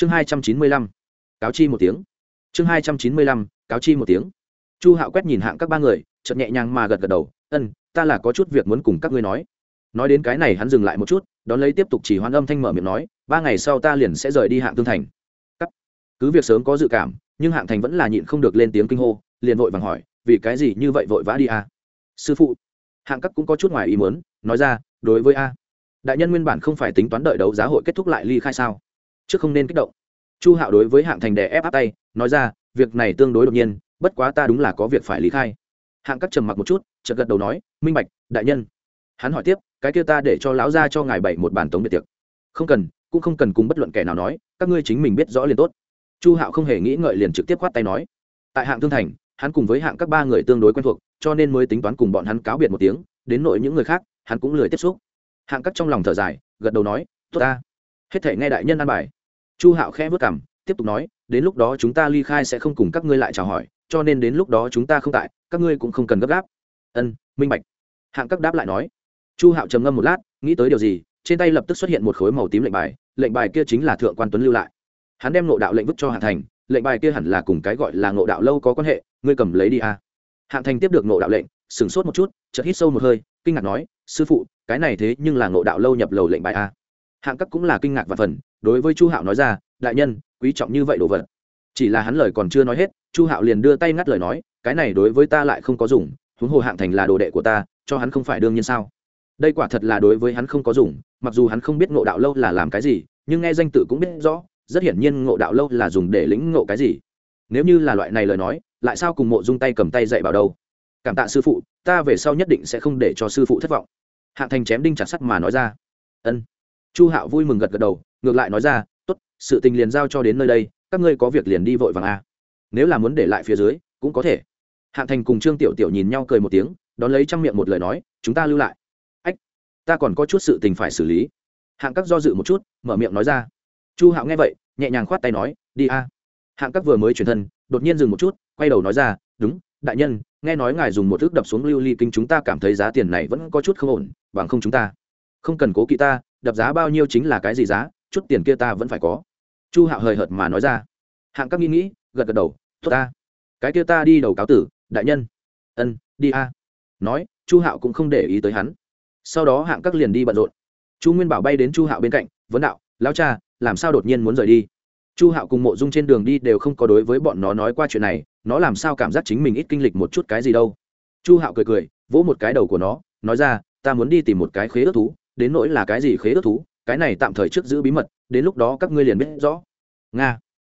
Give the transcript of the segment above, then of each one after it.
chương hai trăm chín mươi lăm, cáo chi một tiếng. Chương hai trăm chín mươi lăm, cáo chi một tiếng. Chu hạo quét nhìn hạng các ba người, chợt nhẹ nhàng mà gật gật đầu, ân, ta là có chút việc muốn cùng các ngươi nói. Nói đến cái này hắn dừng lại một chút, đón lấy tiếp tục chỉ hoan âm thanh mở miệng nói, ba ngày sau ta liền sẽ rời đi hạng tương thành. Cắt. cứ việc sớm có dự cảm, nhưng hạng thành vẫn là nhịn không được lên tiếng kinh hô, liền vội vàng hỏi, vì cái gì như vậy vội vã đi à? sư phụ. Hạng các cũng có chút ngoài ý muốn, nói ra, đối với a, đại nhân nguyên bản không phải tính toán đợi đấu giá hội kết thúc lại ly khai sao? Chứ không nên kích động. Chu hạo đối với hạng thành đè ép áp tay, nói ra, việc này tương đối đột nhiên, bất quá ta đúng là có việc phải lý khai. Hạng các trầm mặc một chút, chợt gật đầu nói, minh bạch, đại nhân. Hắn hỏi tiếp, cái kia ta để cho lão ra cho ngài bảy một bản tống biệt tiệc. Không cần, cũng không cần cùng bất luận kẻ nào nói, các ngươi chính mình biết rõ liền tốt. Chu hạo không hề nghĩ ngợi liền trực tiếp khoát tay nói. Tại hạng thương thành, hắn cùng với hạng các ba người tương đối quen thuộc, cho nên mới tính toán cùng bọn hắn cáo biệt một tiếng, đến nội những người khác, hắn cũng lười tiếp xúc. Hạng các trong lòng thở dài, gật đầu nói, tốt ta. Hết thể nghe đại nhân ăn bài chu hạo khẽ vất cảm tiếp tục nói, đến lúc đó chúng ta ly khai sẽ không cùng các ngươi lại chào hỏi, cho nên đến lúc đó chúng ta không tại, các ngươi cũng không cần gấp gáp. Ân, minh bạch. Hạng các đáp lại nói. Chu hạo trầm ngâm một lát, nghĩ tới điều gì, trên tay lập tức xuất hiện một khối màu tím lệnh bài lệnh bài kia chính là thượng quan tuấn lưu lại. Hắn đem nộ đạo lệnh vứt cho hạ thành, lệnh bài kia hẳn là cùng cái gọi là nộ đạo lâu có quan hệ, ngươi cầm lấy đi a. À. hạng thành tiếp được nộ đạo lệnh, sửng sốt một chút, chợt hít sâu một hơi, kinh ngạc nói, sư phụ, cái này thế nhưng là nộ đạo lâu nhập lầu lệnh bài a. Hạng cấp cũng là kinh ngạc và phần đối với chu hạo nói ra, đại nhân, quý trọng như vậy đồ vật. Chỉ là hắn lời còn chưa nói hết, chu hạo liền đưa tay ngắt lời nói, cái này đối với ta lại không có dùng, huống hồ hạng thành là đồ đệ của ta, cho hắn không phải đương nhiên sao? Đây quả thật là đối với hắn không có dùng, mặc dù hắn không biết ngộ đạo lâu là làm cái gì, nhưng nghe danh tự cũng biết rõ, rất hiển nhiên ngộ đạo lâu là dùng để lĩnh ngộ cái gì. Nếu như là loại này lời nói, lại sao cùng mộ dung tay cầm tay dạy bảo đâu? Cảm tạ sư phụ, ta về sau nhất định sẽ không để cho sư phụ thất vọng. Hạng thành chém đinh chặt sắt mà nói ra. Ân. Chu hạo vui mừng gật gật đầu ngược lại nói ra tốt, sự tình liền giao cho đến nơi đây các ngươi có việc liền đi vội vàng a. À. nếu là muốn để lại phía dưới cũng có thể. Hạng thành cùng trương tiểu tiểu nhìn nhau cười một tiếng đón lấy trong miệng một lời nói chúng ta lưu lại. Ách ta còn có chút sự tình phải xử lý. Hạng các do dự một chút mở miệng nói ra. Chu hạo nghe vậy nhẹ nhàng khoát tay nói đi a. Hạng các vừa mới chuyển thân đột nhiên dừng một chút quay đầu nói ra đúng đại nhân nghe nói ngài dùng một thước đập xuống lưu ly kinh chúng ta cảm thấy giá tiền này vẫn có chút không ổn bằng không chúng ta. Không cần cố kỵ ta đập giá bao nhiêu chính là cái gì giá? Chút tiền kia ta vẫn phải có. Chu hạo hời hợt mà nói ra. Hạng các nghĩ nghĩ, gật gật đầu, tốt ta. Cái kia ta đi đầu cáo tử, đại nhân. Ân, đi a. Nói, chu hạo cũng không để ý tới hắn. Sau đó hạng các liền đi bận rộn. Chu nguyên bảo bay đến chu hạo bên cạnh, vấn đạo lao cha, làm sao đột nhiên muốn rời đi? Chu hạo cùng mộ dung trên đường đi đều không có đối với bọn nó nói qua chuyện này, nó làm sao cảm giác chính mình ít kinh lịch một chút cái gì đâu. Chu hạo cười cười, vỗ một cái đầu của nó, nói ra, ta muốn đi tìm một cái khế ước thú, đến nỗi là cái gì khế ước thú cái này tạm thời trước giữ bí mật, đến lúc đó các ngươi liền biết rõ. Nga.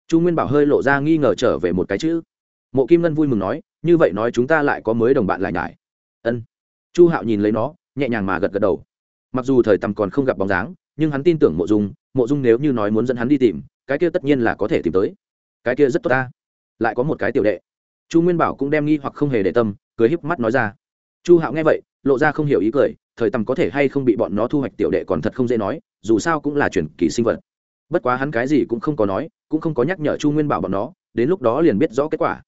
Chu nguyên bảo hơi lộ ra nghi ngờ trở về một cái chữ. Mộ kim ngân vui mừng nói, như vậy nói chúng ta lại có mới đồng bạn lại nhải. Ân. Chu hạo nhìn lấy nó, nhẹ nhàng mà gật gật đầu. Mặc dù thời tầm còn không gặp bóng dáng, nhưng hắn tin tưởng mộ dung mộ dung nếu như nói muốn dẫn hắn đi tìm, cái kia tất nhiên là có thể tìm tới. Cái kia rất tốt ta. Lại có một cái tiểu đệ. Chu nguyên bảo cũng đem nghi hoặc không hề để tâm, cười híp mắt nói ra. Chu hạo nghe vậy, lộ ra không hiểu ý cười, thời tầm có thể hay không bị bọn nó thu hoạch tiểu đệ còn thật không dễ nói dù sao cũng là chuyển kỳ sinh vật. Bất quá hắn cái gì cũng không có nói, cũng không có nhắc nhở chu nguyên bảo bọn nó, đến lúc đó liền biết rõ kết quả.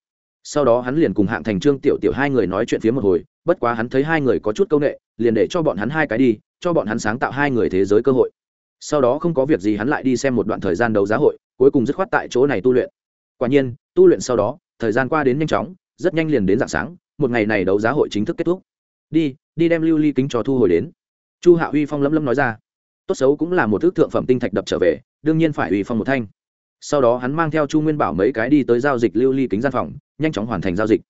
Sau đó hắn liền cùng hạng thành trương tiểu tiểu hai người nói chuyện phía một hồi, bất quá hắn thấy hai người có chút c â u n ệ liền để cho bọn hắn hai cái đi, cho bọn hắn sáng tạo hai người thế giới cơ hội. Sau đó không có việc gì hắn lại đi xem một đoạn thời gian đấu giá hội, cuối cùng dứt khoát tại chỗ này tu luyện. Quả nhiên, tu luyện sau đó, thời gian qua đến nhanh chóng, rất nhanh liền đến d ạ n g sáng, một ngày này đấu giá hội chính thức kết thúc. Đi đi đem lưu ly kính cho thu hồi đến. Chu hạ huy phong lấm lấm nói ra tốt xấu cũng là một thước thượng phẩm tinh thạch đập trở về, đương nhiên phải ủy phong một thanh. Sau đó hắn mang theo chu nguyên bảo mấy cái đi tới giao dịch lưu ly kính gian phòng, nhanh chóng hoàn thành giao dịch.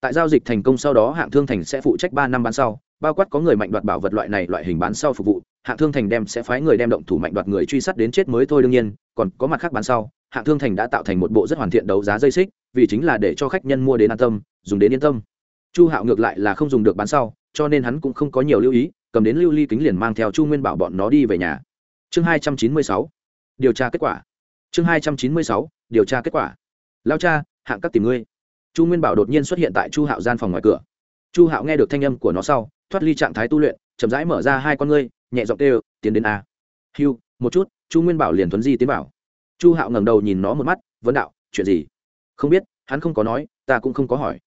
Tại giao dịch thành công sau đó, hạng thương thành sẽ phụ trách ba năm bán sau, bao quát có người mạnh đoạt bảo vật loại này loại hình bán sau phục vụ, hạng thương thành đem sẽ phái người đem động thủ mạnh đoạt người truy sát đến chết mới thôi đương nhiên, còn có mặt khác bán sau, hạng thương thành đã tạo thành một bộ rất hoàn thiện đấu giá dây xích, vì chính là để cho khách nhân mua đến an tâm, dùng đến yên tâm. Chu hạo ngược lại là không dùng được bán sau, cho nên hắn cũng không có nhiều lưu ý cầm đến lưu ly kính liền mang theo chu nguyên bảo bọn nó đi về nhà. Chương hai trăm chín mươi sáu, điều tra kết quả. Chương hai trăm chín mươi sáu, điều tra kết quả. Lao cha, hạng các tìm ngươi. Chu nguyên bảo đột nhiên xuất hiện tại chu hạo gian phòng ngoài cửa. Chu hạo nghe được thanh âm của nó sau, thoát ly trạng thái tu luyện, chậm rãi mở ra hai con ngươi, nhẹ giọng kêu, tiến đến a. Hiu một chút. Chu nguyên bảo liền thuấn di tiến bảo chu hạo ngẩng đầu nhìn nó một mắt, vấn đạo, chuyện gì? Không biết, hắn không có nói, ta cũng không có hỏi.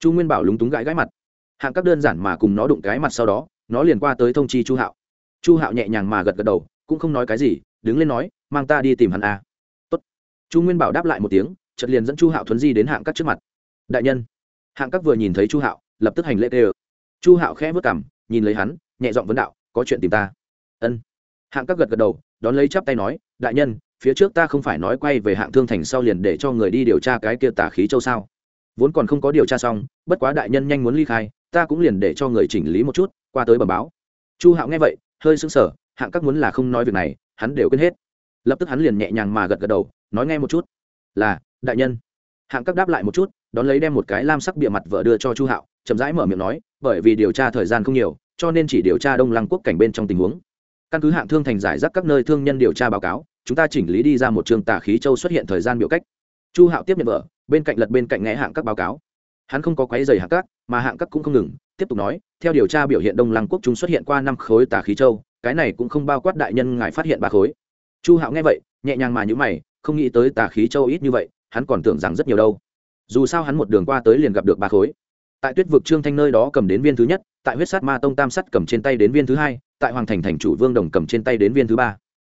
Chu nguyên bảo lúng túng gãi gãi mặt. Hạng các đơn giản mà cùng nó đụng cái mặt sau đó nó liền qua tới thông chi chu hạo. Chu hạo nhẹ nhàng mà gật gật đầu, cũng không nói cái gì, đứng lên nói, mang ta đi tìm hắn a. Chu nguyên bảo đáp lại một tiếng, chợt liền dẫn chu hạo thuấn di đến hạng các trước mặt. Đại nhân. Hạng các vừa nhìn thấy chu hạo, lập tức hành lễ tê ơ chu hạo khẽ vất cảm nhìn lấy hắn, nhẹ giọng vấn đạo, có chuyện tìm ta? Ân. Hạng các gật gật đầu, đón lấy chắp tay nói, đại nhân, phía trước ta không phải nói quay về hạng thương thành sau liền để cho người đi điều tra cái kia tả khí châu sao? Vốn còn không có điều tra xong, bất quá đại nhân nhanh muốn ly khai ta cũng liền để cho người chỉnh lý một chút, qua tới bờ báo. Chu hạo nghe vậy, hơi sững sờ, hạng các muốn là không nói việc này, hắn đều quên hết. Lập tức hắn liền nhẹ nhàng mà gật gật đầu, nói nghe một chút. Là, đại nhân. Hạng các đáp lại một chút, đón lấy đem một cái lam sắc bịa mặt vợ đưa cho chu hạo, chậm rãi mở miệng nói, bởi vì điều tra thời gian không nhiều, cho nên chỉ điều tra đông lăng quốc cảnh bên trong tình huống. Căn cứ hạng thương thành giải rác các nơi thương nhân điều tra báo cáo, chúng ta chỉnh lý đi ra một trường tà khí châu xuất hiện thời gian biểu cách. Chu hạo tiếp nhận vợ, bên cạnh lật bên cạnh nghe hạng các báo cáo hắn không có quái dày hạng cát, mà hạng cát cũng không ngừng tiếp tục nói theo điều tra biểu hiện đông lăng quốc chúng xuất hiện qua năm khối tà khí châu cái này cũng không bao quát đại nhân ngài phát hiện ba khối. Chu hạo nghe vậy nhẹ nhàng mà nhữ mày không nghĩ tới tà khí châu ít như vậy hắn còn tưởng rằng rất nhiều đâu. Dù sao hắn một đường qua tới liền gặp được ba khối. Tại tuyết vực trương thanh nơi đó cầm đến viên thứ nhất tại huyết sát ma tông tam sắt cầm trên tay đến viên thứ hai tại hoàng thành thành chủ vương đồng cầm trên tay đến viên thứ ba.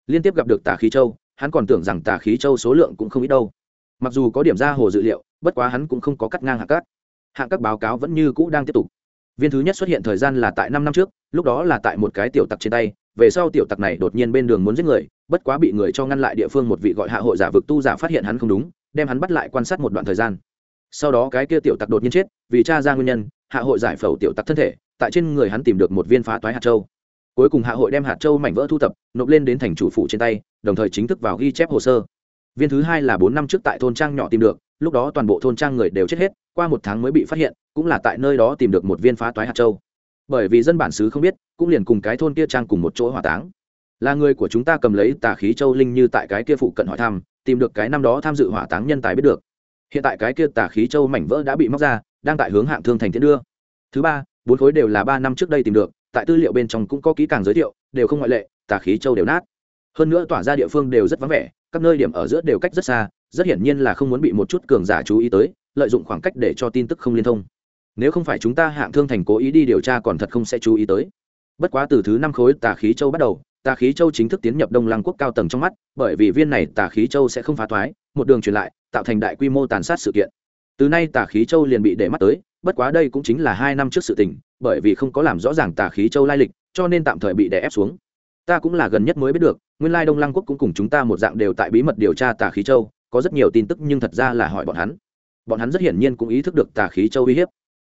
Liên tiếp gặp được tà khí châu hắn còn tưởng rằng tà khí châu số lượng cũng không ít đâu. Mặc dù có điểm ra hồ dự liệu bất quá hắn cũng không có cắt ngang hạ cát hạng các báo cáo vẫn như cũ đang tiếp tục. Viên thứ nhất xuất hiện thời gian là tại năm năm trước, lúc đó là tại một cái tiểu tặc trên tay, về sau tiểu tặc này đột nhiên bên đường muốn giết người, bất quá bị người cho ngăn lại địa phương một vị gọi hạ hội giả vực tu giả phát hiện hắn không đúng, đem hắn bắt lại quan sát một đoạn thời gian. Sau đó cái kia tiểu tặc đột nhiên chết, vì cha ra nguyên nhân, hạ hội giải phẫu tiểu tặc thân thể, tại trên người hắn tìm được một viên phá toái hạt châu. Cuối cùng hạ hội đem hạt châu mảnh vỡ thu tập, nộp lên đến thành chủ phủ trên tay, đồng thời chính thức vào ghi chép hồ sơ. Viên thứ hai là bốn năm trước tại thôn trang nhỏ tìm được, lúc đó toàn bộ thôn trang người đều chết hết qua một tháng mới bị phát hiện, cũng là tại nơi đó tìm được một viên phá toái hạt châu. Bởi vì dân bản xứ không biết, cũng liền cùng cái thôn kia trang cùng một chỗ hỏa táng. Là người của chúng ta cầm lấy tà khí châu linh như tại cái kia phụ cận hỏi thăm, tìm được cái năm đó tham dự hỏa táng nhân tài biết được. Hiện tại cái kia tà khí châu mảnh vỡ đã bị móc ra, đang tại hướng hạng thương thành tiến đưa. Thứ ba, bốn khối đều là ba năm trước đây tìm được, tại tư liệu bên trong cũng có kỹ càng giới thiệu, đều không ngoại lệ, tà khí châu đều nát. Hơn nữa tỏa ra địa phương đều rất vắng vẻ, các nơi điểm ở giữa đều cách rất xa, rất hiển nhiên là không muốn bị một chút cường giả chú ý tới lợi dụng khoảng cách để cho tin tức không liên thông. Nếu không phải chúng ta hạng thương thành cố ý đi điều tra còn thật không sẽ chú ý tới. Bất quá từ thứ năm khối tà khí châu bắt đầu, tà khí châu chính thức tiến nhập đông lăng quốc cao tầng trong mắt, bởi vì viên này tà khí châu sẽ không phá thoái, một đường truyền lại, tạo thành đại quy mô tàn sát sự kiện. Từ nay tà khí châu liền bị để mắt tới, bất quá đây cũng chính là hai năm trước sự tình, bởi vì không có làm rõ ràng tà khí châu lai lịch, cho nên tạm thời bị đè ép xuống. Ta cũng là gần nhất mới biết được, nguyên lai đông lăng quốc cũng cùng chúng ta một dạng đều tại bí mật điều tra tà khí châu, có rất nhiều tin tức nhưng thật ra là hỏi bọn hắn bọn hắn rất hiển nhiên cũng ý thức được tà khí châu uy hiếp.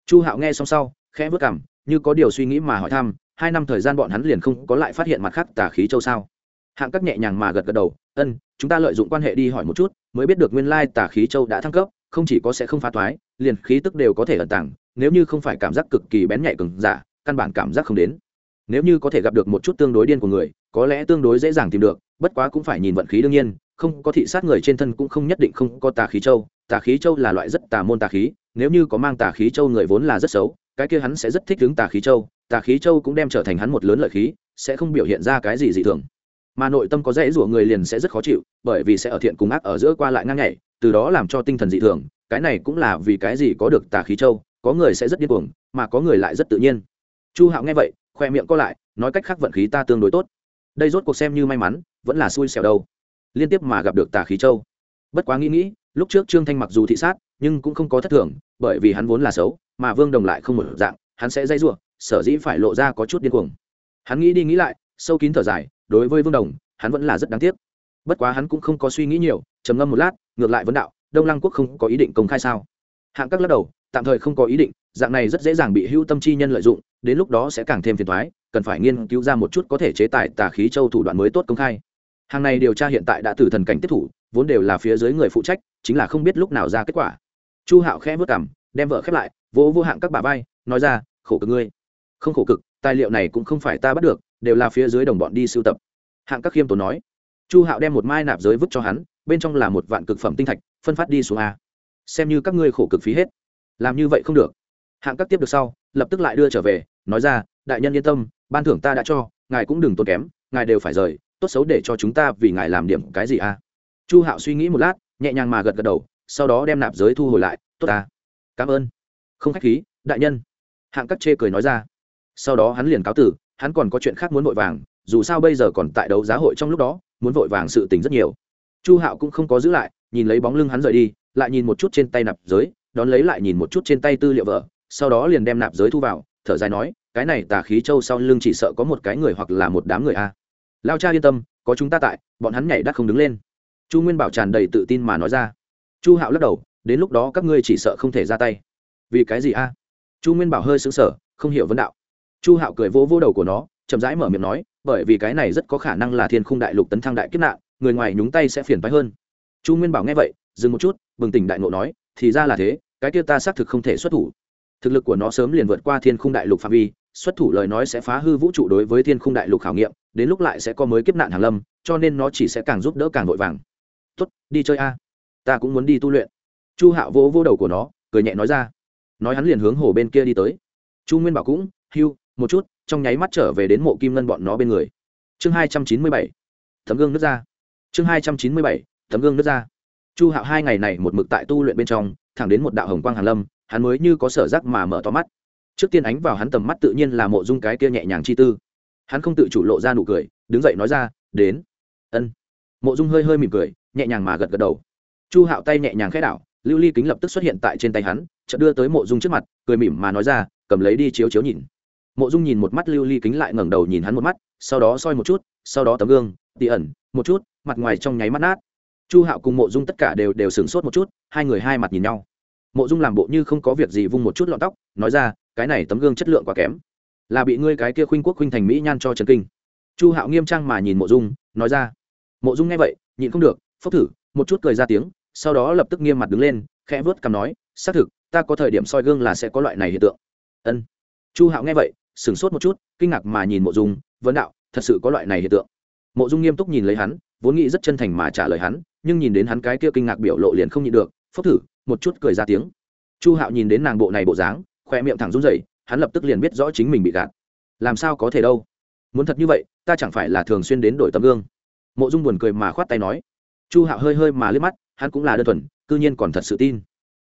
Chu hạo nghe xong sau, khẽ vất cảm, như có điều suy nghĩ mà hỏi thăm, hai năm thời gian bọn hắn liền không có lại phát hiện mặt khác tà khí châu sao? Hạng các nhẹ nhàng mà gật gật đầu, ân, chúng ta lợi dụng quan hệ đi hỏi một chút, mới biết được nguyên lai tà khí châu đã thăng cấp, không chỉ có sẽ không phá toái, liền khí tức đều có thể ẩn tàng, nếu như không phải cảm giác cực kỳ bén nhạy cứng giả, căn bản cảm giác không đến. Nếu như có thể gặp được một chút tương đối điên của người, có lẽ tương đối dễ dàng tìm được, bất quá cũng phải nhìn vận khí đương nhiên không có thị sát người trên thân cũng không nhất định không có tà khí châu. Tà khí châu là loại rất tà môn tà khí, nếu như có mang tà khí châu người vốn là rất xấu, cái kia hắn sẽ rất thích đứng tà khí châu. Tà khí châu cũng đem trở thành hắn một lớn lợi khí, sẽ không biểu hiện ra cái gì dị thường. Mà nội tâm có dễ rủa người liền sẽ rất khó chịu, bởi vì sẽ ở thiện cùng ác ở giữa qua lại ngang nhảy, từ đó làm cho tinh thần dị thường. Cái này cũng là vì cái gì có được tà khí châu, có người sẽ rất điên cuồng, mà có người lại rất tự nhiên. Chu hạo nghe vậy, khoe miệng co lại, nói cách khác vận khí ta tương đối tốt. Đây rốt cuộc xem như may mắn, vẫn là xui xẻo đâu liên tiếp mà gặp được tà khí châu. Bất quá nghĩ nghĩ, lúc trước trương thanh mặc dù thị sát, nhưng cũng không có thất thường, bởi vì hắn vốn là xấu, mà vương đồng lại không một dạng, hắn sẽ dây r sở dĩ phải lộ ra có chút điên cuồng. Hắn nghĩ đi nghĩ lại, sâu kín thở dài, đối với vương đồng, hắn vẫn là rất đáng tiếc. Bất quá hắn cũng không có suy nghĩ nhiều, trầm ngâm một lát, ngược lại vấn đạo, đông lăng quốc không có ý định công khai sao? Hạng các lắc đầu, tạm thời không có ý định, dạng này rất dễ dàng bị hưu tâm chi nhân lợi dụng, đến lúc đó sẽ càng thêm phiền thoái cần phải nghiên cứu ra một chút có thể chế tài tà khí châu thủ đoạn mới tốt công khai hàng này điều tra hiện tại đã từ thần cảnh tiếp thủ, vốn đều là phía dưới người phụ trách, chính là không biết lúc nào ra kết quả. Chu hạo khẽ vớt cảm đem vợ khép lại, vỗ vô hạng các bà vai, nói ra, khổ cực ngươi. Không khổ cực, tài liệu này cũng không phải ta bắt được, đều là phía dưới đồng bọn đi sưu tập. Hạng các khiêm tốn nói. Chu hạo đem một mai nạp giới vứt cho hắn, bên trong là một vạn cực phẩm tinh thạch, phân phát đi xuống a. Xem như các ngươi khổ cực phí hết. Làm như vậy không được. Hạng các tiếp được sau, lập tức lại đưa trở về, nói ra, đại nhân yên tâm, ban thưởng ta đã cho, ngài cũng đừng tốn kém, ngài đều phải rời tốt xấu để cho chúng ta vì ngài làm điểm cái gì a chu hạo suy nghĩ một lát, nhẹ nhàng mà gật gật đầu, sau đó đem nạp giới thu hồi lại, tốt ta cảm ơn. Không khách khí, đại nhân. Hạng cắt chê cười nói ra. Sau đó hắn liền cáo tử, hắn còn có chuyện khác muốn vội vàng, dù sao bây giờ còn tại đấu giá hội trong lúc đó, muốn vội vàng sự tình rất nhiều. Chu hạo cũng không có giữ lại, nhìn lấy bóng lưng hắn rời đi, lại nhìn một chút trên tay nạp giới, đón lấy lại nhìn một chút trên tay tư liệu vợ, sau đó liền đem nạp giới thu vào, thở dài nói, cái này tà khí châu sau lưng chỉ sợ có một cái người hoặc là một đám người a lao cha yên tâm, có chúng ta tại, bọn hắn nhảy đắt không đứng lên. Chu nguyên bảo tràn đầy tự tin mà nói ra. Chu hạo lắc đầu, đến lúc đó các ngươi chỉ sợ không thể ra tay. Vì cái gì a? Chu nguyên bảo hơi xứng sở không hiểu vấn đạo. Chu hạo cười vỗ vỗ đầu của nó, chậm rãi mở miệng nói, bởi vì cái này rất có khả năng là thiên khung đại lục tấn thăng đại kiếp nạn, người ngoài nhúng tay sẽ phiền phái hơn. Chu nguyên bảo nghe vậy, dừng một chút, bừng tỉnh đại ngộ nói, thì ra là thế, cái kia ta xác thực không thể xuất thủ. Thực lực của nó sớm liền vượt qua thiên khung đại lục phạm vi, xuất thủ lời nói sẽ phá hư vũ trụ đối với thiên khung đại lục khảo nghiệm đến lúc lại sẽ có mới kiếp nạn hàng lâm, cho nên nó chỉ sẽ càng giúp đỡ càng vội vàng. Tốt, đi chơi a. Ta cũng muốn đi tu luyện. Chu hạo vỗ vỗ đầu của nó, cười nhẹ nói ra. Nói hắn liền hướng hồ bên kia đi tới. Chu nguyên bảo cũng, hưu, một chút. Trong nháy mắt trở về đến mộ kim ngân bọn nó bên người. Chương hai trăm chín mươi bảy. Tấm gương nước ra. Chương hai trăm chín mươi bảy. Tấm gương nước ra. Chu hạo hai ngày này một mực tại tu luyện bên trong, thẳng đến một đạo hồng quang hàn lâm, hắn mới như có sở giác mà mở to mắt. Trước tiên ánh vào hắn tầm mắt tự nhiên là mộ dung cái kia nhẹ nhàng chi tư hắn không tự chủ lộ ra nụ cười, đứng dậy nói ra, đến. Ân. Mộ dung hơi hơi mỉm cười, nhẹ nhàng mà gật gật đầu. Chu hạo tay nhẹ nhàng khẽ đảo, lưu ly kính lập tức xuất hiện tại trên tay hắn, chợt đưa tới mộ dung trước mặt, cười mỉm mà nói ra, cầm lấy đi chiếu chiếu nhìn. Mộ dung nhìn một mắt lưu ly kính lại ngẩng đầu nhìn hắn một mắt, sau đó soi một chút, sau đó tấm gương tỉ ẩn, một chút, mặt ngoài trong nháy mắt nát. Chu hạo cùng mộ dung tất cả đều đều sửng sốt một chút, hai người hai mặt nhìn nhau. Mộ dung làm bộ như không có việc gì vung một chút lọn tóc, nói ra, cái này tấm gương chất lượng quá kém là bị ngươi cái kia khuynh quốc khuynh thành mỹ nhan cho trần kinh. Chu hạo nghiêm trang mà nhìn mộ dung, nói ra. Mộ dung nghe vậy, nhịn không được, phốc thử, một chút cười ra tiếng, sau đó lập tức nghiêm mặt đứng lên, khẽ vớt cằm nói, xác thực, ta có thời điểm soi gương là sẽ có loại này hiện tượng. Ân. Chu hạo nghe vậy, sửng sốt một chút, kinh ngạc mà nhìn mộ dung, vấn đạo, thật sự có loại này hiện tượng? Mộ dung nghiêm túc nhìn lấy hắn, vốn nghĩ rất chân thành mà trả lời hắn, nhưng nhìn đến hắn cái kia kinh ngạc biểu lộ liền không nhịn được, phốc thử, một chút cười ra tiếng. Chu hạo nhìn đến nàng bộ này bộ dáng khoe miệng thẳng run rẩy hắn lập tức liền biết rõ chính mình bị gạt. Làm sao có thể đâu? Muốn thật như vậy, ta chẳng phải là thường xuyên đến đổi tấm gương. Mộ dung buồn cười mà khoát tay nói. Chu hạo hơi hơi mà liếc mắt, hắn cũng là đơn thuần, cư nhiên còn thật sự tin.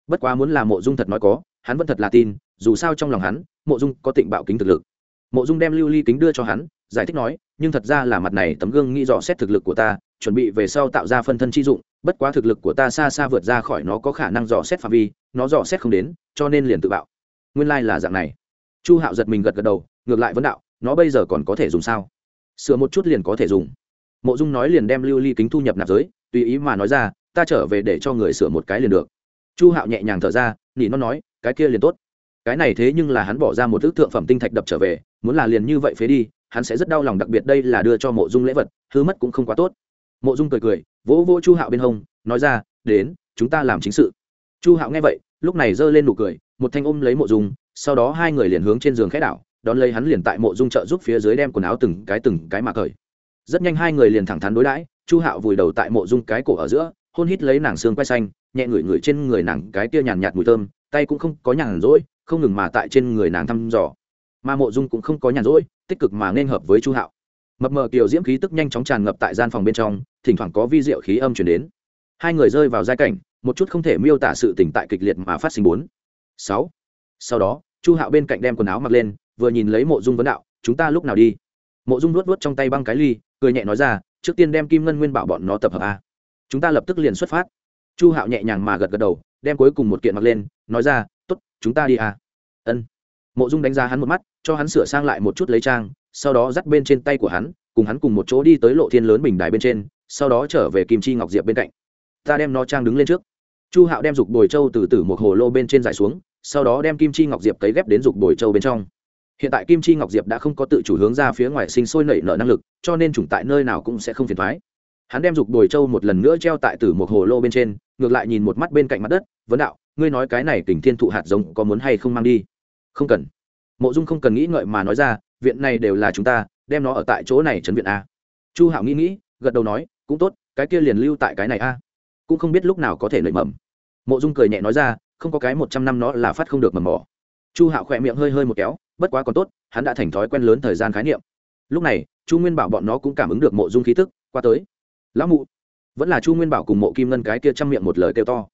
Bất quá muốn là mộ dung thật nói có, hắn vẫn thật là tin, dù sao trong lòng hắn, mộ dung có tịnh bạo kính thực lực. Mộ dung đem lưu ly kính đưa cho hắn, giải thích nói, nhưng thật ra là mặt này tấm gương nghĩ rõ xét thực lực của ta, chuẩn bị về sau tạo ra phân thân chi dụng, bất quá thực lực của ta xa xa vượt ra khỏi nó có khả năng dò xét phạm vi, nó dò xét không đến, cho nên liền tự bạo. Nguyên lai、like、là dạng này chu hạo giật mình gật gật đầu, ngược lại vấn đạo, nó bây giờ còn có thể dùng sao? Sửa một chút liền có thể dùng. Mộ dung nói liền đem lưu ly kính thu nhập nạp giới, tùy ý mà nói ra, ta trở về để cho người sửa một cái liền được. Chu hạo nhẹ nhàng thở ra, nỉ nó nói, cái kia liền tốt. Cái này thế nhưng là hắn bỏ ra một ước thượng phẩm tinh thạch đập trở về, muốn là liền như vậy phế đi, hắn sẽ rất đau lòng, đặc biệt đây là đưa cho mộ dung lễ vật, hư mất cũng không quá tốt. Mộ dung cười cười, vỗ vỗ chu hạo bên hông, nói ra, đến, chúng ta làm chính sự. Chu hạo nghe vậy, lúc này giơ lên nụ cười, một thanh ôm lấy mộ dung sau đó hai người liền hướng trên giường khẽ đảo, đón lấy hắn liền tại mộ dung trợ giúp phía dưới đem quần áo từng cái từng cái mà cởi. Rất nhanh hai người liền thẳng thắn đối đãi, chu hạo vùi đầu tại mộ dung cái cổ ở giữa, hôn hít lấy nàng xương quay xanh, nhẹ ngửi ngửi trên người nàng cái tia nhàn nhạt mùi thơm, tay cũng không có nhàn rỗi, không ngừng mà tại trên người nàng thăm dò. Mà mộ dung cũng không có nhàn rỗi, tích cực mà nên hợp với chu hạo. Mập mờ kiểu diễm khí tức nhanh chóng tràn ngập tại gian phòng bên trong, thỉnh thoảng có vi diệu khí âm chuyển đến. Hai người rơi vào giai cảnh, một chút không thể miêu tả sự tỉnh tại kịch liệt mà phát sinh bốn. Sáu sau đó, chu hạo bên cạnh đem quần áo mặc lên, vừa nhìn lấy mộ dung vấn đạo, chúng ta lúc nào đi? Mộ dung luốt vớt trong tay băng cái ly, cười nhẹ nói ra, trước tiên đem kim ngân nguyên bảo bọn nó tập hợp a. Chúng ta lập tức liền xuất phát. Chu hạo nhẹ nhàng mà gật gật đầu, đem cuối cùng một kiện mặc lên, nói ra t ố t chúng ta đi a. Ân. Mộ dung đánh giá hắn một mắt, cho hắn sửa sang lại một chút lấy trang, sau đó dắt bên trên tay của hắn, cùng hắn cùng một chỗ đi tới lộ thiên lớn bình đài bên trên, sau đó trở về kim chi ngọc diệp bên cạnh. Ta đem nó trang đứng lên trước. Chu hạo đem dục bồi trâu từ từ một hồ lô bên trên dài xuống sau đó đem kim chi ngọc diệp cấy ghép đến dục bồi châu bên trong. Hiện tại kim chi ngọc diệp đã không có tự chủ hướng ra phía ngoài sinh sôi nảy nở năng lực, cho nên chủng tại nơi nào cũng sẽ không phiền thoái hắn đem dục bồi châu một lần nữa treo tại tử một hồ lô bên trên, ngược lại nhìn một mắt bên cạnh mặt đất, vấn đạo, ngươi nói cái này kình thiên thụ hạt giống có muốn hay không mang đi? Không cần. Mộ dung không cần nghĩ ngợi mà nói ra, viện này đều là chúng ta, đem nó ở tại chỗ này chấn viện a. Chu hạo nghĩ nghĩ, gật đầu nói, cũng tốt, cái kia liền lưu tại cái này a. Cũng không biết lúc nào có thể nảy mầm. Mộ dung cười nhẹ nói ra không có cái một trăm năm nó là phát không được mầm mỏ chu hạo khỏe miệng hơi hơi một kéo, bất quá còn tốt, hắn đã thành thói quen lớn thời gian khái niệm. Lúc này, chu nguyên bảo bọn nó cũng cảm ứng được mộ dung khí tức, qua tới. Lão mụ. Vẫn là chu nguyên bảo cùng mộ kim ngân cái kia chăm miệng một lời kêu to.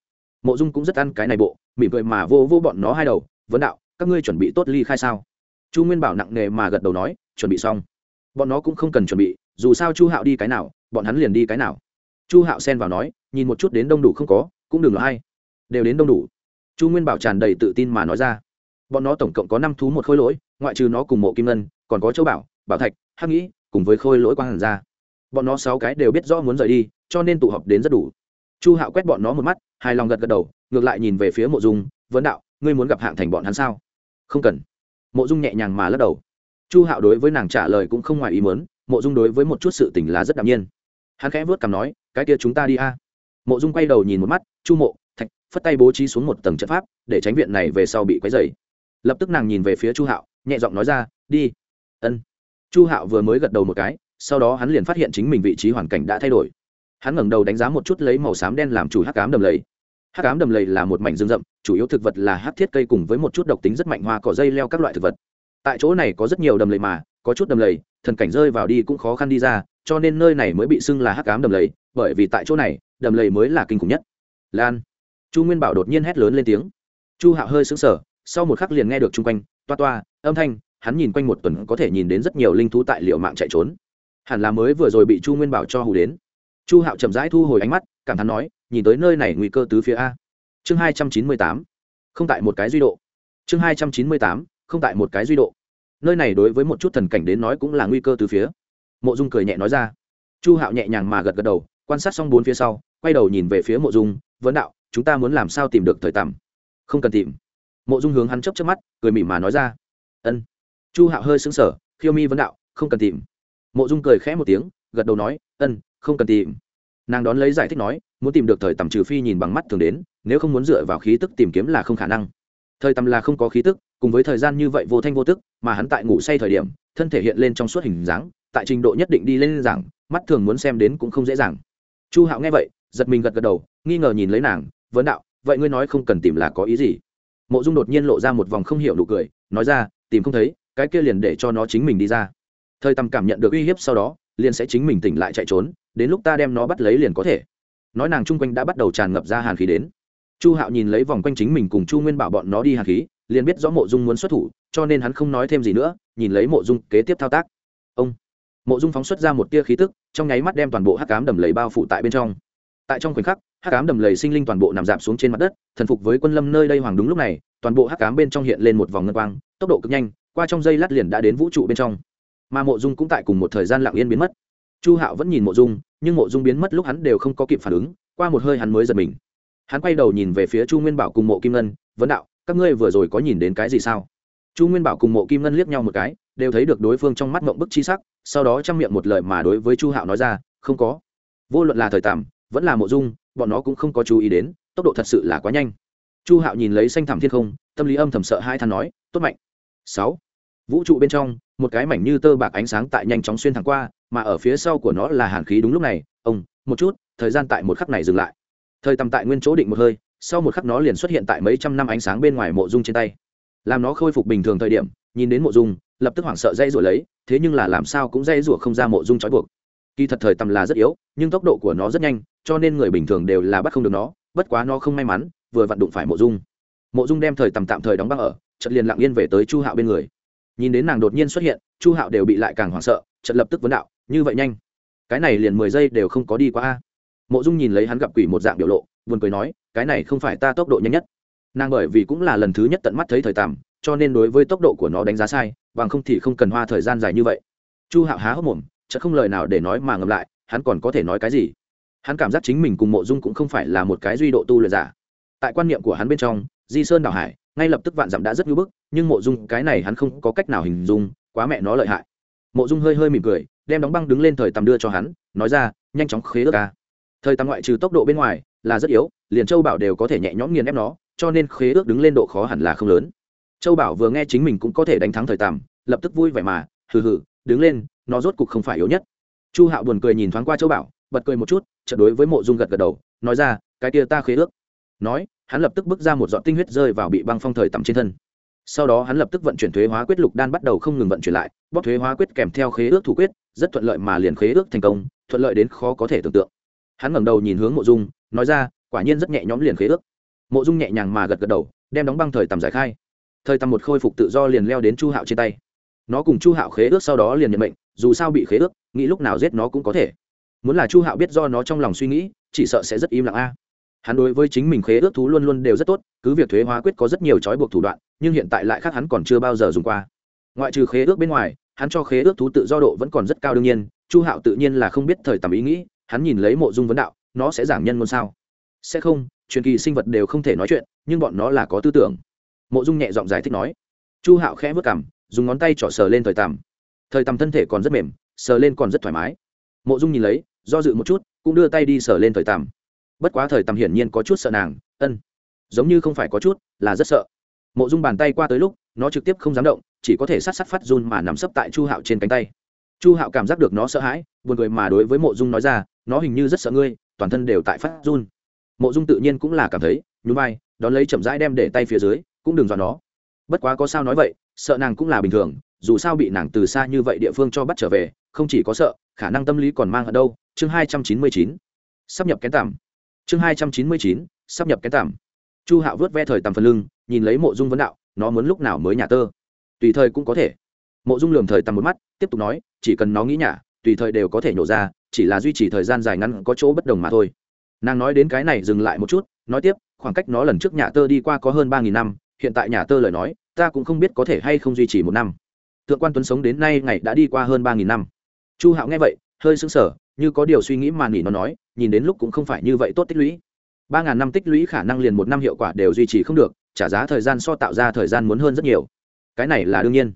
Mộ dung cũng rất ăn cái này bộ, mỉm cười mà vô vô bọn nó hai đầu, vấn đạo, các ngươi chuẩn bị tốt ly khai sao? Chu nguyên bảo nặng nề mà gật đầu nói, chuẩn bị xong. Bọn nó cũng không cần chuẩn bị, dù sao chu hạo đi cái nào, bọn hắn liền đi cái nào. Chu hạo xen vào nói, nhìn một chút đến đông đủ không có, cũng đừng lo hay. Đều đến đông đủ chu nguyên bảo tràn đầy tự tin mà nói ra. Bọn nó tổng cộng có năm thú một khôi lỗi, ngoại trừ nó cùng mộ kim ngân, còn có châu bảo bảo thạch, hắc nghĩ, cùng với khôi lỗi quang hàn ra bọn nó sáu cái đều biết rõ muốn rời đi, cho nên tụ họp đến rất đủ. Chu hạo quét bọn nó một mắt, hài lòng gật gật đầu, ngược lại nhìn về phía mộ dung, vấn đạo, ngươi muốn gặp hạng thành bọn hắn sao? Không cần. Mộ dung nhẹ nhàng mà lắc đầu. Chu hạo đối với nàng trả lời cũng không ngoài ý mớn mộ dung đối với một chút sự tình là rất đạm nhiên. Hắn khẽ vớt cằm nói, cái kia chúng ta đi a. Mộ dung quay đầu nhìn một mắt, chu mộ phất tay bố trí xuống một tầng trận pháp, để tránh viện này về sau bị quấy dày lập tức nàng nhìn về phía chu hạo, nhẹ giọng nói ra, đi. Ân. Chu hạo vừa mới gật đầu một cái, sau đó hắn liền phát hiện chính mình vị trí hoàn cảnh đã thay đổi. Hắn ngẩng đầu đánh giá một chút lấy màu xám đen làm chủ hắc cám đầm lầy. Hắc cám đầm lầy là một mảnh rừng rậm, chủ yếu thực vật là hắc thiết cây cùng với một chút độc tính rất mạnh hoa cỏ dây leo các loại thực vật. Tại chỗ này có rất nhiều đầm lầy mà, có chút đầm lầy, thần cảnh rơi vào đi cũng khó khăn đi ra, cho nên nơi này mới bị xưng là hắc cám đầm lầy, bởi vì tại chỗ này, đầm lầy mới là kinh khủng nhất. Lan chu nguyên bảo đột nhiên hét lớn lên tiếng. Chu hạo hơi sững sờ, sau một khắc liền nghe được chung quanh, toa toa, âm thanh, hắn nhìn quanh một tuần có thể nhìn đến rất nhiều linh thú tại liệu mạng chạy trốn. Hẳn là mới vừa rồi bị chu nguyên bảo cho hù đến. Chu hạo chậm rãi thu hồi ánh mắt, cảm thán nói, nhìn tới nơi này nguy cơ tứ phía a. Chương hai trăm chín mươi tám. Không tại một cái duy độ. Chương hai trăm chín mươi tám, không tại một cái duy độ. Nơi này đối với một chút thần cảnh đến nói cũng là nguy cơ từ phía. Mộ dung cười nhẹ nói ra. Chu hạo nhẹ nhàng mà gật gật đầu, quan sát xong bốn phía sau, quay đầu nhìn về phía mộ dung, vấn đạo chúng ta muốn làm sao tìm được thời tằm? Không cần tìm. Mộ dung hướng hắn chấp chấp mắt, cười mỉm mà nói ra. Ân. Chu hạo hơi sững sờ, khiêu mi vấn đạo, không cần tìm. Mộ dung cười khẽ một tiếng, gật đầu nói, ân, không cần tìm. Nàng đón lấy giải thích nói, muốn tìm được thời tầm trừ phi nhìn bằng mắt thường đến, nếu không muốn dựa vào khí tức tìm kiếm là không khả năng. Thời tầm là không có khí tức, cùng với thời gian như vậy vô thanh vô tức, mà hắn tại ngủ say thời điểm, thân thể hiện lên trong suốt hình dáng, tại trình độ nhất định đi lên giảng, mắt thường muốn xem đến cũng không dễ dàng. Chu hạo nghe vậy, giật mình gật gật đầu, nghi ngờ nhìn lấy nàng vấn đạo, vậy ngươi nói không cần tìm là có ý gì? Mộ dung đột nhiên lộ ra một vòng không hiểu nụ cười, nói ra, tìm không thấy, cái kia liền để cho nó chính mình đi ra. Thời tầm cảm nhận được uy hiếp sau đó, liền sẽ chính mình tỉnh lại chạy trốn, đến lúc ta đem nó bắt lấy liền có thể. Nói nàng chung quanh đã bắt đầu tràn ngập ra hàn khí đến. Chu hạo nhìn lấy vòng quanh chính mình cùng chu nguyên bảo bọn nó đi hàn khí, liền biết rõ mộ dung muốn xuất thủ, cho nên hắn không nói thêm gì nữa, nhìn lấy mộ dung kế tiếp thao tác. Ông. Mộ dung phóng xuất ra một tia khí tức, trong nháy mắt đem toàn bộ hắc cám đầm lầy bao phủ tại bên trong. Tại trong khoảnh khắc hắc Ám đầm lầy sinh linh toàn bộ nằm dạp xuống trên mặt đất, thần phục với quân lâm nơi đây hoàng đúng lúc này, toàn bộ hắc Ám bên trong hiện lên một vòng ngân quang, tốc độ cực nhanh, qua trong dây lát liền đã đến vũ trụ bên trong. Mà mộ dung cũng tại cùng một thời gian lặng yên biến mất. Chu hạo vẫn nhìn mộ dung, nhưng mộ dung biến mất lúc hắn đều không có kịp phản ứng, qua một hơi hắn mới giật mình. Hắn quay đầu nhìn về phía chu nguyên bảo cùng mộ kim ngân, vấn đạo, các ngươi vừa rồi có nhìn đến cái gì sao? Chu nguyên bảo cùng mộ kim ngân liếc nhau một cái, đều thấy được đối phương trong mắt mộng bức chi sắc, sau đó chăm miệng một lời mà đối với chu hạo nói ra, không có. Vô luận là thời tạm, vẫn là mộ dung bọn nó cũng không có chú ý đến, tốc độ thật sự là quá nhanh. Chu hạo nhìn lấy xanh thẳm thiên không, tâm lý âm thầm sợ hai thằng nói, tốt mạnh. Sáu. Vũ trụ bên trong, một cái mảnh như tơ bạc ánh sáng tại nhanh chóng xuyên thẳng qua, mà ở phía sau của nó là hàn khí đúng lúc này. Ông, một chút, thời gian tại một khắc này dừng lại. Thời tầm tại nguyên chỗ định một hơi, sau một khắc nó liền xuất hiện tại mấy trăm năm ánh sáng bên ngoài mộ dung trên tay. Làm nó khôi phục bình thường thời điểm, nhìn đến mộ dung, lập tức hoảng sợ dây rủa lấy, thế nhưng là làm sao cũng dây rủa không ra mộ dung trói buộc. Kỳ thật thời tầm là rất yếu, nhưng tốc độ của nó rất nhanh cho nên người bình thường đều là bắt không được nó, bất quá nó không may mắn, vừa vặn đụng phải mộ dung. Mộ dung đem thời tầm tạm thời đóng băng ở, chợt liền lặng yên về tới chu hạo bên người. Nhìn đến nàng đột nhiên xuất hiện, chu hạo đều bị lại càng hoảng sợ, chợt lập tức vấn đạo, như vậy nhanh? Cái này liền mười giây đều không có đi qua a. Mộ dung nhìn lấy hắn gặp quỷ một dạng biểu lộ, buồn cười nói, cái này không phải ta tốc độ nhanh nhất. Nàng bởi vì cũng là lần thứ nhất tận mắt thấy thời tầm cho nên đối với tốc độ của nó đánh giá sai, bằng không thì không cần hoa thời gian dài như vậy. Chu hạo há hốc mồm, chợt không lời nào để nói mà ngầm lại, hắn còn có thể nói cái gì? Hắn cảm giác chính mình cùng mộ dung cũng không phải là một cái duy độ tu luyện giả. Tại quan niệm của hắn bên trong, di sơn đảo hải, ngay lập tức vạn dặm đã rất ngưỡng bức, nhưng mộ dung, cái này hắn không có cách nào hình dung, quá mẹ nó lợi hại. Mộ dung hơi hơi mỉm cười, đem đóng băng đứng lên thời tầm đưa cho hắn, nói ra, nhanh chóng khế ước ca. Thời tầm ngoại trừ tốc độ bên ngoài, là rất yếu, liền châu bảo đều có thể nhẹ nhõm nghiền ép nó, cho nên khế ước đứng lên độ khó hẳn là không lớn. Châu bảo vừa nghe chính mình cũng có thể đánh thắng thời tầm, lập tức vui vẻ mà, hừ hừ, đứng lên, nó rốt cục không phải yếu nhất. Chu hạo buồn cười nhìn thoáng qua châu bảo bật cười một chút trận đối với mộ dung gật gật đầu, nói ra, cái kia ta khế ước. Nói, hắn lập tức bước ra một giọt tinh huyết rơi vào bị băng phong thời tắm trên thân. Sau đó hắn lập tức vận chuyển thuế hóa quyết lục đan bắt đầu không ngừng vận chuyển lại bóc thuế hóa quyết kèm theo khế ước thủ quyết, rất thuận lợi mà liền khế ước thành công, thuận lợi đến khó có thể tưởng tượng. Hắn ngẩng đầu nhìn hướng mộ dung, nói ra, quả nhiên rất nhẹ nhõm liền khế ước. Mộ dung nhẹ nhàng mà gật gật đầu, đem đóng băng thời tầm giải khai. Thời tầm một khôi phục tự do liền leo đến chu hạo trên tay. Nó cùng chu hạo khế ước sau đó liền nhận mệnh, dù sao bị khế ước, nghĩ lúc nào giết nó cũng có thể muốn là chu hạo biết do nó trong lòng suy nghĩ, chỉ sợ sẽ rất im lặng a. Hắn đối với chính mình khế ước thú luôn luôn đều rất tốt, cứ việc thuế hóa quyết có rất nhiều trói buộc thủ đoạn, nhưng hiện tại lại khác hắn còn chưa bao giờ dùng qua. Ngoại trừ khế ước bên ngoài, hắn cho khế ước thú tự do độ vẫn còn rất cao đương nhiên, chu hạo tự nhiên là không biết thời tầm ý nghĩ, hắn nhìn lấy mộ dung vấn đạo, nó sẽ giảng nhân ngôn sao? Sẽ không, truyền kỳ sinh vật đều không thể nói chuyện, nhưng bọn nó là có tư tưởng. Mộ dung nhẹ giọng giải thích nói. Chu hạo khẽ vất cảm dùng ngón tay trỏ sờ lên thời tầm. Thời tầm thân thể còn rất mềm, sờ lên còn rất thoải mái mộ dung nhìn lấy, do dự một chút, cũng đưa tay đi sờ lên thời tằm. Bất quá thời tằm hiển nhiên có chút sợ nàng, ân, giống như không phải có chút, là rất sợ. Mộ dung bàn tay qua tới lúc, nó trực tiếp không dám động, chỉ có thể sát sát phát run mà nằm sấp tại chu hạo trên cánh tay. Chu hạo cảm giác được nó sợ hãi, buồn cười mà đối với mộ dung nói ra, nó hình như rất sợ ngươi, toàn thân đều tại phát run. Mộ dung tự nhiên cũng là cảm thấy, nhún vai, đón lấy chậm rãi đem để tay phía dưới, cũng đừng dọa nó. Bất quá có sao nói vậy, sợ nàng cũng là bình thường, dù sao bị nàng từ xa như vậy địa phương cho bắt trở về, không chỉ có sợ khả năng tâm lý còn mang ở đâu. Chương hai trăm chín mươi chín, sắp nhập kén tằm. Chương hai trăm chín mươi chín, sắp nhập kén tằm. Chu hạo vớt ve thời tằm phần lưng, nhìn lấy mộ dung vấn đạo, nó muốn lúc nào mới nhà tơ? Tùy thời cũng có thể. Mộ dung lườm thời tằm một mắt, tiếp tục nói, chỉ cần nó nghĩ nhả tùy thời đều có thể nhổ ra, chỉ là duy trì thời gian dài ngắn có chỗ bất đồng mà thôi. Nàng nói đến cái này dừng lại một chút, nói tiếp, khoảng cách nó lần trước nhà tơ đi qua có hơn ba nghìn năm, hiện tại nhà tơ lời nói, ta cũng không biết có thể hay không duy trì một năm. Thượng quan tuấn sống đến nay ngày đã đi qua hơn ba nghìn năm chu hạo nghe vậy, hơi sững sờ, như có điều suy nghĩ mà nghỉ nó nói, nhìn đến lúc cũng không phải như vậy tốt tích lũy. Ba ngàn năm tích lũy khả năng liền một năm hiệu quả đều duy trì không được, trả giá thời gian so tạo ra thời gian muốn hơn rất nhiều. Cái này là đương nhiên.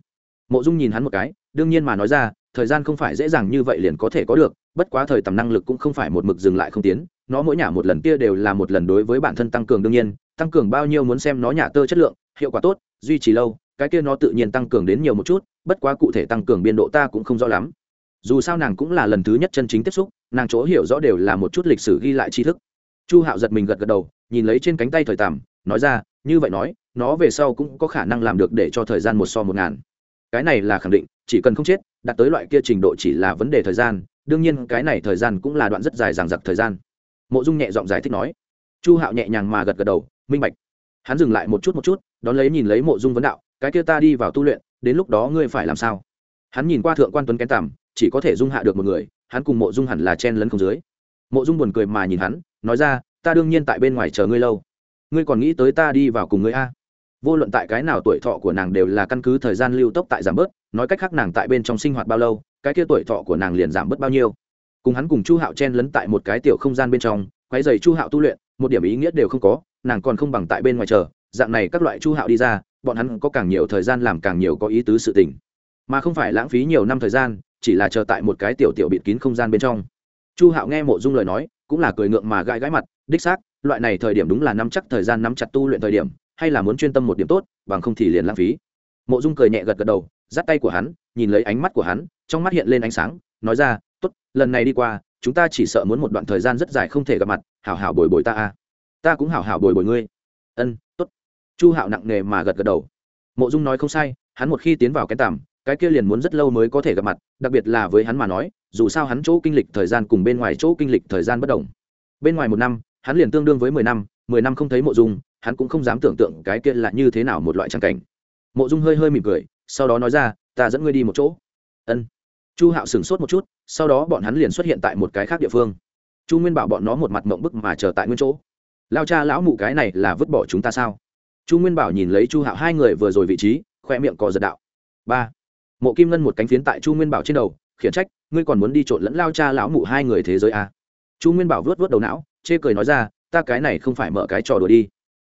Mộ dung nhìn hắn một cái, đương nhiên mà nói ra, thời gian không phải dễ dàng như vậy liền có thể có được, bất quá thời tầm năng lực cũng không phải một mực dừng lại không tiến, nó mỗi nhả một lần kia đều là một lần đối với bản thân tăng cường đương nhiên, tăng cường bao nhiêu muốn xem nó nhả tơ chất lượng, hiệu quả tốt, duy trì lâu, cái kia nó tự nhiên tăng cường đến nhiều một chút, bất quá cụ thể tăng cường biên độ ta cũng không rõ lắm dù sao nàng cũng là lần thứ nhất chân chính tiếp xúc, nàng chỗ hiểu rõ đều là một chút lịch sử ghi lại tri thức. Chu hạo giật mình gật gật đầu, nhìn lấy trên cánh tay thời tàm nói ra, như vậy nói, nó về sau cũng có khả năng làm được để cho thời gian một so một ngàn. Cái này là khẳng định, chỉ cần không chết, đạt tới loại kia trình độ chỉ là vấn đề thời gian, đương nhiên cái này thời gian cũng là đoạn rất dài dằng dặc thời gian. Mộ dung nhẹ giọng giải thích nói. Chu hạo nhẹ nhàng mà gật gật đầu, minh bạch. Hắn dừng lại một chút một chút, đón lấy nhìn lấy mộ dung vấn đạo, cái kia ta đi vào tu luyện, đến lúc đó ngươi phải làm sao? Hắn nhìn qua thượng quan tuấn kén tàm chỉ có thể dung hạ được một người, hắn cùng mộ dung hẳn là chen lấn không dưới. Mộ dung buồn cười mà nhìn hắn, nói ra, ta đương nhiên tại bên ngoài chờ ngươi lâu. Ngươi còn nghĩ tới ta đi vào cùng ngươi a? Vô luận tại cái nào tuổi thọ của nàng đều là căn cứ thời gian lưu tốc tại giảm bớt, nói cách khác nàng tại bên trong sinh hoạt bao lâu, cái kia tuổi thọ của nàng liền giảm bớt bao nhiêu. Cùng hắn cùng chu hạo chen lấn tại một cái tiểu không gian bên trong quái dày chu hạo tu luyện, một điểm ý nghĩa đều không có, nàng còn không bằng tại bên ngoài chờ, dạng này các loại chu hạo đi ra, bọn hắn có càng nhiều thời gian làm càng nhiều có ý tứ sự tình. Mà không phải lãng phí nhiều năm thời gian chỉ là chờ tại một cái tiểu tiểu bịt kín không gian bên trong. Chu hạo nghe mộ dung lời nói, cũng là cười ngượng mà gãi gãi mặt, đích xác, loại này thời điểm đúng là nắm chắc thời gian nắm chặt tu luyện thời điểm, hay là muốn chuyên tâm một điểm tốt, bằng không thì liền lãng phí. Mộ dung cười nhẹ gật gật đầu dắt tay của hắn, nhìn lấy ánh mắt của hắn, trong mắt hiện lên ánh sáng, nói ra t ố t lần này đi qua, chúng ta chỉ sợ muốn một đoạn thời gian rất dài không thể gặp mặt, hảo hảo bồi bồi ta a. Ta cũng hảo hảo bồi bồi ngươi. Ân t ố t chu hạo nặng nề mà gật gật đầu. Mộ dung nói không sai, hắn một khi tiến vào cái tàm cái kia liền muốn rất lâu mới có thể gặp mặt, đặc biệt là với hắn mà nói, dù sao hắn chỗ kinh lịch thời gian cùng bên ngoài chỗ kinh lịch thời gian bất đồng. Bên ngoài một năm, hắn liền tương đương với mười năm mười năm không thấy mộ dung, hắn cũng không dám tưởng tượng cái kia là như thế nào một loại trang cảnh. Mộ dung hơi hơi mỉm cười, sau đó nói ra, ta dẫn ngươi đi một chỗ. Ân. Chu hạo sửng sốt một chút, sau đó bọn hắn liền xuất hiện tại một cái khác địa phương. Chu nguyên bảo bọn nó một mặt mộng bức mà chờ tại nguyên chỗ. Lao cha lão mụ cái này là vứt bỏ chúng ta sao? Chu nguyên bảo nhìn lấy chu hạo hai người vừa rồi vị trí, khoe miệng có giật đạo. Ba mộ kim ngân một cánh phiến tại chu nguyên bảo trên đầu, khiển trách, ngươi còn muốn đi trộn lẫn lao cha lão mụ hai người thế giới à. chu nguyên bảo vớt vớt đầu não, chê cười nói ra, ta cái này không phải mở cái trò đùa đi.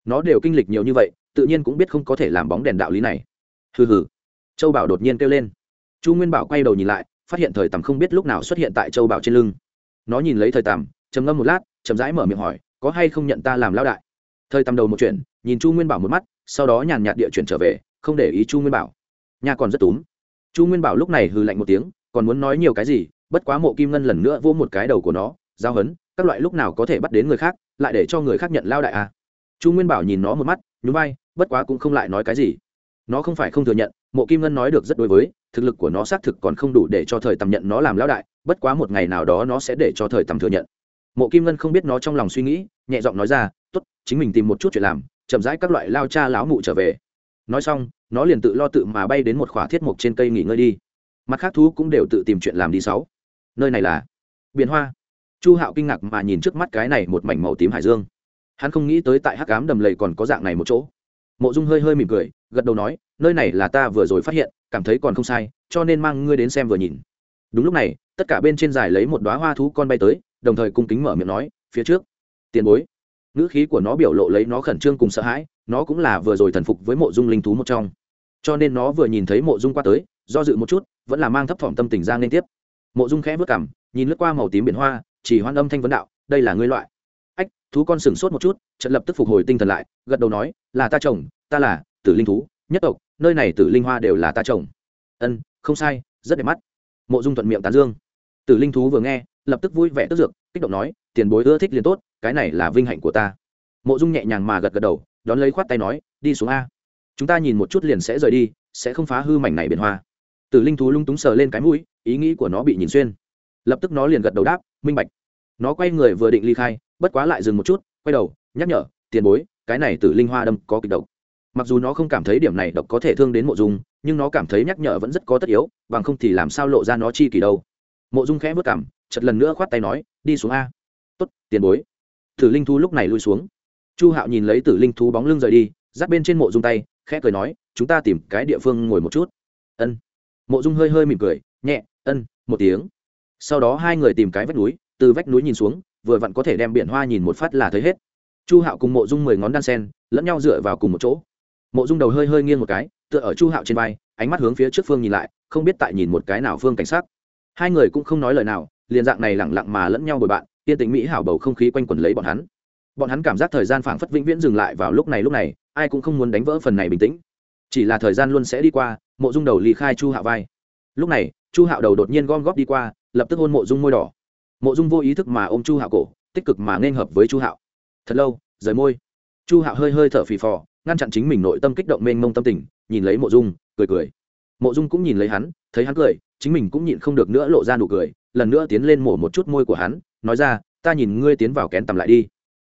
Nó đều kinh lịch nhiều như vậy, tự nhiên cũng biết không có thể làm bóng đèn đạo lý này. Hừ hừ. Châu bảo đột nhiên kêu lên. Chu nguyên bảo quay đầu nhìn lại, phát hiện thời tầm không biết lúc nào xuất hiện tại châu bảo trên lưng. Nó nhìn lấy thời tầm trầm ngâm một lát, chậm rãi mở miệng hỏi, có hay không nhận ta làm lao đại? Thời tầm đầu một chuyện, nhìn chu nguyên bảo một mắt, sau đó nhàn nhạt địa chuyển trở về, không để ý chu nguyên bảo. Nhà còn rất túm chu nguyên bảo lúc này hừ lạnh một tiếng, còn muốn nói nhiều cái gì, bất quá mộ kim ngân lần nữa vỗ một cái đầu của nó, giao hấn, các loại lúc nào có thể bắt đến người khác, lại để cho người khác nhận lao đại à. Chu nguyên bảo nhìn nó một mắt, nhún vai, bất quá cũng không lại nói cái gì. Nó không phải không thừa nhận, mộ kim ngân nói được rất đối với, thực lực của nó xác thực còn không đủ để cho thời tầm nhận nó làm lão đại, bất quá một ngày nào đó nó sẽ để cho thời tầm thừa nhận. Mộ kim ngân không biết nó trong lòng suy nghĩ, nhẹ giọng nói ra t ố t chính mình tìm một chút chuyện làm, chậm rãi các loại lao cha lão mụ trở về. Nói xong nó liền tự lo tự mà bay đến một khỏa thiết mục trên cây nghỉ ngơi đi. Mặt khác thú cũng đều tự tìm chuyện làm đi sáu. Nơi này là biển hoa. Chu hạo kinh ngạc mà nhìn trước mắt cái này một mảnh màu tím hải dương. Hắn không nghĩ tới tại hắc ám đầm lầy còn có dạng này một chỗ. Mộ dung hơi hơi mỉm cười, gật đầu nói, nơi này là ta vừa rồi phát hiện, cảm thấy còn không sai, cho nên mang ngươi đến xem vừa nhìn. Đúng lúc này, tất cả bên trên dài lấy một đoá hoa thú con bay tới, đồng thời cung kính mở miệng nói, phía trước, tiền bối. Ngữ khí của nó biểu lộ lấy nó khẩn trương cùng sợ hãi nó cũng là vừa rồi thần phục với mộ dung linh thú một trong. Cho nên nó vừa nhìn thấy mộ dung qua tới, do dự một chút, vẫn là mang thấp thỏm tâm tình ra liên tiếp. Mộ dung khẽ vớt cảm nhìn lướt qua màu tím biển hoa, chỉ hoan âm thanh vấn đạo, đây là ngươi loại. Ách, thú con sửng sốt một chút. Trận lập tức phục hồi tinh thần lại, gật đầu nói, là ta chồng, ta là tử linh thú, nhất tộc, nơi này tử linh hoa đều là ta chồng. Ân, không sai, rất đẹp mắt. Mộ dung thuận miệng tán dương. Tử linh thú vừa nghe, lập tức vui vẻ tức dược kích động nói, tiền bối ưa thích liền tốt, cái này là vinh hạnh của ta mộ dung nhẹ nhàng mà gật gật đầu, đón lấy khoát tay nói, đi xuống a. Chúng ta nhìn một chút liền sẽ rời đi, sẽ không phá hư mảnh này biển hoa. Tử linh thú lung túng sờ lên cái mũi, ý nghĩ của nó bị nhìn xuyên. Lập tức nó liền gật đầu đáp, minh bạch. Nó quay người vừa định ly khai, bất quá lại dừng một chút, quay đầu, nhắc nhở, tiền bối, cái này tử linh hoa đâm có kịch độc. Mặc dù nó không cảm thấy điểm này độc có thể thương đến mộ dung, nhưng nó cảm thấy nhắc nhở vẫn rất có tất yếu, bằng không thì làm sao lộ ra nó chi kỳ đâu. Mộ dung khẽ vất cảm chật lần nữa khoát tay nói, đi xuống a. Tốt, tiền bối. Tử linh thú lúc này lui xuống chu hạo nhìn lấy tử linh thú bóng lưng rời đi giáp bên trên mộ dung tay, khẽ cười nói, chúng ta tìm cái địa phương ngồi một chút. Ân. Mộ dung hơi hơi mỉm cười, nhẹ, ân, một tiếng. Sau đó hai người tìm cái vách núi, từ vách núi nhìn xuống, vừa vặn có thể đem biển hoa nhìn một phát là thấy hết. Chu hạo cùng mộ dung mười ngón đan sen, lẫn nhau dựa vào cùng một chỗ. Mộ dung đầu hơi hơi nghiêng một cái, tựa ở chu hạo trên vai, ánh mắt hướng phía trước phương nhìn lại, không biết tại nhìn một cái nào phương cảnh sát hai người cũng không nói lời nào, liền dạng này lẳng lặng mà lẫn nhau bồi bạn, yên tĩnh mỹ hảo bầu không khí quanh quẩn lấy bọn hắn bọn hắn cảm giác thời gian phảng phất vĩnh viễn dừng lại vào lúc này lúc này, ai cũng không muốn đánh vỡ phần này bình tĩnh. Chỉ là thời gian luôn sẽ đi qua, mộ dung đầu ly khai chu hạo vai. Lúc này, chu hạo đầu đột nhiên gom góp đi qua, lập tức hôn mộ dung môi đỏ. Mộ dung vô ý thức mà ôm chu hạo cổ, tích cực mà nên hợp với chu hạo. Thật lâu, rời môi. Chu hạo hơi hơi thở phì phò, ngăn chặn chính mình nội tâm kích động mênh mông tâm tình, nhìn lấy mộ dung, cười cười. Mộ dung cũng nhìn lấy hắn, thấy hắn cười, chính mình cũng nhịn không được nữa lộ ra nụ cười, lần nữa tiến lên mổ một chút môi của hắn, nói ra, ta nhìn ngươi tiến vào kén tầm lại đi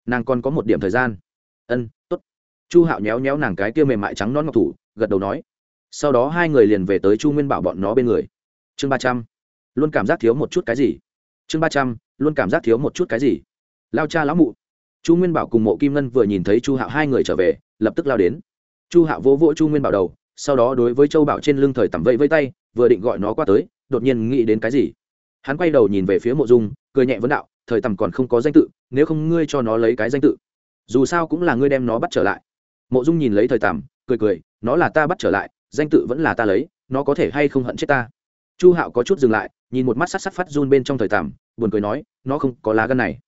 nàng còn có một điểm thời gian. Ân t ố t chu hạo nhéo nhéo nàng cái kia mềm mại trắng non ngọc thủ, gật đầu nói. Sau đó hai người liền về tới chu nguyên bảo bọn nó bên người. Chương ba trăm. Luôn cảm giác thiếu một chút cái gì? Chương ba trăm, luôn cảm giác thiếu một chút cái gì? Lao cha lão mụ. Chu nguyên bảo cùng mộ kim ngân vừa nhìn thấy chu hạo hai người trở về, lập tức lao đến. Chu hạo vỗ vỗ chu nguyên bảo đầu, sau đó đối với châu bảo trên lưng thời tẩm vẫy vây tay, vừa định gọi nó qua tới, đột nhiên nghĩ đến cái gì? Hắn quay đầu nhìn về phía mộ dung, cười nhẹ vấn đạo thời tầm còn không có danh tự nếu không ngươi cho nó lấy cái danh tự. Dù sao cũng là ngươi đem nó bắt trở lại. Mộ dung nhìn lấy thời tầm cười cười nó là ta bắt trở lại danh tự vẫn là ta lấy nó có thể hay không hận chết ta? Chu hạo có chút dừng lại nhìn một mắt sắt sắt phát run bên trong thời tầm buồn cười nói nó không có lá gân này.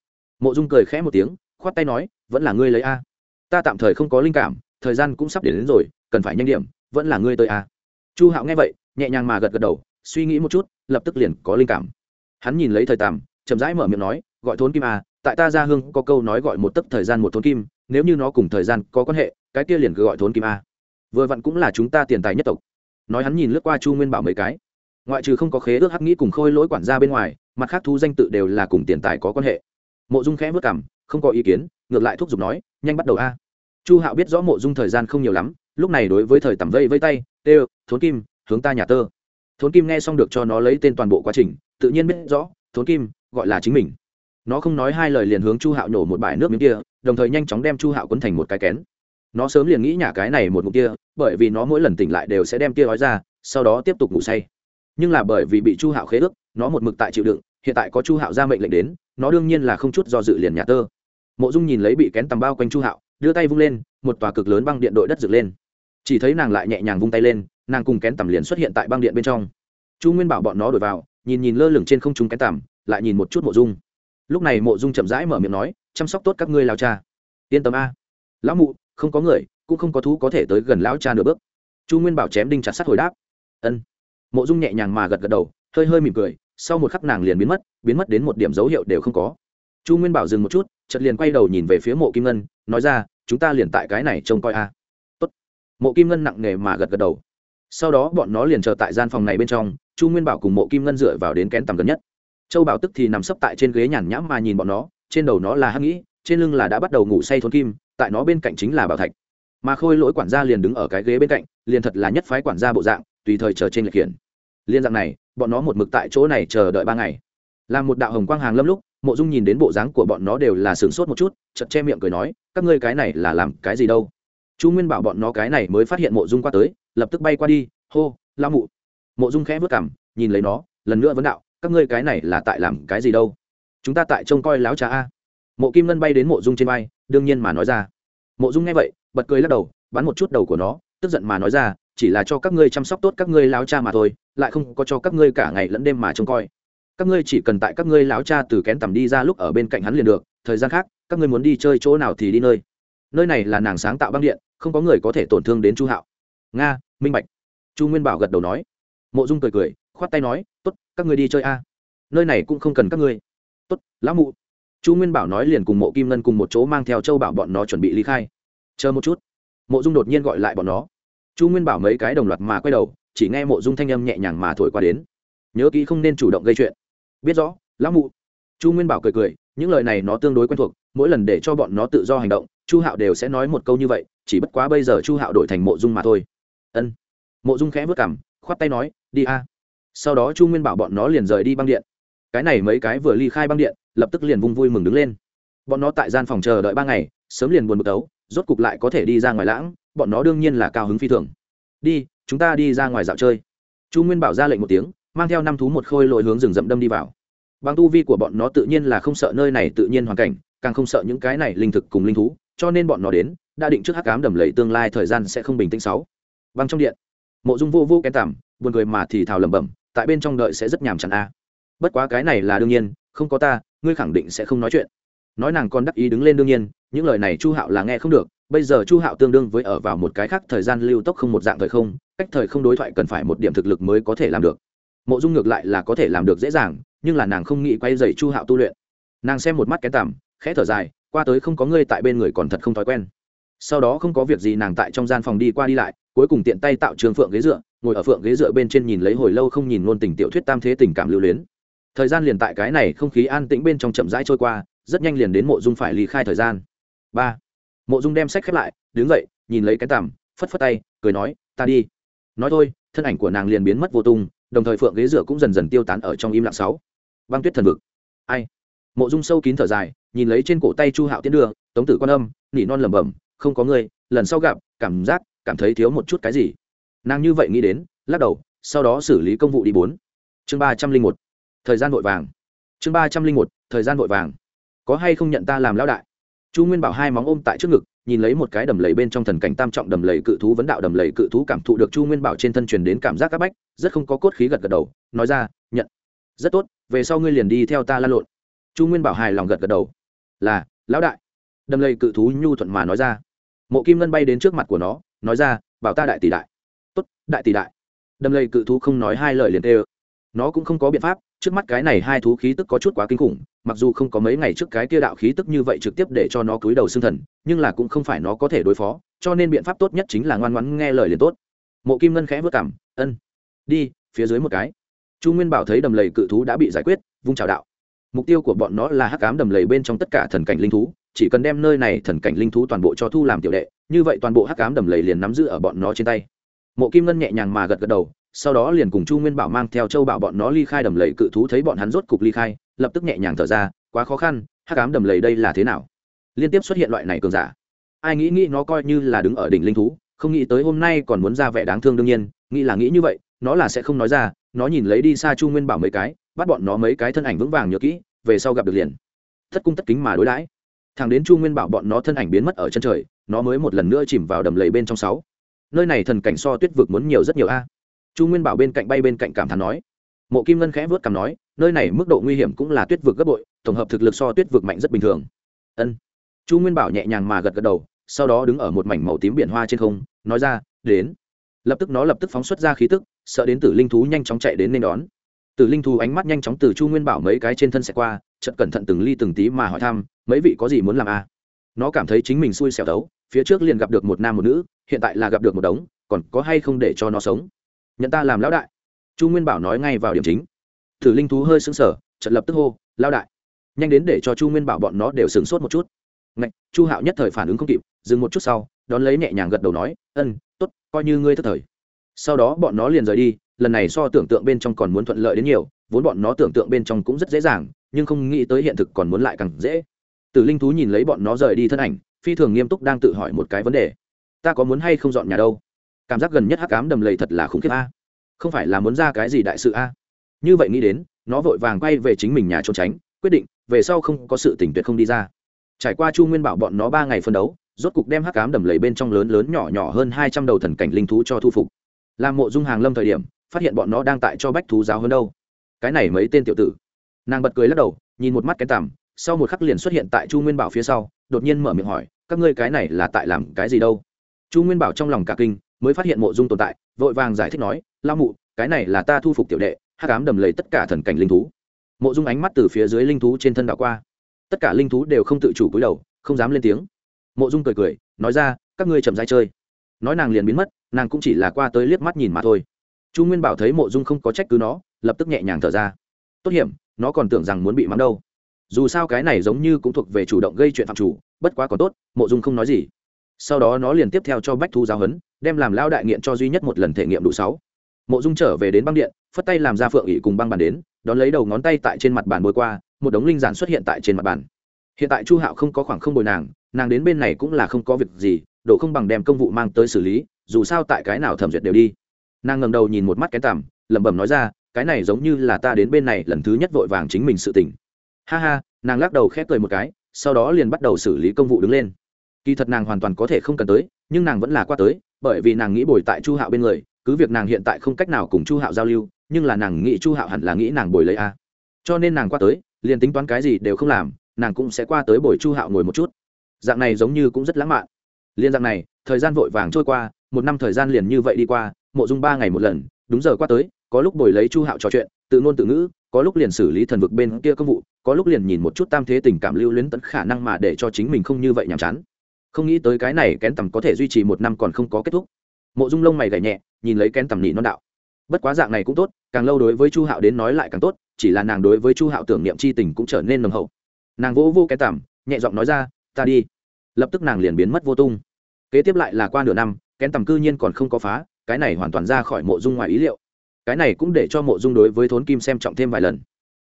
Mộ dung cười khẽ một tiếng khoát tay nói vẫn là ngươi lấy a. Ta tạm thời không có linh cảm thời gian cũng sắp đến, đến rồi cần phải nhanh điểm vẫn là ngươi tới a. Chu hạo nghe vậy nhẹ nhàng mà gật gật đầu suy nghĩ một chút lập tức liền có linh cảm. Hắn nhìn lấy thời tàm chậm rãi mở miệng nói gọi thốn kim à, tại ta ra hương có câu nói gọi một tấc thời gian một thốn kim nếu như nó cùng thời gian có quan hệ cái kia liền cứ gọi thốn kim a vừa vặn cũng là chúng ta tiền tài nhất tộc. Nói hắn nhìn lướt qua chu nguyên bảo mấy cái. Ngoại trừ không có khế ước hắc nghĩ cùng khôi lỗi quản gia bên ngoài mặt khác thu danh tự đều là cùng tiền tài có quan hệ. Mộ dung khẽ vất cảm không có ý kiến ngược lại thúc giục nói nhanh bắt đầu a. Chu hạo biết rõ mộ dung thời gian không nhiều lắm lúc này đối với thời tầm vây vây tay tê thốn kim hướng ta nhà tơ. Thốn kim nghe xong được cho nó lấy tên toàn bộ quá trình tự nhiên biết rõ thốn kim gọi là chính mình nó không nói hai lời liền hướng chu hạo nhổ một bãi nước miếng kia, đồng thời nhanh chóng đem chu hạo quấn thành một cái kén. Nó sớm liền nghĩ nhả cái này một ngụm kia, bởi vì nó mỗi lần tỉnh lại đều sẽ đem kia gói ra, sau đó tiếp tục ngủ say. Nhưng là bởi vì bị chu hạo khế ước, nó một mực tại chịu đựng, hiện tại có chu hạo ra mệnh lệnh đến, nó đương nhiên là không chút do dự liền nhà tơ. Mộ dung nhìn lấy bị kén tầm bao quanh chu hạo, đưa tay vung lên, một tòa cực lớn băng điện đội đất dựng lên. Chỉ thấy nàng lại nhẹ nhàng vung tay lên, nàng cùng kén tầm liền xuất hiện tại băng điện bên trong. Chu nguyên bảo bọn nó đổi vào, nhìn nhìn lơ lửng trên không trung kén tầm, lại nhìn một chút mộ dung lúc này mộ dung chậm rãi mở miệng nói, chăm sóc tốt các ngươi lao cha. Yên tâm a. Lão mụ, không có người, cũng không có thú có thể tới gần lão cha nửa bước. Chu nguyên bảo chém đinh chặt sắt hồi đáp. Ân. Mộ dung nhẹ nhàng mà gật gật đầu, hơi hơi mỉm cười, sau một khắc nàng liền biến mất biến mất đến một điểm dấu hiệu đều không có. Chu nguyên bảo dừng một chút, chợt liền quay đầu nhìn về phía mộ kim ngân, nói ra, chúng ta liền tại cái này trông coi a. Tốt. mộ kim ngân nặng nề mà gật gật đầu. Sau đó bọn nó liền chờ tại gian phòng này bên trong, chu nguyên bảo cùng mộ kim ngân dựa vào đến kén tầm gần nhất châu bảo tức thì nằm sấp tại trên ghế nhàn nhãm mà nhìn bọn nó, trên đầu nó là hắc nghĩ, trên lưng là đã bắt đầu ngủ say thốn kim, tại nó bên cạnh chính là bảo thạch. Mà khôi lỗi quản gia liền đứng ở cái ghế bên cạnh, liền thật là nhất phái quản gia bộ dạng, tùy thời chờ trên lệch hiển. Liên dạng này, bọn nó một mực tại chỗ này chờ đợi ba ngày. Làm một đạo hồng quang hàng lâm lúc, mộ dung nhìn đến bộ dáng của bọn nó đều là sửng sốt một chút chật che miệng cười nói, các ngươi cái này là làm cái gì đâu? Chu nguyên bảo bọn nó cái này mới phát hiện mộ dung qua tới, lập tức bay qua đi, hô la mụ. Mộ dung khẽ vớt cảm nhìn lấy nó, lần nữa vấn đạo các ngươi cái này là tại làm cái gì đâu? Chúng ta tại trông coi láo trà a. Mộ kim ngân bay đến mộ dung trên vai, đương nhiên mà nói ra. Mộ dung nghe vậy, bật cười lắc đầu, bắn một chút đầu của nó, tức giận mà nói ra, chỉ là cho các ngươi chăm sóc tốt các ngươi láo cha mà thôi, lại không có cho các ngươi cả ngày lẫn đêm mà trông coi. Các ngươi chỉ cần tại các ngươi láo cha từ kén tầm đi ra lúc ở bên cạnh hắn liền được, thời gian khác, các ngươi muốn đi chơi chỗ nào thì đi nơi. Nơi này là nàng sáng tạo băng điện, không có người có thể tổn thương đến chu hạo. Nga, minh bạch. Chu nguyên bảo gật đầu nói. Mộ dung cười cười khoát tay nói, tốt, các ngươi đi chơi a. Nơi này cũng không cần các ngươi. Tốt, lão mụ. Chu nguyên bảo nói liền cùng mộ kim ngân cùng một chỗ mang theo châu bảo bọn nó chuẩn bị ly khai. Chờ một chút. Mộ dung đột nhiên gọi lại bọn nó. Chu nguyên bảo mấy cái đồng loạt mà quay đầu, chỉ nghe mộ dung thanh âm nhẹ nhàng mà thổi qua đến. Nhớ kỹ không nên chủ động gây chuyện. Biết rõ, lão mụ. Chu nguyên bảo cười cười, những lời này nó tương đối quen thuộc, mỗi lần để cho bọn nó tự do hành động, chu hạo đều sẽ nói một câu như vậy, chỉ bất quá bây giờ chu hạo đổi thành mộ dung mà thôi. Ân. Mộ dung khẽ vất cảm khoát tay nói, đi a sau đó chu nguyên bảo bọn nó liền rời đi băng điện cái này mấy cái vừa ly khai băng điện lập tức liền vung vui mừng đứng lên bọn nó tại gian phòng chờ đợi ba ngày sớm liền buồn bực tấu, rốt cục lại có thể đi ra ngoài lãng bọn nó đương nhiên là cao hứng phi thường đi chúng ta đi ra ngoài dạo chơi chu nguyên bảo ra lệnh một tiếng mang theo năm thú một khôi lội hướng rừng rậm đâm đi vào bằng tu vi của bọn nó tự nhiên là không sợ nơi này tự nhiên hoàn cảnh càng không sợ những cái này linh thực cùng linh thú cho nên bọn nó đến đã định trước hắc cám đầm lầy tương lai thời gian sẽ không bình tĩnh sáu băng trong điện mộ dung vô vô kén tằm, buồn cười mà thì thào lẩm bẩm tại bên trong đợi sẽ rất nhàm chán a bất quá cái này là đương nhiên, không có ta, ngươi khẳng định sẽ không nói chuyện. Nói nàng còn đắc ý đứng lên đương nhiên, những lời này chu hạo là nghe không được, bây giờ chu hạo tương đương với ở vào một cái khác thời gian lưu tốc không một dạng thời không, cách thời không đối thoại cần phải một điểm thực lực mới có thể làm được. Mộ dung ngược lại là có thể làm được dễ dàng, nhưng là nàng không nghĩ quay dày chu hạo tu luyện. Nàng xem một mắt kén tằm, khẽ thở dài, qua tới không có ngươi tại bên người còn thật không thói quen. Sau đó không có việc gì nàng tại trong gian phòng đi qua đi lại, cuối cùng tiện tay tạo trường phượng ghế dựa ngồi ở phượng ghế dựa bên trên nhìn lấy hồi lâu không nhìn luôn tình tiểu thuyết tam thế tình cảm lưu luyến. Thời gian liền tại cái này không khí an tĩnh bên trong chậm rãi trôi qua rất nhanh liền đến mộ dung phải ly khai thời gian. Ba. Mộ dung đem sách khép lại đứng dậy nhìn lấy cái tằm phất phất tay cười nói ta đi. Nói thôi thân ảnh của nàng liền biến mất vô tung đồng thời phượng ghế dựa cũng dần dần tiêu tán ở trong im lặng sáu. Băng tuyết thần vực. Ai? Mộ dung sâu kín thở dài nhìn lấy trên cổ tay chu hạo tiến Đường, tống tử quan âm nỉ non lẩm bẩm không có người lần sau gặp cảm giác cảm thấy thiếu một chút cái gì? Nàng như vậy nghĩ đến, lắc đầu, sau đó xử lý công vụ đi bốn. Chương ba trăm linh một, thời gian vội vàng. Chương ba trăm linh một, thời gian vội vàng. Có hay không nhận ta làm lão đại? Chu nguyên bảo hai móng ôm tại trước ngực, nhìn lấy một cái đầm lầy bên trong thần cảnh tam trọng đầm lầy cự thú vấn đạo đầm lầy cự thú cảm thụ được chu nguyên bảo trên thân truyền đến cảm giác c áp bách, rất không có cốt khí gật gật đầu, nói ra, nhận. Rất tốt, về sau ngươi liền đi theo ta lan lộn. Chu nguyên bảo hài lòng gật gật đầu. Là, lão đại. Đầm lầy cự thú nhu thuận mà nói ra. Mộ kim ngân bay đến trước mặt của nó, nói ra, bảo ta đại tỷ đại tốt, đại tỷ đại. Đầm lầy cự thú không nói hai lời liền tê ơ. Nó cũng không có biện pháp, trước mắt cái này hai thú khí tức có chút quá kinh khủng, mặc dù không có mấy ngày trước cái kia đạo khí tức như vậy trực tiếp để cho nó cúi đầu xương thần, nhưng là cũng không phải nó có thể đối phó, cho nên biện pháp tốt nhất chính là ngoan ngoãn nghe lời liền tốt. Mộ kim ngân khẽ vất cảm ân, đi, phía dưới một cái. Chu nguyên bảo thấy đầm lầy cự thú đã bị giải quyết, vung trào đạo. Mục tiêu của bọn nó là hắc cám đầm lầy bên trong tất cả thần cảnh linh thú, chỉ cần đem nơi này thần cảnh linh thú toàn bộ cho thu làm tiểu đệ, như vậy toàn bộ hắc cám đầm lầy liền nắm giữ ở bọn nó trên tay mộ kim ngân nhẹ nhàng mà gật gật đầu, sau đó liền cùng chu nguyên bảo mang theo châu bảo bọn nó ly khai đầm lầy cự thú thấy bọn hắn rốt cục ly khai, lập tức nhẹ nhàng thở ra, quá khó khăn, hắc cám đầm lầy đây là thế nào? Liên tiếp xuất hiện loại này cường giả. Ai nghĩ nghĩ nó coi như là đứng ở đỉnh linh thú, không nghĩ tới hôm nay còn muốn ra vẻ đáng thương đương nhiên, nghĩ là nghĩ như vậy, nó là sẽ không nói ra, nó nhìn lấy đi xa chu nguyên bảo mấy cái, bắt bọn nó mấy cái thân ảnh vững vàng nhớ kỹ, về sau gặp được liền. Thất cung tất kính mà đối đãi. Thằng đến chu nguyên bảo bọn nó thân ảnh biến mất ở chân trời, nó mới một lần nữa chìm vào đầm lầy bên trong sáu nơi này thần cảnh so tuyết vực muốn nhiều rất nhiều a. Chu nguyên bảo bên cạnh bay bên cạnh cảm thán nói. Mộ kim ngân khẽ vớt cảm nói, nơi này mức độ nguy hiểm cũng là tuyết vực gấp bội, tổng hợp thực lực so tuyết vực mạnh rất bình thường. Ân. Chu nguyên bảo nhẹ nhàng mà gật gật đầu, sau đó đứng ở một mảnh màu tím biển hoa trên không, nói ra, đến. Lập tức nó lập tức phóng xuất ra khí tức, sợ đến tử linh thú nhanh chóng chạy đến nên đón. Tử linh thú ánh mắt nhanh chóng từ chu nguyên bảo mấy cái trên thân sẽ qua chật cẩn thận từng ly từng tí mà hỏi thăm, mấy vị có gì muốn làm a à? Nó cảm thấy chính mình xui xẻo đấu, phía trước liền gặp được một nam một nữ, hiện tại là gặp được một đống, còn có hay không để cho nó sống? Nhận ta làm lão đại. Chu nguyên bảo nói ngay vào điểm chính. Thử linh thú hơi sững sờ trận lập tức hô, lão đại. Nhanh đến để cho chu nguyên bảo bọn nó đều sửng sốt một chút. Ngạch, chu hạo nhất thời phản ứng không kịp, dừng một chút sau, đón lấy nhẹ nhàng gật đầu nói, ân t ố t coi như ngươi thất thời. Sau đó bọn nó liền rời đi, lần này so tưởng tượng bên trong còn muốn thuận lợi đến nhiều, vốn bọn nó tưởng tượng bên trong cũng rất dễ dàng, nhưng không nghĩ tới hiện thực còn muốn lại càng dễ tử linh thú nhìn lấy bọn nó rời đi thân ảnh, phi thường nghiêm túc đang tự hỏi một cái vấn đề. Ta có muốn hay không dọn nhà đâu? Cảm giác gần nhất hắc ám đầm lầy thật là khủng khiếp a. Không phải là muốn ra cái gì đại sự a? Như vậy nghĩ đến, nó vội vàng quay về chính mình nhà trốn tránh, quyết định, về sau không có sự tỉnh tuyệt không đi ra. Trải qua chu nguyên bảo bọn nó ba ngày phân đấu, rốt cục đem hắc ám đầm lầy bên trong lớn lớn nhỏ nhỏ hơn hai trăm đầu thần cảnh linh thú cho thu phục. Làm mộ dung hàng lâm thời điểm, phát hiện bọn nó đang tại cho bách thú giáo hơn đâu. Cái này mấy tên tiểu tử. Nàng bật cười lắc đầu, nhìn một mắt cái tằm sau một khắc liền xuất hiện tại chu nguyên bảo phía sau, đột nhiên mở miệng hỏi, các ngươi cái này là tại làm cái gì đâu? Chu nguyên bảo trong lòng cả kinh, mới phát hiện mộ dung tồn tại, vội vàng giải thích nói lao mụ, cái này là ta thu phục tiểu đệ hát cám đầm lầy tất cả thần cảnh linh thú. Mộ dung ánh mắt từ phía dưới linh thú trên thân đảo qua. Tất cả linh thú đều không tự chủ cúi đầu, không dám lên tiếng. Mộ dung cười cười, nói ra, các ngươi chậm dai chơi. Nói nàng liền biến mất, nàng cũng chỉ là qua tới liếc mắt nhìn mà thôi. Chu nguyên bảo thấy mộ dung không có trách cứ nó, lập tức nhẹ nhàng thở ra. Tốt hiểm, nó còn tưởng rằng muốn bị mắng đâu dù sao cái này giống như cũng thuộc về chủ động gây chuyện phạm chủ, bất quá còn tốt, mộ dung không nói gì. Sau đó nó liền tiếp theo cho bách thu giáo huấn, đem làm lao đại nghiện cho duy nhất một lần thể nghiệm đủ sáu. Mộ dung trở về đến băng điện, phất tay làm ra phượng ỉ cùng băng bàn đến, đón lấy đầu ngón tay tại trên mặt bàn bôi qua, một đống linh giản xuất hiện tại trên mặt bàn. Hiện tại chu hạo không có khoảng không bồi nàng nàng đến bên này cũng là không có việc gì, độ không bằng đem công vụ mang tới xử lý, dù sao tại cái nào thẩm duyệt đều đi. Nàng ngầm đầu nhìn một mắt cái tằm, lẩm bẩm nói ra, cái này giống như là ta đến bên này lần thứ nhất vội vàng chính mình sự tỉnh ha ha, nàng lắc đầu khép cười một cái, sau đó liền bắt đầu xử lý công vụ đứng lên. Kỳ thật nàng hoàn toàn có thể không cần tới, nhưng nàng vẫn là qua tới, bởi vì nàng nghĩ bồi tại chu hạo bên người, cứ việc nàng hiện tại không cách nào cùng chu hạo giao lưu, nhưng là nàng nghĩ chu hạo hẳn là nghĩ nàng bồi lấy a. Cho nên nàng qua tới, liền tính toán cái gì đều không làm, nàng cũng sẽ qua tới bồi chu hạo ngồi một chút. Dạng này giống như cũng rất lãng mạn. Liên dạng này, thời gian vội vàng trôi qua, một năm thời gian liền như vậy đi qua, mộ dung ba ngày một lần, đúng giờ qua tới, có lúc bồi lấy chu hạo trò chuyện, tự ngôn tự ngữ có lúc liền xử lý thần vực bên kia công vụ, có lúc liền nhìn một chút tam thế tình cảm lưu luyến tận khả năng mà để cho chính mình không như vậy nhàm chán. Không nghĩ tới cái này kén tầm có thể duy trì một năm còn không có kết thúc. Mộ dung lông mày gảy nhẹ, nhìn lấy kén tầm nỉ non đạo. Bất quá dạng này cũng tốt, càng lâu đối với chu hạo đến nói lại càng tốt, chỉ là nàng đối với chu hạo tưởng niệm c h i tình cũng trở nên nồng hậu. Nàng vỗ vô kén tầm, nhẹ giọng nói ra, ta đi. Lập tức nàng liền biến mất vô tung. Kế tiếp lại là qua nửa năm, kén tầm cư nhiên còn không có phá, cái này hoàn toàn ra khỏi mộ dung ngoài ý liệu cái này cũng để cho mộ dung đối với thốn kim xem trọng thêm vài lần.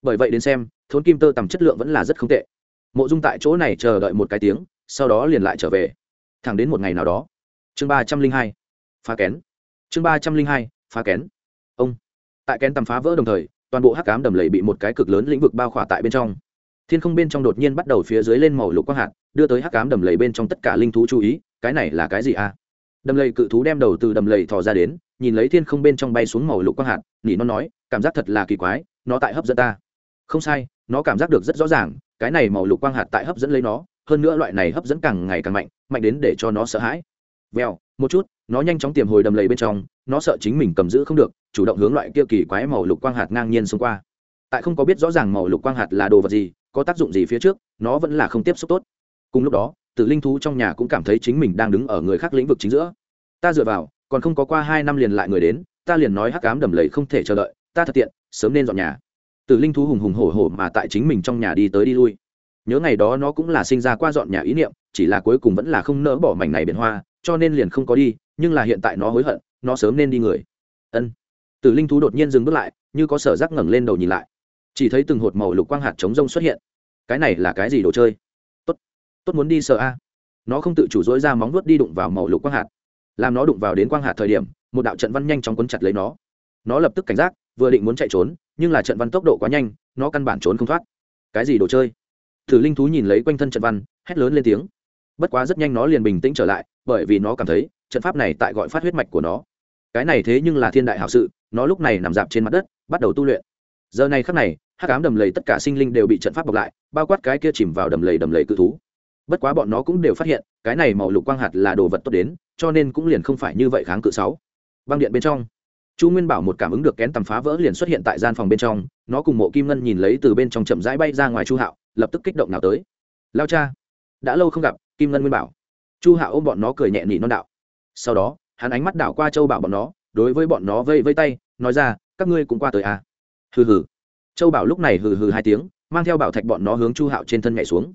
Bởi vậy đến xem, thốn kim tơ tầm chất lượng vẫn là rất không tệ. Mộ dung tại chỗ này chờ đợi một cái tiếng, sau đó liền lại trở về. Thẳng đến một ngày nào đó. Chương ba trăm linh hai, phá kén. Chương ba trăm linh hai, phá kén. Ông. Tại kén tầm phá vỡ đồng thời, toàn bộ hắc cám đầm lầy bị một cái cực lớn lĩnh vực bao khỏa tại bên trong. Thiên không bên trong đột nhiên bắt đầu phía dưới lên màu lục quang hạt, đưa tới hắc cám đầm lầy bên trong tất cả linh thú chú ý, cái này là cái gì a à? đầm lầy cự thú đem đầu từ đầm lầy thò ra đến nhìn lấy thiên không bên trong bay xuống màu lục quang hạt, nỉ nó nói, cảm giác thật là kỳ quái, nó tại hấp dẫn ta. Không sai, nó cảm giác được rất rõ ràng, cái này màu lục quang hạt tại hấp dẫn lấy nó, hơn nữa loại này hấp dẫn càng ngày càng mạnh mạnh đến để cho nó sợ hãi. Vèo, một chút, nó nhanh chóng tiềm hồi đầm lầy bên trong, nó sợ chính mình cầm giữ không được, chủ động hướng loại kia kỳ quái màu lục quang hạt ngang nhiên xông qua. Tại không có biết rõ ràng màu lục quang hạt là đồ vật gì, có tác dụng gì phía trước, nó vẫn là không tiếp xúc tốt. Cùng lúc đó, tử linh thú trong nhà cũng cảm thấy chính mình đang đứng ở người khác lĩnh vực chính giữa. Ta dựa vào còn không có qua hai năm liền lại người đến, ta liền nói hắc cám đầm lầy không thể chờ đợi, ta thật tiện, sớm nên dọn nhà. Tử linh thú hùng hùng hổ hổ mà tại chính mình trong nhà đi tới đi lui. Nhớ ngày đó nó cũng là sinh ra qua dọn nhà ý niệm, chỉ là cuối cùng vẫn là không nỡ bỏ mảnh này biển hoa, cho nên liền không có đi, nhưng là hiện tại nó hối hận, nó sớm nên đi người. Ân. Tử linh thú đột nhiên dừng bước lại, như có sở giác ngẩng lên đầu nhìn lại. Chỉ thấy từng hột màu lục quang hạt chống rông xuất hiện. Cái này là cái gì đồ chơi? Tốt. Tốt muốn đi sợ a. Nó không tự chủ dối ra móng vuốt đi đụng vào màu lục quang hạt làm nó đụng vào đến quang hạt thời điểm, một đạo trận văn nhanh chóng quấn chặt lấy nó. Nó lập tức cảnh giác, vừa định muốn chạy trốn, nhưng là trận văn tốc độ quá nhanh, nó căn bản trốn không thoát. Cái gì đồ chơi? Thử linh thú nhìn lấy quanh thân trận văn, hét lớn lên tiếng. Bất quá rất nhanh nó liền bình tĩnh trở lại, bởi vì nó cảm thấy, trận pháp này tại gọi phát huyết mạch của nó. Cái này thế nhưng là thiên đại hảo sự, nó lúc này nằm dạp trên mặt đất, bắt đầu tu luyện. Giờ này khắc này hát cám đầm lầy tất cả sinh linh đều bị trận pháp bọc lại, bao quát cái kia chìm vào đầm lầy đầm lầy cự thú. Bất quá bọn nó cũng đều phát hiện cái này màu lục quang hạt là đồ vật tốt đến, cho nên cũng liền không phải như vậy kháng cự sáu. Băng điện bên trong, chu nguyên bảo một cảm ứng được kén tầm phá vỡ liền xuất hiện tại gian phòng bên trong, nó cùng mộ kim ngân nhìn lấy từ bên trong chậm rãi bay ra ngoài chu hạo, lập tức kích động nào tới. Lao cha, đã lâu không gặp, kim ngân nguyên bảo. Chu hạo ôm bọn nó cười nhẹ nỉ non đạo. Sau đó, hắn ánh mắt đảo qua châu bảo bọn nó, đối với bọn nó vây vây tay, nói ra, các ngươi cũng qua tới à. hừ hừ. Châu bảo lúc này hừ hừ hai tiếng, mang theo bảo thạch bọn nó hướng chu hạo trên thân nhảy xuống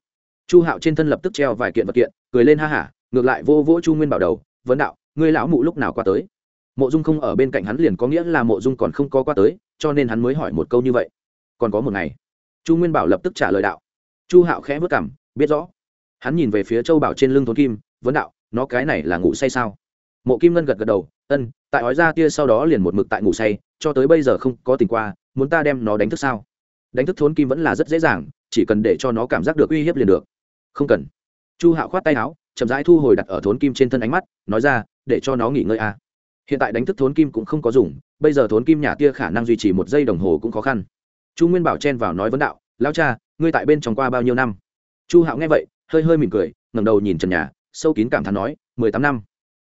chu hạo trên thân lập tức treo vài kiện vật kiện, cười lên ha hả, ngược lại vô vỗ chu nguyên bảo đầu, vấn đạo, ngươi lão mụ lúc nào qua tới? Mộ dung không ở bên cạnh hắn liền có nghĩa là mộ dung còn không có qua tới, cho nên hắn mới hỏi một câu như vậy. Còn có một ngày, chu nguyên bảo lập tức trả lời đạo. Chu hạo khẽ vất cảm biết rõ. Hắn nhìn về phía châu bảo trên lưng thốn kim, vấn đạo, nó cái này là ngủ say sao? Mộ kim ngân gật gật đầu, ân, tại ói ra tia sau đó liền một mực tại ngủ say, cho tới bây giờ không có tình qua, muốn ta đem nó đánh thức sao? Đánh thức thốn kim vẫn là rất dễ dàng, chỉ cần để cho nó cảm giác được uy hiếp liền được không cần. Chu hạo khoát tay áo, chậm rãi thu hồi đặt ở thốn kim trên thân ánh mắt, nói ra, để cho nó nghỉ ngơi a. À. hiện tại đánh thức thốn kim cũng không có dùng, bây giờ thốn kim nhà tia khả năng duy trì một giây đồng hồ cũng khó khăn. Chu nguyên bảo chen vào nói vấn đạo lao cha, ngươi tại bên trong qua bao nhiêu năm? Chu hạo nghe vậy, hơi hơi mỉm cười, ngẩng đầu nhìn trần nhà, sâu kín cảm thán nói, mười tám năm.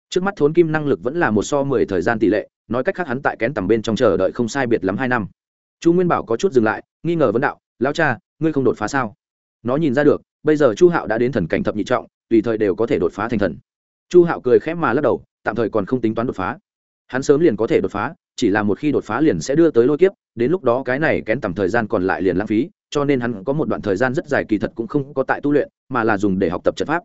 Trước mắt thốn kim năng lực vẫn là một so mười thời gian tỷ lệ, nói cách khác hắn tại kén tầm bên trong chờ đợi không sai biệt lắm hai năm. Chu nguyên bảo có chút dừng lại, nghi ngờ vấn đạo lao cha, ngươi không đột phá sao? Nó nhìn ra được bây giờ chu hạo đã đến thần cảnh thập nhị trọng, tùy thời đều có thể đột phá thành thần. Chu hạo cười khẽ mà lắc đầu, tạm thời còn không tính toán đột phá. Hắn sớm liền có thể đột phá, chỉ là một khi đột phá liền sẽ đưa tới lôi kiếp, đến lúc đó cái này kén tầm thời gian còn lại liền lãng phí, cho nên hắn có một đoạn thời gian rất dài kỳ thật cũng không có tại tu luyện, mà là dùng để học tập trận pháp.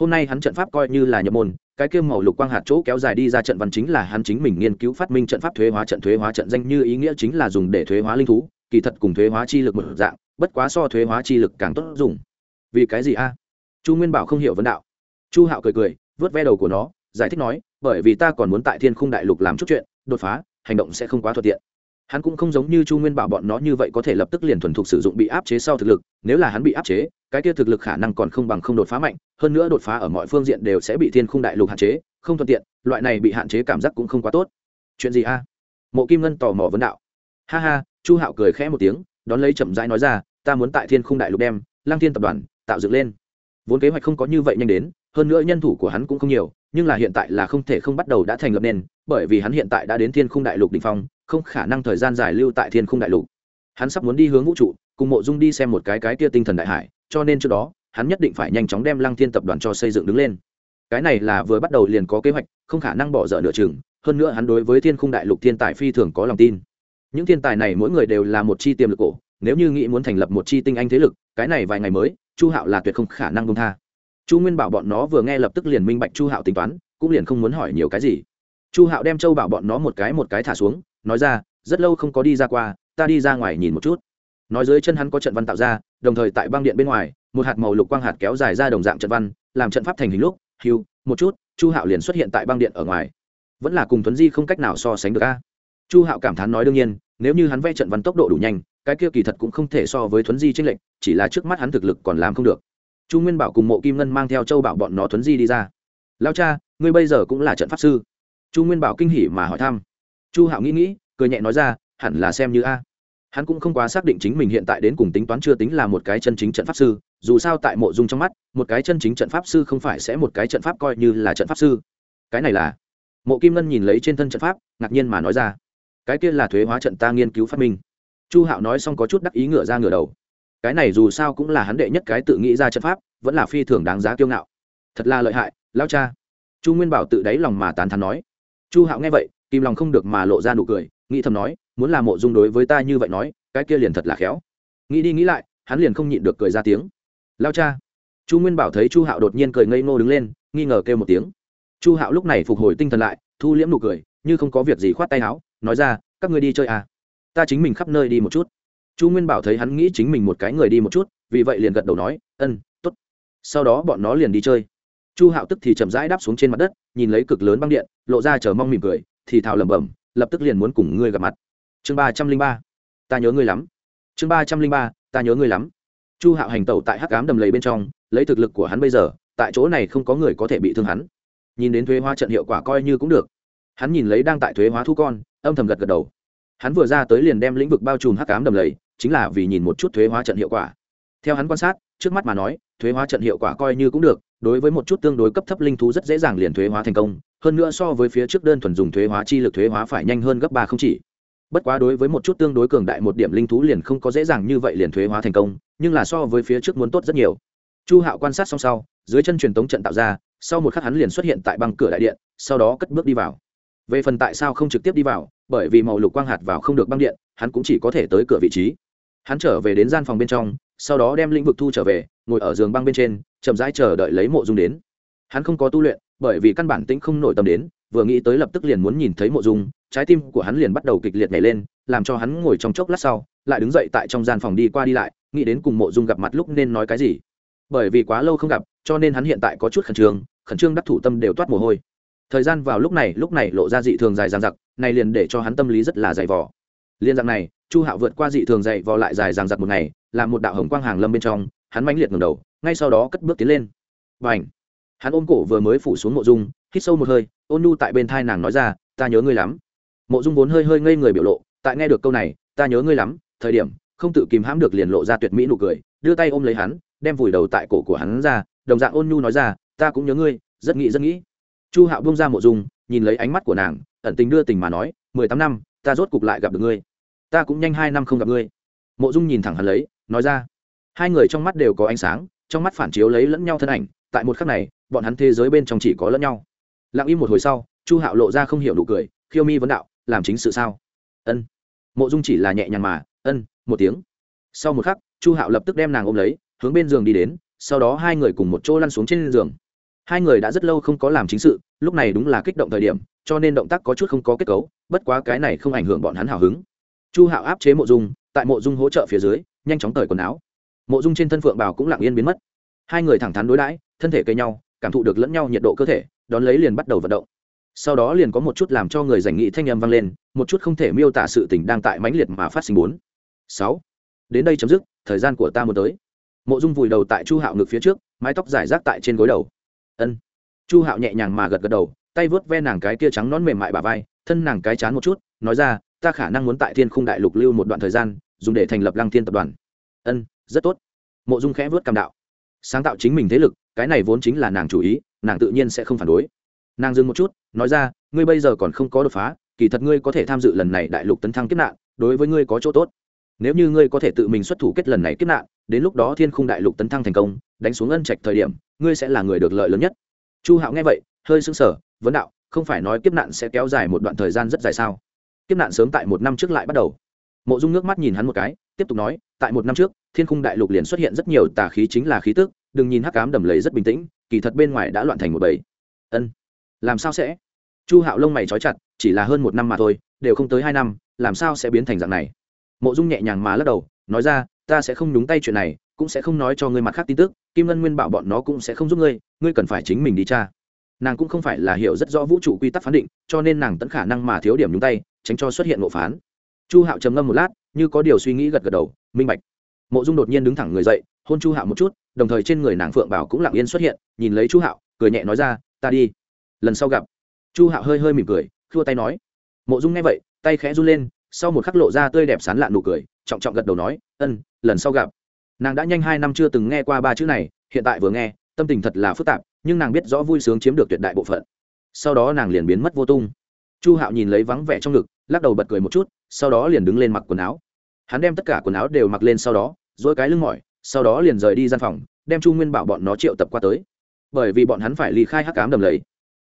Hôm nay hắn trận pháp coi như là nhập môn, cái kia màu lục quang hạt chỗ kéo dài đi ra trận văn chính là hắn chính mình nghiên cứu phát minh trận pháp thuế hóa trận thuế hóa trận danh như ý nghĩa chính là dùng để thuế hóa linh thú, kỳ thật cùng thuế hóa chi lực một dạng, bất quá so thuế hóa chi lực càng tốt dùng vì cái gì a? Chu nguyên bảo không hiểu vấn đạo. Chu hạo cười cười, vớt ve đầu của nó, giải thích nói, bởi vì ta còn muốn tại thiên khung đại lục làm chút chuyện, đột phá, hành động sẽ không quá thuận tiện. Hắn cũng không giống như chu nguyên bảo bọn nó như vậy có thể lập tức liền thuần thục sử dụng bị áp chế sau thực lực, nếu là hắn bị áp chế, cái kia thực lực khả năng còn không bằng không đột phá mạnh, hơn nữa đột phá ở mọi phương diện đều sẽ bị thiên khung đại lục hạn chế, không thuận tiện, loại này bị hạn chế cảm giác cũng không quá tốt. Chuyện gì a? Mộ kim ngân tò mò vấn đạo. Ha ha, chu hạo cười khẽ một tiếng, đón lấy chậm rãi nói ra, ta muốn tại thiên khung đại lục đem lang thiên tập đoàn tạo dựng lên. Vốn kế hoạch không có như vậy nhanh đến, hơn nữa nhân thủ của hắn cũng không nhiều, nhưng là hiện tại là không thể không bắt đầu đã thành lập nên, bởi vì hắn hiện tại đã đến thiên khung đại lục đ ỉ n h phong, không khả năng thời gian dài lưu tại thiên khung đại lục. Hắn sắp muốn đi hướng vũ trụ, cùng mộ dung đi xem một cái cái kia tinh thần đại hải, cho nên trước đó, hắn nhất định phải nhanh chóng đem lăng thiên tập đoàn cho xây dựng đứng lên. Cái này là vừa bắt đầu liền có kế hoạch, không khả năng bỏ dở nửa chừng, hơn nữa hắn đối với thiên khung đại lục thiên tài phi thường có lòng tin. Những thiên tài này mỗi người đều là một chi tiềm lực cổ, nếu như nghĩ muốn thành lập một chi tinh anh thế lực, cái này vài ngày mới chu hạo là tuyệt không khả năng công tha. Chu nguyên bảo bọn nó vừa nghe lập tức liền minh bạch chu hạo tính toán, cũng liền không muốn hỏi nhiều cái gì. Chu hạo đem châu bảo bọn nó một cái một cái thả xuống, nói ra, rất lâu không có đi ra qua, ta đi ra ngoài nhìn một chút. Nói dưới chân hắn có trận văn tạo ra, đồng thời tại băng điện bên ngoài, một hạt màu lục quang hạt kéo dài ra đồng dạng trận văn, làm trận pháp thành hình lúc hiu một chút, chu hạo liền xuất hiện tại băng điện ở ngoài. Vẫn là cùng tuấn di không cách nào so sánh được a chu hạo cảm thán nói đương nhiên, nếu như hắn vẽ trận văn tốc độ đủ nhanh, cái kia kỳ thật cũng không thể so với thuấn di tranh lệch, chỉ là trước mắt hắn thực lực còn làm không được. Chu nguyên bảo cùng mộ kim ngân mang theo châu bảo bọn nó thuấn di đi ra. Lao cha, ngươi bây giờ cũng là trận pháp sư. Chu nguyên bảo kinh hỉ mà hỏi thăm. Chu hạo nghĩ nghĩ, cười nhẹ nói ra, hẳn là xem như a. Hắn cũng không quá xác định chính mình hiện tại đến cùng tính toán chưa tính là một cái chân chính trận pháp sư, dù sao tại mộ dung trong mắt, một cái chân chính trận pháp sư không phải sẽ một cái trận pháp coi như là trận pháp sư. Cái này là, mộ kim ngân nhìn lấy trên thân trận pháp, ngạc nhiên mà nói ra cái kia là thuế hóa trận ta nghiên cứu phát minh. Chu hạo nói xong có chút đắc ý ngựa ra ngựa đầu. Cái này dù sao cũng là hắn đệ nhất cái tự nghĩ ra trận pháp, vẫn là phi thường đáng giá kiêu ngạo. Thật là lợi hại lao cha. Chu nguyên bảo tự đáy lòng mà tán thắn nói. Chu hạo nghe vậy, kìm lòng không được mà lộ ra nụ cười, nghĩ thầm nói, muốn làm mộ dung đối với ta như vậy nói, cái kia liền thật là khéo. Nghĩ đi nghĩ lại, hắn liền không nhịn được cười ra tiếng. Lao cha. Chu nguyên bảo thấy chu hạo đột nhiên cười ngây ngô đứng lên, nghi ngờ kêu một tiếng. Chu hạo lúc này phục hồi tinh thần lại, thu liễm nụ cười, như không có việc gì khoát tay áo nói ra, các ngươi đi chơi à? Ta chính mình khắp nơi đi một chút. Chu nguyên bảo thấy hắn nghĩ chính mình một cái người đi một chút, vì vậy liền gật đầu nói, ân t ố t sau đó bọn nó liền đi chơi. Chu hạo tức thì chậm rãi đáp xuống trên mặt đất, nhìn lấy cực lớn băng điện, lộ ra chờ mong mỉm cười, thì thào lẩm bẩm, lập tức liền muốn cùng ngươi gặp mặt. Chương ba trăm linh ba. Ta nhớ ngươi lắm. Chương ba trăm linh ba. Ta nhớ ngươi lắm. Chu hạo hành tẩu tại hắc cám đầm lầy bên trong, lấy thực lực của hắn bây giờ, tại chỗ này không có người có thể bị thương hắn. Nhìn đến thuế hóa trận hiệu quả coi như cũng được. Hắn nhìn lấy đang tại thuế hóa thu con âm thầm gật gật đầu. Hắn vừa ra tới liền đem lĩnh vực bao trùm hắc cám đầm lầy, chính là vì nhìn một chút thuế hóa trận hiệu quả. Theo hắn quan sát, trước mắt mà nói, thuế hóa trận hiệu quả coi như cũng được, đối với một chút tương đối cấp thấp linh thú rất dễ dàng liền thuế hóa thành công, hơn nữa so với phía trước đơn thuần dùng thuế hóa chi lực thuế hóa phải nhanh hơn gấp ba không chỉ. Bất quá đối với một chút tương đối cường đại một điểm linh thú liền không có dễ dàng như vậy liền thuế hóa thành công, nhưng là so với phía trước muốn tốt rất nhiều. Chu hạo quan sát xong sau, dưới chân truyền tống trận tạo ra, sau một khắc hắn liền xuất hiện tại băng cửa đại điện, sau đó cất bước đi vào về phần tại sao không trực tiếp đi vào, bởi vì màu lục quang hạt vào không được băng điện, hắn cũng chỉ có thể tới cửa vị trí. Hắn trở về đến gian phòng bên trong, sau đó đem lĩnh vực thu trở về, ngồi ở giường băng bên trên, chậm rãi chờ đợi lấy mộ dung đến. Hắn không có tu luyện, bởi vì căn bản tĩnh không nổi tâm đến, vừa nghĩ tới lập tức liền muốn nhìn thấy mộ dung, trái tim của hắn liền bắt đầu kịch liệt nhảy lên, làm cho hắn ngồi trong chốc lát sau, lại đứng dậy tại trong gian phòng đi qua đi lại, nghĩ đến cùng mộ dung gặp mặt lúc nên nói cái gì. Bởi vì quá lâu không gặp, cho nên hắn hiện tại có chút khẩn trương khẩn trương đắc thủ tâm đều toát mồ hôi thời gian vào lúc này lúc này lộ ra dị thường dài dằng dặc, này liền để cho hắn tâm lý rất là dày vò. Liên dạng này, chu hạo vượt qua dị thường dày vò lại dài dằng dặc một ngày làm một đạo hồng quang hàng lâm bên trong, hắn mãnh liệt ngầm đầu, ngay sau đó cất bước tiến lên. Và ảnh hắn ôm cổ vừa mới phủ xuống mộ dung, hít sâu một hơi, ôn nhu tại bên thai nàng nói ra, ta nhớ ngươi lắm. Mộ dung vốn hơi hơi ngây người biểu lộ, tại nghe được câu này, ta nhớ ngươi lắm, thời điểm, không tự kìm hãm được liền lộ ra tuyệt mỹ nụ cười, đưa tay ôm lấy hắn, đem vùi đầu tại cổ của hắn ra, đồng dạng ôn nhu nói ra, ta cũng nhớ ngươi, rất nghĩ rất nghĩ chu hạo bung ra mộ dung, nhìn lấy ánh mắt của nàng, ẩn tình đưa tình mà nói, mười tám năm, ta rốt cục lại gặp được ngươi. Ta cũng nhanh hai năm không gặp ngươi. Mộ dung nhìn thẳng hắn lấy, nói ra. Hai người trong mắt đều có ánh sáng, trong mắt phản chiếu lấy lẫn nhau thân ảnh, tại một khắc này, bọn hắn thế giới bên trong chỉ có lẫn nhau. Lặng im một hồi sau, chu hạo lộ ra không hiểu nụ cười, khiêu mi vấn đạo, làm chính sự sao? Ân. Mộ dung chỉ là nhẹ nhàng mà, ân, một tiếng. Sau một khắc, chu hạo lập tức đem nàng ôm lấy, hướng bên giường đi đến, sau đó hai người cùng một chỗ lăn xuống trên giường hai người đã rất lâu không có làm chính sự, lúc này đúng là kích động thời điểm, cho nên động tác có chút không có kết cấu, bất quá cái này không ảnh hưởng bọn hắn hào hứng. Chu hạo áp chế mộ dung, tại mộ dung hỗ trợ phía dưới, nhanh chóng tời quần áo. Mộ dung trên thân phượng bảo cũng lặng yên biến mất. Hai người thẳng thắn đối đãi, thân thể cây nhau, cảm thụ được lẫn nhau nhiệt độ cơ thể, đón lấy liền bắt đầu vận động. Sau đó liền có một chút làm cho người giành nghị thanh âm vang lên, một chút không thể miêu tả sự tình đang tại mãnh liệt mà phát sinh bốn. Sáu. Đến đây chấm dứt, thời gian của ta muốn tới. Mộ dung vùi đầu tại chu hạo ngực phía trước, mái tóc giải rác tại trên gối đầu ân. Chu hạo nhẹ nhàng mà gật gật đầu, tay vớt ve nàng cái kia trắng nón mềm mại bà vai, thân nàng cái chán một chút, nói ra, ta khả năng muốn tại thiên khung đại lục lưu một đoạn thời gian, dùng để thành lập lăng thiên tập đoàn. Ân, rất tốt. Mộ dung khẽ vớt cảm đạo. Sáng tạo chính mình thế lực, cái này vốn chính là nàng chủ ý, nàng tự nhiên sẽ không phản đối. Nàng dừng một chút, nói ra, ngươi bây giờ còn không có đột phá, kỳ thật ngươi có thể tham dự lần này đại lục tấn thăng kiếp nạn, đối với ngươi có chỗ tốt. Nếu như ngươi có thể tự mình xuất thủ kết lần này kiếp nạn, đến lúc đó thiên khung đại lục tấn thăng thành công, đánh xuống ân trạch thời điểm ngươi sẽ là người được lợi lớn nhất. Chu hạo nghe vậy, hơi sững sờ, vấn đạo, không phải nói kiếp nạn sẽ kéo dài một đoạn thời gian rất dài sao? Kiếp nạn sớm tại một năm trước lại bắt đầu. Mộ dung nước mắt nhìn hắn một cái, tiếp tục nói, tại một năm trước, thiên khung đại lục liền xuất hiện rất nhiều tà khí chính là khí tức, đừng nhìn hắc cám đầm lầy rất bình tĩnh, kỳ thật bên ngoài đã loạn thành một bầy. Ân, làm sao sẽ? Chu hạo lông mày trói chặt, chỉ là hơn một năm mà thôi, đều không tới hai năm, làm sao sẽ biến thành dạng này? Mộ dung nhẹ nhàng mà lắc đầu, nói ra ta sẽ không nhúng tay chuyện này, cũng sẽ không nói cho ngươi mặt khác tin tức, kim ngân nguyên bảo bọn nó cũng sẽ không giúp ngươi ngươi cần phải chính mình đi tra. Nàng cũng không phải là hiểu rất rõ vũ trụ quy tắc phán định, cho nên nàng tận khả năng mà thiếu điểm nhúng tay, tránh cho xuất hiện ngộ phán. Chu hạo trầm ngâm một lát, như có điều suy nghĩ gật gật đầu, minh bạch. Mộ dung đột nhiên đứng thẳng người dậy, hôn chu hạo một chút, đồng thời trên người nàng phượng bảo cũng lặng yên xuất hiện, nhìn lấy chu hạo, cười nhẹ nói ra, ta đi, lần sau gặp. Chu hạo hơi hơi mỉm cười, khua tay nói. Mộ dung nghe vậy, tay khẽ run lên, sau một khắc lộ ra tươi đẹp sán lạn nụ cười trọng trọng gật đầu nói, ân, lần sau gặp. Nàng đã nhanh hai năm chưa từng nghe qua ba chữ này, hiện tại vừa nghe, tâm tình thật là phức tạp, nhưng nàng biết rõ vui sướng chiếm được tuyệt đại bộ phận. Sau đó nàng liền biến mất vô tung. Chu hạo nhìn lấy vắng vẻ trong ngực, lắc đầu bật cười một chút, sau đó liền đứng lên mặc quần áo. Hắn đem tất cả quần áo đều mặc lên sau đó dỗi cái lưng mỏi, sau đó liền rời đi gian phòng, đem chu nguyên bảo bọn nó triệu tập qua tới. Bởi vì bọn hắn phải ly khai hắc cám đầm lầy.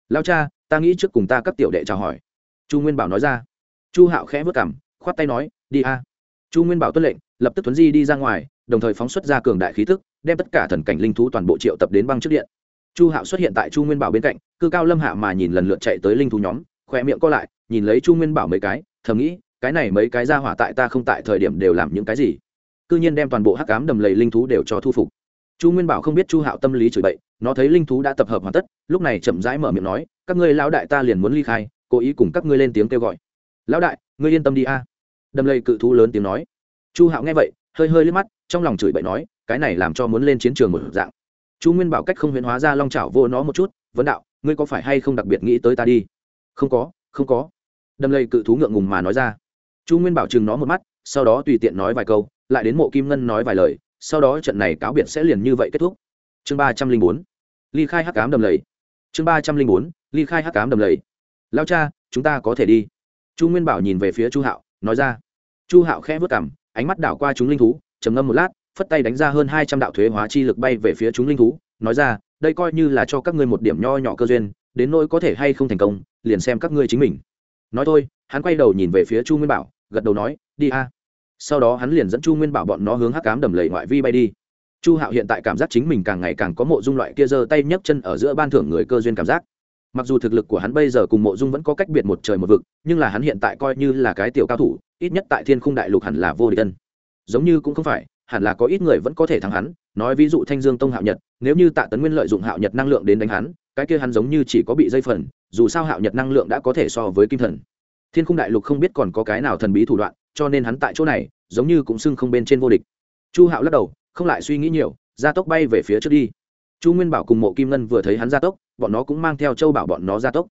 Lao cha, ta nghĩ trước cùng ta các tiểu đệ chào hỏi. Chu nguyên bảo nói ra. Chu hạo khẽ vất cảm khoát tay nói, đi a chu nguyên bảo tuân lệnh, lập tức tuấn di đi ra ngoài, đồng thời phóng xuất ra cường đại khí thức đem tất cả thần cảnh linh thú toàn bộ triệu tập đến băng trước điện. Chu hạo xuất hiện tại chu nguyên bảo bên cạnh, cư cao lâm hạ mà nhìn lần lượt chạy tới linh thú nhóm khoe miệng co lại, nhìn lấy chu nguyên bảo mấy cái, thầm nghĩ, cái này mấy cái ra hỏa tại ta không tại thời điểm đều làm những cái gì. Cư nhiên đem toàn bộ hắc cám đầm lầy linh thú đều cho thu phục. Chu nguyên bảo không biết chu hạo tâm lý chửi bậy, nó thấy linh thú đã tập hợp hoàn tất, lúc này chậm rãi mở miệng nói, các ngươi lão đại ta liền muốn ly khai, cố ý cùng các ngươi lên tiếng kêu gọi. Lão đại, ngươi yên tâm đi a đầm lầy cự thú lớn tiếng nói. Chu hạo nghe vậy, hơi hơi liếc mắt, trong lòng chửi bậy nói, cái này làm cho muốn lên chiến trường một dạng. Chu nguyên bảo cách không huyễn hóa ra long chảo vô nó một chút, vấn đạo, ngươi có phải hay không đặc biệt nghĩ tới ta đi? Không có không có. Đâm lây cự thú ngượng ngùng mà nói ra. Chu nguyên bảo chừng nó một mắt, sau đó tùy tiện nói vài câu, lại đến mộ kim ngân nói vài lời, sau đó trận này cáo biệt sẽ liền như vậy kết thúc. Chương ba trăm linh bốn, ly khai hắc cám đầm lầy. Chương ba trăm linh bốn, ly khai hắc cám đầm lầy. Lao cha, chúng ta có thể đi. Chu nguyên bảo nhìn về phía chu hạo nói ra. Chu hạo khẽ vớt cảm ánh mắt đảo qua chúng linh thú, trầm ngâm một lát, phất tay đánh ra hơn hai trăm đạo thuế hóa chi lực bay về phía chúng linh thú, nói ra, đây coi như là cho các ngươi một điểm nho nhỏ cơ duyên, đến nỗi có thể hay không thành công, liền xem các ngươi chính mình. Nói thôi, hắn quay đầu nhìn về phía chu nguyên bảo, gật đầu nói, đi a. Sau đó hắn liền dẫn chu nguyên bảo bọn nó hướng hắc cám đầm lầy ngoại vi bay đi. Chu hạo hiện tại cảm giác chính mình càng ngày càng có mộ dung loại kia giơ tay nhấc chân ở giữa ban thưởng người cơ duyên cảm giác mặc dù thực lực của hắn bây giờ cùng mộ dung vẫn có cách biệt một trời một vực, nhưng là hắn hiện tại coi như là cái tiểu cao thủ, ít nhất tại thiên khung đại lục hẳn là vô địch tân giống như cũng không phải, hẳn là có ít người vẫn có thể thắng hắn, nói ví dụ thanh dương tông hạo nhật, nếu như tạ tấn nguyên lợi dụng hạo nhật năng lượng đến đánh hắn, cái kia hắn giống như chỉ có bị dây phần, dù sao hạo nhật năng lượng đã có thể so với kim thần. Thiên khung đại lục không biết còn có cái nào thần bí thủ đoạn, cho nên hắn tại chỗ này, giống như cũng xưng không bên trên vô địch. Chu hạo lắc đầu, không lại suy nghĩ nhiều, gia tốc bay về phía trước đi chu nguyên bảo cùng mộ kim ngân vừa thấy hắn gia tốc, bọn nó cũng mang theo châu bảo bọn nó gia tốc.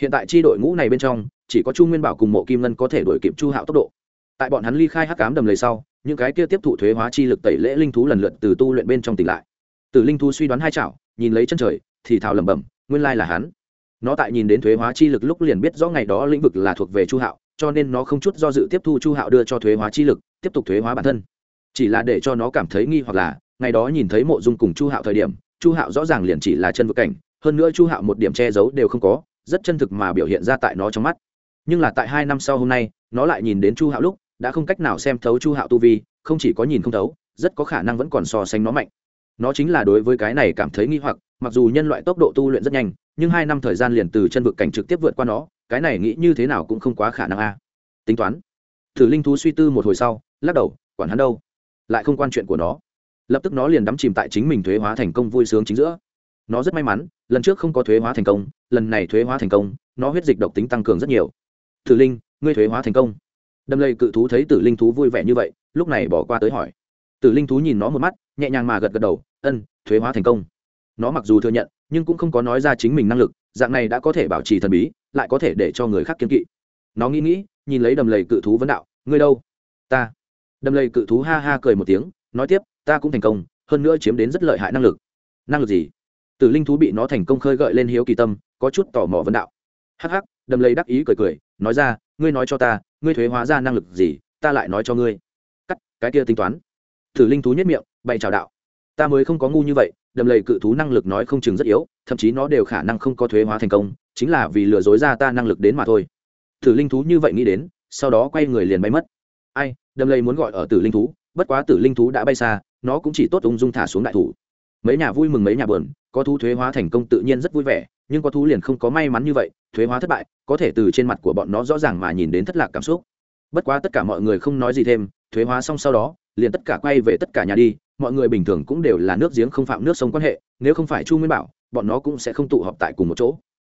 Hiện tại tri đội ngũ này bên trong, chỉ có chu nguyên bảo cùng mộ kim ngân có thể đổi kịp chu hạo tốc độ. Tại bọn hắn ly khai hắc cám đầm lầy sau, những cái kia tiếp thụ thuế hóa chi lực tẩy lễ linh thú lần lượt từ tu luyện bên trong tỉnh lại. Từ linh thú suy đoán hai chảo, nhìn lấy chân trời, thì thào lẩm bẩm, nguyên lai là hắn. Nó tại nhìn đến thuế hóa chi lực lúc liền biết rõ ngày đó lĩnh vực là thuộc về chu hạo, cho nên nó không chút do dự tiếp thu chu hạo đưa cho thuế hóa chi lực, tiếp tục thuế hóa bản thân. Chỉ là để cho nó cảm thấy nghi hoặc là, ngày đó nhìn thấy mộ dung cùng chu hạo thời điểm chu hạo rõ ràng liền chỉ là chân vực cảnh, hơn nữa chu hạo một điểm che giấu đều không có, rất chân thực mà biểu hiện ra tại nó trong mắt. Nhưng là tại hai năm sau hôm nay, nó lại nhìn đến chu hạo lúc, đã không cách nào xem thấu chu hạo tu vi, không chỉ có nhìn không thấu, rất có khả năng vẫn còn so sánh nó mạnh. Nó chính là đối với cái này cảm thấy nghi hoặc, mặc dù nhân loại tốc độ tu luyện rất nhanh, nhưng hai năm thời gian liền từ chân vực cảnh trực tiếp vượt qua nó, cái này nghĩ như thế nào cũng không quá khả năng a. Tính toán. Thử linh thú suy tư một hồi sau, lắc đầu, quản hắn đâu? Lại không quan chuyện của nó lập tức nó liền đắm chìm tại chính mình thuế hóa thành công vui sướng chính giữa. Nó rất may mắn, lần trước không có thuế hóa thành công, lần này thuế hóa thành công, nó huyết dịch độc tính tăng cường rất nhiều. Thử linh, ngươi thuế hóa thành công. Đâm lây cự thú thấy tử linh thú vui vẻ như vậy, lúc này bỏ qua tới hỏi. Tử linh thú nhìn nó một mắt, nhẹ nhàng mà gật gật đầu, ân, thuế hóa thành công. Nó mặc dù thừa nhận, nhưng cũng không có nói ra chính mình năng lực, dạng này đã có thể bảo trì thần bí, lại có thể để cho người khác kiên kỵ. Nó nghĩ nghĩ, nhìn lấy đầm lầy cự thú vấn đạo, ngươi đâu? Ta. Đầm lầy cự thú ha ha cười một tiếng, nói tiếp ta cũng thành công, hơn nữa chiếm đến rất lợi hại năng lực. Năng lực gì? Tử linh thú bị nó thành công khơi gợi lên hiếu kỳ tâm, có chút tò mò vấn đạo. Hắc hắc, đầm lấy đắc ý cười cười, nói ra, ngươi nói cho ta, ngươi thuế hóa ra năng lực gì, ta lại nói cho ngươi. Cắt, cái kia tính toán. Tử linh thú nhất miệng, bày chào đạo. Ta mới không có ngu như vậy, đầm lầy cự thú năng lực nói không chừng rất yếu, thậm chí nó đều khả năng không có thuế hóa thành công, chính là vì lừa dối ra ta năng lực đến mà thôi. Tử linh thú như vậy nghĩ đến, sau đó quay người liền bay mất. Ai, đầm lầy muốn gọi ở tử linh thú, bất quá tử linh thú đã bay xa nó cũng chỉ tốt ung dung thả xuống đại thủ. Mấy nhà vui mừng mấy nhà buồn, có thú thuế hóa thành công tự nhiên rất vui vẻ, nhưng có thú liền không có may mắn như vậy, thuế hóa thất bại, có thể từ trên mặt của bọn nó rõ ràng mà nhìn đến thất lạc cảm xúc. Bất quá tất cả mọi người không nói gì thêm, thuế hóa xong sau đó, liền tất cả quay về tất cả nhà đi, mọi người bình thường cũng đều là nước giếng không phạm nước sông quan hệ, nếu không phải chu nguyên bảo, bọn nó cũng sẽ không tụ họp tại cùng một chỗ.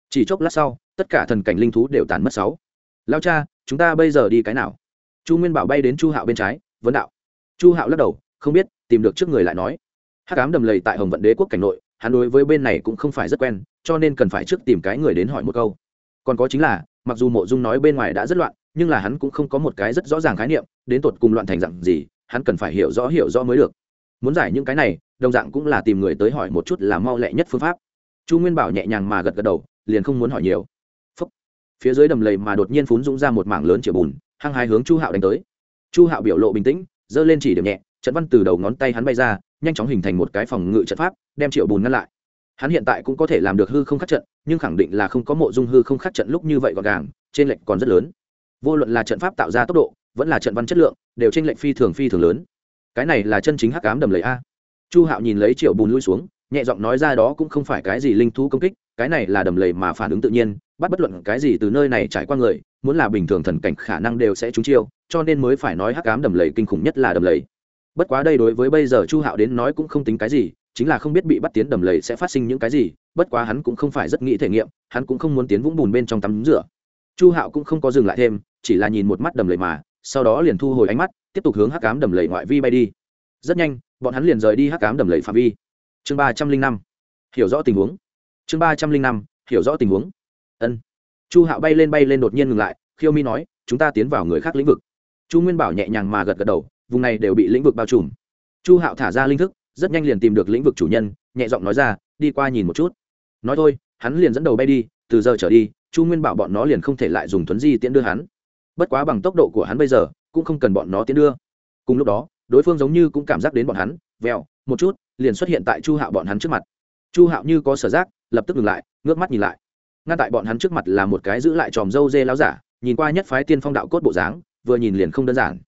Chỉ chốc lát sau, tất cả thần cảnh linh thú đều tàn mất sáu. Lao cha, chúng ta bây giờ đi cái nào? Chu nguyên bảo bay đến chu hạo bên trái, vấn đạo. Chu hạo lắc đầu, không biết tìm được trước người lại nói. Hắc ám đầm lầy tại hồng vận đế quốc cảnh nội, hắn đối với bên này cũng không phải rất quen, cho nên cần phải trước tìm cái người đến hỏi một câu. Còn có chính là, mặc dù mộ dung nói bên ngoài đã rất loạn, nhưng là hắn cũng không có một cái rất rõ ràng khái niệm, đến tột cùng loạn thành dặn gì, hắn cần phải hiểu rõ hiểu rõ mới được. Muốn giải những cái này, đồng dạng cũng là tìm người tới hỏi một chút là mau lẹ nhất phương pháp. Chu nguyên bảo nhẹ nhàng mà gật gật đầu, liền không muốn hỏi nhiều. Phúc. phía dưới đầm lầy mà đột nhiên phún dũng ra một mảng lớn chĩa bùn, hăng hai hướng chu hạo đánh tới. Chu hạo biểu lộ bình tĩnh, giơ lên chỉ điểm nhẹ trận văn từ đầu ngón tay hắn bay ra, nhanh chóng hình thành một cái phòng ngự trận pháp, đem triệu bùn ngăn lại. Hắn hiện tại cũng có thể làm được hư không khắc trận, nhưng khẳng định là không có mộ dung hư không khắc trận lúc như vậy gọn gàng, trên lệnh còn rất lớn. Vô luận là trận pháp tạo ra tốc độ, vẫn là trận văn chất lượng, đều trên lệnh phi thường phi thường lớn. Cái này là chân chính hắc cám đầm lầy a. Chu hạo nhìn lấy triệu bùn lui xuống, nhẹ giọng nói ra đó cũng không phải cái gì linh thú công kích, cái này là đầm lầy mà phản ứng tự nhiên, bắt bất luận cái gì từ nơi này trải qua người, muốn là bình thường thần cảnh khả năng đều sẽ trúng chiêu, cho nên mới phải nói hắc cám đầm lầy kinh khủng nhất là đầm lầy bất quá đây đối với bây giờ chu hạo đến nói cũng không tính cái gì, chính là không biết bị bắt tiến đầm lầy sẽ phát sinh những cái gì, bất quá hắn cũng không phải rất nghĩ thể nghiệm, hắn cũng không muốn tiến vũng bùn bên trong tắm rửa. Chu hạo cũng không có dừng lại thêm, chỉ là nhìn một mắt đầm lầy mà, sau đó liền thu hồi ánh mắt, tiếp tục hướng hắc cám đầm lầy ngoại vi bay đi. Rất nhanh, bọn hắn liền rời đi hắc cám đầm lầy phạm vi. Chương ba trăm linh năm. Hiểu rõ tình huống. Chương ba trăm linh năm, hiểu rõ tình huống. Ân. Chu hạo bay lên bay lên đột nhiên ngừng lại, khiêu mi nói, chúng ta tiến vào người khác lĩnh vực. Chu nguyên bảo nhẹ nhàng mà gật gật đầu vùng này đều bị lĩnh vực bao trùm. Chu hạo thả ra linh thức, rất nhanh liền tìm được lĩnh vực chủ nhân, nhẹ giọng nói ra, đi qua nhìn một chút. Nói thôi, hắn liền dẫn đầu bay đi, từ giờ trở đi, chu nguyên bảo bọn nó liền không thể lại dùng thuấn di tiễn đưa hắn. Bất quá bằng tốc độ của hắn bây giờ, cũng không cần bọn nó tiến đưa. Cùng lúc đó, đối phương giống như cũng cảm giác đến bọn hắn vèo một chút, liền xuất hiện tại chu hạo bọn hắn trước mặt. Chu hạo như có sở giác, lập tức ngừng lại, ngước mắt nhìn lại. Ngăn tại bọn hắn trước mặt là một cái giữ lại tròm dâu dê láo giả, nhìn qua nhất phái tiên phong đạo cốt bộ dáng, vừa nhìn liền không đơn giản.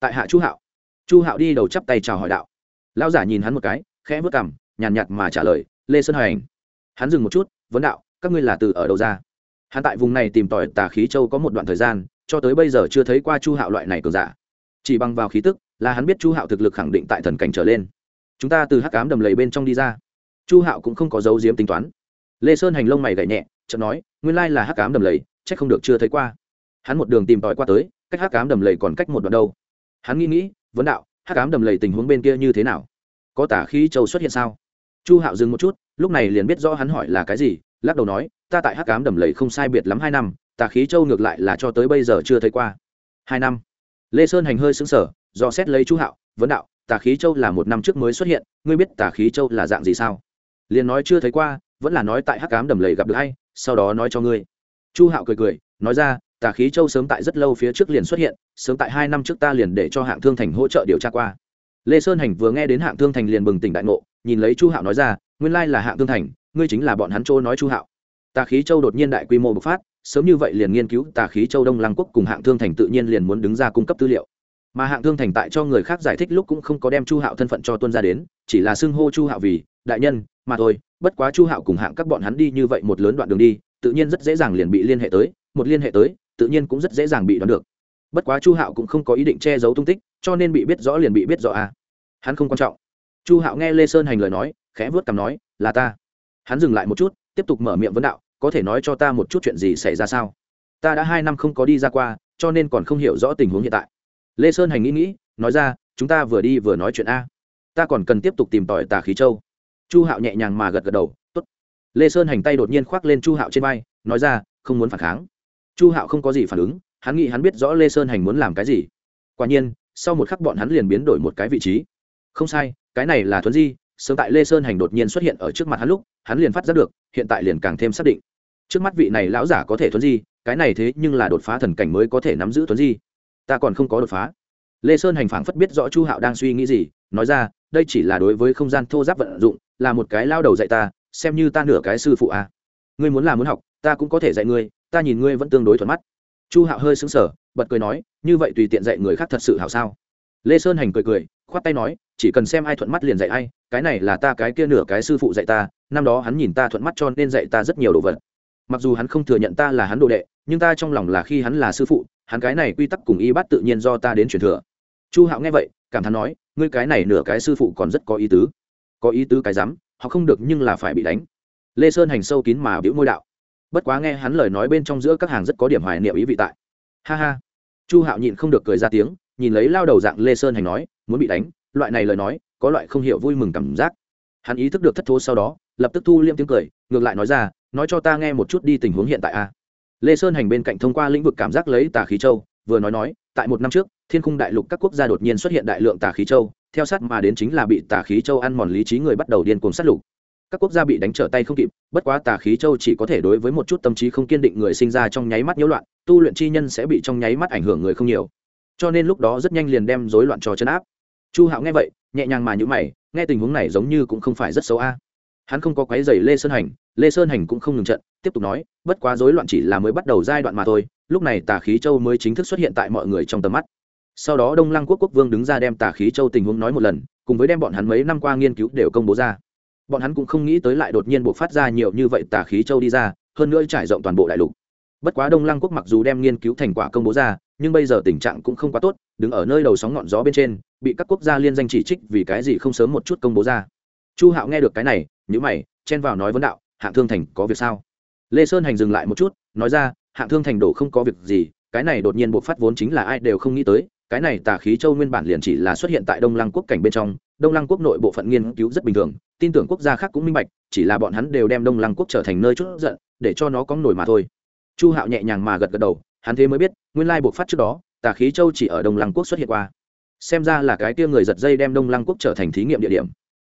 Tại hạ chu hạo chu hạo đi đầu chắp tay chào hỏi đạo. Lão giả nhìn hắn một cái, khẽ vớt cằm, nhàn nhạt mà trả lời, lê sơn hành hắn dừng một chút, vấn đạo, các ngươi là từ ở đâu ra? Hắn tại vùng này tìm tòi tà khí châu có một đoạn thời gian, cho tới bây giờ chưa thấy qua chu hạo loại này cường giả. Chỉ bằng vào khí tức, là hắn biết chu hạo thực lực khẳng định tại thần cảnh trở lên. Chúng ta từ hắc cám đầm lầy bên trong đi ra. Chu hạo cũng không có dấu diếm tính toán. Lê sơn hành lông mày gậy nhẹ, chợt nói, nguyên lai là hắc cám đầm lầy c h ắ c không được chưa thấy qua. Hắn một đường tìm tòi qua tới, cách hắc cám đầm lầy còn cách một đoạn đâu. Hắn nghĩ nghĩ vấn đạo, hắc ám đầm lầy tình huống bên kia như thế nào? Có tả khí châu xuất hiện sao? Chu hạo dừng một chút, lúc này liền biết rõ hắn hỏi là cái gì, lắc đầu nói, ta tại hắc ám đầm lầy không sai biệt lắm hai năm, tà khí châu ngược lại là cho tới bây giờ chưa thấy qua. Hai năm. Lê sơn hành hơi xứng sở do xét lấy chu hạo, vấn đạo, tà khí châu là một năm trước mới xuất hiện, ngươi biết tà khí châu là dạng gì sao? Liền nói chưa thấy qua, vẫn là nói tại hắc ám đầm lầy gặp được hay, sau đó nói cho ngươi. Chu hạo cười cười, nói ra tà khí châu sớm tại rất lâu phía trước liền xuất hiện, sớm tại hai năm trước ta liền để cho hạng thương thành hỗ trợ điều tra qua. Lê sơn hành vừa nghe đến hạng thương thành liền bừng tỉnh đại ngộ, nhìn lấy chu hạo nói ra, nguyên lai là hạng thương thành, ngươi chính là bọn hắn châu nói chu hạo. Tà khí châu đột nhiên đại quy mô bộc phát, sớm như vậy liền nghiên cứu, tà khí châu đông lăng quốc cùng hạng thương thành tự nhiên liền muốn đứng ra cung cấp tư liệu. Mà hạng thương thành tại cho người khác giải thích lúc cũng không có đem chu hạo thân phận cho tuân ra đến, chỉ là xưng hô chu hạo vì, đại nhân, mà thôi, bất quá chu hạo cùng hạng các bọn hắn đi như vậy một lớn đoạn đường đi, tự nhiên rất dễ dàng liền bị liên hệ tới, một liên hệ tới tự nhiên cũng rất dễ dàng bị đoán được. Bất quá chu hạo cũng không có ý định che giấu tung tích, cho nên bị biết rõ liền bị biết rõ à. Hắn không quan trọng. Chu hạo nghe lê sơn hành lời nói, khẽ vớt cằm nói, là ta. Hắn dừng lại một chút, tiếp tục mở miệng vấn đạo, có thể nói cho ta một chút chuyện gì xảy ra sao? Ta đã hai năm không có đi ra qua, cho nên còn không hiểu rõ tình huống hiện tại. Lê sơn hành nghĩ nghĩ, nói ra, chúng ta vừa đi vừa nói chuyện a. Ta còn cần tiếp tục tìm tòi tà khí châu. Chu hạo nhẹ nhàng mà gật gật đầu t ố t lê sơn hành tay đột nhiên khoác lên chu hạo trên vai, nói ra, không muốn phản kháng chu hạo không có gì phản ứng, hắn nghĩ hắn biết rõ lê sơn hành muốn làm cái gì. Quả nhiên, sau một khắc bọn hắn liền biến đổi một cái vị trí. Không sai, cái này là thuấn di, sớm tại lê sơn hành đột nhiên xuất hiện ở trước mặt hắn lúc, hắn liền phát giác được, hiện tại liền càng thêm xác định. Trước mắt vị này lão giả có thể thuấn di, cái này thế nhưng là đột phá thần cảnh mới có thể nắm giữ thuấn di. Ta còn không có đột phá. Lê sơn hành phảng phất biết rõ chu hạo đang suy nghĩ gì, nói ra, đây chỉ là đối với không gian thô giáp vận dụng, là một cái lao đầu dạy ta, xem như ta nửa cái sư phụ à. ngươi muốn làm muốn học, ta cũng có thể dạy ngươi ta nhìn ngươi vẫn tương đối thuận mắt. Chu hạo hơi xứng sở bật cười nói, như vậy tùy tiện dạy người khác thật sự hảo sao? Lê sơn hành cười cười, khoát tay nói, chỉ cần xem ai thuận mắt liền dạy ai, cái này là ta cái kia nửa cái sư phụ dạy ta, năm đó hắn nhìn ta thuận mắt cho nên dạy ta rất nhiều đồ vật. Mặc dù hắn không thừa nhận ta là hắn đồ đệ, nhưng ta trong lòng là khi hắn là sư phụ, hắn cái này quy tắc cùng y bắt tự nhiên do ta đến truyền thừa. Chu hạo nghe vậy, cảm thán nói, ngươi cái này nửa cái sư phụ còn rất có ý tứ. Có ý tứ cái rắm, họ không được nhưng là phải bị đánh. Lê sơn hành sâu kín mà biểu môi đạo bất quá nghe hắn lời nói bên trong giữa các hàng rất có điểm hoài niệm ý vị tại. Ha ha. Chu hạo nhịn không được cười ra tiếng, nhìn lấy lao đầu dạng lê sơn hành nói, muốn bị đánh, loại này lời nói, có loại không hiểu vui mừng cảm giác. Hắn ý thức được thất thố sau đó, lập tức thu liêm tiếng cười, ngược lại nói ra, nói cho ta nghe một chút đi tình huống hiện tại a. Lê sơn hành bên cạnh thông qua lĩnh vực cảm giác lấy tà khí châu, vừa nói nói, tại một năm trước, thiên khung đại lục các quốc gia đột nhiên xuất hiện đại lượng tà khí châu, theo sát mà đến chính là bị tà khí châu ăn mòn lý trí người bắt đầu điên cuồng sát lục các quốc gia bị đánh trở tay không kịp, bất quá tà khí châu chỉ có thể đối với một chút tâm trí không kiên định người sinh ra trong nháy mắt nhiễu loạn, tu luyện chi nhân sẽ bị trong nháy mắt ảnh hưởng người không nhiều. Cho nên lúc đó rất nhanh liền đem rối loạn cho chấn áp. Chu hạo nghe vậy, nhẹ nhàng mà nhữ mày, nghe tình huống này giống như cũng không phải rất xấu a. Hắn không có quái dày lê sơn hành, lê sơn hành cũng không ngừng trận, tiếp tục nói, bất quá rối loạn chỉ là mới bắt đầu giai đoạn mà thôi, lúc này tà khí châu mới chính thức xuất hiện tại mọi người trong tầm mắt. Sau đó đông lăng quốc quốc vương đứng ra đem tà khí châu tình huống nói một lần, cùng với đem bọn hắn mấy năm qua nghiên cứu đều công bố ra bọn hắn cũng không nghĩ tới lại đột nhiên buộc phát ra nhiều như vậy tà khí châu đi ra, hơn nữa trải rộng toàn bộ đại lục. Bất quá đông lăng quốc mặc dù đem nghiên cứu thành quả công bố ra, nhưng bây giờ tình trạng cũng không quá tốt, đứng ở nơi đầu sóng ngọn gió bên trên, bị các quốc gia liên danh chỉ trích vì cái gì không sớm một chút công bố ra. Chu hạo nghe được cái này nhữ mày, chen vào nói vấn đạo, hạng thương thành có việc sao? Lê sơn hành dừng lại một chút, nói ra, hạng thương thành đổ không có việc gì, cái này đột nhiên buộc phát vốn chính là ai đều không nghĩ tới, cái này tà khí châu nguyên bản liền chỉ là xuất hiện tại đông lăng quốc cảnh bên trong đông lăng quốc nội bộ phận nghiên cứu rất bình thường, tin tưởng quốc gia khác cũng minh bạch, chỉ là bọn hắn đều đem đông lăng quốc trở thành nơi chút giận, để cho nó có nổi mà thôi. Chu hạo nhẹ nhàng mà gật gật đầu, hắn thế mới biết, nguyên lai buộc phát trước đó, tà khí châu chỉ ở đông lăng quốc xuất hiện qua. Xem ra là cái tia người giật dây đem đông lăng quốc trở thành thí nghiệm địa điểm.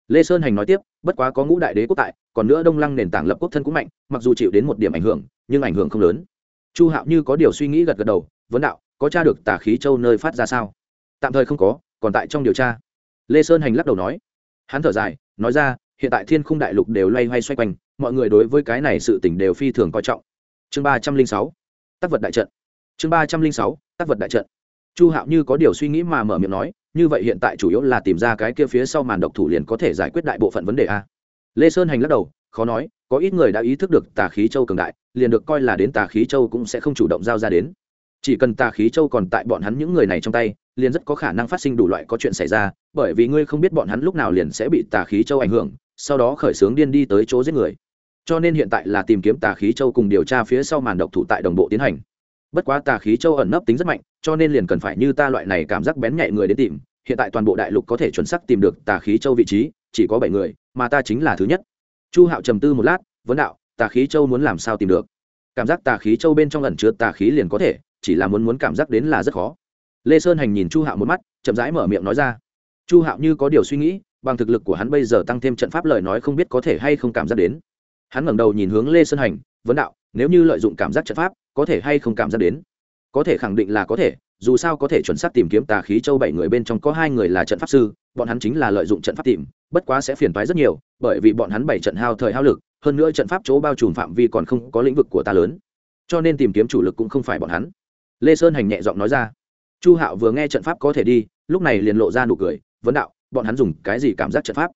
Lê sơn hành nói tiếp, bất quá có ngũ đại đế quốc tại, còn nữa đông lăng nền tảng lập quốc thân cũng mạnh, mặc dù chịu đến một điểm ảnh hưởng, nhưng ảnh hưởng không lớn. Chu hạo như có điều suy nghĩ gật gật đầu, vấn đạo, có tra được tà khí châu nơi phát ra sao? Tạm thời không có, còn tại trong điều tra lê sơn hành lắc đầu nói. Hắn thở dài, nói ra, hiện tại thiên khung đại lục đều loay hoay xoay quanh, mọi người đối với cái này sự t ì n h đều phi thường coi trọng. Chương ba trăm linh sáu tác vật đại trận. Chương ba trăm linh sáu tác vật đại trận. Chu hạo như có điều suy nghĩ mà mở miệng nói, như vậy hiện tại chủ yếu là tìm ra cái kia phía sau màn độc thủ liền có thể giải quyết đại bộ phận vấn đề a. Lê sơn hành lắc đầu, khó nói, có ít người đã ý thức được tà khí châu cường đại, liền được coi là đến tà khí châu cũng sẽ không chủ động giao ra đến. Chỉ cần tà khí châu còn tại bọn hắn những người này trong tay liền rất có khả năng phát sinh đủ loại có chuyện xảy ra, bởi vì ngươi không biết bọn hắn lúc nào liền sẽ bị tà khí châu ảnh hưởng, sau đó khởi xướng điên đi tới chỗ giết người. Cho nên hiện tại là tìm kiếm tà khí châu cùng điều tra phía sau màn độc thủ tại đồng bộ tiến hành. Bất quá tà khí châu ẩn nấp tính rất mạnh, cho nên liền cần phải như ta loại này cảm giác bén nhạy người đến tìm. Hiện tại toàn bộ đại lục có thể chuẩn xác tìm được tà khí châu vị trí, chỉ có bảy người, mà ta chính là thứ nhất. Chu hạo trầm tư một lát, vấn đạo, tà khí châu muốn làm sao tìm được? Cảm giác tà khí châu bên trong ẩn chứa tà khí liền có thể, chỉ là muốn muốn cảm giác đến là rất khó lê sơn hành nhìn chu hạo một mắt, chậm rãi mở miệng nói ra. Chu hạo như có điều suy nghĩ, bằng thực lực của hắn bây giờ tăng thêm trận pháp lời nói không biết có thể hay không cảm giác đến. Hắn ngẩng đầu nhìn hướng lê sơn hành, vấn đạo, nếu như lợi dụng cảm giác trận pháp, có thể hay không cảm giác đến? Có thể khẳng định là có thể, dù sao có thể chuẩn xác tìm kiếm tà khí châu bảy người bên trong có hai người là trận pháp sư, bọn hắn chính là lợi dụng trận pháp tìm, bất quá sẽ phiền toái rất nhiều, bởi vì bọn hắn bảy trận hao thời hao lực, hơn nữa trận pháp chỗ bao trùm phạm vi còn không có lĩnh vực của ta lớn. Cho nên tìm kiếm chủ lực cũng không phải bọn hắn. Lê sơn hành nhẹ giọng nói ra chu hạo vừa nghe trận pháp có thể đi, lúc này liền lộ ra nụ cười, vấn đạo, bọn hắn dùng cái gì cảm giác trận pháp?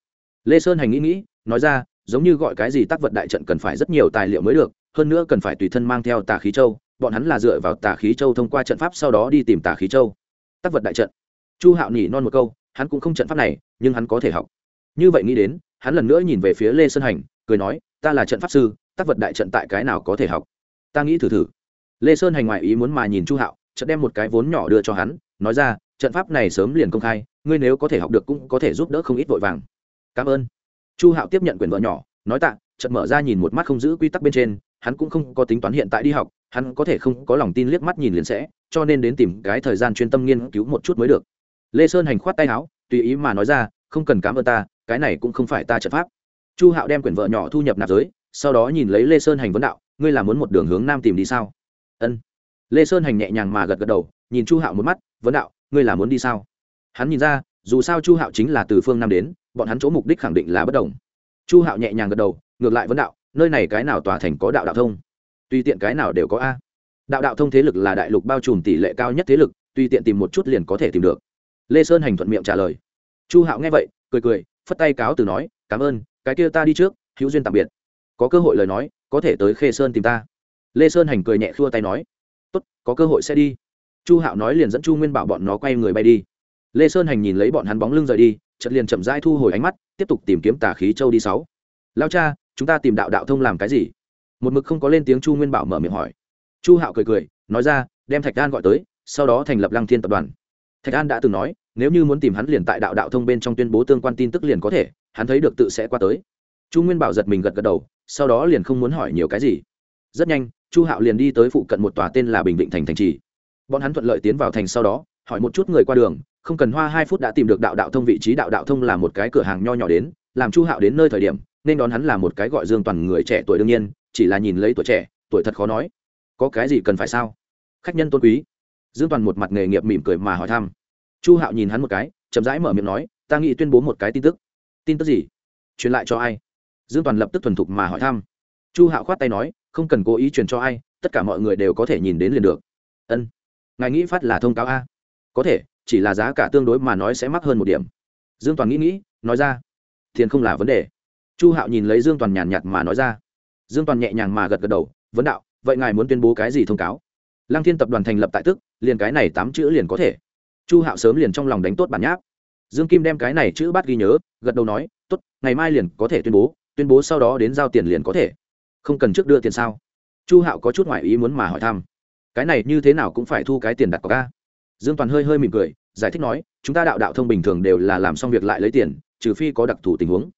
Lê sơn hành nghĩ nghĩ, nói ra, giống như gọi cái gì tác vật đại trận cần phải rất nhiều tài liệu mới được, hơn nữa cần phải tùy thân mang theo tà khí châu, bọn hắn là dựa vào tà khí châu thông qua trận pháp sau đó đi tìm tà khí châu. Tác vật đại trận. Chu hạo nhỉ non một câu, hắn cũng không trận pháp này, nhưng hắn có thể học. Như vậy nghĩ đến, hắn lần nữa nhìn về phía lê sơn hành, cười nói, ta là trận pháp sư, tác vật đại trận tại cái nào có thể học? Ta nghĩ thử thử. Lê sơn hành ngoại ý muốn mà nhìn chu hạo chợt đem một cái vốn nhỏ đưa cho hắn, nói ra, trận pháp này sớm liền công khai, ngươi nếu có thể học được cũng có thể giúp đỡ không ít vội vàng. Cảm ơn. Chu hạo tiếp nhận quyển vợ nhỏ, nói tạ, chợt mở ra nhìn một mắt không giữ quy tắc bên trên, hắn cũng không có tính toán hiện tại đi học, hắn có thể không có lòng tin liếc mắt nhìn liền sẽ, cho nên đến tìm cái thời gian chuyên tâm nghiên cứu một chút mới được. Lê sơn hành khoát tay áo, tùy ý mà nói ra, không cần cảm ơn ta, cái này cũng không phải ta trận pháp. Chu hạo đem quyển vợ nhỏ thu nhập nạp giới, sau đó nhìn lấy lê sơn hành vấn đạo, ngươi là muốn một đường hướng nam tìm đi sao? Ân lê sơn hành nhẹ nhàng mà gật gật đầu, nhìn chu hạo một mắt, vấn đạo, ngươi là muốn đi sao? Hắn nhìn ra, dù sao chu hạo chính là từ phương nam đến, bọn hắn chỗ mục đích khẳng định là bất đồng. Chu hạo nhẹ nhàng gật đầu, ngược lại vấn đạo, nơi này cái nào tòa thành có đạo đạo thông? Tùy tiện cái nào đều có a. Đạo đạo thông thế lực là đại lục bao trùm tỷ lệ cao nhất thế lực, tùy tiện tìm một chút liền có thể tìm được. Lê sơn hành thuận miệng trả lời. Chu hạo nghe vậy, cười cười, phất tay cáo từ nói, cảm ơn, cái kia ta đi trước, hữu duyên tạm biệt. Có cơ hội lời nói, có thể tới khê sơn tìm ta. Lê sơn hành cười nhẹ khua tay nói tốt, có cơ hội sẽ đi. Chu hạo nói liền dẫn chu nguyên bảo bọn nó quay người bay đi. Lê sơn hành nhìn lấy bọn hắn bóng lưng rời đi chật liền chậm rãi thu hồi ánh mắt, tiếp tục tìm kiếm tà khí châu đi sáu. Lao cha, chúng ta tìm đạo đạo thông làm cái gì? Một mực không có lên tiếng chu nguyên bảo mở miệng hỏi. Chu hạo cười cười, nói ra, đem thạch an gọi tới, sau đó thành lập lăng thiên tập đoàn. Thạch an đã từng nói, nếu như muốn tìm hắn liền tại đạo đạo thông bên trong tuyên bố tương quan tin tức liền có thể, hắn thấy được tự sẽ qua tới. Chu nguyên bảo giật mình gật gật đầu, sau đó liền không muốn hỏi nhiều cái gì. Rất nhanh chu hạo liền đi tới phụ cận một tòa tên là bình định thành thành trì. Bọn hắn thuận lợi tiến vào thành sau đó, hỏi một chút người qua đường, không cần hoa hai phút đã tìm được đạo đạo thông vị trí, đạo đạo thông là một cái cửa hàng nho nhỏ đến, làm chu hạo đến nơi thời điểm, nên đón hắn là một cái gọi dương toàn người trẻ tuổi đương nhiên, chỉ là nhìn lấy tuổi trẻ, tuổi thật khó nói. Có cái gì cần phải sao? Khách nhân tôn quý. Dương toàn một mặt nghề nghiệp mỉm cười mà hỏi thăm. Chu hạo nhìn hắn một cái, chậm rãi mở miệng nói, ta nghĩ tuyên bố một cái tin tức. Tin tức gì? Truyền lại cho ai? Dương toàn lập tức thuần thục mà hỏi thăm. Chu hạo khoát tay nói không cần cố ý truyền cho ai, tất cả mọi người đều có thể nhìn đến liền được. Ân, ngài nghĩ phát là thông cáo a? Có thể, chỉ là giá cả tương đối mà nói sẽ mắc hơn một điểm. Dương toàn nghĩ nghĩ, nói ra. Tiền không là vấn đề. Chu hạo nhìn lấy dương toàn nhàn nhạt mà nói ra. Dương toàn nhẹ nhàng mà gật gật đầu, vấn đạo, vậy ngài muốn tuyên bố cái gì thông cáo? Lăng thiên tập đoàn thành lập tại tức, liền cái này tám chữ liền có thể. Chu hạo sớm liền trong lòng đánh tốt bản nháp. Dương kim đem cái này chữ bắt ghi nhớ, gật đầu nói t ố t ngày mai liền có thể tuyên bố tuyên bố sau đó đến giao tiền liền có thể không cần trước đưa tiền sao? Chu hạo có chút ngoại ý muốn mà hỏi thăm. Cái này như thế nào cũng phải thu cái tiền đặt cọc ca dương toàn hơi hơi mỉm cười, giải thích nói, chúng ta đạo đạo thông bình thường đều là làm xong việc lại lấy tiền, trừ phi có đặc thù tình huống.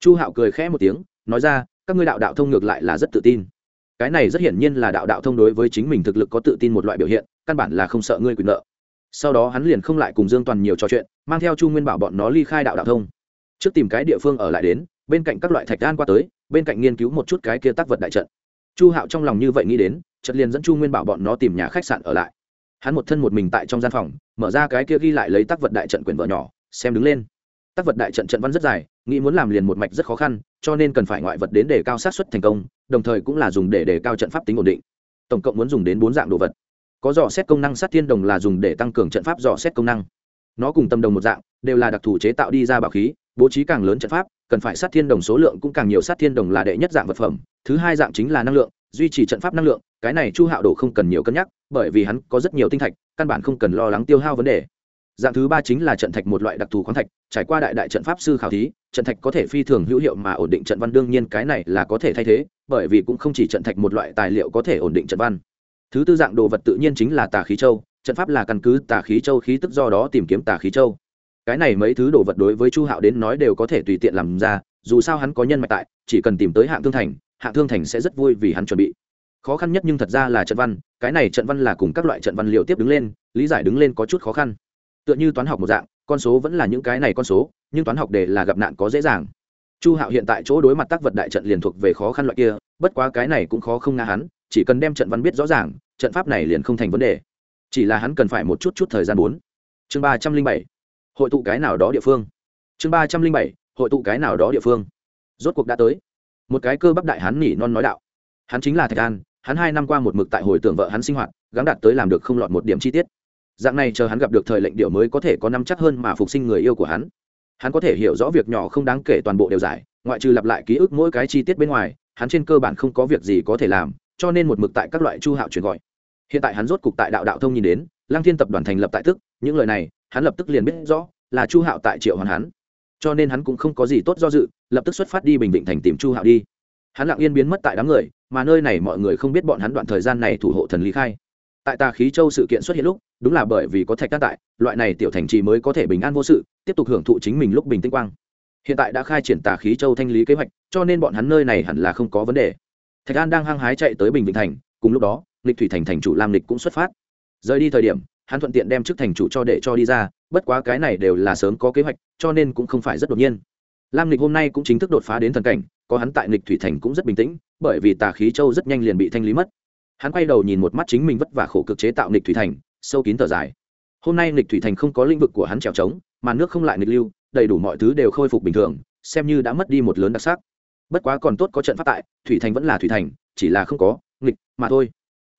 Chu hạo cười khẽ một tiếng, nói ra, các ngươi đạo đạo thông ngược lại là rất tự tin. Cái này rất hiển nhiên là đạo đạo thông đối với chính mình thực lực có tự tin một loại biểu hiện, căn bản là không sợ ngươi quyền nợ. Sau đó hắn liền không lại cùng dương toàn nhiều trò chuyện, mang theo chu nguyên bảo bọn nó ly khai đạo đạo thông. Trước tìm cái địa phương ở lại đến, bên cạnh các loại thạch đan qua tới bên cạnh nghiên cứu một chút cái kia tác vật đại trận. Chu hạo trong lòng như vậy nghĩ đến, chợt liền dẫn chu nguyên bảo bọn nó tìm nhà khách sạn ở lại. Hắn một thân một mình tại trong gian phòng, mở ra cái kia ghi lại lấy tác vật đại trận quyển vợ nhỏ, xem đứng lên. Tác vật đại trận trận văn rất dài, nghĩ muốn làm liền một mạch rất khó khăn, cho nên cần phải ngoại vật đến để cao sát xuất thành công, đồng thời cũng là dùng để đề cao trận pháp tính ổn định. Tổng cộng muốn dùng đến bốn dạng đồ vật. Có dò xét công năng sát thiên đồng là dùng để tăng cường trận pháp dò xét công năng. Nó cùng tâm đồng một dạng, đều là đặc thù chế tạo đi ra bảo khí bố trí càng lớn trận pháp, cần phải sát thiên đồng số lượng cũng càng nhiều, sát thiên đồng là đệ nhất dạng vật phẩm, thứ hai dạng chính là năng lượng, duy trì trận pháp năng lượng, cái này chu hạo đồ không cần nhiều cân nhắc, bởi vì hắn có rất nhiều tinh thạch, căn bản không cần lo lắng tiêu hao vấn đề. Dạng thứ ba chính là trận thạch một loại đặc thù khoáng thạch, trải qua đại đại trận pháp sư khảo thí, trận thạch có thể phi thường hữu hiệu mà ổn định trận văn, đương nhiên cái này là có thể thay thế, bởi vì cũng không chỉ trận thạch một loại tài liệu có thể ổn định trận văn. Thứ tư dạng đồ vật tự nhiên chính là tà khí châu, trận pháp là căn cứ tà khí châu khí tức do đó tìm kiếm tà khí châu cái này mấy thứ đồ vật đối với chu hạo đến nói đều có thể tùy tiện làm ra, dù sao hắn có nhân mạch tại, chỉ cần tìm tới hạng thương thành, hạng thương thành sẽ rất vui vì hắn chuẩn bị. Khó khăn nhất nhưng thật ra là trận văn, cái này trận văn là cùng các loại trận văn liệu tiếp đứng lên, lý giải đứng lên có chút khó khăn. Tựa như toán học một dạng, con số vẫn là những cái này con số, nhưng toán học để là gặp nạn có dễ dàng. Chu hạo hiện tại chỗ đối mặt tác vật đại trận liền thuộc về khó khăn loại kia, bất quá cái này cũng khó không nga hắn, chỉ cần đem trận văn biết rõ ràng, trận pháp này liền không thành vấn đề. Chỉ là hắn cần phải một chút chút thời gian bốn. Chương ba trăm linh bảy hội tụ cái nào đó địa phương. Chương ba trăm linh bảy, hội tụ cái nào đó địa phương. Rốt cuộc đã tới. Một cái cơ bắp đại hắn nỉ non nói đạo. Hắn chính là thạch an, hắn hai năm qua một mực tại hồi tưởng vợ hắn sinh hoạt gắn đạt tới làm được không lọt một điểm chi tiết. Dạng này chờ hắn gặp được thời lệnh điệu mới có thể có năm chắc hơn mà phục sinh người yêu của hắn. Hắn có thể hiểu rõ việc nhỏ không đáng kể toàn bộ đều giải, ngoại trừ lặp lại ký ức mỗi cái chi tiết bên ngoài, hắn trên cơ bản không có việc gì có thể làm, cho nên một mực tại các loại chu hạo truyền gọi. Hiện tại hắn rốt cục tại đạo đạo thông nhìn đến, lăng thiên tập đoàn thành lập tại tức, những lời này hắn lập tức liền biết rõ là chu hạo tại triệu hoàn hắn. Cho nên hắn cũng không có gì tốt do dự, lập tức xuất phát đi bình định thành tìm chu hạo đi. Hắn lặng yên biến mất tại đám người, mà nơi này mọi người không biết bọn hắn đoạn thời gian này thủ hộ thần lý khai. Tại tà khí châu sự kiện xuất hiện lúc, đúng là bởi vì có thạch đan tại, loại này tiểu thành trì mới có thể bình an vô sự, tiếp tục hưởng thụ chính mình lúc bình tĩnh quang. Hiện tại đã khai triển tà khí châu thanh lý kế hoạch, cho nên bọn hắn nơi này hẳn là không có vấn đề. Thạch an đang hăng hái chạy tới bình định thành, cùng lúc đó, lịch thủy thành thành chủ lam lịch cũng xuất phát. Rời đi thời điểm hắn thuận tiện đem chức thành chủ cho để cho đi ra, bất quá cái này đều là sớm có kế hoạch, cho nên cũng không phải rất đột nhiên. Lam lịch hôm nay cũng chính thức đột phá đến thần cảnh, có hắn tại lịch thủy thành cũng rất bình tĩnh, bởi vì tà khí châu rất nhanh liền bị thanh lý mất. Hắn quay đầu nhìn một mắt chính mình vất vả khổ cực chế tạo lịch thủy thành, sâu kín thở dài. Hôm nay lịch thủy thành không có lĩnh vực của hắn trèo trống, mà nước không lại nghịch lưu, đầy đủ mọi thứ đều khôi phục bình thường, xem như đã mất đi một lớn đặc sắc. Bất quá còn tốt có trận phát tại, thủy thành vẫn là thủy thành, chỉ là không có nghịch mà thôi.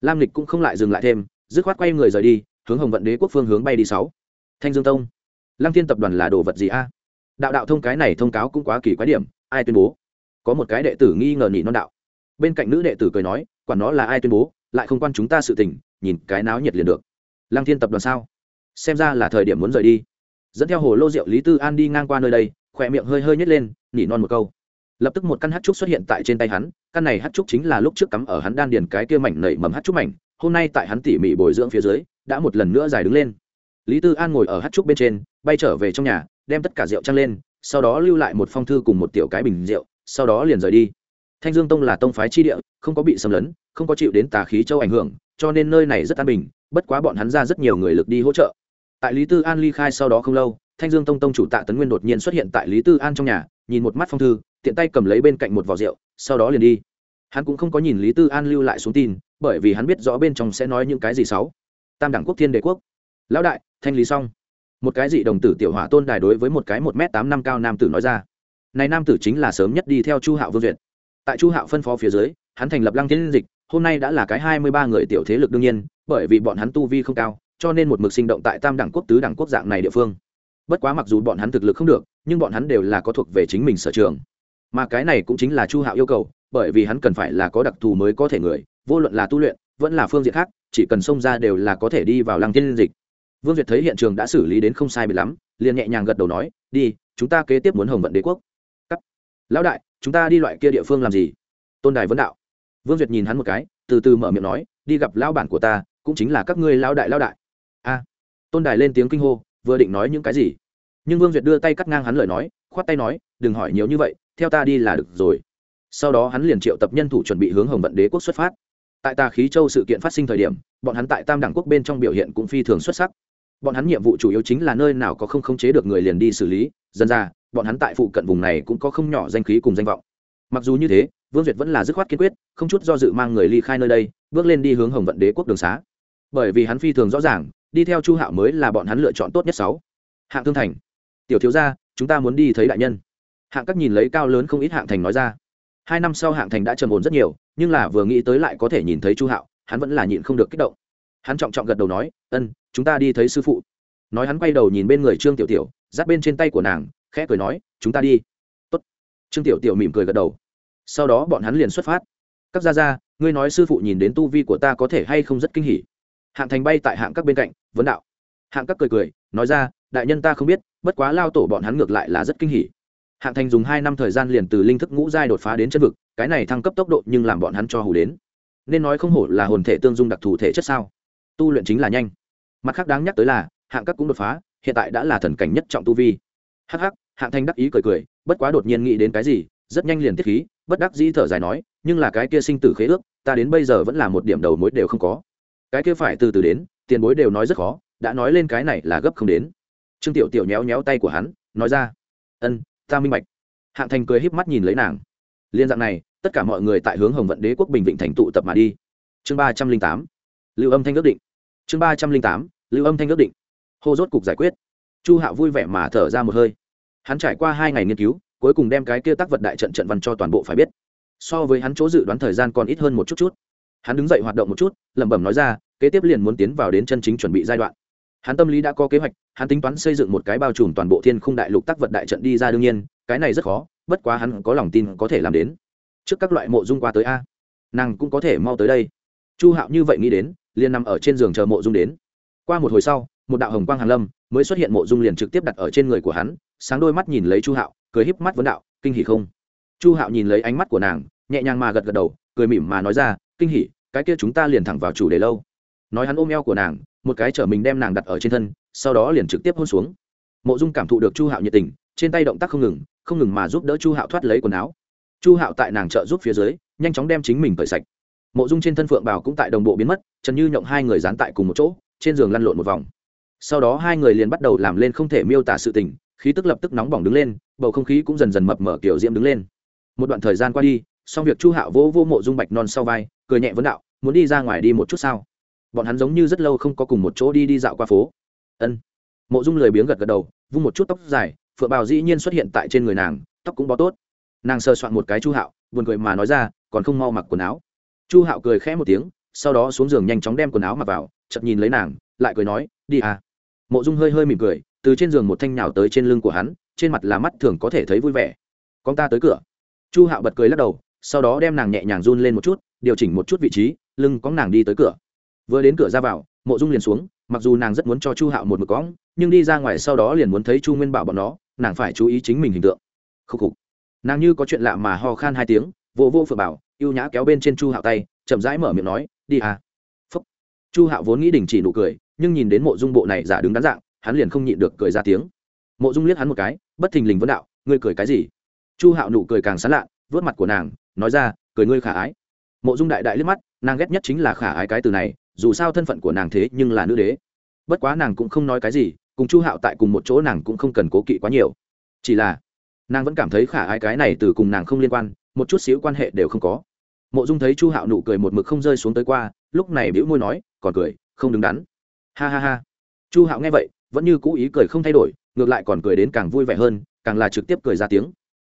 Lam nghịch cũng không lại dừng lại thêm, dứt khoát quay người rời đi hướng hồng vận đế quốc phương hướng bay đi sáu. Thanh dương tông. Lăng thiên tập đoàn là đồ vật gì a? Đạo đạo thông cái này thông cáo cũng quá kỳ quái điểm, ai tuyên bố? Có một cái đệ tử nghi ngờ nhị non đạo. Bên cạnh nữ đệ tử cười nói, quản nó là ai tuyên bố, lại không quan chúng ta sự tình, nhìn cái náo nhiệt liền được. Lăng thiên tập đoàn sao? Xem ra là thời điểm muốn rời đi. Dẫn theo hồ lô rượu lý tư an đi ngang qua nơi đây, khỏe miệng hơi hơi nhét lên, nỉ non một câu. Lập tức một căn hát trúc xuất hiện tại trên tay hắn, căn này hát trúc chính là lúc trước cắm ở hắn đan điền cái kia mảnh nảy mầm hát trúc mảnh, hôm nay tại hắn tỉ mỉ bồi dưỡng phía dưới đã một lần nữa dài đứng lên. Lý tư an ngồi ở hát trúc bên trên, bay trở về trong nhà, đem tất cả rượu trăng lên, sau đó lưu lại một phong thư cùng một tiểu cái bình rượu, sau đó liền rời đi. Thanh dương tông là tông phái chi địa, không có bị xâm lấn, không có chịu đến tà khí châu ảnh hưởng, cho nên nơi này rất an bình, bất quá bọn hắn ra rất nhiều người lực đi hỗ trợ. Tại lý tư an ly khai sau đó không lâu, thanh dương tông tông chủ tạ tấn nguyên đột nhiên xuất hiện tại lý tư an trong nhà, nhìn một mắt phong thư, tiện tay cầm lấy bên cạnh một vỏ rượu, sau đó liền đi. Hắn cũng không có nhìn lý tư an lưu lại xuống tin, bởi vì hắn biết rõ bên trong sẽ nói những cái gì xấu tam đẳng quốc thiên đế quốc. Lão đại, thanh lý xong. Một cái dị đồng tử tiểu hỏa tôn đài đối với một cái một m tám năm cao nam tử nói ra. Này nam tử chính là sớm nhất đi theo chu hạo vương duyệt. Tại chu hạo phân phó phía dưới, hắn thành lập lăng thiên dịch, hôm nay đã là cái hai mươi ba người tiểu thế lực đương nhiên, bởi vì bọn hắn tu vi không cao, cho nên một mực sinh động tại tam đẳng quốc, tứ đẳng quốc dạng này địa phương. Bất quá mặc dù bọn hắn thực lực không được, nhưng bọn hắn đều là có thuộc về chính mình sở trường. Mà cái này cũng chính là chu hạo yêu cầu, bởi vì hắn cần phải là có đặc thù mới có thể người, vô luận là tu luyện vẫn là phương diện khác, chỉ cần xông ra đều là có thể đi vào lăng thiên dịch. Vương duyệt thấy hiện trường đã xử lý đến không sai bị lắm, liền nhẹ nhàng gật đầu nói, đi, chúng ta kế tiếp muốn hồng vận đế quốc. Cắt. Lão đại, chúng ta đi loại kia địa phương làm gì? Tôn đài vấn đạo. Vương duyệt nhìn hắn một cái, từ từ mở miệng nói, đi gặp lão bản của ta, cũng chính là các ngươi lão đại lão đại. A. Tôn đài lên tiếng kinh hô, vừa định nói những cái gì, nhưng vương duyệt đưa tay cắt ngang hắn lời nói, khoát tay nói, đừng hỏi nhiều như vậy, theo ta đi là được rồi. Sau đó hắn liền triệu tập nhân thủ chuẩn bị hướng hồng vận đế quốc xuất phát tại tà khí châu sự kiện phát sinh thời điểm, bọn hắn tại tam đẳng quốc bên trong biểu hiện cũng phi thường xuất sắc. Bọn hắn nhiệm vụ chủ yếu chính là nơi nào có không khống chế được người liền đi xử lý dần ra, bọn hắn tại phụ cận vùng này cũng có không nhỏ danh khí cùng danh vọng. Mặc dù như thế, vương duyệt vẫn là dứt khoát kiên quyết, không chút do dự mang người ly khai nơi đây, bước lên đi hướng hồng vận đế quốc đường xá. Bởi vì hắn phi thường rõ ràng, đi theo chu hạo mới là bọn hắn lựa chọn tốt nhất sáu. Hạng thương thành. Tiểu thiếu gia, chúng ta muốn đi thấy đại nhân. Hạng các nhìn lấy cao lớn không ít hạng thành nói ra. Hai năm sau hạng thành đã trầm ổn rất nhiều nhưng là vừa nghĩ tới lại có thể nhìn thấy chu hạo, hắn vẫn là nhịn không được kích động. Hắn trọng trọng gật đầu nói, ân, chúng ta đi thấy sư phụ. Nói hắn quay đầu nhìn bên người trương tiểu tiểu, giáp bên trên tay của nàng, khẽ cười nói, chúng ta đi. Tốt. trương tiểu tiểu mỉm cười gật đầu. Sau đó bọn hắn liền xuất phát. Các gia gia, ngươi nói sư phụ nhìn đến tu vi của ta có thể hay không rất kinh hỉ? Hạng thành bay tại hạng các bên cạnh, vấn đạo. Hạng các cười cười, nói ra, đại nhân ta không biết, bất quá lao tổ bọn hắn ngược lại là rất kinh hỉ. Hạng thành dùng hai năm thời gian liền từ linh thức ngũ giai đột phá đến chân vực cái này thăng cấp tốc độ nhưng làm bọn hắn cho hù đến. Nên nói không hổ là hồn thể tương dung đặc thù thể chất sao? Tu luyện chính là nhanh. Mặt khác đáng nhắc tới là, hạng các cũng đột phá, hiện tại đã là thần cảnh nhất trọng tu vi. Hh hạng thanh đắc ý cười cười, bất quá đột nhiên nghĩ đến cái gì, rất nhanh liền tiết khí, bất đắc dĩ thở dài nói, nhưng là cái kia sinh tử khế ước, ta đến bây giờ vẫn là một điểm đầu mối đều không có. Cái kia phải từ từ đến, tiền bối đều nói rất khó, đã nói lên cái này là gấp không đến. Trương tiểu tiểu nhéo nhéo tay của hắn, nói ra, ân, ta minh bạch. Hạng thành cười híp mắt nhìn lấy nàng liên dạng này, tất cả mọi người tại hướng hồng vận đế quốc bình vịnh thành tụ tập mà đi. Chương ba trăm linh tám, lưu âm thanh ước định. Chương ba trăm linh tám, lưu âm thanh ước định. Hô rốt cục giải quyết. Chu hạo vui vẻ mà thở ra một hơi. Hắn trải qua hai ngày nghiên cứu, cuối cùng đem cái kia tác vật đại trận trận văn cho toàn bộ phải biết. So với hắn chỗ dự đoán thời gian còn ít hơn một chút chút. Hắn đứng dậy hoạt động một chút, lẩm bẩm nói ra, kế tiếp liền muốn tiến vào đến chân chính chuẩn bị giai đoạn. Hắn tâm lý đã có kế hoạch, hắn tính toán xây dựng một cái bao trùm toàn bộ thiên khung đại lục tác vật đại trận đi ra đương nhiên, cái này rất khó bất quá hắn có lòng tin có thể làm đến. Trước các loại mộ dung qua tới a. Nàng cũng có thể mau tới đây. Chu hạo như vậy nghĩ đến, liền nằm ở trên giường chờ mộ dung đến. Qua một hồi sau, một đạo hồng quang hàn lâm, mới xuất hiện mộ dung liền trực tiếp đặt ở trên người của hắn, sáng đôi mắt nhìn lấy chu hạo, cười híp mắt vấn đạo, kinh hỉ không? Chu hạo nhìn lấy ánh mắt của nàng, nhẹ nhàng mà gật gật đầu, cười mỉm mà nói ra, kinh hỉ, cái kia chúng ta liền thẳng vào chủ đề lâu. Nói hắn ôm eo của nàng, một cái chở mình đem nàng đặt ở trên thân, sau đó liền trực tiếp hôn xuống. Mộ dung cảm thụ được chu hạo nhiệt tình trên tay động tác không ngừng không ngừng mà giúp đỡ chu hạo thoát lấy quần áo. Chu hạo tại nàng trợ giúp phía dưới, nhanh chóng đem chính mình cởi sạch. Mộ dung trên thân phượng bảo cũng tại đồng bộ biến mất, trần như nhộng hai người dán tại cùng một chỗ, trên giường lăn lộn một vòng. Sau đó hai người liền bắt đầu làm lên không thể miêu tả sự tình, khí tức lập tức nóng bỏng đứng lên, bầu không khí cũng dần dần mập mở kiểu diễm đứng lên. Một đoạn thời gian qua đi, xong việc chu hạo vỗ vô mộ dung bạch non sau vai, cười nhẹ vấn đạo, muốn đi ra ngoài đi một chút sao? Bọn hắn giống như rất lâu không có cùng một chỗ đi đi dạo qua phố. Ân. Mộ dung lười biếng gật gật đầu, vung một chút tóc dài phượng bào dĩ nhiên xuất hiện tại trên người nàng, tóc cũng bó tốt. Nàng sờ soạn một cái chu hạo, buồn cười mà nói ra, còn không mau mặc quần áo. Chu hạo cười khẽ một tiếng, sau đó xuống giường nhanh chóng đem quần áo mặc vào chậm nhìn lấy nàng, lại cười nói, đi à. Mộ dung hơi hơi mỉm cười, từ trên giường một thanh nhào tới trên lưng của hắn, trên mặt là mắt thường có thể thấy vui vẻ. Con ta tới cửa. Chu hạo bật cười lắc đầu, sau đó đem nàng nhẹ nhàng run lên một chút, điều chỉnh một chút vị trí, lưng có nàng đi tới cửa. Vừa đến cửa ra vào, mộ dung liền xuống mặc dù nàng rất muốn cho chu hạo một mực cõng, nhưng đi ra ngoài sau đó liền muốn thấy chu nguyên bảo bọn nó, nàng phải chú ý chính mình hình tượng. Khúc khục. Nàng như có chuyện lạ mà ho khan hai tiếng vô vô phượng bảo y ê u nhã kéo bên trên chu hạo tay, chậm rãi mở miệng nói, đi à. Phúc. Chu hạo vốn nghĩ đình chỉ nụ cười, nhưng nhìn đến mộ dung bộ này giả đứng đắn dạng, hắn liền không nhịn được cười ra tiếng. Mộ dung liếc hắn một cái, bất thình lình vấn đạo, ngươi cười cái gì? Chu hạo nụ cười càng sán lạ vớt mặt của nàng, nói ra, cười ngươi khả ái. Mộ dung đại đại liếc mắt, nàng ghét nhất chính là khả ái cái từ này dù sao thân phận của nàng thế nhưng là nữ đế. Bất quá nàng cũng không nói cái gì, cùng chu hạo tại cùng một chỗ nàng cũng không cần cố kỵ quá nhiều. Chỉ là, nàng vẫn cảm thấy khả ai cái này từ cùng nàng không liên quan, một chút xíu quan hệ đều không có. Mộ dung thấy chu hạo nụ cười một mực không rơi xuống tới qua, lúc này bĩu môi nói, còn cười, không đứng đắn. Ha ha ha. Chu hạo nghe vậy, vẫn như cũ ý cười không thay đổi, ngược lại còn cười đến càng vui vẻ hơn, càng là trực tiếp cười ra tiếng.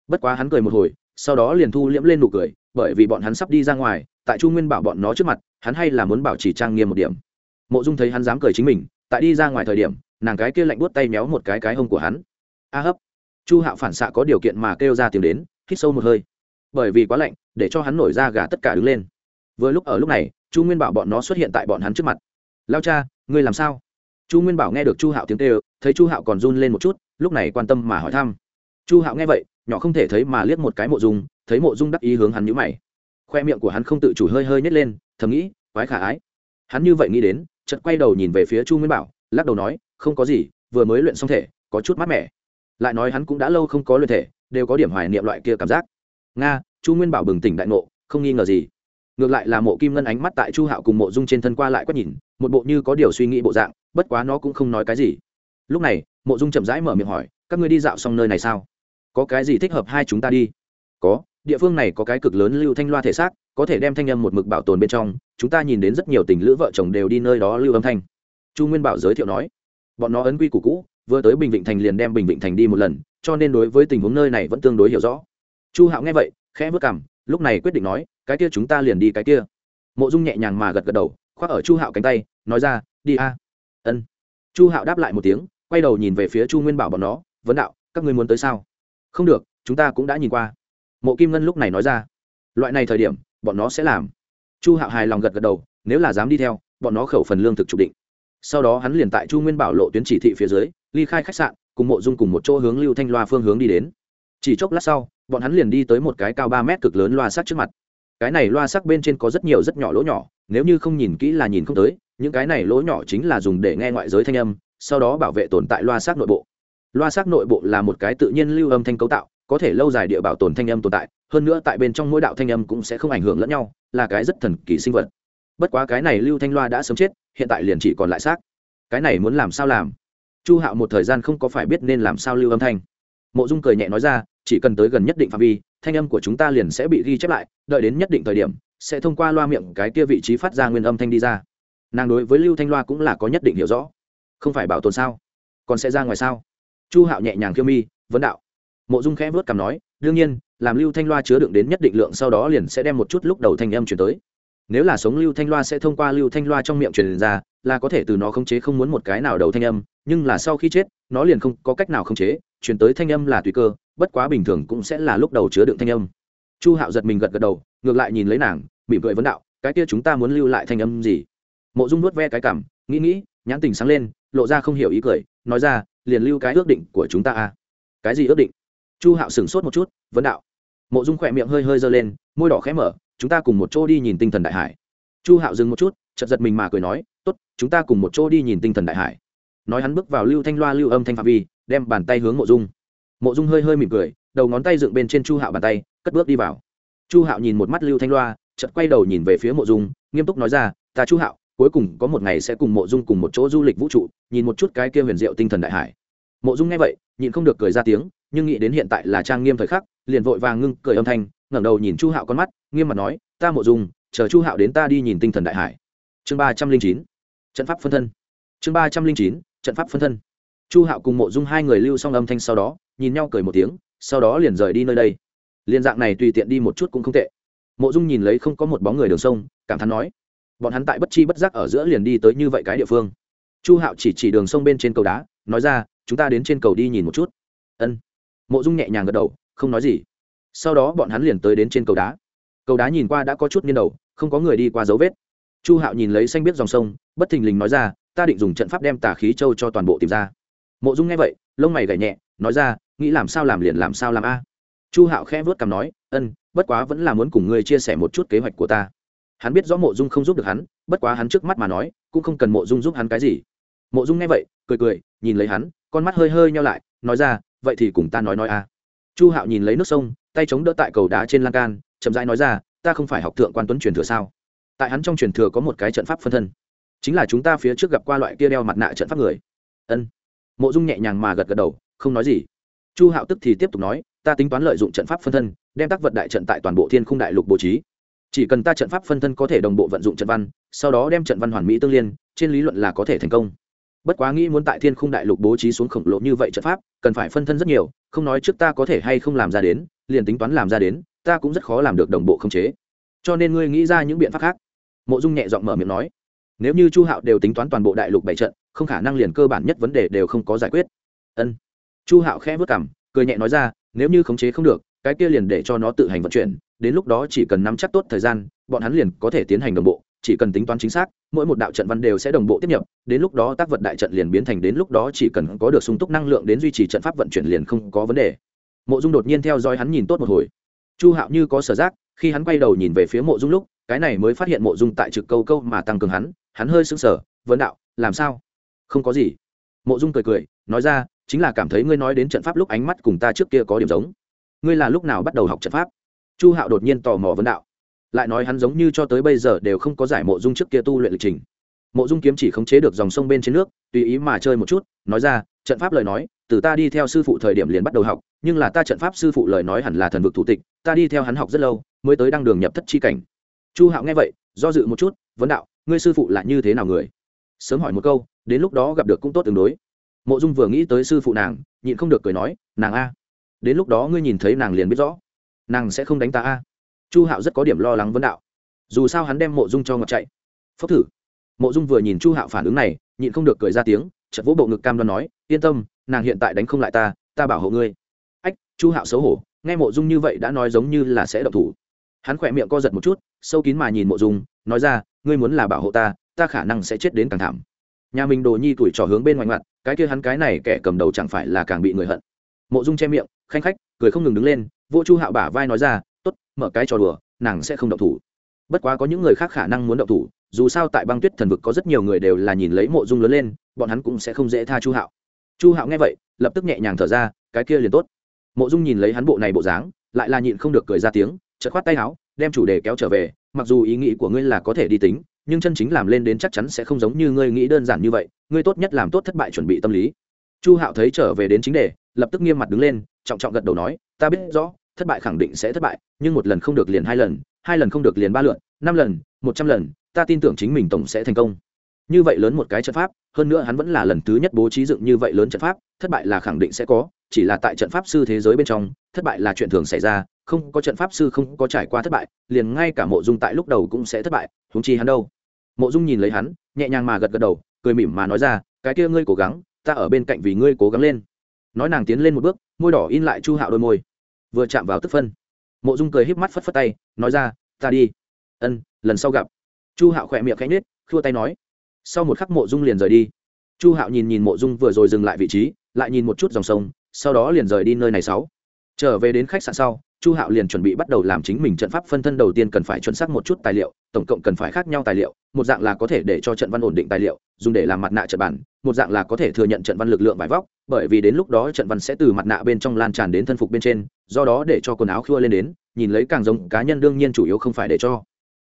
Bất quá hắn cười một hồi, sau đó liền thu liễm lên nụ cười, bởi vì bọn hắn sắp đi ra ngoài tại chu nguyên bảo bọn nó trước mặt, hắn hay là muốn bảo trì trang nghiêm một điểm. Mộ dung thấy hắn dám cười chính mình, tại đi ra ngoài thời điểm, nàng cái kia lạnh buốt tay méo một cái cái hông của hắn. A hấp. Chu hạo phản xạ có điều kiện mà kêu ra tiếng đến, hít sâu một hơi. Bởi vì quá lạnh, để cho hắn nổi ra gà tất cả đứng lên. Vừa lúc ở lúc này, chu nguyên bảo bọn nó xuất hiện tại bọn hắn trước mặt. Lao cha, ngươi làm sao? Chu nguyên bảo nghe được chu hạo tiếng kêu, thấy chu hạo còn run lên một chút, lúc này quan tâm mà hỏi thăm. Chu hạo nghe vậy, nhỏ không thể thấy mà liếc một cái mộ dung, thấy mộ dung đắc ý hướng hắn nhữ mày khoe miệng của hắn không tự chủ hơi hơi nhét lên, thầm nghĩ, quái khả ái. Hắn như vậy nghĩ đến, chợt quay đầu nhìn về phía chu nguyên bảo, lắc đầu nói, không có gì, vừa mới luyện xong thể, có chút mát mẻ. Lại nói hắn cũng đã lâu không có luyện thể, đều có điểm hoài niệm loại kia cảm giác. Nga, chu nguyên bảo bừng tỉnh đại ngộ, không nghi ngờ gì. Ngược lại là mộ kim ngân ánh mắt tại chu hạo cùng mộ dung trên thân qua lại quét nhìn, một bộ như có điều suy nghĩ bộ dạng, bất quá nó cũng không nói cái gì. Lúc này, mộ dung chậm rãi mở miệng hỏi, các ngươi đi dạo xong nơi này sao? Có cái gì thích hợp hai chúng ta đi? Có địa phương này có cái cực lớn lưu thanh loa thể xác, có thể đem thanh âm một mực bảo tồn bên trong, chúng ta nhìn đến rất nhiều tình lữ vợ chồng đều đi nơi đó lưu âm thanh. Chu nguyên bảo giới thiệu nói, bọn nó ấn quy củ cũ, vừa tới bình vịnh thành liền đem bình vịnh thành đi một lần, cho nên đối với tình huống nơi này vẫn tương đối hiểu rõ. Chu hạo nghe vậy, khẽ vất cảm lúc này quyết định nói, cái kia chúng ta liền đi cái kia. Mộ dung nhẹ nhàng mà gật gật đầu, khoác ở chu hạo cánh tay, nói ra, đi a. Ân. Chu hạo đáp lại một tiếng, quay đầu nhìn về phía chu nguyên bảo bọn nó, vấn đạo, các ngươi muốn tới sao? Không được, chúng ta cũng đã nhìn qua mộ kim ngân lúc này nói ra, loại này thời điểm, bọn nó sẽ làm. Chu hạo hài lòng gật gật đầu, nếu là dám đi theo, bọn nó khẩu phần lương thực trục định. Sau đó hắn liền tại chu nguyên bảo lộ tuyến chỉ thị phía dưới, ly khai khách sạn, cùng mộ dung cùng một chỗ hướng lưu thanh loa phương hướng đi đến. Chỉ chốc lát sau, bọn hắn liền đi tới một cái cao ba mét cực lớn loa sắc trước mặt. Cái này loa sắc bên trên có rất nhiều rất nhỏ lỗ nhỏ, nếu như không nhìn kỹ là nhìn không tới, những cái này lỗ nhỏ chính là dùng để nghe ngoại giới thanh âm, sau đó bảo vệ tồn tại loa sắc nội bộ. Loa sắc nội bộ là một cái tự nhiên lưu âm thanh cấu tạo có thể lâu dài địa bảo tồn thanh âm tồn tại, hơn nữa tại bên trong mỗi đạo thanh âm cũng sẽ không ảnh hưởng lẫn nhau, là cái rất thần kỳ sinh vật. Bất quá cái này lưu thanh loa đã sớm chết, hiện tại liền chỉ còn lại xác. Cái này muốn làm sao làm? Chu hạo một thời gian không có phải biết nên làm sao lưu âm thanh. Mộ dung cười nhẹ nói ra, chỉ cần tới gần nhất định phạm vi, thanh âm của chúng ta liền sẽ bị ghi chép lại, đợi đến nhất định thời điểm, sẽ thông qua loa miệng cái kia vị trí phát ra nguyên âm thanh đi ra. Nàng đối với lưu thanh loa cũng là có nhất định hiểu rõ. Không phải bảo tồn sao? Còn sẽ ra ngoài sao? Chu hạo nhẹ nhàng khiêu mi, vấn đạo mộ dung khẽ vớt cằm nói, đương nhiên, làm lưu thanh loa chứa đựng đến nhất định lượng sau đó liền sẽ đem một chút lúc đầu thanh âm chuyển tới. Nếu là sống lưu thanh loa sẽ thông qua lưu thanh loa trong miệng truyền ra, là có thể từ nó khống chế không muốn một cái nào đầu thanh âm, nhưng là sau khi chết, nó liền không có cách nào khống chế chuyển tới thanh âm là tùy cơ, bất quá bình thường cũng sẽ là lúc đầu chứa đựng thanh âm. Chu hạo giật mình gật gật đầu, ngược lại nhìn lấy nàng, mỉm cười vấn đạo, cái kia chúng ta muốn lưu lại thanh âm gì? Mộ dung nuốt ve cái cảm nghĩ nghĩ, nhãn tình sáng lên, lộ ra không hiểu ý cười, nói ra, liền lưu cái ước định của chúng ta à. Cái gì ước định? Chu hạo sửng sốt một chút, vấn đạo. Mộ dung khỏe miệng hơi hơi giơ lên, môi đỏ khẽ mở, chúng ta cùng một chỗ đi nhìn tinh thần đại hải. Chu hạo dừng một chút chật giật mình mà cười nói, tốt, chúng ta cùng một chỗ đi nhìn tinh thần đại hải. Nói hắn bước vào lưu thanh loa lưu âm thanh phạm vi, đem bàn tay hướng mộ dung. Mộ dung hơi hơi mỉm cười, đầu ngón tay dựng bên trên chu hạo bàn tay, cất bước đi vào. Chu hạo nhìn một mắt lưu thanh loa chật quay đầu nhìn về phía mộ dung, nghiêm túc nói ra, ta chu hạo, cuối cùng có một ngày sẽ cùng mộ dung cùng một chỗ du lịch vũ trụ, nhìn một chút cái kia huyền diệu tinh thần đại hải. Mộ dung nghe vậy, nhịn không được cười ra tiếng nhưng nghĩ đến hiện tại là trang nghiêm thời khắc, liền vội vàng ngưng cười âm thanh, ngẩng đầu nhìn chu hạo con mắt, nghiêm mặt nói, ta mộ dung, chờ chu hạo đến ta đi nhìn tinh thần đại hải. Chương ba trăm linh chín, trận pháp phân thân. Chương ba trăm linh chín, trận pháp phân thân. Chu hạo cùng mộ dung hai người lưu xong âm thanh sau đó, nhìn nhau cười một tiếng, sau đó liền rời đi nơi đây. Liên dạng này tùy tiện đi một chút cũng không tệ. Mộ dung nhìn lấy không có một bóng người đường sông, cảm thán nói, bọn hắn tại bất chi bất giác ở giữa liền đi tới như vậy cái địa phương. Chu hạo chỉ chỉ đường sông bên trên cầu đá, nói ra, chúng ta đến trên cầu đi nhìn một chút. Ân mộ dung nhẹ nhàng gật đầu, không nói gì. Sau đó bọn hắn liền tới đến trên cầu đá. Cầu đá nhìn qua đã có chút nghiêng đầu, không có người đi qua dấu vết. Chu hạo nhìn lấy xanh biết dòng sông, bất thình lình nói ra, ta định dùng trận pháp đem tà khí châu cho toàn bộ tìm ra. Mộ dung nghe vậy, lông mày gảy nhẹ, nói ra, nghĩ làm sao làm liền làm sao làm a. Chu hạo khẽ vớt cằm nói, ân, bất quá vẫn là muốn cùng ngươi chia sẻ một chút kế hoạch của ta. Hắn biết rõ mộ dung không giúp được hắn, bất quá hắn trước mắt mà nói, cũng không cần mộ dung giúp hắn cái gì. Mộ dung nghe vậy, cười cười, nhìn lấy hắn, con mắt hơi hơi nhau lại, nói ra vậy thì cùng ta nói nói a chu hạo nhìn lấy nước sông, tay chống đỡ tại cầu đá trên lan can, chậm rãi nói ra, ta không phải học thượng quan tuấn truyền thừa sao? Tại hắn trong truyền thừa có một cái trận pháp phân thân, chính là chúng ta phía trước gặp qua loại kia đeo mặt nạ trận pháp người. Ân. Mộ dung nhẹ nhàng mà gật gật đầu, không nói gì. Chu hạo tức thì tiếp tục nói, ta tính toán lợi dụng trận pháp phân thân, đem tác vật đại trận tại toàn bộ thiên khung đại lục bố trí. Chỉ cần ta trận pháp phân thân có thể đồng bộ vận dụng trận văn, sau đó đem trận văn hoàn mỹ tương liên, trên lý luận là có thể thành công bất quá nghĩ muốn tại thiên khung đại lục bố trí xuống khổng lồ như vậy trận pháp, cần phải phân thân rất nhiều, không nói trước ta có thể hay không làm ra đến, liền tính toán làm ra đến, ta cũng rất khó làm được đồng bộ khống chế. Cho nên ngươi nghĩ ra những biện pháp khác. Mộ dung nhẹ giọng mở miệng nói. Nếu như chu hạo đều tính toán toàn bộ đại lục bảy trận, không khả năng liền cơ bản nhất vấn đề đều không có giải quyết. Ân. Chu hạo khẽ vất cảm cười nhẹ nói ra, nếu như khống chế không được, cái kia liền để cho nó tự hành vận chuyển, đến lúc đó chỉ cần nắm chắc tốt thời gian, bọn hắn liền có thể tiến hành đồng bộ chỉ cần tính toán chính xác, mỗi một đạo trận văn đều sẽ đồng bộ tiếp nhập, đến lúc đó tác vật đại trận liền biến thành đến lúc đó chỉ cần có được sung túc năng lượng đến duy trì trận pháp vận chuyển liền không có vấn đề. Mộ dung đột nhiên theo dõi hắn nhìn tốt một hồi. Chu hạo như có sở giác, khi hắn quay đầu nhìn về phía mộ dung lúc, cái này mới phát hiện mộ dung tại trực câu câu mà tăng cường hắn hắn hơi sững sờ vấn đạo, làm sao? Không có gì. Mộ dung cười cười, nói ra, chính là cảm thấy ngươi nói đến trận pháp lúc ánh mắt cùng ta trước kia có điểm giống. Ngươi là lúc nào bắt đầu học trận pháp? Chu hạo đột nhiên tò mò vấn đạo lại nói hắn giống như cho tới bây giờ đều không có giải mộ dung trước kia tu luyện lịch trình. Mộ dung kiếm chỉ khống chế được dòng sông bên trên nước, tùy ý mà chơi một chút, nói ra, trận pháp lời nói, từ ta đi theo sư phụ thời điểm liền bắt đầu học, nhưng là ta trận pháp sư phụ lời nói hẳn là thần vực thủ tịch, ta đi theo hắn học rất lâu, mới tới đăng đường nhập thất chi cảnh. Chu hạo nghe vậy, do dự một chút, vấn đạo, ngươi sư phụ là như thế nào người? Sớm hỏi một câu, đến lúc đó gặp được cũng tốt tương đối. Mộ dung vừa nghĩ tới sư phụ nàng, nhịn không được cười nói, nàng a, đến lúc đó ngươi nhìn thấy nàng liền biết rõ. Nàng sẽ không đánh ta a chu hạo rất có điểm lo lắng vấn đạo. Dù sao hắn đem mộ dung cho ngọc chạy. Phốc thử. Mộ dung vừa nhìn chu hạo phản ứng này, nhịn không được cười ra tiếng chật vỗ bộ ngực cam đoan nói, yên tâm, nàng hiện tại đánh không lại ta ta bảo hộ ngươi. Ách, chu hạo xấu hổ, nghe mộ dung như vậy đã nói giống như là sẽ độc thủ. Hắn khỏe miệng co giật một chút, sâu kín mà nhìn mộ dung, nói ra, ngươi muốn là bảo hộ ta ta khả năng sẽ chết đến càng thảm. Nhà mình đồ nhi tuổi trò hướng bên ngoài mặt cái kia hắn cái này kẻ cầm đầu chẳng phải là càng bị người hận. Mộ dung che miệng, khanh khách, cười không ngừng đứng lên vô chu hạo bả vai nói ra tốt, mở cái trò đùa, nàng sẽ không động thủ. Bất quá có những người khác khả năng muốn động thủ, dù sao tại băng tuyết thần vực có rất nhiều người đều là nhìn lấy mộ dung lớn lên, bọn hắn cũng sẽ không dễ tha chu hạo. Chu hạo nghe vậy, lập tức nhẹ nhàng thở ra, cái kia liền tốt. Mộ dung nhìn lấy hắn bộ này bộ dáng, lại là nhịn không được cười ra tiếng, chợt khoát tay áo, đem chủ đề kéo trở về, mặc dù ý nghĩ của ngươi là có thể đi tính, nhưng chân chính làm lên đến chắc chắn sẽ không giống như ngươi nghĩ đơn giản như vậy, ngươi tốt nhất làm tốt thất bại chuẩn bị tâm lý. Chu hạo thấy trở về đến chính đề, lập tức nghiêm mặt đứng lên, trọng trọng gật đầu nói, ta biết rõ thất bại khẳng định sẽ thất bại, nhưng một lần không được liền hai lần hai lần không được liền ba lượn năm lần, một trăm lần, ta tin tưởng chính mình tổng sẽ thành công. Như vậy lớn một cái trận pháp, hơn nữa hắn vẫn là lần thứ nhất bố trí dựng như vậy lớn trận pháp, thất bại là khẳng định sẽ có, chỉ là tại trận pháp sư thế giới bên trong, thất bại là chuyện thường xảy ra, không có trận pháp sư không có trải qua thất bại, liền ngay cả mộ dung tại lúc đầu cũng sẽ thất bại húng chi hắn đâu. Mộ dung nhìn lấy hắn, nhẹ nhàng mà gật gật đầu, cười mỉm mà nói ra, cái kia ngươi cố gắng, ta ở bên cạnh vì ngươi cố gắng lên. Nói nàng tiến lên một bước, môi đỏ in lại chu hạo đôi môi vừa chạm vào tức phân. Mộ dung cười híp mắt phất phất tay nói ra ta đi. Ân lần sau gặp. Chu hạo khỏe miệng khẽ nhếch, khua tay nói. Sau một khắc mộ dung liền rời đi. Chu hạo nhìn nhìn mộ dung vừa rồi dừng lại vị trí lại nhìn một chút dòng sông sau đó liền rời đi nơi này sáu. Trở về đến khách sạn sau chu hạo liền chuẩn bị bắt đầu làm chính mình trận pháp phân thân đầu tiên cần phải chuẩn xác một chút tài liệu, tổng cộng cần phải khác nhau tài liệu, một dạng là có thể để cho trận văn ổn định tài liệu, dùng để làm mặt nạ trận bản, một dạng là có thể thừa nhận trận văn lực lượng vải vóc, bởi vì đến lúc đó trận văn sẽ từ mặt nạ bên trong lan tràn đến thân phục bên trên, do đó để cho quần áo khua lên đến, nhìn lấy càng giống cá nhân đương nhiên chủ yếu không phải để cho.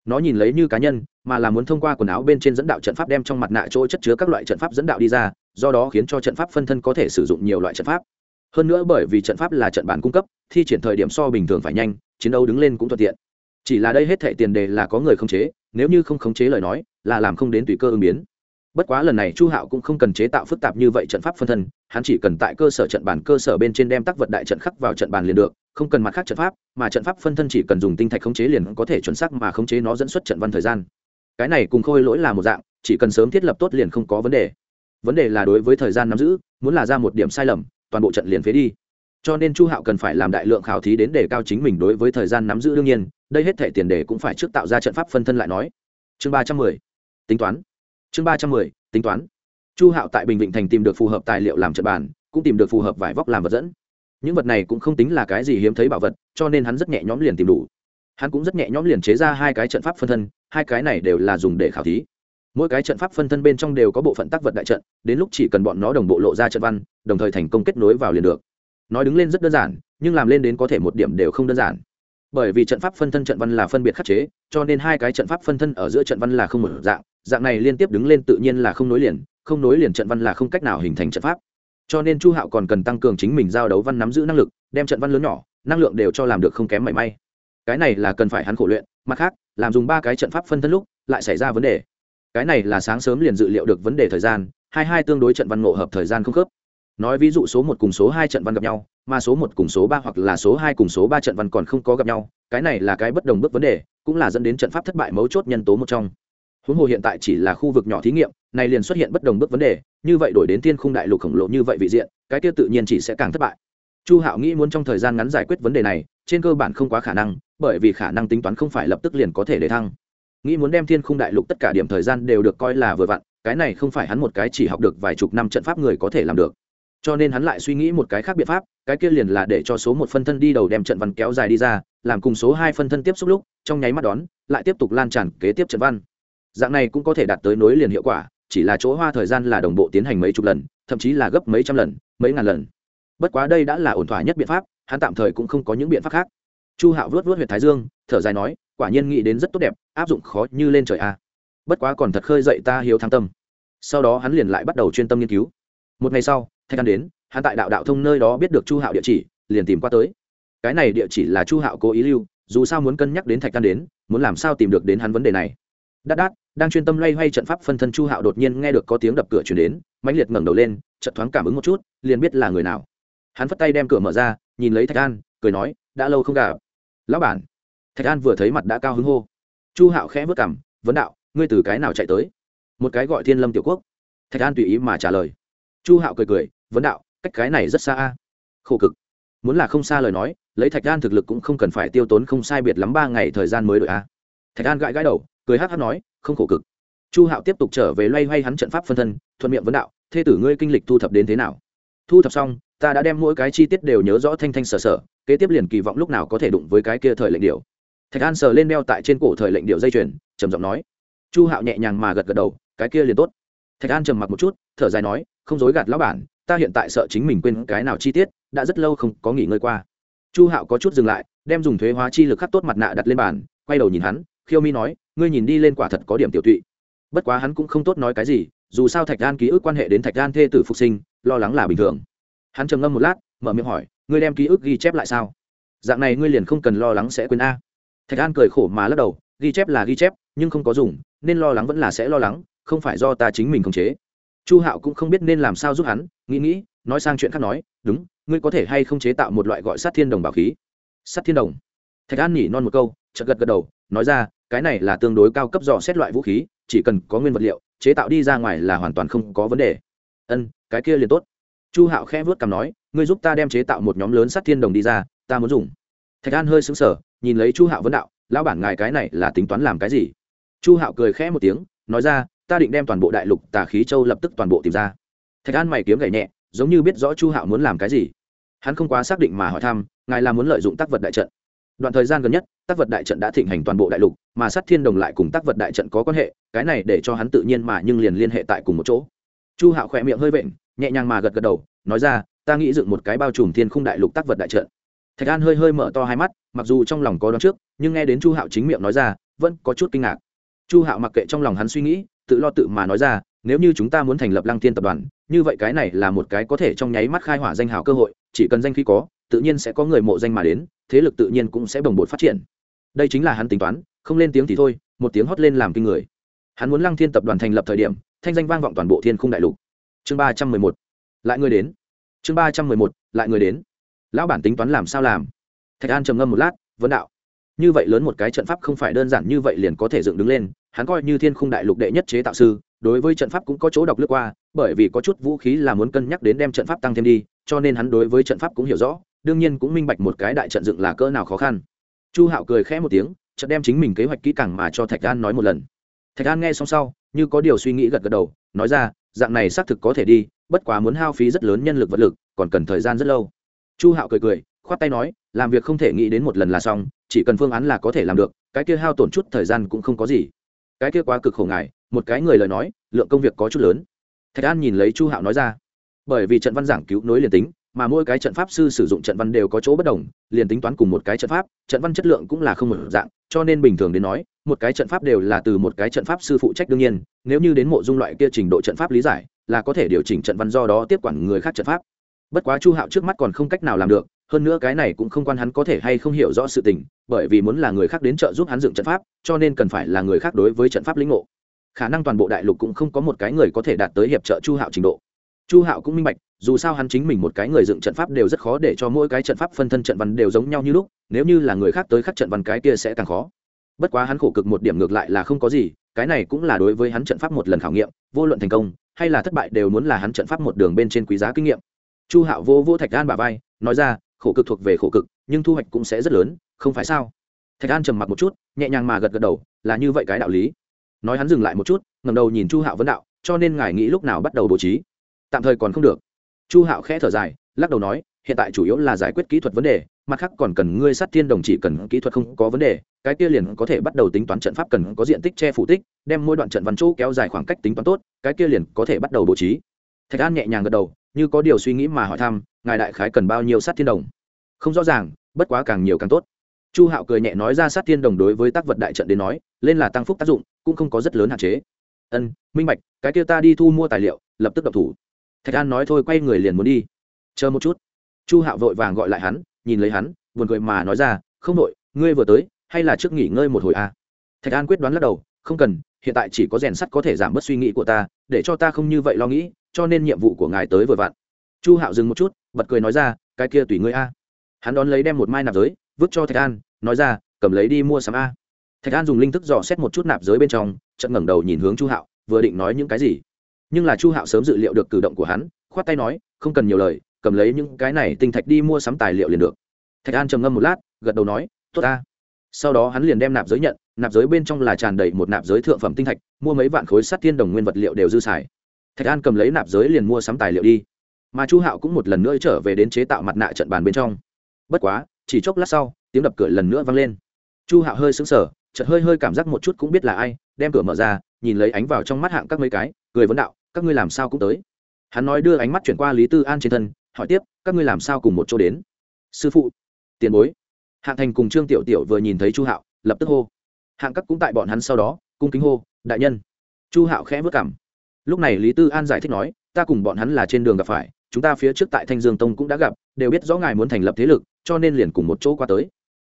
Nó nhìn lấy như cá nhân, mà là muốn thông qua quần áo bên trên dẫn đạo trận pháp đem trong mặt nạ chỗ chất chứa các loại trận pháp dẫn đạo đi ra, do đó khiến cho trận pháp phân thân có thể sử dụng nhiều loại trận pháp hơn nữa bởi vì trận pháp là trận bản cung cấp, thi triển thời điểm so bình thường phải nhanh, chiến đấu đứng lên cũng thuận tiện. Chỉ là đây hết thệ tiền đề là có người khống chế, nếu như không khống chế lời nói, là làm không đến tùy cơ ứng biến. Bất quá lần này chu hạo cũng không cần chế tạo phức tạp như vậy trận pháp phân thân, hắn chỉ cần tại cơ sở trận bản cơ sở bên trên đem tác vật đại trận khắc vào trận bản liền được, không cần mặt khác trận pháp, mà trận pháp phân thân chỉ cần dùng tinh thạch khống chế liền có thể chuẩn xác mà khống chế nó dẫn xuất trận văn thời gian. Cái này cùng khôi lỗi là một dạng, chỉ cần sớm thiết lập tốt liền không có vấn đề. Vấn đề là đối với thời gian nắm giữ, muốn là ra một điểm sai lầm toàn bộ trận liền phế đi. Cho nên chu hạo cần phải làm đại lượng khảo thí đến để cao chính mình đối với thời gian nắm giữ đương nhiên, đây hết thể tiền đề cũng phải trước tạo ra trận pháp phân thân lại nói. Chương ba trăm mười, tính toán. Chương ba trăm mười, tính toán. Chu hạo tại bình vịnh thành tìm được phù hợp tài liệu làm trận bàn, cũng tìm được phù hợp vải vóc làm vật dẫn. Những vật này cũng không tính là cái gì hiếm thấy bảo vật, cho nên hắn rất nhẹ nhõm liền tìm đủ. Hắn cũng rất nhẹ nhõm liền chế ra hai cái trận pháp phân thân, hai cái này đều là dùng để khảo thí mỗi cái trận pháp phân thân bên trong đều có bộ phận tác vật đại trận, đến lúc chỉ cần bọn nó đồng bộ lộ ra trận văn, đồng thời thành công kết nối vào liền được. Nói đứng lên rất đơn giản, nhưng làm lên đến có thể một điểm đều không đơn giản. Bởi vì trận pháp phân thân trận văn là phân biệt khắc chế, cho nên hai cái trận pháp phân thân ở giữa trận văn là không một dạng dạng này liên tiếp đứng lên tự nhiên là không nối liền, không nối liền trận văn là không cách nào hình thành trận pháp. Cho nên chu hạo còn cần tăng cường chính mình giao đấu văn nắm giữ năng lực, đem trận văn lớn nhỏ, năng lượng đều cho làm được không kém mảy may. Cái này là cần phải hắn khổ luyện, mặt khác, làm dùng ba cái trận pháp phân thân lúc, lại xảy ra vấn đề cái này là sáng sớm liền dự liệu được vấn đề thời gian, hai hai tương đối trận văn ngộ hợp thời gian không khớp. Nói ví dụ số một cùng số hai trận văn gặp nhau, mà số một cùng số ba hoặc là số hai cùng số ba trận văn còn không có gặp nhau, cái này là cái bất đồng bước vấn đề, cũng là dẫn đến trận pháp thất bại mấu chốt nhân tố một trong. Huống hồ hiện tại chỉ là khu vực nhỏ thí nghiệm, này liền xuất hiện bất đồng bước vấn đề, như vậy đổi đến tiên khung đại lục khổng lồ như vậy vị diện, cái tiêu tự nhiên chỉ sẽ càng thất bại. Chu hạo nghĩ muốn trong thời gian ngắn giải quyết vấn đề này, trên cơ bản không quá khả năng, bởi vì khả năng tính toán không phải lập tức liền có thể để thăng nghĩ muốn đem thiên khung đại lục tất cả điểm thời gian đều được coi là vừa vặn, cái này không phải hắn một cái chỉ học được vài chục năm trận pháp người có thể làm được. Cho nên hắn lại suy nghĩ một cái khác biện pháp, cái kia liền là để cho số một phân thân đi đầu đem trận văn kéo dài đi ra, làm cùng số hai phân thân tiếp xúc lúc, trong nháy mắt đón, lại tiếp tục lan tràn kế tiếp trận văn. Dạng này cũng có thể đạt tới nối liền hiệu quả, chỉ là chỗ hoa thời gian là đồng bộ tiến hành mấy chục lần, thậm chí là gấp mấy trăm lần, mấy ngàn lần. Bất quá đây đã là ổn thỏa nhất biện pháp, hắn tạm thời cũng không có những biện pháp khác. Chu hạo vớt vớt huyện thái dương, thở dài nói quả nhiên nghĩ đến rất tốt đẹp, áp dụng khó như lên trời a. Bất quá còn thật khơi dậy ta hiếu thắng tâm. Sau đó hắn liền lại bắt đầu chuyên tâm nghiên cứu. Một ngày sau, thạch an đến, hắn tại đạo đạo thông nơi đó biết được chu hạo địa chỉ, liền tìm qua tới. Cái này địa chỉ là chu hạo cố ý lưu, dù sao muốn cân nhắc đến thạch an đến, muốn làm sao tìm được đến hắn vấn đề này. Đát đát, đang chuyên tâm loay hoay trận pháp phân thân chu hạo đột nhiên nghe được có tiếng đập cửa chuyển đến, mãnh liệt ngẩng đầu lên trận thoáng cảm ứng một chút, liền biết là người nào. Hắn phất tay đem cửa mở ra, nhìn lấy thạch an, cười nói, đã lâu không gặp. Lão bản thạch an vừa thấy mặt đã cao hứng hô. Chu hạo khẽ vất cảm vấn đạo, ngươi từ cái nào chạy tới? Một cái gọi thiên lâm tiểu quốc. Thạch an tùy ý mà trả lời. Chu hạo cười cười, vấn đạo, cách cái này rất xa a. Khổ cực. Muốn là không xa lời nói, lấy thạch an thực lực cũng không cần phải tiêu tốn không sai biệt lắm ba ngày thời gian mới đổi a. Thạch an gãi gãi đầu, cười hát hát nói, không khổ cực. Chu hạo tiếp tục trở về loay hoay hắn trận pháp phân thân, thuận miệng vấn đạo, thê tử ngươi kinh lịch thu thập đến thế nào? Thu thập xong, ta đã đem mỗi cái chi tiết đều nhớ rõ thanh thanh sở sở, kế tiếp liền kỳ vọng lúc nào có thể đụng với cái kia thời lệnh điều thạch an sờ lên đeo tại trên cổ thời lệnh điệu dây chuyền, trầm giọng nói. Chu hạo nhẹ nhàng mà gật gật đầu, cái kia liền tốt. Thạch an trầm mặc một chút, thở dài nói, không dối gạt lão bản, ta hiện tại sợ chính mình quên cái nào chi tiết, đã rất lâu không có nghỉ ngơi qua. Chu hạo có chút dừng lại, đem dùng thuế hóa chi lực khắc tốt mặt nạ đặt lên bàn, quay đầu nhìn hắn, khiêu mi nói, ngươi nhìn đi lên quả thật có điểm tiểu tụy. Bất quá hắn cũng không tốt nói cái gì, dù sao thạch An ký ức quan hệ đến thạch An thê tử phục sinh, lo lắng là bình thường. Hắn trầm ngâm một lát, mở miệng hỏi, ngươi đem ký ức ghi chép lại sao? Dạng này ngươi liền không cần lo lắng sẽ quên a thạch an cười khổ mà lắc đầu, ghi chép là ghi chép, nhưng không có dùng, nên lo lắng vẫn là sẽ lo lắng, không phải do ta chính mình khống chế. Chu hạo cũng không biết nên làm sao giúp hắn, nghĩ nghĩ, nói sang chuyện khác nói, đúng, ngươi có thể hay không chế tạo một loại gọi sát thiên đồng bảo khí? Sát thiên đồng? Thạch an nhỉ non một câu, chợt gật gật đầu, nói ra, cái này là tương đối cao cấp dò xét loại vũ khí, chỉ cần có nguyên vật liệu, chế tạo đi ra ngoài là hoàn toàn không có vấn đề. Ân, cái kia liền tốt. Chu hạo khẽ vớt cằm nói, ngươi giúp ta đem chế tạo một nhóm lớn sát thiên đồng đi ra, ta muốn dùng. Thạch an hơi sững sờ nhìn lấy chu hạo vấn đạo, lão bản ngài cái này là tính toán làm cái gì? Chu hạo cười khẽ một tiếng, nói ra, ta định đem toàn bộ đại lục tà khí châu lập tức toàn bộ tìm ra. Thạch an mày kiếm gậy nhẹ, giống như biết rõ chu hạo muốn làm cái gì. Hắn không quá xác định mà hỏi thăm, ngài là muốn lợi dụng tác vật đại trận? Đoạn thời gian gần nhất, tác vật đại trận đã thịnh hành toàn bộ đại lục, mà sát thiên đồng lại cùng tác vật đại trận có quan hệ, cái này để cho hắn tự nhiên mà nhưng liền liên hệ tại cùng một chỗ. Chu hạo khỏe miệng hơi vện, nhẹ nhàng mà gật gật đầu, nói ra, ta nghĩ dựng một cái bao trùm thiên khung đại lục tác vật đại trận. Thạch an hơi hơi mở to hai mắt mặc dù trong lòng có đoán trước, nhưng nghe đến chu hạo chính miệng nói ra, vẫn có chút kinh ngạc. Chu hạo mặc kệ trong lòng hắn suy nghĩ, tự lo tự mà nói ra, nếu như chúng ta muốn thành lập lăng thiên tập đoàn, như vậy cái này là một cái có thể trong nháy mắt khai hỏa danh hào cơ hội, chỉ cần danh khí có, tự nhiên sẽ có người mộ danh mà đến, thế lực tự nhiên cũng sẽ bồng bột phát triển. Đây chính là hắn tính toán, không lên tiếng thì thôi, một tiếng hót lên làm kinh người. Hắn muốn lăng thiên tập đoàn thành lập thời điểm, thanh danh vang vọng toàn bộ thiên khung đại lục. Chương ba trăm mười một. Lại người đến. Chương ba trăm mười một, lại người đến. Lão bản tính toán làm sao làm? Thạch an trầm ngâm một lát, vấn đạo. Như vậy lớn một cái trận pháp không phải đơn giản như vậy liền có thể dựng đứng lên, hắn coi như thiên khung đại lục đệ nhất chế tạo sư, đối với trận pháp cũng có chỗ đọc lướt qua, bởi vì có chút vũ khí là muốn cân nhắc đến đem trận pháp tăng thêm đi, cho nên hắn đối với trận pháp cũng hiểu rõ, đương nhiên cũng minh bạch một cái đại trận dựng là cỡ nào khó khăn. Chu hạo cười khẽ một tiếng, chợt đem chính mình kế hoạch kỹ càng mà cho thạch an nói một lần. Thạch an nghe xong sau, như có điều suy nghĩ gật gật đầu, nói ra, dạng này xác thực có thể đi, bất quá muốn hao phí rất lớn nhân lực vật lực, còn cần thời gian rất lâu. Chu hạo cười cười khoát tay nói, làm việc không thể nghĩ đến một lần là xong, chỉ cần phương án là có thể làm được, cái kia hao tổn chút thời gian cũng không có gì. Cái kia quá cực khổ ngài một cái người lời nói, lượng công việc có chút lớn. Thạch an nhìn lấy chu hạo nói ra, bởi vì trận văn giảng cứu nối liền tính, mà mỗi cái trận pháp sư sử dụng trận văn đều có chỗ bất đồng, liền tính toán cùng một cái trận pháp, trận văn chất lượng cũng là không một dạng, cho nên bình thường đến nói, một cái trận pháp đều là từ một cái trận pháp sư phụ trách đương nhiên, nếu như đến mộ dung loại kia trình độ trận pháp lý giải, là có thể điều chỉnh trận văn do đó tiếp quản người khác trận pháp. Bất quá chu hạo trước mắt còn không cách nào làm được hơn nữa cái này cũng không quan hắn có thể hay không hiểu rõ sự tình, bởi vì muốn là người khác đến trợ giúp hắn dựng trận pháp, cho nên cần phải là người khác đối với trận pháp lĩnh ngộ. Khả năng toàn bộ đại lục cũng không có một cái người có thể đạt tới hiệp trợ chu hạo trình độ. Chu hạo cũng minh bạch, dù sao hắn chính mình một cái người dựng trận pháp đều rất khó để cho mỗi cái trận pháp phân thân trận văn đều giống nhau như lúc, nếu như là người khác tới khắc trận văn cái kia sẽ càng khó. Bất quá hắn khổ cực một điểm ngược lại là không có gì, cái này cũng là đối với hắn trận pháp một lần khảo nghiệm, vô luận thành công, hay là thất bại đều muốn là hắn trận pháp một đường bên trên quý giá kinh nghiệm. Chu hạo vô vô thạch gan bà vai, nói ra khổ cực thuộc về khổ cực, nhưng thu hoạch cũng sẽ rất lớn, không phải sao? Thạch an trầm mặc một chút, nhẹ nhàng mà gật gật đầu, là như vậy cái đạo lý. Nói hắn dừng lại một chút ngầm đầu nhìn chu hạo vấn đạo, cho nên ngài nghĩ lúc nào bắt đầu bố trí? Tạm thời còn không được. Chu hạo khẽ thở dài, lắc đầu nói, hiện tại chủ yếu là giải quyết kỹ thuật vấn đề, mặt khác còn cần ngươi sát thiên đồng chỉ cần kỹ thuật không có vấn đề, cái kia liền có thể bắt đầu tính toán trận pháp cần có diện tích che phủ tích, đem mỗi đoạn trận văn chỗ kéo dài khoảng cách tính toán tốt, cái kia liền có thể bắt đầu bố trí. Thạch an nhẹ nhàng gật đầu, như có điều suy nghĩ mà hỏi thăm ngài đại khái cần bao nhiêu sát thiên đồng? Không rõ ràng, bất quá càng nhiều càng tốt. Chu hạo cười nhẹ nói ra sát thiên đồng đối với tác vật đại trận đến nói, lên là tăng phúc tác dụng, cũng không có rất lớn hạn chế. Ân, minh bạch, cái kia ta đi thu mua tài liệu, lập tức đập thủ. Thạch an nói thôi, quay người liền muốn đi. Chờ một chút. Chu hạo vội vàng gọi lại hắn, nhìn lấy hắn, buồn cười mà nói ra, không đội ngươi vừa tới, hay là trước nghỉ ngơi một hồi à. thạch an quyết đoán lắc đầu, không cần, hiện tại chỉ có rèn sắt có thể giảm bớt suy nghĩ của ta, để cho ta không như vậy lo nghĩ, cho nên nhiệm vụ của ngài tới vừa vặn. Chu hạo dừng một chút bật cười nói ra, cái kia tùy ngươi a. Hắn đón lấy đem một mai nạp giới, vứt cho thạch an, nói ra, cầm lấy đi mua sắm a. Thạch an dùng linh thức dò xét một chút nạp giới bên trong, chợt ngẩng đầu nhìn hướng chu hạo, vừa định nói những cái gì. Nhưng là chu hạo sớm dự liệu được cử động của hắn, khoát tay nói, không cần nhiều lời, cầm lấy những cái này tinh thạch đi mua sắm tài liệu liền được. Thạch an trầm ngâm một lát, gật đầu nói, tốt ta. Sau đó hắn liền đem nạp giới nhận, nạp giới bên trong là tràn đầy một nạp giới thượng phẩm tinh thạch, mua mấy vạn khối sắt thiên đồng nguyên vật liệu đều dư xài. Thạch an cầm lấy nạp giới liền mua sắm tài liệu đi mà chu hạo cũng một lần nữa trở về đến chế tạo mặt nạ trận bàn bên trong. Bất quá, chỉ chốc lát sau, tiếng đập cửa lần nữa vang lên. Chu hạo hơi sững sờ, chợt hơi hơi cảm giác một chút cũng biết là ai, đem cửa mở ra, nhìn lấy ánh vào trong mắt hạng các mấy cái, cười vấn đạo, các ngươi làm sao cũng tới? Hắn nói đưa ánh mắt chuyển qua lý tư an trên thân, hỏi tiếp, các ngươi làm sao cùng một chỗ đến? Sư phụ, tiền bối. Hạng thành cùng trương tiểu tiểu vừa nhìn thấy chu hạo, lập tức hô. Hạng các cũng tại bọn hắn sau đó, cung kính hô, đại nhân. Chu hạo khẽ vất cảm. Lúc này lý tư an giải thích nói, ta cùng bọn hắn là trên đường gặp phải chúng ta phía trước tại thanh dương tông cũng đã gặp, đều biết rõ ngài muốn thành lập thế lực, cho nên liền cùng một chỗ qua tới.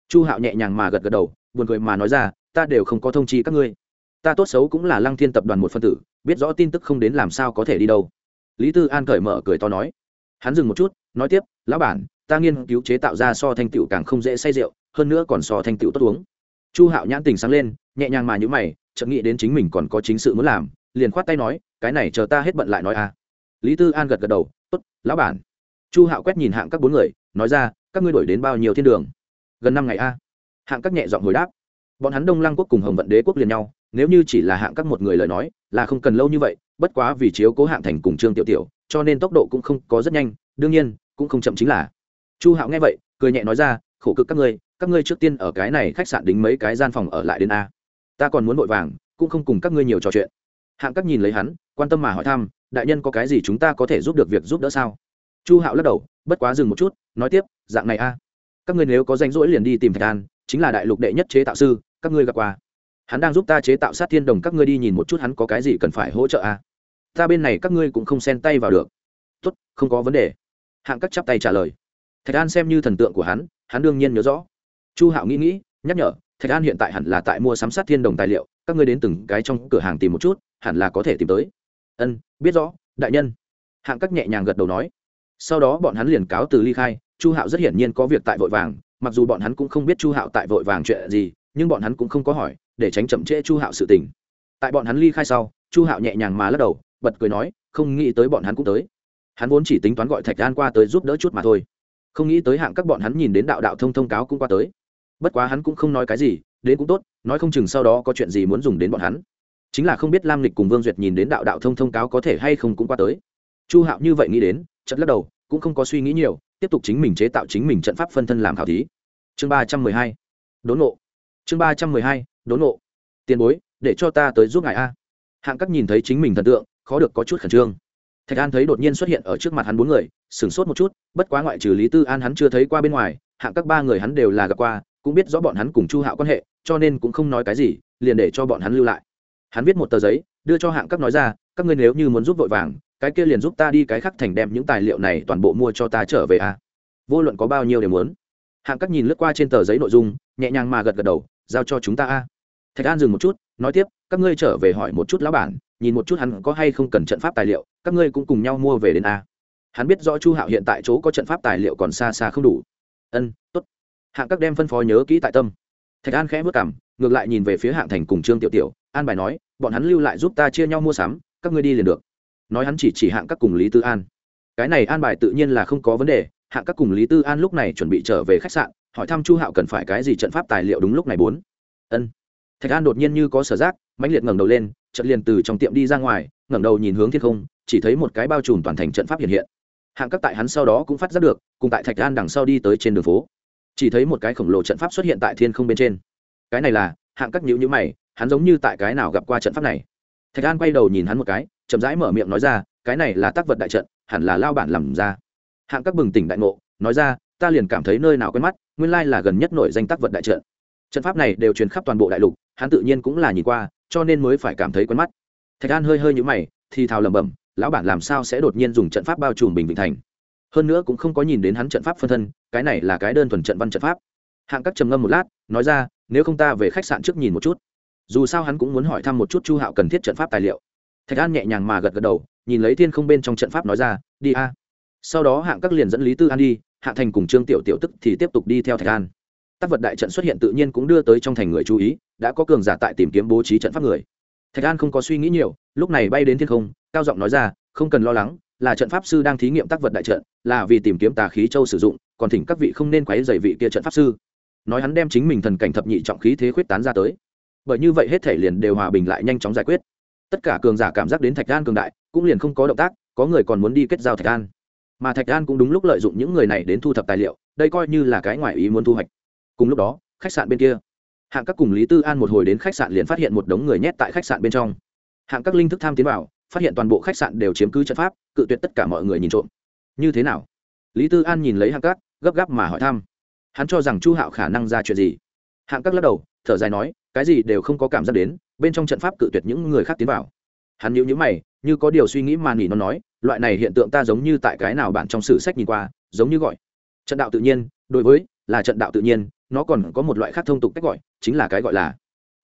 Chu hạo nhẹ nhàng mà gật gật đầu, buồn cười mà nói ra, ta đều không có thông chi các ngươi. Ta tốt xấu cũng là lăng thiên tập đoàn một phân tử, biết rõ tin tức không đến làm sao có thể đi đâu. Lý tư an cởi mở cười to nói. Hắn dừng một chút, nói tiếp, lão bản, ta nghiên cứu chế tạo ra so thanh tựu càng không dễ say rượu, hơn nữa còn so thanh tựu tốt uống. Chu hạo nhãn tình sáng lên, nhẹ nhàng mà nhữ mày, chợt nghĩ đến chính mình còn có chính sự muốn làm, liền khoát tay nói, cái này chờ ta hết bận lại nói à. Lý tư an gật gật đầu tốt, lão bản. Chu hạo quét nhìn hạng các bốn người, nói ra, các ngươi đổi đến bao nhiêu thiên đường? Gần năm ngày a. Hạng các nhẹ giọng hồi đáp, bọn hắn đông lăng quốc cùng hồng vận đế quốc liền nhau, nếu như chỉ là hạng các một người lời nói, là không cần lâu như vậy, bất quá vì chiếu cố hạng thành cùng trương tiểu tiểu, cho nên tốc độ cũng không có rất nhanh, đương nhiên, cũng không chậm chính là. Chu hạo nghe vậy, cười nhẹ nói ra, khổ cực các ngươi các ngươi trước tiên ở cái này khách sạn đính mấy cái gian phòng ở lại đến a. Ta còn muốn vội vàng, cũng không cùng các ngươi nhiều trò chuyện. Hạng các nhìn lấy hắn, quan tâm mà hỏi thăm đại nhân có cái gì chúng ta có thể giúp được việc giúp đỡ sao? Chu hạo lắc đầu, bất quá dừng một chút, nói tiếp, dạng này a. Các ngươi nếu có danh rỗi liền đi tìm thạch an, chính là đại lục đệ nhất chế tạo sư, các ngươi gặp qua. Hắn đang giúp ta chế tạo sát thiên đồng, các ngươi đi nhìn một chút hắn có cái gì cần phải hỗ trợ a. Ta bên này các ngươi cũng không xen tay vào được. Tốt, không có vấn đề. Hạng các chắp tay trả lời. Thạch an xem như thần tượng của hắn hắn đương nhiên nhớ rõ. Chu hạo nghĩ nghĩ, nhắc nhở, thạch an hiện tại hẳn là tại mua sắm sát thiên đồng tài liệu, các ngươi đến từng cái trong cửa hàng tìm một chút, hẳn là có thể tìm tới ân, biết rõ, đại nhân. Hạng các nhẹ nhàng gật đầu nói. Sau đó bọn hắn liền cáo từ ly khai, chu hạo rất hiển nhiên có việc tại vội vàng, mặc dù bọn hắn cũng không biết chu hạo tại vội vàng chuyện gì, nhưng bọn hắn cũng không có hỏi, để tránh chậm trễ chu hạo sự tình. Tại bọn hắn ly khai sau, chu hạo nhẹ nhàng mà lắc đầu, bật cười nói, không nghĩ tới bọn hắn cũng tới. Hắn vốn chỉ tính toán gọi thạch an qua tới giúp đỡ chút mà thôi. Không nghĩ tới hạng các bọn hắn nhìn đến đạo đạo thông thông cáo cũng qua tới. Bất quá hắn cũng không nói cái gì, đến cũng tốt, nói không chừng sau đó có chuyện gì muốn dùng đến bọn hắn chính là không biết lam lịch cùng vương duyệt nhìn đến đạo đạo thông thông cáo có thể hay không cũng qua tới. Chu hạo như vậy nghĩ đến trận lắc đầu, cũng không có suy nghĩ nhiều, tiếp tục chính mình chế tạo chính mình trận pháp phân thân làm khảo thí. Chương ba trăm mười hai. Đốn nộ chương ba trăm mười hai. Đốn nộ tiền bối, để cho ta tới giúp ngài a. Hạng các nhìn thấy chính mình thần tượng, khó được có chút khẩn trương. Thạch an thấy đột nhiên xuất hiện ở trước mặt hắn bốn người, sửng sốt một chút, bất quá ngoại trừ lý tư an hắn chưa thấy qua bên ngoài, hạng các ba người hắn đều là gặp qua, cũng biết rõ bọn hắn cùng chu hạo quan hệ, cho nên cũng không nói cái gì, liền để cho bọn hắn lưu lại hắn viết một tờ giấy, đưa cho hạng các nói ra, các ngươi nếu như muốn giúp vội vàng, cái kia liền giúp ta đi cái khắc thành đem những tài liệu này toàn bộ mua cho ta trở về a. Vô luận có bao nhiêu đều muốn. Hạng các nhìn lướt qua trên tờ giấy nội dung, nhẹ nhàng mà gật gật đầu, giao cho chúng ta a. Thạch an dừng một chút, nói tiếp, các ngươi trở về hỏi một chút lão bản, nhìn một chút hắn có hay không cần trận pháp tài liệu, các ngươi cũng cùng nhau mua về đến a. Hắn biết rõ chu hạo hiện tại chỗ có trận pháp tài liệu còn xa xa không đủ. Ân, tốt. Hạng các đem phân phó nhớ kỹ tại tâm. Thạch an khẽ vất cảm ngược lại nhìn về phía hạng thành cùng trương tiểu tiểu an bài nói, bọn hắn lưu lại giúp ta chia nhau mua sắm, các ngươi đi liền được. Nói hắn chỉ chỉ hạng các cùng lý tư an. Cái này an bài tự nhiên là không có vấn đề, hạng các cùng lý tư an lúc này chuẩn bị trở về khách sạn, hỏi thăm chu hạo cần phải cái gì trận pháp tài liệu đúng lúc này bốn. Ân. Thạch an đột nhiên như có sở giác, mãnh liệt ngẩng đầu lên trận liền từ trong tiệm đi ra ngoài, ngẩng đầu nhìn hướng thiên không, chỉ thấy một cái bao trùm toàn thành trận pháp hiện hiện. Hạng các tại hắn sau đó cũng phát giác được, cùng tại thạch an đằng sau đi tới trên đường phố. Chỉ thấy một cái khổng lồ trận pháp xuất hiện tại thiên không bên trên. Cái này là, hạng các nhữ nhữ mày hắn giống như tại cái nào gặp qua trận pháp này. Thạch an quay đầu nhìn hắn một cái, chậm rãi mở miệng nói ra, cái này là tác vật đại trận, hẳn là lao bản làm ra. Hạng các bừng tỉnh đại ngộ, nói ra, ta liền cảm thấy nơi nào quen mắt, nguyên lai là gần nhất nổi danh tác vật đại trận. Trận pháp này đều truyền khắp toàn bộ đại lục, hắn tự nhiên cũng là nhìn qua, cho nên mới phải cảm thấy quen mắt. Thạch an hơi hơi nhũ mày, thì thào lẩm bẩm, lão bản làm sao sẽ đột nhiên dùng trận pháp bao trùm bình vĩnh thành? Hơn nữa cũng không có nhìn đến hắn trận pháp phân thân, cái này là cái đơn thuần trận văn trận pháp. Hạng các trầm ngâm một lát, nói ra, nếu không ta về khách sạn trước nhìn một chút dù sao hắn cũng muốn hỏi thăm một chút chu hạo cần thiết trận pháp tài liệu. Thạch an nhẹ nhàng mà gật gật đầu, nhìn lấy thiên không bên trong trận pháp nói ra, đi a. Sau đó hạng các liền dẫn lý tư an đi, hạ thành cùng trương tiểu tiểu tức thì tiếp tục đi theo thạch an. Tác vật đại trận xuất hiện tự nhiên cũng đưa tới trong thành người chú ý, đã có cường giả tại tìm kiếm bố trí trận pháp người. Thạch an không có suy nghĩ nhiều, lúc này bay đến thiên không, cao giọng nói ra, không cần lo lắng, là trận pháp sư đang thí nghiệm tác vật đại trận, là vì tìm kiếm tà khí châu sử dụng, còn thỉnh các vị không nên quấy dày vị kia trận pháp sư. Nói hắn đem chính mình thần cảnh thập nhị trọng khí thế khuyết tán ra tới bởi như vậy hết thể liền đều hòa bình lại nhanh chóng giải quyết. Tất cả cường giả cảm giác đến thạch an cường đại, cũng liền không có động tác, có người còn muốn đi kết giao thạch an. Mà thạch an cũng đúng lúc lợi dụng những người này đến thu thập tài liệu, đây coi như là cái ngoại ý muốn thu hoạch. Cùng lúc đó, khách sạn bên kia. Hạng các cùng lý tư an một hồi đến khách sạn liền phát hiện một đống người nhét tại khách sạn bên trong. Hạng các linh thức tham tiến vào, phát hiện toàn bộ khách sạn đều chiếm cứ trận pháp, cự tuyệt tất cả mọi người nhìn trộm. Như thế nào? Lý tư an nhìn lấy hạng các, gấp gáp mà hỏi thăm. Hắn cho rằng chu hạo khả năng ra chuyện gì? Hạng các lắc đầu, thở dài nói cái gì đều không có cảm giác đến, bên trong trận pháp cự tuyệt những người khác tiến vào. Hắn nhữ nhữ mày, như có điều suy nghĩ mà nghỉ nó nói, loại này hiện tượng ta giống như tại cái nào bạn trong sử sách nhìn qua, giống như gọi. Trận đạo tự nhiên, đối với, là trận đạo tự nhiên, nó còn có một loại khác thông tục cách gọi, chính là cái gọi là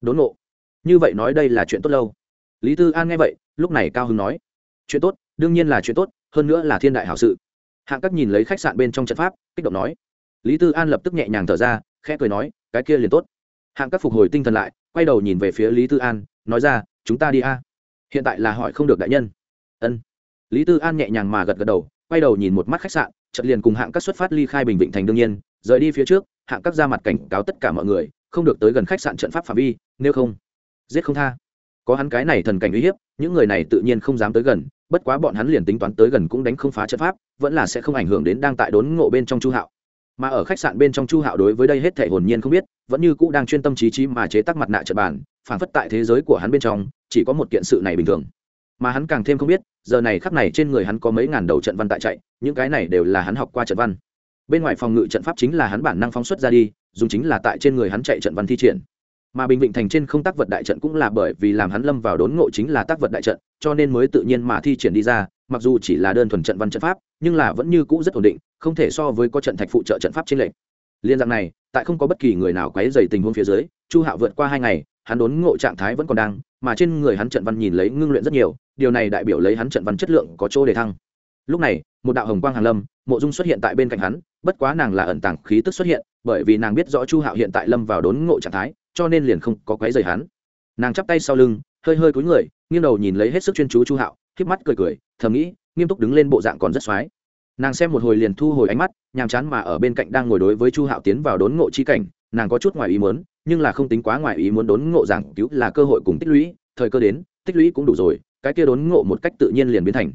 đốn ngộ. Như vậy nói đây là chuyện tốt lâu. Lý tư an nghe vậy, lúc này cao hưng nói, chuyện tốt, đương nhiên là chuyện tốt, hơn nữa là thiên đại hảo sự. Hạng các nhìn lấy khách sạn bên trong trận pháp, kích động nói. Lý tư an lập tức nhẹ nhàng thở ra, khẽ cười nói, cái kia liền tốt hạng các phục hồi tinh thần lại, quay đầu nhìn về phía lý tư an, nói ra, chúng ta đi a. Hiện tại là hỏi không được đại nhân. Ân. Lý tư an nhẹ nhàng mà gật gật đầu, quay đầu nhìn một mắt khách sạn, chợt liền cùng hạng các xuất phát ly khai bình vịnh thành đương nhiên, rời đi phía trước, hạng các ra mặt cảnh cáo tất cả mọi người, không được tới gần khách sạn trận pháp phạm vi, nếu không, giết không tha. Có hắn cái này thần cảnh uy hiếp, những người này tự nhiên không dám tới gần, bất quá bọn hắn liền tính toán tới gần cũng đánh không phá trận pháp, vẫn là sẽ không ảnh hưởng đến đang tại đốn ngộ bên trong chu hạo mà ở khách sạn bên trong chu hạo đối với đây hết thể hồn nhiên không biết, vẫn như cũ đang chuyên tâm trí trí mà chế tác mặt nạ trật bản phản phất tại thế giới của hắn bên trong, chỉ có một kiện sự này bình thường. Mà hắn càng thêm không biết, giờ này khắc này trên người hắn có mấy ngàn đầu trận văn tại chạy, những cái này đều là hắn học qua trận văn. Bên ngoài phòng ngự trận pháp chính là hắn bản năng phóng xuất ra đi, dùng chính là tại trên người hắn chạy trận văn thi triển mà bình vịnh thành trên không tác vật đại trận cũng là bởi vì làm hắn lâm vào đốn ngộ chính là tác vật đại trận, cho nên mới tự nhiên mà thi triển đi ra, mặc dù chỉ là đơn thuần trận văn trận pháp, nhưng là vẫn như cũ rất ổn định, không thể so với có trận thạch phụ trợ trận pháp trên lệnh liên dạng này, tại không có bất kỳ người nào quấy dày tình huống phía dưới, chu hạo vượt qua hai ngày, hắn đốn ngộ trạng thái vẫn còn đang, mà trên người hắn trận văn nhìn lấy ngưng luyện rất nhiều, điều này đại biểu lấy hắn trận văn chất lượng có chỗ để thăng. Lúc này, một đạo hồng quang hàn lâm, mộ dung xuất hiện tại bên cạnh hắn, bất quá nàng là ẩn tàng khí tức xuất hiện, bởi vì nàng biết rõ chu hạo hiện tại lâm vào đốn ngộ trạng thái cho nên liền không có quấy rầy hắn. Nàng chắp tay sau lưng, hơi hơi cúi người, nghiêng đầu nhìn lấy hết sức chuyên chú chu hạo híp mắt cười cười, thầm nghĩ, nghiêm túc đứng lên bộ dạng còn rất xoái. Nàng xem một hồi liền thu hồi ánh mắt, nhàm chán mà ở bên cạnh đang ngồi đối với chu hạo tiến vào đốn ngộ chi cảnh, nàng có chút ngoài ý muốn, nhưng là không tính quá ngoài ý muốn đốn ngộ giảng cứu là cơ hội cùng tích lũy, thời cơ đến, tích lũy cũng đủ rồi, cái kia đốn ngộ một cách tự nhiên liền biến thành.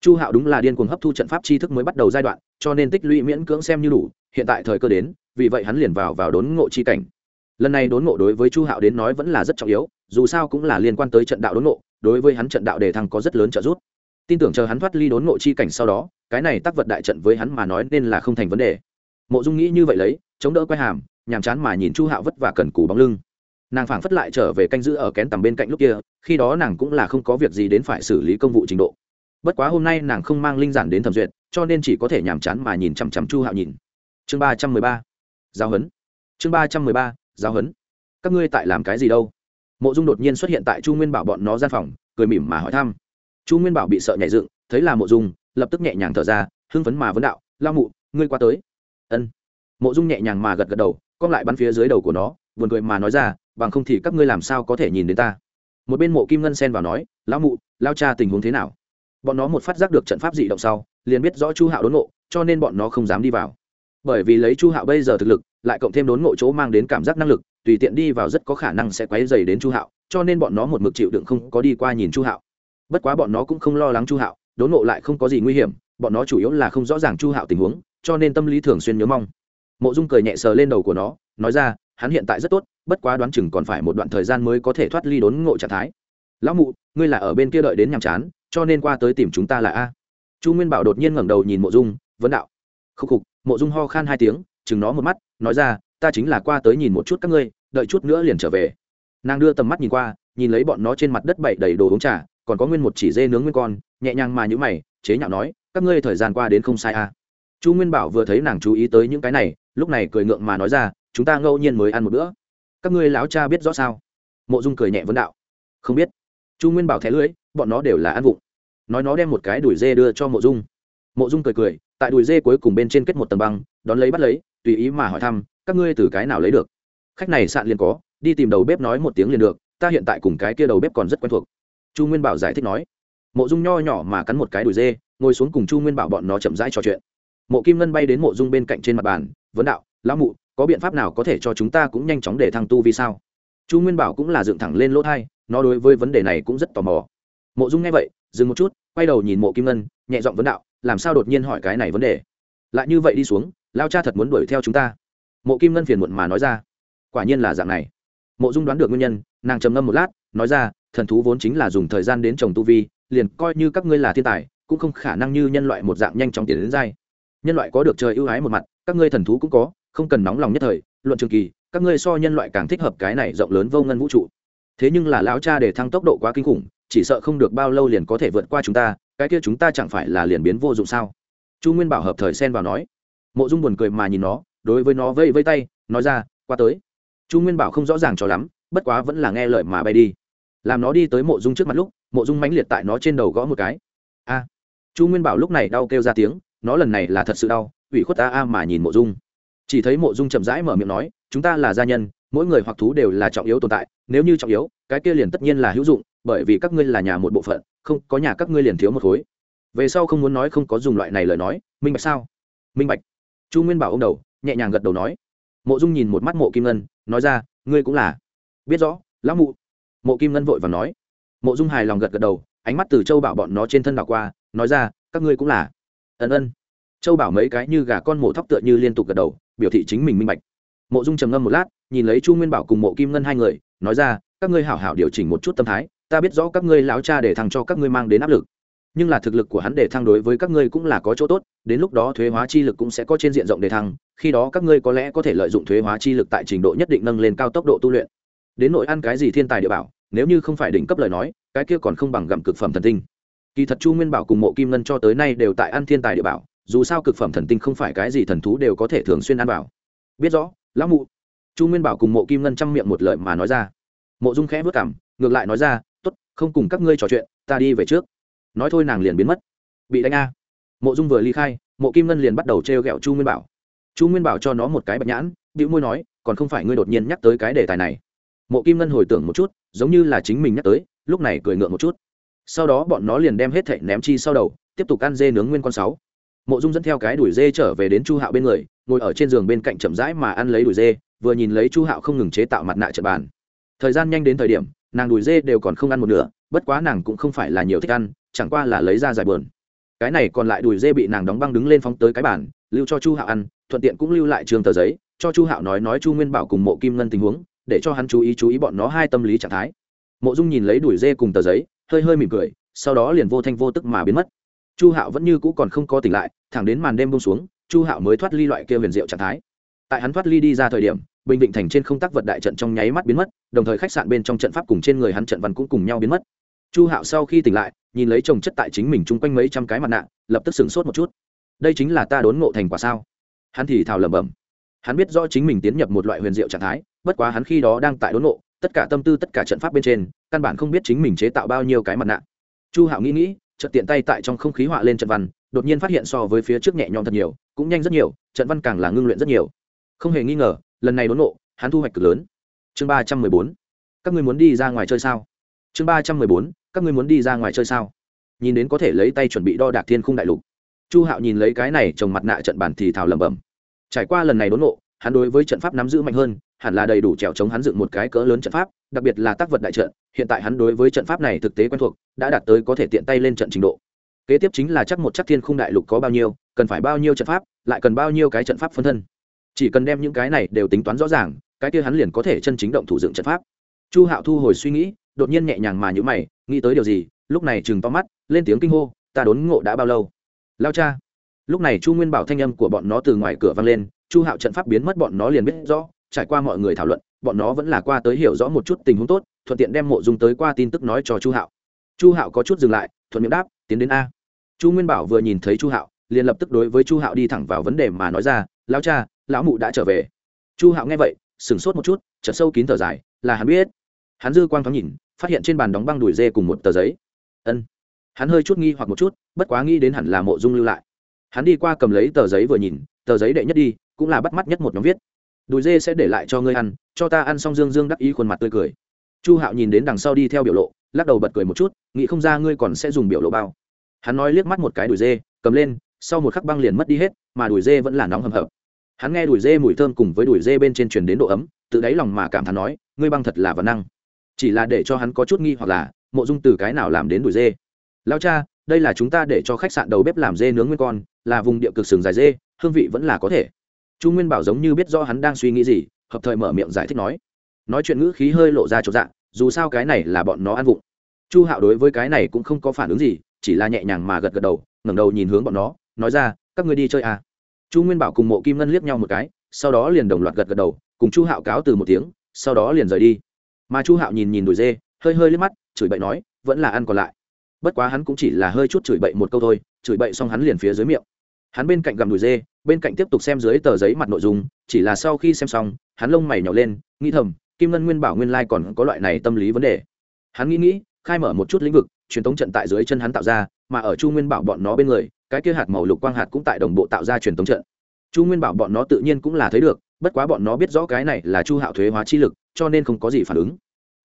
Chu hạo đúng là điên cuồng hấp thu trận pháp tri thức mới bắt đầu giai đoạn, cho nên tích lũy miễn cưỡng xem như đủ, hiện tại thời cơ đến, vì vậy hắn liền vào vào đốn ngộ chi cảnh lần này đốn ngộ đối với chu hạo đến nói vẫn là rất trọng yếu, dù sao cũng là liên quan tới trận đạo đốn ngộ, đối với hắn trận đạo đề thăng có rất lớn trợ giúp. Tin tưởng chờ hắn thoát ly đốn ngộ chi cảnh sau đó, cái này tác vật đại trận với hắn mà nói nên là không thành vấn đề. Mộ dung nghĩ như vậy lấy, chống đỡ quay hàm, nhàm chán mà nhìn chu hạo vất vả cần cù bóng lưng. Nàng phảng phất lại trở về canh giữ ở kén tầm bên cạnh lúc kia, khi đó nàng cũng là không có việc gì đến phải xử lý công vụ trình độ. Bất quá hôm nay nàng không mang linh giản đến thẩm duyệt, cho nên chỉ có thể nhàm chán mà nhìn chằm chằm chu hạo nhìn. Chương ba trăm mười ba. Giao huấn chương ba trăm mười ba giáo huấn. Các ngươi tại làm cái gì đâu? Mộ dung đột nhiên xuất hiện tại chu nguyên bảo bọn nó gian phòng, cười mỉm mà hỏi thăm. Chu nguyên bảo bị sợ nhảy dựng, thấy là mộ dung, lập tức nhẹ nhàng thở ra, hưng phấn mà vấn đạo lao mụ, ngươi qua tới. Ân. Mộ dung nhẹ nhàng mà gật gật đầu, cong lại bắn phía dưới đầu của nó, buồn cười mà nói ra, bằng không thì các ngươi làm sao có thể nhìn đến ta? Một bên mộ kim ngân xen vào nói, lão mụ lao cha tình huống thế nào? Bọn nó một phát giác được trận pháp dị động sau, liền biết rõ chu hạo đốn ngộ, cho nên bọn nó không dám đi vào bởi vì lấy chu hạo bây giờ thực lực, lại cộng thêm đốn ngộ chỗ mang đến cảm giác năng lực, tùy tiện đi vào rất có khả năng sẽ quấy dày đến chu hạo, cho nên bọn nó một mực chịu đựng không có đi qua nhìn chu hạo. Bất quá bọn nó cũng không lo lắng chu hạo, đốn ngộ lại không có gì nguy hiểm, bọn nó chủ yếu là không rõ ràng chu hạo tình huống, cho nên tâm lý thường xuyên nhớ mong. Mộ dung cười nhẹ sờ lên đầu của nó, nói ra, hắn hiện tại rất tốt, bất quá đoán chừng còn phải một đoạn thời gian mới có thể thoát ly đốn ngộ trạng thái. Lão mụ, ngươi là ở bên kia đợi đến nhàm chán, cho nên qua tới tìm chúng ta là a. Chu nguyên bảo đột nhiên ngẩng đầu nhìn mộ dung, vấn đạo. Khúc khục mộ dung ho khan hai tiếng, chừng nó một mắt, nói ra, ta chính là qua tới nhìn một chút các ngươi, đợi chút nữa liền trở về. Nàng đưa tầm mắt nhìn qua, nhìn lấy bọn nó trên mặt đất bậy đầy đồ uống trà, còn có nguyên một chỉ dê nướng nguyên con, nhẹ nhàng mà nhữ mày, chế nhạo nói, các ngươi thời gian qua đến không sai à? chu nguyên bảo vừa thấy nàng chú ý tới những cái này, lúc này cười ngượng mà nói ra, chúng ta ngẫu nhiên mới ăn một bữa. Các ngươi láo cha biết rõ sao? Mộ dung cười nhẹ vấn đạo. Không biết. Chu nguyên bảo thẻ lưới bọn nó đều là ăn vụng. Nói nó đem một cái đuổi dê đưa cho mộ dung. Mộ dung cười cười tại đùi dê cuối cùng bên trên kết một tầng băng, đón lấy bắt lấy, tùy ý mà hỏi thăm, các ngươi từ cái nào lấy được? Khách này sạn liền có, đi tìm đầu bếp nói một tiếng liền được, ta hiện tại cùng cái kia đầu bếp còn rất quen thuộc. Chu nguyên bảo giải thích nói. Mộ dung nho nhỏ mà cắn một cái đùi dê, ngồi xuống cùng chu nguyên bảo bọn nó chậm rãi trò chuyện. Mộ kim ngân bay đến mộ dung bên cạnh trên mặt bàn, vấn đạo, lão mụ, có biện pháp nào có thể cho chúng ta cũng nhanh chóng để thăng tu vì sao? Chu nguyên bảo cũng là dựng thẳng lên lỗ thai, nó đối với vấn đề này cũng rất tò mò. Mộ dung nghe vậy, dừng một chút, quay đầu nhìn mộ kim ngân, nhẹ giọng vấn đạo làm sao đột nhiên hỏi cái này vấn đề? Lại như vậy đi xuống, lao cha thật muốn đuổi theo chúng ta. Mộ kim ngân phiền muộn mà nói ra. Quả nhiên là dạng này. Mộ dung đoán được nguyên nhân, nàng trầm ngâm một lát, nói ra, thần thú vốn chính là dùng thời gian đến trồng tu vi, liền coi như các ngươi là thiên tài, cũng không khả năng như nhân loại một dạng nhanh chóng tiến đến dai nhân loại có được trời ưu ái một mặt, các ngươi thần thú cũng có, không cần nóng lòng nhất thời, luận trường kỳ, các ngươi so nhân loại càng thích hợp cái này rộng lớn vô ngân vũ trụ. Thế nhưng là lão cha để thăng tốc độ quá kinh khủng, chỉ sợ không được bao lâu liền có thể vượt qua chúng ta cái kia chúng ta chẳng phải là liền biến vô dụng sao? Chu nguyên bảo hợp thời xen vào nói. Mộ dung buồn cười mà nhìn nó, đối với nó vây vây tay, nói ra, qua tới. Chu nguyên bảo không rõ ràng cho lắm, bất quá vẫn là nghe lời mà bay đi. Làm nó đi tới mộ dung trước mặt lúc, mộ dung mãnh liệt tại nó trên đầu gõ một cái. A. Chu nguyên bảo lúc này đau kêu ra tiếng, nó lần này là thật sự đau, ủy khuất ta a mà nhìn mộ dung. Chỉ thấy mộ dung chậm rãi mở miệng nói, chúng ta là gia nhân, mỗi người hoặc thú đều là trọng yếu tồn tại, nếu như trọng yếu, cái kia liền tất nhiên là hữu dụng bởi vì các ngươi là nhà một bộ phận, không, có nhà các ngươi liền thiếu một khối. Về sau không muốn nói không có dùng loại này lời nói, minh bạch sao? Minh bạch. Chu nguyên bảo ông đầu, nhẹ nhàng gật đầu nói. Mộ dung nhìn một mắt mộ kim ngân, nói ra, ngươi cũng là. Biết rõ, lão mụ. Mộ kim ngân vội và nói. Mộ dung hài lòng gật gật đầu, ánh mắt từ châu bảo bọn nó trên thân đảo qua, nói ra, các ngươi cũng là. Ân ân. Châu bảo mấy cái như gà con mổ thóc tựa như liên tục gật đầu, biểu thị chính mình minh bạch. Mộ dung trầm ngâm một lát, nhìn lấy chu nguyên bảo cùng mộ kim ngân hai người, nói ra, các ngươi hảo hảo điều chỉnh một chút tâm thái ta biết rõ các ngươi lão cha để thăng cho các ngươi mang đến áp lực. Nhưng là thực lực của hắn để thăng đối với các ngươi cũng là có chỗ tốt, đến lúc đó thuế hóa chi lực cũng sẽ có trên diện rộng để thăng, khi đó các ngươi có lẽ có thể lợi dụng thuế hóa chi lực tại trình độ nhất định nâng lên cao tốc độ tu luyện. Đến nội ăn cái gì thiên tài địa bảo, nếu như không phải đỉnh cấp lời nói, cái kia còn không bằng gặm cực phẩm thần tinh. Kỳ thật chu nguyên bảo cùng mộ kim ngân cho tới nay đều tại ăn thiên tài địa bảo, dù sao cực phẩm thần tinh không phải cái gì thần thú đều có thể thường xuyên ăn bảo biết rõ, lão mụ. Chu nguyên bảo cùng mộ kim ngân chăm miệng một lời mà nói ra. Mộ dung khẽ vất cảm ngược lại nói ra không cùng các ngươi trò chuyện, ta đi về trước. Nói thôi nàng liền biến mất. Bị đánh a. Mộ dung vừa ly khai, mộ kim ngân liền bắt đầu t r e o g ẹ o chu nguyên bảo. Chu nguyên bảo cho nó một cái bạch nhãn bịu môi nói, còn không phải ngươi đột nhiên nhắc tới cái đề tài này? Mộ kim ngân hồi tưởng một chút, giống như là chính mình nhắc tới, lúc này cười ngượng một chút. Sau đó bọn nó liền đem hết thảy ném chi sau đầu, tiếp tục ăn dê nướng nguyên con sáu. Mộ dung dẫn theo cái đuổi dê trở về đến chu hạo bên người, ngồi ở trên giường bên cạnh chậm rãi mà ăn lấy đuổi dê, vừa nhìn lấy chu hạo không ngừng chế tạo mặt nạ trận bàn. Thời gian nhanh đến thời điểm nàng đùi dê đều còn không ăn một nửa, bất quá nàng cũng không phải là nhiều thích ăn, chẳng qua là lấy ra giải bờn cái này còn lại đùi dê bị nàng đóng băng đứng lên phóng tới cái bản lưu cho chu hạo ăn, thuận tiện cũng lưu lại trường tờ giấy, cho chu hạo nói nói chu nguyên bảo cùng mộ kim ngân tình huống, để cho hắn chú ý chú ý bọn nó hai tâm lý trạng thái. Mộ dung nhìn lấy đùi dê cùng tờ giấy, hơi hơi mỉm cười, sau đó liền vô thanh vô tức mà biến mất. Chu hạo vẫn như cũ còn không có tỉnh lại, thẳng đến màn đêm bông xuống, chu hạo mới thoát ly loại kia huyền diệu trạng thái. Tại hắn thoát ly đi ra thời điểm bình định thành trên không tác vật đại trận trong nháy mắt biến mất, đồng thời khách sạn bên trong trận pháp cùng trên người hắn trận văn cũng cùng nhau biến mất. Chu hạo sau khi tỉnh lại, nhìn lấy trồng chất tại chính mình chung quanh mấy trăm cái mặt nạ, lập tức sửng sốt một chút. Đây chính là ta đốn ngộ thành quả sao? Hắn thì thào lẩm bẩm. Hắn biết rõ chính mình tiến nhập một loại huyền diệu trạng thái, bất quá hắn khi đó đang tại đốn ngộ, tất cả tâm tư, tất cả trận pháp bên trên, căn bản không biết chính mình chế tạo bao nhiêu cái mặt nạ. Chu hạo nghĩ nghĩ trận tiện tay tại trong không khí họa lên trận văn, đột nhiên phát hiện so với phía trước nhẹ nhõm thật nhiều, cũng nhanh rất nhiều, trận văn càng là ngưng luyện rất nhiều. Không hề nghi ngờ lần này đốn ngộ, hắn thu hoạch cực lớn. Chương ba trăm mười bốn. Các ngươi muốn đi ra ngoài chơi sao? Chương ba trăm mười bốn, các ngươi muốn đi ra ngoài chơi sao? Nhìn đến có thể lấy tay chuẩn bị đo đạc thiên khung đại lục. Chu hạo nhìn lấy cái này trồng mặt nạ trận bàn thì thào lẩm bẩm. Trải qua lần này đốn ngộ, hắn đối với trận pháp nắm giữ mạnh hơn, hẳn là đầy đủ trèo chống hắn dựng một cái cỡ lớn trận pháp, đặc biệt là tác vật đại trận, hiện tại hắn đối với trận pháp này thực tế quen thuộc, đã đạt tới có thể tiện tay lên trận trình độ. Kế tiếp chính là chắc một chắc thiên khung đại lục có bao nhiêu, cần phải bao nhiêu trận pháp, lại cần bao nhiêu cái trận pháp phân thân chỉ cần đem những cái này đều tính toán rõ ràng, cái kia hắn liền có thể chân chính động thủ dựng trận pháp. Chu hạo thu hồi suy nghĩ, đột nhiên nhẹ nhàng mà nhữ mày, nghĩ tới điều gì, lúc này chừng to mắt, lên tiếng kinh hô, ta đốn ngộ đã bao lâu? Lao cha. Lúc này chu nguyên bảo thanh âm của bọn nó từ ngoài cửa vang lên, chu hạo trận pháp biến mất bọn nó liền biết rõ, trải qua mọi người thảo luận, bọn nó vẫn là qua tới hiểu rõ một chút tình huống tốt, thuận tiện đem mộ dung tới qua tin tức nói cho chu hạo. Chu hạo có chút dừng lại, thuận miệng đáp, tiến đến a. Chu nguyên bảo vừa nhìn thấy chu hạo, liền lập tức đối với chu hạo đi thẳng vào vấn đề mà nói ra Lão cha, lão mụ đã trở về. Chu hạo nghe vậy, sửng sốt một chút, chợt sâu kín thở dài, là hắn biết. Hắn dư quang thoáng nhìn, phát hiện trên bàn đóng băng đùi dê cùng một tờ giấy. Ân. Hắn hơi chút nghi hoặc một chút, bất quá nghĩ đến hẳn là mộ dung lưu lại. Hắn đi qua cầm lấy tờ giấy vừa nhìn, tờ giấy đệ nhất đi, cũng là bắt mắt nhất một nhóm viết. Đùi dê sẽ để lại cho ngươi ăn, cho ta ăn xong dương dương đắc ý khuôn mặt tươi cười. Chu hạo nhìn đến đằng sau đi theo biểu lộ, lắc đầu bật cười một chút, nghĩ không ra ngươi còn sẽ dùng biểu lộ bao. Hắn nói liếc mắt một cái đùi dê, cầm lên, sau một khắc băng liền mất đi hết, mà đùi dê vẫn là nóng hầm hập hắn nghe đùi dê mùi thơm cùng với đùi dê bên trên truyền đến độ ấm, tự đáy lòng mà cảm thán nói, ngươi băng thật là văn năng. Chỉ là để cho hắn có chút nghi hoặc là, mộ dung từ cái nào làm đến đùi dê? Lao cha, đây là chúng ta để cho khách sạn đầu bếp làm dê nướng nguyên con, là vùng địa cực sừng dài dê, hương vị vẫn là có thể. Chu nguyên bảo giống như biết do hắn đang suy nghĩ gì, hợp thời mở miệng giải thích nói. Nói chuyện ngữ khí hơi lộ ra chỗ dạng dù sao cái này là bọn nó ăn vụng. Chu hạo đối với cái này cũng không có phản ứng gì, chỉ là nhẹ nhàng mà gật gật đầu, ngẩng đầu nhìn hướng bọn nó, nói ra, các ngươi đi chơi à chu nguyên bảo cùng mộ kim ngân liếc nhau một cái, sau đó liền đồng loạt gật gật đầu, cùng chu hạo cáo từ một tiếng, sau đó liền rời đi. Mà chu hạo nhìn nhìn đùi dê, hơi hơi liếc mắt, chửi bậy nói, vẫn là ăn còn lại. Bất quá hắn cũng chỉ là hơi chút chửi bậy một câu thôi, chửi bậy xong hắn liền phía dưới miệng. Hắn bên cạnh gầm đùi dê, bên cạnh tiếp tục xem dưới tờ giấy mặt nội dung, chỉ là sau khi xem xong, hắn lông mày nhỏ lên, nghĩ thầm, kim ngân nguyên bảo nguyên lai còn có loại này tâm lý vấn đề. Hắn nghĩ nghĩ, khai mở một chút lĩnh vực, truyền thống trận tại dưới chân hắn tạo ra, mà ở chu nguyên bảo bọn nó bên người cái kia hạt màu lục quang hạt cũng tại đồng bộ tạo ra truyền thống trận. Chu nguyên bảo bọn nó tự nhiên cũng là thấy được, bất quá bọn nó biết rõ cái này là chu hạo thuế hóa chi lực, cho nên không có gì phản ứng.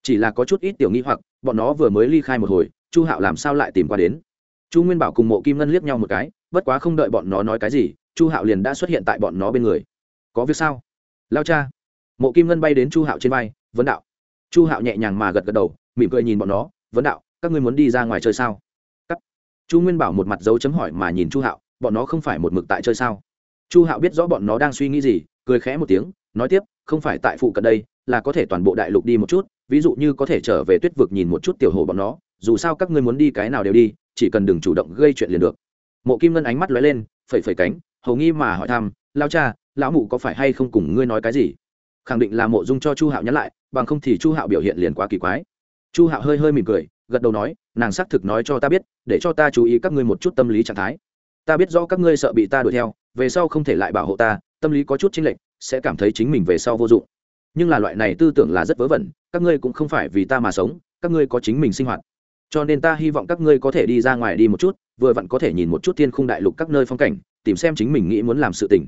Chỉ là có chút ít tiểu nghi hoặc, bọn nó vừa mới ly khai một hồi, chu hạo làm sao lại tìm qua đến? Chu nguyên bảo cùng mộ kim ngân liếc nhau một cái, bất quá không đợi bọn nó nói cái gì, chu hạo liền đã xuất hiện tại bọn nó bên người. Có việc sao? Lao cha. Mộ kim ngân bay đến chu hạo trên vai, vấn đạo. Chu hạo nhẹ nhàng mà gật gật đầu, mỉm cười nhìn bọn nó, vấn đạo, các ngươi muốn đi ra ngoài chơi sao? Chu nguyên bảo một mặt dấu chấm hỏi mà nhìn chu hạo, bọn nó không phải một mực tại chơi sao? Chu hạo biết rõ bọn nó đang suy nghĩ gì, cười khẽ một tiếng, nói tiếp, không phải tại phụ cận đây, là có thể toàn bộ đại lục đi một chút, ví dụ như có thể trở về tuyết vực nhìn một chút tiểu hồ bọn nó, dù sao các ngươi muốn đi cái nào đều đi, chỉ cần đừng chủ động gây chuyện liền được. Mộ kim ngân ánh mắt lóe lên, phẩy phẩy cánh, hầu nghi mà hỏi thăm lao cha, lão mụ có phải hay không cùng ngươi nói cái gì? Khẳng định là mộ dung cho chu hạo nhắn lại, bằng không thì chu hạo biểu hiện liền quá kỳ quái. Chu hạo hơi hơi mỉm cười gật đầu nói, nàng xác thực nói cho ta biết, để cho ta chú ý các ngươi một chút tâm lý trạng thái. Ta biết rõ các ngươi sợ bị ta đuổi theo, về sau không thể lại bảo hộ ta, tâm lý có chút chênh lệch, sẽ cảm thấy chính mình về sau vô dụng. Nhưng là loại này tư tưởng là rất vớ vẩn, các ngươi cũng không phải vì ta mà sống, các ngươi có chính mình sinh hoạt. Cho nên ta hy vọng các ngươi có thể đi ra ngoài đi một chút, vừa vặn có thể nhìn một chút thiên khung đại lục các nơi phong cảnh, tìm xem chính mình nghĩ muốn làm sự tình.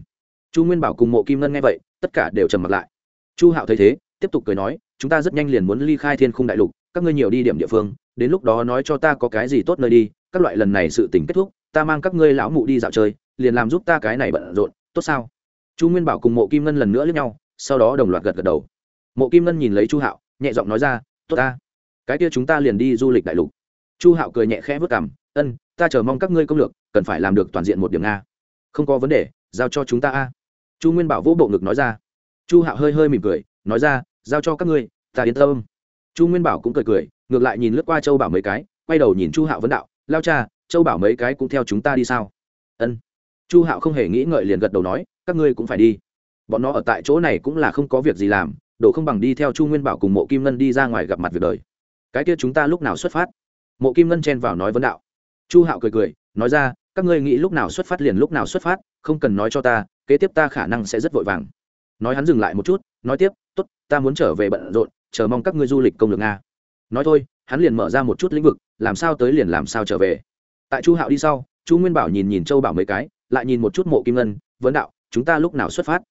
Chu nguyên bảo cùng mộ kim ngân nghe vậy, tất cả đều trầm mặt lại. Chu hạo thấy thế, tiếp tục cười nói, chúng ta rất nhanh liền muốn ly khai thiên khung đại lục các ngươi nhiều đi điểm địa phương, đến lúc đó nói cho ta có cái gì tốt nơi đi, các loại lần này sự tình kết thúc, ta mang các ngươi lão mụ đi dạo chơi, liền làm giúp ta cái này bận rộn, tốt sao? Chu nguyên bảo cùng mộ kim ngân lần nữa lướt nhau, sau đó đồng loạt gật gật đầu. Mộ kim ngân nhìn lấy chu hạo, nhẹ giọng nói ra, tốt ta, cái kia chúng ta liền đi du lịch đại lục. Chu hạo cười nhẹ khẽ vất cảm ân, ta chờ mong các ngươi công lược, cần phải làm được toàn diện một điểm nga không có vấn đề, giao cho chúng ta a. Chu nguyên bảo vỗ bộ ngực nói ra. Chu hạo hơi hơi mỉm cười, nói ra, giao cho các ngươi, ta yên tâm chu nguyên bảo cũng cười cười, ngược lại nhìn lướt qua châu bảo mấy cái, quay đầu nhìn chu hạo vấn đạo, lao cha, châu bảo mấy cái cũng theo chúng ta đi sao? Ân. Chu hạo không hề nghĩ ngợi liền gật đầu nói, các ngươi cũng phải đi. Bọn nó ở tại chỗ này cũng là không có việc gì làm đổ không bằng đi theo chu nguyên bảo cùng mộ kim ngân đi ra ngoài gặp mặt việc đời. Cái kia chúng ta lúc nào xuất phát? Mộ kim ngân chen vào nói vấn đạo. Chu hạo cười cười, nói ra, các ngươi nghĩ lúc nào xuất phát liền lúc nào xuất phát, không cần nói cho ta, kế tiếp ta khả năng sẽ rất vội vàng. Nói hắn dừng lại một chút, nói tiếp t ố t ta muốn trở về bận rộn chờ mong các ngươi du lịch công lược nga. Nói thôi, hắn liền mở ra một chút lĩnh vực, làm sao tới liền làm sao trở về. Tại chu hạo đi sau, chu nguyên bảo nhìn nhìn châu bảo mấy cái, lại nhìn một chút mộ kim ngân, vấn đạo, chúng ta lúc nào xuất phát?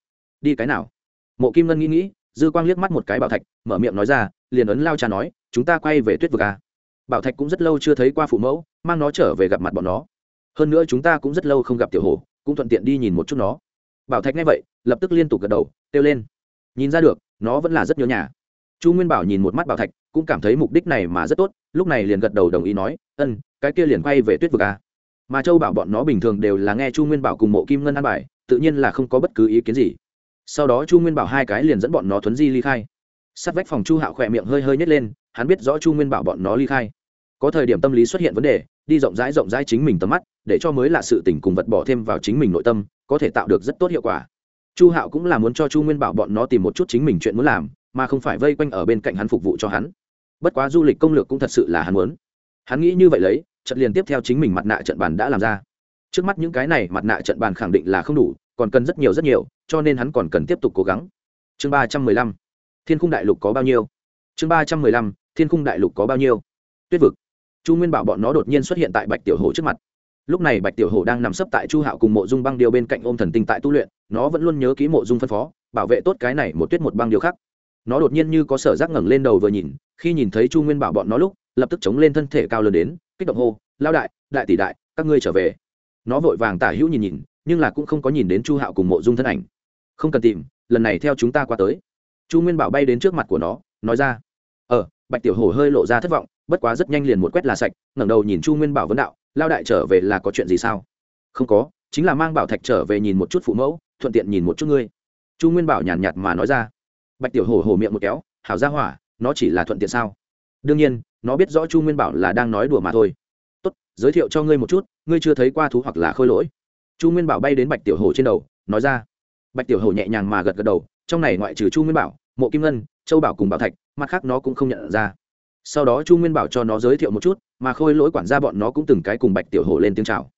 Đi cái nào? Mộ kim ngân nghĩ nghĩ, dư quang liếc mắt một cái bảo thạch, mở miệng nói ra, liền ấn lao cha nói, chúng ta quay về tuyết vực à. bảo thạch cũng rất lâu chưa thấy qua phụ mẫu, mang nó trở về gặp mặt bọn nó. Hơn nữa chúng ta cũng rất lâu không gặp tiểu hồ, cũng thuận tiện đi nhìn một chút nó. Bảo thạch nghe vậy, lập tức liên tục gật đầu, kêu lên. Nhìn ra được, nó vẫn là rất nhớ nhà chu nguyên bảo nhìn một mắt bảo thạch, cũng cảm thấy mục đích này mà rất tốt, lúc này liền gật đầu đồng ý nói ân cái kia liền quay về tuyết vực à. mà châu bảo bọn nó bình thường đều là nghe chu nguyên bảo cùng mộ kim ngân ăn bài, tự nhiên là không có bất cứ ý kiến gì. Sau đó chu nguyên bảo hai cái liền dẫn bọn nó thuấn di ly khai. Sát vách phòng chu hạo khỏe miệng hơi hơi nhét lên, hắn biết rõ chu nguyên bảo bọn nó ly khai. Có thời điểm tâm lý xuất hiện vấn đề, đi rộng rãi rộng rãi chính mình tầm mắt, để cho mới là sự tỉnh cùng vật bỏ thêm vào chính mình nội tâm, có thể tạo được rất tốt hiệu quả. Chu hạo cũng là muốn cho chu nguyên bảo bọn nó tìm một chút chính mình chuyện muốn làm mà không phải vây quanh ở bên cạnh hắn phục vụ cho hắn. Bất quá du lịch công lược cũng thật sự là hắn muốn. Hắn nghĩ như vậy lấy trận liền tiếp theo chính mình mặt nạ trận bàn đã làm ra. Trước mắt những cái này mặt nạ trận bàn khẳng định là không đủ, còn cần rất nhiều rất nhiều, cho nên hắn còn cần tiếp tục cố gắng. Chương ba trăm mười lăm, thiên khung đại lục có bao nhiêu? Chương ba trăm mười lăm, thiên khung đại lục có bao nhiêu? Tuyết vực. Chu nguyên bảo bọn nó đột nhiên xuất hiện tại bạch tiểu hồ trước mặt. Lúc này bạch tiểu hồ đang nằm sấp tại chu hạo cùng mộ dung băng điêu bên cạnh ôm thần tinh tại tu luyện, nó vẫn luôn nhớ ký mộ dung phân phó, bảo vệ tốt cái này một tuyết một băng điêu khác nó đột nhiên như có sở giác ngẩng lên đầu vừa nhìn khi nhìn thấy chu nguyên bảo bọn nó lúc lập tức chống lên thân thể cao lớn đến kích động hô lao đại đại tỷ đại các ngươi trở về. Nó vội vàng tả hữu nhìn nhìn nhưng là cũng không có nhìn đến chu hạo cùng mộ dung thân ảnh. Không cần tìm lần này theo chúng ta qua tới. Chu nguyên bảo bay đến trước mặt của nó nói ra ờ bạch tiểu hổ hơi lộ ra thất vọng bất quá rất nhanh liền một quét là sạch ngẩng đầu nhìn chu nguyên bảo vấn đạo lao đại trở về là có chuyện gì sao? Không có chính là mang bảo thạch trở về nhìn một chút phụ mẫu thuận tiện nhìn một chút ngươi. Chu nguyên bảo nhàn nhạt, nhạt mà nói ra bạch tiểu hổ hổ miệng một kéo, hảo ra hỏa, nó chỉ là thuận tiện sao? Đương nhiên, nó biết rõ chu nguyên bảo là đang nói đùa mà thôi. Tốt, giới thiệu cho ngươi một chút, ngươi chưa thấy qua thú hoặc là khôi lỗi. Chu nguyên bảo bay đến bạch tiểu hổ trên đầu, nói ra. Bạch tiểu hổ nhẹ nhàng mà gật gật đầu, trong này ngoại trừ chu nguyên bảo, mộ kim ngân, châu bảo cùng bảo thạch, mặt khác nó cũng không nhận ra. Sau đó chu nguyên bảo cho nó giới thiệu một chút, mà khôi lỗi quản gia bọn nó cũng từng cái cùng bạch tiểu hổ lên tiếng chào.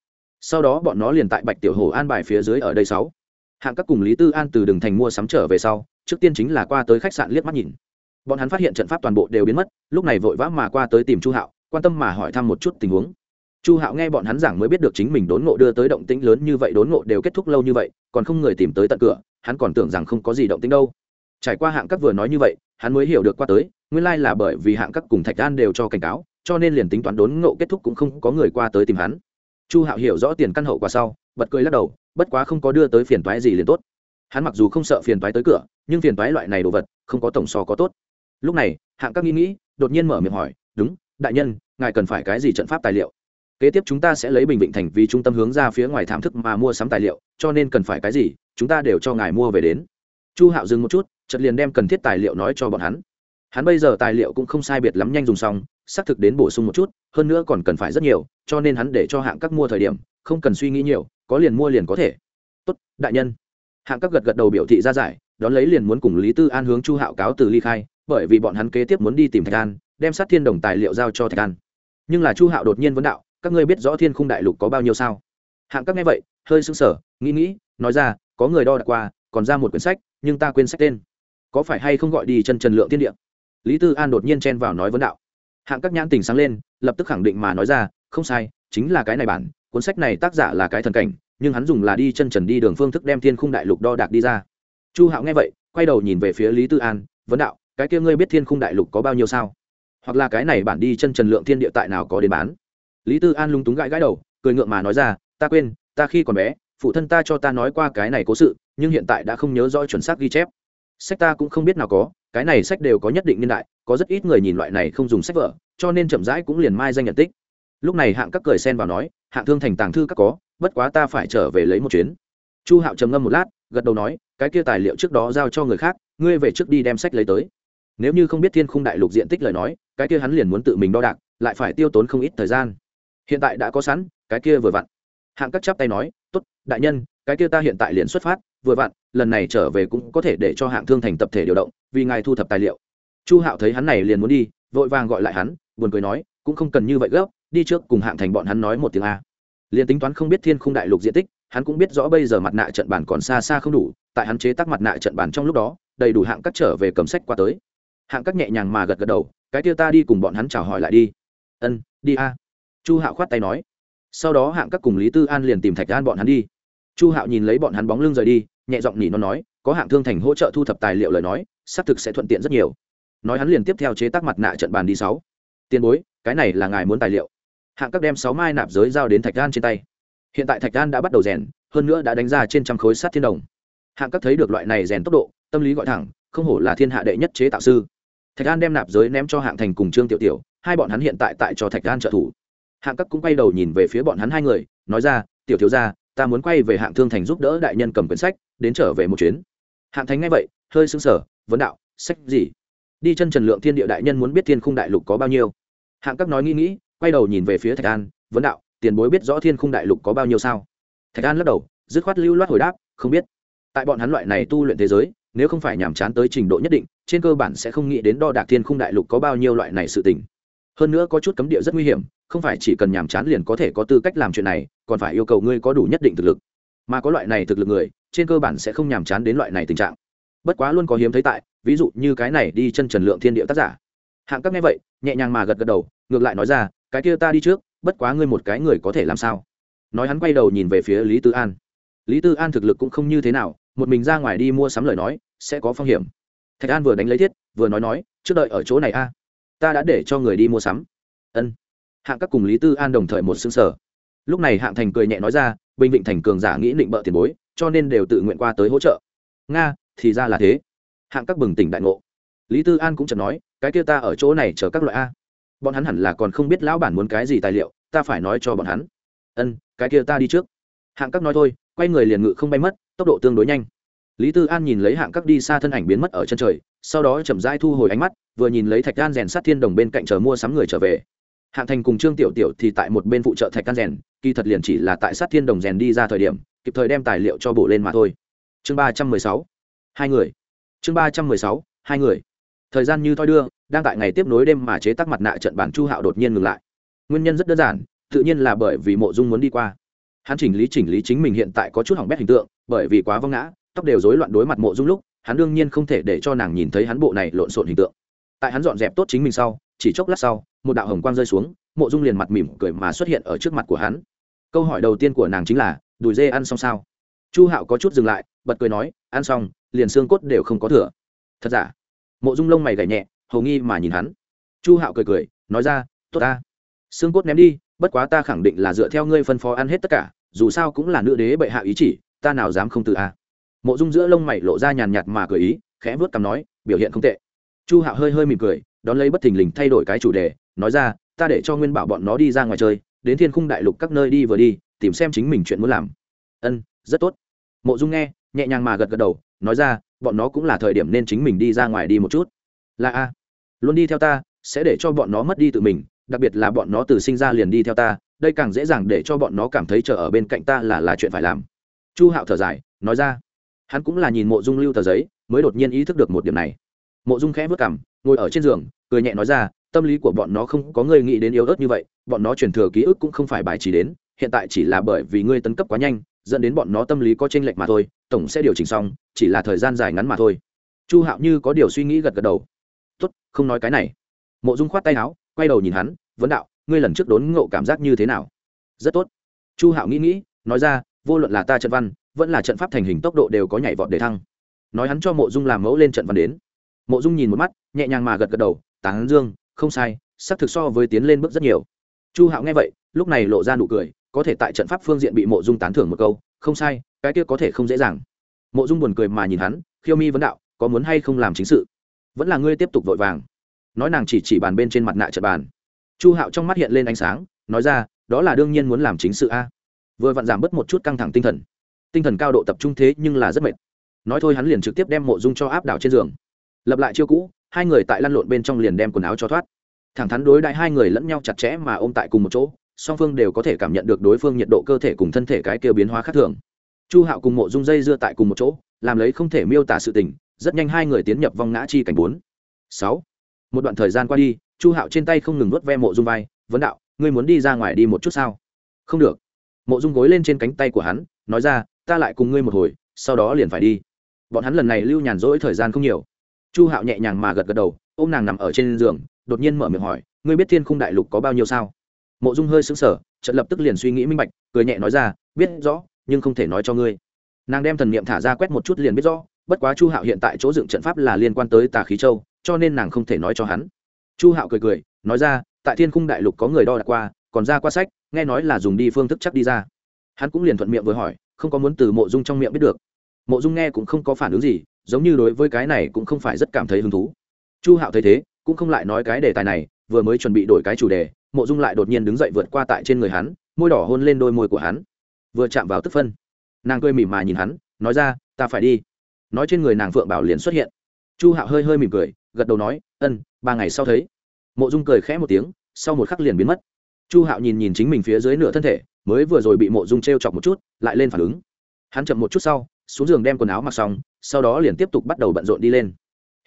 Sau đó bọn nó liền tại bạch tiểu hổ an bài phía dưới ở đây sáu. Hạng các cùng lý tư an từ đường thành mua sắm trở về sau trước tiên chính là qua tới khách sạn liếc mắt nhìn. Bọn hắn phát hiện trận pháp toàn bộ đều biến mất, lúc này vội vã mà qua tới tìm chu hạo, quan tâm mà hỏi thăm một chút tình huống. Chu hạo nghe bọn hắn giảng mới biết được chính mình đốn ngộ đưa tới động tĩnh lớn như vậy, đốn ngộ đều kết thúc lâu như vậy, còn không người tìm tới tận cửa, hắn còn tưởng rằng không có gì động tĩnh đâu. Trải qua hạng các vừa nói như vậy, hắn mới hiểu được qua tới, nguyên lai là bởi vì hạng các cùng thạch an đều cho cảnh cáo, cho nên liền tính toán đốn ngộ kết thúc cũng không có người qua tới tìm hắn. Chu hạo hiểu rõ tiền căn hậu quả sau, bật cười lắc đầu, bất quá không có đưa tới phiền toái gì liền tốt hắn mặc dù không sợ phiền toái tới cửa, nhưng phiền toái loại này đồ vật, không có tổng so có tốt. Lúc này, hạng các nghĩ nghĩ, đột nhiên mở miệng hỏi, đúng, đại nhân, ngài cần phải cái gì trận pháp tài liệu? Kế tiếp chúng ta sẽ lấy bình định thành vì trung tâm hướng ra phía ngoài thảm thức mà mua sắm tài liệu, cho nên cần phải cái gì, chúng ta đều cho ngài mua về đến. Chu hạo dừng một chút, chợt liền đem cần thiết tài liệu nói cho bọn hắn. Hắn bây giờ tài liệu cũng không sai biệt lắm nhanh dùng xong, xác thực đến bổ sung một chút, hơn nữa còn cần phải rất nhiều, cho nên hắn để cho hạng các mua thời điểm, không cần suy nghĩ nhiều, có liền mua liền có thể. Tốt, đại nhân hạng các gật gật đầu biểu thị ra giải đón lấy liền muốn cùng lý tư an hướng chu hạo cáo từ ly khai bởi vì bọn hắn kế tiếp muốn đi tìm thạch an đem sát thiên đồng tài liệu giao cho thạch an. Nhưng là chu hạo đột nhiên vấn đạo các ngươi biết rõ thiên khung đại lục có bao nhiêu sao? Hạng các nghe vậy hơi sưng sờ, nghĩ nghĩ nói ra có người đo đạc qua còn ra một quyển sách nhưng ta quên sách tên. Có phải hay không gọi đi chân trần lượng thiên địa? Lý tư an đột nhiên chen vào nói vấn đạo. Hạng các nhãn tình sáng lên lập tức khẳng định mà nói ra không sai chính là cái này bản cuốn sách này tác giả là cái thần cảnh nhưng hắn dùng là đi chân trần đi đường phương thức đem thiên khung đại lục đo đạc đi ra. Chu hạo nghe vậy, quay đầu nhìn về phía lý tư an, vấn đạo, cái kia ngươi biết thiên khung đại lục có bao nhiêu sao? Hoặc là cái này bản đi chân trần lượng thiên địa tại nào có đến bán? Lý tư an lung túng gãi gãi đầu, cười ngượng mà nói ra, ta quên, ta khi còn bé, phụ thân ta cho ta nói qua cái này cố sự, nhưng hiện tại đã không nhớ rõ chuẩn xác ghi chép. Sách ta cũng không biết nào có, cái này sách đều có nhất định niên đại, có rất ít người nhìn loại này không dùng sách vở, cho nên chậm rãi cũng liền mai danh nhận tích. Lúc này hạng các cười sen vào nói, hạng thương thành tàng thư các có bất quá ta phải trở về lấy một chuyến. Chu hạo trầm ngâm một lát, gật đầu nói, cái kia tài liệu trước đó giao cho người khác, ngươi về trước đi đem sách lấy tới. Nếu như không biết thiên khung đại lục diện tích lời nói, cái kia hắn liền muốn tự mình đo đạc, lại phải tiêu tốn không ít thời gian. Hiện tại đã có sẵn, cái kia vừa vặn. Hạng các chắp tay nói, tốt, đại nhân, cái kia ta hiện tại liền xuất phát, vừa vặn, lần này trở về cũng có thể để cho hạng thương thành tập thể điều động, vì ngài thu thập tài liệu. Chu hạo thấy hắn này liền muốn đi, vội vàng gọi lại hắn, buồn cười nói, cũng không cần như vậy gấp, đi trước cùng hạng thành bọn hắn nói một tiếng a liền tính toán không biết thiên khung đại lục diện tích, hắn cũng biết rõ bây giờ mặt nạ trận bản còn xa xa không đủ, tại hắn chế tác mặt nạ trận bản trong lúc đó, đầy đủ hạng các trở về cầm sách qua tới. Hạng các nhẹ nhàng mà gật gật đầu, cái kia ta đi cùng bọn hắn chào hỏi lại đi. Ân, đi a. Chu hạo khoát tay nói. Sau đó hạng các cùng lý tư an liền tìm thạch an bọn hắn đi. Chu hạo nhìn lấy bọn hắn bóng lưng rời đi, nhẹ giọng nhỉ nó nói, có hạng thương thành hỗ trợ thu thập tài liệu lời nói, xác thực sẽ thuận tiện rất nhiều. Nói hắn liền tiếp theo chế tác mặt nạ trận bàn đi sáu. Tiền bối, cái này là ngài muốn tài liệu hạng các đem sáu mai nạp giới giao đến thạch an trên tay. Hiện tại thạch an đã bắt đầu rèn, hơn nữa đã đánh ra trên trăm khối sắt thiên đồng. Hạng các thấy được loại này rèn tốc độ, tâm lý gọi thẳng, không hổ là thiên hạ đệ nhất chế tạo sư. Thạch an đem nạp giới ném cho hạng thành cùng trương tiểu tiểu, hai bọn hắn hiện tại tại cho thạch an trợ thủ. Hạng các cũng quay đầu nhìn về phía bọn hắn hai người, nói ra, tiểu thiếu gia, ta muốn quay về hạng thương thành giúp đỡ đại nhân cầm quyển sách, đến trở về một chuyến. Hạng thành ngay vậy, hơi sưng sở vấn đạo, sách gì? Đi chân trần lượng thiên địa đại nhân muốn biết thiên khung đại lục có bao nhiêu? Hạng các nói nghĩ nghĩ quay đầu nhìn về phía thạch an, vấn đạo, tiền bối biết rõ thiên khung đại lục có bao nhiêu sao? Thạch an lắc đầu, dứt khoát lưu loát hồi đáp, không biết. Tại bọn hắn loại này tu luyện thế giới, nếu không phải nhàm chán tới trình độ nhất định, trên cơ bản sẽ không nghĩ đến đo đạc thiên khung đại lục có bao nhiêu loại này sự tình. Hơn nữa có chút cấm địa rất nguy hiểm, không phải chỉ cần nhàm chán liền có thể có tư cách làm chuyện này, còn phải yêu cầu ngươi có đủ nhất định thực lực. Mà có loại này thực lực người, trên cơ bản sẽ không nhàm chán đến loại này tình trạng. Bất quá luôn có hiếm thấy tại, ví dụ như cái này đi chân trần lượng thiên địa tác giả. Hạng các nghe vậy, nhẹ nhàng mà gật gật đầu, ngược lại nói ra cái kia ta đi trước, bất quá ngươi một cái người có thể làm sao? Nói hắn quay đầu nhìn về phía lý tư an. Lý tư an thực lực cũng không như thế nào, một mình ra ngoài đi mua sắm lời nói, sẽ có phong hiểm. Thạch an vừa đánh lấy thiết, vừa nói nói, trước đợi ở chỗ này a, ta đã để cho người đi mua sắm. Ân. Hạng các cùng lý tư an đồng thời một xương sở lúc này hạng thành cười nhẹ nói ra, bình vịnh thành cường giả nghĩ định bợ tiền bối, cho nên đều tự nguyện qua tới hỗ trợ. Nga, thì ra là thế. Hạng các bừng tỉnh đại ngộ. Lý tư an cũng chợt nói, cái kia ta ở chỗ này chờ các loại a bọn hắn hẳn là còn không biết lão bản muốn cái gì tài liệu, ta phải nói cho bọn hắn. Ân, cái kia ta đi trước. Hạng các nói thôi, quay người liền ngự không bay mất, tốc độ tương đối nhanh. Lý tư an nhìn lấy hạng các đi xa thân ảnh biến mất ở chân trời, sau đó chậm rãi thu hồi ánh mắt, vừa nhìn lấy thạch gan rèn sát thiên đồng bên cạnh chờ mua sắm người trở về. Hạng thành cùng trương tiểu tiểu thì tại một bên phụ trợ thạch gan rèn, kỳ thật liền chỉ là tại sát thiên đồng rèn đi ra thời điểm, kịp thời đem tài liệu cho bổ lên mà thôi. Chương ba trăm mười sáu, hai người. Chương ba trăm mười sáu, hai người thời gian như thoi đưa, đang tại ngày tiếp nối đêm mà chế tác mặt nạ trận bản chu hạo đột nhiên ngừng lại. Nguyên nhân rất đơn giản, tự nhiên là bởi vì mộ dung muốn đi qua. Hắn chỉnh lý chỉnh lý chính mình hiện tại có chút hỏng bét hình tượng, bởi vì quá văng ngã, tóc đều rối loạn đối mặt mộ dung lúc, hắn đương nhiên không thể để cho nàng nhìn thấy hắn bộ này lộn xộn hình tượng. Tại hắn dọn dẹp tốt chính mình sau, chỉ chốc lát sau, một đạo hồng quang rơi xuống, mộ dung liền mặt mỉm cười mà xuất hiện ở trước mặt của hắn. Câu hỏi đầu tiên của nàng chính là, đùi dê ăn xong sao? Chu hạo có chút dừng lại, bật cười nói, ăn xong, liền xương cốt đều không có thừa. Thật giả? Mộ dung lông mày gảy nhẹ, hầu nghi mà nhìn hắn. Chu hạo cười cười, nói ra, tốt ta. Xương cốt ném đi, bất quá ta khẳng định là dựa theo ngươi phân phó ăn hết tất cả, dù sao cũng là nữ đế bệ hạ ý chỉ, ta nào dám không tự a. Mộ dung giữa lông mày lộ ra nhàn nhạt mà cười ý, khẽ vớt cằm nói, biểu hiện không tệ. Chu hạo hơi hơi mỉm cười, đón lấy bất thình lình thay đổi cái chủ đề, nói ra, ta để cho nguyên bảo bọn nó đi ra ngoài chơi, đến thiên khung đại lục các nơi đi vừa đi, tìm xem chính mình chuyện muốn làm. Ân, rất tốt. Mộ dung nghe, nhẹ nhàng mà gật gật đầu, nói ra bọn nó cũng là thời điểm nên chính mình đi ra ngoài đi một chút. Là a. Luôn đi theo ta, sẽ để cho bọn nó mất đi tự mình, đặc biệt là bọn nó từ sinh ra liền đi theo ta, đây càng dễ dàng để cho bọn nó cảm thấy chờ ở bên cạnh ta là là chuyện phải làm. Chu hạo thở dài, nói ra. Hắn cũng là nhìn mộ dung lưu tờ giấy, mới đột nhiên ý thức được một điểm này. Mộ dung khẽ vất cảm ngồi ở trên giường, cười nhẹ nói ra, tâm lý của bọn nó không có người nghĩ đến yếu ớt như vậy, bọn nó truyền thừa ký ức cũng không phải bài trí đến, hiện tại chỉ là bởi vì ngươi tấn cấp quá nhanh dẫn đến bọn nó tâm lý có chênh lệch mà thôi, tổng sẽ điều chỉnh xong, chỉ là thời gian dài ngắn mà thôi. Chu hạo như có điều suy nghĩ gật gật đầu. Tốt, không nói cái này. Mộ dung khoát tay áo, quay đầu nhìn hắn, vấn đạo, ngươi lần trước đốn ngộ cảm giác như thế nào? Rất tốt. Chu hạo nghĩ nghĩ, nói ra, vô luận là ta trận văn, vẫn là trận pháp thành hình tốc độ đều có nhảy vọt để thăng. Nói hắn cho mộ dung làm mẫu lên trận văn đến. Mộ dung nhìn một mắt, nhẹ nhàng mà gật gật đầu, tán dương, không sai, sắp thực so với tiến lên bước rất nhiều. Chu hạo nghe vậy, lúc này lộ ra nụ cười có thể tại trận pháp phương diện bị mộ dung tán thưởng một câu, không sai, cái kia có thể không dễ dàng. Mộ dung buồn cười mà nhìn hắn, khiêu mi vấn đạo, có muốn hay không làm chính sự? Vẫn là ngươi tiếp tục vội vàng. Nói nàng chỉ chỉ bàn bên trên mặt nạ trận bàn. Chu hạo trong mắt hiện lên ánh sáng, nói ra, đó là đương nhiên muốn làm chính sự a. Vừa vặn giảm bớt một chút căng thẳng tinh thần. Tinh thần cao độ tập trung thế nhưng là rất mệt. Nói thôi hắn liền trực tiếp đem mộ dung cho áp đảo trên giường. Lập lại chiêu cũ, hai người tại lăn lộn bên trong liền đem quần áo cho thoát. Thẳng thắn đối đại hai người lẫn nhau chặt chẽ mà ôm tại cùng một chỗ song phương đều có thể cảm nhận được đối phương nhiệt độ cơ thể cùng thân thể cái kia biến hóa khác thường. Chu hạo cùng mộ dung dây dưa tại cùng một chỗ, làm lấy không thể miêu tả sự tình, rất nhanh hai người tiến nhập vong ngã chi cảnh bốn. Sáu. Một đoạn thời gian qua đi, chu hạo trên tay không ngừng nuốt ve mộ dung vai, vấn đạo, ngươi muốn đi ra ngoài đi một chút sao? Không được. Mộ dung gối lên trên cánh tay của hắn, nói ra, ta lại cùng ngươi một hồi, sau đó liền phải đi. Bọn hắn lần này lưu nhàn rỗi thời gian không nhiều. Chu hạo nhẹ nhàng mà gật gật đầu ô m nàng nằm ở trên giường, đột nhiên mở miệng hỏi, ngươi biết thiên khung đại lục có bao nhiêu sao? Mộ dung hơi sững sờ, trận lập tức liền suy nghĩ minh bạch cười nhẹ nói ra biết rõ nhưng không thể nói cho ngươi. Nàng đem thần niệm thả ra quét một chút liền biết rõ bất quá chu hạo hiện tại chỗ dựng trận pháp là liên quan tới tà khí châu cho nên nàng không thể nói cho hắn. Chu hạo cười cười nói ra tại thiên cung đại lục có người đo đạc qua còn ra qua sách nghe nói là dùng đi phương thức chắc đi ra. Hắn cũng liền thuận miệng vừa hỏi không có muốn từ mộ dung trong miệng biết được. Mộ dung nghe cũng không có phản ứng gì giống như đối với cái này cũng không phải rất cảm thấy hứng thú. Chu hạo thấy thế cũng không lại nói cái đề tài này vừa mới chuẩn bị đổi cái chủ đề mộ dung lại đột nhiên đứng dậy vượt qua tại trên người hắn, môi đỏ hôn lên đôi môi của hắn. Vừa chạm vào tức phân, nàng cười mỉm mà nhìn hắn, nói ra, ta phải đi. Nói trên người nàng phượng bảo liền xuất hiện. Chu hạo hơi hơi mỉm cười, gật đầu nói, ân, ba ngày sau thấy. Mộ dung cười khẽ một tiếng, sau một khắc liền biến mất. Chu hạo nhìn nhìn chính mình phía dưới nửa thân thể, mới vừa rồi bị mộ dung t r e o chọc một chút, lại lên phản ứng. Hắn chậm một chút sau, xuống giường đem quần áo mặc xong, sau đó liền tiếp tục bắt đầu bận rộn đi lên.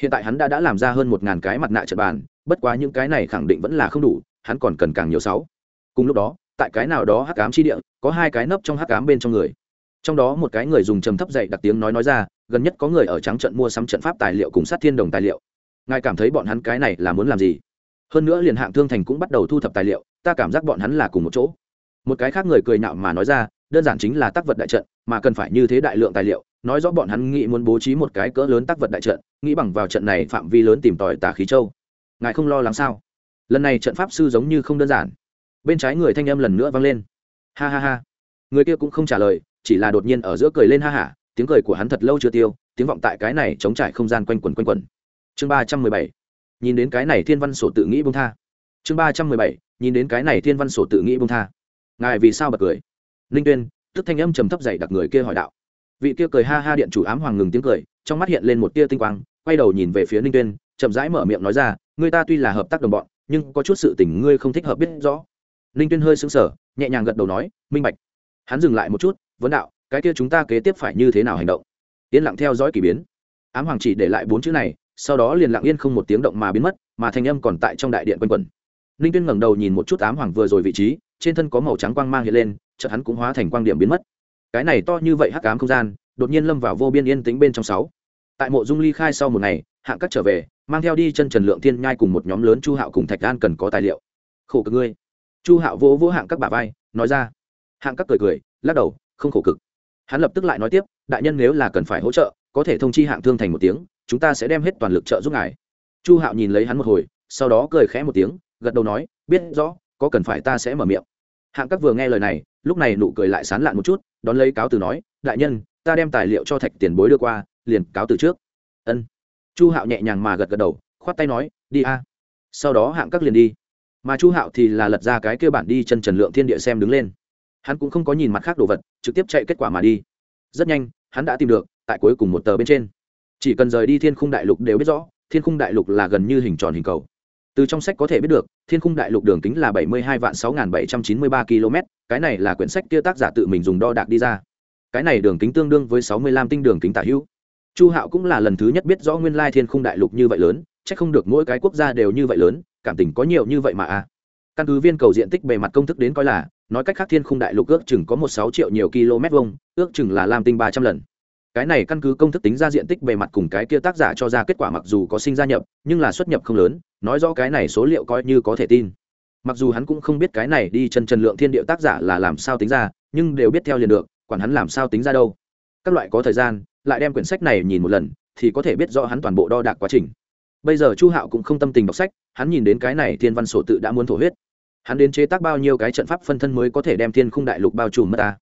Hiện tại hắn đã đã làm ra hơn một ngàn cái mặt nạ trật bàn, bất quá những cái này khẳng định vẫn là không đủ hắn còn cần càng nhiều sáu. Cùng lúc đó, tại cái nào đó hắc ám chi địa, có hai cái nấp trong hắc ám bên trong người. Trong đó một cái người dùng trầm thấp dậy đặc tiếng nói nói ra, gần nhất có người ở trắng trận mua sắm trận pháp tài liệu cùng sát thiên đồng tài liệu. Ngài cảm thấy bọn hắn cái này là muốn làm gì? Hơn nữa liền hạng thương thành cũng bắt đầu thu thập tài liệu, ta cảm giác bọn hắn là cùng một chỗ. Một cái khác người cười nhạo mà nói ra, đơn giản chính là tác vật đại trận, mà cần phải như thế đại lượng tài liệu, nói rõ bọn hắn nghĩ muốn bố trí một cái cỡ lớn tác vật đại trận, nghĩ bằng vào trận này phạm vi lớn tìm tòi tà khí châu. Ngài không lo lắng sao? Lần này trận pháp sư giống như không đơn giản. Bên trái người thanh âm lần nữa vang lên. Ha ha ha. Người kia cũng không trả lời, chỉ là đột nhiên ở giữa cười lên ha hả tiếng cười của hắn thật lâu chưa tiêu, tiếng vọng tại cái này chống trải không gian quanh quẩn quanh quẩn chương ba trăm mười bảy. Nhìn đến cái này thiên văn sổ tự nghĩ bông tha. Chương ba trăm mười bảy. Nhìn đến cái này thiên văn sổ tự nghĩ bông tha. Ngài vì sao bật cười? Linh tuyên, tức thanh âm trầm thấp dậy đặc người kia hỏi đạo. Vị kia cười ha ha điện chủ ám hoàng ngừng tiếng cười, trong mắt hiện lên một tia tinh quang, quay đầu nhìn về phía ninh tuyên, chậm rãi mở miệng nói ra, người ta tuy là hợp tác đồng bọn nhưng có chút sự tình ngươi không thích hợp biết rõ. Ninh tuyên hơi sững sờ, nhẹ nhàng gật đầu nói, minh bạch. Hắn dừng lại một chút, vấn đạo, cái kia chúng ta kế tiếp phải như thế nào hành động? Yên lặng theo dõi k ỳ biến. Ám hoàng chỉ để lại bốn chữ này, sau đó liền lặng yên không một tiếng động mà biến mất, mà thanh âm còn tại trong đại điện quanh quẩn. Ninh tuyên ngẩng đầu nhìn một chút ám hoàng vừa rồi vị trí, trên thân có màu trắng quang mang hiện lên, chợt hắn cũng hóa thành quang điểm biến mất. Cái này to như vậy hắc ám không gian, đột nhiên lâm vào vô biên yên tĩnh bên trong sáu tại mộ dung ly khai sau một ngày, hạng cắt trở về, mang theo đi chân trần lượng thiên nhai cùng một nhóm lớn chu hạo cùng thạch an cần có tài liệu. Khổ cực ngươi. Chu hạo vỗ vỗ hạng các bà vai, nói ra. Hạng các cười cười, lắc đầu, không khổ cực. Hắn lập tức lại nói tiếp, đại nhân nếu là cần phải hỗ trợ, có thể thông chi hạng thương thành một tiếng, chúng ta sẽ đem hết toàn lực trợ giúp ngài. Chu hạo nhìn lấy hắn một hồi, sau đó cười khẽ một tiếng, gật đầu nói, biết rõ, có cần phải ta sẽ mở miệng. Hạng các vừa nghe lời này, lúc này nụ cười lại sán lạn một chút, đón lấy cáo từ nói, đại nhân, ta đem tài liệu cho thạch tiền bối đưa qua liền cáo từ trước. Ân. Chu hạo nhẹ nhàng mà gật gật đầu, khoát tay nói, đi a. Sau đó hạng các liền đi. Mà chu hạo thì là lật ra cái kêu bản đi chân trần lượng thiên địa xem đứng lên. Hắn cũng không có nhìn mặt khác đồ vật, trực tiếp chạy kết quả mà đi. Rất nhanh, hắn đã tìm được, tại cuối cùng một tờ bên trên. Chỉ cần rời đi thiên khung đại lục đều biết rõ, thiên khung đại lục là gần như hình tròn hình cầu. Từ trong sách có thể biết được, thiên khung đại lục đường kính là bảy mươi hai vạn sáu nghìn bảy trăm chín mươi ba km cái này là quyển sách kia tác giả tự mình dùng đo đạc đi ra. Cái này đường kính tương đương với sáu mươi lăm tinh đường kính tả hữu chu hạo cũng là lần thứ nhất biết rõ nguyên lai thiên khung đại lục như vậy lớn c h ắ c không được mỗi cái quốc gia đều như vậy lớn, cảm tình có nhiều như vậy mà a à. căn cứ viên cầu diện tích bề mặt công thức đến coi là, nói cách khác thiên khung đại lục ước chừng có một sáu triệu nhiều km vông ước chừng là lam tinh ba trăm lần. Cái này căn cứ công thức tính ra diện tích bề mặt cùng cái kia tác giả cho ra kết quả mặc dù có sinh gia nhập, nhưng là xuất nhập không lớn, nói rõ cái này số liệu coi như có thể tin. Mặc dù hắn cũng không biết cái này đi chân trần lượng thiên địa tác giả là làm sao tính ra, nhưng đều biết theo liền được, quản hắn làm sao tính ra đâu. Các loại có thời gian lại đem quyển sách này nhìn một lần, thì có thể biết rõ hắn toàn bộ đo đạc quá trình. Bây giờ chu hạo cũng không tâm tình đọc sách, hắn nhìn đến cái này thiên văn sổ tự đã muốn thổ huyết. Hắn đến chế tác bao nhiêu cái trận pháp phân thân mới có thể đem thiên khung đại lục bao trùm mất ta?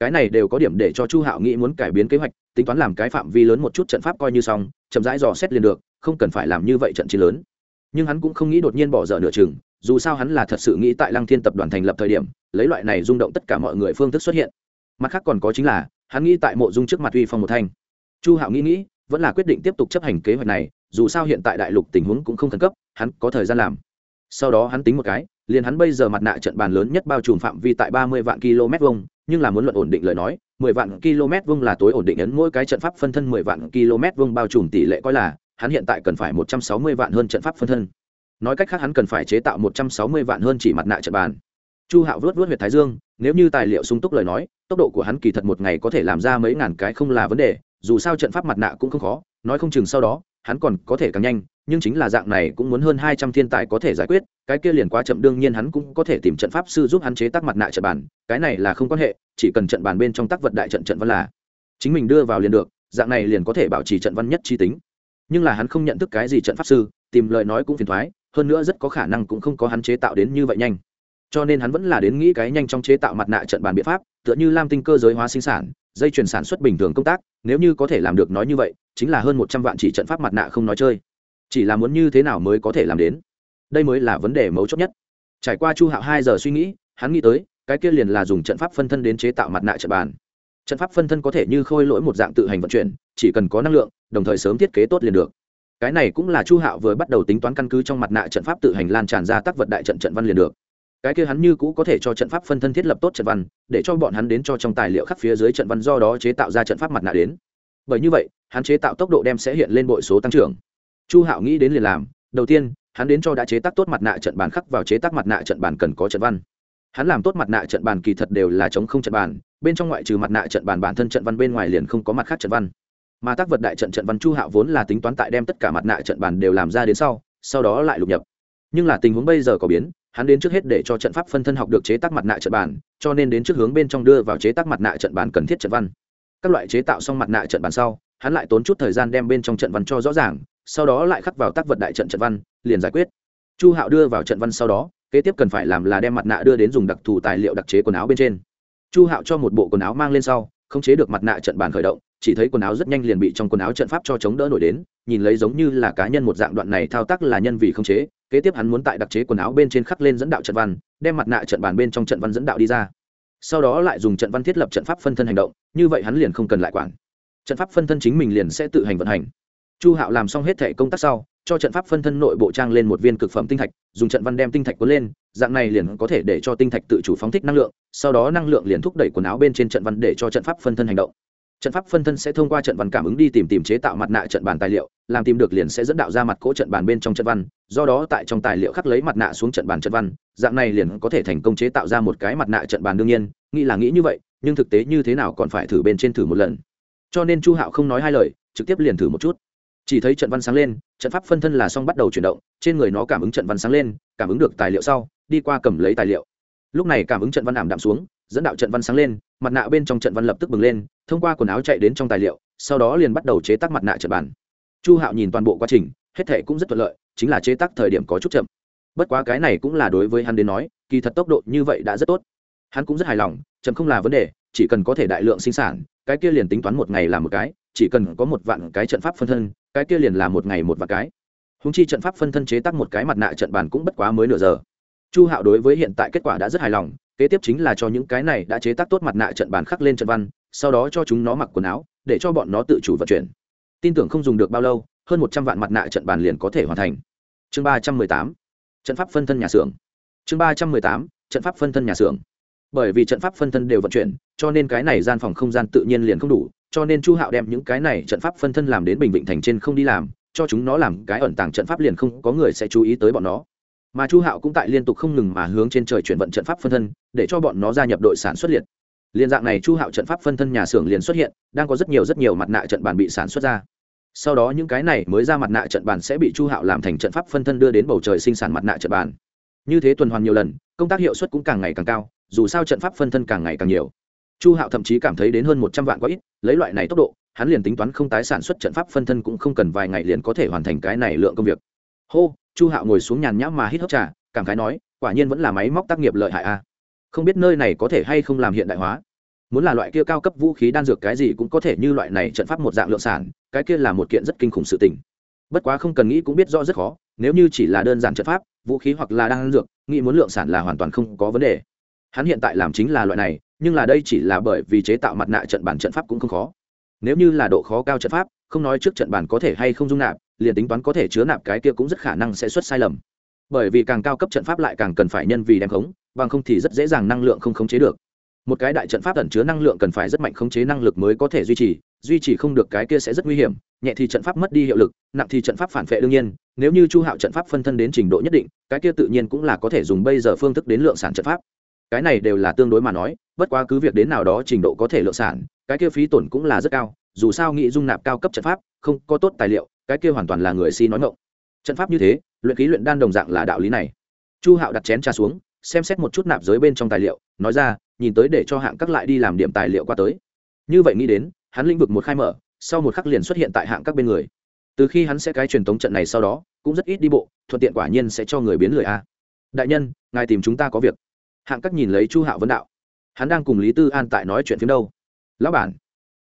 Cái này đều có điểm để cho chu hạo nghĩ muốn cải biến kế hoạch, tính toán làm cái phạm vi lớn một chút trận pháp coi như xong, chậm rãi dò xét liền được, không cần phải làm như vậy trận chiến lớn. Nhưng hắn cũng không nghĩ đột nhiên bỏ dở nửa chừng, dù sao hắn là thật sự nghĩ tại lăng thiên tập đoàn thành lập thời điểm, lấy loại này rung động tất cả mọi người phương thức xuất hiện. Mặt khác còn có chính là, hắn nghĩ tại mộ dung trước mặt uy phong một thanh chu hạo nghĩ nghĩ, vẫn là quyết định tiếp tục chấp hành kế hoạch này, dù sao hiện tại đại lục tình huống cũng không khẩn cấp, hắn có thời gian làm. Sau đó hắn tính một cái, liền hắn bây giờ mặt nạ trận bàn lớn nhất bao trùm phạm vi tại ba mươi vạn km vuông, nhưng là muốn luận ổn định lời nói, mười vạn km vuông là tối ổn định ấn mỗi cái trận pháp phân thân mười vạn km vuông bao trùm tỷ lệ coi là, hắn hiện tại cần phải một trăm sáu mươi vạn hơn trận pháp phân thân. Nói cách khác hắn cần phải chế tạo một trăm sáu mươi vạn hơn chỉ mặt nạ trận bàn. Chu hạo vớt vớt huyệt thái dương, nếu như tài liệu sung túc lời nói, tốc độ của hắn kỳ thật một ngày có thể làm ra mấy ngàn cái không là vấn đề dù sao trận pháp mặt nạ cũng không khó, nói không chừng sau đó, hắn còn có thể càng nhanh, nhưng chính là dạng này cũng muốn hơn hai trăm thiên tài có thể giải quyết, cái kia liền quá chậm, đương nhiên hắn cũng có thể tìm trận pháp sư giúp hắn chế tác mặt nạ trận bàn, cái này là không quan hệ, chỉ cần trận bàn bên trong tác vật đại trận trận văn là chính mình đưa vào liền được, dạng này liền có thể bảo trì trận văn nhất chi tính. Nhưng là hắn không nhận thức cái gì trận pháp sư, tìm lời nói cũng phiền thoái, hơn nữa rất có khả năng cũng không có hắn chế tạo đến như vậy nhanh. Cho nên hắn vẫn là đến nghĩ cái nhanh trong chế tạo mặt nạ trận bàn biện pháp, tựa như lam tinh cơ giới hóa sinh sản dây chuyển sản xuất bình thường công tác, nếu như có thể làm được nói như vậy, chính là hơn một trăm vạn chỉ trận pháp mặt nạ không nói chơi. Chỉ là muốn như thế nào mới có thể làm đến? Đây mới là vấn đề mấu chốt nhất. Trải qua chu hạo hai giờ suy nghĩ, hắn nghĩ tới, cái kia liền là dùng trận pháp phân thân đến chế tạo mặt nạ trận bàn. Trận pháp phân thân có thể như khôi lỗi một dạng tự hành vận chuyển, chỉ cần có năng lượng, đồng thời sớm thiết kế tốt liền được. Cái này cũng là chu hạo vừa bắt đầu tính toán căn cứ trong mặt nạ trận pháp tự hành lan tràn ra tác vật đại trận trận văn liền được cái kia hắn như cũ có thể cho trận pháp phân thân thiết lập tốt trận văn, để cho bọn hắn đến cho trong tài liệu khắc phía dưới trận văn do đó chế tạo ra trận pháp mặt nạ đến. Bởi như vậy, hắn chế tạo tốc độ đem sẽ hiện lên bội số tăng trưởng. Chu hạo nghĩ đến liền làm, đầu tiên, hắn đến cho đã chế tác tốt mặt nạ trận bàn khắc vào chế tác mặt nạ trận bàn cần có trận văn. Hắn làm tốt mặt nạ trận bàn kỳ thật đều là chống không trận bàn, bên trong ngoại trừ mặt nạ trận bàn bản thân trận văn bên ngoài liền không có mặt khác trận văn. Mà tác vật đại trận trận văn chu hạo vốn là tính toán tại đem tất cả mặt nạ trận bàn đều làm ra đến sau sau đó lại lục nhập. Nhưng là tình huống bây giờ có biến hắn đến trước hết để cho trận pháp phân thân học được chế tác mặt nạ trận bàn, cho nên đến trước hướng bên trong đưa vào chế tác mặt nạ trận bàn cần thiết trận văn. Các loại chế tạo xong mặt nạ trận bàn sau, hắn lại tốn chút thời gian đem bên trong trận văn cho rõ ràng, sau đó lại khắc vào tác vật đại trận trận văn, liền giải quyết. Chu hạo đưa vào trận văn sau đó, kế tiếp cần phải làm là đem mặt nạ đưa đến dùng đặc thù tài liệu đặc chế quần áo bên trên. Chu hạo cho một bộ quần áo mang lên sau không chế được mặt nạ trận bàn khởi động, chỉ thấy quần áo rất nhanh liền bị trong quần áo trận pháp cho chống đỡ nổi đến, nhìn lấy giống như là cá nhân một dạng đoạn này thao tác là nhân vì không chế, kế tiếp hắn muốn tại đặc chế quần áo bên trên khắc lên dẫn đạo trận văn, đem mặt nạ trận bàn bên trong trận văn dẫn đạo đi ra. Sau đó lại dùng trận văn thiết lập trận pháp phân thân hành động, như vậy hắn liền không cần lại quản. Trận pháp phân thân chính mình liền sẽ tự hành vận hành. Chu hạo làm xong hết thể công tác sau, cho trận pháp phân thân nội bộ trang lên một viên cực phẩm tinh thạch, dùng trận văn đem tinh thạch cuốn lên dạng này liền có thể để cho tinh thạch tự chủ phóng thích năng lượng, sau đó năng lượng liền thúc đẩy quần áo bên trên trận văn để cho trận pháp phân thân hành động. Trận pháp phân thân sẽ thông qua trận văn cảm ứng đi tìm tìm chế tạo mặt nạ trận bàn tài liệu, làm tìm được liền sẽ dẫn đạo ra mặt cỗ trận bàn bên trong trận văn, do đó tại trong tài liệu khắc lấy mặt nạ xuống trận bàn trận văn, dạng này liền có thể thành công chế tạo ra một cái mặt nạ trận bàn đương nhiên, nghĩ là nghĩ như vậy, nhưng thực tế như thế nào còn phải thử bên trên thử một lần. Cho nên chu hạo không nói hai lời, trực tiếp liền thử một chút chỉ thấy trận văn sáng lên, trận pháp phân thân là xong bắt đầu chuyển động, trên người nó cảm ứng trận văn sáng lên, cảm ứng được tài liệu sau, đi qua cầm lấy tài liệu. Lúc này cảm ứng trận văn ảm đạm xuống, dẫn đạo trận văn sáng lên, mặt nạ bên trong trận văn lập tức bừng lên, thông qua quần áo chạy đến trong tài liệu, sau đó liền bắt đầu chế tác mặt nạ trận bản. chu hạo nhìn toàn bộ quá trình, hết thể cũng rất thuận lợi, chính là chế tác thời điểm có chút chậm. Bất quá cái này cũng là đối với hắn đến nói, kỳ thật tốc độ như vậy đã rất tốt. Hắn cũng rất hài lòng, chậm không là vấn đề, chỉ cần có thể đại lượng sinh sản, cái kia liền tính toán một ngày làm một cái, chỉ cần có một vạn cái trận pháp phân thân cái kia liền là một ngày một và cái. Húng chi trận pháp phân thân chế tác một cái mặt nạ trận bàn cũng bất quá mới nửa giờ. Chu hạo đối với hiện tại kết quả đã rất hài lòng, kế tiếp chính là cho những cái này đã chế tác tốt mặt nạ trận bàn khắc lên trận văn, sau đó cho chúng nó mặc quần áo, để cho bọn nó tự chủ vận chuyển. Tin tưởng không dùng được bao lâu, hơn một trăm vạn mặt nạ trận bàn liền có thể hoàn thành. Chương ba trăm mười tám, trận pháp phân thân nhà xưởng. Chương ba trăm mười tám, trận pháp phân thân nhà xưởng. Bởi vì trận pháp phân thân đều vận chuyển, cho nên cái này gian phòng không gian tự nhiên liền không đủ cho nên chu hạo đem những cái này trận pháp phân thân làm đến bình vịnh thành trên không đi làm, cho chúng nó làm cái ẩn tàng trận pháp liền không có người sẽ chú ý tới bọn nó. Mà chu hạo cũng tại liên tục không ngừng mà hướng trên trời chuyển vận trận pháp phân thân, để cho bọn nó gia nhập đội sản xuất liệt. Liên dạng này chu hạo trận pháp phân thân nhà xưởng liền xuất hiện, đang có rất nhiều rất nhiều mặt nạ trận bàn bị sản xuất ra. Sau đó những cái này mới ra mặt nạ trận bàn sẽ bị chu hạo làm thành trận pháp phân thân đưa đến bầu trời sinh sản mặt nạ trận bàn. Như thế tuần hoàn nhiều lần, công tác hiệu suất cũng càng ngày càng cao, dù sao trận pháp phân thân càng ngày càng nhiều chu hạo thậm chí cảm thấy đến hơn một trăm vạn quá ít, lấy loại này tốc độ, hắn liền tính toán không tái sản xuất trận pháp phân thân cũng không cần vài ngày liền có thể hoàn thành cái này lượng công việc. Hô, chu hạo ngồi xuống nhàn nhã mà hít hốc trà, cảm khái nói, quả nhiên vẫn là máy móc tác nghiệp lợi hại a. Không biết nơi này có thể hay không làm hiện đại hóa. Muốn là loại kia cao cấp vũ khí đan dược cái gì cũng có thể như loại này trận pháp một dạng lượng sản, cái kia là một kiện rất kinh khủng sự tình. Bất quá không cần nghĩ cũng biết rõ rất khó, nếu như chỉ là đơn giản trận pháp, vũ khí hoặc là đan dược, nghĩ muốn lượng sản là hoàn toàn không có vấn đề. Hắn hiện tại làm chính là loại này nhưng là đây chỉ là bởi vì chế tạo mặt nạ trận bản trận pháp cũng không khó. Nếu như là độ khó cao trận pháp, không nói trước trận bản có thể hay không dung nạp, liền tính toán có thể chứa nạp cái kia cũng rất khả năng sẽ xuất sai lầm. Bởi vì càng cao cấp trận pháp lại càng cần phải nhân vì đem khống, bằng không thì rất dễ dàng năng lượng không khống chế được. Một cái đại trận pháp ẩn chứa năng lượng cần phải rất mạnh khống chế năng lực mới có thể duy trì duy trì không được cái kia sẽ rất nguy hiểm, nhẹ thì trận pháp mất đi hiệu lực, nặng thì trận pháp phản vệ đương nhiên, nếu như chu hạo trận pháp phân thân đến trình độ nhất định, cái kia tự nhiên cũng là có thể dùng bây giờ phương thức đến lượng sản trận pháp. Cái này đều là tương đối mà nói bất quá cứ việc đến nào đó trình độ có thể lượng sản, cái kia phí tổn cũng là rất cao, dù sao nghĩ dung nạp cao cấp trận pháp, không có tốt tài liệu, cái kia hoàn toàn là người si nói ngộng trận pháp như thế, luyện khí luyện đan đồng dạng là đạo lý này. Chu hạo đặt chén trà xuống, xem xét một chút nạp giới bên trong tài liệu, nói ra, nhìn tới để cho hạng các lại đi làm điểm tài liệu qua tới. Như vậy nghĩ đến, hắn lĩnh vực một khai mở, sau một khắc liền xuất hiện tại hạng các bên người. Từ khi hắn sẽ cái truyền thống trận này sau đó, cũng rất ít đi bộ, thuận tiện quả nhiên sẽ cho người biến lười a. Đại nhân, ngài tìm chúng ta có việc. Hạng các nhìn lấy chu hạo vấn đạo hắn đang cùng lý tư an tại nói chuyện phiếm đâu? Lão bản.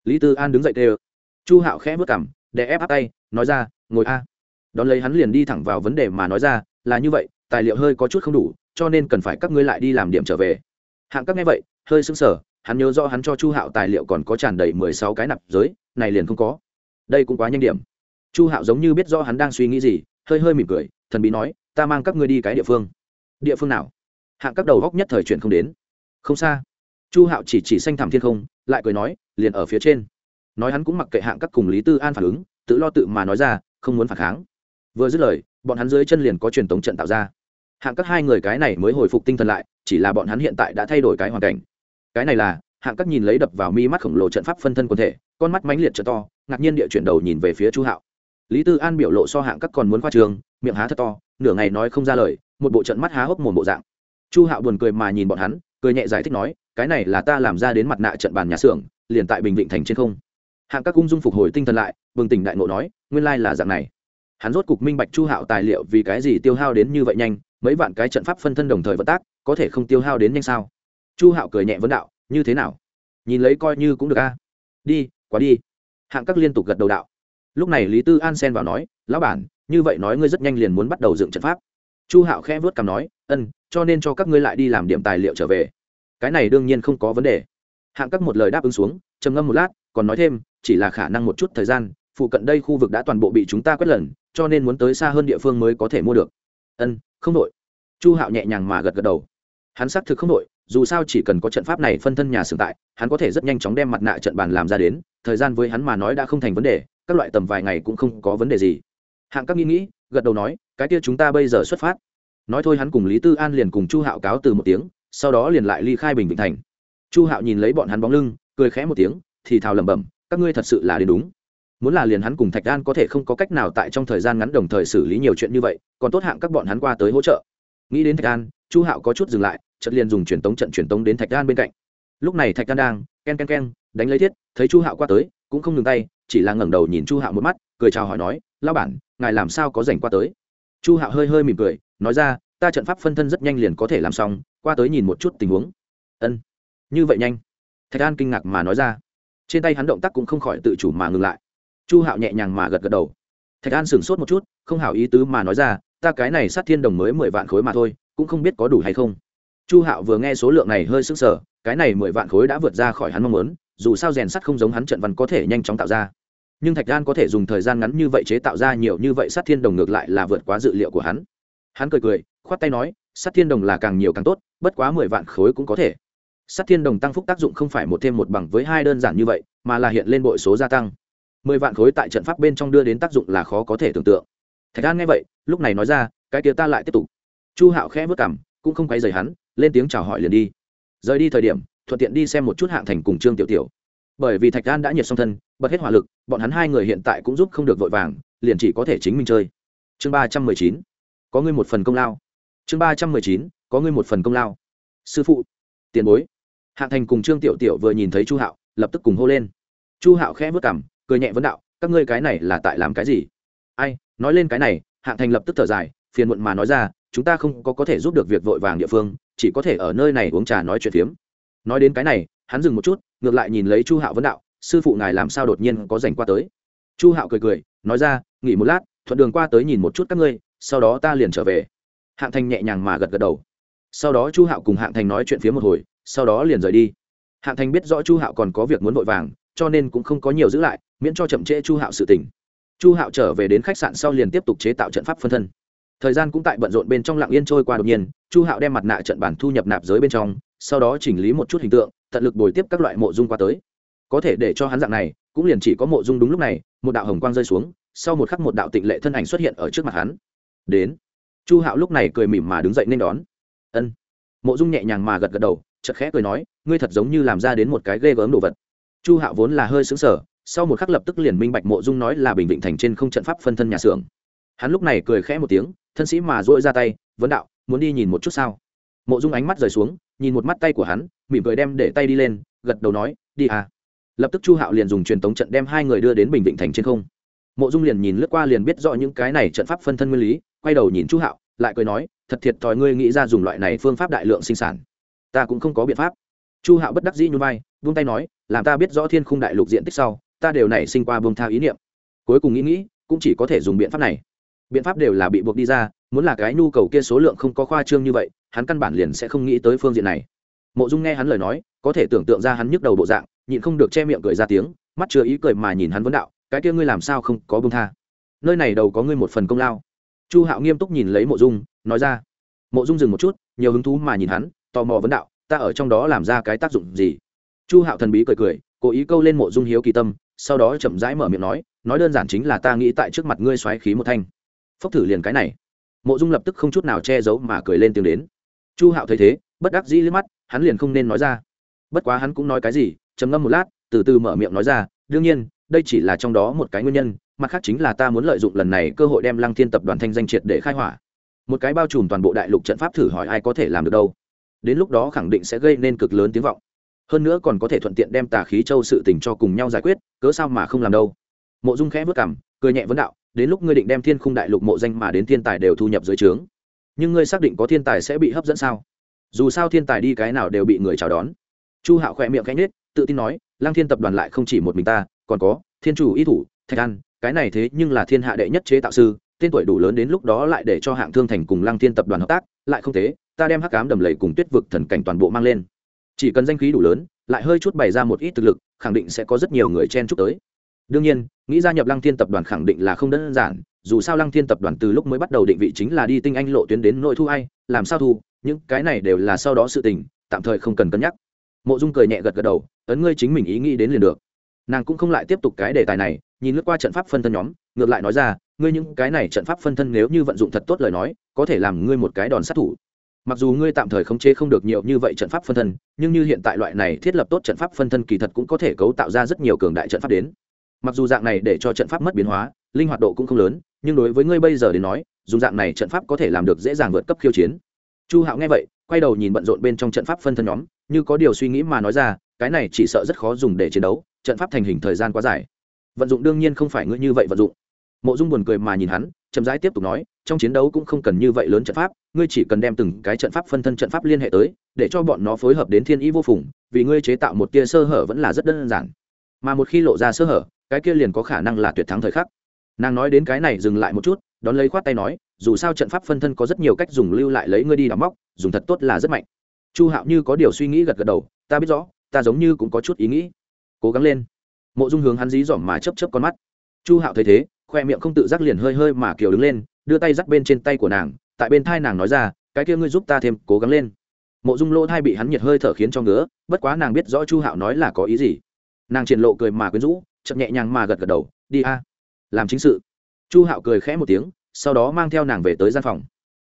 Lý tư an đứng dậy tê ơ chu hạo khẽ vất cảm để ép áp tay, nói ra, ngồi a. Đón lấy hắn liền đi thẳng vào vấn đề mà nói ra, là như vậy, tài liệu hơi có chút không đủ, cho nên cần phải các ngươi lại đi làm điểm trở về. Hạng các nghe vậy, hơi sững sờ, hắn nhớ rõ hắn cho chu hạo tài liệu còn có tràn đầy mười sáu cái nạp giới, này liền không có. Đây cũng quá nhanh điểm. Chu hạo giống như biết rõ hắn đang suy nghĩ gì, hơi hơi mỉm cười, thần bí nói, ta mang các ngươi đi cái địa phương. Địa phương nào? Hạng các đầu góc nhất thời chuyện không đến. Không xa chu hạo chỉ chỉ xanh thảm thiên không, lại cười nói, liền ở phía trên. Nói hắn cũng mặc kệ hạng các cùng lý tư an phản ứng, tự lo tự mà nói ra, không muốn phản kháng. Vừa dứt lời, bọn hắn dưới chân liền có truyền tống trận tạo ra. Hạng các hai người cái này mới hồi phục tinh thần lại, chỉ là bọn hắn hiện tại đã thay đổi cái hoàn cảnh. Cái này là, hạng các nhìn lấy đập vào mi mắt khổng lồ trận pháp phân thân quần thể, con mắt mãnh liệt trợ to, ngạc nhiên địa chuyển đầu nhìn về phía chu hạo. Lý tư an biểu lộ so hạng các còn muốn khoa trường miệng há thật to, nửa ngày nói không ra lời, một bộ trận mắt há hốc mồm bộ dạng. Chu hạo buồn cười mà nhìn bọn hắn, cười nhẹ giải thích nói cái này là ta làm ra đến mặt nạ trận bàn nhà xưởng, liền tại bình vịnh thành trên không. Hạng các cung dung phục hồi tinh thần lại, bừng tỉnh đại ngộ nói, nguyên lai là dạng này. Hắn rốt cục minh bạch chu hạo tài liệu vì cái gì tiêu hao đến như vậy nhanh, mấy vạn cái trận pháp phân thân đồng thời vận tác, có thể không tiêu hao đến nhanh sao? Chu hạo cười nhẹ vấn đạo, như thế nào? Nhìn lấy coi như cũng được a. Đi, quá đi. Hạng các liên tục gật đầu đạo. Lúc này lý tư an xen vào nói, lão bản, như vậy nói ngươi rất nhanh liền muốn bắt đầu dựng trận pháp. Chu hạo khẽ vớt cằm nói, ân, cho nên cho các ngươi lại đi làm điểm tài liệu trở về cái này đương nhiên không có vấn đề. Hạng các một lời đáp ứng xuống, trầm ngâm một lát, còn nói thêm, chỉ là khả năng một chút thời gian, phụ cận đây khu vực đã toàn bộ bị chúng ta quét lần, cho nên muốn tới xa hơn địa phương mới có thể mua được. Ân, không đội chu hạo nhẹ nhàng mà gật gật đầu. Hắn xác thực không đội dù sao chỉ cần có trận pháp này phân thân nhà xưởng tại, hắn có thể rất nhanh chóng đem mặt nạ trận bàn làm ra đến, thời gian với hắn mà nói đã không thành vấn đề, các loại tầm vài ngày cũng không có vấn đề gì. Hạng các nghĩ nghĩ, gật đầu nói, cái kia chúng ta bây giờ xuất phát. Nói thôi hắn cùng lý tư an liền cùng chu hạo cáo từ một tiếng sau đó liền lại ly khai bình vĩnh thành. Chu hạo nhìn lấy bọn hắn bóng lưng cười khẽ một tiếng thì thào lẩm bẩm các ngươi thật sự là đến đúng. Muốn là liền hắn cùng thạch Đan có thể không có cách nào tại trong thời gian ngắn đồng thời xử lý nhiều chuyện như vậy còn tốt hạng các bọn hắn qua tới hỗ trợ. Nghĩ đến thạch Đan, chu hạo có chút dừng lại chợt liền dùng truyền tống trận truyền tống đến thạch Đan bên cạnh. Lúc này thạch Đan đang ken ken ken đánh lấy thiết thấy chu hạo qua tới cũng không ngừng tay chỉ là ngẩng đầu nhìn chu hạo một mắt cười chào hỏi nói lao bản ngài làm sao có rảnh qua tới? Chu hạo hơi hơi mỉm cười nói ra ta trận pháp phân thân rất nhanh liền có thể làm xong, qua tới nhìn một chút tình huống. Ân. Như vậy nhanh. Thạch an kinh ngạc mà nói ra. Trên tay hắn động tác cũng không khỏi tự chủ mà ngừng lại. Chu hạo nhẹ nhàng mà gật gật đầu. Thạch an sửng sốt một chút, không hảo ý tứ mà nói ra, ta cái này sát thiên đồng mới mười vạn khối mà thôi, cũng không biết có đủ hay không. Chu hạo vừa nghe số lượng này hơi sững sờ, cái này mười vạn khối đã vượt ra khỏi hắn mong muốn, dù sao rèn sắt không giống hắn trận văn có thể nhanh chóng tạo ra. Nhưng thạch an có thể dùng thời gian ngắn như vậy chế tạo ra nhiều như vậy sát thiên đồng ngược lại là vượt quá dự liệu của hắn hắn cười cười, khoát tay nói, sát thiên đồng là càng nhiều càng tốt, bất quá mười vạn khối cũng có thể. Sát thiên đồng tăng phúc tác dụng không phải một thêm một bằng với hai đơn giản như vậy, mà là hiện lên bội số gia tăng. Mười vạn khối tại trận pháp bên trong đưa đến tác dụng là khó có thể tưởng tượng. Thạch an nghe vậy, lúc này nói ra, cái kia ta lại tiếp tục. Chu hạo khẽ vất cảm cũng không quay rời hắn, lên tiếng chào hỏi liền đi. Rời đi thời điểm, thuận tiện đi xem một chút hạng thành cùng trương tiểu tiểu. Bởi vì thạch an đã nhiệt song thân, bật hết hỏa lực, bọn hắn hai người hiện tại cũng giúp không được vội vàng, liền chỉ có thể chính mình chơi. Chương ba trăm mười chín có ngươi một phần công lao. Chương ba trăm mười chín, có ngươi một phần công lao. Sư phụ, tiền bối. Hạ thành cùng trương tiểu tiểu vừa nhìn thấy chu hạo, lập tức cùng hô lên. Chu hạo khẽ vất cảm cười nhẹ vấn đạo, các ngươi cái này là tại làm cái gì? Ai, nói lên cái này, hạ thành lập tức thở dài, phiền muộn mà nói ra, chúng ta không có có thể giúp được việc vội vàng địa phương, chỉ có thể ở nơi này uống trà nói chuyện phiếm. Nói đến cái này, hắn dừng một chút, ngược lại nhìn lấy chu hạo vấn đạo, sư phụ ngài làm sao đột nhiên có dành qua tới? Chu hạo cười cười, nói ra, nghỉ một lát, thuận đường qua tới nhìn một chút các ngươi sau đó ta liền trở về. Hạng thành nhẹ nhàng mà gật gật đầu. Sau đó chu hạo cùng hạng thành nói chuyện phía một hồi, sau đó liền rời đi. Hạng thành biết rõ chu hạo còn có việc muốn vội vàng, cho nên cũng không có nhiều giữ lại, miễn cho chậm trễ chu hạo sự tình. Chu hạo trở về đến khách sạn sau liền tiếp tục chế tạo trận pháp phân thân. Thời gian cũng tại bận rộn bên trong lặng yên trôi qua đột nhiên, chu hạo đem mặt nạ trận bản thu nhập nạp giới bên trong, sau đó chỉnh lý một chút hình tượng, tận lực bồi tiếp các loại mộ dung qua tới. Có thể để cho hắn dạng này, cũng liền chỉ có mộ dung đúng lúc này, một đạo hồng quang rơi xuống, sau một khắc một đạo tịnh lệ thân ảnh xuất hiện ở trước mặt hắn đến. Chu hạo lúc này cười mỉm mà đứng dậy nên đón. Ân. Mộ dung nhẹ nhàng mà gật gật đầu chật khẽ cười nói, ngươi thật giống như làm ra đến một cái ghê gớm đồ vật. Chu hạo vốn là hơi xứng sở sau một khắc lập tức liền minh bạch mộ dung nói là bình định thành trên không trận pháp phân thân nhà xưởng. Hắn lúc này cười khẽ một tiếng, thân sĩ mà dội ra tay, vấn đạo, muốn đi nhìn một chút sao? Mộ dung ánh mắt rời xuống, nhìn một mắt tay của hắn, mỉm cười đem để tay đi lên, gật đầu nói, đi à. Lập tức chu hạo liền dùng truyền tống trận đem hai người đưa đến bình định thành trên không. Mộ dung liền nhìn lướt qua liền biết rõ những cái này trận pháp phân thân nguyên lý quay đầu nhìn chu hạo, lại cười nói, thật thiệt thòi ngươi nghĩ ra dùng loại này phương pháp đại lượng sinh sản. Ta cũng không có biện pháp. Chu hạo bất đắc dĩ nhún vai vung tay nói, làm ta biết rõ thiên khung đại lục diện tích sau, ta đều nảy sinh qua bông tha ý niệm. Cuối cùng nghĩ nghĩ, cũng chỉ có thể dùng biện pháp này. Biện pháp đều là bị buộc đi ra, muốn là cái nhu cầu kia số lượng không có khoa trương như vậy, hắn căn bản liền sẽ không nghĩ tới phương diện này. Mộ dung nghe hắn lời nói, có thể tưởng tượng ra hắn nhức đầu bộ dạng, nhịn không được che miệng cười ra tiếng, mắt chưa ý cười mà nhìn hắn vấn đạo, cái kia ngươi làm sao không có bông tha? Nơi này đầu có ngươi một phần công lao chu hạo nghiêm túc nhìn lấy mộ dung, nói ra, mộ dung dừng một chút, nhiều hứng thú mà nhìn hắn, tò mò vấn đạo, ta ở trong đó làm ra cái tác dụng gì? Chu hạo thần bí cười cười, cố ý câu lên mộ dung hiếu kỳ tâm, sau đó chậm rãi mở miệng nói nói đơn giản chính là ta nghĩ tại trước mặt ngươi xoáy khí một thanh. Phốc thử liền cái này. Mộ dung lập tức không chút nào che giấu mà cười lên tiếng đến. Chu hạo thấy thế, bất đắc dĩ liếc mắt, hắn liền không nên nói ra. Bất quá hắn cũng nói cái gì, trầm ngâm một lát, từ từ mở miệng nói ra, đương nhiên, đây chỉ là trong đó một cái nguyên nhân mặt khác chính là ta muốn lợi dụng lần này cơ hội đem lăng thiên tập đoàn thanh danh triệt để khai hỏa. Một cái bao trùm toàn bộ đại lục trận pháp thử hỏi ai có thể làm được đâu. Đến lúc đó khẳng định sẽ gây nên cực lớn tiếng vọng. Hơn nữa còn có thể thuận tiện đem tà khí châu sự tình cho cùng nhau giải quyết, cớ sao mà không làm đâu. Mộ dung khẽ vất cảm cười nhẹ vấn đạo, đến lúc ngươi định đem thiên khung đại lục mộ danh mà đến thiên tài đều thu nhập dưới trướng. Nhưng ngươi xác định có thiên tài sẽ bị hấp dẫn sao? Dù sao thiên tài đi cái nào đều bị người chào đón. Chu hạo khỏe miệng khẽ nhết tự tin nói lang thiên tập đoàn lại không chỉ một mình ta, còn có thiên chủ, y thủ, thạch an cái này thế nhưng là thiên hạ đệ nhất chế tạo sư, tên tuổi đủ lớn đến lúc đó lại để cho hạng thương thành cùng lăng thiên tập đoàn hợp tác, lại không thế, ta đem hắc cám đầm lầy cùng tuyết vực thần cảnh toàn bộ mang lên. Chỉ cần danh khí đủ lớn, lại hơi chút bày ra một ít thực lực, khẳng định sẽ có rất nhiều người chen chúc tới. Đương nhiên, nghĩ gia nhập lăng thiên tập đoàn khẳng định là không đơn giản, dù sao lăng thiên tập đoàn từ lúc mới bắt đầu định vị chính là đi tinh anh lộ tuyến đến nội thu ai, làm sao thu, những cái này đều là sau đó sự tình, tạm thời không cần cân nhắc. Mộ dung cười nhẹ gật gật đầu, ấn ngươi chính mình ý nghĩ đến liền được nàng cũng không lại tiếp tục cái đề tài này, nhìn lướt qua trận pháp phân thân nhóm, ngược lại nói ra, ngươi những cái này trận pháp phân thân nếu như vận dụng thật tốt lời nói, có thể làm ngươi một cái đòn sát thủ. Mặc dù ngươi tạm thời khống chế không được nhiều như vậy trận pháp phân thân, nhưng như hiện tại loại này thiết lập tốt trận pháp phân thân kỳ thật cũng có thể cấu tạo ra rất nhiều cường đại trận pháp đến. Mặc dù dạng này để cho trận pháp mất biến hóa, linh hoạt độ cũng không lớn, nhưng đối với ngươi bây giờ đến nói, dùng dạng này trận pháp có thể làm được dễ dàng vượt cấp khiêu chiến. Chu hạo nghe vậy, quay đầu nhìn bận rộn bên trong trận pháp phân thân nhóm, như có điều suy nghĩ mà nói ra, cái này chỉ sợ rất khó dùng để chiến đấu trận pháp thành hình thời gian quá dài. Vận dụng đương nhiên không phải ngươi như vậy vận dụng. Mộ dung buồn cười mà nhìn hắn, chậm rãi tiếp tục nói, trong chiến đấu cũng không cần như vậy lớn trận pháp, ngươi chỉ cần đem từng cái trận pháp phân thân trận pháp liên hệ tới, để cho bọn nó phối hợp đến thiên ý vô phùng, vì ngươi chế tạo một tia sơ hở vẫn là rất đơn giản. Mà một khi lộ ra sơ hở, cái kia liền có khả năng là tuyệt thắng thời khắc. Nàng nói đến cái này dừng lại một chút, đón lấy khoát tay nói, dù sao trận pháp phân thân có rất nhiều cách dùng lưu lại lấy ngươi đi đắm móc, dùng thật tốt là rất mạnh. Chu hạo như có điều suy nghĩ gật gật đầu, ta biết rõ, ta giống như cũng có chút ý nghĩ cố gắng lên. Mộ dung hướng hắn dí dỏm mà chấp chấp con mắt. Chu hạo thấy thế, khoe miệng không tự giác liền hơi hơi mà kiều đứng lên, đưa tay dắt bên trên tay của nàng, tại bên thai nàng nói ra, cái kia ngươi giúp ta thêm, cố gắng lên. Mộ dung lỗ thai bị hắn nhiệt hơi thở khiến cho ngứa, bất quá nàng biết rõ chu hạo nói là có ý gì. Nàng triển lộ cười mà quyến rũ, chậm nhẹ nhàng mà gật gật đầu, đi a, làm chính sự. Chu hạo cười khẽ một tiếng, sau đó mang theo nàng về tới gian phòng.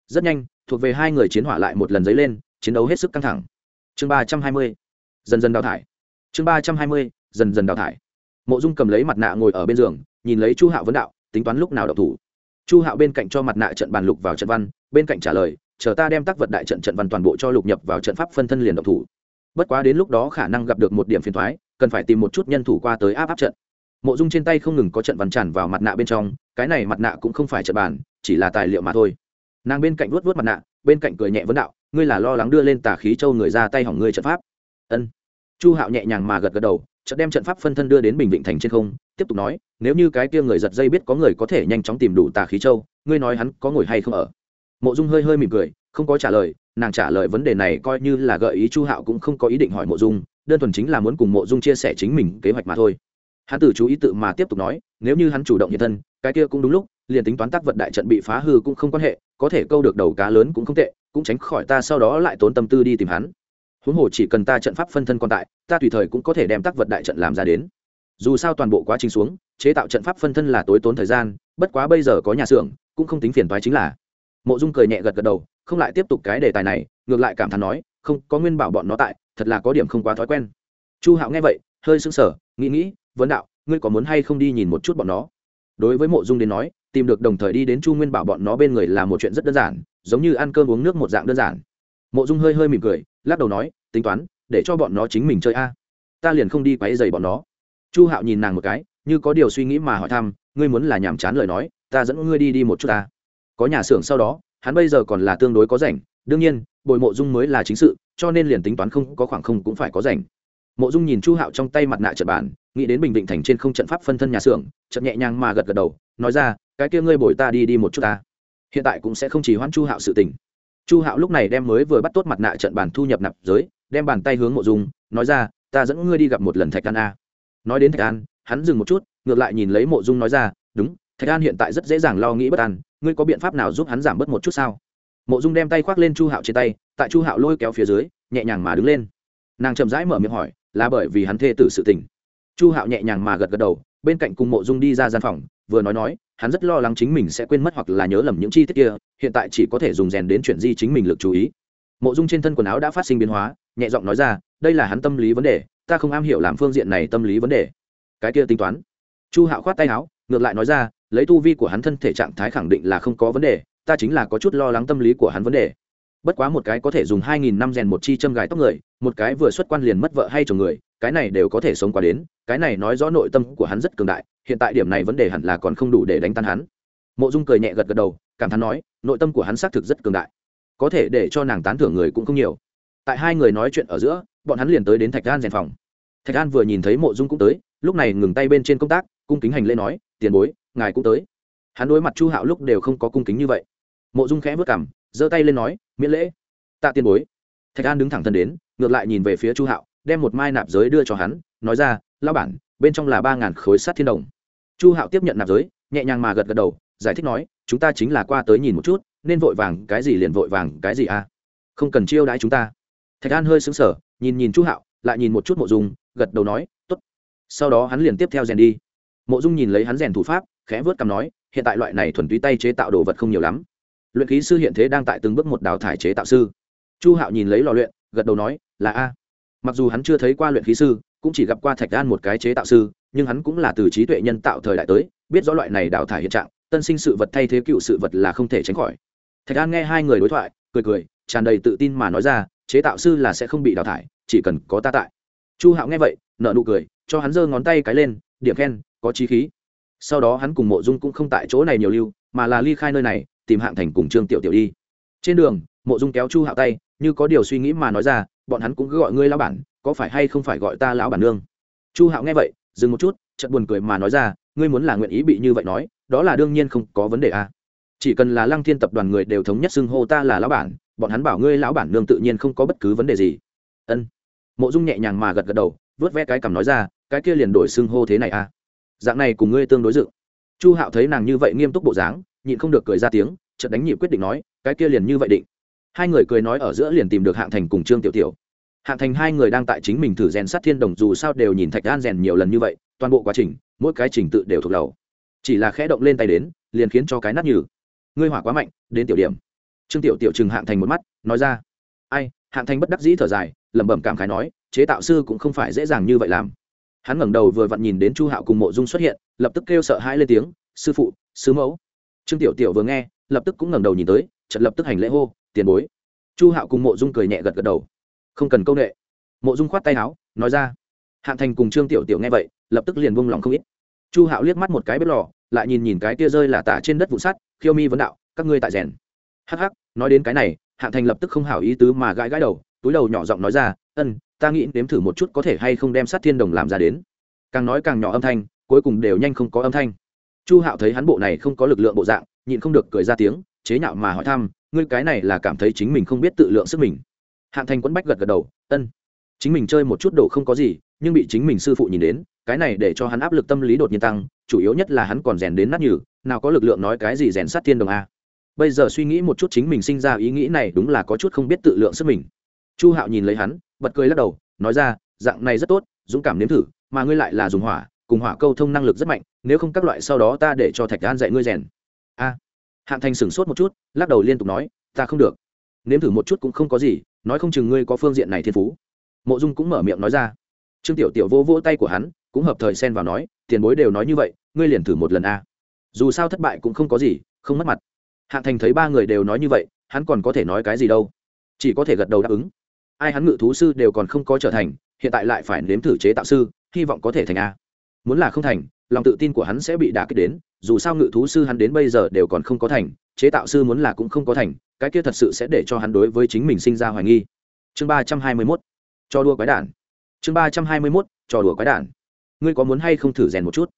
Rất nhanh, thuộc về hai người chiến hỏa lại một lần dấy lên, chiến đấu hết sức căng thẳng. Chương ba trăm hai mươi, dần dần đào thải. Chương ba trăm hai mươi dần dần đào thải. Mộ dung cầm lấy mặt nạ ngồi ở bên giường, nhìn lấy chu hạo vấn đạo, tính toán lúc nào đậu thủ. Chu hạo bên cạnh cho mặt nạ trận bàn lục vào trận văn, bên cạnh trả lời, chờ ta đem tác vật đại trận trận văn toàn bộ cho lục nhập vào trận pháp phân thân liền đậu thủ. Bất quá đến lúc đó khả năng gặp được một điểm phiền thoái cần phải tìm một chút nhân thủ qua tới áp áp trận. Mộ dung trên tay không ngừng có trận văn tràn vào mặt nạ bên trong, cái này mặt nạ cũng không phải trận bàn, chỉ là tài liệu mà thôi. Nàng bên cạnh vuốt vuốt mặt nạ, bên cạnh cười nhẹ vấn đạo, ngươi là lo lắng đưa lên tà khí châu người ra tay hỏng ngươi trận pháp. Ân. Chu hạo nhẹ nhàng mà gật gật đầu chợt đem trận pháp phân thân đưa đến bình vịnh thành trên không, tiếp tục nói, nếu như cái kia người giật dây biết có người có thể nhanh chóng tìm đủ tà khí châu, ngươi nói hắn có ngồi hay không ở? Mộ dung hơi hơi mỉm cười, không có trả lời, nàng trả lời vấn đề này coi như là gợi ý chu hạo cũng không có ý định hỏi mộ dung, đơn thuần chính là muốn cùng mộ dung chia sẻ chính mình kế hoạch mà thôi. Hắn từ chú ý tự mà tiếp tục nói, nếu như hắn chủ động hiện thân, cái kia cũng đúng lúc, liền tính toán tác vật đại trận bị phá hư cũng không quan hệ, có thể câu được đầu cá lớn cũng không tệ, cũng tránh khỏi ta sau đó lại tốn tâm tư đi tìm hắn huống hồ chỉ cần ta trận pháp phân thân còn tại, ta tùy thời cũng có thể đem tác vật đại trận làm ra đến. Dù sao toàn bộ quá trình xuống, chế tạo trận pháp phân thân là tối tốn thời gian, bất quá bây giờ có nhà xưởng, cũng không tính phiền toái chính là. Mộ dung cười nhẹ gật gật đầu, không lại tiếp tục cái đề tài này, ngược lại cảm thán nói, không, có nguyên bảo bọn nó tại, thật là có điểm không quá thói quen. Chu hạo nghe vậy, hơi sững sờ, nghĩ nghĩ, vấn đạo, ngươi có muốn hay không đi nhìn một chút bọn nó? Đối với mộ dung đến nói, tìm được đồng thời đi đến chu nguyên bảo bọn nó bên người là một chuyện rất đơn giản, giống như ăn cơm uống nước một dạng đơn giản. Mộ dung hơi hơi mỉm cười lắc đầu nói tính toán để cho bọn nó chính mình chơi a. Ta liền không đi quấy dày bọn nó. Chu hạo nhìn nàng một cái như có điều suy nghĩ mà hỏi thăm ngươi muốn là nhàm chán lời nói ta dẫn ngươi đi đi một chút ta. Có nhà xưởng sau đó hắn bây giờ còn là tương đối có rảnh đương nhiên bồi mộ dung mới là chính sự cho nên liền tính toán không có khoảng không cũng phải có rảnh. Mộ dung nhìn chu hạo trong tay mặt nạ trận bản, nghĩ đến bình định thành trên không trận pháp phân thân nhà xưởng trận nhẹ nhàng mà gật gật đầu nói ra cái kia ngươi bồi ta đi đi một chút ta. Hiện tại cũng sẽ không chỉ hoãn chu hạo sự tình chu hạo lúc này đem mới vừa bắt tốt mặt nạ trận bàn thu nhập nạp giới, đem bàn tay hướng mộ dung, nói ra, ta dẫn ngươi đi gặp một lần thạch an a. Nói đến thạch an, hắn dừng một chút, ngược lại nhìn lấy mộ dung nói ra, đúng, thạch an hiện tại rất dễ dàng lo nghĩ bất an, ngươi có biện pháp nào giúp hắn giảm bớt một chút sao? Mộ dung đem tay khoác lên chu hạo trên tay, tại chu hạo lôi kéo phía dưới, nhẹ nhàng mà đứng lên. Nàng chậm rãi mở miệng hỏi, là bởi vì hắn thê tử sự tình? Chu hạo nhẹ nhàng mà gật gật đầu, bên cạnh cùng mộ dung đi ra gian phòng vừa nói nói, hắn rất lo lắng chính mình sẽ quên mất hoặc là nhớ lầm những chi tiết kia, hiện tại chỉ có thể dùng rèn đến chuyện di chính mình lực chú ý. Mộ dung trên thân quần áo đã phát sinh biến hóa, nhẹ giọng nói ra, đây là hắn tâm lý vấn đề, ta không am hiểu làm phương diện này tâm lý vấn đề. Cái kia tính toán. Chu hạo khoát tay áo, ngược lại nói ra, lấy tu vi của hắn thân thể trạng thái khẳng định là không có vấn đề, ta chính là có chút lo lắng tâm lý của hắn vấn đề. Bất quá một cái có thể dùng hai nghìn năm rèn một chi châm gài tóc người, một cái vừa xuất quan liền mất vợ hay chồng người, cái này đều có thể sống qua đến, cái này nói rõ nội tâm của hắn rất cường đại hiện tại điểm này vấn đề hẳn là còn không đủ để đánh tan hắn. Mộ dung cười nhẹ gật gật đầu, cảm thán nói, nội tâm của hắn xác thực rất cường đại. Có thể để cho nàng tán thưởng người cũng không nhiều. Tại hai người nói chuyện ở giữa, bọn hắn liền tới đến thạch gan rèn phòng. Thạch an vừa nhìn thấy mộ dung cũng tới, lúc này ngừng tay bên trên công tác, cung kính hành lễ nói, tiền bối, ngài cũng tới. Hắn đối mặt chu hạo lúc đều không có cung kính như vậy. Mộ dung khẽ vất cảm giơ tay lên nói, miễn lễ. Tạ tiền bối. Thạch an đứng thẳng thân đến, ngược lại nhìn về phía chu hạo, đem một mai nạp giới đưa cho hắn, nói ra lao bản, bên trong là ba ngàn khối sát thiên đồng. Chu hạo tiếp nhận nạp giới, nhẹ nhàng mà gật gật đầu, giải thích nói, chúng ta chính là qua tới nhìn một chút, nên vội vàng cái gì liền vội vàng cái gì à? Không cần chiêu đãi chúng ta. Thạch an hơi xứng sở nhìn nhìn chu hạo, lại nhìn một chút mộ dung, gật đầu nói t ố t sau đó hắn liền tiếp theo rèn đi. Mộ dung nhìn lấy hắn rèn thủ pháp, khẽ vớt cằm nói, hiện tại loại này thuần túy tay chế tạo đồ vật không nhiều lắm. Luyện khí sư hiện thế đang tại từng bước một đào thải chế tạo sư. Chu hạo nhìn lấy lò luyện, gật đầu nói, là a. Mặc dù hắn chưa thấy qua luyện khí sư cũng chỉ gặp qua thạch an một cái chế tạo sư, nhưng hắn cũng là từ trí tuệ nhân tạo thời đại tới, biết rõ loại này đào thải hiện trạng, tân sinh sự vật thay thế cựu sự vật là không thể tránh khỏi. Thạch an nghe hai người đối thoại, cười cười, tràn đầy tự tin mà nói ra, chế tạo sư là sẽ không bị đào thải, chỉ cần có ta tại. Chu hạo nghe vậy nợ nụ cười, cho hắn giơ ngón tay cái lên, điểm khen, có trí khí. Sau đó hắn cùng mộ dung cũng không tại chỗ này nhiều lưu, mà là ly khai nơi này, tìm hạng thành cùng trương tiểu tiểu đi. Trên đường, mộ dung kéo chu hạo tay, như có điều suy nghĩ mà nói ra, bọn hắn cũng cứ gọi ngươi lao bản có phải hay không phải gọi ta lão bản nương? Chu hạo nghe vậy, dừng một chút, chợt buồn cười mà nói ra, ngươi muốn là nguyện ý bị như vậy nói, đó là đương nhiên không có vấn đề à. chỉ cần là lăng thiên tập đoàn người đều thống nhất xưng hô ta là lão bản, bọn hắn bảo ngươi lão bản nương tự nhiên không có bất cứ vấn đề gì. Ân. Mộ dung nhẹ nhàng mà gật gật đầu, vớt ve cái cằm nói ra, cái kia liền đổi xưng hô thế này à. Dạng này cùng ngươi tương đối dự. Chu hạo thấy nàng như vậy nghiêm túc bộ dáng, nhịn không được cười ra tiếng, chợt đánh nhịp quyết định nói, cái kia liền như vậy định. Hai người cười nói ở giữa liền tìm được hạng thành cùng trương tiểu tiểu hạng thành hai người đang tại chính mình thử rèn sát thiên đồng, dù sao đều nhìn thạch an rèn nhiều lần như vậy, toàn bộ quá trình, mỗi cái trình tự đều thuộc đầu chỉ là khẽ động lên tay đến, liền khiến cho cái nát nhừ. Ngươi hỏa quá mạnh, đến tiểu điểm. Trương tiểu tiểu chừng hạng thành một mắt, nói ra. Ai, hạng thành bất đắc dĩ thở dài, lẩm bẩm cảm khái nói, chế tạo sư cũng không phải dễ dàng như vậy làm. Hắn ngẩng đầu vừa vặn nhìn đến chu hạo cùng mộ dung xuất hiện, lập tức kêu sợ hãi lên tiếng, sư phụ, sư mẫu. Trương tiểu tiểu vừa nghe, lập tức cũng ngẩng đầu nhìn tới trận lập tức hành lễ hô, tiền bối. Chu hạo cùng mộ dung cười nhẹ gật gật đầu không cần công nghệ mộ dung khoát tay áo, nói ra. Hạng thành cùng trương tiểu tiểu nghe vậy, lập tức liền vung lòng không ít. Chu hạo liếc mắt một cái bếp lò, lại nhìn nhìn cái tia rơi là tả trên đất vụ sắt, khiêu mi vấn đạo, các ngươi tại rèn. Hắc hắc, nói đến cái này, hạng thành lập tức không hảo ý tứ mà gãi gãi đầu, túi đầu nhỏ giọng nói ra, ân, ta nghĩ nếm thử một chút có thể hay không đem sát thiên đồng làm ra đến. Càng nói càng nhỏ âm thanh, cuối cùng đều nhanh không có âm thanh. Chu hạo thấy hắn bộ này không có lực lượng bộ dạng, nhịn không được cười ra tiếng, chế nhạo mà hỏi thăm, ngươi cái này là cảm thấy chính mình không biết tự lượng sức mình? Hạng thành quẫn bách gật gật đầu, ân, chính mình chơi một chút đồ không có gì, nhưng bị chính mình sư phụ nhìn đến, cái này để cho hắn áp lực tâm lý đột nhiên tăng, chủ yếu nhất là hắn còn rèn đến nát nhừ, nào có lực lượng nói cái gì rèn sát thiên đồng a. Bây giờ suy nghĩ một chút chính mình sinh ra ý nghĩ này đúng là có chút không biết tự lượng sức mình. Chu hạo nhìn lấy hắn, bật cười lắc đầu, nói ra, dạng này rất tốt, dũng cảm nếm thử, mà ngươi lại là dùng hỏa, cùng hỏa câu thông năng lực rất mạnh, nếu không các loại sau đó ta để cho thạch an dạy ngươi rèn. A. Hạng thành sửng sốt một chút, lắc đầu liên tục nói, ta không được. Nếm thử một chút cũng không có gì nói không chừng ngươi có phương diện này thiên phú. Mộ dung cũng mở miệng nói ra. Trương tiểu tiểu vô vỗ tay của hắn, cũng hợp thời xen vào nói, tiền bối đều nói như vậy, ngươi liền thử một lần a. Dù sao thất bại cũng không có gì, không mất mặt. Hạng thành thấy ba người đều nói như vậy, hắn còn có thể nói cái gì đâu? Chỉ có thể gật đầu đáp ứng. Ai hắn ngự thú sư đều còn không có trở thành, hiện tại lại phải nếm thử chế tạo sư, hy vọng có thể thành a. Muốn là không thành, lòng tự tin của hắn sẽ bị đả kích đến, dù sao ngự thú sư hắn đến bây giờ đều còn không có thành, chế tạo sư muốn là cũng không có thành cái kia thật sự sẽ để cho hắn đối với chính mình sinh ra hoài nghi. Chương ba trăm hai mươi mốt cho đua quái đản. Chương ba trăm hai mươi mốt cho đùa quái đản. Ngươi có muốn hay không thử rèn một chút?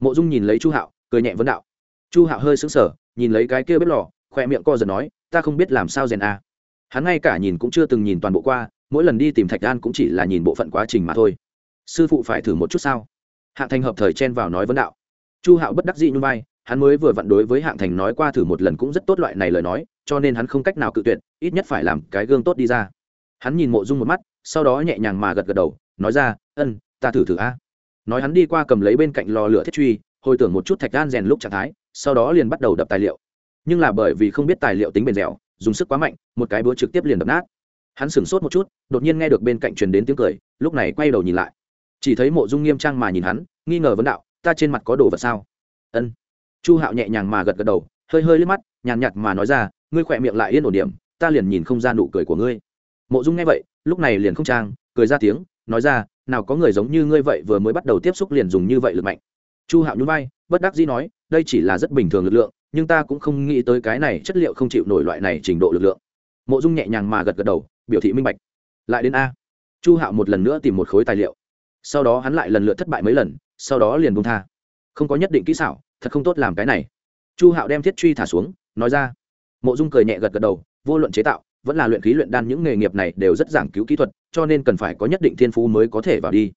Mộ dung nhìn lấy chu hạo, cười nhẹ vấn đạo. Chu hạo hơi sững sờ, nhìn lấy cái kia bếp lò khoe miệng co giật nói, ta không biết làm sao rèn a hắn ngay cả nhìn cũng chưa từng nhìn toàn bộ qua, mỗi lần đi tìm thạch an cũng chỉ là nhìn bộ phận quá trình mà thôi. Sư phụ phải thử một chút sao? Hạng thành hợp thời chen vào nói vấn đạo. Chu hạo bất đắc dĩ như vai hắn mới vừa vặn đối với hạng thành nói qua thử một lần cũng rất tốt loại này lời nói, cho nên hắn không cách nào cự tuyệt, ít nhất phải làm cái gương tốt đi ra. Hắn nhìn mộ dung một mắt, sau đó nhẹ nhàng mà gật gật đầu, nói ra, ân, ta thử thử a. Nói hắn đi qua cầm lấy bên cạnh lò lửa thiết truy, hồi tưởng một chút thạch gan rèn lúc trạng thái, sau đó liền bắt đầu đập tài liệu. Nhưng là bởi vì không biết tài liệu tính bền dẻo, dùng sức quá mạnh, một cái búa trực tiếp liền đập nát. Hắn sửng sốt một chút, đột nhiên nghe được bên cạnh truyền đến tiếng cười, lúc này quay đầu nhìn lại. Chỉ thấy mộ dung nghiêm trang mà nhìn hắn, nghi ngờ vấn đạo, ta trên mặt có đồ vật sao? Ân chu hạo nhẹ nhàng mà gật gật đầu, hơi hơi liếc mắt, nhàn nhạt mà nói ra, ngươi khỏe miệng lại yên ổn điểm, ta liền nhìn không ra nụ cười của ngươi. Mộ dung nghe vậy, lúc này liền không trang, cười ra tiếng, nói ra, nào có người giống như ngươi vậy vừa mới bắt đầu tiếp xúc liền dùng như vậy lực mạnh. Chu hạo nhún vai, bất đắc dĩ nói, đây chỉ là rất bình thường lực lượng, nhưng ta cũng không nghĩ tới cái này chất liệu không chịu nổi loại này trình độ lực lượng. Mộ dung nhẹ nhàng mà gật gật đầu, biểu thị minh bạch. Lại đến a. Chu hạo một lần nữa tìm một khối tài liệu. Sau đó hắn lại lần lượt thất bại mấy lần, sau đó liền buông tha. Không có nhất định kỹ xảo thật không tốt làm cái này. Chu hạo đem thiết truy thả xuống, nói ra. Mộ dung cười nhẹ gật gật đầu, vô luận chế tạo, vẫn là luyện khí luyện đan những nghề nghiệp này đều rất giảng cứu kỹ thuật, cho nên cần phải có nhất định thiên phú mới có thể vào đi.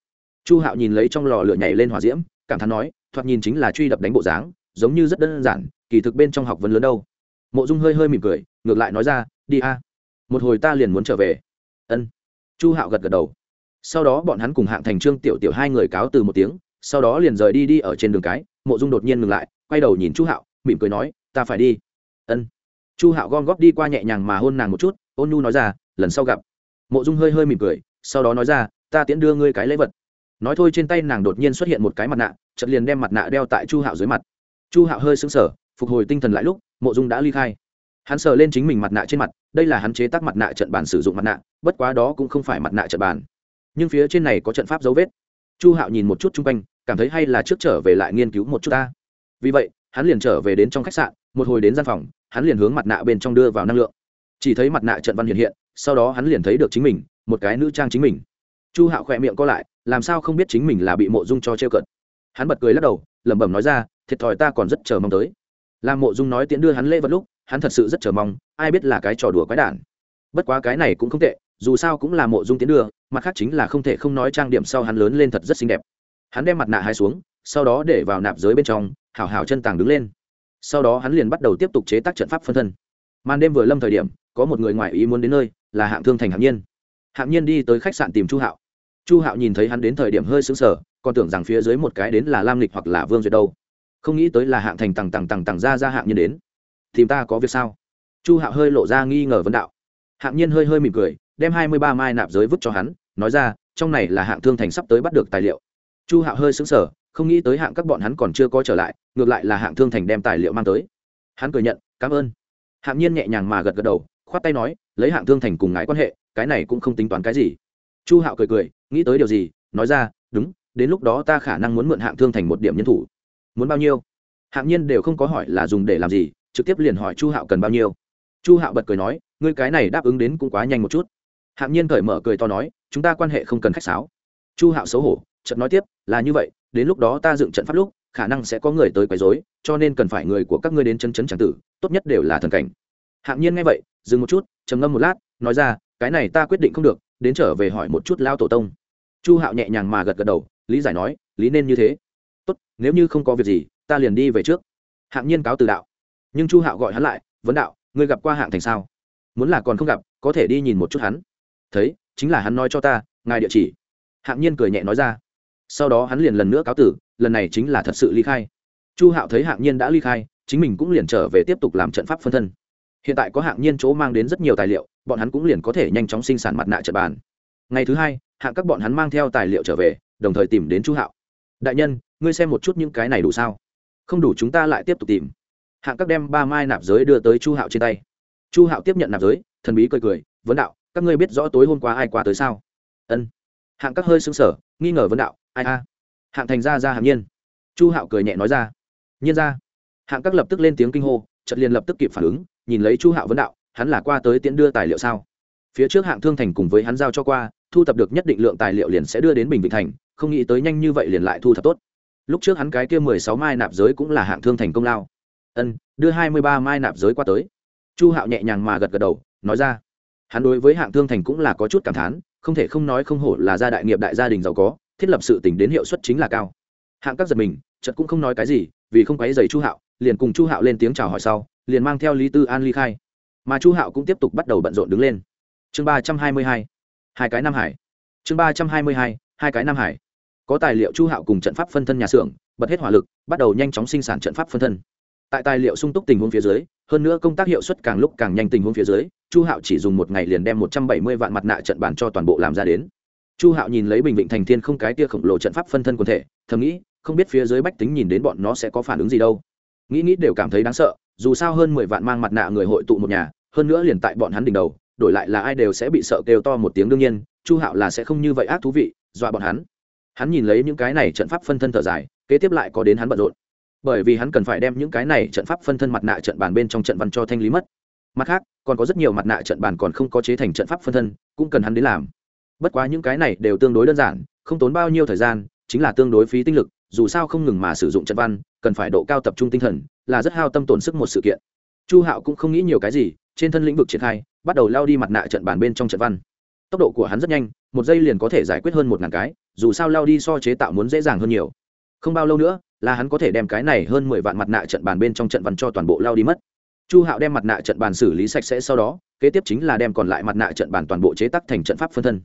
Chu hạo nhìn lấy trong lò lửa nhảy lên hỏa diễm, cảm thán nói, thoạt nhìn chính là truy đập đánh bộ dáng, giống như rất đơn giản, kỳ thực bên trong học vấn lớn đâu. Mộ dung hơi hơi mỉm cười, ngược lại nói ra, đi a, một hồi ta liền muốn trở về. Ân. Chu hạo gật gật đầu. Sau đó bọn hắn cùng hạng thành trương tiểu tiểu hai người cáo từ một tiếng, sau đó liền rời đi đi ở trên đường cái mộ dung đột nhiên ngừng lại, quay đầu nhìn chu hạo, mỉm cười nói, ta phải đi. Ân. Chu hạo gom góp đi qua nhẹ nhàng mà hôn nàng một chút, ôn nhu nói ra, lần sau gặp. Mộ dung hơi hơi mỉm cười, sau đó nói ra, ta tiễn đưa ngươi cái lễ vật. Nói thôi trên tay nàng đột nhiên xuất hiện một cái mặt nạ chật liền đem mặt nạ đeo tại chu hạo dưới mặt. Chu hạo hơi sững sờ, phục hồi tinh thần lại lúc, mộ dung đã ly khai. Hắn sờ lên chính mình mặt nạ trên mặt, đây là hắn chế tác mặt nạ trận bàn sử dụng mặt nạ, bất quá đó cũng không phải mặt nạ trận bàn. Nhưng phía trên này có trận pháp dấu vết. Chu hạo nhìn một chút chung quanh cảm thấy hay là trước trở về lại nghiên cứu một chút ta? Vì vậy, hắn liền trở về đến trong khách sạn, một hồi đến gian phòng, hắn liền hướng mặt nạ bên trong đưa vào năng lượng. Chỉ thấy mặt nạ trận văn hiện hiện, sau đó hắn liền thấy được chính mình, một cái nữ trang chính mình. Chu hạo khỏe miệng co lại, làm sao không biết chính mình là bị mộ dung cho trêu cợt? Hắn bật cười lắc đầu, lẩm bẩm nói ra, thiệt thòi ta còn rất chờ mong tới. Làm mộ dung nói tiễn đưa hắn lễ vật lúc, hắn thật sự rất chờ mong, ai biết là cái trò đùa quái đản. Bất quá cái này cũng không tệ, dù sao cũng là mộ dung tiến đưa, mặt khác chính là không thể không nói trang điểm sau hắn lớn lên thật rất xinh đẹp hắn đem mặt nạ hai xuống, sau đó để vào nạp giới bên trong, hảo hảo chân tàng đứng lên. Sau đó hắn liền bắt đầu tiếp tục chế tác trận pháp phân thân. Màn đêm vừa lâm thời điểm, có một người ngoài ý muốn đến nơi, là hạng thương thành hạng nhiên. Hạng nhiên đi tới khách sạn tìm chu hạo. Chu hạo nhìn thấy hắn đến thời điểm hơi xứng sở còn tưởng rằng phía dưới một cái đến là lam lịch hoặc là vương duyệt đâu. Không nghĩ tới là hạng thành tằng tằng tằng tằng ra ra hạng nhiên đến. Tìm ta có việc sao? Chu hạo hơi lộ ra nghi ngờ vấn đạo. Hạng nhiên hơi hơi mỉm cười, đem hai mươi ba mai nạp giới vứt cho hắn, nói ra, trong này là hạng thương thành sắp tới bắt được tài liệu chu hạo hơi xứng sở không nghĩ tới hạng các bọn hắn còn chưa có trở lại, ngược lại là hạng thương thành đem tài liệu mang tới. Hắn cười nhận, cảm ơn. Hạng nhiên nhẹ nhàng mà gật gật đầu, khoát tay nói, lấy hạng thương thành cùng ngái quan hệ, cái này cũng không tính toán cái gì. Chu hạo cười cười, nghĩ tới điều gì? Nói ra, đúng, đến lúc đó ta khả năng muốn mượn hạng thương thành một điểm nhân thủ. Muốn bao nhiêu? Hạng nhiên đều không có hỏi là dùng để làm gì, trực tiếp liền hỏi chu hạo cần bao nhiêu. Chu hạo bật cười nói, ngươi cái này đáp ứng đến cũng quá nhanh một chút. Hạng nhiên cởi mở cười to nói, chúng ta quan hệ không cần khách sáo. Chu hạo xấu hổ trận nói tiếp là như vậy, đến lúc đó ta dựng trận pháp lúc, khả năng sẽ có người tới quấy rối, cho nên cần phải người của các ngươi đến chân chấn tràng tử, tốt nhất đều là thần cảnh. Hạng nhiên nghe vậy, dừng một chút, trầm ngâm một lát, nói ra, cái này ta quyết định không được, đến trở về hỏi một chút lao tổ tông. Chu hạo nhẹ nhàng mà gật gật đầu, lý giải nói, lý nên như thế. Tốt, nếu như không có việc gì, ta liền đi về trước. Hạng nhiên cáo từ đạo. Nhưng chu hạo gọi hắn lại, vấn đạo, ngươi gặp qua hạng thành sao? Muốn là còn không gặp, có thể đi nhìn một chút hắn. Thấy, chính là hắn nói cho ta, ngài địa chỉ. Hạng nhiên cười nhẹ nói ra sau đó hắn liền lần nữa cáo tử, lần này chính là thật sự ly khai. Chu hạo thấy hạng nhiên đã ly khai, chính mình cũng liền trở về tiếp tục làm trận pháp phân thân. Hiện tại có hạng nhiên chỗ mang đến rất nhiều tài liệu, bọn hắn cũng liền có thể nhanh chóng sinh sản mặt nạ trật bàn. Ngày thứ hai, hạng các bọn hắn mang theo tài liệu trở về, đồng thời tìm đến chu hạo. Đại nhân, ngươi xem một chút những cái này đủ sao? Không đủ chúng ta lại tiếp tục tìm. Hạng các đem ba mai nạp giới đưa tới chu hạo trên tay. Chu hạo tiếp nhận nạp giới, thần bí cười cười vấn đạo, các ngươi biết rõ tối hôm qua ai qua tới sao? Ân. Hạng các hơi xứng sở nghi ngờ vấn đạo ai a? Hạng thành ra ra hạng nhiên. Chu hạo cười nhẹ nói ra. Nhiên ra. Hạng các lập tức lên tiếng kinh hô chật liền lập tức kịp phản ứng, nhìn lấy chu hạo vấn đạo, hắn là qua tới tiễn đưa tài liệu sao? Phía trước hạng thương thành cùng với hắn giao cho qua, thu thập được nhất định lượng tài liệu liền sẽ đưa đến bình vĩnh thành, không nghĩ tới nhanh như vậy liền lại thu thập tốt. Lúc trước hắn cái kia mười sáu mai nạp giới cũng là hạng thương thành công lao. Ân, đưa hai mươi ba mai nạp giới qua tới. Chu hạo nhẹ nhàng mà gật gật đầu, nói ra. Hắn đối với hạng thương thành cũng là có chút cảm thán, không thể không nói không hổ là gia đại nghiệp đại gia đình giàu có thiết lập sự tỉnh đến hiệu suất chính là cao. Hạng các giật mình chật cũng không nói cái gì, vì không quấy dày chu hạo, liền cùng chu hạo lên tiếng chào hỏi sau, liền mang theo lý tư an ly khai. Mà chu hạo cũng tiếp tục bắt đầu bận rộn đứng lên. Chương ba trăm hai mươi hai hai cái nam hải. Chương ba trăm hai mươi hai hai cái nam hải. Có tài liệu chu hạo cùng trận pháp phân thân nhà xưởng, bật hết hỏa lực, bắt đầu nhanh chóng sinh sản trận pháp phân thân. Tại tài liệu sung túc tình huống phía dưới, hơn nữa công tác hiệu suất càng lúc càng nhanh tình huống phía dưới, chu hạo chỉ dùng một ngày liền đem một trăm bảy mươi vạn mặt nạ trận bàn cho toàn bộ làm ra đến chu hạo nhìn lấy bình vịnh thành thiên không cái tia khổng lồ trận pháp phân thân quần thể, thầm nghĩ, không biết phía dưới bách tính nhìn đến bọn nó sẽ có phản ứng gì đâu. Nghĩ nghĩ đều cảm thấy đáng sợ, dù sao hơn mười vạn mang mặt nạ người hội tụ một nhà, hơn nữa liền tại bọn hắn đỉnh đầu, đổi lại là ai đều sẽ bị sợ kêu to một tiếng đương nhiên, chu hạo là sẽ không như vậy ác thú vị, dọa bọn hắn. Hắn nhìn lấy những cái này trận pháp phân thân thở dài, kế tiếp lại có đến hắn bận rộn. Bởi vì hắn cần phải đem những cái này trận pháp phân thân mặt nạ trận bàn bên trong trận văn cho thanh lý mất. Mặt khác, còn có rất nhiều mặt nạ trận bàn còn không có chế thành trận pháp phân thân, cũng cần hắn đến làm bất quá những cái này đều tương đối đơn giản, không tốn bao nhiêu thời gian, chính là tương đối phí tinh lực, dù sao không ngừng mà sử dụng trận văn, cần phải độ cao tập trung tinh thần, là rất hao tâm tổn sức một sự kiện. Chu hạo cũng không nghĩ nhiều cái gì, trên thân lĩnh vực triển khai, bắt đầu lao đi mặt nạ trận bàn bên trong trận văn. Tốc độ của hắn rất nhanh, một giây liền có thể giải quyết hơn một ngàn cái, dù sao lao đi so chế tạo muốn dễ dàng hơn nhiều. Không bao lâu nữa, là hắn có thể đem cái này hơn mười vạn mặt nạ trận bàn bên trong trận văn cho toàn bộ lao đi mất. Chu hạo đem mặt nạ trận bàn xử lý sạch sẽ sau đó, kế tiếp chính là đem còn lại mặt nạ trận bàn toàn bộ chế tắc thành trận pháp phân thân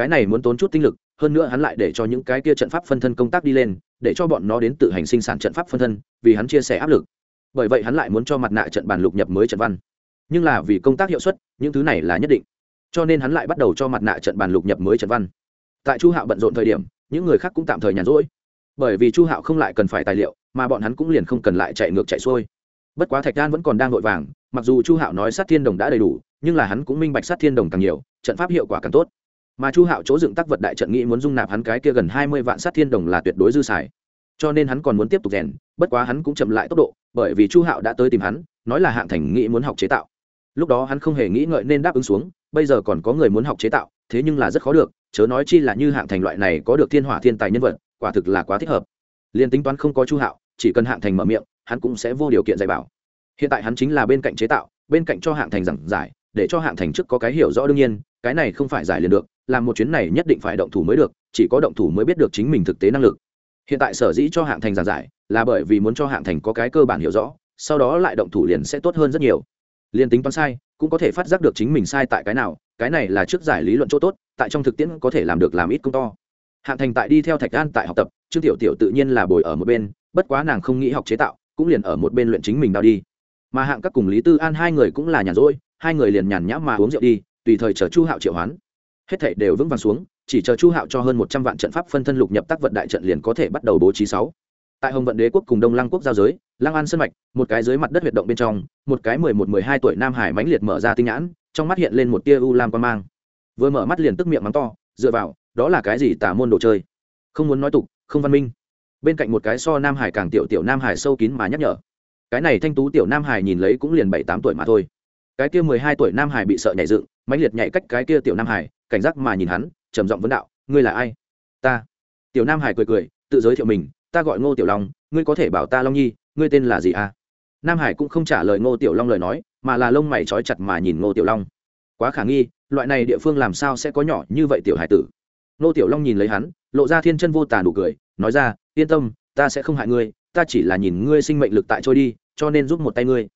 cái này muốn tốn chút tinh lực, hơn nữa hắn lại để cho những cái kia trận pháp phân thân công tác đi lên, để cho bọn nó đến tự hành sinh sản trận pháp phân thân, vì hắn chia sẻ áp lực. Bởi vậy hắn lại muốn cho mặt nạ trận bàn lục nhập mới trận văn. Nhưng là vì công tác hiệu suất, những thứ này là nhất định. Cho nên hắn lại bắt đầu cho mặt nạ trận bàn lục nhập mới trận văn. Tại chu hạo bận rộn thời điểm, những người khác cũng tạm thời nhàn rỗi. Bởi vì chu hạo không lại cần phải tài liệu, mà bọn hắn cũng liền không cần lại chạy ngược chạy xuôi. Bất quá thạch đan vẫn còn đang vội vàng, mặc dù chu hạo nói sát thiên đồng đã đầy đủ, nhưng là hắn cũng minh bạch sát thiên đồng càng nhiều, trận pháp hiệu quả càng tốt mà chu hạo chỗ dựng tác vật đại trận nghĩ muốn dung nạp hắn cái kia gần hai mươi vạn sát thiên đồng là tuyệt đối dư xài. Cho nên hắn còn muốn tiếp tục rèn, bất quá hắn cũng chậm lại tốc độ, bởi vì chu hạo đã tới tìm hắn, nói là hạng thành nghĩ muốn học chế tạo. Lúc đó hắn không hề nghĩ ngợi nên đáp ứng xuống, bây giờ còn có người muốn học chế tạo, thế nhưng là rất khó được, chớ nói chi là như hạng thành loại này có được thiên hỏa thiên tài nhân vật, quả thực là quá thích hợp. Liền tính toán không có chu hạo, chỉ cần hạng thành mở miệng, hắn cũng sẽ vô điều kiện dạy bảo. Hiện tại hắn chính là bên cạnh chế tạo, bên cạnh cho hạng thành giảng giải để cho hạng thành trước có cái hiểu rõ đương nhiên, cái này không phải giải liền được, làm một chuyến này nhất định phải động thủ mới được, chỉ có động thủ mới biết được chính mình thực tế năng lực. Hiện tại sở dĩ cho hạng thành giảng giải, là bởi vì muốn cho hạng thành có cái cơ bản hiểu rõ, sau đó lại động thủ liền sẽ tốt hơn rất nhiều. Liền tính toán sai, cũng có thể phát giác được chính mình sai tại cái nào, cái này là trước giải lý luận chỗ tốt, tại trong thực tiễn có thể làm được làm ít công to. Hạng thành tại đi theo thạch an tại học tập, trương tiểu tiểu tự nhiên là bồi ở một bên, bất quá nàng không nghĩ học chế tạo, cũng liền ở một bên luyện chính mình đao đi. Mà hạng các cùng lý tư an hai người cũng là nhàn rỗi hai người liền nhàn nhã mà uống rượu đi, tùy thời chờ chu hạo triệu hoán. Hết thảy đều vững vàng xuống, chỉ chờ chu hạo cho hơn một trăm vạn trận pháp phân thân lục nhập tác vận đại trận liền có thể bắt đầu bố trí sáu. Tại hồng vận đế quốc cùng đông lăng quốc giao giới, lăng an sân mạch, một cái dưới mặt đất huyệt động bên trong, một cái mười một, mười hai tuổi nam hải mãnh liệt mở ra tinh nhãn, trong mắt hiện lên một tia u lam quan mang. Vừa mở mắt liền tức miệng mắng to, dựa vào, đó là cái gì tả môn đồ chơi? Không muốn nói tục, không văn minh. Bên cạnh một cái so nam hải càng tiểu tiểu nam hải sâu kín mà nhắc nhở. Cái này thanh tú tiểu nam hải nhìn lấy cũng liền bảy tám tuổi mà thôi cái kia mười hai tuổi nam hải bị sợ nhảy dựng, mãnh liệt nhảy cách cái kia tiểu nam hải, cảnh giác mà nhìn hắn, trầm giọng vấn đạo, ngươi là ai? Ta. Tiểu nam hải cười cười, tự giới thiệu mình, ta gọi ngô tiểu long, ngươi có thể bảo ta long nhi, ngươi tên là gì à? Nam hải cũng không trả lời ngô tiểu long lời nói, mà là lông mày trói chặt mà nhìn ngô tiểu long. Quá khả nghi, loại này địa phương làm sao sẽ có nhỏ như vậy tiểu hải tử? Ngô tiểu long nhìn lấy hắn, lộ ra thiên chân vô tàn đủ cười, nói ra, yên tâm, ta sẽ không hại ngươi, ta chỉ là nhìn ngươi sinh mệnh lực tại trôi đi, cho nên giúp một tay ngươi.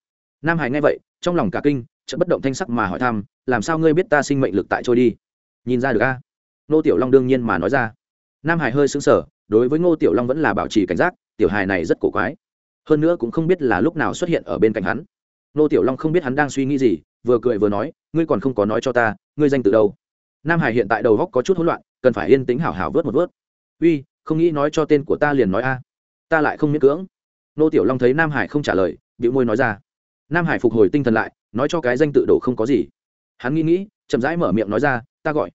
Nam hải nghe vậy trong lòng cả kinh, chợt bất động thanh sắc mà hỏi thăm, làm sao ngươi biết ta sinh mệnh lực tại trôi đi? Nhìn ra được a. Ngô tiểu long đương nhiên mà nói ra. Nam hải hơi xứng sở đối với ngô tiểu long vẫn là bảo trì cảnh giác, tiểu hài này rất cổ quái. Hơn nữa cũng không biết là lúc nào xuất hiện ở bên cạnh hắn. Ngô tiểu long không biết hắn đang suy nghĩ gì, vừa cười vừa nói, ngươi còn không có nói cho ta, ngươi danh từ đâu? Nam hải hiện tại đầu góc có chút hỗn loạn, cần phải yên tĩnh hảo hảo vớt một vớt. Uy, không nghĩ nói cho tên của ta liền nói a, ta lại không miễn cưỡng. Nô tiểu long thấy nam hải không trả lời bịu môi nói ra nam hải phục hồi tinh thần lại, nói cho cái danh tự đổ không có gì. Hắn nghĩ nghĩ, chậm rãi mở miệng nói ra, ta gọi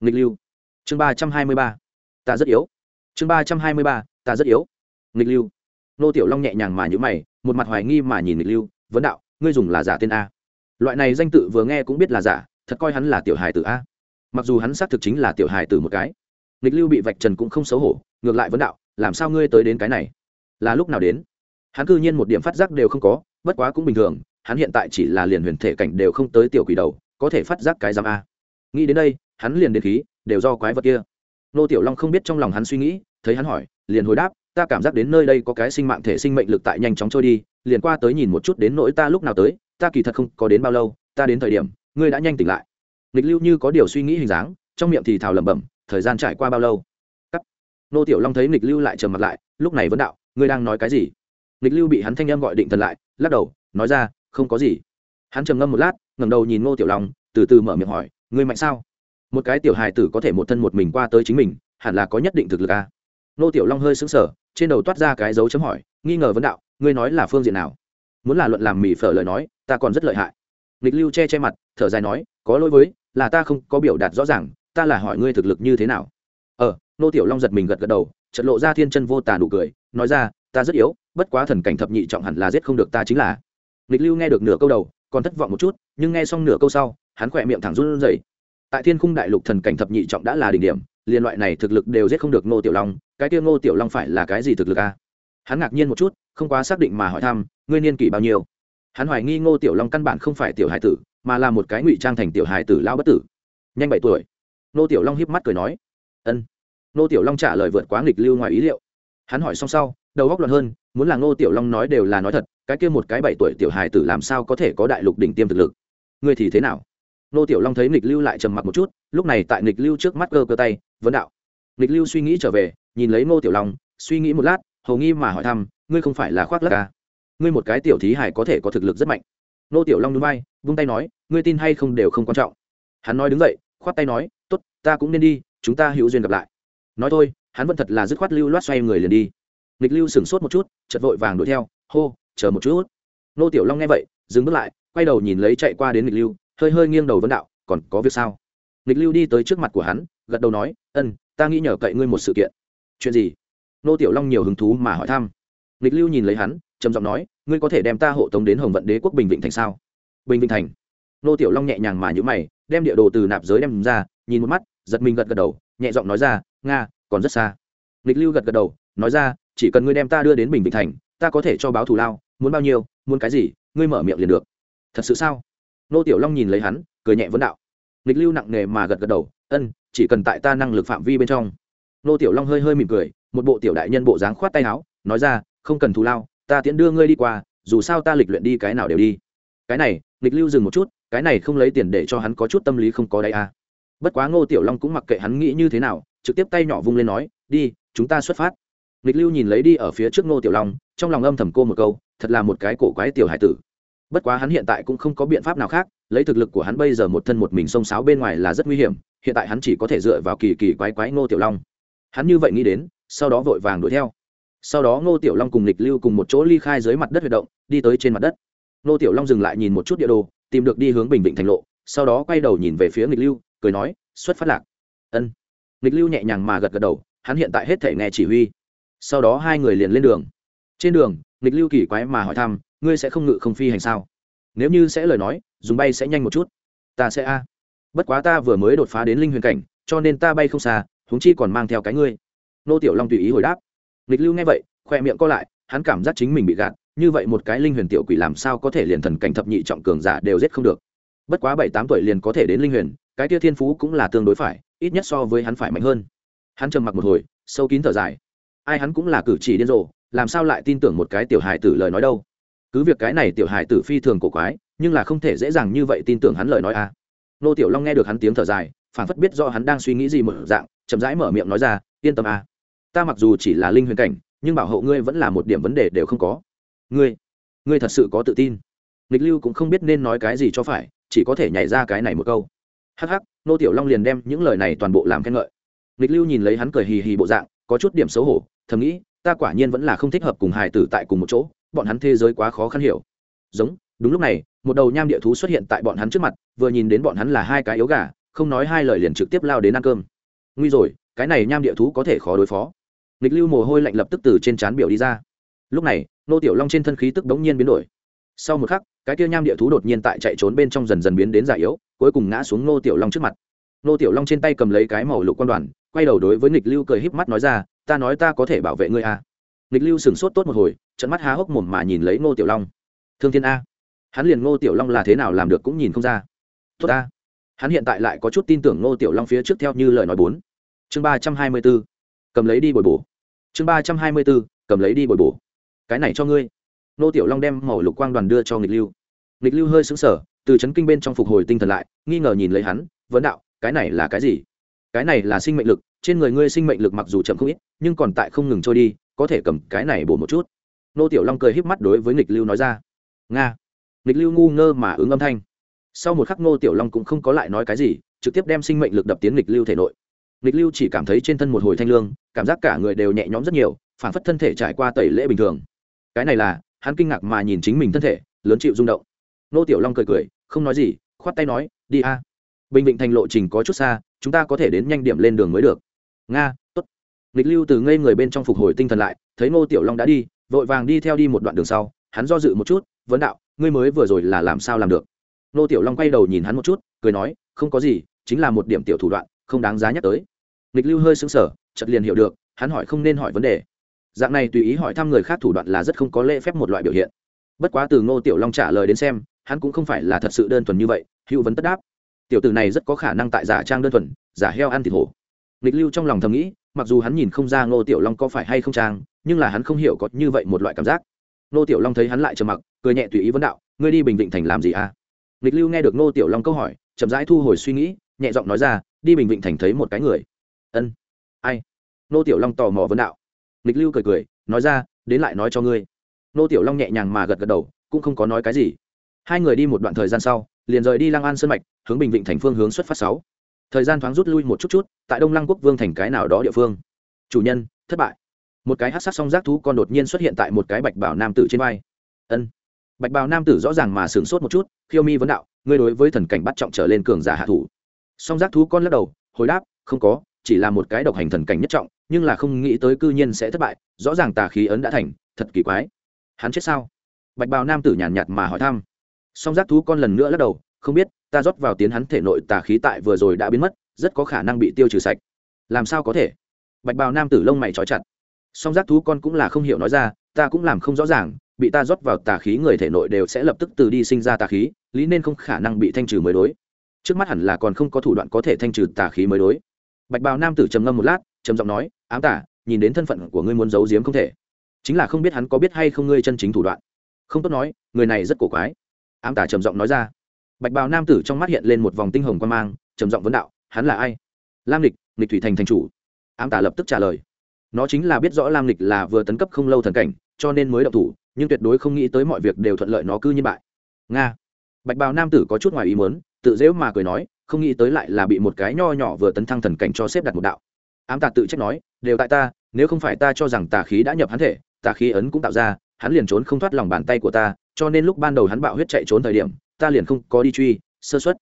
nghịch lưu. Chương ba trăm hai mươi ba. Ta rất yếu. Chương ba trăm hai mươi ba. Ta rất yếu. Nghịch lưu. Nô tiểu long nhẹ nhàng mà nhữ mày, một mặt hoài nghi mà nhìn nghịch lưu, vấn đạo, ngươi dùng là giả tên a. Loại này danh tự vừa nghe cũng biết là giả, thật coi hắn là tiểu hài tử a. Mặc dù hắn xác thực chính là tiểu hài tử một cái. Nghịch lưu bị vạch trần cũng không xấu hổ, ngược lại vấn đạo, làm sao ngươi tới đến cái này? Là lúc nào đến? Hắn cư nhiên một điểm phát giác đều không có bất quá cũng bình thường, hắn hiện tại chỉ là liền huyền thể cảnh đều không tới tiểu quỷ đầu, có thể phát giác cái giam a. Nghĩ đến đây, hắn liền đến khí, đều do quái vật kia. Nô tiểu long không biết trong lòng hắn suy nghĩ, thấy hắn hỏi, liền hồi đáp, ta cảm giác đến nơi đây có cái sinh mạng thể sinh mệnh lực tại nhanh chóng trôi đi, liền qua tới nhìn một chút đến nỗi ta lúc nào tới, ta kỳ thật không có đến bao lâu, ta đến thời điểm, ngươi đã nhanh tỉnh lại. Nghịch lưu như có điều suy nghĩ hình dáng, trong miệng thì thào lẩm bẩm, thời gian trải qua bao lâu? Cắt. Nô tiểu long thấy nghịch lưu lại trầm mặt lại, lúc này vẫn đạo, ngươi đang nói cái gì? Nghịch lưu bị hắn thanh âm gọi định thần lại lắc đầu, nói ra, không có gì. Hắn trầm ngâm một lát, ngẩng đầu nhìn ngô tiểu long, từ từ mở miệng hỏi, ngươi mạnh sao? Một cái tiểu hài tử có thể một thân một mình qua tới chính mình, hẳn là có nhất định thực lực à? Ngô tiểu long hơi sững sờ, trên đầu toát ra cái dấu chấm hỏi, nghi ngờ vấn đạo, ngươi nói là phương diện nào? Muốn là luận làm mì phở lời nói, ta còn rất lợi hại. Nghịch lưu che che mặt, thở dài nói, có lỗi với, là ta không có biểu đạt rõ ràng, ta là hỏi ngươi thực lực như thế nào. Ờ nô tiểu long giật mình gật gật đầu chật lộ ra thiên chân vô tà nụ cười, nói ra, ta rất yếu bất quá thần cảnh thập nhị trọng hẳn là giết không được ta chính là. Lịch lưu nghe được nửa câu đầu, còn thất vọng một chút, nhưng nghe xong nửa câu sau, hắn khỏe miệng thẳng run rẩy. Tại thiên khung đại lục thần cảnh thập nhị trọng đã là đỉnh điểm, liên loại này thực lực đều giết không được ngô tiểu long, cái kia ngô tiểu long phải là cái gì thực lực a? Hắn ngạc nhiên một chút, không quá xác định mà hỏi thăm, ngươi niên kỷ bao nhiêu? Hắn hoài nghi ngô tiểu long căn bản không phải tiểu hải tử, mà là một cái ngụy trang thành tiểu hải tử lao bất tử. Nhanh bảy tuổi. Ngô tiểu long hiếp mắt cười nói. Ân. Ngô tiểu long trả lời vượt quá nghịch lưu ngoài ý liệu. Hắn hỏi xong sau, đầu góc luận hơn muốn là ngô tiểu long nói đều là nói thật, cái kia một cái bảy tuổi tiểu hài tử làm sao có thể có đại lục đỉnh tiêm thực lực? Ngươi thì thế nào? Ngô tiểu long thấy nghịch lưu lại trầm mặc một chút, lúc này tại nghịch lưu trước mắt cơ cơ tay, vấn đạo. Nghịch lưu suy nghĩ trở về, nhìn lấy ngô tiểu long, suy nghĩ một lát, hầu nghi mà hỏi thăm, ngươi không phải là khoác lắc à? ngươi một cái tiểu thí hải có thể có thực lực rất mạnh. Ngô tiểu long núi bay vung tay nói, ngươi tin hay không đều không quan trọng. Hắn nói đứng dậy, khoát tay nói, tốt, ta cũng nên đi, chúng ta hữu duyên gặp lại. Nói thôi, hắn vẫn thật là dứt khoát lưu loát xoay người liền đi nghịch lưu sửng sốt một chút chật vội vàng đuổi theo, hô, chờ một chút. Nô tiểu long nghe vậy, dừng bước lại, quay đầu nhìn lấy chạy qua đến nghịch lưu, hơi hơi nghiêng đầu vấn đạo, còn có việc sao? Nghịch lưu đi tới trước mặt của hắn, gật đầu nói, ân, ta nghĩ nhờ cậy ngươi một sự kiện. Chuyện gì? Nô tiểu long nhiều hứng thú mà hỏi thăm. Nghịch lưu nhìn lấy hắn, trầm giọng nói, ngươi có thể đem ta hộ tống đến hồng vận đế quốc bình vịnh thành sao? Bình vịnh thành? Nô tiểu long nhẹ nhàng mà nhữ mày, đem địa đồ từ nạp giới đem ra, nhìn một mắt, giật mình gật gật đầu, nhẹ giọng nói ra, nga, còn rất xa. Nghịch lưu gật gật đầu, nói ra chỉ cần ngươi đem ta đưa đến bình vịnh thành, ta có thể cho báo thù lao, muốn bao nhiêu, muốn cái gì, ngươi mở miệng liền được. Thật sự sao? Nô tiểu long nhìn lấy hắn, cười nhẹ vấn đạo. Nghịch lưu nặng nề mà gật gật đầu, ân, chỉ cần tại ta năng lực phạm vi bên trong. Nô tiểu long hơi hơi mỉm cười, một bộ tiểu đại nhân bộ dáng khoát tay áo, nói ra, không cần thù lao, ta tiễn đưa ngươi đi qua, dù sao ta lịch luyện đi cái nào đều đi. Cái này, nghịch lưu dừng một chút, cái này không lấy tiền để cho hắn có chút tâm lý không có đáy à. bất quá ngô tiểu long cũng mặc kệ hắn nghĩ như thế nào, trực tiếp tay nhỏ vung lên nói, đi, chúng ta xuất phát nghịch lưu nhìn lấy đi ở phía trước ngô tiểu long, trong lòng âm thầm cô một câu, thật là một cái cổ quái tiểu hải tử. Bất quá hắn hiện tại cũng không có biện pháp nào khác, lấy thực lực của hắn bây giờ một thân một mình xông xáo bên ngoài là rất nguy hiểm, hiện tại hắn chỉ có thể dựa vào kỳ kỳ quái quái ngô tiểu long. Hắn như vậy nghĩ đến, sau đó vội vàng đuổi theo. Sau đó ngô tiểu long cùng lịch lưu cùng một chỗ ly khai dưới mặt đất huy động, đi tới trên mặt đất. Ngô tiểu long dừng lại nhìn một chút địa đồ, tìm được đi hướng bình định thành lộ, sau đó quay đầu nhìn về phía nghịch lưu, cười nói, xuất phát lạc. Ân. Nghịch lưu nhẹ nhàng mà gật gật đầu, hắn hiện tại hết thể nghe chỉ huy sau đó hai người liền lên đường. Trên đường, nghịch lưu kỳ quái mà hỏi thăm, ngươi sẽ không ngự không phi hành sao? Nếu như sẽ lời nói, dùng bay sẽ nhanh một chút. Ta sẽ a. Bất quá ta vừa mới đột phá đến linh huyền cảnh, cho nên ta bay không xa, huống chi còn mang theo cái ngươi. Nô tiểu long tùy ý hồi đáp. Nghịch lưu nghe vậy, khoe miệng co lại, hắn cảm giác chính mình bị gạt, như vậy một cái linh huyền tiểu quỷ làm sao có thể liền thần cảnh thập nhị trọng cường giả đều giết không được. Bất quá bảy tám tuổi liền có thể đến linh huyền, cái tia thiên phú cũng là tương đối phải, ít nhất so với hắn phải mạnh hơn. Hắn trầm mặc một hồi, sâu kín thở dài ai hắn cũng là cử chỉ điên rồ, làm sao lại tin tưởng một cái tiểu hài tử lời nói đâu? Cứ việc cái này tiểu hài tử phi thường cổ quái, nhưng là không thể dễ dàng như vậy tin tưởng hắn lời nói à. Nô tiểu long nghe được hắn tiếng thở dài phản phất biết do hắn đang suy nghĩ gì một dạng, chậm rãi mở miệng nói ra, yên tâm à. Ta mặc dù chỉ là linh huyền cảnh, nhưng bảo hộ ngươi vẫn là một điểm vấn đề đều không có. Ngươi ngươi thật sự có tự tin. Nghịch lưu cũng không biết nên nói cái gì cho phải, chỉ có thể nhảy ra cái này một câu. Hắc hắc, nô tiểu long liền đem những lời này toàn bộ làm khen ngợi. Nghịch lưu nhìn lấy hắn cười hì hì bộ dạng, có chút điểm xấu hổ thầm nghĩ, ta quả nhiên vẫn là không thích hợp cùng hài tử tại cùng một chỗ, bọn hắn thế giới quá khó khăn hiểu. Giống, đúng lúc này, một đầu nham địa thú xuất hiện tại bọn hắn trước mặt, vừa nhìn đến bọn hắn là hai cái yếu gà, không nói hai lời liền trực tiếp lao đến ăn cơm. Nguy rồi, cái này nham địa thú có thể khó đối phó. Nghịch lưu mồ hôi lạnh lập tức từ trên trán biểu đi ra. Lúc này, nô tiểu long trên thân khí tức bỗng nhiên biến đổi. Sau một khắc, cái kia nham địa thú đột nhiên tại chạy trốn bên trong dần dần biến đến già yếu, cuối cùng ngã xuống nô tiểu long trước mặt. Nô tiểu long trên tay cầm lấy cái màu lục quan đoàn, quay đầu đối với nghịch lưu cười híp mắt nói ra ta nói ta có thể bảo vệ ngươi a à. nghịch lưu sửng sốt tốt một hồi trận mắt há hốc mồm mà nhìn lấy ngô tiểu long. Thương thiên a. Hắn liền ngô tiểu long là thế nào làm được cũng nhìn không ra. Tốt a hắn hiện tại lại có chút tin tưởng ngô tiểu long phía trước theo như lời nói bốn. Chương ba trăm hai mươi b ố cầm lấy đi bồi bổ. Chương ba trăm hai mươi b ố cầm lấy đi bồi bổ. Cái này cho ngươi. Ngô tiểu long đem màu lục quang đoàn đưa cho nghịch lưu. Nghịch lưu hơi xứng sở từ c kinh bên trong phục hồi tinh thần lại, nghi ngờ nhìn lấy hắn, vấn đạo, cái này là cái gì? Cái này là sinh mệnh lực trên người ngươi sinh mệnh lực mặc dù chậm không ít, nhưng còn tại không ngừng trôi đi, có thể cầm cái này bổ một chút. Nô tiểu long cười híp mắt đối với nghịch lưu nói ra. Nga. Nghịch lưu ngu ngơ mà ứng âm thanh. Sau một khắc nô tiểu long cũng không có lại nói cái gì, trực tiếp đem sinh mệnh lực đập tiến nghịch lưu thể nội. Nghịch lưu chỉ cảm thấy trên thân một hồi thanh lương, cảm giác cả người đều nhẹ nhõm rất nhiều, phản phất thân thể trải qua tẩy lễ bình thường. Cái này là, hắn kinh ngạc mà nhìn chính mình thân thể, lớn chịu rung động. Nô tiểu long cười cười, không nói gì, khoát tay nói, đi a. Bình định thành lộ trình có chút xa, chúng ta có thể đến nhanh điểm lên đường mới được nga t ố t nghịch lưu từ ngây người bên trong phục hồi tinh thần lại, thấy ngô tiểu long đã đi, vội vàng đi theo đi một đoạn đường sau, hắn do dự một chút, vấn đạo, ngươi mới vừa rồi là làm sao làm được? Ngô tiểu long quay đầu nhìn hắn một chút, cười nói, không có gì, chính là một điểm tiểu thủ đoạn, không đáng giá nhắc tới. Nghịch lưu hơi sững sờ, chợt liền hiểu được, hắn hỏi không nên hỏi vấn đề. Dạng này tùy ý hỏi thăm người khác thủ đoạn là rất không có lễ phép một loại biểu hiện. Bất quá từ ngô tiểu long trả lời đến xem, hắn cũng không phải là thật sự đơn thuần như vậy, hữu vấn tất đáp. Tiểu tử này rất có khả năng tại giả trang đơn thuần, giả heo ăn thịt hổ nghịch lưu trong lòng thầm nghĩ, mặc dù hắn nhìn không ra ngô tiểu long có phải hay không trang nhưng là hắn không hiểu có như vậy một loại cảm giác. Ngô tiểu long thấy hắn lại trầm mặc, cười nhẹ tùy ý vấn đạo, ngươi đi bình định thành làm gì à? Nghịch lưu nghe được ngô tiểu long câu hỏi, chậm rãi thu hồi suy nghĩ, nhẹ giọng nói ra, đi bình định thành thấy một cái người. Ân, ai? Ngô tiểu long tò mò vấn đạo. Nghịch lưu cười cười, nói ra, đến lại nói cho ngươi. Ngô tiểu long nhẹ nhàng mà gật gật đầu, cũng không có nói cái gì. Hai người đi một đoạn thời gian sau, liền rời đi lăng an sơn mạch, hướng bình định thành phương hướng xuất phát sáu thời gian thoáng rút lui một chút chút, tại đông lăng quốc vương thành cái nào đó địa phương. Chủ nhân, thất bại. Một cái hát sát song giác thú con đột nhiên xuất hiện tại một cái bạch bảo nam tử trên vai. Ân. Bạch bào nam tử rõ ràng mà sửng sốt một chút, khiêu mi vấn đạo, ngươi đối với thần cảnh bắt trọng trở lên cường giả hạ thủ. Song giác thú con lắc đầu, hồi đáp, không có, chỉ là một cái độc hành thần cảnh nhất trọng, nhưng là không nghĩ tới cư nhiên sẽ thất bại, rõ ràng tà khí ấn đã thành, thật kỳ quái. Hắn chết sao? Bạch bào nam tử nhàn nhạt mà hỏi thăm. Song giác thú con lần nữa lắc đầu, không biết ta rót vào tiến hắn thể nội tà khí tại vừa rồi đã biến mất, rất có khả năng bị tiêu trừ sạch. Làm sao có thể? Bạch bào nam tử lông mày trói chặt. Song giác thú con cũng là không hiểu nói ra, ta cũng làm không rõ ràng, bị ta rót vào tà khí người thể nội đều sẽ lập tức từ đi sinh ra tà khí, lý nên không khả năng bị thanh trừ mới đối. Trước mắt hẳn là còn không có thủ đoạn có thể thanh trừ tà khí mới đối. Bạch bào nam tử trầm ngâm một lát, trầm giọng nói, ám tả, nhìn đến thân phận của ngươi muốn giấu giếm không thể. Chính là không biết hắn có biết hay không ngươi chân chính thủ đoạn. Không tốt nói, người này rất cổ quái. Ám tả trầm giọng nói ra bạch bào nam tử trong mắt hiện lên một vòng tinh hồng quan mang, trầm giọng vấn đạo, hắn là ai? Lam lịch lịch thủy thành thành chủ. Ám tả lập tức trả lời. Nó chính là biết rõ lam lịch là vừa tấn cấp không lâu thần cảnh, cho nên mới động thủ, nhưng tuyệt đối không nghĩ tới mọi việc đều thuận lợi nó cư như bại. Nga. Bạch bào nam tử có chút ngoài ý muốn, tự dễu mà cười nói, không nghĩ tới lại là bị một cái nho nhỏ vừa tấn thăng thần cảnh cho xếp đặt một đạo. Ám tà tự trách nói, đều tại ta, nếu không phải ta cho rằng tà khí đã nhập hắn thể, tà khí ấn cũng tạo ra, hắn liền trốn không thoát lòng bàn tay của ta, cho nên lúc ban đầu hắn bạo huyết chạy trốn thời điểm ta liền không có đi truy, sơ xuất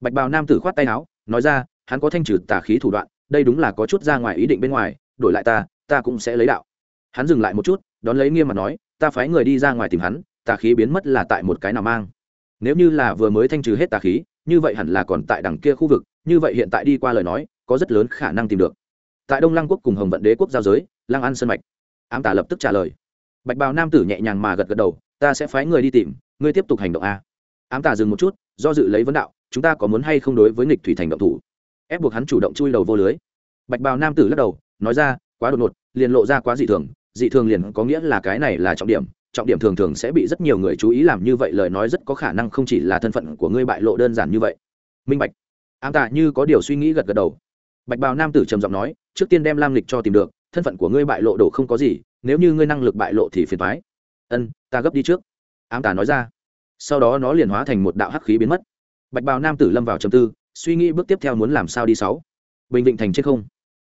bạch bào nam tử khoát tay áo, nói ra, hắn có thanh trừ tà khí thủ đoạn, đây đúng là có chút ra ngoài ý định bên ngoài, đổi lại ta ta cũng sẽ lấy đạo. Hắn dừng lại một chút, đón lấy nghiêm mặt nói, ta phái người đi ra ngoài tìm hắn, tà khí biến mất là tại một cái nào mang. Nếu như là vừa mới thanh trừ hết tà khí, như vậy hẳn là còn tại đằng kia khu vực, như vậy hiện tại đi qua lời nói, có rất lớn khả năng tìm được. Tại đông lăng quốc cùng hồng vận đế quốc giao giới, lăng an sân mạch. Ám tả lập tức trả lời. Bạch bào nam tử nhẹ nhàng mà gật gật đầu, ta sẽ phái người đi tìm, ngươi tiếp tục hành động a ám tà dừng một chút, do dự lấy vấn đạo, chúng ta có muốn hay không đối với nghịch thủy thành động thủ? Ép buộc hắn chủ động chui đầu vô lưới. Bạch bào nam tử lắc đầu, nói ra, quá đột ngột, liền lộ ra quá dị thường dị thường liền có nghĩa là cái này là trọng điểm trọng điểm thường thường sẽ bị rất nhiều người chú ý làm như vậy lời nói rất có khả năng không chỉ là thân phận của ngươi bại lộ đơn giản như vậy. Minh bạch. Ám tạ như có điều suy nghĩ gật gật đầu. Bạch bào nam tử trầm giọng nói, trước tiên đem lam lịch cho tìm được, thân phận của ngươi bại lộ đổ không có gì, nếu như ngươi năng lực bại lộ thì phiền thoái ân, ta gấp đi trước. Ám tà nói ra sau đó nó liền hóa thành một đạo hắc khí biến mất. Bạch bào nam tử lâm vào trầm tư, suy nghĩ bước tiếp theo muốn làm sao đi sáu. Bình định thành trên không.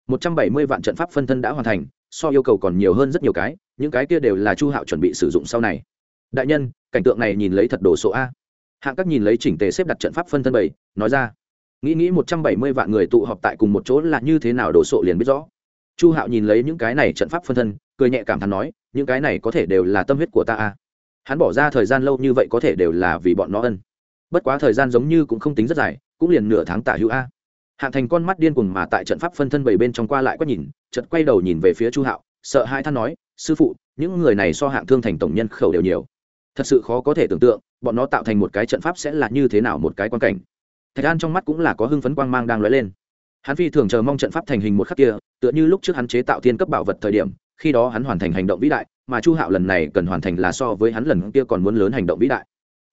Một trăm bảy mươi vạn trận pháp phân thân đã hoàn thành, so yêu cầu còn nhiều hơn rất nhiều cái, những cái kia đều là chu hạo chuẩn bị sử dụng sau này. Đại nhân, cảnh tượng này nhìn lấy thật đồ số a. Hạng các nhìn lấy chỉnh tề xếp đặt trận pháp phân thân bảy, nói ra. Nghĩ nghĩ một trăm bảy mươi vạn người tụ họp tại cùng một chỗ là như thế nào đồ sộ liền biết rõ. Chu hạo nhìn lấy những cái này trận pháp phân thân, cười nhẹ cảm thán nói, những cái này có thể đều là tâm huyết của ta a hắn bỏ ra thời gian lâu như vậy có thể đều là vì bọn nó ân. Bất quá thời gian giống như cũng không tính rất dài, cũng liền nửa tháng tả hữu a. Hạng thành con mắt điên cuồng mà tại trận pháp phân thân bảy bên trong qua lại quét nhìn, chợt quay đầu nhìn về phía chu hạo, sợ hai than nói, sư phụ, những người này so hạng thương thành tổng nhân khẩu đều nhiều. Thật sự khó có thể tưởng tượng, bọn nó tạo thành một cái trận pháp sẽ là như thế nào một cái quan cảnh. Thạch an trong mắt cũng là có hưng phấn quang mang đang lóe lên. Hắn phi thường chờ mong trận pháp thành hình một khắc kia, tựa như lúc trước hắn chế tạo thiên cấp bảo vật thời điểm, khi đó hắn hoàn thành hành động vĩ đại mà chu hạo lần này cần hoàn thành là so với hắn lần kia còn muốn lớn hành động vĩ đại.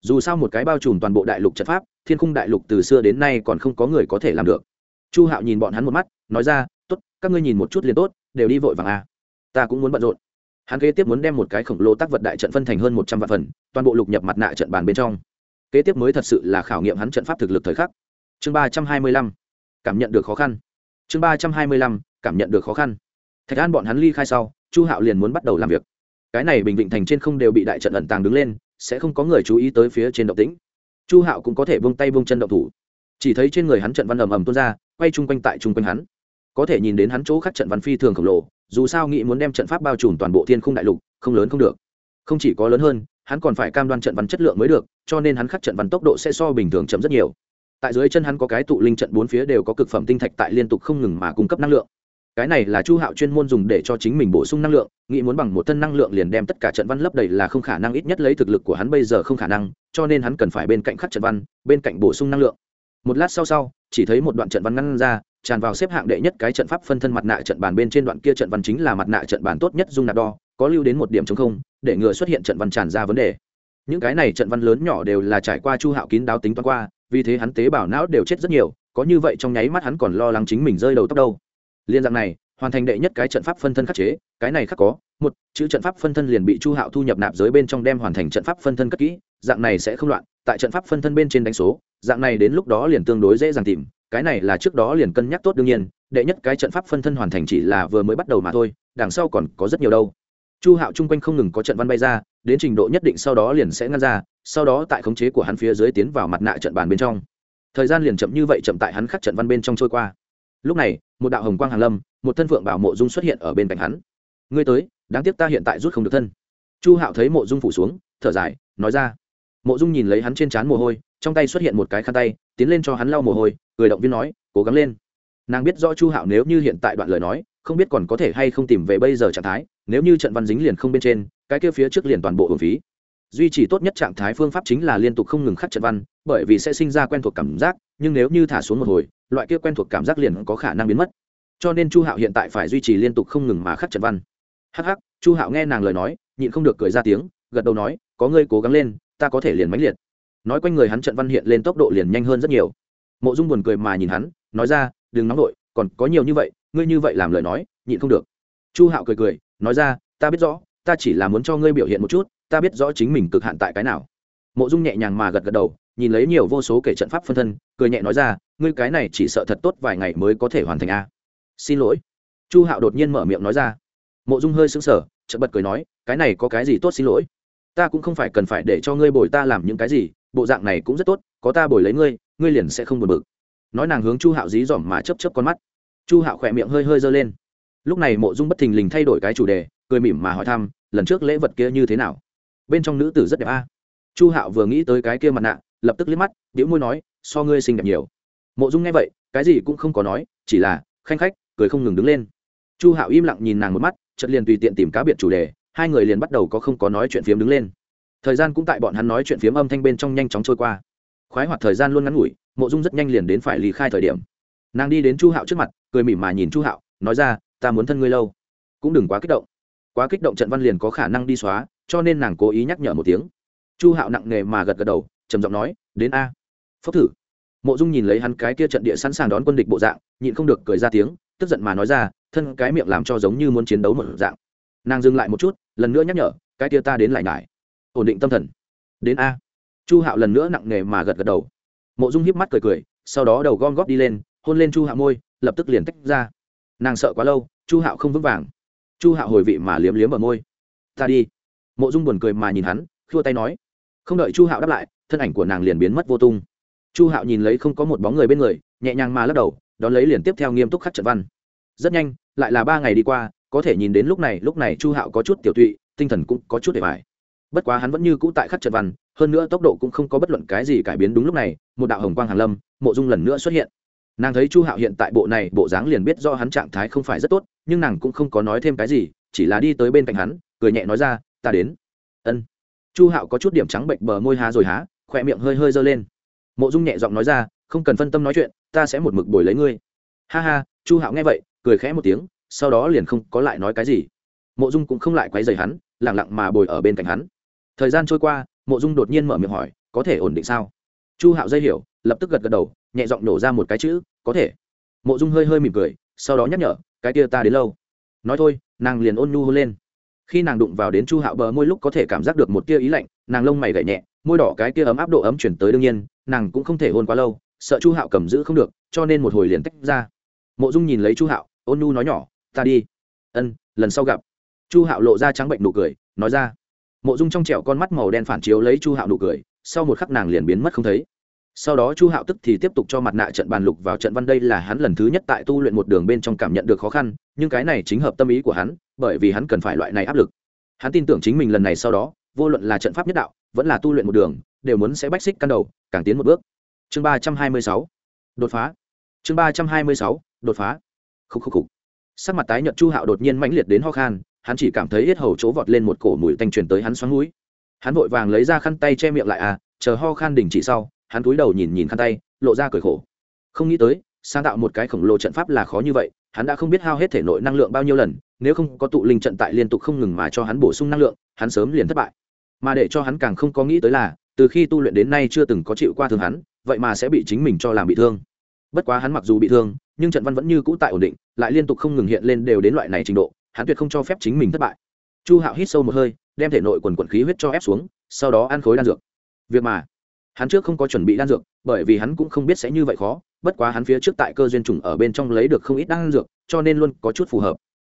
Dù sao một cái bao trùm toàn bộ đại lục trận pháp, thiên khung đại lục từ xưa đến nay còn không có người có thể làm được. Chu hạo nhìn bọn hắn một mắt, nói ra t ố t các ngươi nhìn một chút liền tốt, đều đi vội vàng a. Ta cũng muốn bận rộn. Hắn kế tiếp muốn đem một cái khổng lồ tác vật đại trận phân thành hơn một trăm vạn phần, toàn bộ lục nhập mặt nạ trận bàn bên trong. Kế tiếp mới thật sự là khảo nghiệm hắn trận pháp thực lực thời khắc. Chương ba trăm hai mươi lăm, cảm nhận được khó khăn. Chương ba trăm hai mươi lăm, cảm nhận được khó khăn. Thạch an bọn hắn ly khai sau, chu hạo liền muốn bắt đầu làm việc cái này bình vịnh thành trên không đều bị đại trận ẩn tàng đứng lên, sẽ không có người chú ý tới phía trên động tĩnh. Chu hạo cũng có thể vung tay vung chân động thủ. Chỉ thấy trên người hắn trận văn ầm ầm tuôn ra, quay chung quanh tại chung quanh hắn. Có thể nhìn đến hắn chỗ khắc trận văn phi thường khổng lồ, dù sao nghĩ muốn đem trận pháp bao trùm toàn bộ thiên khung đại lục, không lớn không được. Không chỉ có lớn hơn, hắn còn phải cam đoan trận văn chất lượng mới được, cho nên hắn khắc trận văn tốc độ sẽ so bình thường chậm rất nhiều. Tại dưới chân hắn có cái tụ linh trận, bốn phía đều có cực phẩm tinh thạch tại liên tục không ngừng mà cung cấp năng lượng cái này là chu hạo chuyên môn dùng để cho chính mình bổ sung năng lượng, nghĩ muốn bằng một thân năng lượng liền đem tất cả trận văn lấp đầy là không khả năng, ít nhất lấy thực lực của hắn bây giờ không khả năng, cho nên hắn cần phải bên cạnh khắc trận văn, bên cạnh bổ sung năng lượng. Một lát sau sau, chỉ thấy một đoạn trận văn ngăn ra, tràn vào xếp hạng đệ nhất cái trận pháp phân thân mặt nạ trận bàn bên trên đoạn kia trận văn chính là mặt nạ trận bàn tốt nhất dung nạp đo, có lưu đến một điểm chống không, để ngừa xuất hiện trận văn tràn ra vấn đề. Những cái này trận văn lớn nhỏ đều là trải qua chu hạo kín đáo tính toán qua, vì thế hắn tế bào não đều chết rất nhiều, có như vậy trong nháy mắt hắn còn lo lắng chính mình rơi đầu tóc đâu liên dạng này, hoàn thành đệ nhất cái trận pháp phân thân khắc chế, cái này khắc có, một, chữ trận pháp phân thân liền bị chu hạo thu nhập nạp giới bên trong đem hoàn thành trận pháp phân thân cất kỹ, dạng này sẽ không loạn, tại trận pháp phân thân bên trên đánh số, dạng này đến lúc đó liền tương đối dễ dàng tìm, cái này là trước đó liền cân nhắc tốt đương nhiên, đệ nhất cái trận pháp phân thân hoàn thành chỉ là vừa mới bắt đầu mà thôi, đằng sau còn có rất nhiều đâu. Chu hạo chung quanh không ngừng có trận văn bay ra, đến trình độ nhất định sau đó liền sẽ ngăn ra, sau đó tại khống chế của hắn phía dưới tiến vào mặt nạ trận bàn bên trong. Thời gian liền chậm như vậy chậm tại hắn khắc trận văn bên trong trôi qua lúc này, một đạo hồng quang hàn lâm, một thân phượng bảo mộ dung xuất hiện ở bên cạnh hắn. Ngươi tới, đáng tiếc ta hiện tại rút không được thân. Chu hạo thấy mộ dung phủ xuống, thở dài, nói ra. Mộ dung nhìn lấy hắn trên trán mồ hôi, trong tay xuất hiện một cái khăn tay, tiến lên cho hắn lau mồ hôi người động viên nói, cố gắng lên. Nàng biết rõ chu hạo nếu như hiện tại đoạn lời nói, không biết còn có thể hay không tìm về bây giờ trạng thái, nếu như trận văn dính liền không bên trên, cái kia phía trước liền toàn bộ hưởng phí. Duy trì tốt nhất trạng thái phương pháp chính là liên tục không ngừng khắc trận văn, bởi vì sẽ sinh ra quen thuộc cảm giác, nhưng nếu như thả xuống một hồi loại kia quen thuộc cảm giác liền có khả năng biến mất. Cho nên chu hạo hiện tại phải duy trì liên tục không ngừng mà khắc trận văn. Hắc hắc, chu hạo nghe nàng lời nói, nhịn không được cười ra tiếng, gật đầu nói, có ngươi cố gắng lên, ta có thể liền mãnh liệt. Nói quanh người hắn trận văn hiện lên tốc độ liền nhanh hơn rất nhiều. Mộ dung buồn cười mà nhìn hắn, nói ra, đừng nóng vội, còn có nhiều như vậy, ngươi như vậy làm lời nói, nhịn không được. Chu hạo cười cười, nói ra, ta biết rõ, ta chỉ là muốn cho ngươi biểu hiện một chút, ta biết rõ chính mình cực hạn tại cái nào. Mộ dung nhẹ nhàng mà gật gật đầu, nhìn lấy nhiều vô số kể trận pháp phân thân, cười nhẹ nói ra ngươi cái này chỉ sợ thật tốt vài ngày mới có thể hoàn thành a. Xin lỗi. Chu hạo đột nhiên mở miệng nói ra. Mộ dung hơi sững sờ, chợt bật cười nói, cái này có cái gì tốt xin lỗi? Ta cũng không phải cần phải để cho ngươi bồi ta làm những cái gì, bộ dạng này cũng rất tốt, có ta bồi lấy ngươi ngươi liền sẽ không buồn bực. Nói nàng hướng chu hạo dí dỏm mà chấp chấp con mắt. Chu hạo khỏe miệng hơi hơi giơ lên. Lúc này mộ dung bất thình lình thay đổi cái chủ đề, cười mỉm mà hỏi thăm, lần trước lễ vật kia như thế nào? Bên trong nữ tử rất đẹp a. Chu hạo vừa nghĩ tới cái kia mặt nạ, lập tức liếc mắt điếu môi nói, so ngươi xinh đẹp nhiều mộ dung nghe vậy, cái gì cũng không có nói, chỉ là, khanh khách, cười không ngừng đứng lên. Chu hạo im lặng nhìn nàng một mắt, chợt liền tùy tiện tìm cá biệt chủ đề, hai người liền bắt đầu có không có nói chuyện phiếm đứng lên. Thời gian cũng tại bọn hắn nói chuyện phiếm âm thanh bên trong nhanh chóng trôi qua. Khoái hoạt thời gian luôn ngắn ngủi, mộ dung rất nhanh liền đến phải lý khai thời điểm. Nàng đi đến chu hạo trước mặt, cười mỉm mà nhìn chu hạo, nói ra, ta muốn thân ngươi lâu. Cũng đừng quá kích động. Quá kích động trận văn liền có khả năng đi xóa, cho nên nàng cố ý nhắc nhở một tiếng. Chu hạo nặng nề mà gật gật đầu, trầm giọng nói, đến a. Phốc thử mộ dung nhìn lấy hắn cái kia trận địa sẵn sàng đón quân địch bộ dạng, nhịn không được cười ra tiếng, tức giận mà nói ra, thân cái miệng làm cho giống như muốn chiến đấu một dạng. Nàng dừng lại một chút, lần nữa nhắc nhở, cái kia ta đến lại ngại ổn định tâm thần. Đến a. Chu hạo lần nữa nặng nề mà gật gật đầu. Mộ dung hiếp mắt cười cười, sau đó đầu gom góp đi lên, hôn lên chu hạo môi, lập tức liền tách ra. Nàng sợ quá lâu, chu hạo không vững vàng. Chu hạo hồi vị mà liếm liếm ở môi. Ta đi. Mộ dung buồn cười mà nhìn hắn, khua tay nói. Không đợi chu hạo đáp lại, thân ảnh của nàng liền biến mất vô tung chu hạo nhìn lấy không có một bóng người bên người, nhẹ nhàng mà lắc đầu, đón lấy liền tiếp theo nghiêm túc khắc trận văn. Rất nhanh, lại là ba ngày đi qua, có thể nhìn đến lúc này lúc này chu hạo có chút tiểu tụy, tinh thần cũng có chút để bài bất quá hắn vẫn như cũ tại khắc trận văn, hơn nữa tốc độ cũng không có bất luận cái gì cải biến đúng lúc này, một đạo hồng quang hàn lâm, mộ dung lần nữa xuất hiện. Nàng thấy chu hạo hiện tại bộ này, bộ dáng liền biết do hắn trạng thái không phải rất tốt, nhưng nàng cũng không có nói thêm cái gì, chỉ là đi tới bên cạnh hắn, cười nhẹ nói ra, ta đến. Ân. Chu hạo có chút điểm trắng bệnh bờ môi há rồi há, khỏe miệng hơi hơi giơ lên mộ dung nhẹ giọng nói ra, không cần phân tâm nói chuyện, ta sẽ một mực bồi lấy ngươi. Ha ha, chu hạo nghe vậy, cười khẽ một tiếng, sau đó liền không có lại nói cái gì. Mộ dung cũng không lại quấy rầy hắn, lẳng lặng mà bồi ở bên cạnh hắn. Thời gian trôi qua, mộ dung đột nhiên mở miệng hỏi, có thể ổn định sao? Chu hạo dây hiểu, lập tức gật gật đầu, nhẹ giọng nổ ra một cái chữ, có thể. Mộ dung hơi hơi mỉm cười, sau đó nhắc nhở, cái kia ta đến lâu. Nói thôi, nàng liền ôn nhu hôn lên. Khi nàng đụng vào đến chu hạo bờ môi lúc có thể cảm giác được một tia ý lạnh, nàng lông mày gậy nhẹ, môi đỏ cái tia ấm áp độ ấm chuyển tới đương nhiên nàng cũng không thể hôn quá lâu, sợ chu hạo cầm giữ không được, cho nên một hồi liền tách ra. Mộ dung nhìn lấy chu hạo, ôn nu nói nhỏ, ta đi. Ân, lần sau gặp. Chu hạo lộ ra trắng bệnh nụ cười, nói ra. Mộ dung trong trẻo con mắt màu đen phản chiếu lấy chu hạo nụ cười, sau một khắc nàng liền biến mất không thấy. Sau đó chu hạo tức thì tiếp tục cho mặt nạ trận bàn lục vào trận văn đây là hắn lần thứ nhất tại tu luyện một đường bên trong cảm nhận được khó khăn, nhưng cái này chính hợp tâm ý của hắn, bởi vì hắn cần phải loại này áp lực. Hắn tin tưởng chính mình lần này sau đó, vô luận là trận pháp nhất đạo, vẫn là tu luyện một đường đều muốn sẽ bách xích căn đầu, càng tiến một bước. Chương ba trăm hai mươi sáu. Đột phá. Chương ba trăm hai mươi sáu. Đột phá. Khúc khúc khúc sắc mặt tái nhợt chu hạo đột nhiên mãnh liệt đến ho khan, hắn chỉ cảm thấy hết hầu chỗ vọt lên một cổ mùi tanh truyền tới hắn xoắn mũi. Hắn vội vàng lấy ra khăn tay che miệng lại à chờ ho khan đình chỉ sau, hắn cúi đầu nhìn nhìn khăn tay, lộ ra cười khổ. Không nghĩ tới, sáng tạo một cái khổng lồ trận pháp là khó như vậy, hắn đã không biết hao hết thể nội năng lượng bao nhiêu lần, nếu không có tụ linh trận tại liên tục không ngừng mà cho hắn bổ sung năng lượng, hắn sớm liền thất bại. Mà để cho hắn càng không có nghĩ tới là từ khi tu luyện đến nay chưa từng có chịu qua thương hắn, vậy mà sẽ bị chính mình cho làm bị thương. Bất quá hắn mặc dù bị thương, nhưng trận văn vẫn như cũ tại ổn định, lại liên tục không ngừng hiện lên đều đến loại này trình độ, hắn tuyệt không cho phép chính mình thất bại. Chu hạo hít sâu một hơi, đem thể nội quần quần khí huyết cho ép xuống, sau đó ăn khối đan dược. Việc mà, hắn trước không có chuẩn bị đan dược, bởi vì hắn cũng không biết sẽ như vậy khó, bất quá hắn phía trước tại cơ duyên trùng ở bên trong lấy được không ít đan dược, cho nên luôn có chút phù hợp.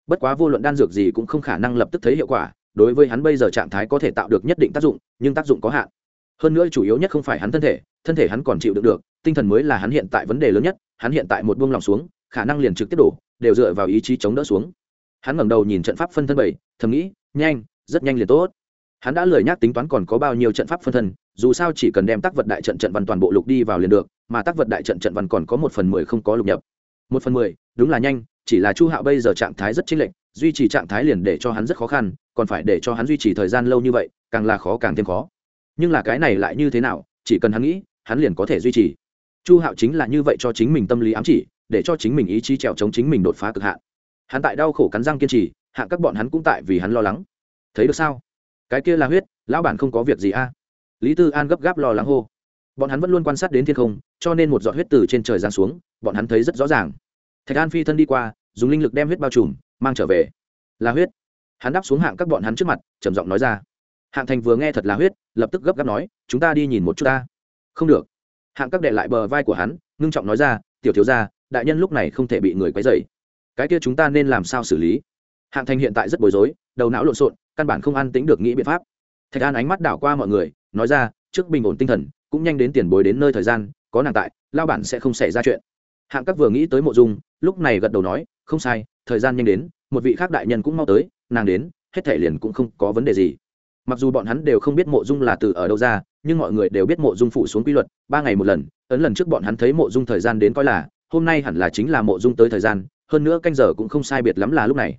Bất quá vô luận đan dược gì cũng không khả năng lập tức thấy hiệu quả, đối với hắn bây giờ trạng thái có thể tạo được nhất định tác dụng, nhưng tác dụng có hạn hơn nữa chủ yếu nhất không phải hắn thân thể thân thể hắn còn chịu được được, tinh thần mới là hắn hiện tại vấn đề lớn nhất, hắn hiện tại một buông lòng xuống, khả năng liền trực tiếp đổ, đều dựa vào ý chí chống đỡ xuống. Hắn ngẩng đầu nhìn trận pháp phân thân bảy, thầm nghĩ, nhanh, rất nhanh liền tốt. Hắn đã lười nhắc tính toán còn có bao nhiêu trận pháp phân thân, dù sao chỉ cần đem tác vật đại trận trận văn toàn bộ lục đi vào liền được, mà tác vật đại trận trận văn còn có một phần mười không có lục nhập. Một phần mười, đúng là nhanh, chỉ là chu hạo bây giờ trạng thái rất chênh lệch, duy trì trạng thái liền để cho hắn rất khó khăn, còn phải để cho hắn duy trì thời gian lâu như vậy, càng là khó càng thêm khó nhưng là cái này lại như thế nào, chỉ cần hắn nghĩ, hắn liền có thể duy trì. Chu hạo chính là như vậy cho chính mình tâm lý ám chỉ, để cho chính mình ý chí trèo chống chính mình đột phá cực hạn. Hắn tại đau khổ cắn răng kiên trì, hạ các bọn hắn cũng tại vì hắn lo lắng. Thấy được sao? Cái kia là huyết, lão bản không có việc gì a. Lý tư an gấp gáp lo lắng hô. Bọn hắn vẫn luôn quan sát đến thiên không, cho nên một giọt huyết từ trên trời giáng xuống, bọn hắn thấy rất rõ ràng. Thạch an phi thân đi qua, dùng linh lực đem huyết bao trùm, mang trở về. Là huyết. Hắn đáp xuống hạng các bọn hắn trước mặt, trầm giọng nói ra hạng thành vừa nghe thật là huyết, lập tức gấp gáp nói, chúng ta đi nhìn một chút ta. Không được. Hạng các đệ lại bờ vai của hắn, ngưng trọng nói ra, tiểu thiếu gia, đại nhân lúc này không thể bị người quấy dày cái kia chúng ta nên làm sao xử lý? Hạng thành hiện tại rất bối rối, đầu não lộn xộn, căn bản không an tính được nghĩ biện pháp. Thạch an ánh mắt đảo qua mọi người, nói ra, trước bình ổn tinh thần, cũng nhanh đến tiền bối đến nơi thời gian, có nàng tại, lao bản sẽ không xảy ra chuyện. Hạng các vừa nghĩ tới mộ dung, lúc này gật đầu nói, không sai, thời gian nhanh đến, một vị khác đại nhân cũng mau tới, nàng đến, hết thể liền cũng không có vấn đề gì mặc dù bọn hắn đều không biết mộ dung là từ ở đâu ra, nhưng mọi người đều biết mộ dung phụ xuống quy luật, ba ngày một lần, ấn lần trước bọn hắn thấy mộ dung thời gian đến coi là, hôm nay hẳn là chính là mộ dung tới thời gian, hơn nữa canh giờ cũng không sai biệt lắm là lúc này.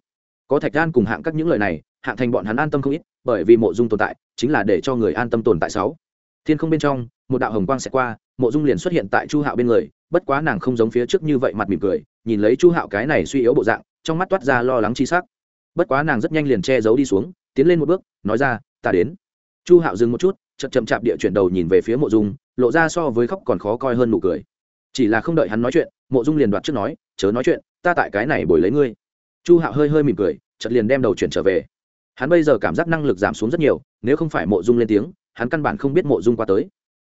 Có thạch gan cùng hạng các những lời này, hạng thành bọn hắn an tâm không ít, bởi vì mộ dung tồn tại, chính là để cho người an tâm tồn tại sáu. Thiên không bên trong, một đạo hồng quang sẽ qua, mộ dung liền xuất hiện tại chu hạo bên người, bất quá nàng không giống phía trước như vậy mặt mỉm cười, nhìn lấy chu hạo cái này suy yếu bộ dạng, trong mắt toát ra lo lắng chi sắc. Bất quá nàng rất nhanh liền che giấu đi xuống, tiến lên một bước, nói ra ta đến. Chu hạo dừng một chút, chậm chậm chạp địa chuyển đầu nhìn về phía mộ dung, lộ ra so với khóc còn khó coi hơn nụ cười. Chỉ là không đợi hắn nói chuyện, mộ dung liền đoạt trước nói, chớ nói chuyện, ta tại cái này bồi lấy ngươi. Chu hạo hơi hơi mỉm cười, chợt liền đem đầu chuyển trở về. Hắn bây giờ cảm giác năng lực giảm xuống rất nhiều, nếu không phải mộ dung lên tiếng, hắn căn bản không biết mộ dung qua tới.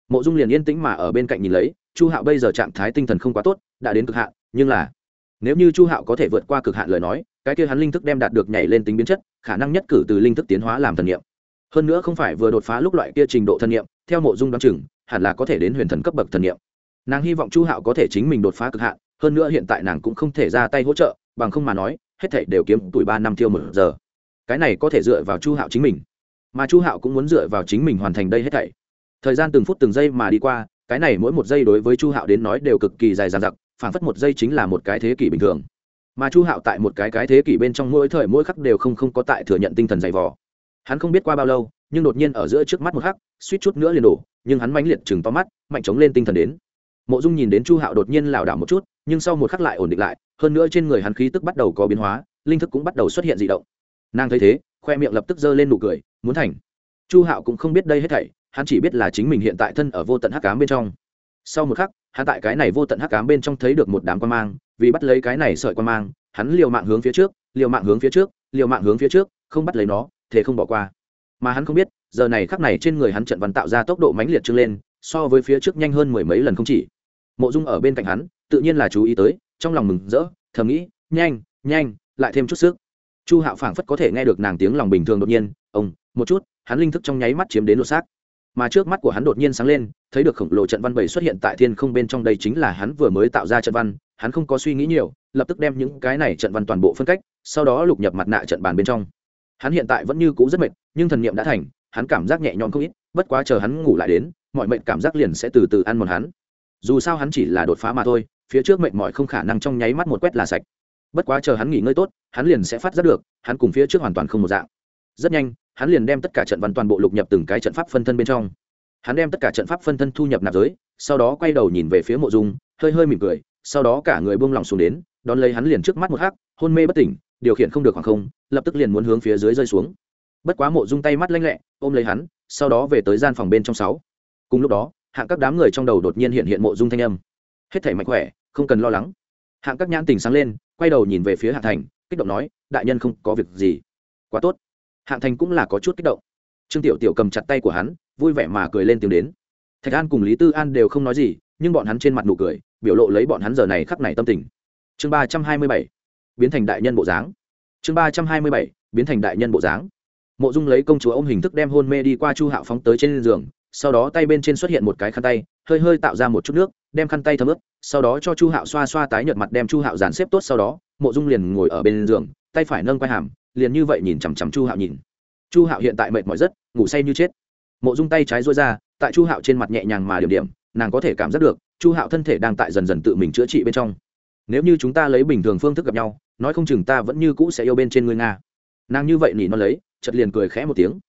Mộ dung liền yên tĩnh mà ở bên cạnh nhìn lấy, chu hạo bây giờ trạng thái tinh thần không quá tốt, đã đến cực hạn, nhưng là, nếu như chu hạo có thể vượt qua cực hạn lời nói, cái kia hắn linh thức đem đạt được nhảy lên tính biến chất, khả năng nhất cử từ linh thức tiến hóa làm thần nghiệm hơn nữa không phải vừa đột phá lúc loại kia trình độ thần nhiệm theo mộ dung đoán chừng, hẳn là có thể đến huyền thần cấp bậc thần nhiệm nàng hy vọng chu hạo có thể chính mình đột phá cực hạn, hơn nữa hiện tại nàng cũng không thể ra tay hỗ trợ, bằng không mà nói, hết thảy đều kiếm tuổi ba năm tiêu một giờ. Cái này có thể dựa vào chu hạo chính mình. Mà chu hạo cũng muốn dựa vào chính mình hoàn thành đây hết thảy. Thời gian từng phút từng giây mà đi qua, cái này mỗi một giây đối với chu hạo đến nói đều cực kỳ dài dằng dặc phản phất một giây chính là một cái thế kỷ bình thường. Mà chu hạo tại một cái cái thế kỷ bên trong mỗi thời mỗi khắc đều không không có tại thừa nhận tinh thần dày vò hắn không biết qua bao lâu, nhưng đột nhiên ở giữa trước mắt một khắc, suýt chút nữa liền đổ, nhưng hắn mãnh liệt chừng to mắt, mạnh chống lên tinh thần đến. Mộ dung nhìn đến chu hạo đột nhiên lảo đảo một chút, nhưng sau một khắc lại ổn định lại, hơn nữa trên người hắn khí tức bắt đầu có biến hóa, linh thức cũng bắt đầu xuất hiện d ị động. Nàng thấy thế, khoe miệng lập tức giơ lên nụ cười, muốn thành. Chu hạo cũng không biết đây hết thảy, hắn chỉ biết là chính mình hiện tại thân ở vô tận hắc cám bên trong. Sau một khắc, hắn tại cái này vô tận hắc cám bên trong thấy được một đám quan mang, vì bắt lấy cái này sợi quan mang, hắn liều mạng hướng phía trước, liều mạng hướng phía trước, liều mạng hướng phía trước, không bắt lấy nó thế không bỏ qua. Mà hắn không biết, giờ này khắc này trên người hắn trận văn tạo ra tốc độ mãnh liệt trưng lên, so với phía trước nhanh hơn mười mấy lần không chỉ. Mộ dung ở bên cạnh hắn, tự nhiên là chú ý tới, trong lòng mừng rỡ, thầm nghĩ, nhanh nhanh, lại thêm chút sức. Chu hạo phảng phất có thể nghe được nàng tiếng lòng bình thường đột nhiên, ông, một chút. Hắn linh thức trong nháy mắt chiếm đến lột xác. Mà trước mắt của hắn đột nhiên sáng lên, thấy được khổng lồ trận văn bảy xuất hiện tại thiên không bên trong đây chính là hắn vừa mới tạo ra trận văn, hắn không có suy nghĩ nhiều, lập tức đem những cái này trận văn toàn bộ phân cách, sau đó lục nhập mặt nạ trận bàn bên trong hắn hiện tại vẫn như cũ rất mệt, nhưng thần niệm đã thành, hắn cảm giác nhẹ nhõm không ít, bất quá chờ hắn ngủ lại đến, mọi mệnh cảm giác liền sẽ từ từ ăn một hắn. Dù sao hắn chỉ là đột phá mà thôi, phía trước mệt mỏi không khả năng trong nháy mắt một quét là sạch. Bất quá chờ hắn nghỉ ngơi tốt, hắn liền sẽ phát giác được, hắn cùng phía trước hoàn toàn không một dạng. Rất nhanh, hắn liền đem tất cả trận văn toàn bộ lục nhập từng cái trận pháp phân thân bên trong. Hắn đem tất cả trận pháp phân thân thu nhập nạp giới, sau đó quay đầu nhìn về phía mộ dung, hơi hơi mỉm cười, sau đó cả người buông lòng xuống đến, đón lấy hắn liền trước mắt một hắc, hôn mê bất tỉnh điều khiển không được khoảng không, lập tức liền muốn hướng phía dưới rơi xuống. Bất quá mộ dung tay mắt lanh lẹ, ôm lấy hắn, sau đó về tới gian phòng bên trong sáu. Cùng lúc đó, hạng các đám người trong đầu đột nhiên hiện hiện mộ dung thanh âm. Hết thể mạnh khỏe, không cần lo lắng. Hạng các nhãn tình sáng lên, quay đầu nhìn về phía hạng thành, kích động nói, đại nhân không có việc gì. Quá tốt. Hạng thành cũng là có chút kích động. Trương tiểu tiểu cầm chặt tay của hắn, vui vẻ mà cười lên tiếng đến. Thạch an cùng lý tư an đều không nói gì, nhưng bọn hắn trên mặt nụ cười, biểu lộ lấy bọn hắn giờ này khắc này tâm tình. Chương ba trăm hai mươi bảy biến thành đại nhân bộ dáng. Chương ba trăm hai mươi bảy, biến thành đại nhân bộ dáng. Mộ dung lấy công chúa ô m hình thức đem hôn mê đi qua chu hạo phóng tới trên giường, sau đó tay bên trên xuất hiện một cái khăn tay, hơi hơi tạo ra một chút nước, đem khăn tay thấm ướt, sau đó cho chu hạo xoa xoa tái nhợt mặt đem chu hạo dàn xếp tốt sau đó, mộ dung liền ngồi ở bên giường, tay phải nâng quai hàm, liền như vậy nhìn chằm chằm chu hạo nhìn. Chu hạo hiện tại mệt mỏi rất, ngủ say như chết. Mộ dung tay trái rối ra, tại chu hạo trên mặt nhẹ nhàng mà điểm điểm, nàng có thể cảm giác được, chu hạo thân thể đang tại dần dần tự mình chữa trị bên trong. Nếu như chúng ta lấy bình thường phương thức gặp nhau nói không chừng ta vẫn như cũ sẽ yêu bên trên ngươi nga. Nàng như vậy nỉ nó lấy chật liền cười khẽ một tiếng.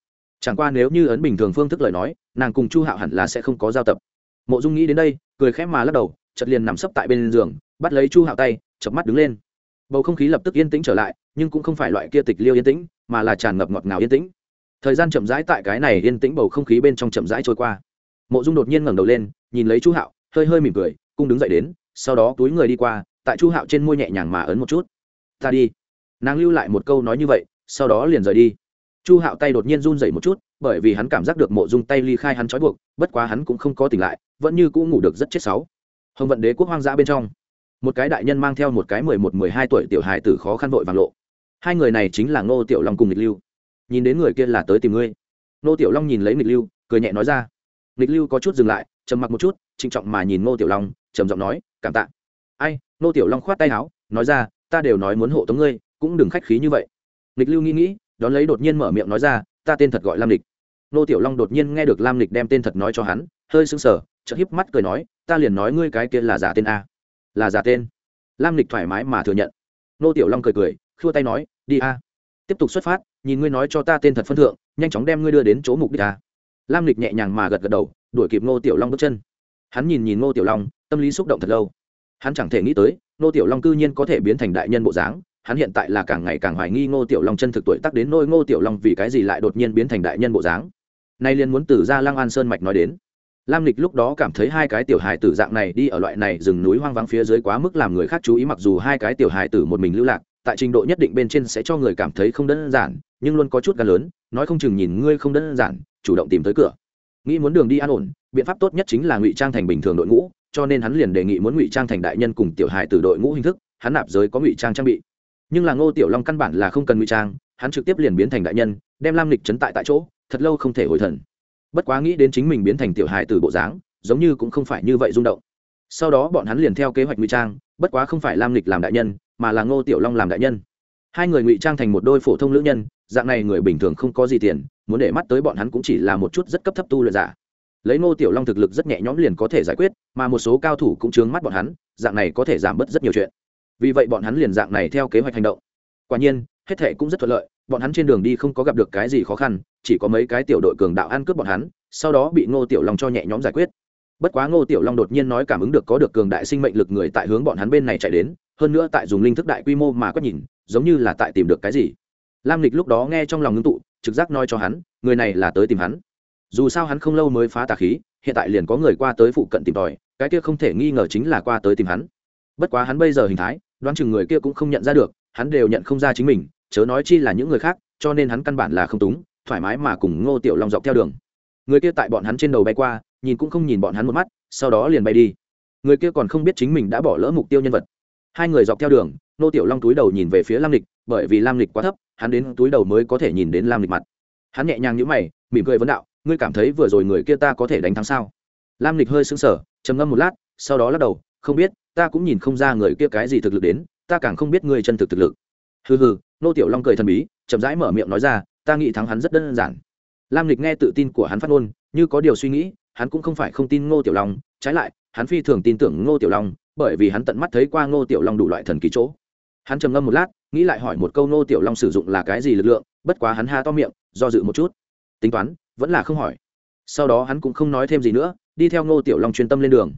Chẳng qua nếu như ấn bình thường phương thức lời nói, nàng cùng chu hạo hẳn là sẽ không có giao tập. Mộ dung nghĩ đến đây, cười khẽ mà lắc đầu chật liền nằm sấp tại bên giường, bắt lấy chu hạo tay chập mắt đứng lên. Bầu không khí lập tức yên tĩnh trở lại, nhưng cũng không phải loại kia tịch liêu yên tĩnh, mà là tràn ngập ngọt ngào yên tĩnh. Thời gian chậm rãi tại cái này yên tĩnh bầu không khí bên trong chậm rãi trôi qua. Mộ dung đột nhiên ngẩng đầu lên, nhìn lấy chu hạo, hơi hơi mỉm cười, cung đứng dậy đến, sau đó túi người đi qua, tại chu hạo trên môi nhẹ nhàng mà ấn một chút ta đi. Nàng lưu lại một câu nói như vậy, sau đó liền rời đi. Chu hạo tay đột nhiên run dậy một chút, bởi vì hắn cảm giác được mộ dung tay ly khai hắn trói buộc, bất quá hắn cũng không có tỉnh lại, vẫn như cũng ngủ được rất chết sáu. Hồng vận đế quốc hoang dã bên trong, một cái đại nhân mang theo một cái mười một, mười hai tuổi tiểu hài tử khó khăn vội vàng lộ. Hai người này chính là ngô tiểu long cùng nghịch lưu. Nhìn đến người kia là tới tìm ngươi. Ngô tiểu long nhìn lấy nghịch lưu, cười nhẹ nói ra. Nghịch lưu có chút dừng lại, trầm mặc một chút, trịnh trọng mà nhìn ngô tiểu long, trầm giọng nói, cảm tạ. Ai? Ngô tiểu long khoát tay áo, nói ra ta đều nói muốn hộ tống ngươi, cũng đừng khách khí như vậy. Lịch lưu nghĩ nghĩ, đón lấy đột nhiên mở miệng nói ra, ta tên thật gọi lam lịch. Nô tiểu long đột nhiên nghe được lam lịch đem tên thật nói cho hắn, hơi sững sờ, chợt híp mắt cười nói, ta liền nói ngươi cái kia là giả tên a. Là giả tên. Lam lịch thoải mái mà thừa nhận. Nô tiểu long cười cười, khua tay nói, đi a. Tiếp tục xuất phát, nhìn ngươi nói cho ta tên thật phân thượng, nhanh chóng đem ngươi đưa đến chỗ mục đích a. Lam lịch nhẹ nhàng mà gật gật đầu, đuổi kịp ngô tiểu long bước chân. Hắn nhìn nhìn ngô tiểu long, tâm lý xúc động thật lâu. Hắn chẳng thể nghĩ tới ngô tiểu long cư nhiên có thể biến thành đại nhân bộ dáng, hắn hiện tại là càng ngày càng hoài nghi ngô tiểu long chân thực tuổi tác đến nôi ngô tiểu long vì cái gì lại đột nhiên biến thành đại nhân bộ dáng. Nay liền muốn từ ra lăng an sơn mạch nói đến. Lam lịch lúc đó cảm thấy hai cái tiểu hài tử dạng này đi ở loại này rừng núi hoang vắng phía dưới quá mức làm người khác chú ý mặc dù hai cái tiểu hài tử một mình lưu lạc, tại trình độ nhất định bên trên sẽ cho người cảm thấy không đơn giản, nhưng luôn có chút gan lớn, nói không chừng nhìn ngươi không đơn giản, chủ động tìm tới cửa. Nghĩ muốn đường đi an ổn, biện pháp tốt nhất chính là ngụy trang thành bình thường đội ngũ cho nên hắn liền đề nghị muốn ngụy trang thành đại nhân cùng tiểu hài từ đội ngũ hình thức, hắn nạp giới có ngụy trang trang bị. Nhưng là ngô tiểu long căn bản là không cần ngụy trang, hắn trực tiếp liền biến thành đại nhân, đem lam lịch chấn tại tại chỗ, thật lâu không thể hồi thần. Bất quá nghĩ đến chính mình biến thành tiểu hài từ bộ dáng, giống như cũng không phải như vậy rung động. Sau đó bọn hắn liền theo kế hoạch ngụy trang, bất quá không phải lam lịch làm đại nhân, mà là ngô tiểu long làm đại nhân. Hai người ngụy trang thành một đôi phổ thông lữ nhân, dạng này người bình thường không có gì tiền, muốn để mắt tới bọn hắn cũng chỉ là một chút rất cấp thấp tu luyện giả lấy ngô tiểu long thực lực rất nhẹ nhõm liền có thể giải quyết, mà một số cao thủ cũng chướng mắt bọn hắn, dạng này có thể giảm bớt rất nhiều chuyện. Vì vậy bọn hắn liền dạng này theo kế hoạch hành động. Quả nhiên, hết thệ cũng rất thuận lợi, bọn hắn trên đường đi không có gặp được cái gì khó khăn, chỉ có mấy cái tiểu đội cường đạo ăn cướp bọn hắn, sau đó bị ngô tiểu long cho nhẹ nhõm giải quyết. Bất quá ngô tiểu long đột nhiên nói cảm ứng được có được cường đại sinh mệnh lực người tại hướng bọn hắn bên này chạy đến, hơn nữa tại dùng linh thức đại quy mô mà quét nhìn, giống như là tại tìm được cái gì. Lam lịch lúc đó nghe trong lòng ngưng tụ, trực giác nói cho hắn, người này là tới tìm hắn dù sao hắn không lâu mới phá tà khí, hiện tại liền có người qua tới phụ cận tìm tòi, cái kia không thể nghi ngờ chính là qua tới tìm hắn. Bất quá hắn bây giờ hình thái, đoán chừng người kia cũng không nhận ra được, hắn đều nhận không ra chính mình, chớ nói chi là những người khác, cho nên hắn căn bản là không túng, thoải mái mà cùng ngô tiểu long dọc theo đường. Người kia tại bọn hắn trên đầu bay qua, nhìn cũng không nhìn bọn hắn một mắt, sau đó liền bay đi. Người kia còn không biết chính mình đã bỏ lỡ mục tiêu nhân vật. Hai người dọc theo đường, Ngô tiểu long túi đầu nhìn về phía lam lịch, bởi vì lam lịch quá thấp, hắn đến túi đầu mới có thể nhìn đến lam lịch mặt. Hắn nhẹ nhàng nhữ mày, mỉm cười vấn đạo ngươi cảm thấy vừa rồi người kia ta có thể đánh thắng sao? Lam lịch hơi sững sờ, trầm ngâm một lát, sau đó lắc đầu, không biết, ta cũng nhìn không ra người kia cái gì thực lực đến, ta càng không biết ngươi chân thực thực lực. Hừ hừ, nô tiểu long cười thần bí, chậm rãi mở miệng nói ra, ta nghĩ thắng hắn rất đơn giản. Lam lịch nghe tự tin của hắn phát ngôn, như có điều suy nghĩ, hắn cũng không phải không tin ngô tiểu long, trái lại, hắn phi thường tin tưởng ngô tiểu long, bởi vì hắn tận mắt thấy qua ngô tiểu long đủ loại thần kỳ chỗ. Hắn trầm ngâm một lát, nghĩ lại hỏi một câu ngô tiểu long sử dụng là cái gì lực lượng, bất quá hắn ha to miệng, do dự một chút. Tính toán vẫn là không hỏi. Sau đó hắn cũng không nói thêm gì nữa, đi theo ngô tiểu long chuyên tâm lên đường.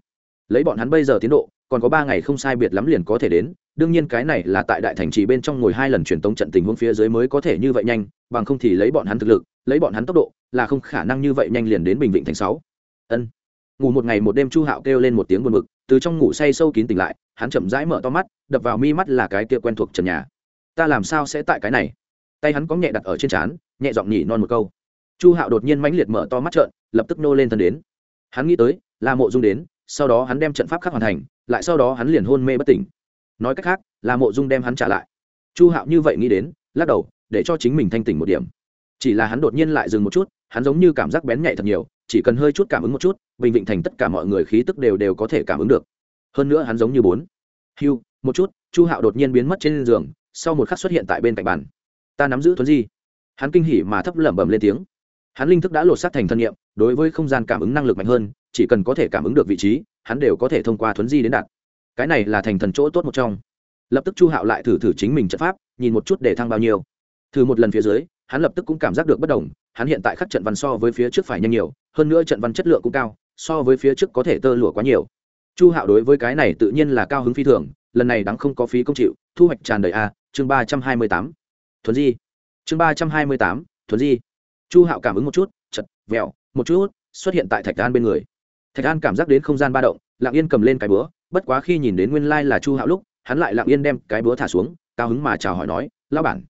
Lấy bọn hắn bây giờ tiến độ, còn có ba ngày không sai biệt lắm liền có thể đến, đương nhiên cái này là tại đại thành trì bên trong ngồi hai lần truyền tống trận tình huống phía dưới mới có thể như vậy nhanh, bằng không thì lấy bọn hắn thực lực, lấy bọn hắn tốc độ, là không khả năng như vậy nhanh liền đến bình vịnh thành sáu. Ân. Ngủ một ngày một đêm chu hạo kêu lên một tiếng buồn bực, từ trong ngủ say sâu kín tỉnh lại, hắn chậm rãi mở to mắt, đập vào mi mắt là cái kia quen thuộc trần nhà. Ta làm sao sẽ tại cái này? Tay hắn có nhẹ đặt ở trên trán, nhẹ giọng nhỉ non một câu chu hạo đột nhiên mãnh liệt mở to mắt trợn, lập tức nô lên thân đến. Hắn nghĩ tới là mộ dung đến, sau đó hắn đem trận pháp khắc hoàn thành, lại sau đó hắn liền hôn mê bất tỉnh. Nói cách khác là mộ dung đem hắn trả lại. Chu hạo như vậy nghĩ đến, lắc đầu, để cho chính mình thanh tỉnh một điểm. Chỉ là hắn đột nhiên lại dừng một chút, hắn giống như cảm giác bén nhạy thật nhiều, chỉ cần hơi chút cảm ứng một chút, bình vịnh thành tất cả mọi người khí tức đều đều có thể cảm ứng được. Hơn nữa hắn giống như bốn. Hiu một chút, chu hạo đột nhiên biến mất trên giường, sau một khắc xuất hiện tại bên cạnh bàn. Ta nắm giữ thuấn di. Hắn kinh hỉ mà thấp lẩm bẩm lên tiếng hắn linh thức đã lột xác thành thân nhiệm đối với không gian cảm ứng năng lực mạnh hơn, chỉ cần có thể cảm ứng được vị trí, hắn đều có thể thông qua thuấn di đến đạt. Cái này là thành thần chỗ tốt một trong. Lập tức chu hạo lại thử thử chính mình trận pháp, nhìn một chút để thăng bao nhiêu. Thử một lần phía dưới, hắn lập tức cũng cảm giác được bất đồng, hắn hiện tại khắc trận văn so với phía trước phải nhanh nhiều, hơn nữa trận văn chất lượng cũng cao, so với phía trước có thể tơ lụa quá nhiều. Chu hạo đối với cái này tự nhiên là cao hứng phi thường, lần này đáng không có phí công chịu, thu hoạch tràn đầy a, chương ba trăm hai mươi tám. Thuấn di. Chương ba trăm hai mươi tám, thuấn di chu hạo cảm ứng một chút, chật vẹo một chút, xuất hiện tại thạch an bên người. Thạch an cảm giác đến không gian ba động, lặng yên cầm lên cái búa, bất quá khi nhìn đến nguyên lai là chu hạo lúc, hắn lại lặng yên đem cái búa thả xuống, cao hứng mà chào hỏi nói lao bản.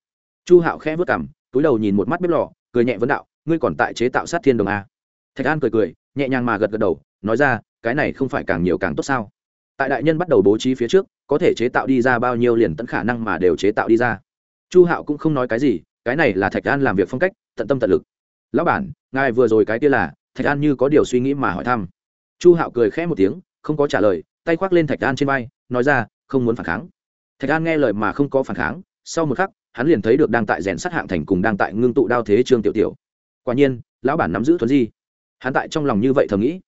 Chu hạo khẽ vớt cảm túi đầu nhìn một mắt bếp lò, cười nhẹ vấn đạo, ngươi còn tại chế tạo sát thiên đồng a. Thạch an cười cười, nhẹ nhàng mà gật gật đầu, nói ra, cái này không phải càng nhiều càng tốt sao? Tại đại nhân bắt đầu bố trí phía trước, có thể chế tạo đi ra bao nhiêu liền tận khả năng mà đều chế tạo đi ra. Chu hạo cũng không nói cái gì, cái này là thạch an làm việc phong cách, tận tâm tận lực lão bản, ngài vừa rồi cái kia là? Thạch an như có điều suy nghĩ mà hỏi thăm. Chu hạo cười khẽ một tiếng, không có trả lời, tay khoác lên thạch an trên vai, nói ra, không muốn phản kháng. Thạch an nghe lời mà không có phản kháng, sau một khắc, hắn liền thấy được đang tại rèn sát hạng thành cùng đang tại ngưng tụ đao thế trương tiểu tiểu. Quả nhiên, lão bản nắm giữ thuấn di. Hắn tại trong lòng như vậy thầm nghĩ.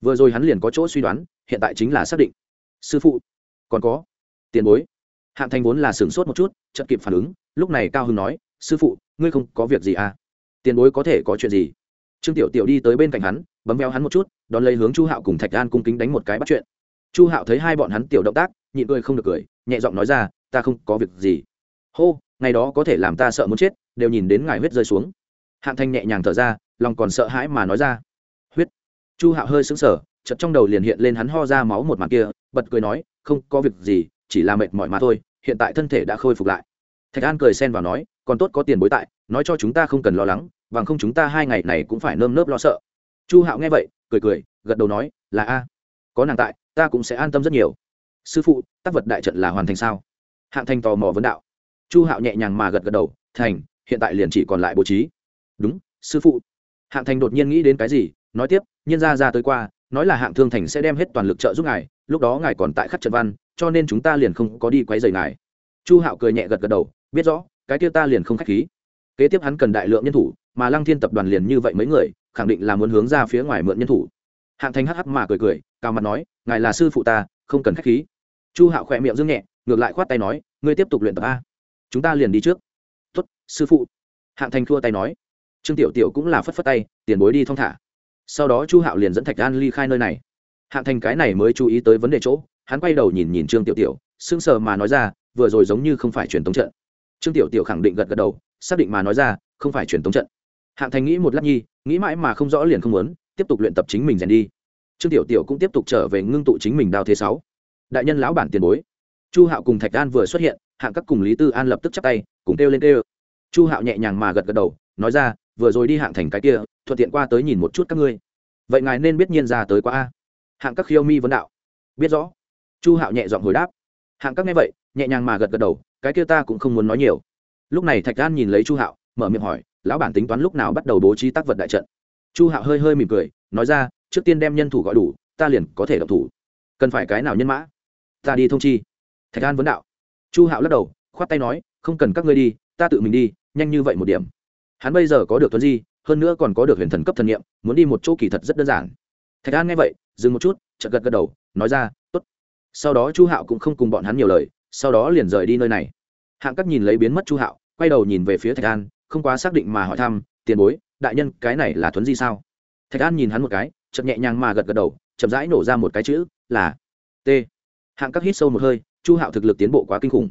Vừa rồi hắn liền có chỗ suy đoán, hiện tại chính là xác định. Sư phụ, còn có tiền bối. Hạng thành vốn là sửng sốt một chút chậm kịp phản ứng, lúc này cao hưng nói, sư phụ, ngươi không có việc gì à? Tiền bối có thể có chuyện gì? Trương tiểu tiểu đi tới bên cạnh hắn, bấm veo hắn một chút, đón lấy hướng chu hạo cùng thạch an cung kính đánh một cái bắt chuyện. Chu hạo thấy hai bọn hắn tiểu động tác, nhịn cười không được cười, nhẹ giọng nói ra, ta không có việc gì. Hô, ngày đó có thể làm ta sợ muốn chết, đều nhìn đến ngài huyết rơi xuống. Hạng thanh nhẹ nhàng thở ra, lòng còn sợ hãi mà nói ra. Huyết. Chu hạo hơi sững sờ chật trong đầu liền hiện lên hắn ho ra máu một mặt kia, bật cười nói, không có việc gì, chỉ là mệt mỏi mà thôi, hiện tại thân thể đã khôi phục lại. Thạch an cười xen vào nói còn tốt có tiền bối tại, nói cho chúng ta không cần lo lắng bằng không chúng ta hai ngày này cũng phải nơm nớp lo sợ. Chu hạo nghe vậy, cười cười, gật đầu nói, là a, có nàng tại, ta cũng sẽ an tâm rất nhiều. Sư phụ tác vật đại trận là hoàn thành sao? Hạng thành tò mò vấn đạo. Chu hạo nhẹ nhàng mà gật gật đầu, thành, hiện tại liền chỉ còn lại bố trí. Đúng, sư phụ. Hạng thành đột nhiên nghĩ đến cái gì, nói tiếp nhân ra ra tới qua, nói là hạng thương thành sẽ đem hết toàn lực trợ giúp ngài, lúc đó ngài còn tại khắc trận văn, cho nên chúng ta liền không có đi quấy rầy ngài. Chu hạo cười nhẹ gật gật đầu, biết rõ cái kia ta liền không khách khí. Kế tiếp hắn cần đại lượng nhân thủ, mà lăng thiên tập đoàn liền như vậy mấy người, khẳng định là muốn hướng ra phía ngoài mượn nhân thủ. Hạng thành hắc hắc mà cười cười, cao mặt nói, ngài là sư phụ ta, không cần khách khí. Chu hạo khỏe miệng dương nhẹ, ngược lại khoát tay nói, ngươi tiếp tục luyện tập a. Chúng ta liền đi trước. Tuất sư phụ. Hạng thành thua tay nói. Trương tiểu tiểu cũng là phất phất tay, tiền bối đi thong thả. Sau đó chu hạo liền dẫn thạch an ly khai nơi này. Hạng thành cái này mới chú ý tới vấn đề chỗ, hắn quay đầu nhìn nhìn trương tiểu tiểu, sững sờ mà nói ra, vừa rồi giống như không phải truyền tống trận trương tiểu tiểu khẳng định gật gật đầu, xác định mà nói ra, không phải truyền tống trận. Hạng thành nghĩ một lát nhi, nghĩ mãi mà không rõ liền không muốn, tiếp tục luyện tập chính mình rèn đi. Trương tiểu tiểu cũng tiếp tục trở về ngưng tụ chính mình đao thế sáu. Đại nhân lão bản tiền bối. Chu hạo cùng thạch an vừa xuất hiện, hạng các cùng lý tư an lập tức chắp tay, cùng kêu lên kêu. Chu hạo nhẹ nhàng mà gật gật đầu, nói ra, vừa rồi đi hạng thành cái kia, thuận tiện qua tới nhìn một chút các ngươi. Vậy ngài nên biết nhiên ra tới qua a. Hạng các khiêu mi vấn đạo. Biết rõ. Chu hạo nhẹ giọng hồi đáp. Hạng các nghe vậy nhẹ nhàng mà gật gật đầu, cái kia ta cũng không muốn nói nhiều. Lúc này thạch an nhìn lấy chu hạo, mở miệng hỏi, lão bản tính toán lúc nào bắt đầu bố trí tác vật đại trận? Chu hạo hơi hơi mỉm cười, nói ra, trước tiên đem nhân thủ gọi đủ, ta liền có thể độc thủ. Cần phải cái nào nhân mã? Ta đi thông chi. Thạch an vấn đạo. Chu hạo lắc đầu, khoát tay nói, không cần các ngươi đi, ta tự mình đi, nhanh như vậy một điểm. Hắn bây giờ có được tuấn di, hơn nữa còn có được huyền thần cấp thần nghiệm muốn đi một chỗ kỳ thật rất đơn giản. Thạch an nghe vậy, dừng một chút, chợt gật gật đầu, nói ra, tốt. Sau đó chu hạo cũng không cùng bọn hắn nhiều lời sau đó liền rời đi nơi này. Hạng các nhìn lấy biến mất chu hạo, quay đầu nhìn về phía thạch an, không quá xác định mà hỏi thăm, tiền bối, đại nhân, cái này là thuấn di sao? Thạch an nhìn hắn một cái, chậm nhẹ nhàng mà gật gật đầu, chậm rãi nổ ra một cái chữ, là t. Hạng các hít sâu một hơi, chu hạo thực lực tiến bộ quá kinh khủng.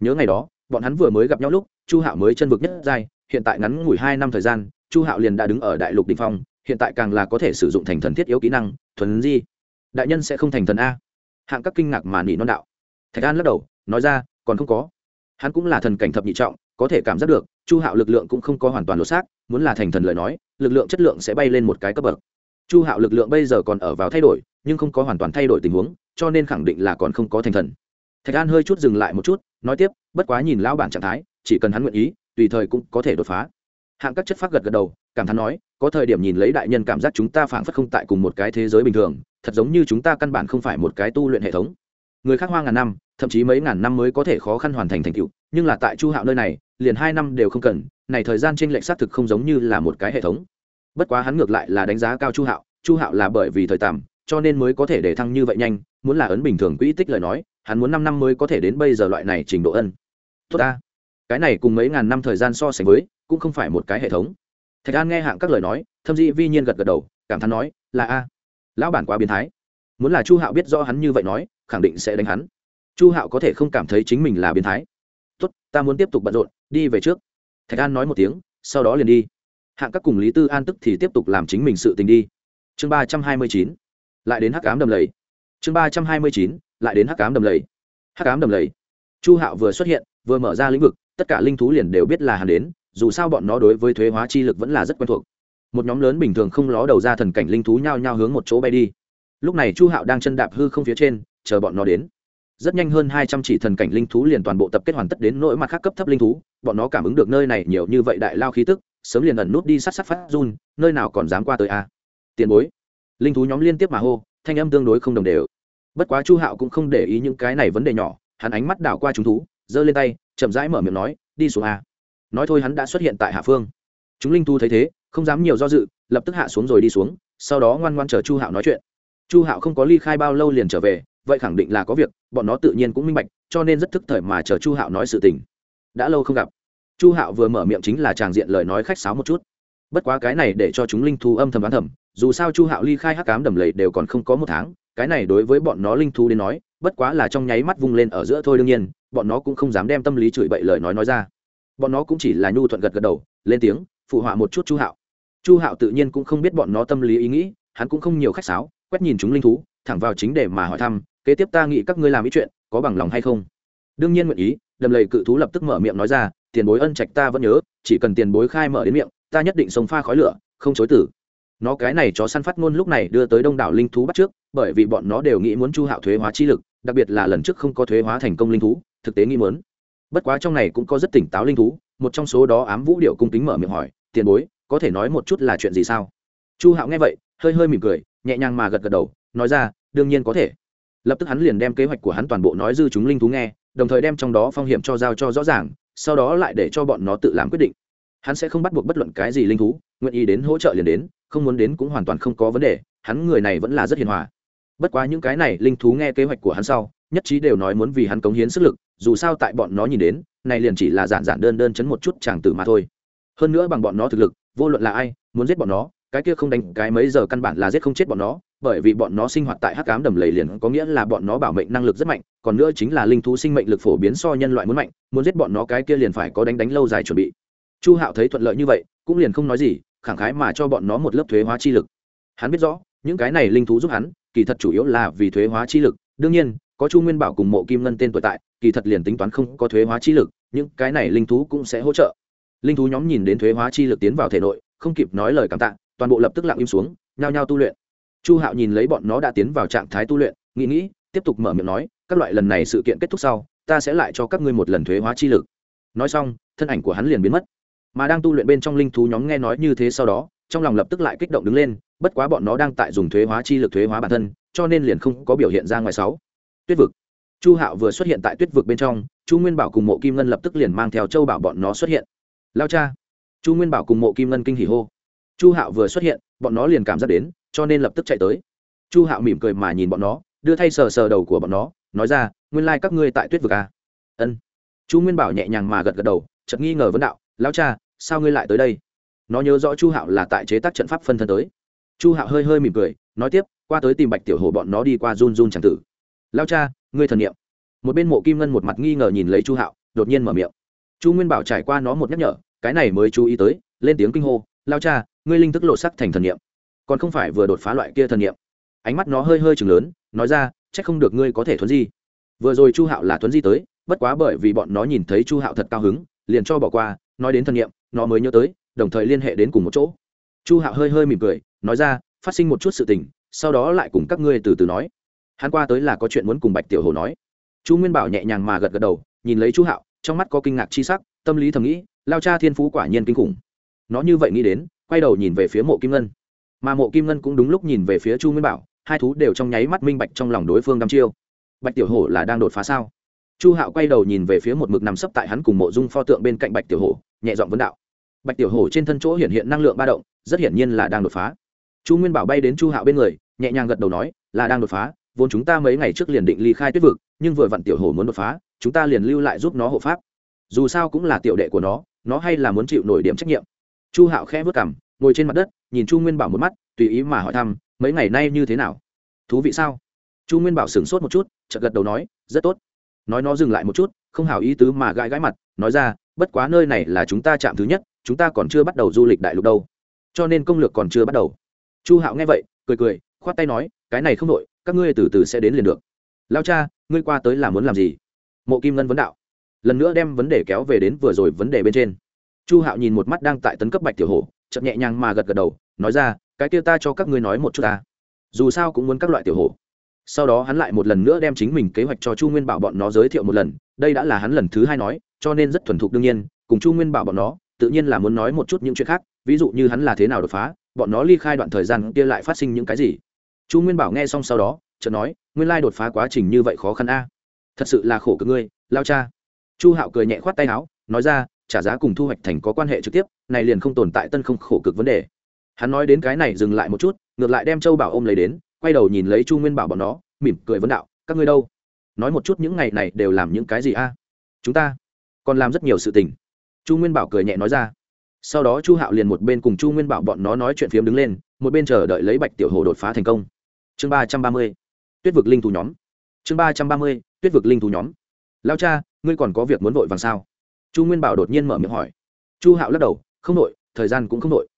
Nhớ ngày đó, bọn hắn vừa mới gặp nhau lúc, chu hạo mới chân vực nhất giai, hiện tại ngắn ngủi hai năm thời gian, chu hạo liền đã đứng ở đại lục đình phong, hiện tại càng là có thể sử dụng thành thần thiết yếu kỹ năng, thuấn di. Đại nhân sẽ không thành thần a. Hạng các kinh ngạc mà nỉ non đạo. Thạch an lắc đầu nói ra, còn không có. Hắn cũng là thần cảnh thập nhị trọng, có thể cảm giác được, chu hạo lực lượng cũng không có hoàn toàn lột xác, muốn là thành thần lời nói, lực lượng chất lượng sẽ bay lên một cái cấp bậc. Chu hạo lực lượng bây giờ còn ở vào thay đổi, nhưng không có hoàn toàn thay đổi tình huống, cho nên khẳng định là còn không có thành thần. Thạch an hơi chút dừng lại một chút, nói tiếp, bất quá nhìn lão bản trạng thái, chỉ cần hắn nguyện ý, tùy thời cũng có thể đột phá. Hạng các chất phát gật gật đầu, cảm thán nói, có thời điểm nhìn lấy đại nhân cảm giác chúng ta phảng phất không tại cùng một cái thế giới bình thường, thật giống như chúng ta căn bản không phải một cái tu luyện hệ thống người khác hoa ngàn năm, thậm chí mấy ngàn năm mới có thể khó khăn hoàn thành thành tựu, nhưng là tại chu hạo nơi này, liền hai năm đều không cần, này thời gian tranh lệch xác thực không giống như là một cái hệ thống. Bất quá hắn ngược lại là đánh giá cao chu hạo chu hạo là bởi vì thời tạm, cho nên mới có thể để thăng như vậy nhanh, muốn là ấn bình thường quỹ tích lời nói, hắn muốn năm năm mới có thể đến bây giờ loại này trình độ ân. Tốt ta. Cái này cùng mấy ngàn năm thời gian so sánh với, cũng không phải một cái hệ thống. Thạch an nghe hạng các lời nói, thâm dĩ vi nhiên gật gật đầu, cảm thán nói, là a. Lão bản quá biến thái muốn là chu hạo biết rõ hắn như vậy nói, khẳng định sẽ đánh hắn. Chu hạo có thể không cảm thấy chính mình là biến thái. Tốt, ta muốn tiếp tục bận rộn, đi về trước. Thạch an nói một tiếng, sau đó liền đi. Hạng các cùng lý tư an tức thì tiếp tục làm chính mình sự tình đi. Chương ba trăm hai mươi chín, lại đến hắc cám đầm lầy. Chương ba trăm hai mươi chín, lại đến hắc cám đầm lầy. Hắc cám đầm lầy. Chu hạo vừa xuất hiện, vừa mở ra lĩnh vực, tất cả linh thú liền đều biết là hắn đến, dù sao bọn nó đối với thuế hóa chi lực vẫn là rất quen thuộc. Một nhóm lớn bình thường không ló đầu ra thần cảnh linh thú nhao nhao hướng một chỗ bay đi lúc này chu hạo đang chân đạp hư không phía trên, chờ bọn nó đến. Rất nhanh hơn hai trăm chỉ thần cảnh linh thú liền toàn bộ tập kết hoàn tất đến nỗi mặt khác cấp thấp linh thú, bọn nó cảm ứng được nơi này nhiều như vậy đại lao khí tức, sớm liền ẩn nút đi sát sát phát run, nơi nào còn dám qua tới a? À? tiền bối. Linh thú nhóm liên tiếp mà hô, thanh âm tương đối không đồng đều. Bất quá chu hạo cũng không để ý những cái này vấn đề nhỏ, hắn ánh mắt đảo qua chúng thú, giơ lên tay, chậm rãi mở miệng nói, đi xuống a. Nói thôi hắn đã xuất hiện tại hạ phương. Chúng linh thú thấy thế, không dám nhiều do dự, lập tức hạ xuống rồi đi xuống, sau đó ngoan ngoan chờ chu hạo nói chuyện chu hạo không có ly khai bao lâu liền trở về, vậy khẳng định là có việc, bọn nó tự nhiên cũng minh bạch, cho nên rất thức thời mà chờ chu hạo nói sự tình. Đã lâu không gặp. Chu hạo vừa mở miệng chính là tràng diện lời nói khách sáo một chút. Bất quá cái này để cho chúng linh thú âm thầm đoán thầm, dù sao chu hạo ly khai hắc cám đầm lầy đều còn không có một tháng, cái này đối với bọn nó linh thú đến nói, bất quá là trong nháy mắt vung lên ở giữa thôi đương nhiên, bọn nó cũng không dám đem tâm lý chửi bậy lời nói nói ra. Bọn nó cũng chỉ là nhu thuận gật gật đầu, lên tiếng, phụ họa một chút chu hạo. Chu hạo tự nhiên cũng không biết bọn nó tâm lý ý nghĩ, hắn cũng không nhiều khách sáo quét nhìn chúng linh thú, thẳng vào chính để mà hỏi thăm, kế tiếp ta nghĩ các ngươi làm ý chuyện, có bằng lòng hay không? Đương nhiên nguyện ý, đầm lầy cự thú lập tức mở miệng nói ra, tiền bối ân trạch ta vẫn nhớ, chỉ cần tiền bối khai mở đến miệng, ta nhất định sống pha khói lửa, không chối tử. Nó cái này chó săn phát ngôn lúc này đưa tới đông đảo linh thú bắt trước, bởi vì bọn nó đều nghĩ muốn chu hạo thuế hóa chi lực, đặc biệt là lần trước không có thuế hóa thành công linh thú, thực tế nghĩ muốn. Bất quá trong này cũng có rất tỉnh táo linh thú, một trong số đó ám vũ điệu cung kính mở miệng hỏi, tiền bối, có thể nói một chút là chuyện gì sao? Chu hạo nghe vậy hơi hơi mỉm cười, nhẹ nhàng mà gật gật đầu, nói ra, đương nhiên có thể. Lập tức hắn liền đem kế hoạch của hắn toàn bộ nói dư chúng linh thú nghe, đồng thời đem trong đó phong hiểm cho giao cho rõ ràng, sau đó lại để cho bọn nó tự làm quyết định. Hắn sẽ không bắt buộc bất luận cái gì linh thú, nguyện ý đến hỗ trợ liền đến, không muốn đến cũng hoàn toàn không có vấn đề, hắn người này vẫn là rất hiền hòa. Bất quá những cái này linh thú nghe kế hoạch của hắn sau, nhất trí đều nói muốn vì hắn cống hiến sức lực, dù sao tại bọn nó nhìn đến, này liền chỉ là giản giản đơn đơn chấn một chút chàng tử mà thôi. Hơn nữa bằng bọn nó thực lực, vô luận là ai, muốn giết bọn nó cái kia không đánh cái mấy giờ căn bản là giết không chết bọn nó, bởi vì bọn nó sinh hoạt tại hắc ám đầm lầy liền có nghĩa là bọn nó bảo mệnh năng lực rất mạnh, còn nữa chính là linh thú sinh mệnh lực phổ biến so nhân loại muốn mạnh, muốn giết bọn nó cái kia liền phải có đánh đánh lâu dài chuẩn bị. Chu hạo thấy thuận lợi như vậy, cũng liền không nói gì, khẳng khái mà cho bọn nó một lớp thuế hóa chi lực. Hắn biết rõ, những cái này linh thú giúp hắn, kỳ thật chủ yếu là vì thuế hóa chi lực. Đương nhiên, có chu nguyên bảo cùng mộ kim ngân tên tuổi tại, kỳ thật liền tính toán không có thuế hóa chi lực, những cái này linh thú cũng sẽ hỗ trợ. Linh thú nhóm nhìn đến thuế hóa chi lực tiến vào thể nội, không kịp nói lời cảm tạ toàn bộ lập tức lặng im xuống, nhao nhao tu luyện. Chu hạo nhìn lấy bọn nó đã tiến vào trạng thái tu luyện, nghĩ nghĩ, tiếp tục mở miệng nói, các loại lần này sự kiện kết thúc sau, ta sẽ lại cho các ngươi một lần thuế hóa chi lực. Nói xong, thân ảnh của hắn liền biến mất. Mà đang tu luyện bên trong linh thú nhóm nghe nói như thế sau đó, trong lòng lập tức lại kích động đứng lên, bất quá bọn nó đang tại dùng thuế hóa chi lực thuế hóa bản thân, cho nên liền không có biểu hiện ra ngoài sáu. Tuyết vực. Chu hạo vừa xuất hiện tại tuyết vực bên trong, chu nguyên bảo cùng mộ kim ngân lập tức liền mang theo châu bảo bọn nó xuất hiện. Lao cha. Chu nguyên bảo cùng mộ kim ngân kinh hỉ hô chu hạo vừa xuất hiện, bọn nó liền cảm giác đến, cho nên lập tức chạy tới. Chu hạo mỉm cười mà nhìn bọn nó, đưa thay sờ sờ đầu của bọn nó, nói ra, nguyên lai、like、các ngươi tại tuyết vực à. ân. Chu nguyên bảo nhẹ nhàng mà gật gật đầu, chợt nghi ngờ vấn đạo, lão cha, sao ngươi lại tới đây? Nó nhớ rõ chu hạo là tại chế tác trận pháp phân thân tới. Chu hạo hơi hơi mỉm cười, nói tiếp, qua tới tìm bạch tiểu hồ bọn nó đi qua run run c tử lao cha, ngươi thần nghiệm một bên mộ kim ngân một mặt nghi ngờ nhìn lấy chu hạo, đột nhiên mở miệng. Chu nguyên bảo trải qua nó một nhắc nhở, cái này mới chú ý tới, lên tiếng kinh hô lao cha ngươi linh thức lộ sắc thành thần niệm, còn không phải vừa đột phá loại kia thần niệm. ánh mắt nó hơi hơi chừng lớn nói ra chắc không được ngươi có thể thuấn di. Vừa rồi chu hạo là thuấn di tới bất quá bởi vì bọn nó nhìn thấy chu hạo thật cao hứng liền cho bỏ qua nói đến thần niệm, nó mới nhớ tới đồng thời liên hệ đến cùng một chỗ. Chu hạo hơi hơi mỉm cười nói ra phát sinh một chút sự tình sau đó lại cùng các ngươi từ từ nói. Hắn qua tới là có chuyện muốn cùng bạch tiểu hồ nói. Chu nguyên bảo nhẹ nhàng mà gật gật đầu nhìn lấy chu hạo trong mắt có kinh ngạc chi sắc tâm lý thầm nghĩ lao cha thiên phú quả nhiên kinh khủng. Nó như vậy nghĩ đến quay đầu nhìn về phía mộ kim ngân. Mà mộ kim ngân cũng đúng lúc nhìn về phía chu nguyên bảo, hai thú đều trong nháy mắt minh bạch trong lòng đối phương đăm chiêu. Bạch tiểu hổ là đang đột phá sao? Chu hạo quay đầu nhìn về phía một mực nằm sấp tại hắn cùng mộ dung pho tượng bên cạnh bạch tiểu hổ, nhẹ dọn vấn đạo. Bạch tiểu hổ trên thân chỗ hiện hiện năng lượng ba động, rất hiển nhiên là đang đột phá. Chu nguyên bảo bay đến chu hạo bên người, nhẹ nhàng gật đầu nói, là đang đột phá, vốn chúng ta mấy ngày trước liền định ly khai tuyết vực, nhưng vừa vặn tiểu hổ muốn đột phá, chúng ta liền lưu lại giúp nó hộ pháp. Dù sao cũng là tiểu đệ của nó nó hay là muốn chịu nổi điểm trách nhiệm chu hạo khẽ vớt cảm ngồi trên mặt đất, nhìn chu nguyên bảo một mắt, tùy ý mà hỏi thăm, mấy ngày nay như thế nào? Thú vị sao? Chu nguyên bảo sửng sốt một chút, chợt gật đầu nói, rất tốt. Nói nó dừng lại một chút, không hào ý tứ mà gãi gãi mặt, nói ra, bất quá nơi này là chúng ta chạm thứ nhất, chúng ta còn chưa bắt đầu du lịch đại lục đâu. Cho nên công lược còn chưa bắt đầu. Chu hạo nghe vậy, cười cười, khoát tay nói, cái này không đội các ngươi từ từ sẽ đến liền được. Lao cha, ngươi qua tới là muốn làm gì? Mộ kim ngân vấn đạo. Lần nữa đem vấn đề kéo về đến vừa rồi vấn đề bên trên chu hạo nhìn một mắt đang tại tấn cấp bạch tiểu hổ chậm nhẹ nhàng mà gật gật đầu, nói ra, cái kia ta cho các ngươi nói một chút ta. Dù sao cũng muốn các loại tiểu hổ. Sau đó hắn lại một lần nữa đem chính mình kế hoạch cho chu nguyên bảo bọn nó giới thiệu một lần, đây đã là hắn lần thứ hai nói, cho nên rất thuần thục đương nhiên, cùng chu nguyên bảo bọn nó, tự nhiên là muốn nói một chút những chuyện khác, ví dụ như hắn là thế nào đột phá, bọn nó ly khai đoạn thời gian kia lại phát sinh những cái gì. Chu nguyên bảo nghe xong sau đó, chợt nói, nguyên lai đột phá quá trình như vậy khó khăn a. Thật sự là khổ cực ngươi, lao cha. Chu hạo cười nhẹ khoát tay áo, nói ra trả giá cùng thu hoạch thành có quan hệ trực tiếp, này liền không tồn tại tân không khổ cực vấn đề. Hắn nói đến cái này dừng lại một chút, ngược lại đem châu bảo ôm lấy đến, quay đầu nhìn lấy chu nguyên bảo bọn nó, mỉm cười vấn đạo, các ngươi đâu? Nói một chút những ngày này đều làm những cái gì a? Chúng ta còn làm rất nhiều sự tình. Chu nguyên bảo cười nhẹ nói ra. Sau đó chu hạo liền một bên cùng chu nguyên bảo bọn nó nói chuyện phiếm đứng lên, một bên chờ đợi lấy bạch tiểu hồ đột phá thành công. Chương ba trăm ba mươi, tuyết vực linh thú nhóm. Chương ba trăm ba mươi, tuyết vực linh thú nhóm. Lao cha, ngươi còn có việc muốn vội vàng sao? Chu nguyên bảo đột nhiên mở miệng hỏi. Chu hạo lắc đầu, không nội thời gian cũng không nội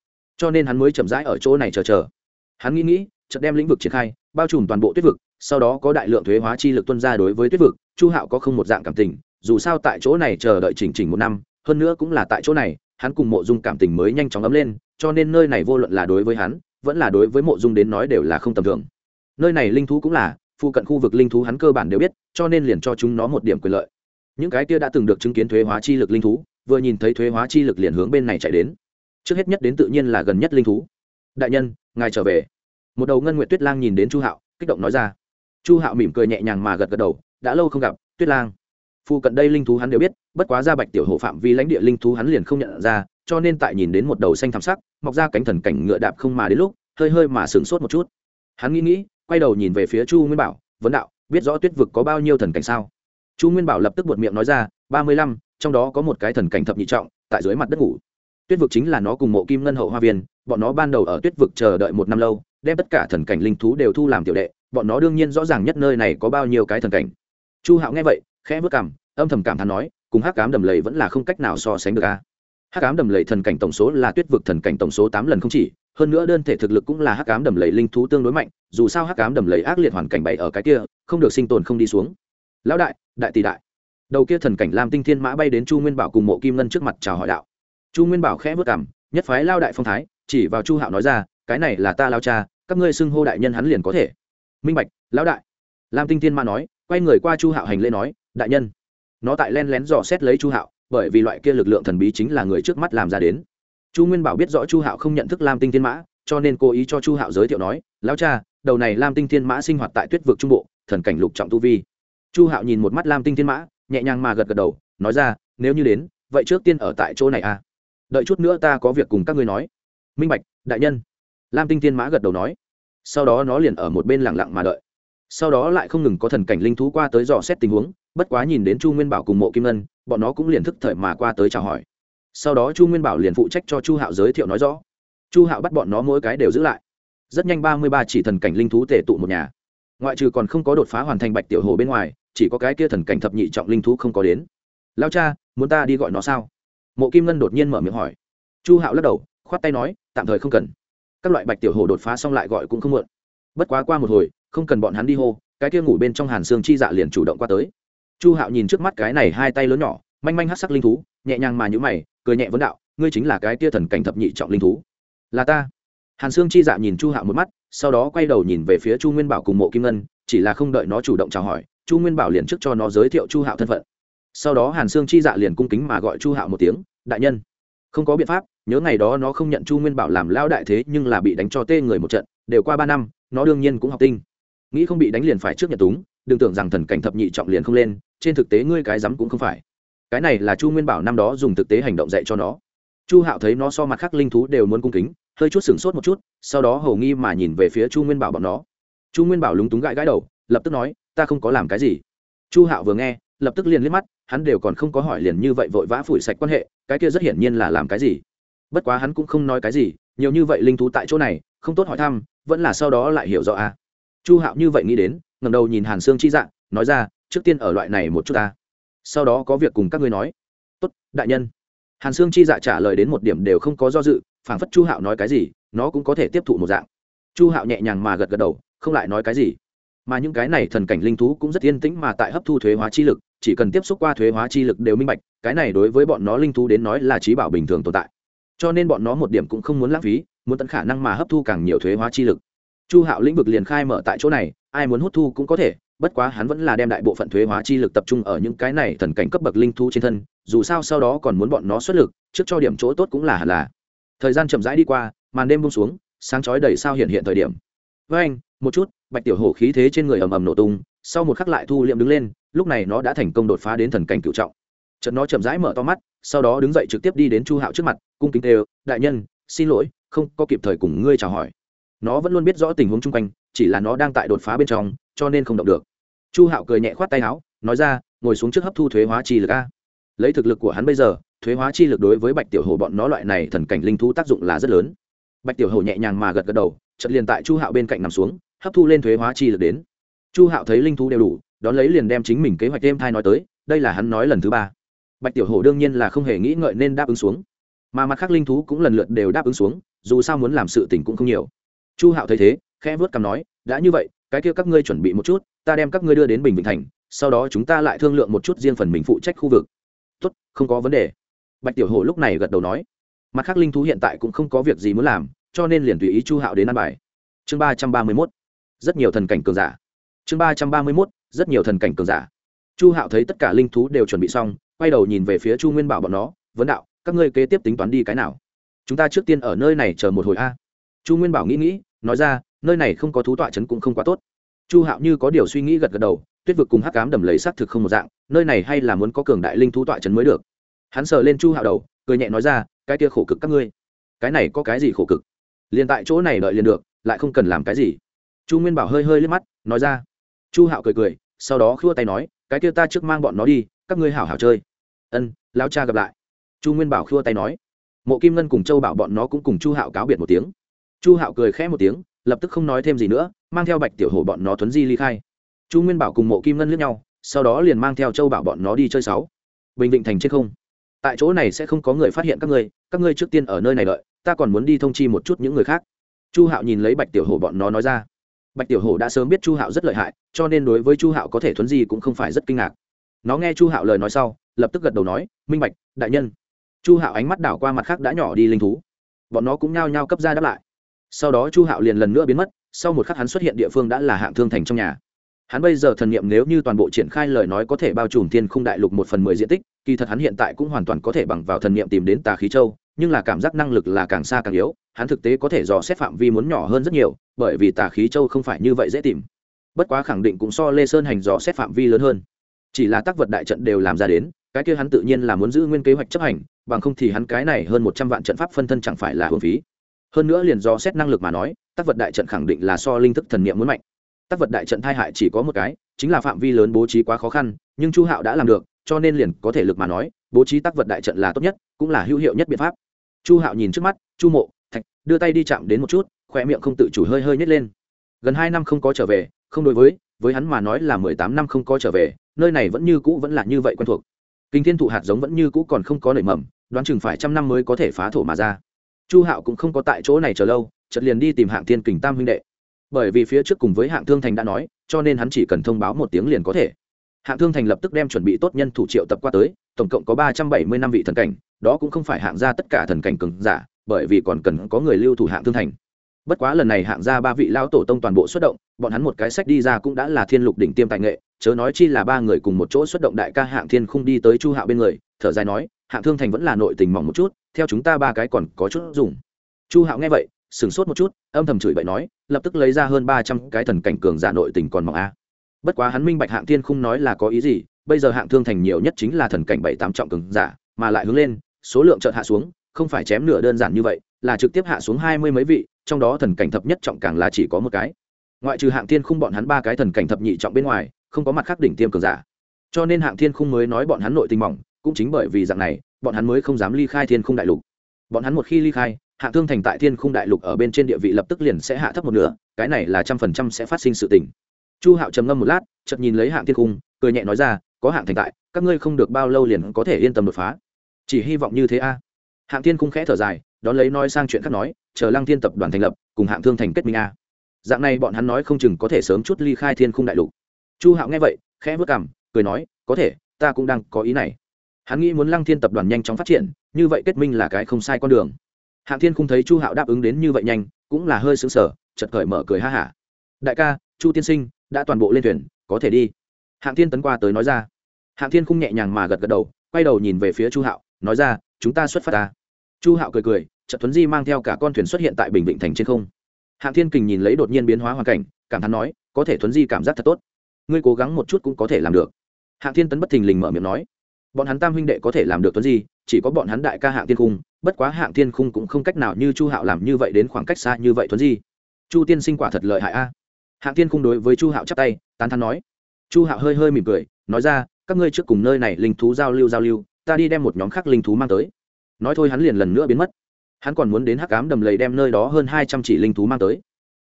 cho nên hắn mới chậm rãi ở chỗ này chờ chờ. Hắn nghĩ nghĩ, chợt đem lĩnh vực triển khai, bao trùm toàn bộ tuyết vực, sau đó có đại lượng thuế hóa chi lực tuân ra đối với tuyết vực, chu hạo có không một dạng cảm tình, dù sao tại chỗ này chờ đợi chỉnh chỉnh một năm, hơn nữa cũng là tại chỗ này, hắn cùng mộ dung cảm tình mới nhanh chóng ấm lên, cho nên nơi này vô luận là đối với hắn, vẫn là đối với mộ dung đến nói đều là không tầm thường. Nơi này linh thú cũng là, phụ cận khu vực linh thú hắn cơ bản đều biết, cho nên liền cho chúng nó một điểm quyền lợi những cái kia đã từng được chứng kiến thuế hóa chi lực linh thú, vừa nhìn thấy thuế hóa chi lực liền hướng bên này chạy đến. Trước hết nhất đến tự nhiên là gần nhất linh thú. Đại nhân, ngài trở về. Một đầu ngân nguyện tuyết lang nhìn đến chu hạo, kích động nói ra. Chu hạo mỉm cười nhẹ nhàng mà gật gật đầu, đã lâu không gặp, tuyết lang. Phụ cận đây linh thú hắn đều biết, bất quá ra bạch tiểu hộ phạm vi lãnh địa linh thú hắn liền không nhận ra, cho nên tại nhìn đến một đầu xanh thảm sắc, mọc ra cánh thần cảnh ngựa đạp không mà đến lúc, hơi hơi mà sửng sốt một chút. Hắn nghĩ nghĩ, quay đầu nhìn về phía chu nguyên bảo, vấn đạo, biết rõ tuyết vực có bao nhiêu thần cảnh sao? Chu nguyên bảo lập tức buột miệng nói ra, ba mươi lăm, trong đó có một cái thần cảnh thập nhị trọng, tại dưới mặt đất ngủ. Tuyết vực chính là nó cùng mộ kim ngân hậu hoa viên, bọn nó ban đầu ở tuyết vực chờ đợi một năm lâu, đem tất cả thần cảnh linh thú đều thu làm tiểu đệ, bọn nó đương nhiên rõ ràng nhất nơi này có bao nhiêu cái thần cảnh. Chu hạo nghe vậy, khẽ vất cảm âm thầm cảm thán nói, cùng hắc cám đầm lầy vẫn là không cách nào so sánh được a. Hắc cám đầm lầy thần cảnh tổng số là tuyết vực thần cảnh tổng số tám lần không chỉ, hơn nữa đơn thể thực lực cũng là hắc cám đầm lầy linh thú tương đối mạnh, dù sao hắc cám đầm lầy ác liệt hoàn cảnh bày ở cái kia, không được sinh tồn không đi xuống lão đại đại tỷ đại. Đầu kia thần cảnh lam tinh thiên mã bay đến chu nguyên bảo cùng mộ kim ngân trước mặt chào hỏi đạo. Chu nguyên bảo khẽ vất cảm nhất phái lao đại phong thái, chỉ vào chu hạo nói ra, cái này là ta lao cha, các ngươi xưng hô đại nhân hắn liền có thể. Minh bạch, lão đại. Lam tinh thiên mã nói, quay người qua chu hạo hành lễ nói, đại nhân. Nó tại len lén dò xét lấy chu hạo, bởi vì loại kia lực lượng thần bí chính là người trước mắt làm ra đến. Chu nguyên bảo biết rõ chu hạo không nhận thức lam tinh thiên mã, cho nên cố ý cho chu hạo giới thiệu nói, lão cha, đầu này lam tinh thiên mã sinh hoạt tại tuyết vực trung bộ, thần cảnh lục trọng tu vi chu hạo nhìn một mắt lam tinh thiên mã, nhẹ nhàng mà gật gật đầu, nói ra, nếu như đến, vậy trước tiên ở tại chỗ này à. Đợi chút nữa ta có việc cùng các ngươi nói. Minh bạch, đại nhân. Lam tinh thiên mã gật đầu nói. Sau đó nó liền ở một bên lẳng lặng mà đợi. Sau đó lại không ngừng có thần cảnh linh thú qua tới dò xét tình huống, bất quá nhìn đến chu nguyên bảo cùng mộ kim ngân, bọn nó cũng liền thức thời mà qua tới chào hỏi. Sau đó chu nguyên bảo liền phụ trách cho chu hạo giới thiệu nói rõ. Chu hạo bắt bọn nó mỗi cái đều giữ lại. Rất nhanh ba mươi ba chỉ thần cảnh linh thú tể tụ một nhà. Ngoại trừ còn không có đột phá hoàn thành bạch tiểu hồ bên ngoài chỉ có cái kia thần cảnh thập nhị trọng linh thú không có đến. Lao cha, muốn ta đi gọi nó sao? Mộ kim ngân đột nhiên mở miệng hỏi. Chu hạo lắc đầu, khoát tay nói, tạm thời không cần. Các loại bạch tiểu hồ đột phá xong lại gọi cũng không muộn. Bất quá qua một hồi, không cần bọn hắn đi hô, cái kia ngủ bên trong hàn xương chi dạ liền chủ động qua tới. Chu hạo nhìn trước mắt cái này hai tay lớn nhỏ, manh manh hát sắc linh thú, nhẹ nhàng mà nhữ mày, cười nhẹ vấn đạo, ngươi chính là cái kia thần cảnh thập nhị trọng linh thú. Là ta. Hàn xương chi dạ nhìn chu hạo một mắt, sau đó quay đầu nhìn về phía chu nguyên bảo cùng mộ kim ngân chỉ là không đợi nó chủ động chào hỏi, chu nguyên bảo liền trước cho nó giới thiệu chu hạo thân phận. Sau đó hàn sương chi dạ liền cung kính mà gọi chu hạo một tiếng, đại nhân. Không có biện pháp, nhớ ngày đó nó không nhận chu nguyên bảo làm lao đại thế nhưng là bị đánh cho tê người một trận, đều qua ba năm, nó đương nhiên cũng học tinh. Nghĩ không bị đánh liền phải trước nhật túng, đừng tưởng rằng thần cảnh thập nhị trọng liền không lên, trên thực tế ngươi cái rắm cũng không phải. Cái này là chu nguyên bảo năm đó dùng thực tế hành động dạy cho nó. Chu hạo thấy nó so mặt khác linh thú đều muốn cung kính, hơi chút sửng sốt một chút, sau đó hầu nghi mà nhìn về phía chu nguyên bảo bọn nó chu nguyên bảo lúng túng gãi gãi đầu, lập tức nói, ta không có làm cái gì. Chu hạo vừa nghe, lập tức liền liếc mắt, hắn đều còn không có hỏi liền như vậy vội vã phủi sạch quan hệ, cái kia rất hiển nhiên là làm cái gì. Bất quá hắn cũng không nói cái gì, nhiều như vậy linh thú tại chỗ này, không tốt hỏi thăm, vẫn là sau đó lại hiểu rõ à. chu hạo như vậy nghĩ đến ngầm đầu nhìn hàn sương chi dạng, nói ra, trước tiên ở loại này một chút ta. Sau đó có việc cùng các ngươi nói. Tốt, đại nhân. Hàn sương chi dạ trả lời đến một điểm đều không có do dự, phảng phất chu hạo nói cái gì, nó cũng có thể tiếp thụ một dạng. Chu hạo nhẹ nhàng mà gật gật đầu không lại nói cái gì. Mà những cái này thần cảnh linh thú cũng rất yên tĩnh mà tại hấp thu thuế hóa chi lực, chỉ cần tiếp xúc qua thuế hóa chi lực đều minh bạch, cái này đối với bọn nó linh thú đến nói là trí bảo bình thường tồn tại. Cho nên bọn nó một điểm cũng không muốn lãng phí, muốn tận khả năng mà hấp thu càng nhiều thuế hóa chi lực. Chu hạo lĩnh vực liền khai mở tại chỗ này, ai muốn hút thu cũng có thể, bất quá hắn vẫn là đem đại bộ phận thuế hóa chi lực tập trung ở những cái này thần cảnh cấp bậc linh thú trên thân, dù sao sau đó còn muốn bọn nó xuất lực, trước cho điểm chỗ tốt cũng là hẳn là. Thời gian chậm rãi đi qua, màn đêm bông xuống, sáng chói đầy sao hiện hiện thời điểm. Với anh một chút, bạch tiểu hổ khí thế trên người ầm ầm nổ tung, sau một khắc lại thu liệm đứng lên, lúc này nó đã thành công đột phá đến thần cảnh cựu trọng. Trận nó chậm rãi mở to mắt, sau đó đứng dậy trực tiếp đi đến chu hạo trước mặt, cung kính đều đại nhân, xin lỗi, không có kịp thời cùng ngươi chào hỏi. Nó vẫn luôn biết rõ tình huống chung quanh, chỉ là nó đang tại đột phá bên trong, cho nên không động được. Chu hạo cười nhẹ khoát tay áo, nói ra, ngồi xuống trước hấp thu thuế hóa chi lực a. Lấy thực lực của hắn bây giờ, thuế hóa chi lực đối với bạch tiểu hồ bọn nó loại này thần cảnh linh thú tác dụng là rất lớn. Bạch tiểu hồ nhẹ nhàng mà gật gật đầu trận liền tại chu hạo bên cạnh nằm xuống hấp thu lên thuế hóa chi lực đến. Chu hạo thấy linh thú đều đủ, đón lấy liền đem chính mình kế hoạch đêm thai nói tới, đây là hắn nói lần thứ ba. Bạch tiểu hổ đương nhiên là không hề nghĩ ngợi nên đáp ứng xuống. Mà mặt khác linh thú cũng lần lượt đều đáp ứng xuống, dù sao muốn làm sự tình cũng không nhiều. Chu hạo thấy thế, khẽ vớt cằm nói, đã như vậy, cái kia các ngươi chuẩn bị một chút, ta đem các ngươi đưa đến bình vĩnh thành, sau đó chúng ta lại thương lượng một chút riêng phần mình phụ trách khu vực. Tốt, không có vấn đề. Bạch tiểu hổ lúc này gật đầu nói. Mặt khác linh thú hiện tại cũng không có việc gì muốn làm, cho nên liền tùy ý chu hạo đến ăn bài. Chương ba trăm ba mươi mốt rất nhiều thần cảnh cường giả. Chương ba trăm ba mươi mốt, rất nhiều thần cảnh cường giả. Chu hạo thấy tất cả linh thú đều chuẩn bị xong, quay đầu nhìn về phía chu nguyên bảo bọn nó, vấn đạo, các ngươi kế tiếp tính toán đi cái nào? Chúng ta trước tiên ở nơi này chờ một hồi a. Chu nguyên bảo nghĩ nghĩ, nói ra, nơi này không có thú tọa chấn cũng không quá tốt. Chu hạo như có điều suy nghĩ gật gật đầu, tuyết vực cùng hắc cám đầm lấy xác thực không một dạng, nơi này hay là muốn có cường đại linh thú tọa chấn mới được. Hắn sờ lên chu hạo đầu, cười nhẹ nói ra, cái kia khổ cực các ngươi. Cái này có cái gì khổ cực? Liền tại chỗ này đợi liền được, lại không cần làm cái gì chu nguyên bảo hơi hơi liếc mắt, nói ra. Chu hạo cười cười, sau đó khua tay nói, cái kia ta trước mang bọn nó đi, các ngươi hảo hảo chơi. Ân lao cha gặp lại. Chu nguyên bảo khua tay nói. Mộ kim ngân cùng châu bảo bọn nó cũng cùng chu hạo cáo biệt một tiếng. Chu hạo cười khẽ một tiếng, lập tức không nói thêm gì nữa, mang theo bạch tiểu hổ bọn nó tuấn di ly khai. Chu nguyên bảo cùng mộ kim ngân lướt nhau, sau đó liền mang theo châu bảo bọn nó đi chơi sáu. Bình định thành trên không. Tại chỗ này sẽ không có người phát hiện các ngươi các ngươi trước tiên ở nơi này đợi, ta còn muốn đi thông chi một chút những người khác. Chu hạo nhìn lấy bạch tiểu hổ bọn nó nói ra bạch tiểu hổ đã sớm biết chu hạo rất lợi hại, cho nên đối với chu hạo có thể thuấn gì cũng không phải rất kinh ngạc. Nó nghe chu hạo lời nói sau, lập tức gật đầu nói, minh bạch, đại nhân. Chu hạo ánh mắt đảo qua mặt khác đã nhỏ đi linh thú. Bọn nó cũng nhao nhao cấp ra đáp lại. Sau đó chu hạo liền lần nữa biến mất, sau một khắc hắn xuất hiện địa phương đã là hạng thương thành trong nhà. Hắn bây giờ thần nghiệm nếu như toàn bộ triển khai lời nói có thể bao trùm thiên khung đại lục một phần mười diện tích, kỳ thật hắn hiện tại cũng hoàn toàn có thể bằng vào thần nghiệm tìm đến tà khí châu nhưng là cảm giác năng lực là càng xa càng yếu, hắn thực tế có thể dò xét phạm vi muốn nhỏ hơn rất nhiều, bởi vì tà khí châu không phải như vậy dễ tìm. Bất quá khẳng định cũng so lê sơn hành dò xét phạm vi lớn hơn. Chỉ là tác vật đại trận đều làm ra đến, cái kia hắn tự nhiên là muốn giữ nguyên kế hoạch chấp hành, bằng không thì hắn cái này hơn một trăm vạn trận pháp phân thân chẳng phải là hưởng phí. Hơn nữa liền do xét năng lực mà nói, tác vật đại trận khẳng định là so linh thức thần niệm muốn mạnh. Tác vật đại trận thai hại chỉ có một cái, chính là phạm vi lớn bố trí quá khó khăn, nhưng chu hạo đã làm được, cho nên liền có thể lực mà nói bố trí tác vật đại trận là tốt nhất, cũng là hữu hiệu nhất biện pháp. Chu hạo nhìn trước mắt, chu mộ, thạch, đưa tay đi chạm đến một chút khoe miệng không tự chủ hơi hơi nhét lên. Gần hai năm không có trở về, không đối với với hắn mà nói là mười tám năm không có trở về, nơi này vẫn như cũ vẫn là như vậy quen thuộc. Kinh thiên thụ hạt giống vẫn như cũ còn không có nảy mầm, đoán chừng phải trăm năm mới có thể phá thổ mà ra. Chu hạo cũng không có tại chỗ này chờ lâu, chợt liền đi tìm hạng thiên kình tam huynh đệ. Bởi vì phía trước cùng với hạng thương thành đã nói, cho nên hắn chỉ cần thông báo một tiếng liền có thể hạng thương thành lập tức đem chuẩn bị tốt nhân thủ triệu tập qua tới, tổng cộng có ba trăm bảy mươi năm vị thần cảnh, đó cũng không phải hạng ra tất cả thần cảnh cường giả, bởi vì còn cần có người lưu thủ hạng thương thành. Bất quá lần này hạng ra ba vị lao tổ tông toàn bộ xuất động, bọn hắn một cái sách đi ra cũng đã là thiên lục đỉnh tiêm tài nghệ, chớ nói chi là ba người cùng một chỗ xuất động đại ca hạng thiên không đi tới chu hạo bên người, thở dài nói, hạng thương thành vẫn là nội tình mỏng một chút, theo chúng ta ba cái còn có chút dùng. Chu hạo nghe vậy, sửng sốt một chút, âm thầm chửi bậy nói, lập tức lấy ra hơn ba trăm cái thần cảnh cường giả nội tình còn mỏng a bất quá hắn minh bạch hạng thiên không nói là có ý gì, bây giờ hạng thương thành nhiều nhất chính là thần cảnh bảy tám trọng cường giả, mà lại hướng lên, số lượng chợt hạ xuống, không phải chém nửa đơn giản như vậy, là trực tiếp hạ xuống hai mươi mấy vị, trong đó thần cảnh thập nhất trọng càng là chỉ có một cái. Ngoại trừ hạng thiên khung bọn hắn ba cái thần cảnh thập nhị trọng bên ngoài, không có mặt khác đỉnh tiêm cường giả. Cho nên hạng thiên khung mới nói bọn hắn nội tình mỏng, cũng chính bởi vì dạng này, bọn hắn mới không dám ly khai thiên khung đại lục. Bọn hắn một khi ly khai, hạng thương thành tại thiên khung đại lục ở bên trên địa vị lập tức liền sẽ hạ thấp một nửa, cái này là trăm phần trăm sẽ phát sinh sự tình chu hạo trầm ngâm một lát, chợt nhìn lấy hạng thiên khung cười nhẹ nói ra, có hạng thành tại, các ngươi không được bao lâu liền có thể yên tâm đột phá. Chỉ hy vọng như thế a. Hạng thiên khung khẽ thở dài, đón lấy nói sang chuyện khác nói, chờ lăng thiên tập đoàn thành lập, cùng hạng thương thành kết minh a. Dạng này bọn hắn nói không chừng có thể sớm chút ly khai thiên khung đại lục. Chu hạo nghe vậy, khẽ vất cảm cười nói, có thể, ta cũng đang có ý này. Hắn nghĩ muốn lăng thiên tập đoàn nhanh chóng phát triển, như vậy kết minh là cái không sai con đường. Hạng thiên không thấy chu hạo đáp ứng đến như vậy nhanh, cũng là hơi xứng sở chật cởi mở cười ha hả. Đại ca, chu tiên sinh đã toàn bộ lên thuyền, có thể đi. Hạng thiên tấn qua tới nói ra. Hạng thiên không nhẹ nhàng mà gật gật đầu, quay đầu nhìn về phía chu hạo, nói ra, chúng ta xuất phát ta. Chu hạo cười cười trận tuấn di mang theo cả con thuyền xuất hiện tại bình Định thành trên không. Hạng thiên kình nhìn lấy đột nhiên biến hóa hoàn cảnh, cảm thán nói, có thể thuấn di cảm giác thật tốt. Ngươi cố gắng một chút cũng có thể làm được. Hạng thiên tấn bất thình lình mở miệng nói, bọn hắn tam huynh đệ có thể làm được tuấn di, chỉ có bọn hắn đại ca hạng thiên khung, bất quá hạng thiên khung cũng không cách nào như chu hạo làm như vậy đến khoảng cách xa như vậy tuấn di. Chu tiên sinh quả thật lợi hại a hạng thiên khung đối với chu hạo chắp tay, tán thán nói. Chu hạo hơi hơi mỉm cười, nói ra, các ngươi trước cùng nơi này linh thú giao lưu giao lưu, ta đi đem một nhóm khác linh thú mang tới. Nói thôi hắn liền lần nữa biến mất. Hắn còn muốn đến hắc cám đầm lầy đem nơi đó hơn hai trăm chỉ linh thú mang tới.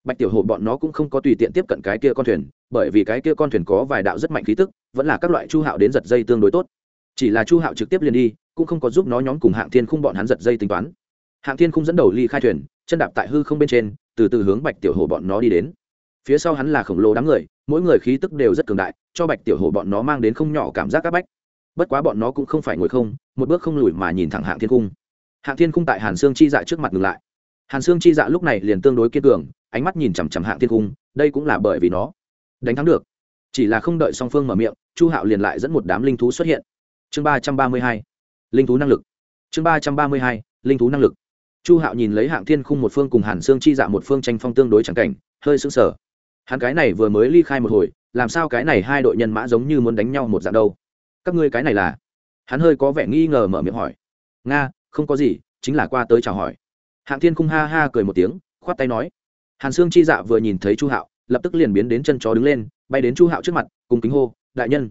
Bạch tiểu hộ bọn nó cũng không có tùy tiện tiếp cận cái kia con thuyền, bởi vì cái kia con thuyền có vài đạo rất mạnh khí tức, vẫn là các loại chu hạo đến giật dây tương đối tốt. Chỉ là chu hạo trực tiếp liền đi, cũng không có giúp nó nhóm cùng hạng thiên khung bọn hắn giật dây tính toán. Hạng thiên khung dẫn đầu ly khai thuyền, chân đạp tại hư không bên trên, từ từ hướng bạch tiểu hộ bọn nó đi đến phía sau hắn là khổng lồ đám người, mỗi người khí tức đều rất cường đại, cho bạch tiểu hổ bọn nó mang đến không nhỏ cảm giác áp bách. Bất quá bọn nó cũng không phải ngồi không, một bước không lùi mà nhìn thẳng hạng thiên cung. Hạng thiên cung tại hàn sương chi dạ trước mặt ngừng lại. Hàn sương chi dạ lúc này liền tương đối kiên cường, ánh mắt nhìn chằm chằm hạng thiên cung, đây cũng là bởi vì nó đánh thắng được. Chỉ là không đợi song phương mở miệng, chu hạo liền lại dẫn một đám linh thú xuất hiện. Chương ba trăm ba mươi hai, linh thú năng lực. Chương ba trăm ba mươi hai, linh thú năng lực. Chu hạo nhìn lấy hạng thiên khung một phương cùng hàn sương chi dạ một phương tranh phong tương đối c cảnh, hơi sững sờ hắn cái này vừa mới ly khai một hồi, làm sao cái này hai đội nhân mã giống như muốn đánh nhau một dạng đâu? Các ngươi cái này là? Hắn hơi có vẻ nghi ngờ mở miệng hỏi. Nga, không có gì, chính là qua tới chào hỏi. Hạng thiên khung ha ha cười một tiếng, khoát tay nói. Hàn sương chi dạ vừa nhìn thấy chu hạo, lập tức liền biến đến chân chó đứng lên, bay đến chu hạo trước mặt, cùng kính hô, đại nhân.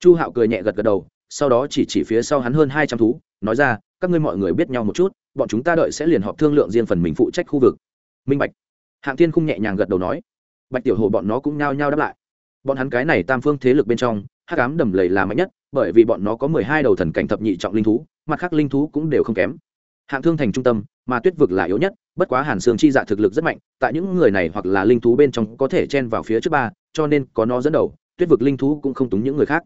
Chu hạo cười nhẹ gật gật đầu, sau đó chỉ chỉ phía sau hắn hơn hai trăm thú, nói ra, các ngươi mọi người biết nhau một chút, bọn chúng ta đợi sẽ liền họp thương lượng riêng phần mình phụ trách khu vực. Minh bạch. Hạng thiên khung nhẹ nhàng gật đầu nói bạch tiểu hồ bọn nó cũng nhao nhao đáp lại. Bọn hắn cái này tam phương thế lực bên trong, hắc ám đầm lầy là mạnh nhất, bởi vì bọn nó có mười hai đầu thần cảnh thập nhị trọng linh thú, mặt khác linh thú cũng đều không kém. Hạng thương thành trung tâm, mà tuyết vực là yếu nhất, bất quá hàn sương chi dạ thực lực rất mạnh, tại những người này hoặc là linh thú bên trong có thể chen vào phía trước ba, cho nên có nó dẫn đầu, tuyết vực linh thú cũng không túng những người khác.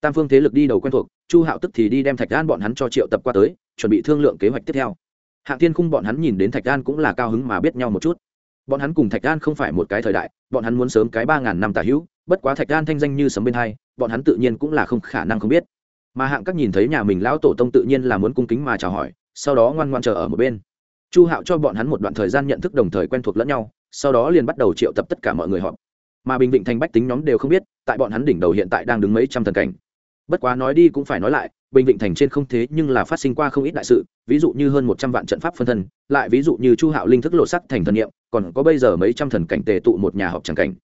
Tam phương thế lực đi đầu quen thuộc, chu hạo tức thì đi đem thạch an bọn hắn cho triệu tập qua tới, chuẩn bị thương lượng kế hoạch tiếp theo. Hạng thiên khung bọn hắn nhìn đến thạch an cũng là cao hứng mà biết nhau một chút bọn hắn cùng thạch Gan không phải một cái thời đại, bọn hắn muốn sớm cái ba ngàn năm tả hữu, bất quá thạch Gan thanh danh như sấm bên hai, bọn hắn tự nhiên cũng là không khả năng không biết. Mà hạng các nhìn thấy nhà mình lão tổ tông tự nhiên là muốn cung kính mà chào hỏi, sau đó ngoan ngoan chờ ở một bên. Chu hạo cho bọn hắn một đoạn thời gian nhận thức đồng thời quen thuộc lẫn nhau, sau đó liền bắt đầu triệu tập tất cả mọi người họp. Mà bình định thành bách tính nhóm đều không biết, tại bọn hắn đỉnh đầu hiện tại đang đứng mấy trăm thần cảnh. Bất quá nói đi cũng phải nói lại bình định thành trên không thế nhưng là phát sinh qua không ít đại sự, ví dụ như hơn một trăm vạn trận pháp phân thân, lại ví dụ như chu hạo linh thức lộ sắc thành thần nghiệm còn có bây giờ mấy trăm thần cảnh tề tụ một nhà họp tràng cảnh.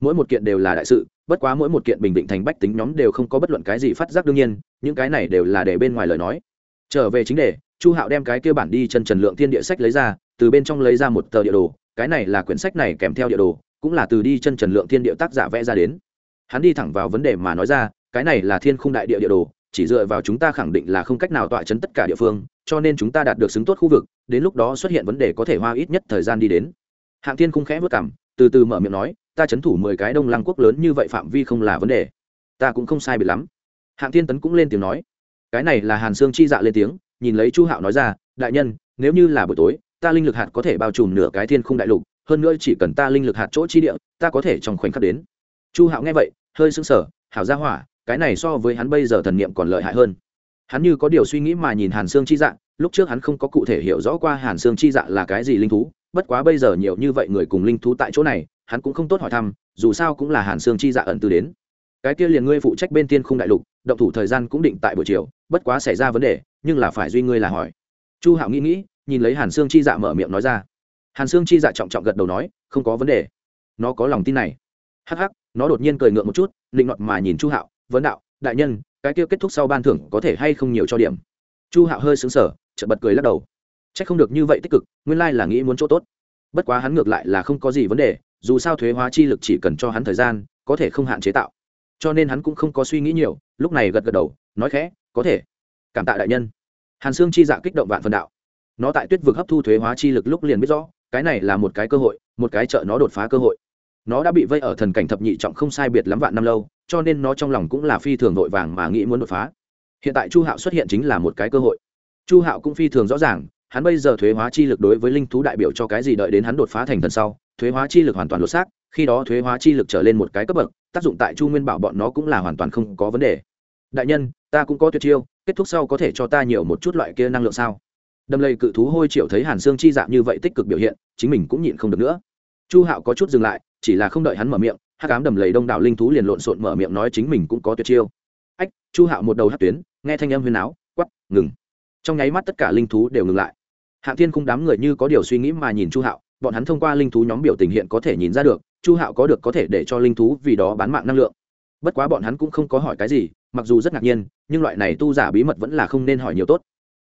Mỗi một kiện đều là đại sự, bất quá mỗi một kiện bình định thành bách tính nhóm đều không có bất luận cái gì phát giác đương nhiên, những cái này đều là để bên ngoài lời nói. Trở về chính đề, chu hạo đem cái kia bản đi chân trần lượng thiên địa sách lấy ra, từ bên trong lấy ra một tờ địa đồ, cái này là quyển sách này kèm theo địa đồ, cũng là từ đi chân trần lượng thiên địa tác giả vẽ ra đến. Hắn đi thẳng vào vấn đề mà nói ra, cái này là thiên khung đại địa địa đồ chỉ dựa vào chúng ta khẳng định là không cách nào tọa chấn tất cả địa phương, cho nên chúng ta đạt được xứng tốt khu vực, đến lúc đó xuất hiện vấn đề có thể hoa ít nhất thời gian đi đến. Hạng thiên khung khẽ vất cảm từ từ mở miệng nói, ta chấn thủ mười cái đông lăng quốc lớn như vậy phạm vi không là vấn đề. Ta cũng không sai biệt lắm. Hạng thiên tấn cũng lên tiếng nói. Cái này là hàn sương chi dạ lên tiếng, nhìn lấy chu hạo nói ra, đại nhân, nếu như là buổi tối, ta linh lực hạt có thể bao trùm nửa cái thiên khung đại lục, hơn nữa chỉ cần ta linh lực hạt chỗ chi địa, ta có thể trong khoảnh khắc đến. Chu hạo nghe vậy, hơi sững sờ, hảo ra hỏa cái này so với hắn bây giờ thần niệm còn lợi hại hơn. Hắn như có điều suy nghĩ mà nhìn hàn sương chi dạ lúc trước hắn không có cụ thể hiểu rõ qua hàn sương chi dạ là cái gì linh thú, bất quá bây giờ nhiều như vậy người cùng linh thú tại chỗ này, hắn cũng không tốt hỏi thăm, dù sao cũng là hàn sương chi dạ ẩn từ đến. Cái kia liền ngươi phụ trách bên tiên khung đại lục, động thủ thời gian cũng định tại buổi chiều, bất quá xảy ra vấn đề, nhưng là phải duy ngươi là hỏi. Chu hạo nghĩ nghĩ, nhìn lấy hàn sương chi dạ mở miệng nói ra. Hàn sương chi dạ trọng trọng gật đầu nói, không có vấn đề. Nó có lòng tin này. Hắc hắc, nó đột nhiên cười ngượng một chút định nọt mà nhìn chu hạo vấn đạo, đại nhân, cái kia kết thúc sau ban thưởng có thể hay không nhiều cho điểm? Chu hạo hơi xứng sở chợt bật cười lắc đầu. C h ắ c không được như vậy tích cực, nguyên lai là nghĩ muốn chỗ tốt. Bất quá hắn ngược lại là không có gì vấn đề, dù sao thuế hóa chi lực chỉ cần cho hắn thời gian, có thể không hạn chế tạo. Cho nên hắn cũng không có suy nghĩ nhiều, lúc này gật gật đầu, nói khẽ, có thể. Cảm tạ đại nhân. Hàn xương chi dạ kích động vạn phần đạo. Nó tại tuyết vực hấp thu thuế hóa chi lực lúc liền biết rõ, cái này là một cái cơ hội, một cái chợ nó đột phá cơ hội. Nó đã bị vây ở thần cảnh thập nhị trọng không sai biệt lắm vạn năm lâu cho nên nó trong lòng cũng là phi thường vội vàng mà nghĩ muốn đột phá. Hiện tại chu hạo xuất hiện chính là một cái cơ hội. Chu hạo cũng phi thường rõ ràng, hắn bây giờ thuế hóa chi lực đối với linh thú đại biểu cho cái gì đợi đến hắn đột phá thành thần sau, thuế hóa chi lực hoàn toàn lột xác, khi đó thuế hóa chi lực trở lên một cái cấp bậc, tác dụng tại chu nguyên bảo bọn nó cũng là hoàn toàn không có vấn đề. Đại nhân, ta cũng có tuyệt chiêu, kết thúc sau có thể cho ta nhiều một chút loại kia năng lượng sao? Đâm lây cự thú hôi triệu thấy hàn xương chi dạng như vậy tích cực biểu hiện, chính mình cũng nhịn không được nữa. Chu hạo có chút dừng lại, chỉ là không đợi hắn mở miệng hát cám đầm lầy đông đảo linh thú liền lộn xộn mở miệng nói chính mình cũng có tuyệt chiêu. Ách, chu hạo một đầu hát tuyến, nghe thanh âm huyền áo quắp ngừng. Trong nháy mắt tất cả linh thú đều ngừng lại. Hạng thiên khung đám người như có điều suy nghĩ mà nhìn chu hạo, bọn hắn thông qua linh thú nhóm biểu tình hiện có thể nhìn ra được, chu hạo có được có thể để cho linh thú vì đó bán mạng năng lượng. Bất quá bọn hắn cũng không có hỏi cái gì, mặc dù rất ngạc nhiên, nhưng loại này tu giả bí mật vẫn là không nên hỏi nhiều tốt.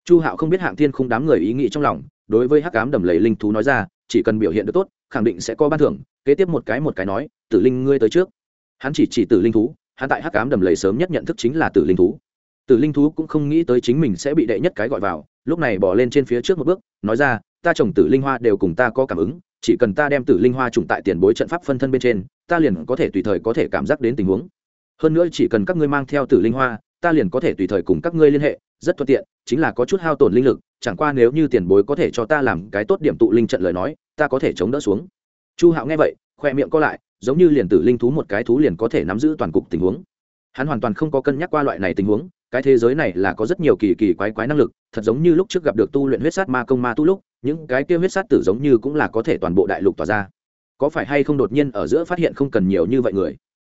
Chu hạo không biết hạng thiên khung đám người ý nghĩ trong lòng, đối với hắc cám đầm lầy linh thú nói ra chỉ cần biểu hiện được tốt, khẳng định sẽ có ban thưởng, kế tiếp một cái một cái nói, tử linh, ngươi tới trước. Hắn chỉ chỉ tử linh thú, hắn tại hắc cám đầm lầy sớm nhất nhận thức chính là tử linh thú. Tử linh thú cũng không nghĩ tới chính mình sẽ bị đệ nhất cái gọi vào, lúc này bỏ lên trên phía trước một bước, nói ra, ta trồng tử linh hoa đều cùng ta có cảm ứng, chỉ cần ta đem tử linh hoa trùng tại tiền bối trận pháp phân thân bên trên, ta liền có thể tùy thời có thể cảm giác đến tình huống. Hơn nữa chỉ cần các ngươi mang theo tử linh hoa, ta liền có thể tùy thời cùng các ngươi liên hệ, rất thuận tiện, chính là có chút hao tổn linh lực chẳng qua nếu như tiền bối có thể cho ta làm cái tốt điểm tụ linh trận lời nói, ta có thể chống đỡ xuống. Chu hạo nghe vậy, khoe miệng co lại, giống như liền tử linh thú một cái thú liền có thể nắm giữ toàn cục tình huống. Hắn hoàn toàn không có cân nhắc qua loại này tình huống, cái thế giới này là có rất nhiều kỳ kỳ quái quái năng lực, thật giống như lúc trước gặp được tu luyện huyết sát ma công ma tu lúc, những cái kia huyết sát tử giống như cũng là có thể toàn bộ đại lục tỏa ra. Có phải hay không đột nhiên ở giữa phát hiện không cần nhiều như vậy người?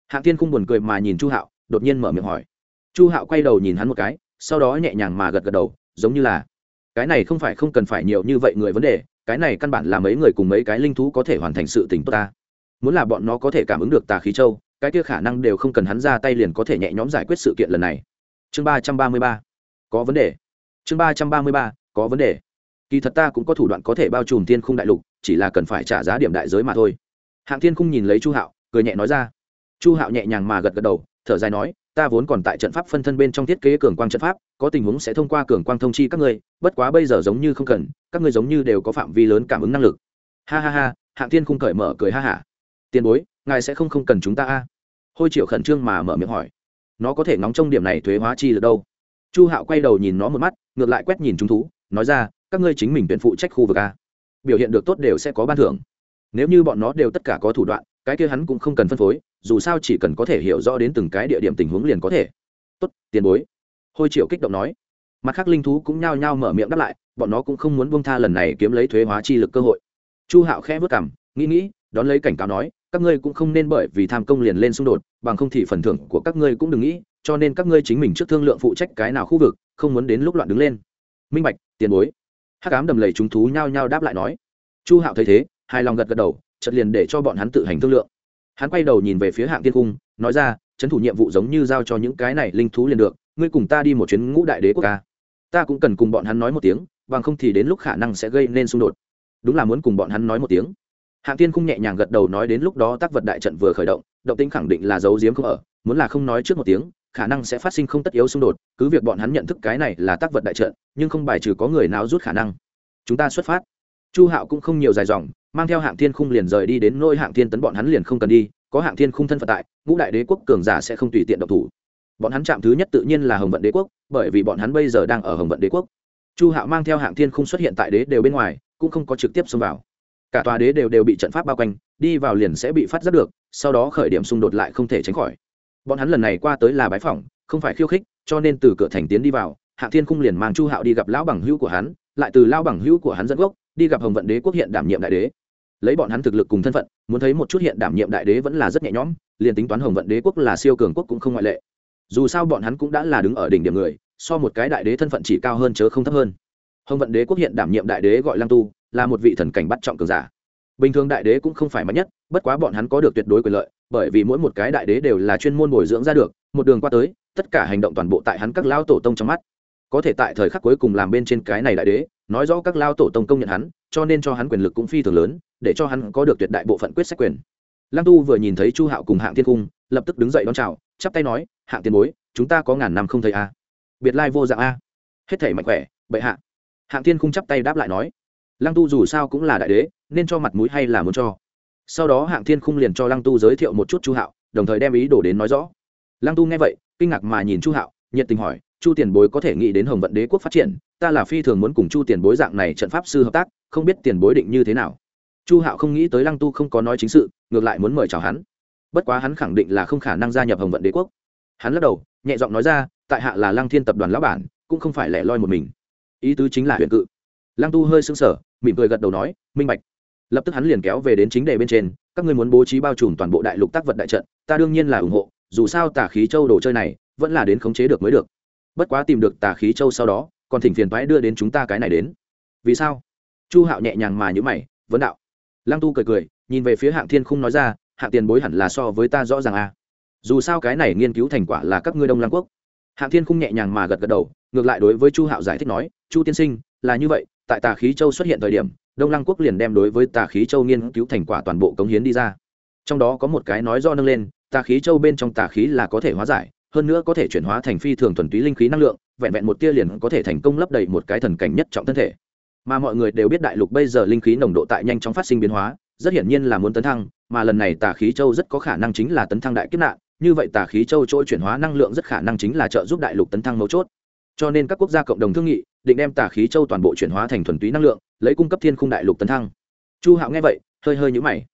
Hạng tiên không buồn cười mà nhìn chu hạo, đột nhiên mở miệng hỏi. Chu hạo quay đầu nhìn hắn một cái, sau đó nhẹ nhàng mà gật gật đầu, giống như là cái này không phải không cần phải nhiều như vậy người vấn đề, cái này căn bản là mấy người cùng mấy cái linh thú có thể hoàn thành sự tình tốt ta. Muốn là bọn nó có thể cảm ứng được tà khí châu, cái kia khả năng đều không cần hắn ra tay liền có thể nhẹ nhõm giải quyết sự kiện lần này. Chương ba trăm ba mươi ba. Có vấn đề. Chương ba trăm ba mươi ba. Có vấn đề. Kỳ thật ta cũng có thủ đoạn có thể bao trùm thiên khung đại lục, chỉ là cần phải trả giá điểm đại giới mà thôi. Hạng thiên khung nhìn lấy chu hạo, cười nhẹ nói ra. Chu hạo nhẹ nhàng mà gật gật đầu, thở dài nói ta vốn còn tại trận pháp phân thân bên trong thiết kế cường quang trận pháp, có tình huống sẽ thông qua cường quang thông chi các ngươi, bất quá bây giờ giống như không cần, các ngươi giống như đều có phạm vi lớn cảm ứng năng lực. Ha ha ha, hạng thiên khung cởi mở cười ha hả. Tiền bối, ngài sẽ không không cần chúng ta a? Hôi triệu khẩn trương mà mở miệng hỏi. Nó có thể nóng trong điểm này thuế hóa chi được đâu? Chu hạo quay đầu nhìn nó một mắt, ngược lại quét nhìn chúng thú, nói ra, các ngươi chính mình tuyển phụ trách khu vực a. Biểu hiện được tốt đều sẽ có ban thưởng. Nếu như bọn nó đều tất cả có thủ đoạn cái kia hắn cũng không cần phân phối, dù sao chỉ cần có thể hiểu rõ đến từng cái địa điểm tình huống liền có thể. Tốt, tiền bối. Hôi triệu kích động nói. Mặt khác linh thú cũng nhao nhao mở miệng đáp lại, bọn nó cũng không muốn bông tha lần này kiếm lấy thuế hóa chi lực cơ hội. Chu hạo khẽ vất cảm nghĩ nghĩ, đón lấy cảnh cáo nói, các ngươi cũng không nên bởi vì tham công liền lên xung đột, bằng không thì phần thưởng của các ngươi cũng đừng nghĩ, cho nên các ngươi chính mình trước thương lượng phụ trách cái nào khu vực, không muốn đến lúc loạn đứng lên. Minh bạch, tiền bối. Hắc ám đầm lầy chúng thú nhao nhao đáp lại nói. Chu hạo thấy thế, hài lòng gật gật đầu chật liền để cho bọn hắn tự hành thương lượng. Hắn quay đầu nhìn về phía hạng tiên cung, nói ra trấn thủ nhiệm vụ giống như giao cho những cái này linh thú liền được, ngươi cùng ta đi một chuyến ngũ đại đế quốc ca ta cũng cần cùng bọn hắn nói một tiếng, bằng không thì đến lúc khả năng sẽ gây nên xung đột. Đúng là muốn cùng bọn hắn nói một tiếng. Hạng tiên cung nhẹ nhàng gật đầu nói đến lúc đó tác vật đại trận vừa khởi động động tính khẳng định là giấu giếm không ở, muốn là không nói trước một tiếng, khả năng sẽ phát sinh không tất yếu xung đột, cứ việc bọn hắn nhận thức cái này là tác vật đại trận, nhưng không bài trừ có người nào rút khả năng. Chúng ta xuất phát. Chu hạo cũng không nhiều dài dòng mang theo hạng thiên khung liền rời đi đến nôi hạng thiên tấn bọn hắn liền không cần đi, có hạng thiên khung thân phận tại, ngũ đại đế quốc cường giả sẽ không tùy tiện độc thủ. Bọn hắn chạm thứ nhất tự nhiên là hồng vận đế quốc, bởi vì bọn hắn bây giờ đang ở hồng vận đế quốc. Chu hạo mang theo hạng thiên khung xuất hiện tại đế đều bên ngoài, cũng không có trực tiếp xông vào. Cả tòa đế đều đều bị trận pháp bao quanh, đi vào liền sẽ bị phát giác được, sau đó khởi điểm xung đột lại không thể tránh khỏi. Bọn hắn lần này qua tới là bái phỏng, không phải khiêu khích, cho nên từ cửa thành tiến đi vào, hạng thiên khung liền mang chu hạo đi gặp lão bằng hữu của hắn, lại từ lao bằng hữu của hắn dẫn gốc đi gặp hồng vận đế quốc hiện đảm nhiệm đại đế. Lấy bọn hắn thực lực cùng thân phận, muốn thấy một chút hiện đảm nhiệm đại đế vẫn là rất nhẹ nhõm, liền tính toán hồng vận đế quốc là siêu cường quốc cũng không ngoại lệ. Dù sao bọn hắn cũng đã là đứng ở đỉnh điểm người, so một cái đại đế thân phận chỉ cao hơn chớ không thấp hơn. Hồng vận đế quốc hiện đảm nhiệm đại đế gọi lăng tu, là một vị thần cảnh bắt trọng cường giả. Bình thường đại đế cũng không phải mạnh nhất, bất quá bọn hắn có được tuyệt đối quyền lợi, bởi vì mỗi một cái đại đế đều là chuyên môn bồi dưỡng ra được, một đường qua tới, tất cả hành động toàn bộ tại hắn các lao tổ tông trong mắt có thể tại thời khắc cuối cùng làm bên trên cái này đại đế, nói rõ các lao tổ tông công nhận hắn, cho nên cho hắn quyền lực cũng phi thường lớn, để cho hắn có được tuyệt đại bộ phận quyết sách quyền. Lăng tu vừa nhìn thấy chu hạo cùng hạng thiên cung, lập tức đứng dậy đón chào, chắp tay nói, hạng tiền bối, chúng ta có ngàn năm không thấy a. Biệt lai vô dạng a. Hết thể mạnh khỏe, bệ hạ. Hạng thiên cung chắp tay đáp lại nói, lăng tu dù sao cũng là đại đế, nên cho mặt mũi hay là muốn cho? Sau đó hạng thiên Cung liền cho lăng tu giới thiệu một chút chu hạo, đồng thời đem ý đồ đến nói rõ. Lăng tu nghe vậy, kinh ngạc mà nhìn chu hạo, nhiệt tình hỏi chu tiền bối có thể nghĩ đến hồng vận đế quốc phát triển, ta là phi thường muốn cùng chu tiền bối dạng này trận pháp sư hợp tác, không biết tiền bối định như thế nào. Chu hạo không nghĩ tới lăng tu không có nói chính sự, ngược lại muốn mời chào hắn. Bất quá hắn khẳng định là không khả năng gia nhập hồng vận đế quốc. Hắn lắc đầu, nhẹ giọng nói ra, tại hạ là lăng thiên tập đoàn lão bản, cũng không phải lẻ loi một mình. Ý tứ chính là huyện cự. Lăng tu hơi sững sờ, mỉm cười gật đầu nói, minh bạch. Lập tức hắn liền kéo về đến chính đề bên trên, các ngươi muốn bố trí bao trùm toàn bộ đại lục tác vật đại trận, ta đương nhiên là ủng hộ, dù sao tà khí châu đồ chơi này, vẫn là đến khống chế được mới được bất quá tìm được tà khí châu sau đó, còn thỉnh phiền thoái đưa đến chúng ta cái này đến. Vì sao? Chu hạo nhẹ nhàng mà nhữ mày, vấn đạo. Lăng tu cười cười, nhìn về phía hạng thiên khung nói ra, hạng tiền bối hẳn là so với ta rõ ràng à. dù sao cái này nghiên cứu thành quả là các ngươi đông lăng quốc. Hạng thiên khung nhẹ nhàng mà gật gật đầu, ngược lại đối với chu hạo giải thích nói, chu tiên sinh, là như vậy, tại tà khí châu xuất hiện thời điểm, đông lăng quốc liền đem đối với tà khí châu nghiên cứu thành quả toàn bộ cống hiến đi ra. Trong đó có một cái nói do nâng lên, tà khí châu bên trong tà khí là có thể hóa giải hơn nữa có thể chuyển hóa thành phi thường thuần túy linh khí năng lượng, vẹn vẹn một tia liền có thể thành công lấp đầy một cái thần cảnh nhất trọng thân thể. Mà mọi người đều biết đại lục bây giờ linh khí nồng độ tại nhanh chóng phát sinh biến hóa, rất hiển nhiên là muốn tấn thăng, mà lần này tà khí châu rất có khả năng chính là tấn thăng đại kiếp nạn, như vậy tà khí châu trôi chuyển hóa năng lượng rất khả năng chính là trợ giúp đại lục tấn thăng mấu chốt. Cho nên các quốc gia cộng đồng thương nghị, định đem tà khí châu toàn bộ chuyển hóa thành thuần túy năng lượng, lấy cung cấp thiên khung đại lục tấn thăng. Chu hạo nghe vậy, hơi hơi nhũ mày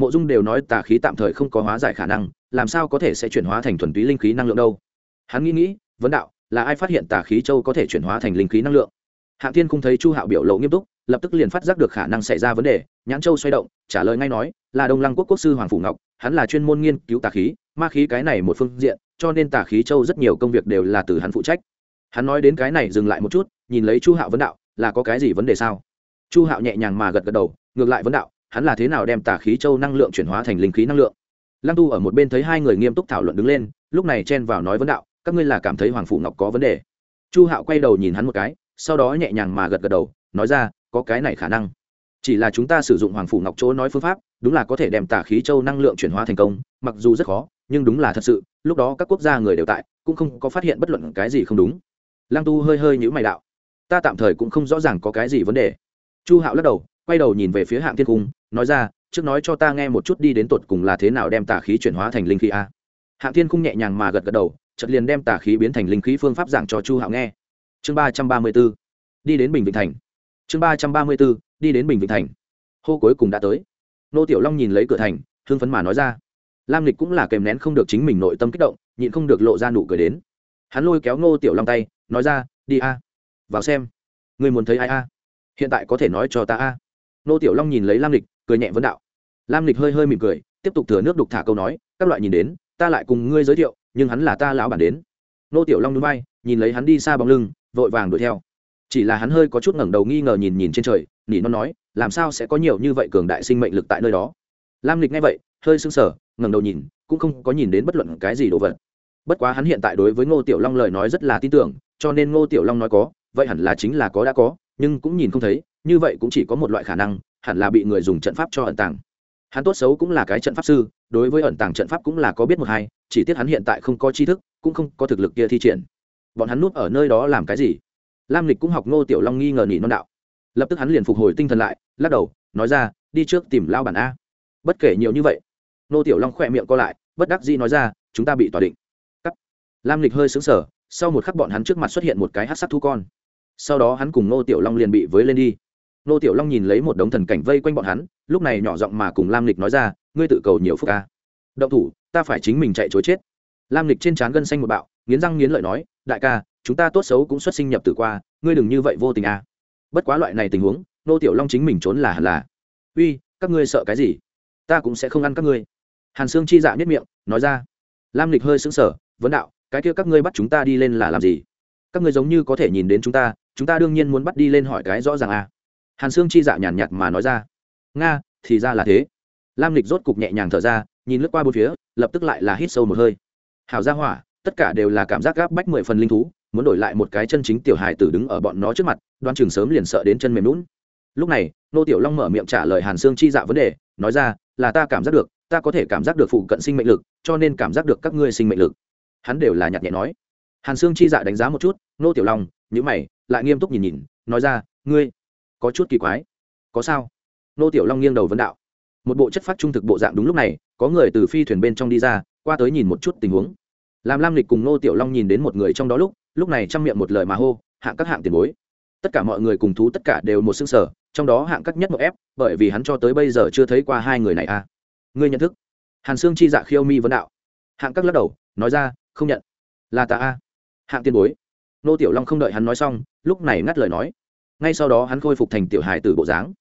mộ dung đều nói tà khí tạm thời không có hóa giải khả năng, làm sao có thể sẽ chuyển hóa thành thuần túy linh khí năng lượng đâu? Hắn nghĩ nghĩ, vấn đạo, là ai phát hiện tà khí châu có thể chuyển hóa thành linh khí năng lượng? Hạng thiên không thấy chu hạo biểu lộ nghiêm túc, lập tức liền phát giác được khả năng xảy ra vấn đề, nhãn châu xoay động, trả lời ngay nói, là đông lăng quốc quốc sư hoàng phủ ngọc, hắn là chuyên môn nghiên cứu tà khí, ma khí cái này một phương diện, cho nên tà khí châu rất nhiều công việc đều là từ hắn phụ trách. Hắn nói đến cái này dừng lại một chút, nhìn lấy chu hạo vấn đạo, là có cái gì vấn đề sao? Chu hạo nhẹ nhàng mà gật gật đầu, ngược lại vấn đạo hắn là thế nào đem tà khí châu năng lượng chuyển hóa thành linh khí năng lượng? Lăng tu ở một bên thấy hai người nghiêm túc thảo luận đứng lên, lúc này chen vào nói vấn đạo, các ngươi là cảm thấy hoàng phủ ngọc có vấn đề. Chu hạo quay đầu nhìn hắn một cái, sau đó nhẹ nhàng mà gật gật đầu, nói ra, có cái này khả năng. Chỉ là chúng ta sử dụng hoàng phủ ngọc chỗ nói phương pháp, đúng là có thể đem tà khí châu năng lượng chuyển hóa thành công, mặc dù rất khó, nhưng đúng là thật sự, lúc đó các quốc gia người đều tại, cũng không có phát hiện bất luận cái gì không đúng. Lăng tu hơi hơi nhữ mày đạo, ta tạm thời cũng không rõ ràng có cái gì vấn đề. Chu hạo lắc đầu quay đầu nhìn về phía hạng thiên cung, nói ra, trước nói cho ta nghe một chút đi đến tột cùng là thế nào đem tà khí chuyển hóa thành linh khí a. Hạng thiên cung nhẹ nhàng mà gật gật đầu, chợt liền đem tà khí biến thành linh khí phương pháp giảng cho chu hạo nghe. Chương ba trăm ba mươi b ố đi đến bình vĩnh thành. Chương ba trăm ba mươi b ố đi đến bình vĩnh thành. Hô cuối cùng đã tới. Nô tiểu long nhìn lấy cửa thành hương phấn mà nói ra, lam lịch cũng là kèm nén không được chính mình nội tâm kích động, nhịn không được lộ ra nụ cười đến. Hắn lôi kéo ngô tiểu long tay, nói ra, đi a, vào xem người muốn thấy ai a? Hiện tại có thể nói cho ta a? Nô tiểu long nhìn lấy lam lịch, cười nhẹ vấn đạo. Lam lịch hơi hơi mỉm cười, tiếp tục thừa nước đục thả câu nói, các loại nhìn đến, ta lại cùng ngươi giới thiệu, nhưng hắn là ta lão bản đến. Nô tiểu long núi bay nhìn lấy hắn đi xa bóng lưng, vội vàng đuổi theo. Chỉ là hắn hơi có chút ngẩng đầu nghi ngờ nhìn nhìn trên trời, nỉ nó nói, làm sao sẽ có nhiều như vậy cường đại sinh mệnh lực tại nơi đó? Lam lịch nghe vậy, hơi sưng sở ngẩng đầu nhìn, cũng không có nhìn đến bất luận cái gì đồ vật. Bất quá hắn hiện tại đối với ngô tiểu long lời nói rất là tin tưởng, cho nên ngô tiểu long nói có, vậy hẳn là chính là có đã có nhưng cũng nhìn không thấy, như vậy cũng chỉ có một loại khả năng, hẳn là bị người dùng trận pháp cho ẩn tàng. Hắn tốt xấu cũng là cái trận pháp sư, đối với ẩn tàng trận pháp cũng là có biết một hai, chỉ tiếc hắn hiện tại không có tri thức, cũng không có thực lực kia thi triển. Bọn hắn núp ở nơi đó làm cái gì? Lam lịch cũng học ngô tiểu long nghi ngờ nhị non đạo. Lập tức hắn liền phục hồi tinh thần lại, lắc đầu, nói ra, đi trước tìm lao bản a. Bất kể nhiều như vậy. Ngô tiểu long khỏe miệng co lại, bất đắc dĩ nói ra, chúng ta bị tỏa định. Cắt. lam lịch hơi xứng sở sau một khắc bọn hắn trước mặt xuất hiện một cái hát sắc thu con sau đó hắn cùng Nô tiểu long liền bị với lên đi. Nô tiểu long nhìn lấy một đống thần cảnh vây quanh bọn hắn, lúc này nhỏ giọng mà cùng lam lịch nói ra, ngươi tự cầu nhiều phúc ca động thủ, ta phải chính mình chạy chối chết. Lam lịch trên trán gân xanh một bạo, nghiến răng nghiến lợi nói, đại ca, chúng ta tốt xấu cũng xuất sinh nhập tử qua, ngươi đừng như vậy vô tình à. bất quá loại này tình huống nô tiểu long chính mình trốn là hẳn là, uy, các ngươi sợ cái gì? Ta cũng sẽ không ăn các ngươi. Hàn sương chi dạ nhất miệng, nói ra. Lam lịch hơi sững sờ, vấn đạo, cái kia các ngươi bắt chúng ta đi lên là làm gì? Các người giống như có thể nhìn đến chúng ta chúng ta đương nhiên muốn bắt đi lên hỏi cái rõ ràng à. hàn sương chi dạ nhàn nhạt mà nói ra. Nga, thì ra là thế. Lam lịch rốt cục nhẹ nhàng thở ra, nhìn lướt qua bốn phía, lập tức lại là hít sâu một hơi. Hảo ra hỏa, tất cả đều là cảm giác gáp bách mười phần linh thú, muốn đổi lại một cái chân chính tiểu hài tử đứng ở bọn nó trước mặt đoan chừng sớm liền sợ đến chân mềm lún lúc này, nô tiểu long mở miệng trả lời hàn sương chi dạ vấn đề, nói ra, là ta cảm giác được, ta có thể cảm giác được phụ cận sinh mệnh lực, cho nên cảm giác được các ngươi sinh mệnh lực. Hắn đều là nhặt nhẹ nói hàn sương chi dạ đánh giá một chút, nô tiểu long nhữ mày, lại nghiêm túc nhìn nhìn, nói ra, ngươi, có chút kỳ quái. Có sao? Nô tiểu long nghiêng đầu vấn đạo. Một bộ chất phát trung thực bộ dạng đúng lúc này, có người từ phi thuyền bên trong đi ra, qua tới nhìn một chút tình huống. Làm lam lịch cùng nô tiểu long nhìn đến một người trong đó lúc lúc này trong miệng một lời mà hô, hạng các hạng tiền bối. Tất cả mọi người cùng thú tất cả đều một xương sở trong đó hạng các nhất một ép, bởi vì hắn cho tới bây giờ chưa thấy qua hai người này a à. ngươi nhận thức? Hàn sương chi dạ khiêu mi vấn đạo. Hạng các lắc đầu, nói ra, không nhận. Là ta a hạng tiên bối. Nô tiểu long không đợi hắn nói xong, lúc này ngắt lời nói. Ngay sau đó hắn khôi phục thành tiểu hài tử bộ dáng.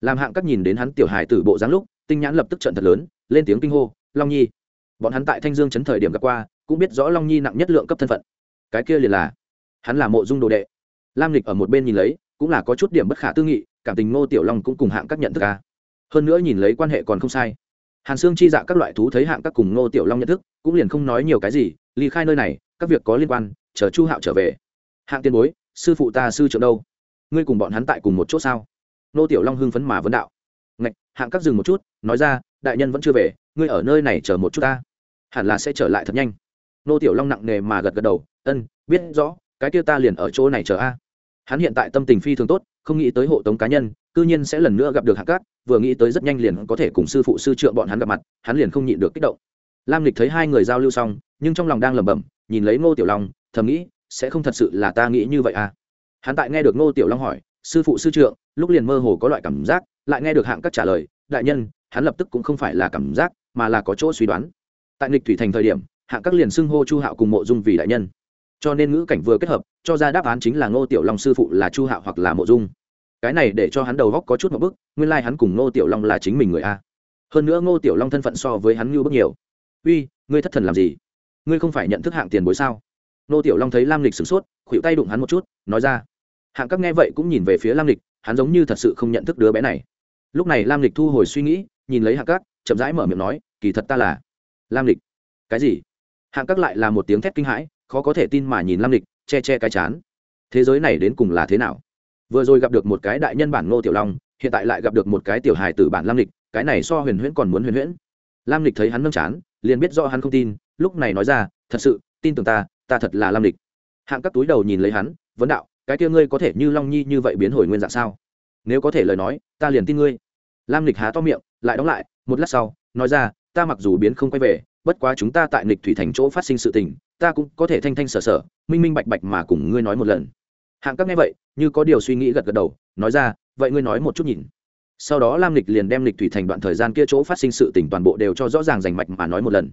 Làm hạng các nhìn đến hắn tiểu hài tử bộ dáng lúc, tinh nhãn lập tức trận thật lớn, lên tiếng kinh hô, long nhi! Bọn hắn tại thanh dương chấn thời điểm gặp qua, cũng biết rõ long nhi nặng nhất lượng cấp thân phận. Cái kia liền là, hắn là mộ dung đồ đệ. Lam lịch ở một bên nhìn lấy, cũng là có chút điểm bất khả tư nghị, cảm tình ngô tiểu long cũng cùng hạng các nhận thức ca hơn nữa nhìn lấy quan hệ còn không sai. Hàn xương chi dạ các loại thú thấy hạng các cùng ngô tiểu long nhận thức, cũng liền không nói nhiều cái gì, ly khai nơi này, các việc có liên quan chờ chu hạo trở về. Hạng tiên bối, sư phụ ta sư trưởng đâu? Ngươi cùng bọn hắn tại cùng một chỗ sao? Nô tiểu long hưng phấn mà vấn đạo. Ngạch, hạng các dừng một chút, nói ra, đại nhân vẫn chưa về, ngươi ở nơi này chờ một chút ta. Hẳn là sẽ trở lại thật nhanh. Nô tiểu long nặng nề mà gật gật đầu, ân, biết rõ, cái kia ta liền ở chỗ này chờ a. Hắn hiện tại tâm tình phi thường tốt, không nghĩ tới hộ tống cá nhân, cư nhiên sẽ lần nữa gặp được hạng cát vừa nghĩ tới rất nhanh liền có thể cùng sư phụ sư trượng bọn hắn gặp mặt, hắn liền không nhịn được kích động. Lam lịch thấy hai người giao lưu xong, nhưng trong lòng đang lẩm bẩm, nhìn lấy ngô tiểu long thầm nghĩ, sẽ không thật sự là ta nghĩ như vậy à? Hắn tại nghe được ngô tiểu long hỏi, sư phụ, sư trượng, lúc liền mơ hồ có loại cảm giác, lại nghe được hạng các trả lời, đại nhân, hắn lập tức cũng không phải là cảm giác, mà là có chỗ suy đoán. Tại nghịch thủy thành thời điểm, hạng các liền xưng hô chu hạo cùng mộ dung vì đại nhân. Cho nên ngữ cảnh vừa kết hợp, cho ra đáp án chính là ngô tiểu long sư phụ là chu hạo hoặc là mộ dung. Cái này để cho hắn đầu góc có chút một bức, nguyên lai、like、hắn cùng ngô tiểu long là chính mình người a. Hơn nữa ngô tiểu long thân phận so với hắn ngưu bức nhiều. Uy, ngươi thất thần làm gì? Ngươi không phải nhận thức hạng tiền bối sao? Nô tiểu long thấy lam lịch sửng sốt khuỵu tay đụng hắn một chút, nói ra. Hạng các nghe vậy cũng nhìn về phía lam lịch, hắn giống như thật sự không nhận thức đứa bé này. Lúc này lam lịch thu hồi suy nghĩ, nhìn lấy hạng các, chậm rãi mở miệng nói, kỳ thật ta là lam lịch. Cái gì? Hạng các lại là một tiếng thét kinh hãi, khó có thể tin mà nhìn lam lịch, che che cái chán. Thế giới này đến cùng là thế nào? Vừa rồi gặp được một cái đại nhân bản ngô tiểu long, hiện tại lại gặp được một cái tiểu hài tử bản lam lịch, cái này so huyền huyễn còn muốn huyền huyễn. Lam lịch thấy hắn nâng chán, liền biết do hắn không tin, lúc này nói ra, thật sự, tin tưởng ta ta thật là lam lịch. Hạng các túi đầu nhìn lấy hắn, vấn đạo, cái kia ngươi có thể như long nhi như vậy biến hồi nguyên dạng sao? Nếu có thể lời nói, ta liền tin ngươi. Lam lịch há to miệng, lại đóng lại, một lát sau, nói ra, ta mặc dù biến không quay về, bất quá chúng ta tại lịch thủy thành chỗ phát sinh sự tình, ta cũng có thể thanh thanh sở sở, minh minh bạch bạch mà cùng ngươi nói một lần. Hạng các nghe vậy, như có điều suy nghĩ gật gật đầu, nói ra, vậy ngươi nói một chút nhìn. Sau đó lam lịch liền đem lịch thủy thành đoạn thời gian kia chỗ phát sinh sự tình toàn bộ đều cho rõ ràng rành mạch mà nói một lần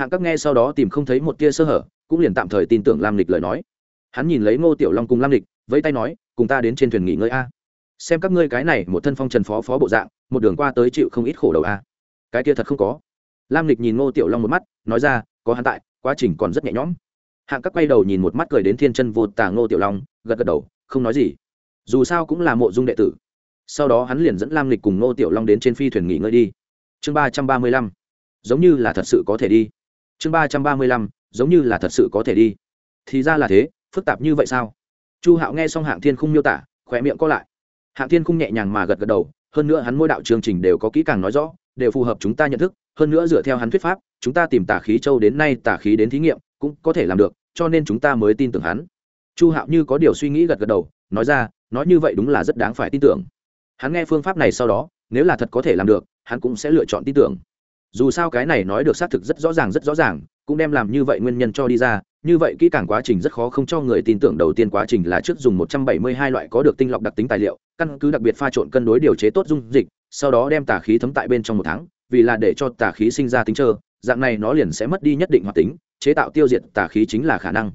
hạng các nghe sau đó tìm không thấy một tia sơ hở, cũng liền tạm thời tin tưởng lam lịch lời nói. Hắn nhìn lấy ngô tiểu long cùng lam lịch, vẫy tay nói, cùng ta đến trên thuyền nghỉ ngơi a. Xem các ngươi cái này một thân phong trần phó phó bộ dạng, một đường qua tới chịu không ít khổ đầu a. Cái kia thật không có. Lam lịch nhìn ngô tiểu long một mắt, nói ra, có hắn tại, quá trình còn rất nhẹ nhõm. Hạng các quay đầu nhìn một mắt cười đến thiên chân vô tả ngô tiểu long, gật gật đầu, không nói gì. Dù sao cũng là mộ dung đệ tử. Sau đó hắn liền dẫn lam lịch cùng ngô tiểu long đến trên phi thuyền nghỉ ngơi đi. Chương ba trăm ba mươi lăm. Giống như là thật sự có thể đi chương ba trăm ba mươi lăm, giống như là thật sự có thể đi. Thì ra là thế, phức tạp như vậy sao? Chu hạo nghe xong hạng thiên khung miêu tả khỏe miệng co lại. Hạng thiên khung nhẹ nhàng mà gật gật đầu, hơn nữa hắn mỗi đạo chương trình đều có kỹ càng nói rõ, đều phù hợp chúng ta nhận thức, hơn nữa dựa theo hắn thuyết pháp, chúng ta tìm tả khí châu đến nay tả khí đến thí nghiệm, cũng có thể làm được, cho nên chúng ta mới tin tưởng hắn. Chu hạo như có điều suy nghĩ gật gật đầu, nói ra, nói như vậy đúng là rất đáng phải tin tưởng. Hắn nghe phương pháp này sau đó, nếu là thật có thể làm được, hắn cũng sẽ lựa chọn tin tưởng dù sao cái này nói được xác thực rất rõ ràng rất rõ ràng, cũng đem làm như vậy nguyên nhân cho đi ra, như vậy kỹ càng quá trình rất khó không cho người tin tưởng đầu tiên quá trình là trước dùng 172 loại có được tinh lọc đặc tính tài liệu, căn cứ đặc biệt pha trộn cân đối điều chế tốt dung dịch, sau đó đem tà khí thấm tại bên trong một tháng, vì là để cho tà khí sinh ra tính trơ, dạng này nó liền sẽ mất đi nhất định hoạt tính, chế tạo tiêu diệt tà khí chính là khả năng.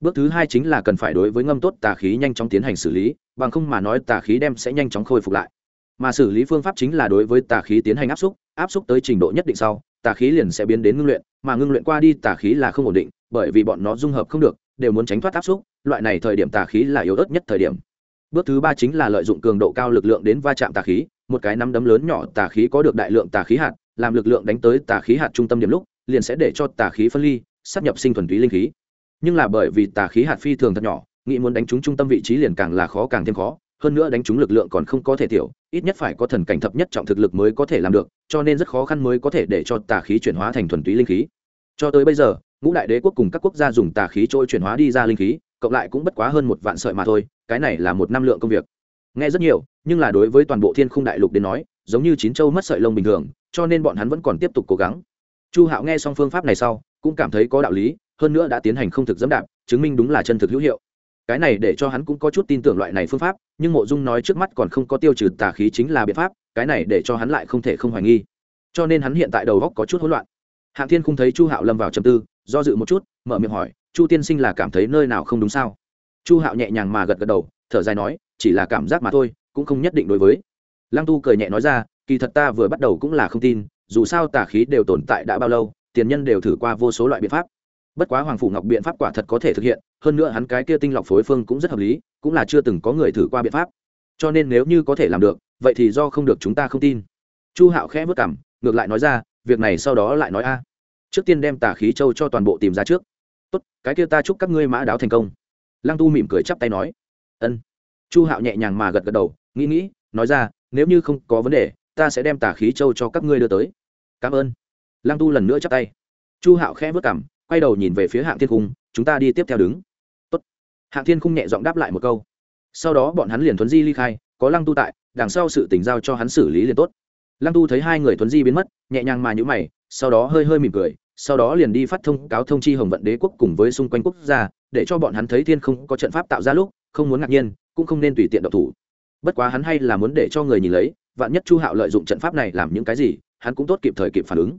Bước thứ hai chính là cần phải đối với ngâm tốt tà khí nhanh chóng tiến hành xử lý, bằng không mà nói tà khí đem sẽ nhanh chóng khôi phục lại. Mà xử lý phương pháp chính là đối với tà khí tiến hành áp xúc áp xúc tới trình độ nhất định sau, tà khí liền sẽ biến đến ngưng luyện, mà ngưng luyện qua đi tà khí là không ổn định, bởi vì bọn nó dung hợp không được, đều muốn tránh thoát áp xúc, loại này thời điểm tà khí là yếu ớt nhất thời điểm. Bước thứ ba chính là lợi dụng cường độ cao lực lượng đến va chạm tà khí, một cái nắm đấm lớn nhỏ tà khí có được đại lượng tà khí hạt, làm lực lượng đánh tới tà khí hạt trung tâm điểm lúc, liền sẽ để cho tà khí phân ly sắp nhập sinh thuần túy linh khí. Nhưng là bởi vì tà khí hạt phi thường thật nhỏ, nghĩ muốn đánh trúng trung tâm vị trí liền càng là khó càng thêm khó hơn nữa đánh trúng lực lượng còn không có thể tiểu, ít nhất phải có thần cảnh thập nhất trọng thực lực mới có thể làm được, cho nên rất khó khăn mới có thể để cho tà khí chuyển hóa thành thuần túy linh khí. Cho tới bây giờ, ngũ đại đế quốc cùng các quốc gia dùng tà khí trôi chuyển hóa đi ra linh khí, cộng lại cũng bất quá hơn một vạn sợi mà thôi, cái này là một năm lượng công việc. Nghe rất nhiều, nhưng là đối với toàn bộ thiên khung đại lục đến nói, giống như chín châu mất sợi lông bình thường, cho nên bọn hắn vẫn còn tiếp tục cố gắng. Chu hạo nghe xong phương pháp này sau, cũng cảm thấy có đạo lý, hơn nữa đã tiến hành không thực dẫm đạp, chứng minh đúng là chân thực hữu hiệu cái này để cho hắn cũng có chút tin tưởng loại này phương pháp, nhưng mộ dung nói trước mắt còn không có tiêu trừ tà khí chính là biện pháp, cái này để cho hắn lại không thể không hoài nghi. Cho nên hắn hiện tại đầu góc có chút hỗn loạn. Hạng thiên không thấy chu hạo lâm vào trầm tư, do dự một chút, mở miệng hỏi, chu tiên sinh là cảm thấy nơi nào không đúng sao? Chu hạo nhẹ nhàng mà gật gật đầu, thở dài nói, chỉ là cảm giác mà thôi, cũng không nhất định đối với. Lăng tu cười nhẹ nói ra, kỳ thật ta vừa bắt đầu cũng là không tin, dù sao tà khí đều tồn tại đã bao lâu, tiền nhân đều thử qua vô số loại biện pháp. Bất quá hoàng phủ ngọc biện pháp quả thật có thể thực hiện hơn nữa hắn cái kia tinh lọc phối phương cũng rất hợp lý, cũng là chưa từng có người thử qua biện pháp. Cho nên nếu như có thể làm được, vậy thì do không được chúng ta không tin. Chu hạo khẽ vất cảm ngược lại nói ra, việc này sau đó lại nói a. Trước tiên đem tà khí châu cho toàn bộ tìm ra trước. Tốt, cái kia ta chúc các ngươi mã đáo thành công. Lăng tu mỉm cười chắp tay nói. Ân. Chu hạo nhẹ nhàng mà gật gật đầu, nghĩ nghĩ, nói ra, nếu như không có vấn đề, ta sẽ đem tà khí châu cho các ngươi đưa tới. Cảm ơn. Lăng tu lần nữa chắp tay. Chu hạo khẽ vất cảm quay đầu nhìn về phía hạng thiên cung chúng ta đi tiếp theo đứng. Tốt. hạng thiên không nhẹ giọng đáp lại một câu. Sau đó bọn hắn liền thuấn di ly khai, có lăng tu tại, đằng sau sự tình giao cho hắn xử lý liền tốt. Lăng tu thấy hai người thuấn di biến mất, nhẹ nhàng mà nhữ mày, sau đó hơi hơi mỉm cười, sau đó liền đi phát thông cáo thông chi hồng vận đế quốc cùng với xung quanh quốc gia, để cho bọn hắn thấy thiên không có trận pháp tạo ra lúc, không muốn ngạc nhiên, cũng không nên tùy tiện độc thủ. Bất quá hắn hay là muốn để cho người nhìn lấy, vạn nhất chu hạo lợi dụng trận pháp này làm những cái gì, hắn cũng tốt kịp thời kịp phản ứng.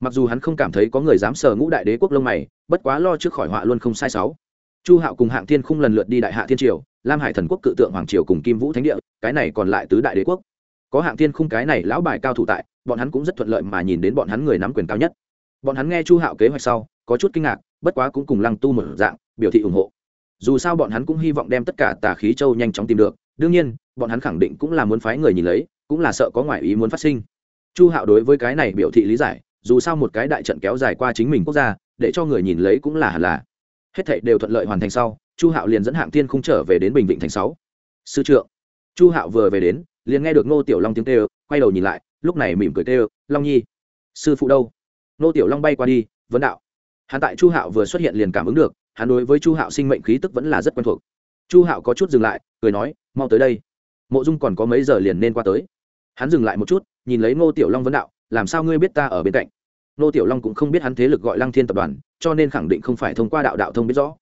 Mặc dù hắn không cảm thấy có người dám sờ ngũ đại đế quốc lông mày bất quá lo trước khỏi họa luôn không sai sáu. Chu hạo cùng hạng thiên khung lần lượt đi đại hạ thiên triều, lam hải thần quốc cự tượng hoàng triều cùng kim vũ thánh địa, cái này còn lại tứ đại đế quốc. Có hạng thiên khung cái này lão bài cao thủ tại, bọn hắn cũng rất thuận lợi mà nhìn đến bọn hắn người nắm quyền cao nhất. Bọn hắn nghe chu hạo kế hoạch sau, có chút kinh ngạc, bất quá cũng cùng lăng tu một dạng, biểu thị ủng hộ. Dù sao bọn hắn cũng hy vọng đem tất cả tà khí châu nhanh chóng tìm được, đương nhiên, bọn hắn khẳng định cũng là muốn phái người nhìn lấy, cũng là sợ có ngoại ý muốn phát sinh. Chu hạo đối với cái này biểu thị lý giải, dù sao một cái đại trận kéo dài qua chính mình quốc gia để cho người nhìn lấy cũng là hẳn là. Hết thảy đều thuận lợi hoàn thành sau, chu hạo liền dẫn hạng tiên không trở về đến bình vịnh thành sáu. Sư trượng. Chu hạo vừa về đến, liền nghe được ngô tiểu long tiếng tê quay đầu nhìn lại, lúc này mỉm cười tê long nhi. Sư phụ đâu? Ngô tiểu long bay qua đi, vấn đạo. Hắn tại chu hạo vừa xuất hiện liền cảm ứng được, hắn đối với chu hạo sinh mệnh khí tức vẫn là rất quen thuộc. Chu hạo có chút dừng lại, cười nói, mau tới đây. Mộ dung còn có mấy giờ liền nên qua tới. Hắn dừng lại một chút, nhìn lấy ngô tiểu long vấn đạo, làm sao ngươi biết ta ở bên cạnh? Nô tiểu long cũng không biết hắn thế lực gọi lăng thiên tập đoàn cho nên khẳng định không phải thông qua đạo đạo thông biết rõ.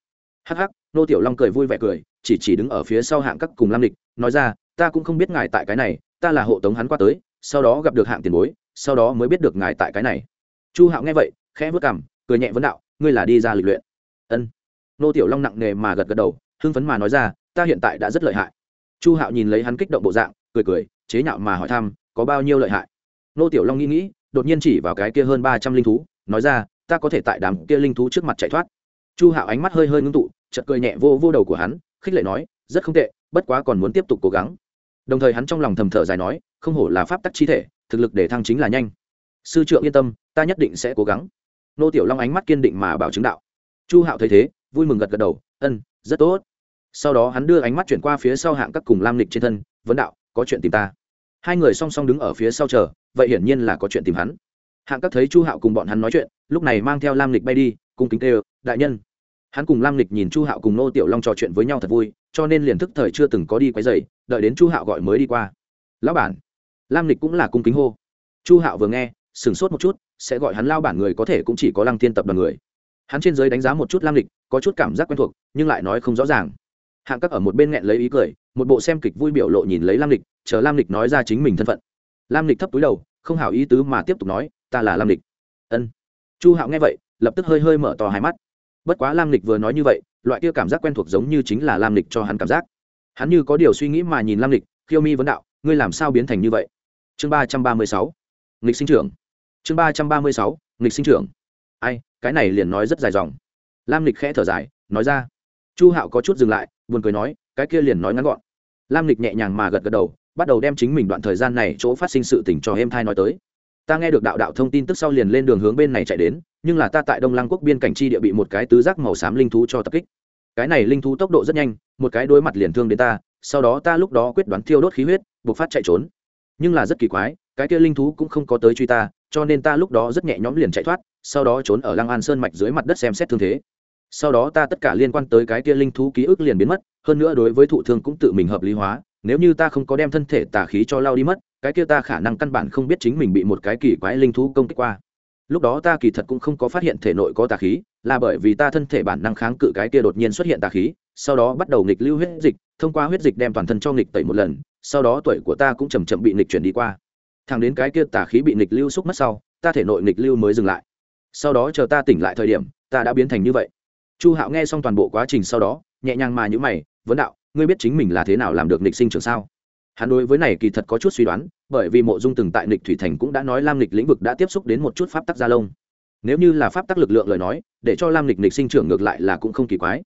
Hh nô tiểu long cười vui vẻ cười chỉ chỉ đứng ở phía sau hạng các cùng lam lịch, nói ra ta cũng không biết ngài tại cái này ta là hộ tống hắn qua tới sau đó gặp được hạng tiền bối sau đó mới biết được ngài tại cái này. Chu hạo nghe vậy khẽ vất cảm cười nhẹ vấn đạo ngươi là đi ra lịch luyện. Ân. Nô tiểu long nặng nề mà gật gật đầu hưng phấn mà nói ra ta hiện tại đã rất lợi hại. Chu hạo nhìn lấy hắn kích động bộ dạng cười cười chế nhạo mà hỏi thăm có bao nhiêu lợi hại? Nô tiểu long nghĩ nghĩ đột nhiên chỉ vào cái kia hơn ba trăm linh thú, nói ra, ta có thể tại đám kia linh thú trước mặt chạy thoát. Chu hạo ánh mắt hơi hơi ngưng tụ, chợt cười nhẹ vô vô đầu của hắn, khích lệ nói, rất không tệ, bất quá còn muốn tiếp tục cố gắng. Đồng thời hắn trong lòng thầm thở dài nói, không hổ là pháp tắc chi thể, thực lực để thăng chính là nhanh. Sư trượng yên tâm, ta nhất định sẽ cố gắng. Nô tiểu long ánh mắt kiên định mà bảo chứng đạo. Chu hạo thấy thế, vui mừng gật gật đầu, ân, rất tốt. Sau đó hắn đưa ánh mắt chuyển qua phía sau hạng các cùng lam lịch trên thân, vấn đạo, có chuyện tìm ta hai người song song đứng ở phía sau chờ, vậy hiển nhiên là có chuyện tìm hắn. Hạng các thấy chu hạo cùng bọn hắn nói chuyện, lúc này mang theo lam lịch bay đi, cung kính tê đại nhân. Hắn cùng lam lịch nhìn chu hạo cùng nô tiểu long trò chuyện với nhau thật vui, cho nên liền thức thời chưa từng có đi quấy dày đợi đến chu hạo gọi mới đi qua. Lão bản. Lam lịch cũng là cung kính hô. Chu hạo vừa nghe, sửng sốt một chút, sẽ gọi hắn lao bản người có thể cũng chỉ có lăng Thiên tập đoàn người. Hắn trên giới đánh giá một chút lam lịch, có chút cảm giác quen thuộc, nhưng lại nói không rõ ràng. Hạng các ở một bên nghẹn lấy ý cười, một bộ xem kịch vui biểu lộ nhìn lấy lam lịch chờ lam lịch nói ra chính mình thân phận. Lam lịch thấp túi đầu, không hảo ý tứ mà tiếp tục nói, ta là lam lịch. Ân. Chu hạo nghe vậy, lập tức hơi hơi mở to hai mắt. Bất quá lam lịch vừa nói như vậy, loại kia cảm giác quen thuộc giống như chính là lam lịch cho hắn cảm giác. Hắn như có điều suy nghĩ mà nhìn lam lịch, khiêu mi vấn đạo, ngươi làm sao biến thành như vậy? Chương ba trăm ba mươi sáu. Nghịch sinh trưởng. Chương ba trăm ba mươi sáu. Nghịch sinh trưởng. Ai, cái này liền nói rất dài dòng. Lam lịch khẽ thở dài, nói ra. Chu hạo có chút dừng lại, buồn cười nói, cái kia liền nói ngắn gọn. Lam lịch nhẹ nhàng mà gật gật đầu bắt đầu đem chính mình đoạn thời gian này chỗ phát sinh sự tình cho em thai nói tới. Ta nghe được đạo đạo thông tin tức sau liền lên đường hướng bên này chạy đến, nhưng là ta tại đông lăng quốc biên cảnh chi địa bị một cái tứ giác màu xám linh thú cho tập kích. Cái này linh thú tốc độ rất nhanh, một cái đối mặt liền thương đến ta, sau đó ta lúc đó quyết đoán thiêu đốt khí huyết buộc phát chạy trốn. Nhưng là rất kỳ quái, cái kia linh thú cũng không có tới truy ta, cho nên ta lúc đó rất nhẹ nhõm liền chạy thoát, sau đó trốn ở lăng an sơn mạch dưới mặt đất xem xét thương thế. Sau đó ta tất cả liên quan tới cái kia linh thú ký ức liền biến mất, hơn nữa đối với thụ thương cũng tự mình hợp lý hóa nếu như ta không có đem thân thể tà khí cho lao đi mất, cái kia ta khả năng căn bản không biết chính mình bị một cái kỳ quái linh thú công kích qua. Lúc đó ta kỳ thật cũng không có phát hiện thể nội có tà khí, là bởi vì ta thân thể bản năng kháng cự cái kia đột nhiên xuất hiện tà khí, sau đó bắt đầu nghịch lưu huyết dịch, thông qua huyết dịch đem toàn thân cho nghịch tẩy một lần, sau đó tuổi của ta cũng chầm chậm bị nghịch chuyển đi qua. Thằng đến cái kia tà khí bị nghịch lưu xúc mất sau, ta thể nội nghịch lưu mới dừng lại. Sau đó chờ ta tỉnh lại thời điểm, ta đã biến thành như vậy. Chu hạo nghe xong toàn bộ quá trình sau đó, nhẹ nhàng mà nhữ mày, vấn đạo ngươi biết chính mình là thế nào làm được nghịch sinh trưởng sao? Hắn đối với này kỳ thật có chút suy đoán, bởi vì mộ dung từng tại Nịch thủy thành cũng đã nói lam Nịch lĩnh vực đã tiếp xúc đến một chút pháp tắc gia lông. Nếu như là pháp tắc lực lượng lời nói, để cho lam Nịch nghịch sinh trưởng ngược lại là cũng không kỳ quái.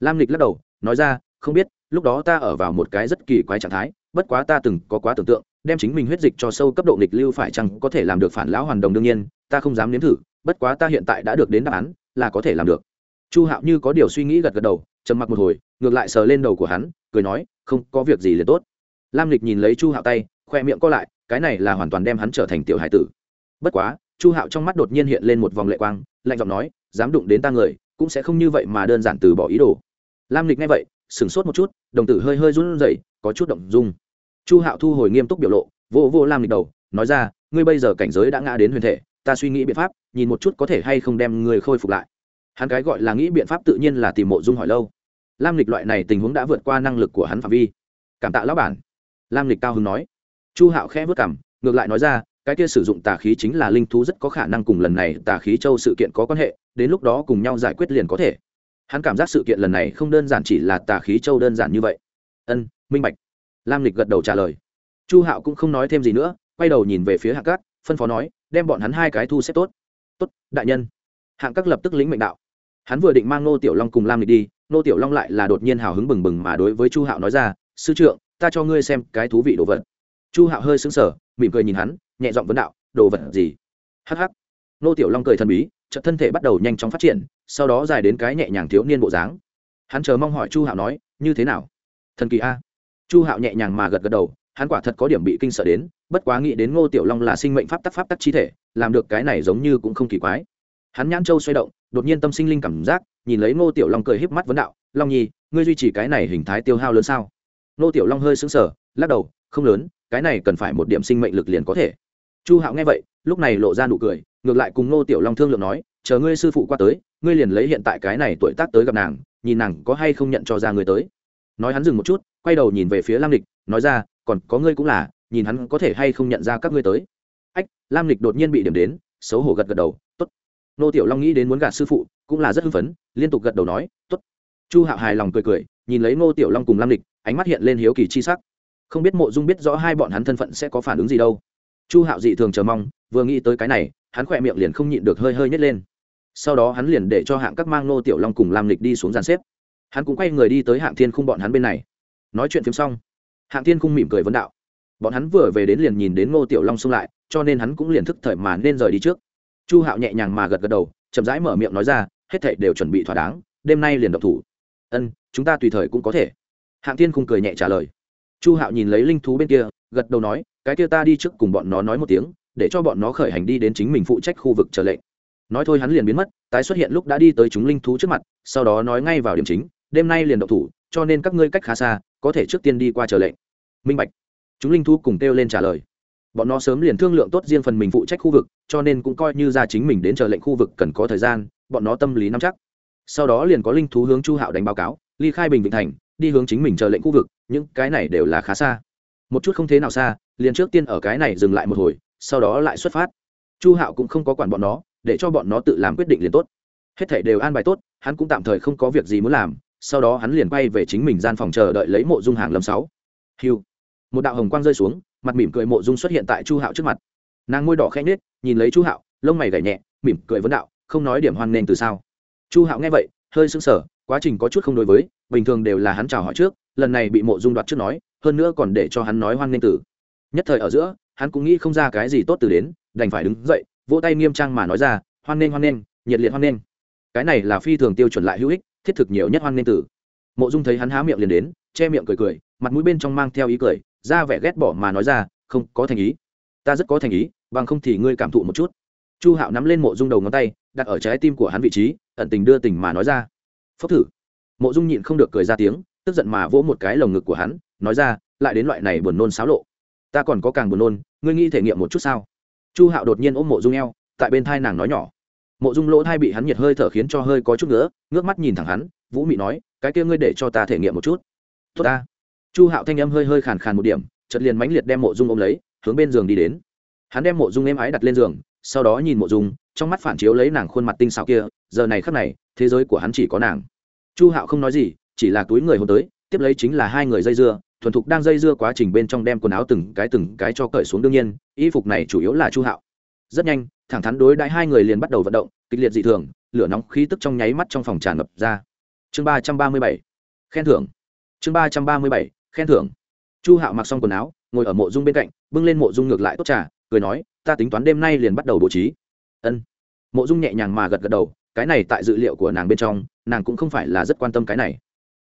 Lam Nịch lắc đầu, nói ra, không biết, lúc đó ta ở vào một cái rất kỳ quái trạng thái, bất quá ta từng có quá tưởng tượng, đem chính mình huyết dịch cho sâu cấp độ nghịch lưu phải chăng có thể làm được phản lão hoàn đồng đương nhiên, ta không dám nếm thử, bất quá ta hiện tại đã được đến đáp án, là có thể làm được. Chu hạo như có điều suy nghĩ gật gật đầu, trầm mặc một hồi ngược lại sờ lên đầu của hắn, cười nói, không, có việc gì liền tốt. Lam lịch nhìn lấy chu hạo tay, khoe miệng co lại, cái này là hoàn toàn đem hắn trở thành tiểu hải tử. Bất quá, chu hạo trong mắt đột nhiên hiện lên một vòng lệ quang, lạnh giọng nói, dám đụng đến ta người, cũng sẽ không như vậy mà đơn giản từ bỏ ý đồ. Lam lịch nghe vậy, sửng sốt một chút, đồng tử hơi hơi run rẩy, có chút động dung. Chu hạo thu hồi nghiêm túc biểu lộ vô vô lam lịch đầu, nói ra, ngươi bây giờ cảnh giới đã ngã đến huyền thể, ta suy nghĩ biện pháp, nhìn một chút có thể hay không đem người khôi phục lại. Hắn cái gọi là nghĩ biện pháp tự nhiên là tìm mộ dung hỏi lâu lam lịch loại này tình huống đã vượt qua năng lực của hắn phạm vi. Cảm tạ lão bản. Lam lịch cao hứng nói. Chu hạo khẽ vớt cảm ngược lại nói ra, cái kia sử dụng tà khí chính là linh thú rất có khả năng cùng lần này tà khí châu sự kiện có quan hệ, đến lúc đó cùng nhau giải quyết liền có thể. Hắn cảm giác sự kiện lần này không đơn giản chỉ là tà khí châu đơn giản như vậy. Ân, minh bạch. Lam lịch gật đầu trả lời. Chu hạo cũng không nói thêm gì nữa, quay đầu nhìn về phía hạng cát, phân phó nói, đem bọn hắn hai cái thu xếp tốt. Tốt, đại nhân. Hạng các lập tức lĩnh mệnh đạo. Hắn vừa định mang nô tiểu long cùng lam lịch đi nô tiểu long lại là đột nhiên hào hứng bừng bừng mà đối với chu hạo nói ra, sư trượng, ta cho ngươi xem cái thú vị đồ vật. Chu hạo hơi sững sờ, mỉm cười nhìn hắn, nhẹ giọng vấn đạo, đồ vật gì? Hh nô tiểu long cười thần bí, chợt thân thể bắt đầu nhanh chóng phát triển, sau đó dài đến cái nhẹ nhàng thiếu niên bộ dáng. Hắn chờ mong hỏi chu hạo nói, như thế nào? Thần kỳ a. Chu hạo nhẹ nhàng mà gật gật đầu, hắn quả thật có điểm bị kinh sợ đến, bất quá nghĩ đến ngô tiểu long là sinh mệnh pháp tắc pháp tắc chi thể, làm được cái này giống như cũng không kỳ quái hắn nhãn châu xoay động, đột nhiên tâm sinh linh cảm giác, nhìn lấy ngô tiểu long cười híp mắt vấn đạo, long nhi, ngươi duy trì cái này hình thái tiêu hao lớn sao? Ngô tiểu long hơi sững sờ, lắc đầu, không lớn, cái này cần phải một điểm sinh mệnh lực liền có thể. Chu hạo nghe vậy, lúc này lộ ra nụ cười, ngược lại cùng ngô tiểu long thương lượng nói, chờ ngươi sư phụ qua tới, ngươi liền lấy hiện tại cái này tuổi tác tới gặp nàng, nhìn nàng có hay không nhận cho ra ngươi tới. Nói hắn dừng một chút, quay đầu nhìn về phía lam lịch, nói ra, còn có ngươi cũng là, nhìn hắn có thể hay không nhận ra các ngươi tới. Ách, lam lịch đột nhiên bị điểm đến, xấu hổ gật gật đầu, tốt nô tiểu long nghĩ đến muốn gạt sư phụ, cũng là rất hưng phấn, liên tục gật đầu nói, tốt. Chu hạo hài lòng cười cười, nhìn lấy Nô tiểu long cùng lam lịch, ánh mắt hiện lên hiếu kỳ chi sắc. Không biết mộ dung biết rõ hai bọn hắn thân phận sẽ có phản ứng gì đâu. Chu hạo dị thường chờ mong, vừa nghĩ tới cái này, hắn khỏe miệng liền không nhịn được hơi hơi nhét lên. Sau đó hắn liền để cho hạng các mang Nô tiểu long cùng lam lịch đi xuống dàn xếp. Hắn cũng quay người đi tới hạng thiên khung bọn hắn bên này. Nói chuyện phim xong, hạng thiên khung mỉm cười vấn đạo. Bọn hắn vừa về đến liền nhìn đến ngô tiểu long xông lại, cho nên hắn cũng liền thức thời mà nên rời đi trước chu hạo nhẹ nhàng mà gật gật đầu, chậm rãi mở miệng nói ra, hết thảy đều chuẩn bị thỏa đáng, đêm nay liền động thủ. Ân, chúng ta tùy thời cũng có thể. Hạng tiên khung cười nhẹ trả lời. Chu hạo nhìn lấy linh thú bên kia, gật đầu nói, cái kia ta đi trước cùng bọn nó nói một tiếng, để cho bọn nó khởi hành đi đến chính mình phụ trách khu vực trở lệnh. Nói thôi hắn liền biến mất, tái xuất hiện lúc đã đi tới chúng linh thú trước mặt, sau đó nói ngay vào điểm chính, đêm nay liền động thủ, cho nên các ngươi cách khá xa, có thể trước tiên đi qua chờ lệnh. Minh bạch. Chúng linh thú cùng kêu lên trả lời bọn nó sớm liền thương lượng tốt riêng phần mình phụ trách khu vực, cho nên cũng coi như ra chính mình đến chờ lệnh khu vực cần có thời gian, bọn nó tâm lý nắm chắc. Sau đó liền có linh thú hướng chu hạo đánh báo cáo, ly khai bình vịnh thành, đi hướng chính mình chờ lệnh khu vực, những cái này đều là khá xa. Một chút không thế nào xa, liền trước tiên ở cái này dừng lại một hồi, sau đó lại xuất phát. Chu hạo cũng không có quản bọn nó, để cho bọn nó tự làm quyết định liền tốt. Hết thảy đều an bài tốt, hắn cũng tạm thời không có việc gì muốn làm, sau đó hắn liền quay về chính mình gian phòng chờ đợi lấy mộ dung hàng lâm sáu. Hiu một đạo hồng quang rơi xuống mặt mỉm cười mộ dung xuất hiện tại chu hạo trước mặt. Nàng môi đỏ khẽ nhếch, nhìn lấy chu hạo, lông mày gảy nhẹ, mỉm cười vấn đạo, không nói điểm hoan nghênh từ sao. Chu hạo nghe vậy, hơi sững sờ, quá trình có chút không đối với, bình thường đều là hắn chào hỏi trước, lần này bị mộ dung đoạt trước nói, hơn nữa còn để cho hắn nói hoan nghênh từ. Nhất thời ở giữa, hắn cũng nghĩ không ra cái gì tốt từ đến, đành phải đứng dậy, vỗ tay nghiêm trang mà nói ra, hoan nghênh hoan nghênh, nhiệt liệt hoan nghênh. Cái này là phi thường tiêu chuẩn lại hữu ích, thiết thực nhiều nhất hoan nghênh tử mộ dung thấy hắn há miệng liền đến, che miệng cười cười, mặt mũi bên trong mang theo ý cười ra vẻ ghét bỏ mà nói ra, không, có thành ý. Ta rất có thành ý, bằng không thì ngươi cảm thụ một chút. Chu hạo nắm lên mộ dung đầu ngón tay, đặt ở trái tim của hắn vị trí, ẩn tình đưa tình mà nói ra. Phốc thử. Mộ dung nhịn không được cười ra tiếng, tức giận mà vỗ một cái lồng ngực của hắn, nói ra, lại đến loại này buồn nôn xáo lộ. Ta còn có càng buồn nôn, ngươi nghĩ thể nghiệm một chút sao? Chu hạo đột nhiên ôm mộ dung eo, tại bên thai nàng nói nhỏ. Mộ dung lỗ thai bị hắn nhiệt hơi thở khiến cho hơi có chút nữa ngước mắt nhìn thẳng hắn, vũ mị nói, cái kia ngươi để cho ta thể nghiệm một chút. Tốt ta chu hạo thanh âm hơi hơi khàn khàn một điểm chật liền mãnh liệt đem mộ dung ôm lấy, hướng bên giường đi đến. Hắn đem mộ dung êm ái đặt lên giường, sau đó nhìn mộ dung, trong mắt phản chiếu lấy nàng khuôn mặt tinh xảo kia, giờ này khắc này, thế giới của hắn chỉ có nàng. Chu hạo không nói gì, chỉ là túi người hôn tới, tiếp lấy chính là hai người dây dưa, thuần thục đang dây dưa quá trình bên trong đem quần áo từng cái từng cái cho cởi xuống đương nhiên, y phục này chủ yếu là chu hạo. Rất nhanh, thẳng thắn đối đãi hai người liền bắt đầu vận động, kịch liệt dị thường, lửa nóng khí tức trong nháy mắt trong phòng tràn ngập ra. Chương ba trăm ba mươi bảy, khen thưởng. Chương ba trăm ba mươi bảy khen thưởng. Chu hạo mặc xong quần áo, ngồi ở mộ dung bên cạnh, bưng lên mộ dung ngược lại tốt trà, cười nói, ta tính toán đêm nay liền bắt đầu bố trí. Ân. Mộ dung nhẹ nhàng mà gật gật đầu, cái này tại dự liệu của nàng bên trong, nàng cũng không phải là rất quan tâm cái này.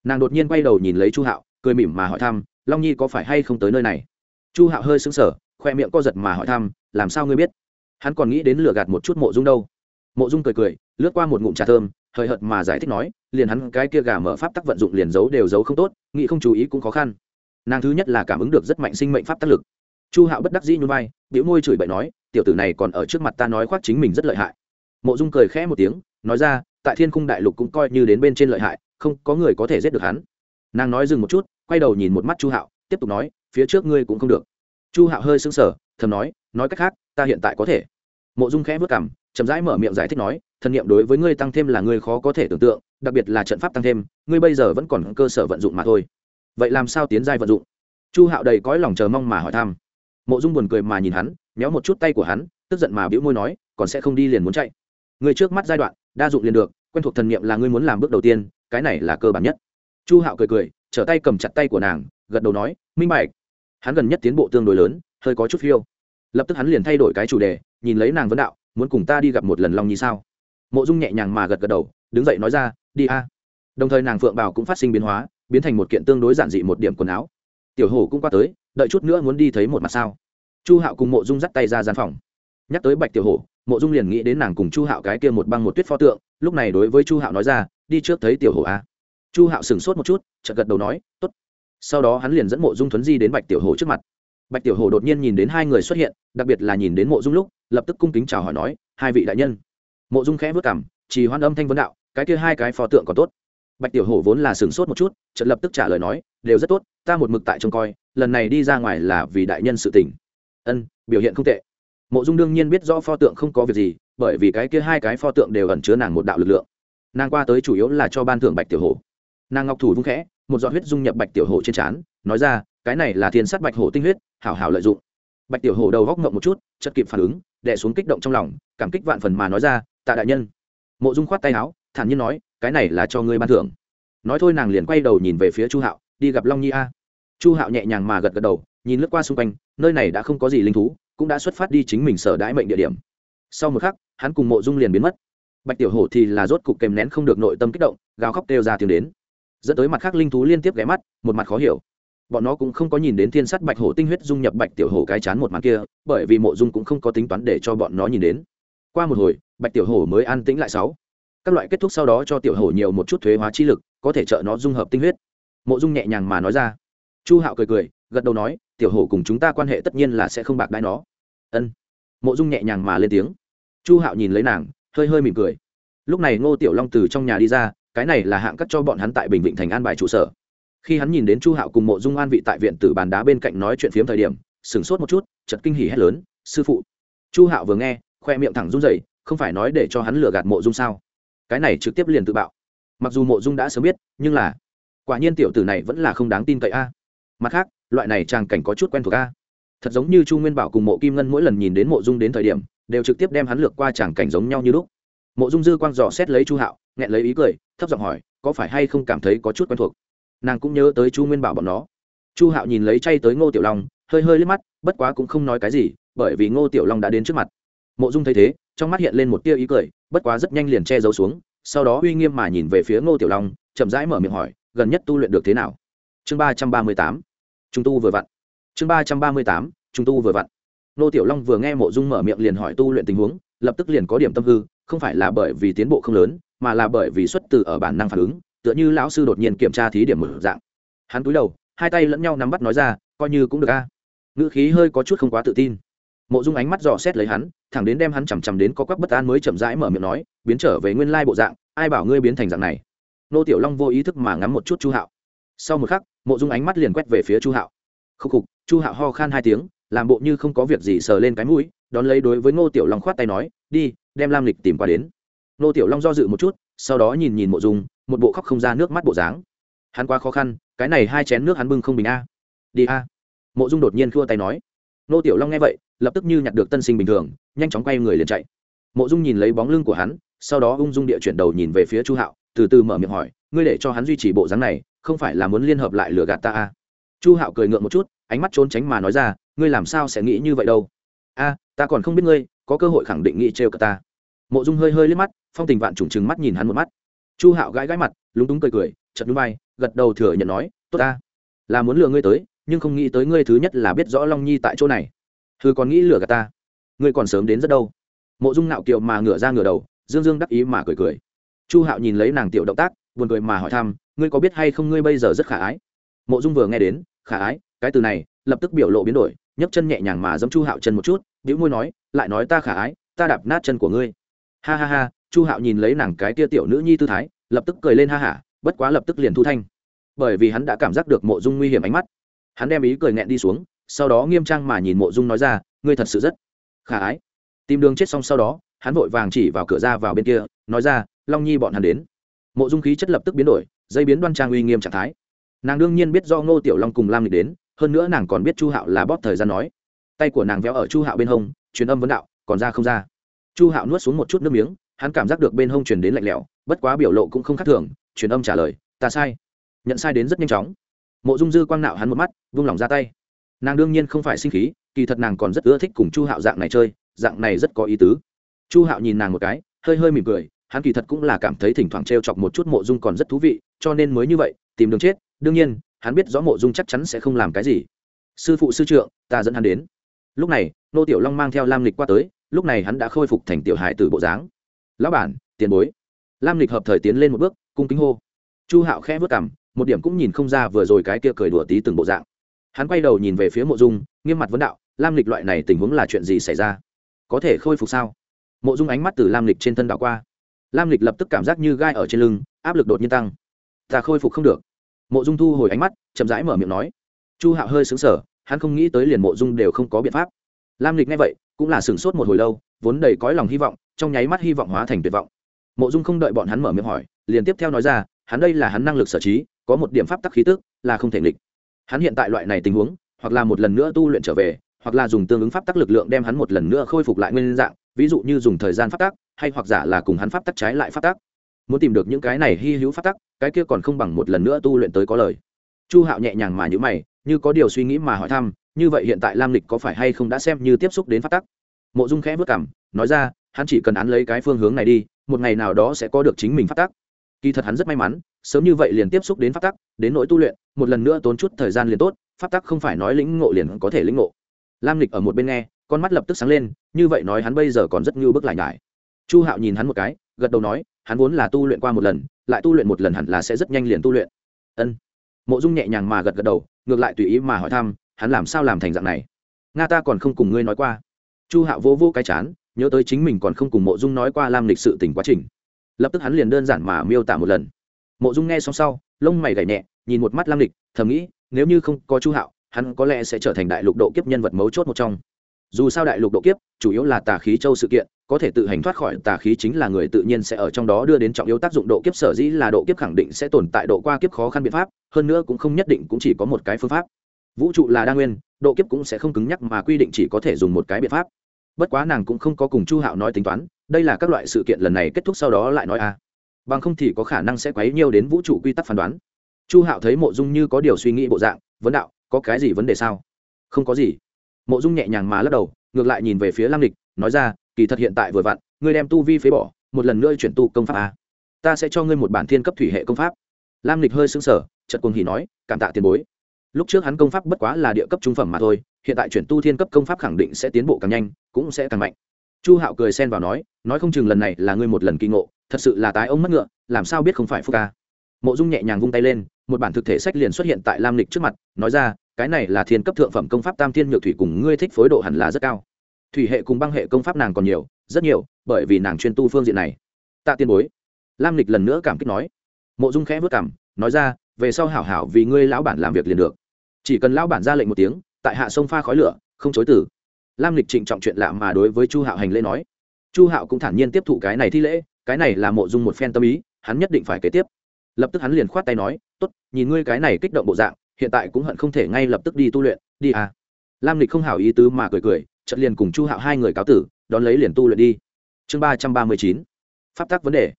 Nàng đột nhiên quay đầu nhìn lấy chu hạo, cười mỉm mà hỏi thăm, long nhi có phải hay không tới nơi này? Chu hạo hơi sững sờ, khoe miệng co giật mà hỏi thăm, làm sao ngươi biết? Hắn còn nghĩ đến lừa gạt một chút mộ dung đâu. Mộ dung cười cười, lướt qua một ngụm trà thơm hời hợt mà giải thích nói, liền hắn cái kia gà mở pháp tắc vận dụng liền giấu đều giấu không tốt, nghĩ không chú ý cũng khó khăn. Nàng thứ nhất là cảm ứng được rất mạnh sinh mệnh pháp tác lực. Chu hạo bất đắc dĩ nhún vai biểu môi chửi bậy nói, tiểu tử này còn ở trước mặt ta nói khoác chính mình rất lợi hại. Mộ dung cười khẽ một tiếng, nói ra, tại thiên cung đại lục cũng coi như đến bên trên lợi hại, không có người có thể giết được hắn. Nàng nói dừng một chút, quay đầu nhìn một mắt chu hạo, tiếp tục nói, phía trước ngươi cũng không được. Chu hạo hơi sững sờ, thầm nói nói cách khác, ta hiện tại có thể. Mộ dung khẽ vất cảm chậm rãi mở miệng giải thích nói, thần nghiệm đối với ngươi tăng thêm là ngươi khó có thể tưởng tượng, đặc biệt là trận pháp tăng thêm, ngươi bây giờ vẫn còn cơ sở vận dụng mà thôi. Vậy làm sao tiến giai vận dụng? Chu hạo đầy cõi lòng chờ mong mà hỏi thăm. Mộ dung buồn cười mà nhìn hắn, méo một chút tay của hắn, tức giận mà bĩu môi nói, còn sẽ không đi liền muốn chạy. Người trước mắt giai đoạn, đa dụng liền được, quen thuộc thần niệm là ngươi muốn làm bước đầu tiên, cái này là cơ bản nhất. Chu hạo cười cười, trở tay cầm chặt tay của nàng, gật đầu nói, minh bạch. Hắn gần nhất tiến bộ tương đối lớn, hơi có chút phiêu. Lập tức hắn liền thay đổi cái chủ đề, nhìn lấy nàng vấn đạo muốn cùng ta đi gặp một lần long nhi sao? Mộ dung nhẹ nhàng mà gật gật đầu, đứng dậy nói ra, đi a. Đồng thời nàng phượng bảo cũng phát sinh biến hóa, biến thành một kiện tương đối giản dị một điểm quần áo. Tiểu hổ cũng qua tới, đợi chút nữa muốn đi thấy một mặt sao? Chu hạo cùng mộ dung dắt tay ra gian phòng. Nhắc tới bạch tiểu hổ, mộ dung liền nghĩ đến nàng cùng chu hạo cái kia một băng một tuyết pho tượng, lúc này đối với chu hạo nói ra, đi trước thấy tiểu hổ a. Chu hạo sửng sốt một chút, chợt gật đầu nói t ố t sau đó hắn liền dẫn mộ dung thuấn di đến bạch tiểu hổ trước mặt. Bạch tiểu hổ đột nhiên nhìn đến hai người xuất hiện đặc biệt là nhìn đến mộ dung lúc, lập tức cung kính chào hỏi nói, hai vị đại nhân. Mộ dung khẽ vất cảm chỉ hoan âm thanh vấn đạo, cái kia hai cái pho tượng còn tốt. Bạch tiểu hổ vốn là sửng sốt một chút, chợt lập tức trả lời nói, đều rất tốt, ta một mực tại trông coi, lần này đi ra ngoài là vì đại nhân sự tình. Ân, biểu hiện không tệ. Mộ dung đương nhiên biết rõ pho tượng không có việc gì, bởi vì cái kia hai cái pho tượng đều ẩn chứa nàng một đạo lực lượng. Nàng qua tới chủ yếu là cho ban thưởng bạch tiểu hổ. Nàng ngọc thủ vung khẽ, một giọt huyết dung nhập bạch tiểu hổ trên trán, nói ra, cái này là thiên sát bạch hổ tinh huyết, hảo hảo lợi dụng bạch tiểu hổ đầu góc ngậm một chút chất kịp phản ứng đẻ xuống kích động trong lòng, cảm kích vạn phần mà nói ra, tạ đại nhân. Mộ dung khoát tay áo, thản nhiên nói, cái này là cho ngươi ban thưởng. Nói thôi nàng liền quay đầu nhìn về phía chu hạo, đi gặp long nhi a. Chu hạo nhẹ nhàng mà gật gật đầu, nhìn lướt qua xung quanh, nơi này đã không có gì linh thú, cũng đã xuất phát đi chính mình sở đãi mệnh địa điểm. Sau một khắc, hắn cùng mộ dung liền biến mất. Bạch tiểu hổ thì là rốt cục kèm nén không được nội tâm kích động, gào khóc kêu ra tiếng đến. Dẫn tới mặt khác linh thú liên tiếp ghé mắt, một mặt khó hiểu bọn nó cũng không có nhìn đến thiên sắt bạch hổ tinh huyết dung nhập bạch tiểu hổ cái chán một màn kia, bởi vì mộ dung cũng không có tính toán để cho bọn nó nhìn đến. Qua một hồi, bạch tiểu hổ mới an tĩnh lại sáu. Các loại kết thúc sau đó cho tiểu hổ nhiều một chút thuế hóa chi lực, có thể trợ nó dung hợp tinh huyết. Mộ dung nhẹ nhàng mà nói ra. Chu hạo cười cười, gật đầu nói, tiểu hổ cùng chúng ta quan hệ tất nhiên là sẽ không bạc đãi nó. Ân. Mộ dung nhẹ nhàng mà lên tiếng. Chu hạo nhìn lấy nàng, hơi hơi mỉm cười. Lúc này ngô tiểu long từ trong nhà đi ra, cái này là hạng cắt cho bọn hắn tại bình vịnh thành an bài trụ sở khi hắn nhìn đến chu hạo cùng mộ dung an vị tại viện tử bàn đá bên cạnh nói chuyện phiếm thời điểm, sửng sốt một chút chật kinh hỉ hét lớn, sư phụ. Chu hạo vừa nghe, khoe miệng thẳng run rẩy, không phải nói để cho hắn lừa gạt mộ dung sao? Cái này trực tiếp liền tự bạo. Mặc dù mộ dung đã sớm biết, nhưng là, quả nhiên tiểu tử này vẫn là không đáng tin cậy a. Mặt khác, loại này tràng cảnh có chút quen thuộc a. Thật giống như chu nguyên bảo cùng mộ kim ngân mỗi lần nhìn đến mộ dung đến thời điểm, đều trực tiếp đem hắn lược qua tràng cảnh giống nhau như lúc. Mộ dung dư quang dò xét lấy chu hạo, nghẹn lấy ý cười, thấp giọng hỏi, có phải hay không cảm thấy có chút quen thuộc? Nàng cũng nhớ tới chu nguyên bảo bọn nó. Chu hạo nhìn lấy chay tới ngô tiểu long, hơi hơi liếc mắt, bất quá cũng không nói cái gì, bởi vì ngô tiểu long đã đến trước mặt. Mộ dung thấy thế, trong mắt hiện lên một tia ý cười, bất quá rất nhanh liền che giấu xuống, sau đó uy nghiêm mà nhìn về phía ngô tiểu long, chậm rãi mở miệng hỏi, gần nhất tu luyện được thế nào? Chương ba trăm ba mươi tám. Chúng tu vừa vặn. Chương ba trăm ba mươi tám chúng tu vừa vặn. Ngô tiểu long vừa nghe mộ dung mở miệng liền hỏi tu luyện tình huống, lập tức liền có điểm tâm hư, không phải là bởi vì tiến bộ không lớn, mà là bởi vì xuất từ ở bản năng phản ứng tựa như lão sư đột nhiên kiểm tra thí điểm một dạng. Hắn cúi đầu, hai tay lẫn nhau nắm bắt nói ra, coi như cũng được a. Ngữ khí hơi có chút không quá tự tin. Mộ dung ánh mắt dò xét lấy hắn, thẳng đến đem hắn chằm chằm đến có quắc bất an mới chậm rãi mở miệng nói, biến trở về nguyên lai bộ dạng, ai bảo ngươi biến thành dạng này. Nô tiểu long vô ý thức mà ngắm một chút chu hạo. Sau một khắc, mộ dung ánh mắt liền quét về phía chu hạo. Khúc khục, chu hạo ho khan hai tiếng, làm bộ như không có việc gì sờ lên cái mũi, đón lấy đối với ngô tiểu long khoát tay nói, đi, đem lam lịch tìm qua đến. Nô tiểu long do dự một chút, sau đó nhìn nhìn mộ dung một bộ khóc không ra nước mắt bộ dáng. Hắn quá khó khăn, cái này hai chén nước hắn bưng không bình a. Đi a. Mộ dung đột nhiên khua tay nói. Nô tiểu long nghe vậy, lập tức như nhặt được tân sinh bình thường, nhanh chóng quay người liền chạy. Mộ dung nhìn lấy bóng lưng của hắn, sau đó ung dung địa chuyển đầu nhìn về phía chu hạo, từ từ mở miệng hỏi, ngươi để cho hắn duy trì bộ dáng này, không phải là muốn liên hợp lại lừa gạt ta a? Chu hạo cười ngượng một chút, ánh mắt trốn tránh mà nói ra, ngươi làm sao sẽ nghĩ như vậy đâu? A, ta còn không biết ngươi, có cơ hội khẳng định nghĩ trêu cả ta. Mộ dung hơi hơi liếc mắt, phong tình vạn trùng trừng mắt nhìn hắn một mắt chu hạo gãi gãi mặt, lúng túng cười cười chật núi bay gật đầu thừa nhận nói, tốt ta, là muốn lừa ngươi tới, nhưng không nghĩ tới ngươi thứ nhất là biết rõ long nhi tại chỗ này. Thư còn nghĩ lừa gạt ta? Ngươi còn sớm đến rất đâu. Mộ dung nạo kiệu mà ngửa ra ngửa đầu, dương dương đắc ý mà cười cười. Chu hạo nhìn lấy nàng tiểu động tác, buồn cười mà hỏi thăm, ngươi có biết hay không ngươi bây giờ rất khả ái? Mộ dung vừa nghe đến, khả ái, cái từ này, lập tức biểu lộ biến đổi, nhấc chân nhẹ nhàng mà giẫm chu hạo chân một chút, bĩu môi nói, lại nói ta khả ái, ta đạp nát chân của ngươi. Ha ha ha chu hạo nhìn lấy nàng cái tia tiểu nữ nhi tư thái, lập tức cười lên ha hả, bất quá lập tức liền thu thanh. Bởi vì hắn đã cảm giác được mộ dung nguy hiểm ánh mắt. Hắn đem ý cười nghẹn đi xuống, sau đó nghiêm trang mà nhìn mộ dung nói ra, ngươi thật sự rất khả ái. Tìm đường chết xong sau đó, hắn vội vàng chỉ vào cửa ra vào bên kia, nói ra, long nhi bọn hắn đến. Mộ dung khí chất lập tức biến đổi, dây biến đoan trang uy nghiêm trạng thái. Nàng đương nhiên biết do ngô tiểu long cùng lam lịch đến, hơn nữa nàng còn biết chu hạo là bóp thời gian nói. Tay của nàng véo ở chu hạo bên hông, truyền âm vấn đạo, còn ra không ra? Chu hạo nuốt xuống một chút nước miếng hắn cảm giác được bên hông truyền đến lạnh lẽo, bất quá biểu lộ cũng không khác thường, truyền âm trả lời, ta sai. Nhận sai đến rất nhanh chóng. Mộ dung dư quang nạo hắn một mắt, vung lòng ra tay. Nàng đương nhiên không phải sinh khí, kỳ thật nàng còn rất ưa thích cùng chu hạo dạng này chơi, dạng này rất có ý tứ. Chu hạo nhìn nàng một cái, hơi hơi mỉm cười, hắn kỳ thật cũng là cảm thấy thỉnh thoảng t r e o chọc một chút mộ dung còn rất thú vị, cho nên mới như vậy, tìm đường chết. Đương nhiên, hắn biết rõ mộ dung chắc chắn sẽ không làm cái gì. Sư phụ, sư trượng, ta dẫn hắn đến. Lúc này, nô tiểu long mang theo lam lịch qua tới, lúc này hắn đã khôi phục thành tiểu hải từ bộ dáng lão bản, tiền bối. Lam lịch hợp thời tiến lên một bước, cung kính hô. Chu hạo khẽ vớt cảm một điểm cũng nhìn không ra vừa rồi cái kia cười đùa tí từng bộ dạng. Hắn quay đầu nhìn về phía mộ dung, nghiêm mặt vấn đạo, lam lịch loại này tình huống là chuyện gì xảy ra? Có thể khôi phục sao? Mộ dung ánh mắt từ lam lịch trên thân đảo qua. Lam lịch lập tức cảm giác như gai ở trên lưng, áp lực đột nhiên tăng. Ta khôi phục không được. Mộ dung thu hồi ánh mắt, chậm rãi mở miệng nói. Chu hạo hơi xứng sở hắn không nghĩ tới liền mộ dung đều không có biện pháp. Lam lịch nghe vậy, cũng là sửng sốt một hồi lâu, vốn đầy cõi lòng hy vọng trong nháy mắt hy vọng hóa thành tuyệt vọng. Mộ dung không đợi bọn hắn mở miệng hỏi, liền tiếp theo nói ra, hắn đây là hắn năng lực sở trí, có một điểm pháp tắc khí tức, là không thể nghịch. Hắn hiện tại loại này tình huống, hoặc là một lần nữa tu luyện trở về, hoặc là dùng tương ứng pháp tắc lực lượng đem hắn một lần nữa khôi phục lại nguyên dạng, ví dụ như dùng thời gian pháp tắc, hay hoặc giả là cùng hắn pháp tắc trái lại pháp tắc. Muốn tìm được những cái này hy hữu pháp tắc, cái kia còn không bằng một lần nữa tu luyện tới có lời. Chu hạo nhẹ nhàng mà nhữ mày, như có điều suy nghĩ mà hỏi thăm, như vậy hiện tại lam lịch có phải hay không đã xem như tiếp xúc đến pháp tắc? Mộ dung khẽ vất cảm nói ra hắn chỉ cần án lấy cái phương hướng này đi, một ngày nào đó sẽ có được chính mình phát tác. Kỳ thật hắn rất may mắn, sớm như vậy liền tiếp xúc đến phát tắc đến nỗi tu luyện, một lần nữa tốn chút thời gian liền tốt, phát tắc không phải nói lĩnh ngộ liền có thể lĩnh ngộ. Lam lịch ở một bên nghe, con mắt lập tức sáng lên, như vậy nói hắn bây giờ còn rất ngưu bức lại nhải. Chu hạo nhìn hắn một cái, gật đầu nói, hắn vốn là tu luyện qua một lần, lại tu luyện một lần hẳn là sẽ rất nhanh liền tu luyện. Ân. Mộ dung nhẹ nhàng mà gật gật đầu, ngược lại tùy ý mà hỏi thăm, hắn làm sao làm thành dạng này? Nga ta còn không cùng ngươi nói qua. Chu hạo vô vô cái chán nhớ tới chính mình còn không cùng mộ dung nói qua lam lịch sự tình quá trình. Lập tức hắn liền đơn giản mà miêu tả một lần. Mộ dung nghe xong sau, lông mày gảy nhẹ, nhìn một mắt lam lịch, thầm nghĩ, nếu như không có chu hạo, hắn có lẽ sẽ trở thành đại lục độ kiếp nhân vật mấu chốt một trong. Dù sao đại lục độ kiếp, chủ yếu là tà khí châu sự kiện, có thể tự hành thoát khỏi tà khí chính là người tự nhiên sẽ ở trong đó đưa đến trọng yếu tác dụng độ kiếp sở dĩ là độ kiếp khẳng định sẽ tồn tại độ qua kiếp khó khăn biện pháp, hơn nữa cũng không nhất định cũng chỉ có một cái phương pháp. Vũ trụ là đa nguyên, độ kiếp cũng sẽ không cứng nhắc mà quy định chỉ có thể dùng một cái biện pháp bất quá nàng cũng không có cùng chu hạo nói tính toán, đây là các loại sự kiện lần này kết thúc sau đó lại nói a. À. bằng không thì có khả năng sẽ quấy nhiều đến vũ trụ quy tắc phán đoán. Chu hạo thấy mộ dung như có điều suy nghĩ bộ dạng, vấn đạo, có cái gì vấn đề sao? Không có gì. Mộ dung nhẹ nhàng mà lắc đầu, ngược lại nhìn về phía lam lịch, nói ra, kỳ thật hiện tại vừa vặn, ngươi đem tu vi phế bỏ, một lần nữa chuyển tu công pháp a. Ta sẽ cho ngươi một bản thiên cấp thủy hệ công pháp. Lam lịch hơi xứng sở chật cuồng hỉ nói, cảm tạ tiền bối lúc trước hắn công pháp bất quá là địa cấp trung phẩm mà thôi, hiện tại chuyển tu thiên cấp công pháp khẳng định sẽ tiến bộ càng nhanh, cũng sẽ càng mạnh. Chu hạo cười xen vào nói nói không chừng lần này là ngươi một lần kinh ngộ, thật sự là tái ông mất ngựa, làm sao biết không phải phúc ca? Mộ dung nhẹ nhàng vung tay lên, một bản thực thể sách liền xuất hiện tại lam lịch trước mặt, nói ra, cái này là thiên cấp thượng phẩm công pháp tam thiên nhược thủy cùng ngươi thích phối độ hẳn là rất cao. Thủy hệ cùng băng hệ công pháp nàng còn nhiều, rất nhiều, bởi vì nàng chuyên tu phương diện này. Tạ tiên bối. Lam lịch lần nữa cảm kích nói. Mộ dung khẽ vất cảm nói ra, về sau hảo hảo vì ngươi lão bản làm việc liền được chỉ cần lão bản ra lệnh một tiếng, tại hạ sông pha khói lửa, không chối tử lam lịch trịnh trọng chuyện lạ mà đối với chu hạo hành lễ nói. Chu hạo cũng thản nhiên tiếp thụ cái này thi lễ, cái này là mộ dung một phen tâm ý, hắn nhất định phải kế tiếp. Lập tức hắn liền khoát tay nói t ố t nhìn ngươi cái này kích động bộ dạng, hiện tại cũng hận không thể ngay lập tức đi tu luyện, đi à. Lam lịch không hảo ý tứ mà cười cười chật liền cùng chu hạo hai người cáo tử, đón lấy liền tu luyện đi. Chương ba trăm ba mươi chín, pháp tắc vấn đề.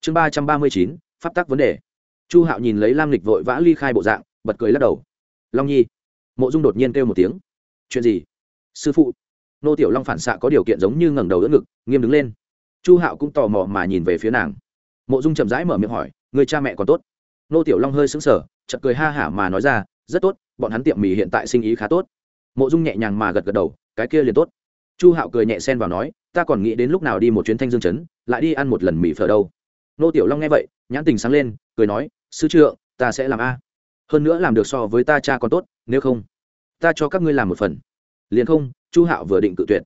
Chương ba trăm ba mươi chín, pháp tắc vấn đề. Chu hạo nhìn lấy lam lịch vội vã ly khai bộ dạng, bật cười lắc đầu long nhi mộ dung đột nhiên kêu một tiếng chuyện gì sư phụ nô tiểu long phản xạ có điều kiện giống như ngẩng đầu đỡ ngực nghiêm đứng lên chu hạo cũng tò mò mà nhìn về phía nàng mộ dung chậm rãi mở miệng hỏi người cha mẹ còn tốt nô tiểu long hơi sững sờ chật cười ha hả mà nói ra, rất tốt, bọn hắn tiệm mì hiện tại sinh ý khá tốt. Mộ dung nhẹ nhàng mà gật gật đầu, cái kia liền tốt. Chu hạo cười nhẹ xen vào nói, ta còn nghĩ đến lúc nào đi một chuyến thanh dương chấn lại đi ăn một lần mì phở đâu. Nô tiểu long nghe vậy, nhãn tình sáng lên, cười nói, sư trượng, ta sẽ làm a hơn nữa làm được so với ta cha còn tốt, nếu không, ta cho các ngươi làm một phần. Liền không, chu hạo vừa định cự tuyệt.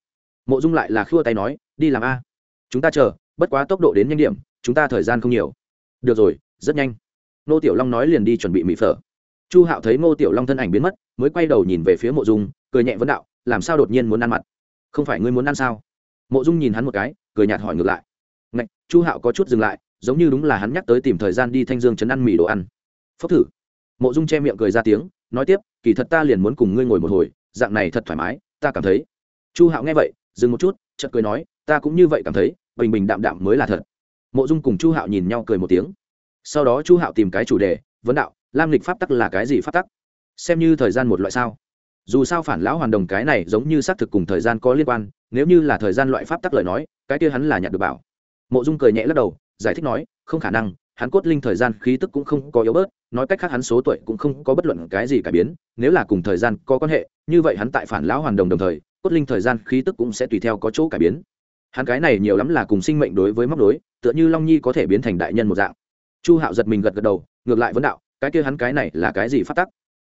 Mộ dung lại là khua tay nói, đi làm a. Chúng ta chờ, bất quá tốc độ đến nhanh điểm, chúng ta thời gian không nhiều. Được rồi, rất nhanh. Nô tiểu long nói liền đi chuẩn bị mỹ phở. Chu hạo thấy ngô tiểu long thân ảnh biến mất, mới quay đầu nhìn về phía mộ dung, cười nhẹ vấn đạo, làm sao đột nhiên muốn ăn mặt? Không phải ngươi muốn ăn sao? Mộ dung nhìn hắn một cái, cười nhạt hỏi ngược lại. Ngạch, chu hạo có chút dừng lại, giống như đúng là hắn nhắc tới tìm thời gian đi thanh dương chấn ăn mì đồ ăn. Phốc thử mộ dung che miệng cười ra tiếng, nói tiếp, kỳ thật ta liền muốn cùng ngươi ngồi một hồi, dạng này thật thoải mái, ta cảm thấy. Chu hạo nghe vậy, dừng một chút, chợt cười nói, ta cũng như vậy cảm thấy, bình bình đạm đạm mới là thật. Mộ dung cùng chu hạo nhìn nhau cười một tiếng. Sau đó chu hạo tìm cái chủ đề, vấn đạo, lam lịch pháp tắc là cái gì pháp tắc? Xem như thời gian một loại sao? Dù sao phản lão hoàn đồng cái này giống như xác thực cùng thời gian có liên quan, nếu như là thời gian loại pháp tắc lời nói, cái kia hắn là nhận được bảo. Mộ dung cười nhẹ lắc đầu, giải thích nói, không khả năng, hắn cốt linh thời gian khí tức cũng không có yếu bớt nói cách khác hắn số tuổi cũng không có bất luận cái gì cải biến, nếu là cùng thời gian có quan hệ, như vậy hắn tại phản lão hoàn đồng đồng thời, cốt linh thời gian khí tức cũng sẽ tùy theo có chỗ cải biến. Hắn cái này nhiều lắm là cùng sinh mệnh đối với móc đối, tựa như long nhi có thể biến thành đại nhân một dạng. Chu hạo giật mình gật gật đầu, ngược lại vấn đạo, cái kia hắn cái này là cái gì phát tắc?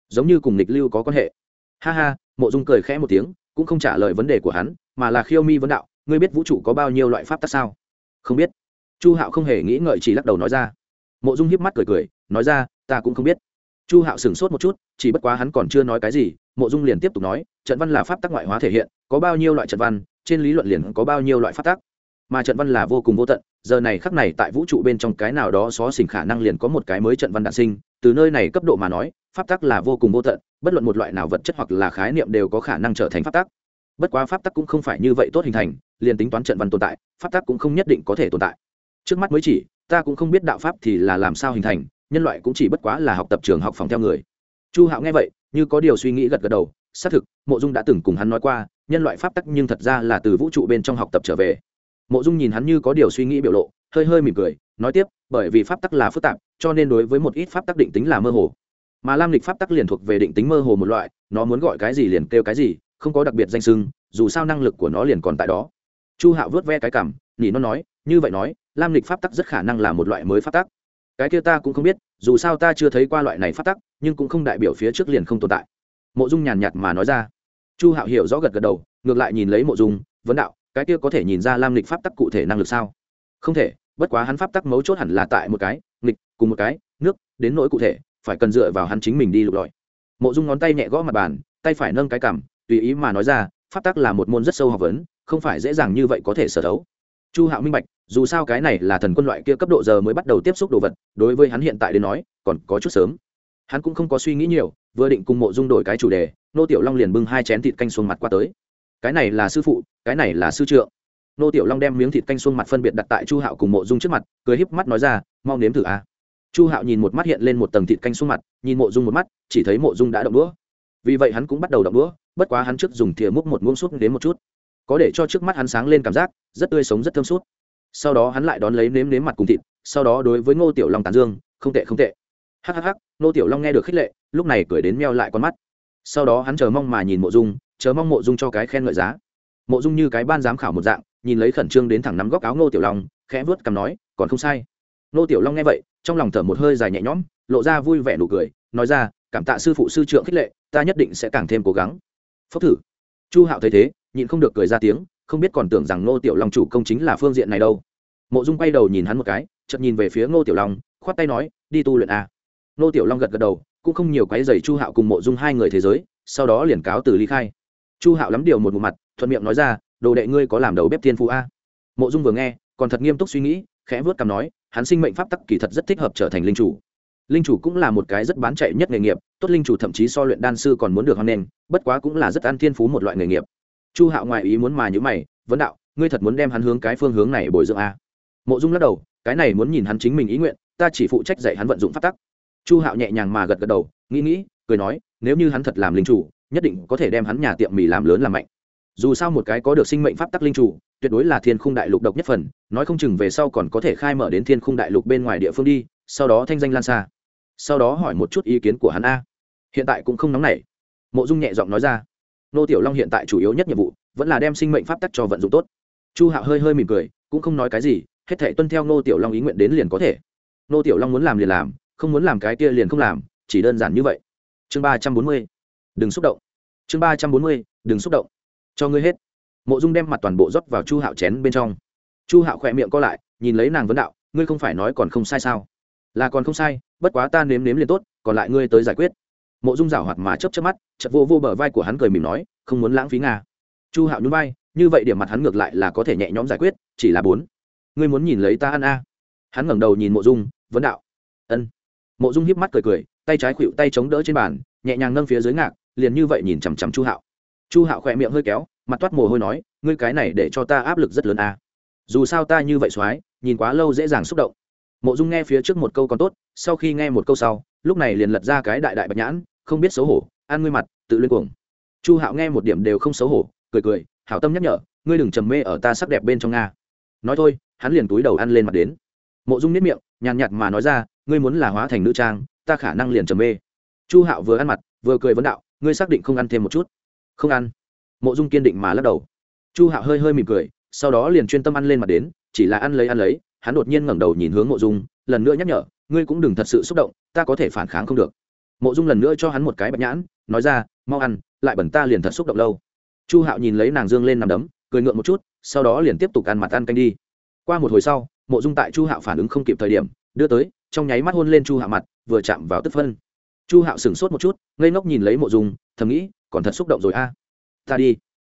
Giống như cùng lịch lưu có quan hệ. Ha ha, mộ dung cười khẽ một tiếng, cũng không trả lời vấn đề của hắn, mà là khiêu mi vấn đạo, ngươi biết vũ trụ có bao nhiêu loại pháp tắc sao? Không biết. Chu hạo không hề nghĩ ngợi, chỉ lắc đầu nói ra. Mộ dung hiếp mắt cười cười, nói ra ta cũng không biết. Chu hạo sửng sốt một chút, chỉ bất quá hắn còn chưa nói cái gì, mộ dung liền tiếp tục nói, trận văn là pháp tắc ngoại hóa thể hiện, có bao nhiêu loại trận văn, trên lý luận liền có bao nhiêu loại pháp tắc. Mà trận văn là vô cùng vô tận, giờ này khắc này tại vũ trụ bên trong cái nào đó xó xỉnh khả năng liền có một cái mới trận văn đạn sinh, từ nơi này cấp độ mà nói, pháp tắc là vô cùng vô tận, bất luận một loại nào vật chất hoặc là khái niệm đều có khả năng trở thành pháp tắc. Bất quá pháp tắc cũng không phải như vậy tốt hình thành, liền tính toán trận văn tồn tại, pháp tắc cũng không nhất định có thể tồn tại. Trước mắt mới chỉ, ta cũng không biết đạo pháp thì là làm sao hình thành nhân loại cũng chỉ bất quá là học tập trường học phòng theo người. Chu hạo nghe vậy, như có điều suy nghĩ gật gật đầu, xác thực, mộ dung đã từng cùng hắn nói qua, nhân loại pháp tắc nhưng thật ra là từ vũ trụ bên trong học tập trở về. Mộ dung nhìn hắn như có điều suy nghĩ biểu lộ, hơi hơi mỉm cười, nói tiếp, bởi vì pháp tắc là phức tạp, cho nên đối với một ít pháp tắc định tính là mơ hồ. Mà lam lịch pháp tắc liền thuộc về định tính mơ hồ một loại, nó muốn gọi cái gì liền kêu cái gì, không có đặc biệt danh sưng dù sao năng lực của nó liền còn tại đó. Chu hạo vớt ve cái cảm, nỉ nó nói, như vậy nói, lam lịch pháp tắc rất khả năng là một loại mới pháp tắc. Cái kia ta cũng không biết dù sao ta chưa thấy qua loại này pháp tắc, nhưng cũng không đại biểu phía trước liền không tồn tại. Mộ dung nhàn nhạt mà nói ra. Chu hạo hiểu rõ gật gật đầu, ngược lại nhìn lấy mộ dung, vấn đạo, cái kia có thể nhìn ra lam lịch pháp tắc cụ thể năng lực sao? Không thể, bất quá hắn pháp tắc mấu chốt hẳn là tại một cái, nghịch, cùng một cái, nước, đến nỗi cụ thể, phải cần dựa vào hắn chính mình đi lục lọi. Mộ dung ngón tay nhẹ gõ mặt bàn, tay phải nâng cái cảm tùy ý mà nói ra, pháp tắc là một môn rất sâu học vấn, không phải dễ dàng như vậy có thể sở thấu chu hạo minh bạch, dù sao cái này là thần quân loại kia cấp độ giờ mới bắt đầu tiếp xúc đồ vật, đối với hắn hiện tại đến nói, còn có chút sớm. Hắn cũng không có suy nghĩ nhiều, vừa định cùng mộ dung đổi cái chủ đề, nô tiểu long liền bưng hai chén thịt canh xuống mặt qua tới. Cái này là sư phụ, cái này là sư trượng. Nô tiểu long đem miếng thịt canh xuống mặt phân biệt đặt tại chu hạo cùng mộ dung trước mặt, cười híp mắt nói ra, mau nếm thử a chu hạo nhìn một mắt hiện lên một tầng thịt canh xuống mặt, nhìn mộ dung một mắt, chỉ thấy mộ dung đã động đũa. Vì vậy hắn cũng bắt đầu động đũa, bất quá hắn trước dùng thìa múc một muỗng súp đến một chút có để cho trước mắt hắn sáng lên cảm giác, rất tươi sống rất thơm suốt. Sau đó hắn lại đón lấy nếm nếm mặt cùng thịt, sau đó đối với ngô tiểu long tán dương, không tệ không tệ. Hhh ngô tiểu long nghe được khích lệ, lúc này cười đến meo lại con mắt. Sau đó hắn chờ mong mà nhìn mộ dung, chờ mong mộ dung cho cái khen ngợi giá. Mộ dung như cái ban giám khảo một dạng, nhìn lấy khẩn trương đến thẳng nắm góc áo ngô tiểu long, khẽ vớt cằm nói, còn không sai. Ngô tiểu long nghe vậy, trong lòng thở một hơi dài nhẹ nhõm, lộ ra vui vẻ nụ cười, nói ra, cảm tạ sư phụ sư trượng khích lệ, ta nhất định sẽ càng thêm cố gắng. Phốc thử. Chu hạo thấy thế nhịn không được cười ra tiếng, không biết còn tưởng rằng ngô tiểu long chủ công chính là phương diện này đâu. Mộ dung quay đầu nhìn hắn một cái, chợt nhìn về phía ngô tiểu long, khoát tay nói, đi tu luyện a ngô tiểu long gật gật đầu, cũng không nhiều quái dày chu hạo cùng mộ dung hai người thế giới, sau đó liền cáo từ ly khai. Chu hạo lắm điều một bộ mặt, thuận miệng nói ra, đồ đệ ngươi có làm đầu bếp thiên phú a mộ dung vừa nghe, còn thật nghiêm túc suy nghĩ, khẽ vớt cằm nói, hắn sinh mệnh pháp tắc kỳ thật rất thích hợp trở thành linh chủ. Linh chủ cũng là một cái rất bán chạy nhất nghề nghiệp, tốt linh chủ thậm chí so luyện đan sư còn muốn được hoan nghênh, bất quá cũng là rất ăn thiên phú một loại nghề nghiệp chu hạo ngoại ý muốn mà nhữ mày, vấn đạo, ngươi thật muốn đem hắn hướng cái phương hướng này bồi dưỡng à? mộ dung lắc đầu, cái này muốn nhìn hắn chính mình ý nguyện, ta chỉ phụ trách dạy hắn vận dụng phát tắc. Chu hạo nhẹ nhàng mà gật gật đầu, nghĩ nghĩ, cười nói, nếu như hắn thật làm linh chủ, nhất định có thể đem hắn nhà tiệm mì làm lớn làm mạnh. Dù sao một cái có được sinh mệnh pháp tắc linh chủ, tuyệt đối là thiên khung đại lục độc nhất phần, nói không chừng về sau còn có thể khai mở đến thiên khung đại lục bên ngoài địa phương đi, sau đó thanh danh lan xa. Sau đó hỏi một chút ý kiến của hắn a. Hiện tại cũng không nóng nảy. Mộ dung nhẹ giọng nói ra nô tiểu long hiện tại chủ yếu nhất nhiệm vụ vẫn là đem sinh mệnh pháp tắc cho vận dụng tốt. Chu hạo hơi hơi mỉm cười, cũng không nói cái gì, hết thể tuân theo nô tiểu long ý nguyện đến liền có thể. Nô tiểu long muốn làm liền làm, không muốn làm cái kia liền không làm, chỉ đơn giản như vậy. Chương ba trăm bốn mươi, đừng xúc động. Chương ba trăm bốn mươi, đừng xúc động. Cho ngươi hết. Mộ dung đem mặt toàn bộ rót vào chu hạo chén bên trong. Chu hạo khỏe miệng co lại, nhìn lấy nàng vấn đạo, ngươi không phải nói còn không sai sao? Là còn không sai, bất quá ta nếm nếm liền tốt, còn lại ngươi tới giải quyết mộ dung rảo hoạt mà chấp chấp mắt chật vô vô bờ vai của hắn cười mỉm nói, không muốn lãng phí nga. Chu hạo nhún vai, như vậy điểm mặt hắn ngược lại là có thể nhẹ nhõm giải quyết, chỉ là bốn. Ngươi muốn nhìn lấy ta ăn a? À. hắn ngẩng đầu nhìn mộ dung, vấn đạo. Ân. Mộ dung hiếp mắt cười cười, tay trái khuỵu tay chống đỡ trên bàn, nhẹ nhàng nâng phía dưới ngạc, liền như vậy nhìn chằm chằm chu hạo. Chu hạo khỏe miệng hơi kéo, mặt toát mồ hôi nói, ngươi cái này để cho ta áp lực rất lớn a. Dù sao ta như vậy soái, nhìn quá lâu dễ dàng xúc động. Mộ dung nghe phía trước một câu còn tốt, sau khi nghe một câu sau, lúc này liền lật ra cái đại đại bạch nhãn không biết xấu hổ ăn ngươi mặt, tự lên cuồng. Chu hạo nghe một điểm đều không xấu hổ, cười cười, hảo tâm nhắc nhở, ngươi đừng trầm mê ở ta sắc đẹp bên trong nga. Nói thôi, hắn liền túi đầu ăn lên mặt đến. Mộ dung nếp miệng, nhàn nhạt mà nói ra, ngươi muốn là hóa thành nữ trang, ta khả năng liền trầm mê. Chu hạo vừa ăn mặt, vừa cười vấn đạo, ngươi xác định không ăn thêm một chút? Không ăn. Mộ dung kiên định mà lắc đầu. Chu hạo hơi hơi mỉm cười, sau đó liền chuyên tâm ăn lên mặt đến, chỉ là ăn lấy ăn lấy, hắn đột nhiên ngẩng đầu nhìn hướng mộ dung, lần nữa nhắc nhở, ngươi cũng đừng thật sự xúc động, ta có thể phản kháng không được mộ dung lần nữa cho hắn một cái bạch nhãn, nói ra, mau ăn, lại bẩn ta liền thật xúc động lâu. Chu hạo nhìn lấy nàng dương lên nằm đấm, cười ngượng một chút, sau đó liền tiếp tục ăn mặt ăn canh đi. Qua một hồi sau, mộ dung tại chu hạo phản ứng không kịp thời điểm, đưa tới, trong nháy mắt hôn lên chu hạo mặt, vừa chạm vào tức phân. Chu hạo sửng sốt một chút, ngây ngốc nhìn lấy mộ dung, thầm nghĩ, còn thật xúc động rồi a. À. ta đi.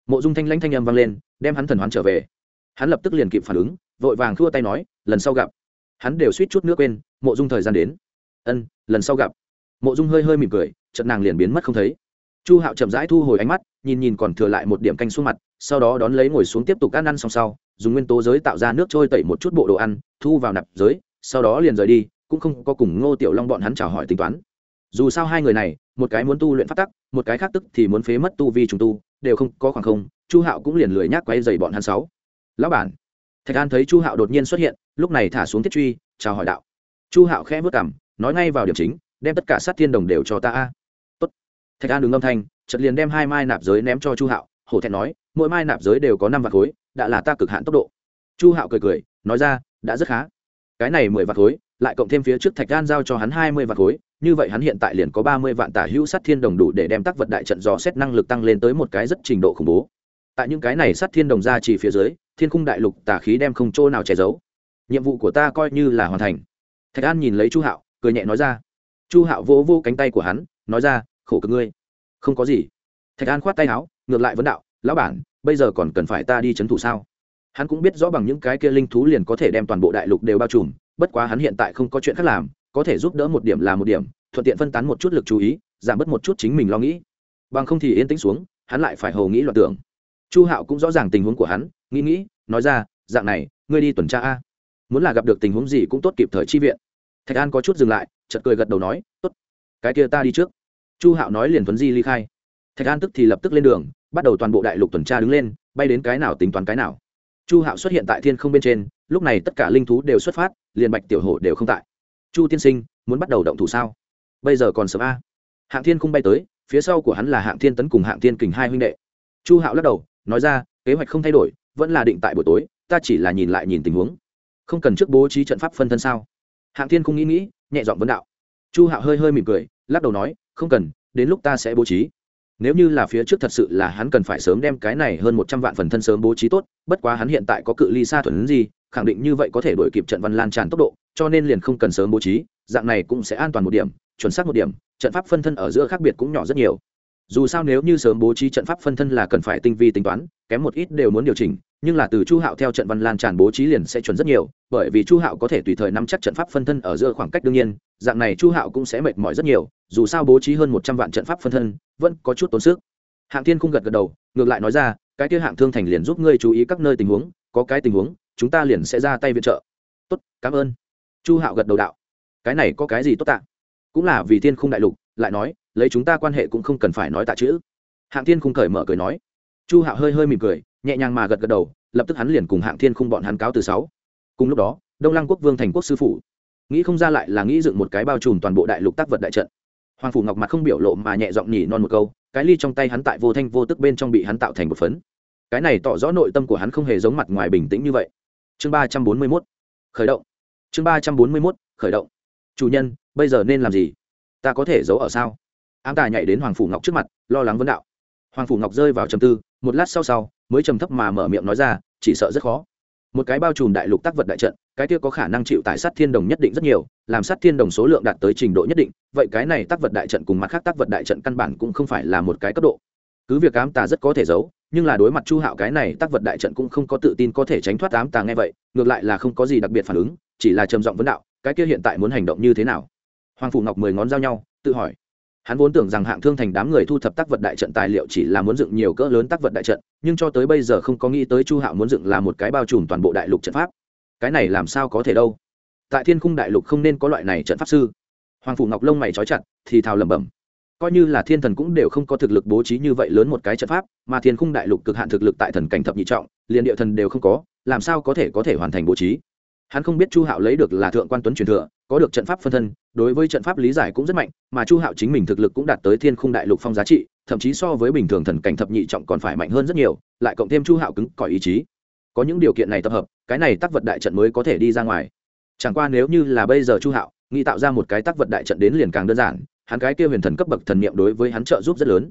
Mộ dung thanh lãnh thanh âm vang lên, đem hắn thần hoán trở về. Hắn lập tức liền kịp phản ứng, vội vàng thua tay nói, lần sau gặp. Hắn đều suýt chút nước quên, mộ dung thời gian đến. Ân, lần sau gặp mộ dung hơi hơi mỉm cười trận nàng liền biến mất không thấy. Chu hạo chậm rãi thu hồi ánh mắt, nhìn nhìn còn thừa lại một điểm canh xuống mặt, sau đó đón lấy ngồi xuống tiếp tục ăn ăn xong sau, dùng nguyên tố giới tạo ra nước trôi tẩy một chút bộ đồ ăn, thu vào nạp giới, sau đó liền rời đi, cũng không có cùng ngô tiểu long bọn hắn chào hỏi tính toán. Dù sao hai người này, một cái muốn tu luyện phát tắc, một cái khác tức thì muốn phế mất tu vi trùng tu, đều không có khoảng không, chu hạo cũng liền lười nhác quay dày bọn hắn sáu. Lão bản. Thạch an thấy chu hạo đột nhiên xuất hiện, lúc này thả xuống thiết truy, chào hỏi đạo. Chu hạo khẽ vất cảm nói ngay vào điểm chính đem tất cả sát thiên đồng đều cho ta a. Tốt. Thạch an đứng âm thanh, chợt liền đem hai mai nạp giới ném cho chu hạo, hổ thẹn nói, mỗi mai nạp giới đều có năm vạt khối, đã là ta cực hạn tốc độ. Chu hạo cười cười, nói ra, đã rất khá. Cái này mười vạt khối, lại cộng thêm phía trước thạch an giao cho hắn hai mươi vạt khối, như vậy hắn hiện tại liền có ba mươi vạn tả hữu sát thiên đồng đủ để đem tác vật đại trận dò xét năng lực tăng lên tới một cái rất trình độ khủng bố. Tại những cái này sát thiên đồng ra chỉ phía dưới, thiên khung đại lục tả khí đem không chỗ nào che giấu. Nhiệm vụ của ta coi như là hoàn thành. Thạch an nhìn lấy chu hạo, cười nhẹ nói ra chu hạo vỗ vô cánh tay của hắn, nói ra, khổ cực ngươi. Không có gì. Thạch an khoát tay áo, ngược lại vấn đạo, lão bản, bây giờ còn cần phải ta đi c h ấ n thủ sao? Hắn cũng biết rõ bằng những cái kia linh thú liền có thể đem toàn bộ đại lục đều bao trùm, bất quá hắn hiện tại không có chuyện khác làm, có thể giúp đỡ một điểm là một điểm, thuận tiện phân tán một chút lực chú ý, giảm bớt một chút chính mình lo nghĩ. Bằng không thì yên tĩnh xuống, hắn lại phải hầu nghĩ loạn tưởng. Chu hạo cũng rõ ràng tình huống của hắn, nghĩ nghĩ, nói ra, dạng này, ngươi đi tuần tra a. Muốn là gặp được tình huống gì cũng tốt kịp thời chi viện. Thạch an có chút dừng lại chợt cười gật đầu nói, tốt, cái kia ta đi trước. Chu hạo nói liền thuấn di ly khai. Thạch an tức thì lập tức lên đường, bắt đầu toàn bộ đại lục tuần tra đứng lên, bay đến cái nào tính toán cái nào. Chu hạo xuất hiện tại thiên không bên trên, lúc này tất cả linh thú đều xuất phát, liền bạch tiểu hổ đều không tại. Chu tiên sinh, muốn bắt đầu động thủ sao? Bây giờ còn sớm a. Hạng thiên không bay tới, phía sau của hắn là hạng thiên tấn cùng hạng thiên kình hai huynh đệ. Chu hạo lắc đầu, nói ra, kế hoạch không thay đổi, vẫn là định tại buổi tối, ta chỉ là nhìn lại nhìn tình huống. Không cần trước bố trí trận pháp phân thân sao? Hạng thiên không nghĩ nghĩ nhẹ giọng vấn đạo. Chu hạo hơi hơi mỉm cười, lắc đầu nói, không cần, đến lúc ta sẽ bố trí. Nếu như là phía trước thật sự là hắn cần phải sớm đem cái này hơn một trăm vạn phần thân sớm bố trí tốt, bất quá hắn hiện tại có cự ly xa thuần gì, khẳng định như vậy có thể đổi kịp trận văn lan tràn tốc độ, cho nên liền không cần sớm bố trí, dạng này cũng sẽ an toàn một điểm, chuẩn xác một điểm, trận pháp phân thân ở giữa khác biệt cũng nhỏ rất nhiều. Dù sao nếu như sớm bố trí trận pháp phân thân là cần phải tinh vi tính toán kém một ít đều muốn điều chỉnh, nhưng là từ chu hạo theo trận văn lan tràn bố trí liền sẽ chuẩn rất nhiều, bởi vì chu hạo có thể tùy thời nắm chắc trận pháp phân thân ở giữa khoảng cách đương nhiên, dạng này chu hạo cũng sẽ mệt mỏi rất nhiều, dù sao bố trí hơn một trăm vạn trận pháp phân thân, vẫn có chút tốn sức. Hạng thiên không gật gật đầu, ngược lại nói ra, cái kia hạng thương thành liền giúp ngươi chú ý các nơi tình huống, có cái tình huống, chúng ta liền sẽ ra tay viện trợ. Tốt, cảm ơn. Chu hạo gật đầu đạo. Cái này có cái gì tốt tạ? Cũng là vì thiên không đại lục, lại nói, lấy chúng ta quan hệ cũng không cần phải nói tạ chữ. Hạng thiên không cởi mở cười nói chu hạo hơi hơi mỉm cười, nhẹ nhàng mà gật gật đầu, lập tức hắn liền cùng hạng thiên khung bọn hắn cáo từ sáu. Cùng lúc đó, đông lăng quốc vương thành quốc sư phụ, nghĩ không ra lại là nghĩ dựng một cái bao trùm toàn bộ đại lục tác vật đại trận. Hoàng phủ ngọc mặt không biểu lộ mà nhẹ giọng nhỉ non một câu, cái ly trong tay hắn tại vô thanh vô tức bên trong bị hắn tạo thành một phấn. Cái này tỏ rõ nội tâm của hắn không hề giống mặt ngoài bình tĩnh như vậy. Chương ba trăm bốn mươi mốt, khởi động. Chương ba trăm bốn mươi mốt, khởi động. Chủ nhân, bây giờ nên làm gì? Ta có thể giấu ở sao? Ám tà nhảy đến hoàng phủ ngọc trước mặt, lo lắng vấn đạo hoàng phủ ngọc rơi vào trầm tư, một lát sau sau, mới trầm thấp mà mở miệng nói ra, chỉ sợ rất khó. Một cái bao trùm đại lục tác vật đại trận, cái kia có khả năng chịu tại sát thiên đồng nhất định rất nhiều, làm sát thiên đồng số lượng đạt tới trình độ nhất định, vậy cái này tác vật đại trận cùng mặt khác tác vật đại trận căn bản cũng không phải là một cái cấp độ. Cứ việc ám tà rất có thể giấu, nhưng là đối mặt chu hạo cái này tác vật đại trận cũng không có tự tin có thể tránh thoát ám tà nghe vậy, ngược lại là không có gì đặc biệt phản ứng, chỉ là trầm giọng vấn đạo, cái kia hiện tại muốn hành động như thế nào? Hoàng phủ ngọc mười ngón giao nhau, tự hỏi hắn vốn tưởng rằng hạng thương thành đám người thu thập tác vật đại trận tài liệu chỉ là muốn dựng nhiều cỡ lớn tác vật đại trận, nhưng cho tới bây giờ không có nghĩ tới chu hạo muốn dựng là một cái bao trùm toàn bộ đại lục trận pháp. Cái này làm sao có thể đâu? Tại thiên khung đại lục không nên có loại này trận pháp sư. Hoàng phủ ngọc lông mày trói chặt, thì thào lẩm bẩm. Coi như là thiên thần cũng đều không có thực lực bố trí như vậy lớn một cái trận pháp, mà thiên khung đại lục cực hạn thực lực tại thần cảnh thập nhị trọng, liền địa thần đều không có, làm sao có thể có thể hoàn thành bố trí? Hắn không biết chu hạo lấy được là thượng quan tuấn truyền thừa có được trận pháp phân thân, đối với trận pháp lý giải cũng rất mạnh, mà chu hạo chính mình thực lực cũng đạt tới thiên khung đại lục phong giá trị, thậm chí so với bình thường thần cảnh thập nhị trọng còn phải mạnh hơn rất nhiều, lại cộng thêm chu hạo cứng cỏi ý chí. Có những điều kiện này tập hợp, cái này tác vật đại trận mới có thể đi ra ngoài. Chẳng qua nếu như là bây giờ chu hạo, nghĩ tạo ra một cái tác vật đại trận đến liền càng đơn giản, hắn cái kia huyền thần cấp bậc thần niệm đối với hắn trợ giúp rất lớn.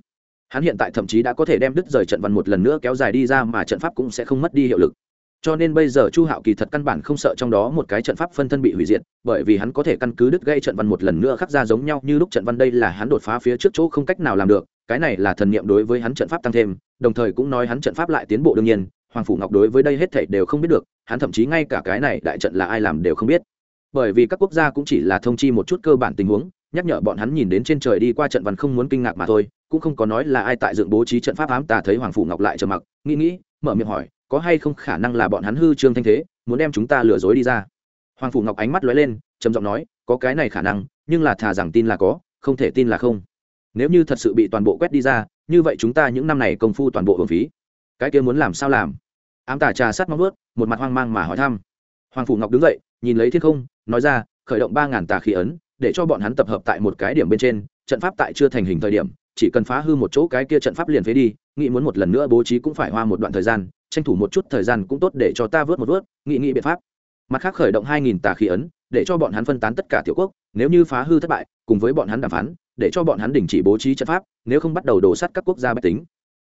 Hắn hiện tại thậm chí đã có thể đem đứt rời trận văn một lần nữa kéo dài đi ra mà trận pháp cũng sẽ không mất đi hiệu lực cho nên bây giờ chu hạo kỳ thật căn bản không sợ trong đó một cái trận pháp phân thân bị hủy diệt, bởi vì hắn có thể căn cứ đứt gây trận văn một lần nữa khắc ra giống nhau như lúc trận văn đây là hắn đột phá phía trước chỗ không cách nào làm được, cái này là thần niệm đối với hắn trận pháp tăng thêm, đồng thời cũng nói hắn trận pháp lại tiến bộ đương nhiên, hoàng phủ ngọc đối với đây hết thảy đều không biết được, hắn thậm chí ngay cả cái này đại trận là ai làm đều không biết. Bởi vì các quốc gia cũng chỉ là thông chi một chút cơ bản tình huống, nhắc nhở bọn hắn nhìn đến trên trời đi qua trận văn không muốn kinh ngạc mà thôi, cũng không có nói là ai tại dựng bố trí trận pháp ám tà thấy hoàng phủ ngọc lại trầm mặc, nghĩ nghĩ, mở miệng hỏi có hay không khả năng là bọn hắn hư trương thanh thế, muốn đem chúng ta lừa dối đi ra. Hoàng phủ ngọc ánh mắt lóe lên, trầm giọng nói, có cái này khả năng, nhưng là thà rằng tin là có, không thể tin là không. Nếu như thật sự bị toàn bộ quét đi ra, như vậy chúng ta những năm này công phu toàn bộ hưởng phí. Cái kia muốn làm sao làm? Ám tà trà sát móng vớt một mặt hoang mang mà hỏi thăm. Hoàng phủ ngọc đứng dậy, nhìn lấy thiên không, nói ra, khởi động ba ngàn tà khí ấn, để cho bọn hắn tập hợp tại một cái điểm bên trên, trận pháp tại chưa thành hình thời điểm, chỉ cần phá hư một chỗ cái kia trận pháp liền phế đi, nghĩ muốn một lần nữa bố trí cũng phải hoa một đoạn thời gian tranh thủ một chút thời gian cũng tốt để cho ta vớt một vớt, nghị nghị biện pháp. Mặt khác khởi động hai nghìn tà khí ấn, để cho bọn hắn phân tán tất cả tiểu quốc, nếu như phá hư thất bại, cùng với bọn hắn đàm phán, để cho bọn hắn đình chỉ bố trí trận pháp, nếu không bắt đầu đổ sắt các quốc gia bách tính.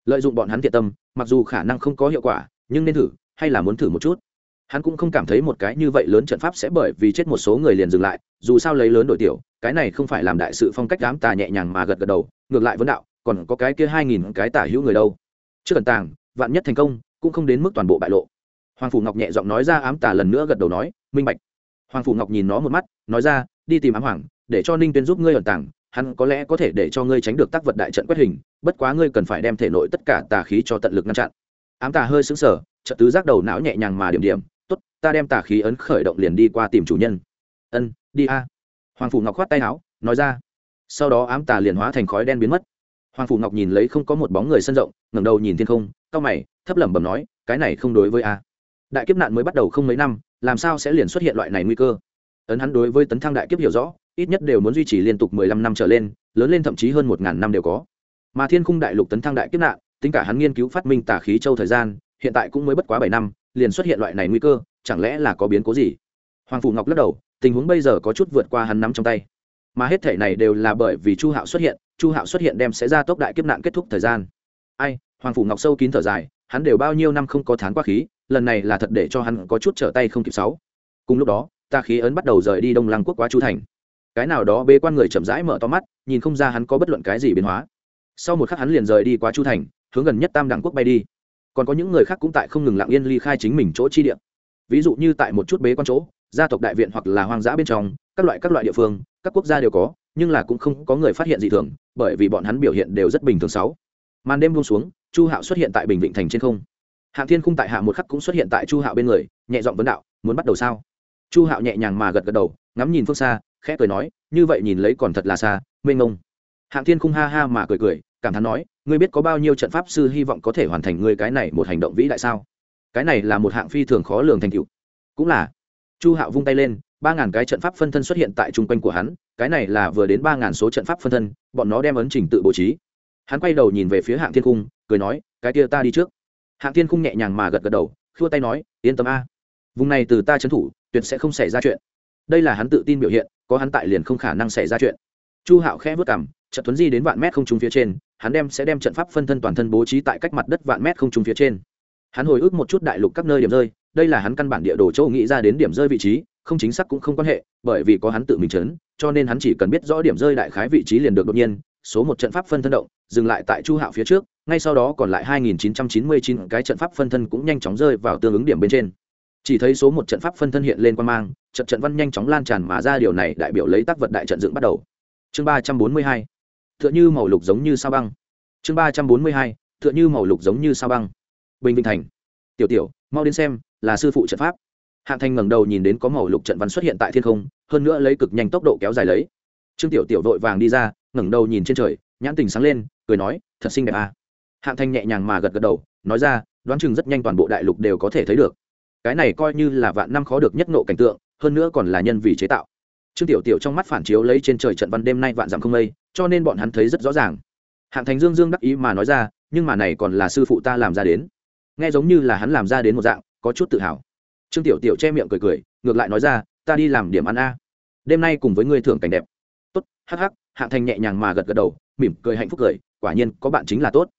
Lợi dụng bọn hắn thiện tâm, mặc dù khả năng không có hiệu quả, nhưng nên thử, hay là muốn thử một chút. Hắn cũng không cảm thấy một cái như vậy lớn trận pháp sẽ bởi vì chết một số người liền dừng lại, dù sao lấy lớn đổi tiểu, cái này không phải làm đại sự phong cách đám tà nhẹ nhàng mà gật gật đầu, ngược lại vấn đạo, còn có cái kia hai nghìn cái tả hữu người đâu? Trước cần tàng, vạn nhất thành công cũng không đến mức toàn bộ bại lộ. Hoàng phủ ngọc nhẹ giọng nói ra ám tà lần nữa gật đầu nói, minh bạch. Hoàng phủ ngọc nhìn nó một mắt, nói ra, đi tìm ám hoàng, để cho ninh tuyên giúp ngươi ẩn tàng, hắn có lẽ có thể để cho ngươi tránh được tác vật đại trận quét hình, bất quá ngươi cần phải đem thể nội tất cả tà khí cho tận lực ngăn chặn. Ám tà hơi sững sờ trận tứ giác đầu não nhẹ nhàng mà điểm điểm, tốt, ta đem tà khí ấn khởi động liền đi qua tìm chủ nhân. Ân, đi a. Hoàng phủ ngọc khoát tay áo, nói ra. Sau đó ám tà liền hóa thành khói đen biến mất. Hoàng phủ ngọc nhìn lấy không có một bóng người sân rộng, ngẩng đầu nhìn thiên không cao mày, thấp lẩm bẩm nói, cái này không đối với a. Đại kiếp nạn mới bắt đầu không mấy năm, làm sao sẽ liền xuất hiện loại này nguy cơ? Ấn hắn đối với tấn thăng đại kiếp hiểu rõ, ít nhất đều muốn duy trì liên tục mười lăm năm trở lên, lớn lên thậm chí hơn một ngàn năm đều có. Mà thiên khung đại lục tấn thăng đại kiếp nạn, tính cả hắn nghiên cứu phát minh tà khí châu thời gian, hiện tại cũng mới bất quá bảy năm, liền xuất hiện loại này nguy cơ, chẳng lẽ là có biến cố gì? Hoàng phủ ngọc lắc đầu, tình huống bây giờ có chút vượt qua hắn nắm trong tay. Mà hết thể này đều là bởi vì chu hạo xuất hiện, chu hạo xuất hiện đem sẽ ra tốc đại kiếp nạn kết thúc thời gian. Ai hoàng phủ ngọc sâu kín thở dài, hắn đều bao nhiêu năm không có thán quá khí, lần này là thật để cho hắn có chút trở tay không kịp sáu. Cùng lúc đó, ta khí ấn bắt đầu rời đi đông lăng quốc quá chu thành. Cái nào đó bê quan người chậm rãi mở to mắt, nhìn không ra hắn có bất luận cái gì biến hóa. Sau một khắc hắn liền rời đi quá chu thành, hướng gần nhất tam đẳng quốc bay đi. Còn có những người khác cũng tại không ngừng lặng yên ly khai chính mình chỗ chi địa. Ví dụ như tại một chút bế quan chỗ, gia tộc đại viện hoặc là hoang dã bên trong, các loại các loại địa phương, các quốc gia đều có, nhưng là cũng không có người phát hiện gì thường, bởi vì bọn hắn biểu hiện đều rất bình thường sáu. Màn đêm buông xuống chu hạo xuất hiện tại bình vịnh thành trên không. Hạng thiên khung tại hạ một khắc cũng xuất hiện tại chu hạo bên người, nhẹ giọng vấn đạo, muốn bắt đầu sao? Chu hạo nhẹ nhàng mà gật gật đầu, ngắm nhìn phương xa, khẽ cười nói, như vậy nhìn lấy còn thật là xa, mênh ngông hạng thiên khung ha ha mà cười cười, cảm thán nói, ngươi biết có bao nhiêu trận pháp sư hy vọng có thể hoàn thành ngươi cái này một hành động vĩ đại sao? Cái này là một hạng phi thường khó lường thành tựu. Cũng là. Chu hạo vung tay lên, ba ngàn cái trận pháp phân thân xuất hiện tại chung quanh của hắn, cái này là vừa đến ba ngàn số trận pháp phân thân, bọn nó đem ấn trình tự bố trí. Hắn quay đầu nhìn về phía hạng thiên cung cười nói, cái kia ta đi trước. Hạng tiên không nhẹ nhàng mà gật gật đầu, khua tay nói, yên tâm a. Vùng này từ ta trấn thủ, tuyệt sẽ không xảy ra chuyện. Đây là hắn tự tin biểu hiện, có hắn tại liền không khả năng xảy ra chuyện. Chu hạo khẽ vất cảm trận tuấn di đến vạn mét không trung phía trên, hắn đem sẽ đem trận pháp phân thân toàn thân bố trí tại cách mặt đất vạn mét không trung phía trên. Hắn hồi ức một chút đại lục các nơi điểm rơi, đây là hắn căn bản địa đồ châu nghĩ ra đến điểm rơi vị trí, không chính xác cũng không quan hệ, bởi vì có hắn tự mình chấn cho nên hắn chỉ cần biết rõ điểm rơi đại khái vị trí liền được đột nhiên, số một trận pháp phân thân động, dừng lại tại chu hạo phía trước ngay sau đó còn lại 2.999 cái trận pháp phân thân cũng nhanh chóng rơi vào tương ứng điểm bên trên. Chỉ thấy số một trận pháp phân thân hiện lên quan mang, trận trận văn nhanh chóng lan tràn mà ra điều này đại biểu lấy tác vật đại trận dựng bắt đầu. Chương ba trăm bốn mươi hai, tựa như màu lục giống như sao băng. Chương ba trăm bốn mươi hai, tựa như màu lục giống như sao băng. Bình vinh thành. Tiểu tiểu, mau đến xem, là sư phụ trận pháp. Hạng thanh ngẩng đầu nhìn đến có màu lục trận văn xuất hiện tại thiên không, hơn nữa lấy cực nhanh tốc độ kéo dài lấy. Trương tiểu tiểu vội vàng đi ra, ngẩng đầu nhìn trên trời, nhãn tình sáng lên, cười nói, thật xinh đẹp à hạng thanh nhẹ nhàng mà gật gật đầu, nói ra, đoán chừng rất nhanh toàn bộ đại lục đều có thể thấy được. Cái này coi như là vạn năm khó được nhất nộ cảnh tượng, hơn nữa còn là nhân vì chế tạo. Trương tiểu tiểu trong mắt phản chiếu lấy trên trời trận văn đêm nay vạn dặm không mây, cho nên bọn hắn thấy rất rõ ràng. Hạng thành dương dương đắc ý mà nói ra, nhưng mà này còn là sư phụ ta làm ra đến. Nghe giống như là hắn làm ra đến một dạng, có chút tự hào. Trương tiểu tiểu che miệng cười cười, ngược lại nói ra, ta đi làm điểm ăn a. Đêm nay cùng với ngươi thưởng cảnh đẹp. Tốt, hắc hắc, hạng thành nhẹ nhàng mà gật gật đầu, mỉm cười hạnh phúc cười, quả nhiên có bạn chính là tốt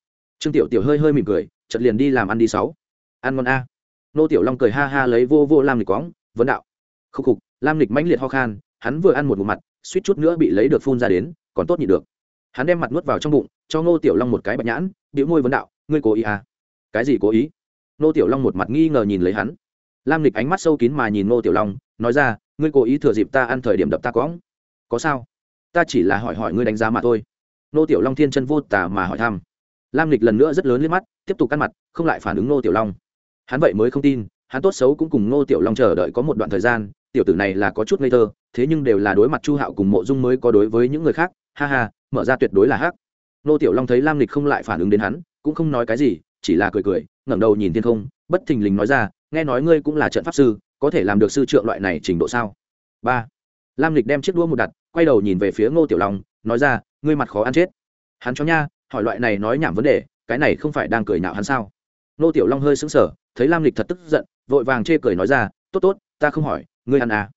trương tiểu tiểu hơi hơi mỉm cười, chợt liền đi làm ăn đi sáu. Ăn ngon a. Nô tiểu long cười ha ha lấy vô vô lam lịch quõng, vấn đạo. Khúc khục, lam lịch mãnh liệt ho khan, hắn vừa ăn một ngụm mặt, suýt chút nữa bị lấy được phun ra đến, còn tốt nhịn được. Hắn đem mặt nuốt vào trong bụng, cho ngô tiểu long một cái bạch nhãn, bĩu môi vấn đạo, ngươi cố ý à? Cái gì cố ý? Ngô tiểu long một mặt nghi ngờ nhìn lấy hắn. Lam lịch ánh mắt sâu kín mà nhìn ngô tiểu long, nói ra, ngươi cố ý thừa dịp ta ăn thời điểm đập ta quõng. Có sao? Ta chỉ là hỏi hỏi ngươi đánh giá mà thôi. Ngô tiểu long thiên chân vô tả mà hỏi thăm lam lịch lần nữa rất lớn lên mắt, tiếp tục căn mặt, không lại phản ứng ngô tiểu long. Hắn vậy mới không tin, hắn tốt xấu cũng cùng ngô tiểu long chờ đợi có một đoạn thời gian, tiểu tử này là có chút ngây thơ, thế nhưng đều là đối mặt chu hạo cùng mộ dung mới có đối với những người khác, ha ha, mở ra tuyệt đối là hắc. Ngô tiểu long thấy lam lịch không lại phản ứng đến hắn, cũng không nói cái gì, chỉ là cười cười, ngẩng đầu nhìn thiên không, bất thình lình nói ra, nghe nói ngươi cũng là trận pháp sư, có thể làm được sư trượng loại này trình độ sao? Ba. Lam lịch đem chiếc đũa một đặt, quay đầu nhìn về phía ngô tiểu long, nói ra, ngươi mặt khó ăn chết. Hắn cho nha hỏi loại này nói nhảm vấn đề, cái này không phải đang cười nhạo hắn sao? Nô tiểu long hơi sững sờ, thấy lam lịch thật tức giận, vội vàng chê cười nói ra, tốt tốt, ta không hỏi, ngươi ăn à?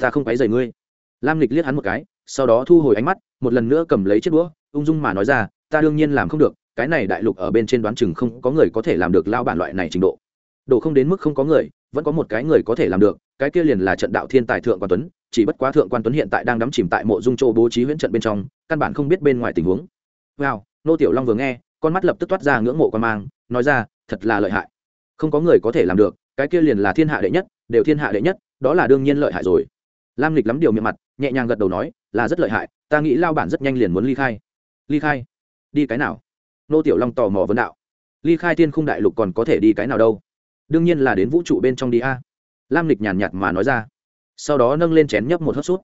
Ta không quấy rầy ngươi. Lam lịch liếc hắn một cái, sau đó thu hồi ánh mắt, một lần nữa cầm lấy chiếc đũa, ung dung mà nói ra, ta đương nhiên làm không được, cái này đại lục ở bên trên đoán chừng không có người có thể làm được lao bản loại này trình độ. Độ không đến mức không có người, vẫn có một cái người có thể làm được, cái kia liền là trận đạo thiên tài thượng quan tuấn, chỉ bất quá thượng quan tuấn hiện tại đang đắm chìm tại mộ dung châu bố trí huyễn trận bên trong, căn bản không biết bên ngoài tình huống. Wow nô tiểu long vừa nghe, con mắt lập tức toát ra ngưỡng mộ quan mang, nói ra, thật là lợi hại. Không có người có thể làm được, cái kia liền là thiên hạ đệ nhất, đều thiên hạ đệ nhất, đó là đương nhiên lợi hại rồi. Lam lịch lắm điều miệng mặt, nhẹ nhàng gật đầu nói, là rất lợi hại, ta nghĩ lao bản rất nhanh liền muốn ly khai. Ly khai? Đi cái nào? Nô tiểu long tò mò vấn đạo. Ly khai thiên khung đại lục còn có thể đi cái nào đâu? Đương nhiên là đến vũ trụ bên trong đi a. Lam lịch nhàn nhạt mà nói ra. Sau đó nâng lên chén nhấp một hớt sút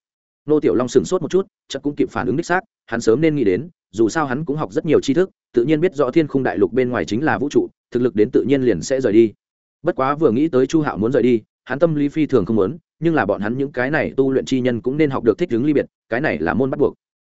nô tiểu long sửng sốt một chút chắc cũng kịp phản ứng đích xác, hắn sớm nên nghĩ đến dù sao hắn cũng học rất nhiều tri thức, tự nhiên biết rõ thiên khung đại lục bên ngoài chính là vũ trụ, thực lực đến tự nhiên liền sẽ rời đi. Bất quá vừa nghĩ tới chu hạo muốn rời đi, hắn tâm lý phi thường không muốn, nhưng là bọn hắn những cái này tu luyện chi nhân cũng nên học được thích ứng ly biệt, cái này là môn bắt buộc.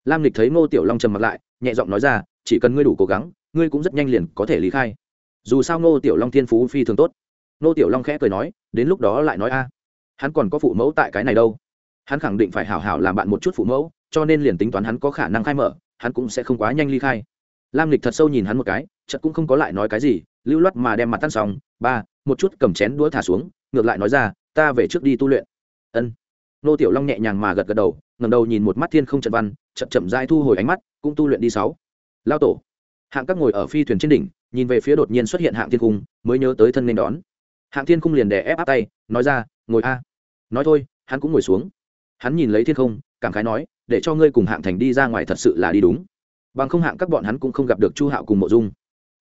Lam lịch thấy ngô tiểu long trầm mặt lại, nhẹ giọng nói ra, chỉ cần ngươi đủ cố gắng, ngươi cũng rất nhanh liền có thể lý khai. Dù sao ngô tiểu long thiên phú phi thường tốt. Ngô tiểu long khẽ cười nói, đến lúc đó lại nói a. Hắn còn có phụ mẫu tại cái này đâu. Hắn khẳng định phải hảo hảo làm bạn một chút phụ mẫu, cho nên liền tính toán hắn có khả năng khai mở hắn cũng sẽ không quá nhanh ly khai. Lam lịch thật sâu nhìn hắn một cái, chợt cũng không có lại nói cái gì, lưu loát mà đem mặt tan xong, ba, một chút cầm chén đũa thả xuống, ngược lại nói ra, ta về trước đi tu luyện. Ân. Nô tiểu long nhẹ nhàng mà gật gật đầu ngầm đầu nhìn một mắt thiên không trận văn, chậm chậm dai thu hồi ánh mắt, cũng tu luyện đi sáu. Lao tổ. Hạng các ngồi ở phi thuyền trên đỉnh, nhìn về phía đột nhiên xuất hiện hạng thiên cung, mới nhớ tới thân nên đón. Hạng thiên cung liền đè ép áp tay, nói ra, ngồi a. Nói thôi, hắn cũng ngồi xuống. Hắn nhìn lấy thiên không, cảm khái nói để cho ngươi cùng hạng thành đi ra ngoài thật sự là đi đúng. Bằng không hạng các bọn hắn cũng không gặp được chu hạo cùng mộ dung.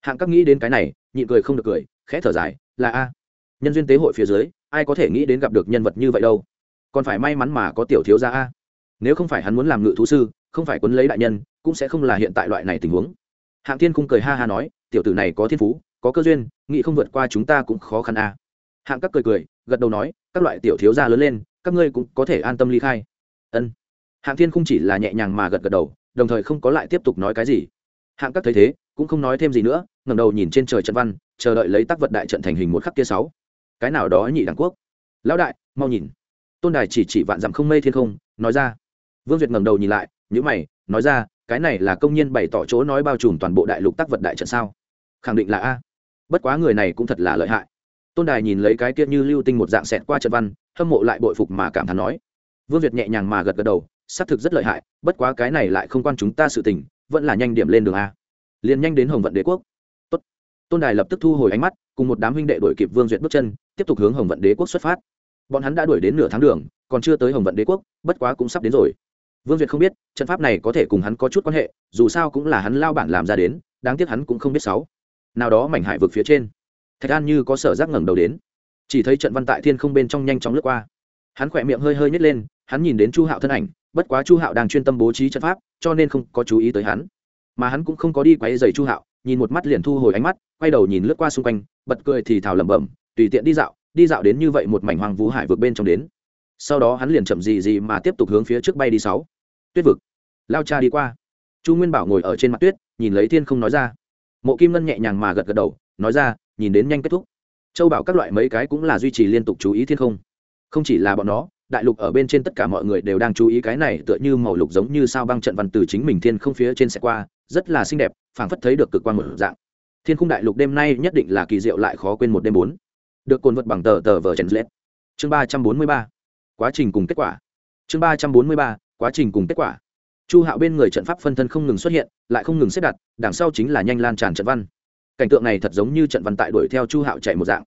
Hạng các nghĩ đến cái này, nhịn cười không được cười, khẽ thở dài, là a. Nhân duyên tế hội phía dưới, ai có thể nghĩ đến gặp được nhân vật như vậy đâu? Còn phải may mắn mà có tiểu thiếu gia a. Nếu không phải hắn muốn làm ngự thú sư, không phải quấn lấy đại nhân, cũng sẽ không là hiện tại loại này tình huống. Hạng thiên cung cười ha ha nói, tiểu tử này có thiên phú, có cơ duyên, nghĩ không vượt qua chúng ta cũng khó khăn a. Hạng các cười cười, gật đầu nói, các loại tiểu thiếu gia lớn lên, các ngươi cũng có thể an tâm ly khai. Ân hạng thiên không chỉ là nhẹ nhàng mà gật gật đầu, đồng thời không có lại tiếp tục nói cái gì. Hạng các thấy thế, cũng không nói thêm gì nữa, ngẩng đầu nhìn trên trời trận văn, chờ đợi lấy tác vật đại trận thành hình một khắc kia sáu. Cái nào đó nhị đẳng quốc. Lão đại, mau nhìn. Tôn đài chỉ chỉ vạn dặm không mây thiên không, nói ra. Vương duyệt ngẩng đầu nhìn lại nhữ mày, nói ra, cái này là công nhân bày tỏ chỗ nói bao trùm toàn bộ đại lục tác vật đại trận sao? Khẳng định là a. Bất quá người này cũng thật là lợi hại. Tôn đài nhìn lấy cái kia như lưu tinh một dạng xẹt qua trận văn, hâm mộ lại bội phục mà cảm thán nói. Vương việt nhẹ nhàng mà gật gật đầu xác thực rất lợi hại, bất quá cái này lại không quan chúng ta sự tình, vẫn là nhanh điểm lên đường a. Liền nhanh đến hồng vận đế quốc. Tốt. tôn đài lập tức thu hồi ánh mắt, cùng một đám huynh đệ đuổi kịp vương duyệt bước chân, tiếp tục hướng hồng vận đế quốc xuất phát. Bọn hắn đã đuổi đến nửa tháng đường, còn chưa tới hồng vận đế quốc, bất quá cũng sắp đến rồi. Vương duyệt không biết, trận pháp này có thể cùng hắn có chút quan hệ, dù sao cũng là hắn lao bản làm ra đến, đáng tiếc hắn cũng không biết sáu. Nào đó mảnh hải vực phía trên. Thạch an như có sở giác ngẩng đầu đến. Chỉ thấy trận văn tại thiên không bên trong nhanh chóng lướt qua. Hắn khỏe miệng hơi hơi nhét lên, hắn nhìn đến chu hạo thân ảnh bất quá chu hạo đang chuyên tâm bố trí trận pháp, cho nên không có chú ý tới hắn. Mà hắn cũng không có đi quấy dày chu hạo, nhìn một mắt liền thu hồi ánh mắt, quay đầu nhìn lướt qua xung quanh, bật cười thì thào lẩm bẩm, tùy tiện đi dạo đi dạo đến như vậy một mảnh hoàng vũ hải vượt bên trong đến. Sau đó hắn liền chậm gì gì mà tiếp tục hướng phía trước bay đi sáu. Tuyết vực. Lao cha đi qua. Chu nguyên bảo ngồi ở trên mặt tuyết, nhìn lấy thiên không nói ra. Mộ kim ngân nhẹ nhàng mà gật gật đầu, nói ra, nhìn đến nhanh kết thúc. Châu bảo các loại mấy cái cũng là duy trì liên tục chú ý thiên không. Không chỉ là bọn nó đại lục ở bên trên tất cả mọi người đều đang chú ý cái này tựa như màu lục giống như sao băng trận văn từ chính mình thiên không phía trên xe qua, rất là xinh đẹp, phảng phất thấy được cực quan một dạng. Thiên khung đại lục đêm nay nhất định là kỳ diệu lại khó quên một đêm bốn. Được cồn vật bằng tờ tờ vờ trần lết chương ba trăm bốn mươi ba. Quá trình cùng kết quả. Chương ba trăm bốn mươi ba. Quá trình cùng kết quả. Chu hạo bên người trận pháp phân thân không ngừng xuất hiện, lại không ngừng xếp đặt, đằng sau chính là nhanh lan tràn trận văn. Cảnh tượng này thật giống như trận văn tại đuổi theo chu hạo chạy một dạng.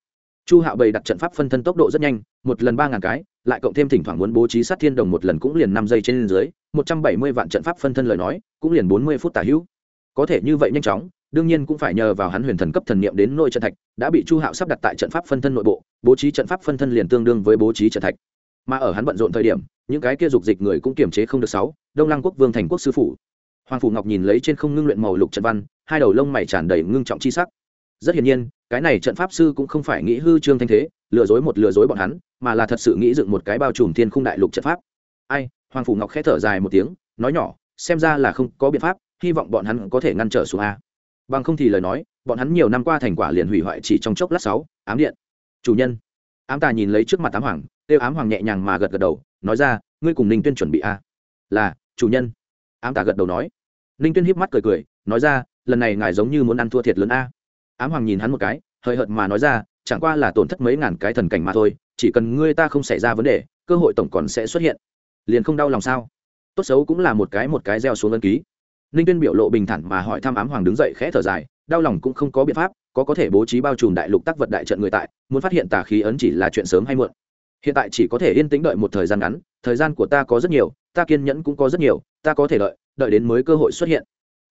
Chu hạo bày đặt trận pháp phân thân tốc độ rất nhanh, một lần ba ngàn cái lại cộng thêm thỉnh thoảng muốn bố trí sát thiên đồng một lần cũng liền năm giây trên dưới, một trăm bảy mươi vạn trận pháp phân thân lời nói, cũng liền bốn mươi phút tả hữu. Có thể như vậy nhanh chóng, đương nhiên cũng phải nhờ vào hắn huyền thần cấp thần niệm đến nội trận thạch, đã bị chu hạo sắp đặt tại trận pháp phân thân nội bộ, bố trí trận pháp phân thân liền tương đương với bố trí trận thạch. Mà ở hắn bận rộn thời điểm, những cái kia dục dịch người cũng kiềm chế không được sáu, đông lăng quốc vương thành quốc sư phủ. Hoàng phủ ngọc nhìn lấy trên không ngưng luyện màu lục trận văn, hai đầu lông mày tràn đầy ngưng trọng chi sắc. Rất hiển nhiên, cái này trận pháp sư cũng không phải nghĩ hư trương thanh thế lừa dối một lừa dối bọn hắn, mà là thật sự nghĩ dựng một cái bao trùm thiên khung đại lục trận pháp. Ai, hoàng phủ ngọc khẽ thở dài một tiếng, nói nhỏ, xem ra là không có biện pháp, hy vọng bọn hắn có thể ngăn trở xuống a. Bằng không thì lời nói, bọn hắn nhiều năm qua thành quả liền hủy hoại chỉ trong chốc lát sáu, ám điện. Chủ nhân. Ám tà nhìn lấy trước mặt ám hoàng tiêu ám hoàng nhẹ nhàng mà gật gật đầu, nói ra, ngươi cùng ninh tuyên chuẩn bị a. Là, chủ nhân. Ám tà gật đầu nói. Ninh tuyên híp mắt cười cười, nói ra, lần này ngài giống như muốn ăn thua thiệt lớn a. Ám hoàng nhìn hắn một cái hơi hợt mà nói ra chẳng qua là tổn thất mấy ngàn cái thần cảnh mà thôi, chỉ cần ngươi ta không xảy ra vấn đề, cơ hội tổng còn sẽ xuất hiện. Liền không đau lòng sao? Tốt xấu cũng là một cái một cái gieo xuống ân ký. Ninh tuyên biểu lộ bình thản mà hỏi thăm ám hoàng đứng dậy khẽ thở dài, đau lòng cũng không có biện pháp, có có thể bố trí bao trùm đại lục tác vật đại trận người tại, muốn phát hiện tà khí ấn chỉ là chuyện sớm hay muộn. Hiện tại chỉ có thể yên tĩnh đợi một thời gian ngắn, thời gian của ta có rất nhiều, ta kiên nhẫn cũng có rất nhiều, ta có thể đợi đợi đến mới cơ hội xuất hiện.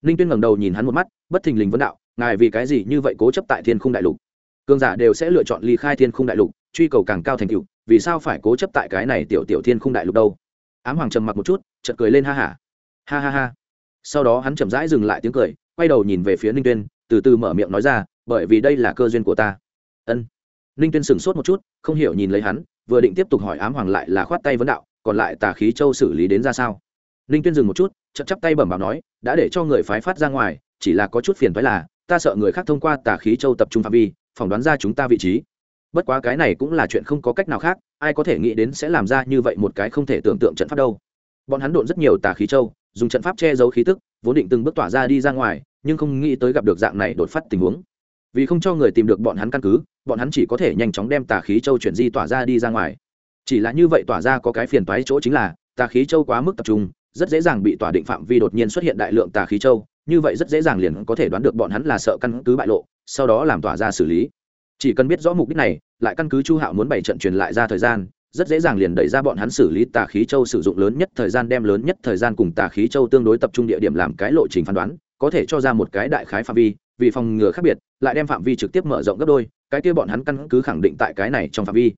Ninh tuyên ngẩng đầu nhìn hắn một mắt, bất thình lình vấn đạo, ngài vì cái gì như vậy cố chấp tại thiên khung đại lục? Cường giả đều sẽ lựa chọn ly khai thiên khung đại lục, truy cầu càng cao thành tựu, vì sao phải cố chấp tại cái này tiểu tiểu thiên khung đại lục đâu? Ám hoàng trầm mặc một chút, chợt cười lên ha hả. Ha. ha ha. Ha sau đó hắn chậm rãi dừng lại tiếng cười, quay đầu nhìn về phía ninh tuyên, từ từ mở miệng nói ra, bởi vì đây là cơ duyên của ta. Ân. Ninh tuyên sửng sốt một chút, không hiểu nhìn lấy hắn, vừa định tiếp tục hỏi ám hoàng lại là khoát tay vấn đạo, còn lại tà khí châu xử lý đến ra sao? Ninh tuyên dừng một chút chậm chắp tay bẩm bảo nói, đã để cho người phái phát ra ngoài, chỉ là có chút phiền phái là, ta sợ người khác thông qua tà khí châu tập trung phạm vi phỏng đoán ra chúng ta vị trí. Bất quá cái này cũng là chuyện không có cách nào khác, ai có thể nghĩ đến sẽ làm ra như vậy một cái không thể tưởng tượng trận pháp đâu. Bọn hắn độn rất nhiều tà khí châu, dùng trận pháp che giấu khí tức, vốn định từng bước tỏa ra đi ra ngoài, nhưng không nghĩ tới gặp được dạng này đột phát tình huống. Vì không cho người tìm được bọn hắn căn cứ, bọn hắn chỉ có thể nhanh chóng đem tà khí châu chuyển di tỏa ra đi ra ngoài. Chỉ là như vậy tỏa ra có cái phiền toái chỗ chính là, tà khí châu quá mức tập trung, rất dễ dàng bị tỏa định phạm vi đột nhiên xuất hiện đại lượng tà khí châu, như vậy rất dễ dàng liền có thể đoán được bọn hắn là sợ căn cứ bại lộ sau đó làm tỏa ra xử lý. Chỉ cần biết rõ mục đích này, lại căn cứ chu hạo muốn bày trận truyền lại ra thời gian, rất dễ dàng liền đẩy ra bọn hắn xử lý tà khí châu sử dụng lớn nhất thời gian đem lớn nhất thời gian cùng tà khí châu tương đối tập trung địa điểm làm cái lộ trình phán đoán, có thể cho ra một cái đại khái phạm vi, vì phòng ngừa khác biệt, lại đem phạm vi trực tiếp mở rộng gấp đôi, cái kia bọn hắn căn cứ khẳng định tại cái này trong phạm vi.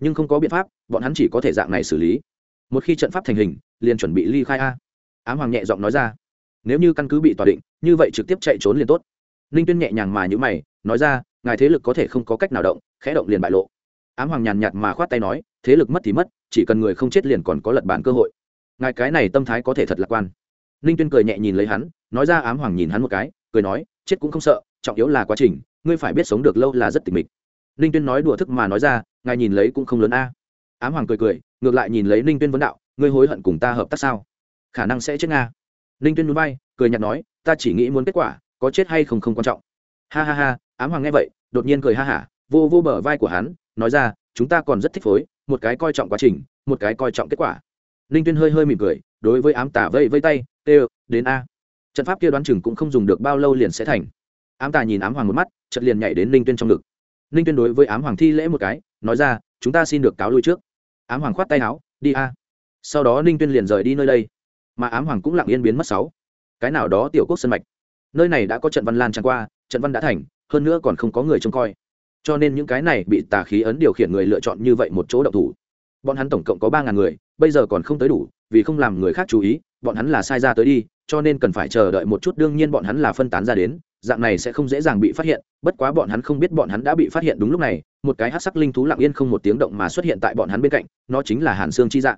Nhưng không có biện pháp, bọn hắn chỉ có thể dạng này xử lý. Một khi trận pháp thành hình, liền chuẩn bị ly khai a. Ám hoàng nhẹ giọng nói ra. Nếu như căn cứ bị tòa định, như vậy trực tiếp chạy trốn liền tốt ninh tuyên nhẹ nhàng mà nhữ mày, nói ra, ngài thế lực có thể không có cách nào động, khẽ động liền bại lộ. Ám hoàng nhàn nhạt mà khoát tay nói, thế lực mất thì mất, chỉ cần người không chết liền còn có lật bản cơ hội. Ngài cái này tâm thái có thể thật lạc quan. Ninh tuyên cười nhẹ nhìn lấy hắn, nói ra ám hoàng nhìn hắn một cái, cười nói, chết cũng không sợ, trọng yếu là quá trình, ngươi phải biết sống được lâu là rất tịch mịch. Ninh tuyên nói đùa thức mà nói ra, ngài nhìn lấy cũng không lớn a. Ám hoàng cười cười, ngược lại nhìn lấy ninh tuyên vấn đạo, ngươi hối hận cùng ta hợp tác sao? Khả năng sẽ chết nga. Ninh tuyên núi bay cười nhạt nói, ta chỉ nghĩ muốn kết quả có chết hay không không quan trọng. Ha ha ha, ám hoàng nghe vậy, đột nhiên cười ha hả, vô vô bờ vai của hắn, nói ra, chúng ta còn rất thích phối, một cái coi trọng quá trình, một cái coi trọng kết quả. Ninh tuyên hơi hơi mỉm cười, đối với ám tả vây vây tay tê đến a. Trận pháp kia đoán chừng cũng không dùng được bao lâu liền sẽ thành. Ám tả nhìn ám hoàng một mắt trận liền nhảy đến ninh tuyên trong ngực. Ninh tuyên đối với ám hoàng thi lễ một cái, nói ra, chúng ta xin được cáo lui trước. Ám hoàng khoát tay áo, đi a. Sau đó ninh tuyên liền rời đi nơi đây. Mà ám hoàng cũng lặng yên biến mất sáu. Cái nào đó tiểu quốc sân mạch nơi này đã có trận văn lan tràn qua, trận văn đã thành, hơn nữa còn không có người trông coi. Cho nên những cái này bị tà khí ấn điều khiển người lựa chọn như vậy một chỗ động thủ. Bọn hắn tổng cộng có ba ngàn người, bây giờ còn không tới đủ, vì không làm người khác chú ý, bọn hắn là sai ra tới đi, cho nên cần phải chờ đợi một chút, đương nhiên bọn hắn là phân tán ra đến, dạng này sẽ không dễ dàng bị phát hiện, bất quá bọn hắn không biết bọn hắn đã bị phát hiện đúng lúc này, một cái hát sắc linh thú lặng yên không một tiếng động mà xuất hiện tại bọn hắn bên cạnh, nó chính là hàn xương chi dạ.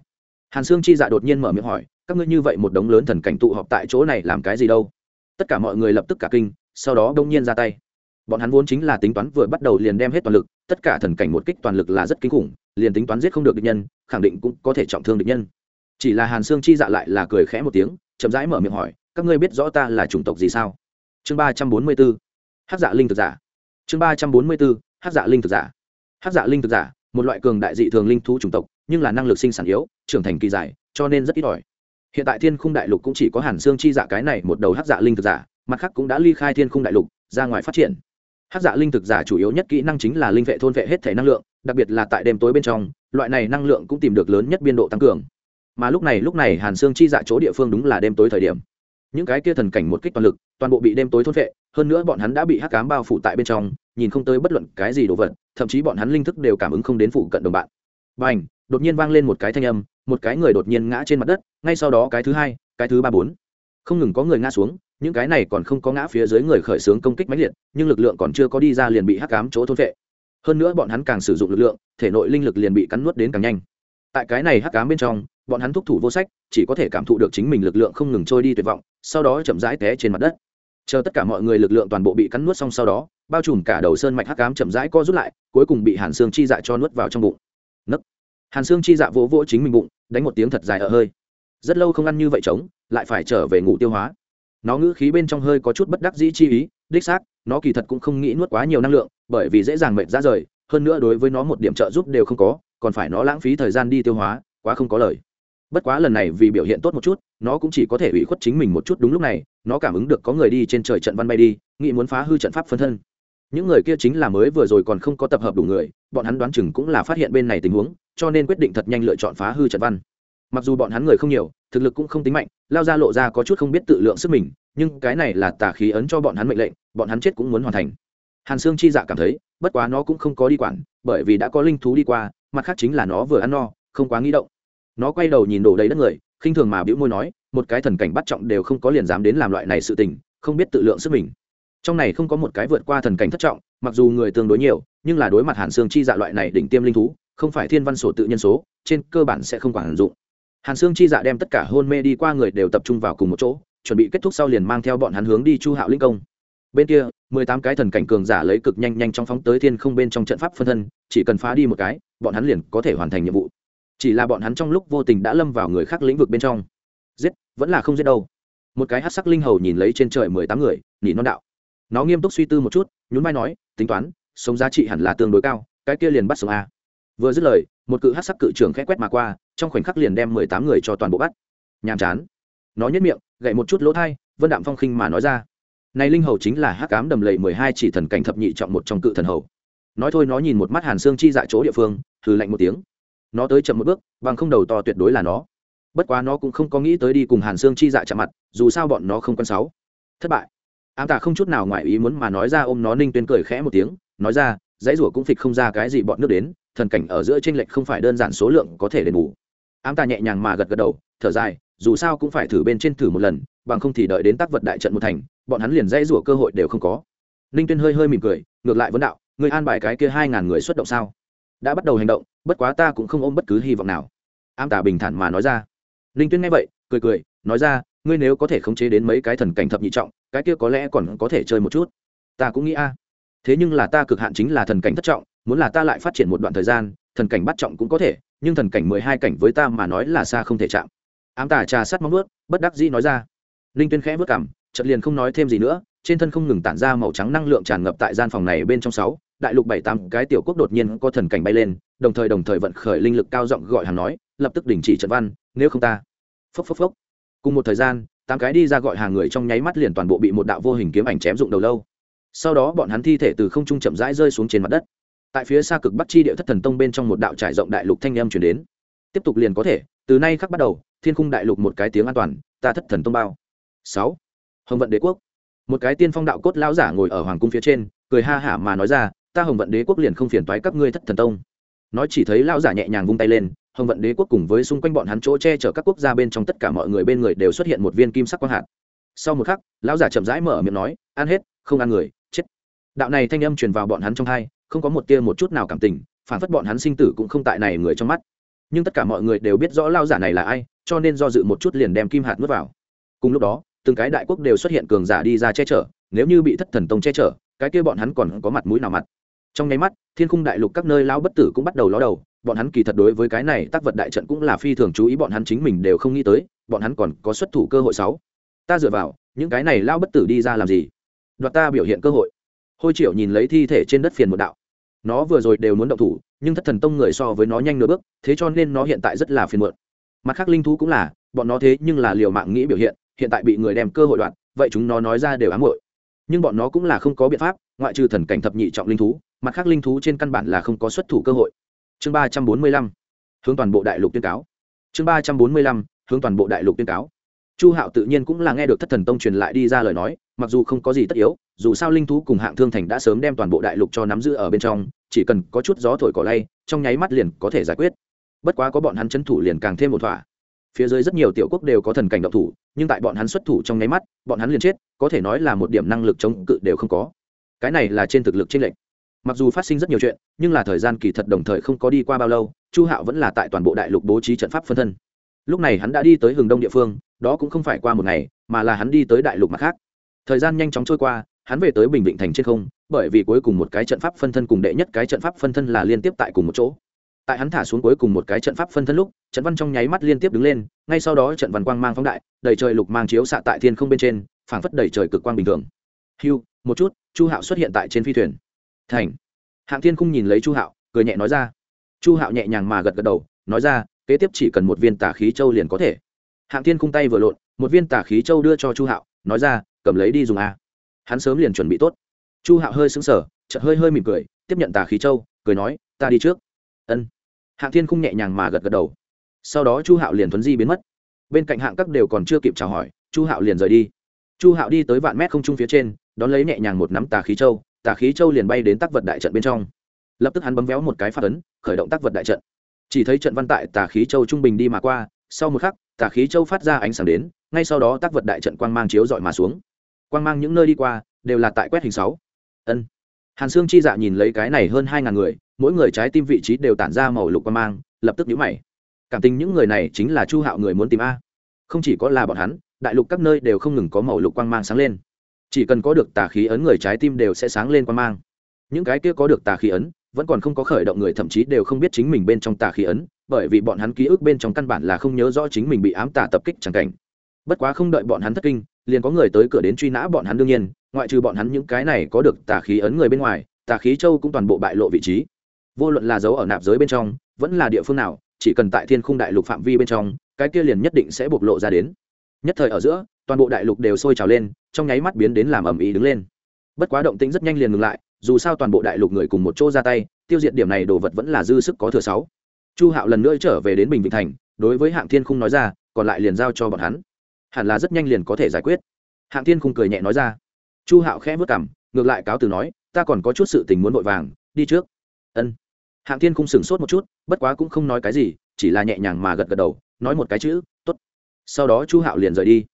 Hàn xương chi dạ đột nhiên mở miệng hỏi, các ngươi như vậy một đống lớn thần cảnh tụ họp tại chỗ này làm cái gì đâu? Tất cả mọi người lập tức cả kinh, sau đó đông nhiên ra tay. Bọn hắn vốn chính là tính toán vừa bắt đầu liền đem hết toàn lực, tất cả thần cảnh một kích toàn lực là rất kinh khủng, liền tính toán giết không được địch nhân, khẳng định cũng có thể trọng thương địch nhân. Chỉ là hàn sương chi dạ lại là cười khẽ một tiếng, chậm rãi mở miệng hỏi, các ngươi biết rõ ta là chủng tộc gì sao? Chương ba trăm bốn mươi b ố hát dạ linh thực giả. Chương ba trăm bốn mươi b ố hát dạ linh thực giả. Hát dạ linh thực giả, một loại cường đại dị thường linh thú chủng tộc, nhưng là năng lực sinh sản yếu, trưởng thành kỳ dài, cho nên rất ít ỏi hiện tại thiên khung đại lục cũng chỉ có hàn xương chi dạ cái này một đầu hát dạ linh thực giả, mặt khác cũng đã ly khai thiên khung đại lục, ra ngoài phát triển. Hát dạ linh thực giả chủ yếu nhất kỹ năng chính là linh vệ thôn vệ hết thể năng lượng, đặc biệt là tại đêm tối bên trong, loại này năng lượng cũng tìm được lớn nhất biên độ tăng cường. Mà lúc này lúc này hàn xương chi dạ chỗ địa phương đúng là đêm tối thời điểm. Những cái kia thần cảnh một kích toàn lực, toàn bộ bị đêm tối thôn vệ, hơn nữa bọn hắn đã bị hắc cám bao phủ tại bên trong, nhìn không tới bất luận cái gì đồ vật, thậm chí bọn hắn linh thức đều cảm ứng không đến phụ cận đồng bạn. Và n h đột nhiên vang lên một cái thanh âm một cái người đột nhiên ngã trên mặt đất, ngay sau đó cái thứ hai, cái thứ ba bốn. Không ngừng có người ngã xuống, những cái này còn không có ngã phía dưới người khởi xướng công kích mãnh liệt, nhưng lực lượng còn chưa có đi ra liền bị hắc cám chỗ thôn vệ hơn nữa bọn hắn càng sử dụng lực lượng, thể nội linh lực liền bị cắn nuốt đến càng nhanh. Tại cái này hắc cám bên trong, bọn hắn thúc thủ vô sách, chỉ có thể cảm thụ được chính mình lực lượng không ngừng trôi đi tuyệt vọng, sau đó chậm rãi té trên mặt đất. Chờ tất cả mọi người lực lượng toàn bộ bị cắn nuốt xong sau đó, bao trùm cả đầu sơn mạch hắc cám chậm rãi co rút lại, cuối cùng bị hàn xương chi dạ cho nuốt vào trong bụng. Nấc hàn xương chi dạ vỗ vỗ chính mình bụng, đánh một tiếng thật dài ở hơi. Rất lâu không ăn như vậy trống, lại phải trở về ngủ tiêu hóa. Nó ngữ khí bên trong hơi có chút bất đắc dĩ chi ý, đích xác, nó kỳ thật cũng không nghĩ nuốt quá nhiều năng lượng, bởi vì dễ dàng mệt ra rời, hơn nữa đối với nó một điểm trợ giúp đều không có, còn phải nó lãng phí thời gian đi tiêu hóa, quá không có lời. Bất quá lần này vì biểu hiện tốt một chút, nó cũng chỉ có thể ủy khuất chính mình một chút đúng lúc này, nó cảm ứng được có người đi trên trời trận văn bay đi, nghĩ muốn phá hư trận pháp phân thân những người kia chính là mới vừa rồi còn không có tập hợp đủ người, bọn hắn đoán chừng cũng là phát hiện bên này tình huống, cho nên quyết định thật nhanh lựa chọn phá hư trận văn. Mặc dù bọn hắn người không nhiều, thực lực cũng không tính mạnh, lao ra lộ ra có chút không biết tự lượng sức mình, nhưng cái này là tà khí ấn cho bọn hắn mệnh lệnh, bọn hắn chết cũng muốn hoàn thành. Hàn sương chi dạ cảm thấy, bất quá nó cũng không có đi quản, bởi vì đã có linh thú đi qua, mặt khác chính là nó vừa ăn no, không quá nghĩ động. Nó quay đầu nhìn đổ đầy đất người, khinh thường mà bĩu môi nói, một cái thần cảnh bắt trọng đều không có liền dám đến làm loại này sự tình, không biết tự lượng sức mình trong này không có một cái vượt qua thần cảnh thất trọng, mặc dù người tương đối nhiều, nhưng là đối mặt hàn xương chi dạ loại này đỉnh tiêm linh thú, không phải thiên văn sổ tự nhân số, trên cơ bản sẽ không quản dụng. Hàn xương chi dạ đem tất cả hôn mê đi qua người đều tập trung vào cùng một chỗ, chuẩn bị kết thúc sau liền mang theo bọn hắn hướng đi chu hạo linh công. Bên kia, mười tám cái thần cảnh cường giả lấy cực nhanh nhanh trong phóng tới thiên không bên trong trận pháp phân thân, chỉ cần phá đi một cái, bọn hắn liền có thể hoàn thành nhiệm vụ. Chỉ là bọn hắn trong lúc vô tình đã lâm vào người khác lĩnh vực bên trong. Giết, vẫn là không giết đâu. Một cái hát sắc linh hầu nhìn lấy trên trời mười tám người nhị non đạo nó nghiêm túc suy tư một chút, nhún vai nói, tính toán, sống giá trị hẳn là tương đối cao, cái kia liền bắt sống a. Vừa dứt lời, một cự hát sắc cự trưởng khẽ quét mà qua, trong khoảnh khắc liền đem mười tám người cho toàn bộ bắt. Nhàm chán. Nó nhất miệng, gậy một chút lỗ thai, vân đạm phong khinh mà nói ra, này linh hầu chính là hắc cám đầm lầy mười hai chỉ thần cảnh thập nhị trọng một trong cự thần hầu. Nói thôi nó nhìn một mắt hàn xương chi dạ chỗ địa phương thử lạnh một tiếng. Nó tới chậm một bước, bằng không đầu to tuyệt đối là nó. Bất quá nó cũng không có nghĩ tới đi cùng hàn xương chi dạ chạm mặt, dù sao bọn nó không quân sáu. Thất bại ám tà không chút nào ngoài ý muốn mà nói ra ôm nó ninh tuyên cười khẽ một tiếng, nói ra, dãy rủa cũng phịch không ra cái gì bọn nước đến, thần cảnh ở giữa tranh lệch không phải đơn giản số lượng có thể đền bù. Ám tà nhẹ nhàng mà gật gật đầu, thở dài, dù sao cũng phải thử bên trên thử một lần, bằng không thì đợi đến tác vật đại trận một thành, bọn hắn liền dãy rủa cơ hội đều không có. Ninh tuyên hơi hơi mỉm cười, ngược lại vấn đạo, người an bài cái kia hai ngàn người xuất động sao? Đã bắt đầu hành động, bất quá ta cũng không ôm bất cứ hy vọng nào. Ám tà bình thản mà nói ra. Ninh tuyên nghe vậy, cười cười, nói ra, ngươi nếu có thể khống chế đến mấy cái thần cảnh thập nhị trọng cái kia có lẽ còn có thể chơi một chút. Ta cũng nghĩ a. Thế nhưng là ta cực hạn chính là thần cảnh thất trọng, muốn là ta lại phát triển một đoạn thời gian, thần cảnh bắt trọng cũng có thể, nhưng thần cảnh mười hai cảnh với ta mà nói là xa không thể chạm. Ám tà trà sát móng ướt bất đắc dĩ nói ra. Ninh tuyên khẽ vất cảm chợt liền không nói thêm gì nữa, trên thân không ngừng tản ra màu trắng năng lượng tràn ngập tại gian phòng này bên trong sáu, đại lục bảy tám, cái tiểu quốc đột nhiên có thần cảnh bay lên, đồng thời đồng thời vận khởi linh lực cao giọng gọi hàng nói, lập tức đình chỉ trận văn, nếu không ta. Phốc phốc phốc. Cùng một thời gian tám cái đi ra gọi hàng người trong nháy mắt liền toàn bộ bị một đạo vô hình kiếm ảnh chém dụng đầu lâu. Sau đó bọn hắn thi thể từ không trung chậm rãi rơi xuống trên mặt đất. Tại phía xa cực bắc chi địa thất thần tông bên trong một đạo trải rộng đại lục thanh âm chuyển đến. Tiếp tục liền có thể, từ nay khắc bắt đầu, thiên khung đại lục một cái tiếng an toàn, ta thất thần tông bao. Sáu. Hồng vận đế quốc. Một cái tiên phong đạo cốt lão giả ngồi ở hoàng cung phía trên, cười ha hả mà nói ra, ta hồng vận đế quốc liền không phiền toái các ngươi thất thần tông. Nói chỉ thấy lão giả nhẹ nhàng vung tay lên hồng vận đế quốc cùng với xung quanh bọn hắn chỗ che chở các quốc gia bên trong tất cả mọi người bên người đều xuất hiện một viên kim sắc quang hạt. Sau một khắc, lão giả chậm rãi mở miệng nói, ăn hết, không ăn người, chết. Đạo này thanh âm truyền vào bọn hắn trong hai, không có một tia một chút nào cảm tình, phản phất bọn hắn sinh tử cũng không tại này người trong mắt. Nhưng tất cả mọi người đều biết rõ lão giả này là ai, cho nên do dự một chút liền đem kim hạt nuốt vào. Cùng lúc đó, từng cái đại quốc đều xuất hiện cường giả đi ra che chở, nếu như bị thất thần tông che chở, cái kia bọn hắn còn có mặt mũi nào mặt? Trong nháy mắt thiên khung đại lục các nơi lao bất tử cũng bắt đầu ló đầu bọn hắn kỳ thật đối với cái này tác vật đại trận cũng là phi thường chú ý bọn hắn chính mình đều không nghĩ tới bọn hắn còn có xuất thủ cơ hội sáu. Ta dựa vào những cái này lao bất tử đi ra làm gì? Đoạt ta biểu hiện cơ hội. Hôi triệu nhìn lấy thi thể trên đất phiền một đạo. Nó vừa rồi đều muốn động thủ nhưng thất thần tông người so với nó nhanh nửa bước thế cho nên nó hiện tại rất là phiền muộn. Mặt khác linh thú cũng là bọn nó thế nhưng là liều mạng nghĩ biểu hiện hiện tại bị người đem cơ hội đoạt, vậy chúng nó nói ra đều ám hội nhưng bọn nó cũng là không có biện pháp ngoại trừ thần cảnh thập nhị trọng linh thú mặt khác linh thú trên căn bản là không có xuất thủ cơ hội. Chương ba trăm bốn mươi lăm, hướng toàn bộ đại lục tuyên cáo. Chương ba trăm bốn mươi lăm, hướng toàn bộ đại lục tuyên cáo. Chu hạo tự nhiên cũng là nghe được thất thần tông truyền lại đi ra lời nói, mặc dù không có gì tất yếu, dù sao linh thú cùng hạng thương thành đã sớm đem toàn bộ đại lục cho nắm giữ ở bên trong, chỉ cần có chút gió thổi cỏ lay, trong nháy mắt liền có thể giải quyết. Bất quá có bọn hắn c thủ liền càng thêm một thỏa. Phía dưới rất nhiều tiểu quốc đều có thần cảnh độc thủ, nhưng tại bọn hắn xuất thủ trong nháy mắt, bọn hắn liền chết, có thể nói là một điểm năng lực chống cự đều không có. Cái này là trên thực lực trên lệnh mặc dù phát sinh rất nhiều chuyện, nhưng là thời gian kỳ thật đồng thời không có đi qua bao lâu, chu hạo vẫn là tại toàn bộ đại lục bố trí trận pháp phân thân. Lúc này hắn đã đi tới hừng đông địa phương, đó cũng không phải qua một ngày, mà là hắn đi tới đại lục mặt khác. Thời gian nhanh chóng trôi qua, hắn về tới bình định thành trên không, bởi vì cuối cùng một cái trận pháp phân thân cùng đệ nhất cái trận pháp phân thân là liên tiếp tại cùng một chỗ. Tại hắn thả xuống cuối cùng một cái trận pháp phân thân lúc, trận văn trong nháy mắt liên tiếp đứng lên, ngay sau đó trận văn quang mang phóng đại, đầy trời lục mang chiếu xạ tại thiên không bên trên, phảng phất đầy trời cực quang bình thường. Hiu một chút, chu hạo xuất hiện tại trên phi thuyền thành. Hạng thiên không nhìn lấy chu hạo, cười nhẹ nói ra. Chu hạo nhẹ nhàng mà gật gật đầu, nói ra, kế tiếp chỉ cần một viên tà khí châu liền có thể. Hạng thiên khung tay vừa lộn, một viên tà khí châu đưa cho chu hạo, nói ra, cầm lấy đi dùng a. Hắn sớm liền chuẩn bị tốt. Chu hạo hơi sững sờ, chợt hơi hơi mỉm cười, tiếp nhận tà khí châu, cười nói, ta đi trước. Ân. Hạng thiên khung nhẹ nhàng mà gật gật đầu. Sau đó chu hạo liền thuấn di biến mất. Bên cạnh hạng các đều còn chưa kịp chào hỏi, chu hạo liền rời đi. Chu hạo đi tới vạn mét không trung phía trên, đón lấy nhẹ nhàng một nắm tà khí châu tà khí châu liền bay đến tác vật đại trận bên trong. Lập tức hắn bấm véo một cái phát ấn, khởi động tác vật đại trận. Chỉ thấy trận văn tại tà khí châu trung bình đi mà qua, sau một khắc, tà khí châu phát ra ánh sáng đến, ngay sau đó tác vật đại trận quang mang chiếu dọi mà xuống. Quang mang những nơi đi qua, đều là tại quét hình sáu. Ân. Hàn sương chi dạ nhìn lấy cái này hơn hai ngàn người, mỗi người trái tim vị trí đều tản ra màu lục quang mang, lập tức nhíu mày. Cảm tình những người này chính là chu hạo người muốn tìm a. Không chỉ có là bọn hắn, đại lục các nơi đều không ngừng có màu lục quang mang sáng lên chỉ cần có được tà khí ấn, người trái tim đều sẽ sáng lên quan mang. Những cái kia có được tà khí ấn, vẫn còn không có khởi động, người thậm chí đều không biết chính mình bên trong tà khí ấn, bởi vì bọn hắn ký ức bên trong căn bản là không nhớ rõ chính mình bị ám tà tập kích chẳng cảnh. Bất quá không đợi bọn hắn thất kinh, liền có người tới cửa đến truy nã bọn hắn đương nhiên, ngoại trừ bọn hắn những cái này có được tà khí ấn người bên ngoài, tà khí châu cũng toàn bộ bại lộ vị trí. Vô luận là dấu ở nạp giới bên trong, vẫn là địa phương nào, chỉ cần tại thiên khung đại lục phạm vi bên trong, cái kia liền nhất định sẽ bộc lộ ra đến. Nhất thời ở giữa, toàn bộ đại lục đều sôi trào lên trong nháy mắt biến đến làm ầm ĩ đứng lên. Bất quá động tĩnh rất nhanh liền ngừng lại, dù sao toàn bộ đại lục người cùng một chỗ ra tay, tiêu diệt điểm này đồ vật vẫn là dư sức có thừa sáu. Chu hạo lần nữa trở về đến bình vịnh thành, đối với hạng thiên khung nói ra, còn lại liền giao cho bọn hắn. Hẳn là rất nhanh liền có thể giải quyết. Hạng thiên khung cười nhẹ nói ra. Chu hạo khẽ vất cảm ngược lại cáo từ nói, ta còn có chút sự tình muốn vội vàng, đi trước. Ân. Hạng thiên khung sửng sốt một chút, bất quá cũng không nói cái gì, chỉ là nhẹ nhàng mà gật gật đầu, nói một cái chữ t ố t sau đó chu hạo liền rời đi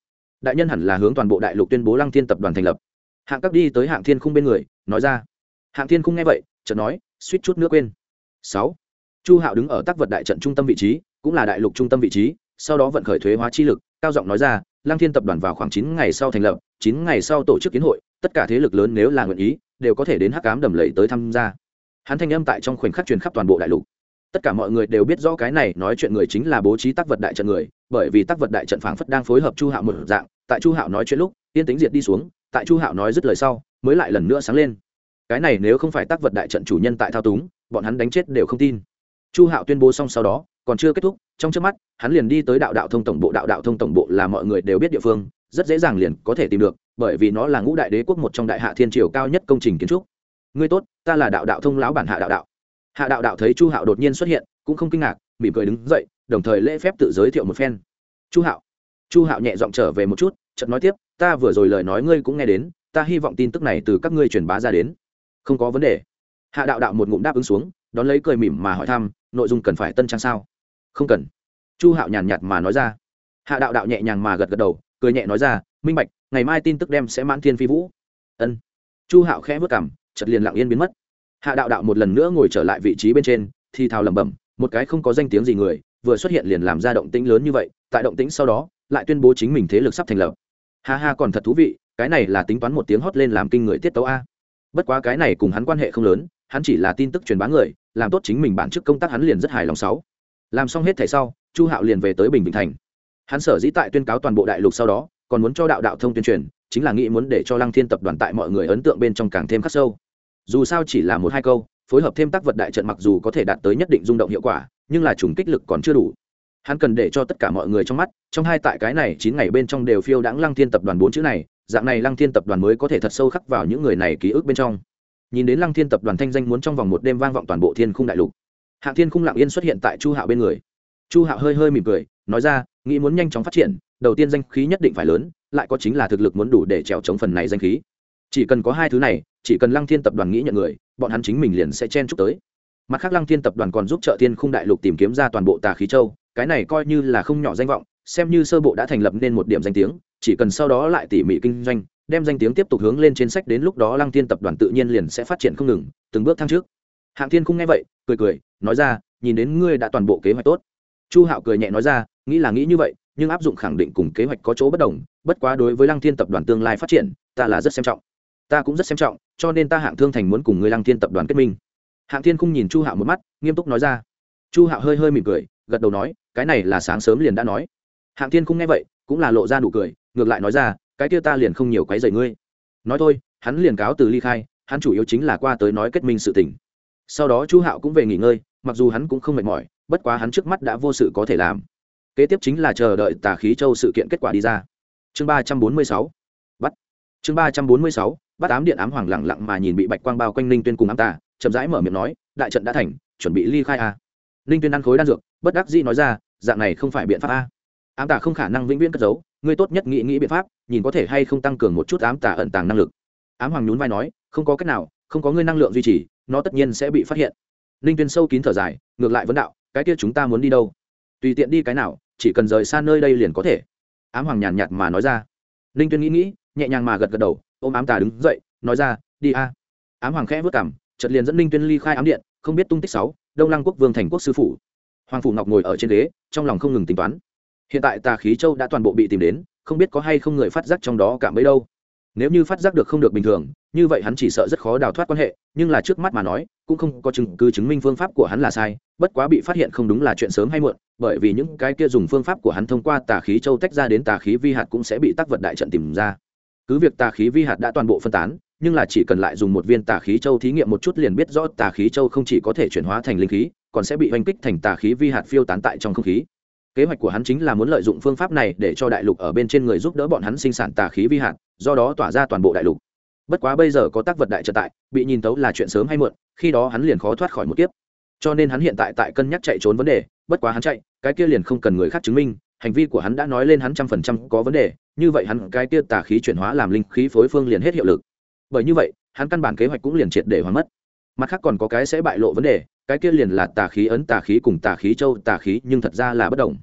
đại nhân hẳn là hướng toàn bộ đại lục tuyên bố lăng thiên tập đoàn thành lập. Hạng cấp đi tới hạng thiên khung bên người, nói ra. Hạng thiên khung nghe vậy, chợt nói, suýt chút nước quên. Sáu. Chu hạo đứng ở tác vật đại trận trung tâm vị trí, cũng là đại lục trung tâm vị trí, sau đó vận khởi thuế hóa chi lực, cao giọng nói ra, lăng thiên tập đoàn vào khoảng chín ngày sau thành lập, chín ngày sau tổ chức kiến hội, tất cả thế lực lớn nếu là nguyện ý, đều có thể đến hắc cám đầm lầy tới tham gia. Hắn thanh âm tại trong khoảnh khắc truyền khắp toàn bộ đại lục tất cả mọi người đều biết rõ cái này nói chuyện người chính là bố trí tác vật đại trận người, bởi vì tác vật đại trận phảng phất đang phối hợp chu hạo một dạng, tại chu hạo nói chuyện lúc tiên tính diệt đi xuống, tại chu hạo nói dứt lời sau, mới lại lần nữa sáng lên. Cái này nếu không phải tác vật đại trận chủ nhân tại thao túng, bọn hắn đánh chết đều không tin. Chu hạo tuyên bố xong sau đó, còn chưa kết thúc, trong trước mắt, hắn liền đi tới đạo đạo thông tổng bộ, đạo đạo thông tổng bộ là mọi người đều biết địa phương, rất dễ dàng liền có thể tìm được, bởi vì nó là ngũ đại đế quốc một trong đại hạ thiên triều cao nhất công trình kiến trúc. Ngươi tốt, ta là đạo đạo thông lão bản hạ đạo đạo hạ đạo đạo thấy chu hạo đột nhiên xuất hiện, cũng không kinh ngạc, mỉm cười đứng dậy, đồng thời lễ phép tự giới thiệu một phen. Chu hạo. Chu hạo nhẹ giọng trở về một chút, chợt nói tiếp, ta vừa rồi lời nói ngươi cũng nghe đến, ta hy vọng tin tức này từ các ngươi truyền bá ra đến. Không có vấn đề. Hạ đạo đạo một ngụm đáp ứng xuống, đón lấy cười mỉm mà hỏi thăm, nội dung cần phải tân trang sao? Không cần. Chu hạo nhàn nhạt mà nói ra. Hạ đạo đạo nhẹ nhàng mà gật gật đầu, cười nhẹ nói ra, minh bạch, ngày mai tin tức đem sẽ mãn thiên phi vũ. Ân. Chu hạo khẽ vất cảm chật liền lặng yên biến mất hạ đạo đạo một lần nữa ngồi trở lại vị trí bên trên, thì thào lẩm bẩm, một cái không có danh tiếng gì người, vừa xuất hiện liền làm ra động tĩnh lớn như vậy, tại động tĩnh sau đó, lại tuyên bố chính mình thế lực sắp thành lập. Ha ha, còn thật thú vị, cái này là tính toán một tiếng hót lên làm kinh người tiết tấu a. Bất quá cái này cùng hắn quan hệ không lớn, hắn chỉ là tin tức truyền bá người, làm tốt chính mình bản chức công tác hắn liền rất hài lòng sáu. Làm xong hết thảy sau, chu hạo liền về tới bình bình thành. Hắn sở dĩ tại tuyên cáo toàn bộ đại lục sau đó, còn muốn cho đạo đạo thông tuyên truyền, chính là nghĩ muốn để cho lăng thiên tập đoàn tại mọi người ấn tượng bên trong càng thêm khắc sâu dù sao chỉ là một hai câu, phối hợp thêm tác vật đại trận mặc dù có thể đạt tới nhất định rung động hiệu quả, nhưng là trùng kích lực còn chưa đủ. Hắn cần để cho tất cả mọi người trong mắt, trong hai tại cái này chín ngày bên trong đều phiêu đãng lăng thiên tập đoàn bốn chữ này, dạng này lăng thiên tập đoàn mới có thể thật sâu khắc vào những người này ký ức bên trong. Nhìn đến lăng thiên tập đoàn thanh danh muốn trong vòng một đêm vang vọng toàn bộ thiên khung đại lục. Hạng thiên khung lặng yên xuất hiện tại chu hạo bên người. Chu hạo hơi hơi mỉm cười, nói ra, nghĩ muốn nhanh chóng phát triển, đầu tiên danh khí nhất định phải lớn, lại có chính là thực lực muốn đủ để trèo chống phần này danh khí chỉ cần có hai thứ này, chỉ cần lăng thiên tập đoàn nghĩ nhận người, bọn hắn chính mình liền sẽ chen chúc tới. Mặt khác lăng thiên tập đoàn còn giúp trợ thiên khung đại lục tìm kiếm ra toàn bộ tà khí châu, cái này coi như là không nhỏ danh vọng, xem như sơ bộ đã thành lập nên một điểm danh tiếng, chỉ cần sau đó lại tỉ mỉ kinh doanh, đem danh tiếng tiếp tục hướng lên trên sách đến lúc đó lăng thiên tập đoàn tự nhiên liền sẽ phát triển không ngừng, từng bước thăng trước. Hạng thiên không nghe vậy, cười cười, nói ra, nhìn đến ngươi đã toàn bộ kế hoạch tốt. Chu hạo cười nhẹ nói ra, nghĩ là nghĩ như vậy, nhưng áp dụng khẳng định cùng kế hoạch có chỗ bất đồng, bất quá đối với lăng thiên tập đoàn tương lai phát triển, ta là rất xem trọng ta cũng rất xem trọng, cho nên ta hạng thương thành muốn cùng người lăng thiên tập đoàn kết minh. Hạng thiên không nhìn chu hạo một mắt, nghiêm túc nói ra. Chu hạo hơi hơi mỉm cười, gật đầu nói, cái này là sáng sớm liền đã nói. Hạng thiên không nghe vậy, cũng là lộ ra nụ cười, ngược lại nói ra, cái kia ta liền không nhiều quấy rầy ngươi. Nói thôi, hắn liền cáo từ ly khai, hắn chủ yếu chính là qua tới nói kết minh sự tình. Sau đó chu hạo cũng về nghỉ ngơi, mặc dù hắn cũng không mệt mỏi, bất quá hắn trước mắt đã vô sự có thể làm. Kế tiếp chính là chờ đợi tà khí châu sự kiện kết quả đi ra. Chương ba trăm bốn mươi sáu chương ba trăm bốn mươi sáu, bắt ám điện ám hoàng lẳng lặng mà nhìn bị bạch quang bao quanh ninh tuyên cùng ám tà, chậm rãi mở miệng nói, đại trận đã thành, chuẩn bị ly khai a. Ninh tuyên ăn khối đan dược, bất đắc dĩ nói ra, dạng này không phải biện pháp a. Ám tà không khả năng vĩnh viễn cất giấu, ngươi tốt nhất nghĩ nghĩ biện pháp, nhìn có thể hay không tăng cường một chút ám tà ẩn tàng năng lực. Ám hoàng nhún vai nói, không có cách nào, không có ngươi năng lượng duy trì, nó tất nhiên sẽ bị phát hiện. Ninh tuyên sâu kín thở dài, ngược lại vấn đạo, cái kia chúng ta muốn đi đâu? Tùy tiện đi cái nào, chỉ cần rời xa nơi đây liền có thể. Ám hoàng nhàn nhạt mà nói ra. Ninh tuyên nghĩ nghĩ nhẹ nhàng mà gật gật đầu, ôm ám tà đứng dậy, nói ra, đi a. Ám hoàng khẽ vất cảm, chợt liền dẫn ninh tuyên ly khai ám điện, không biết tung tích sáu, đông lăng quốc vương thành quốc sư phủ. Hoàng phủ ngọc ngồi ở trên ghế, trong lòng không ngừng tính toán. Hiện tại tà khí châu đã toàn bộ bị tìm đến, không biết có hay không người phát giác trong đó cảm bấy đâu. Nếu như phát giác được không được bình thường, như vậy hắn chỉ sợ rất khó đào thoát quan hệ, nhưng là trước mắt mà nói, cũng không có chứng cứ chứng minh phương pháp của hắn là sai, bất quá bị phát hiện không đúng là chuyện sớm hay muộn, bởi vì những cái kia dùng phương pháp của hắn thông qua tà khí châu tách ra đến tà khí vi hạt cũng sẽ bị tác vật đại trận tìm ra cứ việc tà khí vi hạt đã toàn bộ phân tán, nhưng là chỉ cần lại dùng một viên tà khí châu thí nghiệm một chút liền biết rõ tà khí châu không chỉ có thể chuyển hóa thành linh khí, còn sẽ bị oanh kích thành tà khí vi hạt phiêu tán tại trong không khí. Kế hoạch của hắn chính là muốn lợi dụng phương pháp này để cho đại lục ở bên trên người giúp đỡ bọn hắn sinh sản tà khí vi hạt, do đó tỏa ra toàn bộ đại lục. Bất quá bây giờ có tác vật đại trở tại, bị nhìn tấu là chuyện sớm hay muộn, khi đó hắn liền khó thoát khỏi một kiếp. Cho nên hắn hiện tại tại cân nhắc chạy trốn vấn đề, bất quá hắn chạy, cái kia liền không cần người khác chứng minh, hành vi của hắn đã nói lên hắn trăm phần trăm có vấn đề như vậy hắn cái kia tà khí chuyển hóa làm linh khí phối phương liền hết hiệu lực. Bởi như vậy, hắn căn bản kế hoạch cũng liền triệt để hoàn mất. Mặt khác còn có cái sẽ bại lộ vấn đề, cái kia liền là tà khí ấn tà khí cùng tà khí châu tà khí, nhưng thật ra là bất đồng.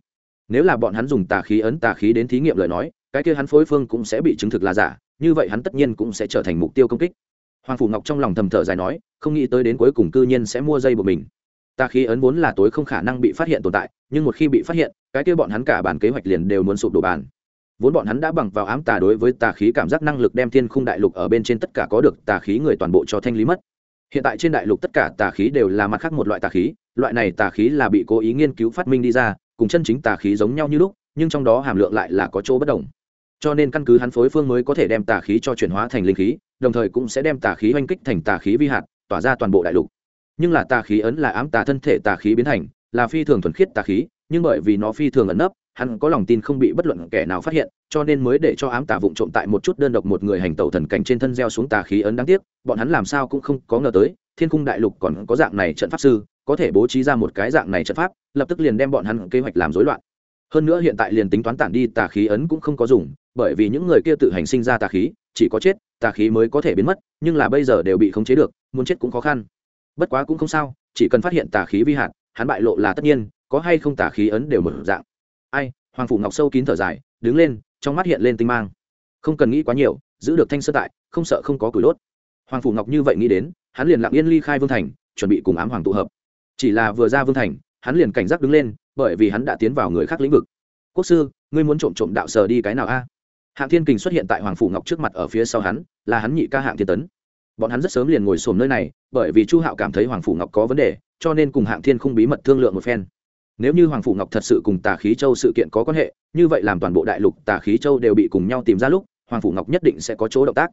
Nếu là bọn hắn dùng tà khí ấn tà khí đến thí nghiệm lời nói, cái kia hắn phối phương cũng sẽ bị chứng thực là giả, như vậy hắn tất nhiên cũng sẽ trở thành mục tiêu công kích. Hoàng phủ ngọc trong lòng thầm thở dài nói, không nghĩ tới đến cuối cùng cư nhiên sẽ mua dây của mình. Tà khí ấn vốn là tối không khả năng bị phát hiện tồn tại, nhưng một khi bị phát hiện, cái kia bọn hắn cả bản kế hoạch liền đều muốn sụp đổ bàn vốn bọn hắn đã bằng vào ám tà đối với tà khí cảm giác năng lực đem thiên khung đại lục ở bên trên tất cả có được tà khí người toàn bộ cho thanh lý mất hiện tại trên đại lục tất cả tà khí đều là mặt khác một loại tà khí loại này tà khí là bị cố ý nghiên cứu phát minh đi ra cùng chân chính tà khí giống nhau như lúc nhưng trong đó hàm lượng lại là có chỗ bất đồng cho nên căn cứ hắn phối phương mới có thể đem tà khí cho chuyển hóa thành linh khí đồng thời cũng sẽ đem tà khí oanh kích thành tà khí vi hạt tỏa ra toàn bộ đại lục nhưng là tà khí ấn là ám tà thân thể tà khí biến thành là phi thường thuần khiết tà khí nhưng bởi vì nó phi thường ẩn nấp hắn có lòng tin không bị bất luận kẻ nào phát hiện, cho nên mới để cho ám tà vụng trộm tại một chút đơn độc một người hành tẩu thần cảnh trên thân gieo xuống tà khí ấn đáng tiếc, bọn hắn làm sao cũng không có ngờ tới, thiên cung đại lục còn có dạng này trận pháp sư, có thể bố trí ra một cái dạng này trận pháp, lập tức liền đem bọn hắn kế hoạch làm rối loạn. Hơn nữa hiện tại liền tính toán tản đi, tà khí ấn cũng không có dùng, bởi vì những người kia tự hành sinh ra tà khí, chỉ có chết, tà khí mới có thể biến mất, nhưng là bây giờ đều bị khống chế được, muốn chết cũng khó khăn. Bất quá cũng không sao, chỉ cần phát hiện tà khí vi hạt, hắn bại lộ là tất nhiên, có hay không tà khí ấn đều mở dạng ai, hoàng phủ ngọc sâu kín thở dài, đứng lên, trong mắt hiện lên tinh mang. Không cần nghĩ quá nhiều, giữ được thanh sơ tại, không sợ không có củi đốt. Hoàng phủ ngọc như vậy nghĩ đến, hắn liền lặng yên ly khai vương thành, chuẩn bị cùng ám hoàng tụ hợp. Chỉ là vừa ra vương thành, hắn liền cảnh giác đứng lên, bởi vì hắn đã tiến vào người khác lĩnh vực. Quốc sư, ngươi muốn trộm trộm đạo sờ đi cái nào a? Hạng thiên kình xuất hiện tại hoàng phủ ngọc trước mặt ở phía sau hắn, là hắn nhị ca hạng thiên tấn. Bọn hắn rất sớm liền ngồi xổm nơi này, bởi vì chu hạo cảm thấy hoàng phủ ngọc có vấn đề, cho nên cùng hạng thiên không bí mật thương lượng một phen nếu như hoàng phủ ngọc thật sự cùng tà khí châu sự kiện có quan hệ, như vậy làm toàn bộ đại lục tà khí châu đều bị cùng nhau tìm ra lúc, hoàng phủ ngọc nhất định sẽ có chỗ động tác.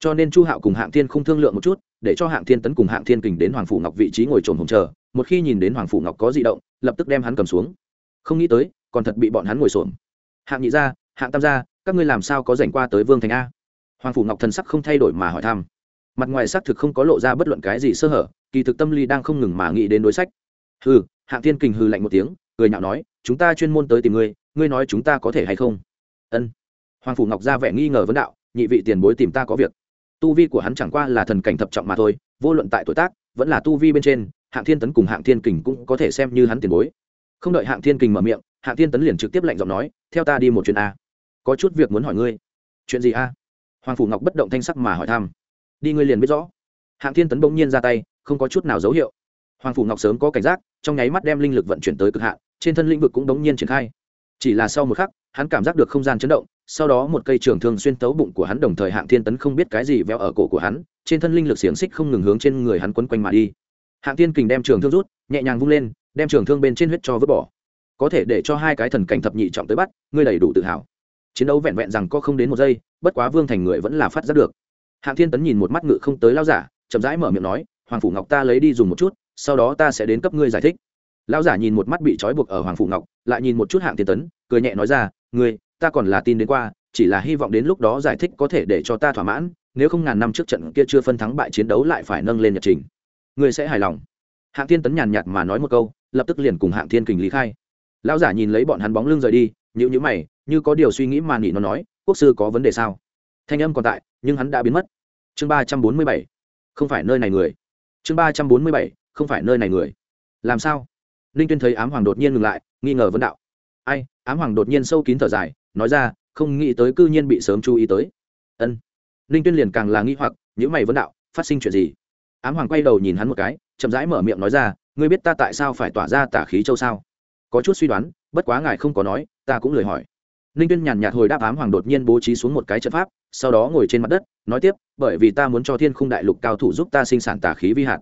Cho nên chu hạo cùng hạng thiên không thương lượng một chút, để cho hạng thiên tấn cùng hạng thiên kình đến hoàng phủ ngọc vị trí ngồi trồn hồng chờ, một khi nhìn đến hoàng phủ ngọc có di động, lập tức đem hắn cầm xuống. Không nghĩ tới, còn thật bị bọn hắn ngồi xổm. Hạng nhị gia, hạng tam gia, các ngươi làm sao có rảnh qua tới vương thành a? Hoàng phủ ngọc thần sắc không thay đổi mà hỏi thăm. Mặt ngoài xác thực không có lộ ra bất luận cái gì sơ hở, kỳ thực tâm lý đang không ngừng mà nghĩ đến đối sách. Ừ hạng thiên kình hừ lạnh một tiếng, cười nhạo nói, chúng ta chuyên môn tới tìm ngươi ngươi nói chúng ta có thể hay không? Ân. Hoàng phủ ngọc ra vẻ nghi ngờ vấn đạo, nhị vị tiền bối tìm ta có việc. Tu vi của hắn chẳng qua là thần cảnh thập trọng mà thôi, vô luận tại tuổi tác, vẫn là tu vi bên trên, hạng thiên tấn cùng hạng thiên kình cũng có thể xem như hắn tiền bối. Không đợi hạng thiên kình mở miệng, hạng thiên tấn liền trực tiếp lạnh giọng nói, theo ta đi một chuyện a. Có chút việc muốn hỏi ngươi. Chuyện gì a? Hoàng phủ ngọc bất động thanh sắc mà hỏi thăm. Đi ngươi liền biết rõ. Hạng thiên tấn bỗng nhiên ra tay, không có chút nào dấu hiệu. Hoàng phủ ngọc sớm có cảnh giác trong nháy mắt đem linh lực vận chuyển tới cực hạn, trên thân lĩnh vực cũng đống nhiên triển khai. Chỉ là sau một khắc, hắn cảm giác được không gian chấn động, sau đó một cây trường thương xuyên tấu bụng của hắn đồng thời hạng thiên tấn không biết cái gì veo ở cổ của hắn, trên thân linh lực xiềng xích không ngừng hướng trên người hắn quấn quanh mà đi. Hạng thiên kình đem trường thương rút, nhẹ nhàng vung lên, đem trường thương bên trên huyết cho vứt bỏ. Có thể để cho hai cái thần cảnh thập nhị trọng tới bắt, ngươi đầy đủ tự hào. Chiến đấu vẹn vẹn rằng có không đến một giây, bất quá vương thành người vẫn là phát giác được. Hạng thiên tấn nhìn một mắt ngự không tới lao giả, chậm rãi mở miệng nói, hoàng phủ ngọc ta lấy đi dùng một chút sau đó ta sẽ đến cấp ngươi giải thích. Lão giả nhìn một mắt bị trói buộc ở hoàng phủ ngọc, lại nhìn một chút hạng thiên tấn, cười nhẹ nói ra, ngươi, ta còn là tin đến qua, chỉ là hy vọng đến lúc đó giải thích có thể để cho ta thỏa mãn, nếu không ngàn năm trước trận kia chưa phân thắng bại chiến đấu lại phải nâng lên nhật trình. Ngươi sẽ hài lòng. Hạng thiên tấn nhàn nhạt mà nói một câu, lập tức liền cùng hạng thiên kình lý khai. Lão giả nhìn lấy bọn hắn bóng lưng rời đi nhữ nhữ mày, như có điều suy nghĩ mà nỉ nó nói, quốc sư có vấn đề sao? Thanh âm còn tại, nhưng hắn đã biến mất. Chương ba trăm bốn mươi bảy. Không phải nơi này người. Chương ba trăm bốn mươi bảy không phải nơi này người. Làm sao? Ninh tuyên thấy ám hoàng đột nhiên ngừng lại, nghi ngờ vấn đạo. Ai? Ám hoàng đột nhiên sâu kín thở dài, nói ra, không nghĩ tới cư nhiên bị sớm chú ý tới. Ân. Ninh tuyên liền càng là nghi hoặc những mày vấn đạo, phát sinh chuyện gì? Ám hoàng quay đầu nhìn hắn một cái, chậm rãi mở miệng nói ra, ngươi biết ta tại sao phải tỏa ra tả khí châu sao? Có chút suy đoán, bất quá ngài không có nói, ta cũng lời hỏi. Ninh tuyên nhàn nhạt hồi đáp ám hoàng đột nhiên bố trí xuống một cái trận pháp, sau đó ngồi trên mặt đất, nói tiếp, bởi vì ta muốn cho thiên khung đại lục cao thủ giúp ta sinh sản tà khí vi hạt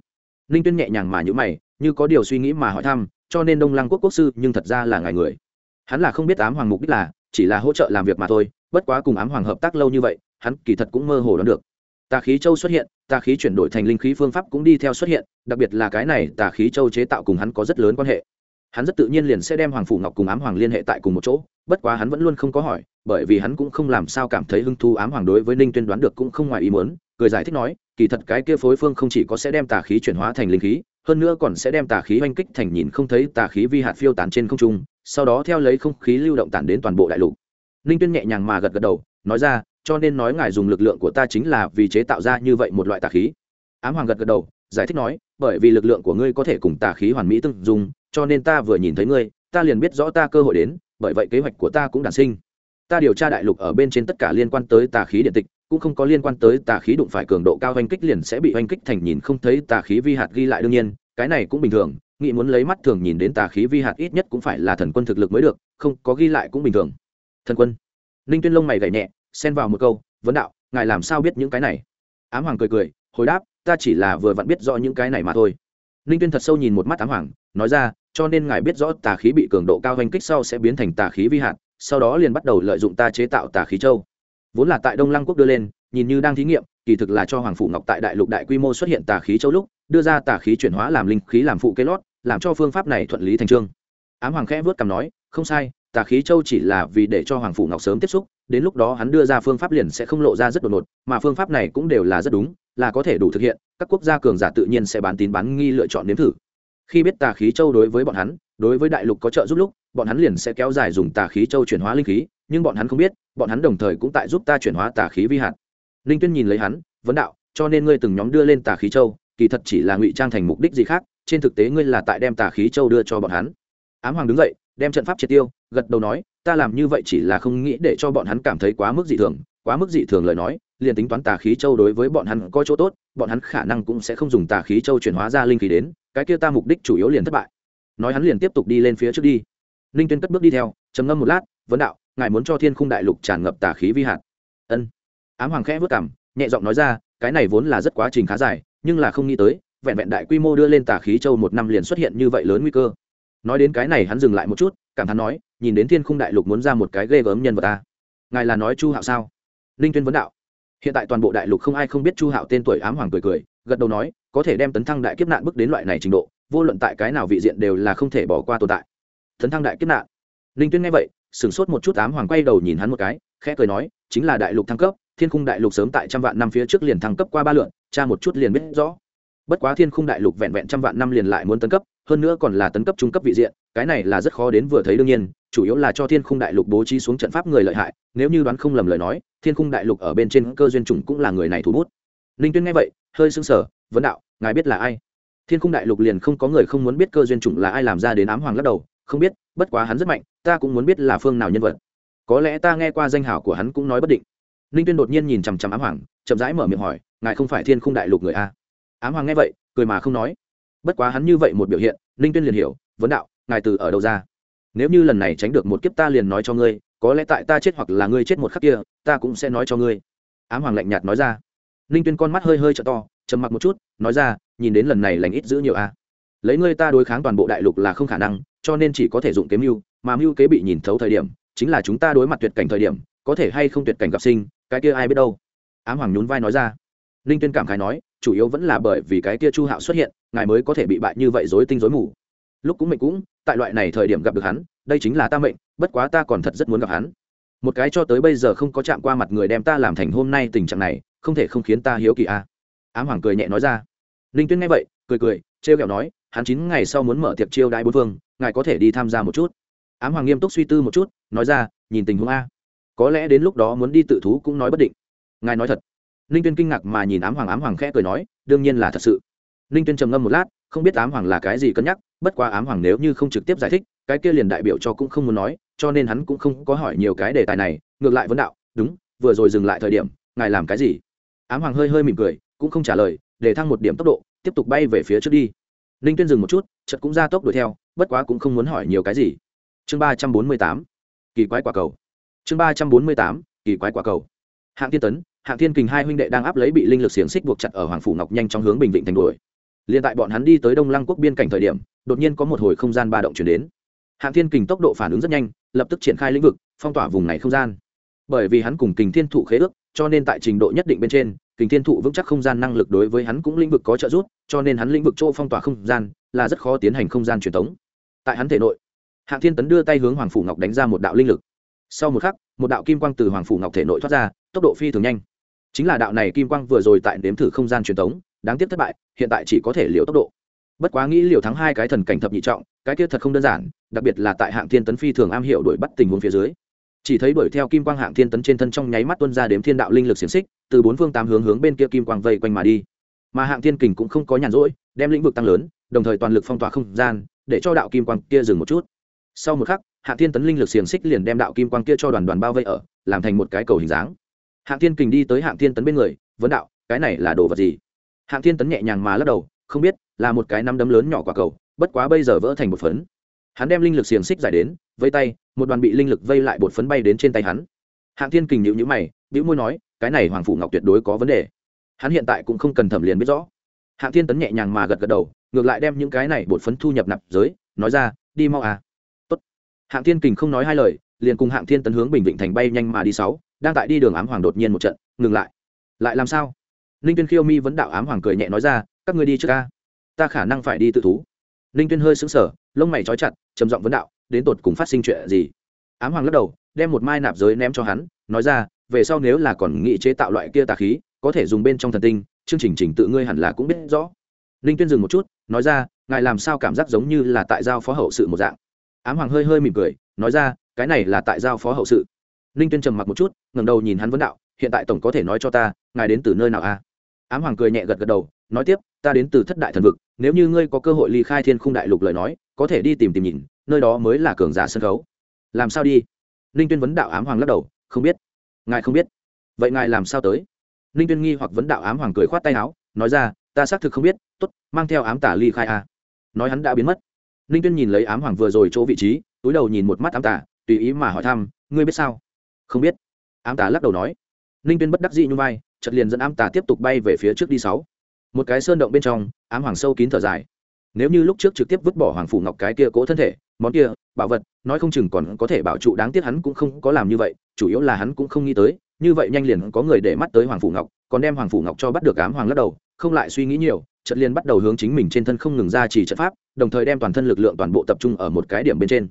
ninh tuyên nhẹ nhàng mà nhữ mày, như có điều suy nghĩ mà hỏi thăm, cho nên đông lăng quốc quốc sư nhưng thật ra là ngài người. Hắn là không biết ám hoàng mục đích là, chỉ là hỗ trợ làm việc mà thôi, bất quá cùng ám hoàng hợp tác lâu như vậy, hắn kỳ thật cũng mơ hồ đoán được. Tà khí châu xuất hiện, tà khí chuyển đổi thành linh khí phương pháp cũng đi theo xuất hiện, đặc biệt là cái này tà khí châu chế tạo cùng hắn có rất lớn quan hệ. Hắn rất tự nhiên liền sẽ đem hoàng phủ ngọc cùng ám hoàng liên hệ tại cùng một chỗ, bất quá hắn vẫn luôn không có hỏi, bởi vì hắn cũng không làm sao cảm thấy hứng thú ám hoàng đối với ninh tuyên đoán được cũng không ngoài ý muốn, cười giải thích nói kỳ thật cái kia phối phương không chỉ có sẽ đem tà khí chuyển hóa thành linh khí, hơn nữa còn sẽ đem tà khí oanh kích thành nhìn không thấy tà khí vi hạt phiêu tán trên không trung, sau đó theo lấy không khí lưu động tản đến toàn bộ đại lục. Ninh tuyên nhẹ nhàng mà gật gật đầu, nói ra, cho nên nói ngài dùng lực lượng của ta chính là vì chế tạo ra như vậy một loại tà khí. Ám hoàng gật gật đầu, giải thích nói, bởi vì lực lượng của ngươi có thể cùng tà khí hoàn mỹ tương dùng cho nên ta vừa nhìn thấy ngươi, ta liền biết rõ ta cơ hội đến, bởi vậy kế hoạch của ta cũng đản sinh. Ta điều tra đại lục ở bên trên tất cả liên quan tới tà khí điện tịch cũng không có liên quan tới tà khí đụng phải cường độ cao oanh kích liền sẽ bị oanh kích thành nhìn không thấy tà khí vi hạt ghi lại đương nhiên, cái này cũng bình thường, nghĩ muốn lấy mắt thường nhìn đến tà khí vi hạt ít nhất cũng phải là thần quân thực lực mới được, không có ghi lại cũng bình thường. Thần quân. Ninh tuyên lông mày gảy nhẹ, xen vào một câu, vấn đạo, ngài làm sao biết những cái này? Ám hoàng cười cười, hồi đáp, ta chỉ là vừa vặn biết rõ những cái này mà thôi. Ninh tuyên thật sâu nhìn một mắt ám hoàng, nói ra, cho nên ngài biết rõ tà khí bị cường độ cao oanh kích sau sẽ biến thành tà khí vi hạt, sau đó liền bắt đầu lợi dụng ta chế tạo tà khí châu vốn là tại đông lăng quốc đưa lên, nhìn như đang thí nghiệm, kỳ thực là cho hoàng phủ ngọc tại đại lục đại quy mô xuất hiện tà khí châu lúc, đưa ra tà khí chuyển hóa làm linh khí làm phụ kế lót, làm cho phương pháp này thuận lý thành trương. Ám hoàng khẽ vớt cằm nói, không sai, tà khí châu chỉ là vì để cho hoàng phủ ngọc sớm tiếp xúc, đến lúc đó hắn đưa ra phương pháp liền sẽ không lộ ra rất đột ngột, mà phương pháp này cũng đều là rất đúng, là có thể đủ thực hiện, các quốc gia cường giả tự nhiên sẽ bán tín bán nghi lựa chọn nếm thử. Khi biết tà khí châu đối với bọn hắn, đối với đại lục có trợ giúp lúc, bọn hắn liền sẽ kéo dài dùng tà khí châu chuyển hóa linh khí nhưng bọn hắn không biết, bọn hắn đồng thời cũng tại giúp ta chuyển hóa tà khí vi hạt. Linh tuyên nhìn lấy hắn, vấn đạo, cho nên ngươi từng nhóm đưa lên tà khí châu, kỳ thật chỉ là ngụy trang thành mục đích gì khác, trên thực tế ngươi là tại đem tà khí châu đưa cho bọn hắn. Ám hoàng đứng dậy, đem trận pháp triệt tiêu, gật đầu nói, ta làm như vậy chỉ là không nghĩ để cho bọn hắn cảm thấy quá mức dị thường, quá mức dị thường lời nói, liền tính toán tà khí châu đối với bọn hắn có chỗ tốt, bọn hắn khả năng cũng sẽ không dùng tà khí châu chuyển hóa ra linh khí đến, cái kia ta mục đích chủ yếu liền thất bại. Nói hắn liền tiếp tục đi lên phía trước đi. Ninh tuyên cất bước đi theo, trầm ngâm một lát, vấn đạo ngài muốn cho thiên khung đại lục tràn ngập tà khí vi hạt. Ân. Ám hoàng khẽ vất cảm nhẹ giọng nói ra, cái này vốn là rất quá trình khá dài, nhưng là không nghĩ tới, vẹn vẹn đại quy mô đưa lên tà khí châu một năm liền xuất hiện như vậy lớn nguy cơ. Nói đến cái này hắn dừng lại một chút, cảm thán nói, nhìn đến thiên khung đại lục muốn ra một cái ghê gớm nhân vật ta. Ngài là nói chu hạo sao? Ninh tuyên vấn đạo. Hiện tại toàn bộ đại lục không ai không biết chu hạo tên tuổi ám hoàng cười cười, gật đầu nói, có thể đem tấn thăng đại kiếp nạn bước đến loại này trình độ, vô luận tại cái nào vị diện đều là không thể bỏ qua tồn tại. Tấn thăng đại kiếp nạn. Ninh tuyên nghe vậy sửng sốt một chút ám hoàng quay đầu nhìn hắn một cái, khẽ cười nói, chính là đại lục thăng cấp, thiên khung đại lục sớm tại trăm vạn năm phía trước liền thăng cấp qua ba lượn cha một chút liền biết rõ. Bất quá thiên khung đại lục vẹn vẹn trăm vạn năm liền lại muốn tấn cấp, hơn nữa còn là tấn cấp trung cấp vị diện, cái này là rất khó đến vừa thấy đương nhiên, chủ yếu là cho thiên khung đại lục bố trí xuống trận pháp người lợi hại, nếu như đoán không lầm lời nói, thiên khung đại lục ở bên trên cơ duyên trùng cũng là người này thủ bút. Ninh tuyên nghe vậy, hơi sưng sở vấn đạo, ngài biết là ai? Thiên khung đại lục liền không có người không muốn biết cơ duyên trùng là ai làm ra đến ám hoàng lắc đầu, không biết, bất quá hắn rất mạnh ta cũng muốn biết là phương nào nhân vật. Có lẽ ta nghe qua danh hảo của hắn cũng nói bất định. Ninh tuyên đột nhiên nhìn chằm chằm ám hoàng, chậm rãi mở miệng hỏi, ngài không phải thiên khung đại lục người a? Ám hoàng nghe vậy, cười mà không nói. Bất quá hắn như vậy một biểu hiện, ninh tuyên liền hiểu, vấn đạo, ngài từ ở đâu ra? Nếu như lần này tránh được một kiếp ta liền nói cho ngươi, có lẽ tại ta chết hoặc là ngươi chết một khắc kia, ta cũng sẽ nói cho ngươi. Ám hoàng lạnh nhạt nói ra. Ninh tuyên con mắt hơi hơi t to, trầm mặc một chút, nói ra, nhìn đến lần này lành ít giữ nhiều a. Lấy ngươi ta đối kháng toàn bộ đại lục là không khả năng cho nên chỉ có thể dụng kế mưu, mà mưu kế bị nhìn thấu thời điểm, chính là chúng ta đối mặt tuyệt cảnh thời điểm, có thể hay không tuyệt cảnh gặp sinh, cái kia ai biết đâu. Ám hoàng nhún vai nói ra. Ninh tuyên cảm khái nói, chủ yếu vẫn là bởi vì cái kia chu hạo xuất hiện, ngài mới có thể bị bại như vậy dối tinh dối mù. Lúc cũng mệnh cũng, tại loại này thời điểm gặp được hắn, đây chính là ta mệnh, bất quá ta còn thật rất muốn gặp hắn. Một cái cho tới bây giờ không có chạm qua mặt người đem ta làm thành hôm nay tình trạng này, không thể không khiến ta hiếu kỳ a. À. ám hoàng cười nhẹ nói ra. Ninh tuyên nghe vậy, cười cười, trêu kẹo nói, hắn chín ngày sau muốn mở tiệc chiêu đại bốn phương ngài có thể đi tham gia một chút. Ám hoàng nghiêm túc suy tư một chút, nói ra, nhìn tình huống a. Có lẽ đến lúc đó muốn đi tự thú cũng nói bất định. Ngài nói thật. Ninh tuyên kinh ngạc mà nhìn ám hoàng ám hoàng khẽ cười nói, đương nhiên là thật sự. Ninh tuyên trầm ngâm một lát, không biết ám hoàng là cái gì cân nhắc, bất quá ám hoàng nếu như không trực tiếp giải thích, cái kia liền đại biểu cho cũng không muốn nói, cho nên hắn cũng không có hỏi nhiều cái đề tài này, ngược lại vấn đạo, đúng, vừa rồi dừng lại thời điểm, ngài làm cái gì? Ám hoàng hơi hơi mỉm cười, cũng không trả lời, để thăng một điểm tốc độ, tiếp tục bay về phía trước đi. Ninh tuyên dừng một chút chật cũng ra tốc đuổi theo bất quá cũng không muốn hỏi nhiều cái gì. Chương ba trăm bốn mươi tám, kỳ quái quả cầu. Chương ba trăm bốn mươi tám, kỳ quái quả cầu. Hạng thiên tấn, hạng thiên kình hai huynh đệ đang áp lấy bị linh lực xiềng xích buộc chặt ở hoàng phủ ngọc nhanh trong hướng bình vịnh thành đuổi. Liền tại bọn hắn đi tới đông lăng quốc biên cảnh thời điểm, đột nhiên có một hồi không gian ba động chuyển đến. Hạng thiên kình tốc độ phản ứng rất nhanh, lập tức triển khai lĩnh vực, phong tỏa vùng này không gian. Bởi vì hắn cùng kình thiên thụ khế ước, cho nên tại trình độ nhất định bên trên, kình thiên thụ vững chắc không gian năng lực đối với hắn cũng lĩnh vực có trợ giúp, cho nên hắn lĩnh vực chỗ phong tỏa không gian là rất khó tiến hành không gian truyền thống tại hắn thể nội. Hạng thiên tấn đưa tay hướng hoàng phủ ngọc đánh ra một đạo linh lực. Sau một khắc, một đạo kim quang từ hoàng phủ ngọc thể nội thoát ra, tốc độ phi thường nhanh. Chính là đạo này kim quang vừa rồi tại nếm thử không gian truyền thống đáng tiếc thất bại, hiện tại chỉ có thể liều tốc độ. Bất quá nghĩ liều thắng hai cái thần cảnh thập nhị trọng, cái kia thật không đơn giản, đặc biệt là tại hạng thiên tấn phi thường am hiểu đuổi bắt tình huống phía dưới. Chỉ thấy đuổi theo kim quang hạng thiên tấn trên thân trong nháy mắt tuân ra đếm thiên đạo linh lực xiềng xích, từ bốn phương tám hướng hướng bên kia kim quang vây quanh mà đi. Mà hạng thiên kình cũng không có nhàn rỗi, đem lĩnh vực tăng lớn, đồng thời toàn lực phong tỏa không gian để cho đạo kim quang kia dừng một chút. Sau một khắc hạ thiên tấn linh lực xiềng xích liền đem đạo kim quang kia cho đoàn đoàn bao vây ở, làm thành một cái cầu hình dáng. Hạ thiên kình đi tới hạng thiên tấn bên người, vấn đạo, cái này là đồ vật gì? Hạ thiên tấn nhẹ nhàng mà lắc đầu, không biết, là một cái nắm đấm lớn nhỏ quả cầu, bất quá bây giờ vỡ thành một phấn. Hắn đem linh lực xiềng xích giải đến, vây tay, một đoàn bị linh lực vây lại bột phấn bay đến trên tay hắn. Hạng thiên kình nhịu nhữ mày, bĩu môi nói, cái này hoàng phủ ngọc tuyệt đối có vấn đề. Hắn hiện tại cũng không cần thẩm liền biết rõ. Hạng thiên tấn nhẹ nhàng mà gật gật đầu ngược lại đem những cái này bột phấn thu nhập nạp giới, nói ra, đi mau à. Tốt. hạng thiên kình không nói hai lời, liền cùng hạng thiên tấn hướng bình vịnh thành bay nhanh mà đi sáu, đang tại đi đường ám hoàng đột nhiên một trận, ngừng lại. Lại làm sao? Ninh tuyên khiêu mi vấn đạo ám hoàng cười nhẹ nói ra, các ngươi đi trước ca ta khả năng phải đi tự thú. Ninh tuyên hơi sững sờ, lông mày trói chặt, trầm giọng vấn đạo, đến tột cùng phát sinh chuyện gì? Ám hoàng lắc đầu, đem một mai nạp giới ném cho hắn, nói ra, về sau nếu là còn nghị chế tạo loại kia tà khí, có thể dùng bên trong thần tinh, chương trình trình tự ngươi hẳn là cũng biết rõ. Ninh tuyên dừng một chút nói ra, ngài làm sao cảm giác giống như là tại giao phó hậu sự một dạng? Ám hoàng hơi hơi mỉm cười, nói ra, cái này là tại giao phó hậu sự. Ninh tuyên trầm mặc một chút, ngẩng đầu nhìn hắn vấn đạo, hiện tại tổng có thể nói cho ta, ngài đến từ nơi nào a à? ám hoàng cười nhẹ gật gật đầu, nói tiếp, ta đến từ thất đại thần vực, nếu như ngươi có cơ hội ly khai thiên khung đại lục lời nói, có thể đi tìm tìm nhìn, nơi đó mới là cường giả sân khấu. Làm sao đi? Ninh tuyên vấn đạo ám hoàng lắc đầu, không biết. Ngài không biết. Vậy ngài làm sao tới? Ninh tuyên nghi hoặc vấn đạo ám hoàng cười khoát tay áo, nói ra ta xác thực không biết t ố t mang theo ám tả ly khai a. Nói hắn đã biến mất. Ninh tuyên nhìn lấy ám hoàng vừa rồi chỗ vị trí, túi đầu nhìn một mắt ám tả, tùy ý mà hỏi thăm, ngươi biết sao? Không biết. Ám tả lắc đầu nói. Ninh tuyên bất đắc dị như vai chật liền dẫn ám tả tiếp tục bay về phía trước đi sáu. Một cái sơn động bên trong, ám hoàng sâu kín thở dài. Nếu như lúc trước trực tiếp vứt bỏ hoàng phủ ngọc cái kia cỗ thân thể, món kia, bảo vật, nói không chừng còn có thể bảo trụ, đáng tiếc hắn cũng không có làm như vậy, chủ yếu là hắn cũng không nghĩ tới như vậy nhanh liền có người để mắt tới hoàng phủ ngọc, còn đem hoàng phủ ngọc cho bắt được ám hoàng lắc đầu, không lại suy nghĩ nhiều trận liền bắt đầu hướng chính mình trên thân không ngừng ra chỉ trận pháp, đồng thời đem toàn thân lực lượng toàn bộ tập trung ở một cái điểm bên trên.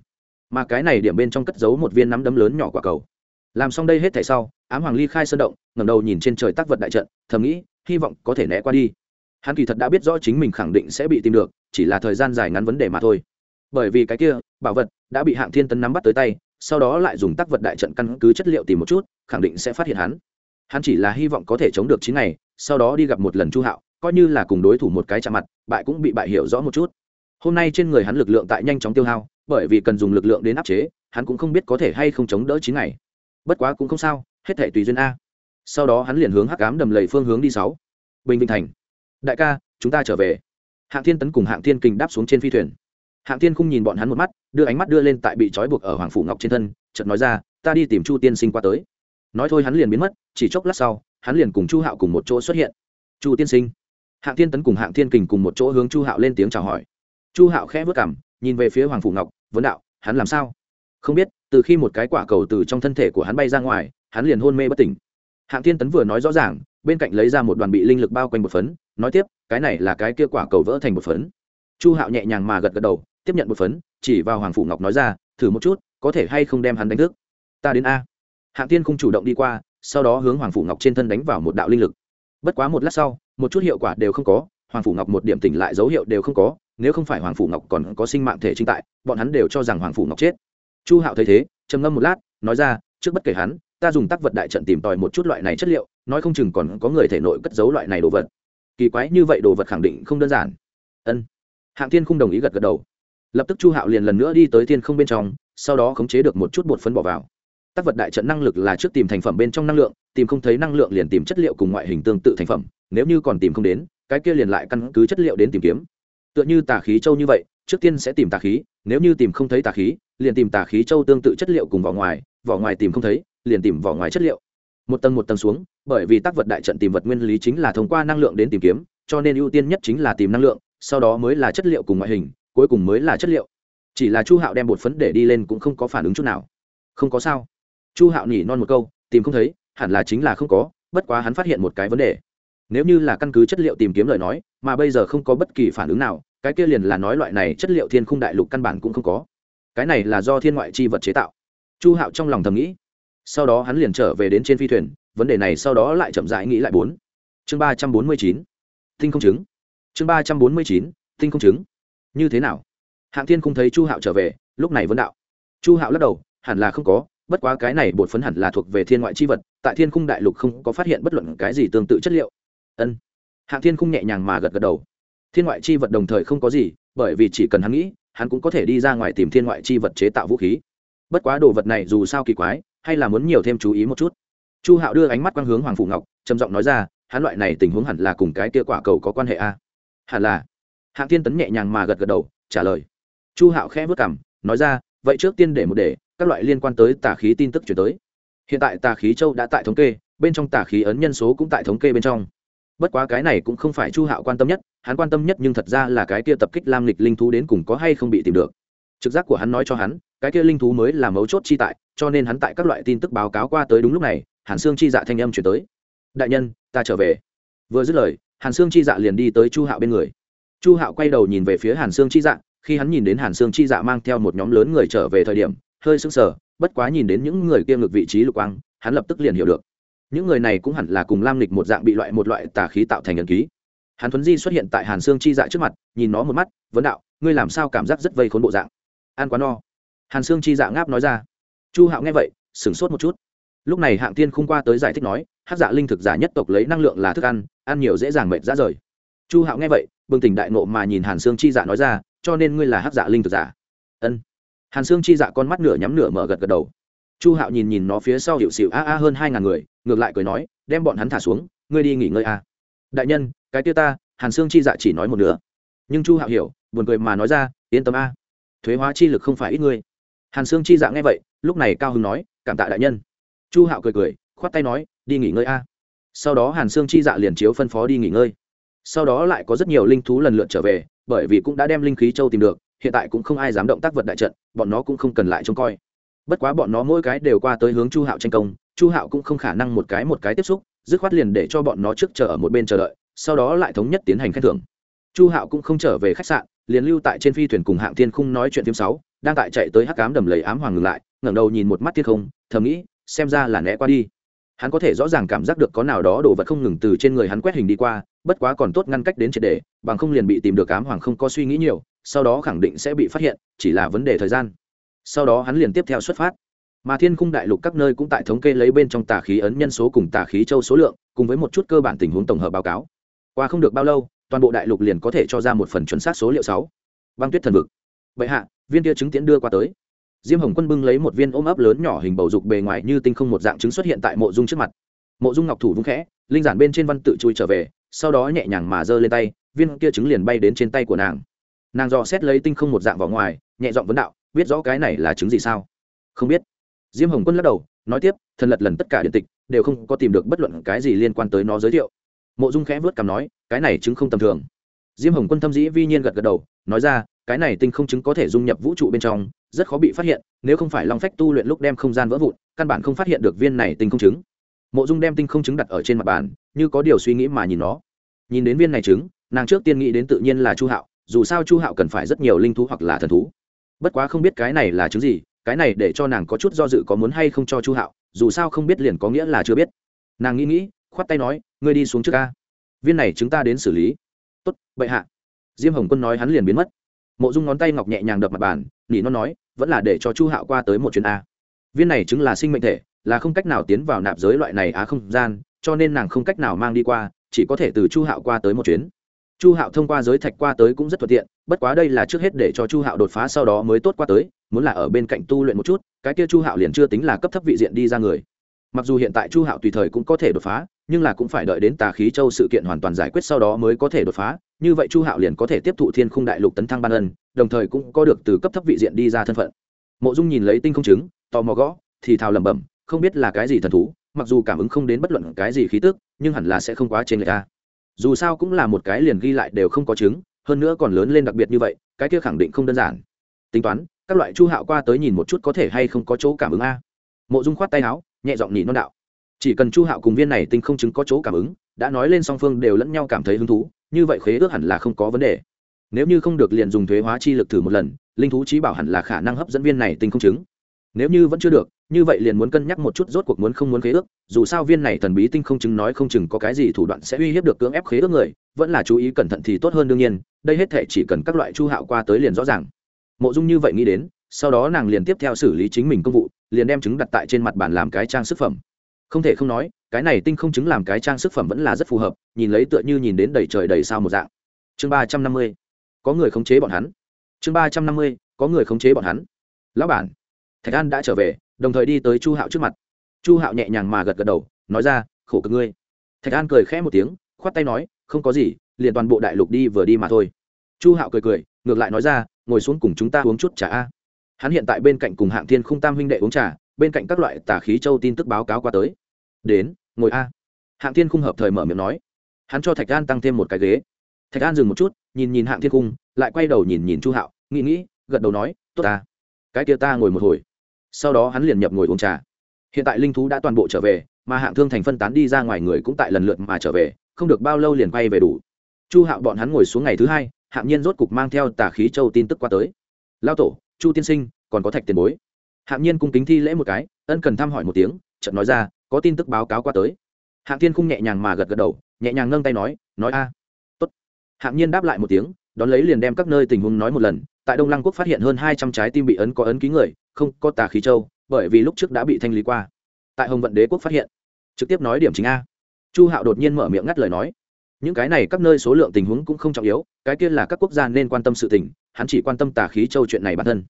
Mà cái này điểm bên trong cất giấu một viên nắm đấm lớn nhỏ quả cầu. Làm xong đây hết thảy sau, ám hoàng ly khai sơn động, ngẩng đầu nhìn trên trời tác vật đại trận, thầm nghĩ, hy vọng có thể né qua đi. Hắn kỳ thật đã biết rõ chính mình khẳng định sẽ bị tìm được, chỉ là thời gian dài ngắn vấn đề mà thôi. Bởi vì cái kia, bảo vật đã bị hạng thiên tấn nắm bắt tới tay, sau đó lại dùng tác vật đại trận căn cứ chất liệu tìm một chút khẳng định sẽ phát hiện hắn. Hắn chỉ là hy vọng có thể chống được chín ngày, sau đó đi gặp một lần chu hạo, coi như là cùng đối thủ một cái chạm mặt, bại cũng bị bại hiểu rõ một chút. Hôm nay trên người hắn lực lượng tại nhanh chóng tiêu hao, bởi vì cần dùng lực lượng đến áp chế, hắn cũng không biết có thể hay không chống đỡ chín ngày. Bất quá cũng không sao, hết thể tùy duyên a. Sau đó hắn liền hướng hắc cám đầm lầy phương hướng đi sáu. Bình vĩnh thành. Đại ca, chúng ta trở về. Hạng thiên tấn cùng hạng thiên kình đáp xuống trên phi thuyền. Hạng thiên không nhìn bọn hắn một mắt, đưa ánh mắt đưa lên tại bị trói buộc ở hoàng phủ ngọc trên thân, chợt nói ra, ta đi tìm chu tiên sinh qua tới nói thôi hắn liền biến mất, chỉ chốc lát sau, hắn liền cùng chu hạo cùng một chỗ xuất hiện. Chu tiên sinh. Hạng thiên tấn cùng hạng thiên kình cùng một chỗ hướng chu hạo lên tiếng chào hỏi. Chu hạo khẽ vất cảm nhìn về phía hoàng phủ ngọc, vấn đạo, hắn làm sao? Không biết, từ khi một cái quả cầu từ trong thân thể của hắn bay ra ngoài, hắn liền hôn mê bất tỉnh. Hạng thiên tấn vừa nói rõ ràng, bên cạnh lấy ra một đoàn bị linh lực bao quanh một phấn, nói tiếp, cái này là cái kia quả cầu vỡ thành một phấn. Chu hạo nhẹ nhàng mà gật gật đầu, tiếp nhận một phấn, chỉ vào hoàng phủ ngọc nói ra, thử một chút, có thể hay không đem hắn đánh thức? Ta đến a hạng tiên không chủ động đi qua, sau đó hướng hoàng phủ ngọc trên thân đánh vào một đạo linh lực. Bất quá một lát sau, một chút hiệu quả đều không có, hoàng phủ ngọc một điểm tỉnh lại dấu hiệu đều không có, nếu không phải hoàng phủ ngọc còn có sinh mạng thể trinh tại, bọn hắn đều cho rằng hoàng phủ ngọc chết. Chu hạo thấy thế, trầm ngâm một lát, nói ra, trước bất kể hắn, ta dùng tác vật đại trận tìm tòi một chút loại này chất liệu, nói không chừng còn có người thể nội cất giấu loại này đồ vật. Kỳ quái như vậy đồ vật khẳng định không đơn giản. Ân. Hạng thiên không đồng ý gật gật đầu. Lập tức chu hạo liền lần nữa đi tới thiên không bên trong, sau đó khống chế được một chút bột phấn bỏ vào tác vật đại trận năng lực là trước tìm thành phẩm bên trong năng lượng, tìm không thấy năng lượng liền tìm chất liệu cùng ngoại hình tương tự thành phẩm, nếu như còn tìm không đến, cái kia liền lại căn cứ chất liệu đến tìm kiếm. Tựa như tà khí châu như vậy, trước tiên sẽ tìm tà khí, nếu như tìm không thấy tà khí, liền tìm tà khí châu tương tự chất liệu cùng vỏ ngoài vỏ ngoài tìm không thấy, liền tìm vỏ ngoài chất liệu. Một tầng một tầng xuống, bởi vì tác vật đại trận tìm vật nguyên lý chính là thông qua năng lượng đến tìm kiếm, cho nên ưu tiên nhất chính là tìm năng lượng, sau đó mới là chất liệu cùng ngoại hình, cuối cùng mới là chất liệu. Chỉ là chu hạo đem bột phấn để đi lên cũng không có phản ứng chút nào. Không có sao chu hạo nhỉ non một câu, tìm không thấy, hẳn là chính là không có, bất quá hắn phát hiện một cái vấn đề. Nếu như là căn cứ chất liệu tìm kiếm lời nói, mà bây giờ không có bất kỳ phản ứng nào, cái kia liền là nói loại này chất liệu thiên khung đại lục căn bản cũng không có. Cái này là do thiên ngoại chi vật chế tạo. Chu hạo trong lòng thầm nghĩ. Sau đó hắn liền trở về đến trên phi thuyền, vấn đề này sau đó lại chậm rãi nghĩ lại bốn. Chương ba trăm bốn mươi chín. Tinh không chứng chương ba trăm bốn mươi chín, tinh không chứng như thế nào? Hạng thiên không thấy chu hạo trở về, lúc này vấn đạo. Chu hạo lắc đầu, hẳn là không có bất quá cái này bột phấn hẳn là thuộc về thiên ngoại chi vật, tại thiên khung đại lục không có phát hiện bất luận cái gì tương tự chất liệu. Ân. Hạng thiên khung nhẹ nhàng mà gật gật đầu. Thiên ngoại chi vật đồng thời không có gì, bởi vì chỉ cần hắn nghĩ, hắn cũng có thể đi ra ngoài tìm thiên ngoại chi vật chế tạo vũ khí. Bất quá đồ vật này dù sao kỳ quái, hay là muốn nhiều thêm chú ý một chút. Chu hạo đưa ánh mắt quang hướng hoàng phủ ngọc, trầm giọng nói ra, hắn loại này tình huống hẳn là cùng cái kia quả cầu có quan hệ a à? hẳn là. Hạng thiên tấn nhẹ nhàng mà gật gật đầu, trả lời. Chu hạo khẽ vất cảm nói ra, vậy trước tiên để một để các loại liên quan tới tà khí tin tức chuyển tới. Hiện tại tà khí châu đã tại thống kê, bên trong tà khí ấn nhân số cũng tại thống kê bên trong. Bất quá cái này cũng không phải chu hạo quan tâm nhất, hắn quan tâm nhất nhưng thật ra là cái kia tập kích lam lịch linh thú đến cùng có hay không bị tìm được. Trực giác của hắn nói cho hắn, cái kia linh thú mới là mấu chốt chi tại, cho nên hắn tại các loại tin tức báo cáo qua tới đúng lúc này, hàn sương chi dạ thanh âm chuyển tới. Đại nhân, ta trở về. Vừa dứt lời, hàn sương chi dạ liền đi tới chu hạo bên người. Chu hạo quay đầu nhìn về phía hàn sương chi dạ khi hắn nhìn đến hàn sương chi dạ mang theo một nhóm lớn người trở về thời điểm hơi sững sờ, bất quá nhìn đến những người kia ngược vị trí lục quang, hắn lập tức liền hiểu được. Những người này cũng hẳn là cùng lam lịch một dạng bị loại một loại tà khí tạo thành ẩn ký. Hàn thuấn di xuất hiện tại hàn sương chi dạ trước mặt, nhìn nó một mắt, vấn đạo, ngươi làm sao cảm giác rất vây khốn bộ dạng? Ăn quá no. Hàn sương chi dạ ngáp nói ra. Chu hạo nghe vậy, sửng sốt một chút. Lúc này hạng tiên không qua tới giải thích nói hát dạ linh thực giả nhất tộc lấy năng lượng là thức ăn ăn nhiều dễ dàng mệt ra rời. Chu hạo nghe vậy, bừng tỉnh đại nộ mà nhìn hàn sương chi dạ nói ra, cho nên ngươi là hát dạ linh thực giả. Ân hàn sương chi dạ con mắt nửa nhắm nửa mở gật gật đầu. Chu hạo nhìn nhìn nó phía sau hiệu xịu a a hơn hai ngàn người, ngược lại cười nói, đem bọn hắn thả xuống, ngươi đi nghỉ ngơi a. Đại nhân, cái tiêu ta, hàn sương chi dạ chỉ nói một nửa. Nhưng chu hạo hiểu, buồn cười mà nói ra, yên tâm a. Thuế hóa chi lực không phải ít ngươi. Hàn sương chi dạ nghe vậy, lúc này cao hưng nói, cảm tạ đại nhân. Chu hạo cười cười, khoát tay nói, đi nghỉ ngơi a. Sau đó hàn sương chi dạ liền chiếu phân phó đi nghỉ ngơi. Sau đó lại có rất nhiều linh thú lần lượt trở về, bởi vì cũng đã đem linh khí châu tìm được hiện tại cũng không ai dám động tác vật đại trận, bọn nó cũng không cần lại trông coi. Bất quá bọn nó mỗi cái đều qua tới hướng chu hạo tranh công, chu hạo cũng không khả năng một cái một cái tiếp xúc, dứt khoát liền để cho bọn nó trước chờ ở một bên chờ đợi, sau đó lại thống nhất tiến hành khen thưởng. Chu hạo cũng không trở về khách sạn, liền lưu tại trên phi thuyền cùng hạng thiên khung nói chuyện phim sáu, đang tại chạy tới hắc cám đầm lầy ám hoàng ngừng lại, ngẩng đầu nhìn một mắt thiên không, thầm nghĩ, xem ra là né qua đi. Hắn có thể rõ ràng cảm giác được có nào đó đồ vật không ngừng từ trên người hắn quét hình đi qua, bất quá còn tốt ngăn cách đến triệt đề bằng không liền bị tìm được ám hoàng không có suy nghĩ nhiều sau đó khẳng định sẽ bị phát hiện, chỉ là vấn đề thời gian. Sau đó hắn liền tiếp theo xuất phát. Mà thiên khung đại lục các nơi cũng tại thống kê lấy bên trong tà khí ấn nhân số cùng tà khí châu số lượng, cùng với một chút cơ bản tình huống tổng hợp báo cáo. Qua không được bao lâu, toàn bộ đại lục liền có thể cho ra một phần chuẩn xác số liệu sáu. Băng tuyết thần vực. Vậy hạ, viên kia trứng tiễn đưa qua tới. Diêm hồng quân bưng lấy một viên ôm ấp lớn nhỏ hình bầu dục bề ngoài như tinh không một dạng trứng xuất hiện tại mộ dung trước mặt. Mộ dung ngọc thủ vung khẽ, linh giản bên trên văn tự chui trở về, sau đó nhẹ nhàng mà giơ lên tay, viên kia trứng liền bay đến trên tay của nàng nàng dò xét lấy tinh không một dạng vào ngoài, nhẹ giọng vấn đạo, biết rõ cái này là chứng gì sao? Không biết. Diêm hồng quân lắc đầu, nói tiếp, thần lật lần tất cả điện tịch đều không có tìm được bất luận cái gì liên quan tới nó giới thiệu. Mộ dung khẽ vớt cảm nói, cái này chứng không tầm thường. Diêm hồng quân thâm dĩ vi nhiên gật gật đầu, nói ra, cái này tinh không chứng có thể dung nhập vũ trụ bên trong, rất khó bị phát hiện, nếu không phải long phách tu luyện lúc đem không gian vỡ vụn, căn bản không phát hiện được viên này tinh không chứng. Mộ dung đem tinh không chứng đặt ở trên mặt bàn, như có điều suy nghĩ mà nhìn nó. Nhìn đến viên này chứng, nàng trước tiên nghĩ đến tự nhiên là chu hạo dù sao chu hạo cần phải rất nhiều linh thú hoặc là thần thú. Bất quá không biết cái này là chứng gì, cái này để cho nàng có chút do dự có muốn hay không cho chu hạo, dù sao không biết liền có nghĩa là chưa biết. Nàng nghĩ nghĩ, khoát tay nói, ngươi đi xuống trước ca viên này chúng ta đến xử lý. Tốt, bệ hạ. Diêm hồng quân nói hắn liền biến mất. Mộ dung ngón tay ngọc nhẹ nhàng đập mặt bàn, nỉ nó nói, vẫn là để cho chu hạo qua tới một chuyến a. Viên này chứng là sinh mệnh thể, là không cách nào tiến vào nạp giới loại này á không gian, cho nên nàng không cách nào mang đi qua, chỉ có thể từ chu hạo qua tới một chuyến chu hạo thông qua giới thạch qua tới cũng rất thuận tiện, bất quá đây là trước hết để cho chu hạo đột phá sau đó mới tốt qua tới, muốn là ở bên cạnh tu luyện một chút, cái kia chu hạo liền chưa tính là cấp thấp vị diện đi ra người. Mặc dù hiện tại chu hạo tùy thời cũng có thể đột phá, nhưng là cũng phải đợi đến tà khí châu sự kiện hoàn toàn giải quyết sau đó mới có thể đột phá, như vậy chu hạo liền có thể tiếp thụ thiên khung đại lục tấn thăng ban ân, đồng thời cũng có được từ cấp thấp vị diện đi ra thân phận. Mộ dung nhìn lấy tinh không chứng tò mò gõ, thì thào lẩm bẩm, không biết là cái gì thần thú, mặc dù cảm ứng không đến bất luận cái gì khí tức, nhưng hẳn là sẽ không quá trên người ta dù sao cũng là một cái liền ghi lại đều không có chứng, hơn nữa còn lớn lên đặc biệt như vậy, cái kia khẳng định không đơn giản. Tính toán, các loại chu hạo qua tới nhìn một chút có thể hay không có chỗ cảm ứng a. Mộ dung khoát tay áo, nhẹ giọng nhị non đạo. Chỉ cần chu hạo cùng viên này tinh không chứng có chỗ cảm ứng, đã nói lên song phương đều lẫn nhau cảm thấy hứng thú, như vậy khế ước hẳn là không có vấn đề. Nếu như không được liền dùng thuế hóa chi lực thử một lần, linh thú trí bảo hẳn là khả năng hấp dẫn viên này tinh không chứng nếu như vẫn chưa được, như vậy liền muốn cân nhắc một chút rốt cuộc muốn không muốn khế ước, dù sao viên này thần bí tinh không chứng nói không chừng có cái gì thủ đoạn sẽ uy hiếp được cưỡng ép khế ước người, vẫn là chú ý cẩn thận thì tốt hơn đương nhiên, đây hết thể chỉ cần các loại chu hạo qua tới liền rõ ràng. Mộ dung như vậy nghĩ đến, sau đó nàng liền tiếp theo xử lý chính mình công vụ, liền đem trứng đặt tại trên mặt bàn làm cái trang sức phẩm. Không thể không nói, cái này tinh không chứng làm cái trang sức phẩm vẫn là rất phù hợp, nhìn lấy tựa như nhìn đến đầy trời đầy sao một dạng. Chương ba trăm năm mươi, có người khống chế bọn hắn. Chương ba trăm năm mươi, có người khống chế bọn hắn. Lão bản thạch an đã trở về, đồng thời đi tới chu hạo trước mặt. Chu hạo nhẹ nhàng mà gật gật đầu, nói ra, khổ cực ngươi. Thạch an cười khẽ một tiếng, khoát tay nói, không có gì, liền toàn bộ đại lục đi vừa đi mà thôi. Chu hạo cười cười, ngược lại nói ra, ngồi xuống cùng chúng ta uống chút trà a. Hắn hiện tại bên cạnh cùng hạng thiên không tam huynh đệ uống trà, bên cạnh các loại tà khí châu tin tức báo cáo qua tới. Đến, ngồi a. Hạng thiên khung hợp thời mở miệng nói. Hắn cho thạch an tăng thêm một cái ghế. Thạch an dừng một chút, nhìn nhìn hạng thiên khung, lại quay đầu nhìn nhìn chu hạo, nghĩ nghĩ, gật đầu nói, tốt ta, cái kia ta ngồi một hồi sau đó hắn liền nhập ngồi uống trà. Hiện tại linh thú đã toàn bộ trở về, mà hạng thương thành phân tán đi ra ngoài người cũng tại lần lượt mà trở về, không được bao lâu liền quay về đủ. Chu hạo bọn hắn ngồi xuống ngày thứ hai, hạng nhiên rốt cục mang theo tà khí châu tin tức qua tới. Lao tổ, chu tiên sinh, còn có thạch tiền bối? Hạng nhiên cung kính thi lễ một cái, ân cần thăm hỏi một tiếng, chợt nói ra, có tin tức báo cáo qua tới. Hạng tiên khung nhẹ nhàng mà gật gật đầu, nhẹ nhàng nâng tay nói nói a. Tốt. Hạng nhiên đáp lại một tiếng, đón lấy liền đem các nơi tình huống nói một lần, tại đông lăng quốc phát hiện hơn hai trăm trái tim bị ấn có ấn ký người không có tà khí châu, bởi vì lúc trước đã bị thanh lý qua. Tại hồng vận đế quốc phát hiện. Trực tiếp nói điểm chính a. Chu hạo đột nhiên mở miệng ngắt lời nói. Những cái này các nơi số lượng tình huống cũng không trọng yếu, cái kia là các quốc gia nên quan tâm sự tình, hắn chỉ quan tâm tà khí châu chuyện này bản thân.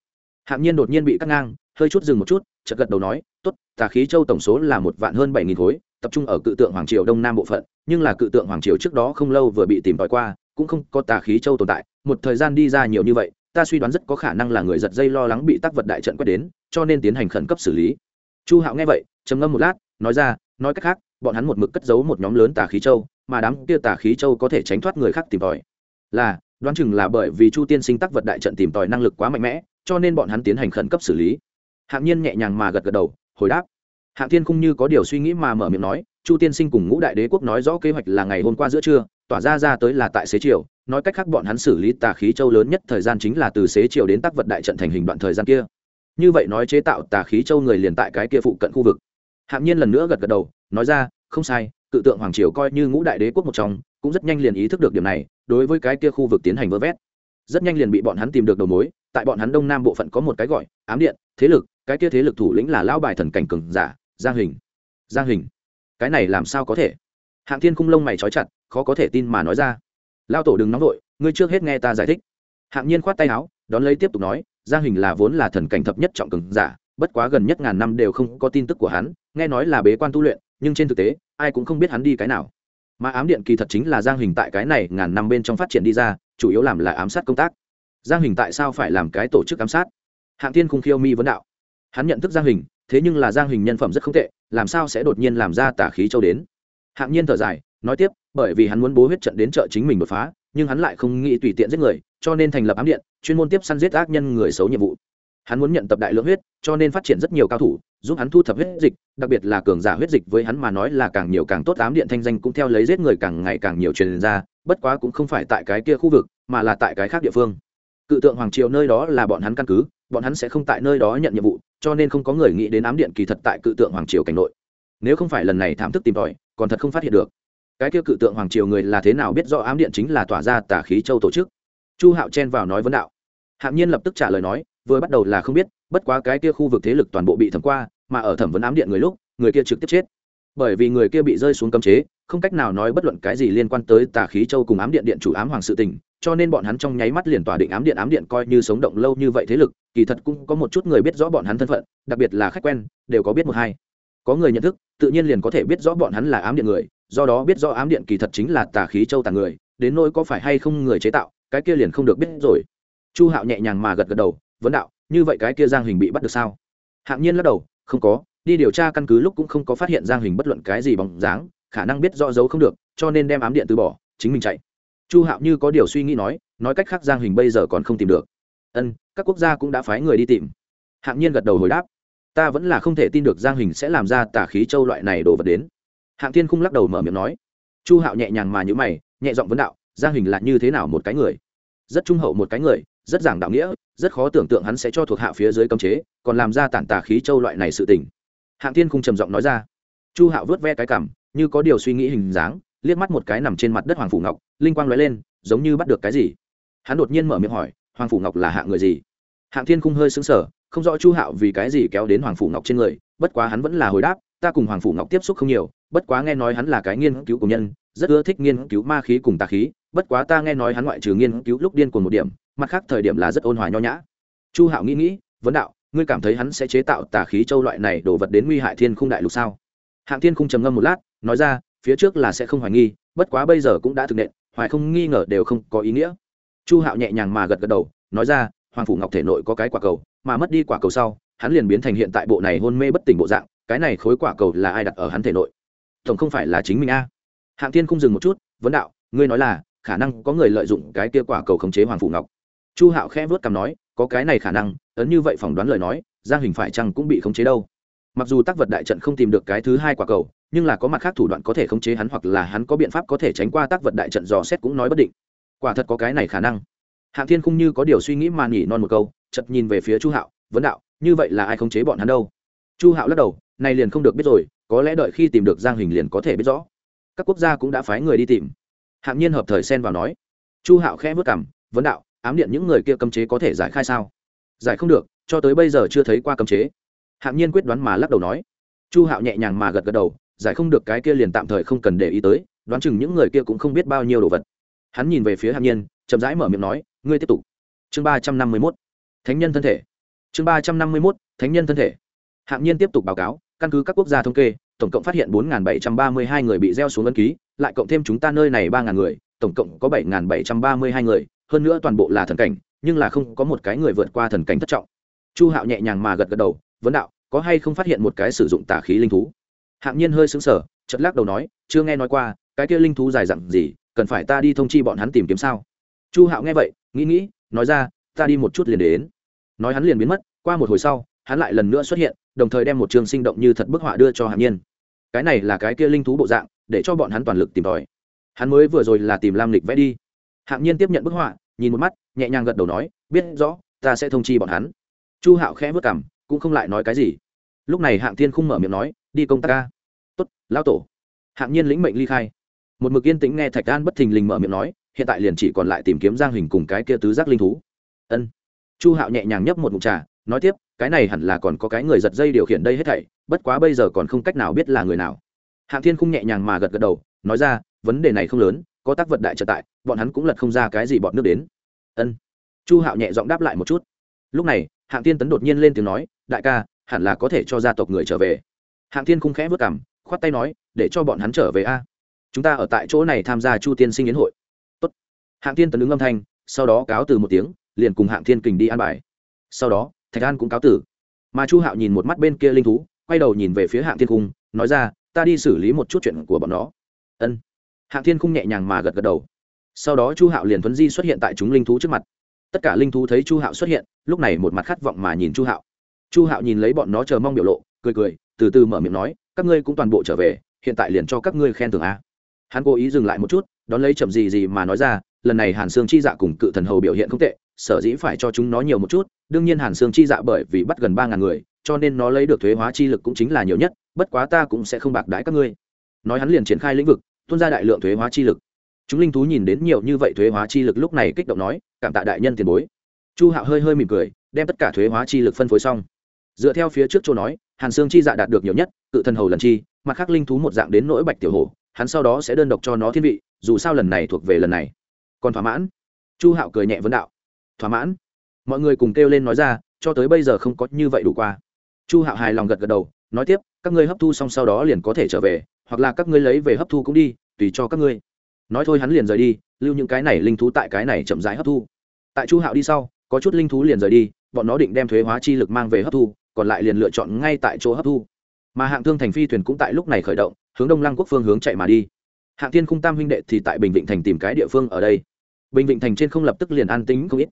Hạng nhiên đột nhiên bị cắt ngang, hơi chút dừng một chút, chợt gật đầu nói, tốt, tà khí châu tổng số là một vạn hơn bảy nghìn khối, tập trung ở cự tượng hoàng triều đông nam bộ phận, nhưng là cự tượng hoàng triều trước đó không lâu vừa bị tìm tòi qua, cũng không có tà khí châu tồn tại, một thời gian đi ra nhiều như vậy ta suy đoán rất có khả năng là người giật dây lo lắng bị tác vật đại trận quét đến, cho nên tiến hành khẩn cấp xử lý. Chu hạo nghe vậy, trầm ngâm một lát, nói ra, nói cách khác, bọn hắn một mực cất giấu một nhóm lớn tà khí châu, mà đám kia tà khí châu có thể tránh thoát người khác tìm tòi. Là, đoán chừng là bởi vì chu tiên sinh tác vật đại trận tìm tòi năng lực quá mạnh mẽ, cho nên bọn hắn tiến hành khẩn cấp xử lý. Hạng nhiên nhẹ nhàng mà gật gật đầu, hồi đáp. Hạng thiên không như có điều suy nghĩ mà mở miệng nói, chu tiên sinh cùng ngũ đại đế quốc nói rõ kế hoạch là ngày hôm qua giữa trưa, tỏa ra ra tới là tại xế chiều nói cách khác bọn hắn xử lý tà khí châu lớn nhất thời gian chính là từ xế chiều đến tác vật đại trận thành hình đoạn thời gian kia. Như vậy nói chế tạo tà khí châu người liền tại cái kia phụ cận khu vực. Hạng nhiên lần nữa gật gật đầu, nói ra, không sai, cự tượng hoàng triều coi như ngũ đại đế quốc một trong, cũng rất nhanh liền ý thức được điểm này, đối với cái kia khu vực tiến hành vơ vét. Rất nhanh liền bị bọn hắn tìm được đầu mối, tại bọn hắn đông nam bộ phận có một cái gọi, ám điện, thế lực, cái kia thế lực thủ lĩnh là lão bài thần cảnh cường giả, giang hình. Giang hình. Cái này làm sao có thể? Hạng thiên khung lông mày trói chặt, khó có thể tin mà nói ra lao tổ đừng nóng vội, ngươi trước hết nghe ta giải thích. Hạng nhiên khoát tay áo, đón lấy tiếp tục nói, giang hình là vốn là thần cảnh thập nhất trọng cường giả, bất quá gần nhất ngàn năm đều không có tin tức của hắn, nghe nói là bế quan tu luyện, nhưng trên thực tế, ai cũng không biết hắn đi cái nào. Mà ám điện kỳ thật chính là giang hình tại cái này ngàn năm bên trong phát triển đi ra, chủ yếu làm là ám sát công tác. Giang hình tại sao phải làm cái tổ chức ám sát? Hạng thiên khung khiêu mi vấn đạo. Hắn nhận thức giang hình, thế nhưng là giang hình nhân phẩm rất không tệ, làm sao sẽ đột nhiên làm ra tả khí châu đến? Hạng nhiên thở dài nói tiếp, bởi vì hắn muốn bố huyết trận đến chợ chính mình đột phá, nhưng hắn lại không nghĩ tùy tiện giết người, cho nên thành lập ám điện, chuyên môn tiếp săn giết ác nhân người xấu nhiệm vụ. Hắn muốn nhận tập đại lượng huyết, cho nên phát triển rất nhiều cao thủ, giúp hắn thu thập huyết dịch, đặc biệt là cường giả huyết dịch với hắn mà nói là càng nhiều càng tốt, ám điện thanh danh cũng theo lấy giết người càng ngày càng nhiều truyền ra, bất quá cũng không phải tại cái kia khu vực, mà là tại cái khác địa phương. Cự tượng hoàng triều nơi đó là bọn hắn căn cứ, bọn hắn sẽ không tại nơi đó nhận nhiệm vụ, cho nên không có người nghĩ đến ám điện kỳ thật tại cự tượng hoàng triều cảnh nội. Nếu không phải lần này thảm thức tìm tòi, còn thật không phát hiện được cái kia cự tượng hoàng triều người là thế nào biết rõ ám điện chính là tỏa ra tà khí châu tổ chức? Chu hạo chen vào nói vấn đạo. Hạng nhiên lập tức trả lời nói, vừa bắt đầu là không biết, bất quá cái kia khu vực thế lực toàn bộ bị thẩm qua, mà ở thẩm vấn ám điện người lúc, người kia trực tiếp chết. Bởi vì người kia bị rơi xuống cấm chế, không cách nào nói bất luận cái gì liên quan tới tà khí châu cùng ám điện điện chủ ám hoàng sự tình, cho nên bọn hắn trong nháy mắt liền tỏa định ám điện ám điện coi như sống động lâu như vậy thế lực, kỳ thật cũng có một chút người biết rõ bọn hắn thân phận, đặc biệt là khách quen, đều có biết một hai. Có người nhận thức, tự nhiên liền có thể biết rõ bọn hắn là ám điện người do đó biết rõ ám điện kỳ thật chính là tà khí châu tà người, đến nỗi có phải hay không người chế tạo, cái kia liền không được biết rồi. Chu hạo nhẹ nhàng mà gật gật đầu, vấn đạo, như vậy cái kia giang hình bị bắt được sao? Hạng nhiên lắc đầu, không có, đi điều tra căn cứ lúc cũng không có phát hiện giang hình bất luận cái gì bóng dáng, khả năng biết rõ dấu không được, cho nên đem ám điện từ bỏ, chính mình chạy. Chu hạo như có điều suy nghĩ nói nói cách khác giang hình bây giờ còn không tìm được. Ân, các quốc gia cũng đã phái người đi tìm. Hạng nhiên gật đầu hồi đáp, ta vẫn là không thể tin được giang hình sẽ làm ra tả khí châu loại này đồ vật đến hạng thiên khung lắc đầu mở miệng nói. Chu hạo nhẹ nhàng mà nhữ mày, nhẹ giọng vấn đạo, giang hình là như thế nào một cái người? Rất trung hậu một cái người, rất giảng đạo nghĩa, rất khó tưởng tượng hắn sẽ cho thuộc hạ phía dưới cấm chế, còn làm ra tản tà khí châu loại này sự tình. Hạng thiên khung trầm giọng nói ra. Chu hạo vớt ve cái cảm, như có điều suy nghĩ hình dáng, liếc mắt một cái nằm trên mặt đất hoàng phủ ngọc, linh quang lóe lên, giống như bắt được cái gì. Hắn đột nhiên mở miệng hỏi, hoàng phủ ngọc là hạng người gì? Hạng thiên khung hơi xứng sở không rõ chu hạo vì cái gì kéo đến hoàng phủ ngọc trên người, bất quá hắn vẫn là hồi đáp, ta cùng hoàng phủ ngọc tiếp xúc không nhiều bất quá nghe nói hắn là cái nghiên cứu của nhân, rất ưa thích nghiên cứu ma khí cùng tà khí, bất quá ta nghe nói hắn ngoại trừ nghiên cứu lúc điên cuồng một điểm, mặt khác thời điểm là rất ôn hòa nho nhã. Chu hạo nghĩ nghĩ, vấn đạo, ngươi cảm thấy hắn sẽ chế tạo tà khí châu loại này đổ vật đến nguy hại thiên khung đại lục sao? Hạng thiên khung trầm ngâm một lát, nói ra, phía trước là sẽ không hoài nghi, bất quá bây giờ cũng đã thực nện, hoài không nghi ngờ đều không có ý nghĩa. Chu hạo nhẹ nhàng mà gật gật đầu, nói ra, hoàng phủ ngọc thể nội có cái quả cầu, mà mất đi quả cầu sau, hắn liền biến thành hiện tại bộ này hôn mê bất tỉnh bộ dạng, cái này khối quả cầu là ai đặt ở hắn thể nội? Tổng không phải là chính mình a. Hạng thiên không dừng một chút, vấn đạo, ngươi nói là, khả năng có người lợi dụng cái kia quả cầu khống chế hoàng phủ ngọc. Chu hạo khẽ vớt cằm nói, có cái này khả năng, ấn như vậy phỏng đoán lời nói, giang hình phải chăng cũng bị khống chế đâu? Mặc dù tác vật đại trận không tìm được cái thứ hai quả cầu, nhưng là có mặt khác thủ đoạn có thể khống chế hắn hoặc là hắn có biện pháp có thể tránh qua tác vật đại trận dò xét cũng nói bất định. Quả thật có cái này khả năng. Hạng thiên không như có điều suy nghĩ mà nhỉ non một câu chật nhìn về phía chu hạo, vấn đạo, như vậy là ai khống chế bọn hắn đâu? Chu hạo lắc đầu, này liền không được biết rồi có lẽ đợi khi tìm được giang hình liền có thể biết rõ. Các quốc gia cũng đã phái người đi tìm. Hạng nhiên hợp thời xen vào nói, chu hạo khẽ vất cảm vấn đạo, ám điện những người kia cấm chế có thể giải khai sao? Giải không được, cho tới bây giờ chưa thấy qua cấm chế. Hạng nhiên quyết đoán mà lắc đầu nói. Chu hạo nhẹ nhàng mà gật gật đầu, giải không được cái kia liền tạm thời không cần để ý tới, đoán chừng những người kia cũng không biết bao nhiêu đồ vật. Hắn nhìn về phía hạng nhiên, chậm rãi mở miệng nói, ngươi tiếp tục. Chương ba trăm năm mươi mốt. Thánh nhân thân thể. Chương ba trăm năm mươi mốt, thánh nhân thân thể. Hạng nhiên tiếp tục báo cáo căn cứ các quốc gia thống kê, tổng cộng phát hiện bốn bảy trăm ba mươi hai người bị gieo xuống ấn ký, lại cộng thêm chúng ta nơi này ba người, tổng cộng có bảy bảy trăm ba mươi hai người, hơn nữa toàn bộ là thần cảnh, nhưng là không có một cái người vượt qua thần cảnh thất trọng. Chu hạo nhẹ nhàng mà gật gật đầu, vấn đạo, có hay không phát hiện một cái sử dụng tà khí linh thú? Hạng nhiên hơi xứng sở chật lắc đầu nói, chưa nghe nói qua, cái kia linh thú dài dặn gì, cần phải ta đi thông chi bọn hắn tìm kiếm sao? Chu hạo nghe vậy, nghĩ nghĩ, nói ra, ta đi một chút liền đến. Nói hắn liền biến mất, qua một hồi sau hắn lại lần nữa xuất hiện, đồng thời đem một trường sinh động như thật bức họa đưa cho hạng nhiên. Cái này là cái kia linh thú bộ dạng, để cho bọn hắn toàn lực tìm tòi. Hắn mới vừa rồi là tìm lam lịch vẽ đi. Hạng nhiên tiếp nhận bức họa, nhìn một mắt, nhẹ nhàng gật đầu nói, biết rõ, ta sẽ thông chi bọn hắn. Chu hạo khẽ vất cảm cũng không lại nói cái gì. Lúc này hạng thiên không mở miệng nói, đi công tác ca. Tốt, lão tổ. Hạng nhiên lĩnh mệnh ly khai. Một mực yên tĩnh nghe thạch an bất thình lình mở miệng nói, hiện tại liền chỉ còn lại tìm kiếm giang hình cùng cái kia tứ giác linh thú. Ân. Chu hạo nhẹ nhàng nhấp một mục trà nói tiếp, cái này hẳn là còn có cái người giật dây điều khiển đây hết thảy, bất quá bây giờ còn không cách nào biết là người nào. Hạng thiên không nhẹ nhàng mà gật gật đầu, nói ra, vấn đề này không lớn, có tác vật đại trợ tại, bọn hắn cũng lật không ra cái gì bọn nước đến. Ân. Chu hạo nhẹ giọng đáp lại một chút. Lúc này, hạng tiên tấn đột nhiên lên tiếng nói, đại ca, hẳn là có thể cho gia tộc người trở về. Hạng tiên khung khẽ vất cảm khoát tay nói, để cho bọn hắn trở về a. Chúng ta ở tại chỗ này tham gia chu tiên sinh yến hội. Tốt. hạng tiên tấn đứng âm thanh, sau đó cáo từ một tiếng, liền cùng hạng thiên kình đi an bài. Sau đó thạch an cũng cáo tử. Mà chu hạo nhìn một mắt bên kia linh thú, quay đầu nhìn về phía hạng thiên cung, nói ra, ta đi xử lý một chút chuyện của bọn nó. Ân. Hạng thiên cung nhẹ nhàng mà gật gật đầu. Sau đó chu hạo liền thuấn di xuất hiện tại chúng linh thú trước mặt. Tất cả linh thú thấy chu hạo xuất hiện, lúc này một mặt khát vọng mà nhìn chu hạo. Chu hạo nhìn lấy bọn nó chờ mong biểu lộ, cười cười, từ từ mở miệng nói, các ngươi cũng toàn bộ trở về, hiện tại liền cho các ngươi khen thưởng a. Hắn cố ý dừng lại một chút, đón lấy chậm gì gì mà nói ra, lần này hàn sương chi dạ cùng cự thần hầu biểu hiện không tệ, sở dĩ phải cho chúng nó nhiều một chút đương nhiên hàn sương chi dạ bởi vì bắt gần ba ngàn người, cho nên nó lấy được thuế hóa chi lực cũng chính là nhiều nhất, bất quá ta cũng sẽ không bạc đãi các ngươi. Nói hắn liền triển khai lĩnh vực, tuôn ra đại lượng thuế hóa chi lực. Chúng linh thú nhìn đến nhiều như vậy thuế hóa chi lực lúc này kích động nói, cảm tạ đại nhân tiền bối. Chu hạo hơi hơi mỉm cười, đem tất cả thuế hóa chi lực phân phối xong. Dựa theo phía trước châu nói, hàn sương chi dạ đạt được nhiều nhất, cự thần hầu lần chi, mặt khác linh thú một dạng đến nỗi bạch tiểu hổ, hắn sau đó sẽ đơn độc cho nó thiên vị, dù sao lần này thuộc về lần này. Còn thỏa mãn. Chu hạo cười nhẹ vấn đạo. Thỏa mãn mọi người cùng kêu lên nói ra, cho tới bây giờ không có như vậy đủ qua. Chu hạo hài lòng gật gật đầu, nói tiếp, các ngươi hấp thu xong sau đó liền có thể trở về, hoặc là các ngươi lấy về hấp thu cũng đi, tùy cho các ngươi. Nói thôi hắn liền rời đi, lưu những cái này linh thú tại cái này chậm rãi hấp thu. Tại chu hạo đi sau, có chút linh thú liền rời đi, bọn nó định đem thuế hóa chi lực mang về hấp thu, còn lại liền lựa chọn ngay tại chỗ hấp thu. Mà hạng thương thành phi thuyền cũng tại lúc này khởi động, hướng đông lăng quốc phương hướng chạy mà đi. Hạng thiên khung tam huynh đệ thì tại bình vịnh thành tìm cái địa phương ở đây. Bình vịnh thành trên không lập tức liền an tính không ít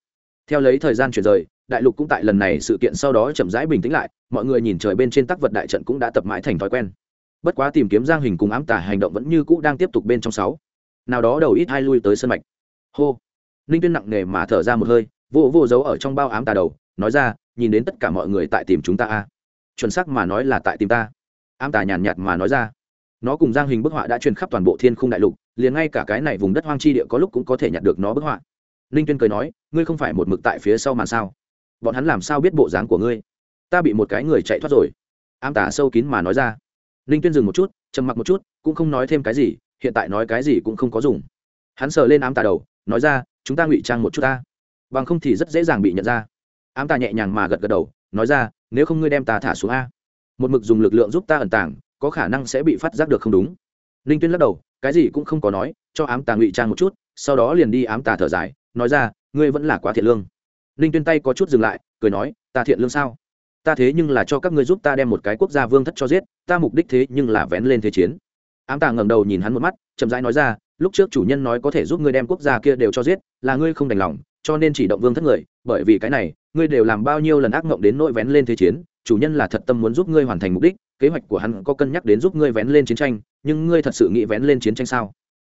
theo lấy thời gian chuyển rời, đại lục cũng tại lần này sự kiện sau đó chậm rãi bình tĩnh lại, mọi người nhìn trời bên trên tác vật đại trận cũng đã tập mãi thành thói quen. Bất quá tìm kiếm giang hình cùng ám tả hành động vẫn như cũ đang tiếp tục bên trong sáu. Nào đó đầu ít hai lui tới sân mạch. Hô. Ninh tuyên nặng nề mà thở ra một hơi vô vô giấu ở trong bao ám tà đầu, nói ra, nhìn đến tất cả mọi người tại tìm chúng ta a. Chuẩn xác mà nói là tại tìm ta. Ám tà nhàn nhạt mà nói ra. Nó cùng giang hình bức họa đã truyền khắp toàn bộ thiên khung đại lục, liền ngay cả cái này vùng đất hoang chi địa có lúc cũng có thể nhặt được nó bức họa ninh tuyên cười nói, ngươi không phải một mực tại phía sau màn sao? Bọn hắn làm sao biết bộ dáng của ngươi? Ta bị một cái người chạy thoát rồi. Ám tả sâu kín mà nói ra. Ninh tuyên dừng một chút, trầm mặc một chút, cũng không nói thêm cái gì, hiện tại nói cái gì cũng không có dùng. Hắn sờ lên ám tà đầu, nói ra, chúng ta ngụy trang một chút ta. Bằng không thì rất dễ dàng bị nhận ra. Ám tà nhẹ nhàng mà gật gật đầu, nói ra, nếu không ngươi đem ta thả xuống a. Một mực dùng lực lượng giúp ta ẩn tàng, có khả năng sẽ bị phát giác được không đúng. Ninh tuyên lắc đầu, cái gì cũng không có nói, cho ám tà ngụy trang một chút, sau đó liền đi ám tà thở dài nói ra, ngươi vẫn là quá thiện lương. Ninh tuyên tay có chút dừng lại, cười nói, ta thiện lương sao? Ta thế nhưng là cho các ngươi giúp ta đem một cái quốc gia vương thất cho giết, ta mục đích thế nhưng là vén lên thế chiến. Ám tà ngẩng đầu nhìn hắn một mắt, chậm rãi nói ra, lúc trước chủ nhân nói có thể giúp ngươi đem quốc gia kia đều cho giết, là ngươi không đành lòng, cho nên chỉ động vương thất người, bởi vì cái này, ngươi đều làm bao nhiêu lần ác mộng đến nỗi vén lên thế chiến, chủ nhân là thật tâm muốn giúp ngươi hoàn thành mục đích, kế hoạch của hắn có cân nhắc đến giúp ngươi vén lên chiến tranh, nhưng ngươi thật sự nghĩ vén lên chiến tranh sao?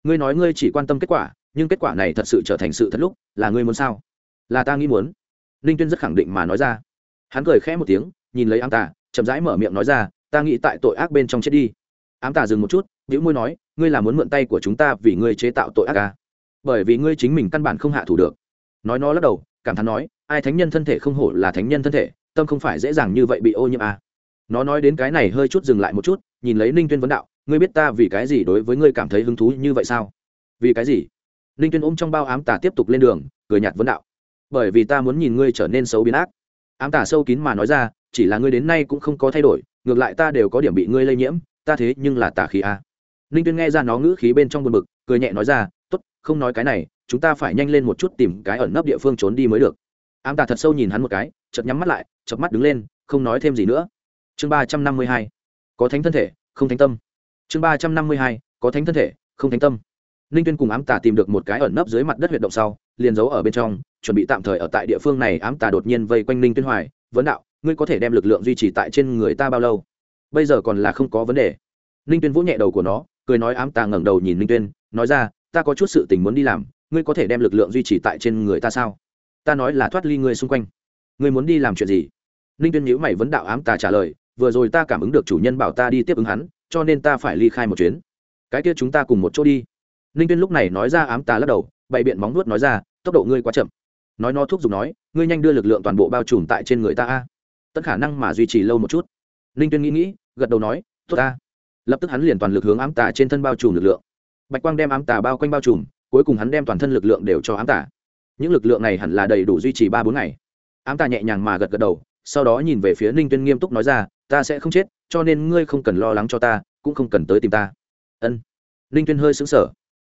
Ngươi nói ngươi chỉ quan tâm kết quả nhưng kết quả này thật sự trở thành sự thật lúc, là ngươi muốn sao? Là ta nghĩ muốn. Ninh tuyên rất khẳng định mà nói ra. Hắn cười khẽ một tiếng, nhìn lấy ám tà, chậm rãi mở miệng nói ra, ta nghĩ tại tội ác bên trong chết đi. Ám tà dừng một chút vĩu môi nói, ngươi là muốn mượn tay của chúng ta vì ngươi chế tạo tội ác à? bởi vì ngươi chính mình căn bản không hạ thủ được. Nói nó lắc đầu, cảm thán nói, ai thánh nhân thân thể không hổ là thánh nhân thân thể, tâm không phải dễ dàng như vậy bị ô nhiễm à. nó nói đến cái này hơi chút dừng lại một chút, nhìn lấy ninh tuyên vấn đạo, ngươi biết ta vì cái gì đối với ngươi cảm thấy hứng thú như vậy sao? Vì cái gì? Ninh tuyên ôm trong bao ám tà tiếp tục lên đường, cười nhạt vấn đạo. Bởi vì ta muốn nhìn ngươi trở nên xấu biến ác. Ám tà sâu kín mà nói ra, chỉ là ngươi đến nay cũng không có thay đổi, ngược lại ta đều có điểm bị ngươi lây nhiễm, ta thế nhưng là tà khí a. Ninh tuyên nghe ra nó ngữ khí bên trong buồn bực, cười nhẹ nói ra t ố t không nói cái này, chúng ta phải nhanh lên một chút tìm cái ẩn nấp địa phương trốn đi mới được. Ám tà thật sâu nhìn hắn một cái, chợt nhắm mắt lại, chợt mắt đứng lên, không nói thêm gì nữa. Chương ba trăm năm mươi hai, có thánh thân thể, không thánh tâm. Chương ba trăm năm mươi hai, có thánh thân thể, không thánh tâm ninh tuyên cùng ám tà tìm được một cái ẩn nấp dưới mặt đất huyệt động sau, liền giấu ở bên trong, chuẩn bị tạm thời ở tại địa phương này, ám tà đột nhiên vây quanh ninh tuyên hoài, vấn đạo, ngươi có thể đem lực lượng duy trì tại trên người ta bao lâu? Bây giờ còn là không có vấn đề. Ninh tuyên vỗ nhẹ đầu của nó, cười nói, ám tà ngẩng đầu nhìn ninh tuyên, nói ra, ta có chút sự tình muốn đi làm, ngươi có thể đem lực lượng duy trì tại trên người ta sao? Ta nói là thoát ly ngươi xung quanh. Ngươi muốn đi làm chuyện gì? Ninh tuyên nhíu mày, vấn đạo ám tà trả lời, vừa rồi ta cảm ứng được chủ nhân bảo ta đi tiếp ứng hắn, cho nên ta phải ly khai một chuyến. Cái kia chúng ta cùng một chỗ đi ninh tuyên lúc này nói ra ám tà lắc đầu, bày biện móng nuốt nói ra, tốc độ ngươi quá chậm. Nói nó thuốc dùng nói, ngươi nhanh đưa lực lượng toàn bộ bao trùm tại trên người ta a. Tất khả năng mà duy trì lâu một chút. Ninh tuyên nghĩ nghĩ, gật đầu nói, tốt ta. Lập tức hắn liền toàn lực hướng ám tà trên thân bao trùm lực lượng. Bạch quang đem ám tà bao quanh bao trùm, cuối cùng hắn đem toàn thân lực lượng đều cho ám tà. Những lực lượng này hẳn là đầy đủ duy trì ba bốn ngày. Ám tà nhẹ nhàng mà gật gật đầu, sau đó nhìn về phía ninh tuyên nghiêm túc nói ra, ta sẽ không chết, cho nên ngươi không cần lo lắng cho ta, cũng không cần tới tìm ta. Ân. Ninh tuyên hơi xứng sở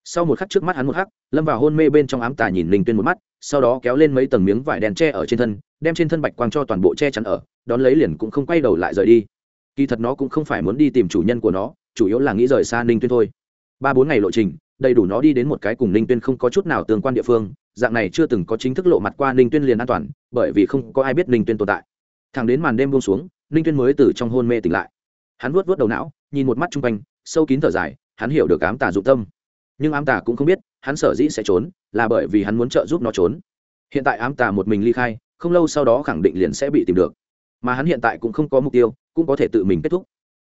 sau một khắc trước mắt hắn một khắc lâm vào hôn mê bên trong ám tà nhìn ninh tuyên một mắt, sau đó kéo lên mấy tầng miếng vải đèn tre ở trên thân, đem trên thân bạch quang cho toàn bộ che chắn ở, đón lấy liền cũng không quay đầu lại rời đi. Kỳ thật nó cũng không phải muốn đi tìm chủ nhân của nó, chủ yếu là nghĩ rời xa ninh tuyên thôi. Ba bốn ngày lộ trình, đầy đủ nó đi đến một cái cùng ninh tuyên không có chút nào tương quan địa phương, dạng này chưa từng có chính thức lộ mặt qua ninh tuyên liền an toàn, bởi vì không có ai biết ninh tuyên tồn tại. Thẳng đến màn đêm buông xuống, ninh tuyên mới từ trong hôn mê tỉnh lại. Hắn vuốt vuốt đầu não, nhìn một mắt chung quanh, sâu kín thở dài, hắn hiểu được ám tà dụng tâm nhưng ám tà cũng không biết, hắn sở dĩ sẽ trốn, là bởi vì hắn muốn trợ giúp nó trốn. Hiện tại ám tà một mình ly khai, không lâu sau đó khẳng định liền sẽ bị tìm được. Mà hắn hiện tại cũng không có mục tiêu, cũng có thể tự mình kết thúc.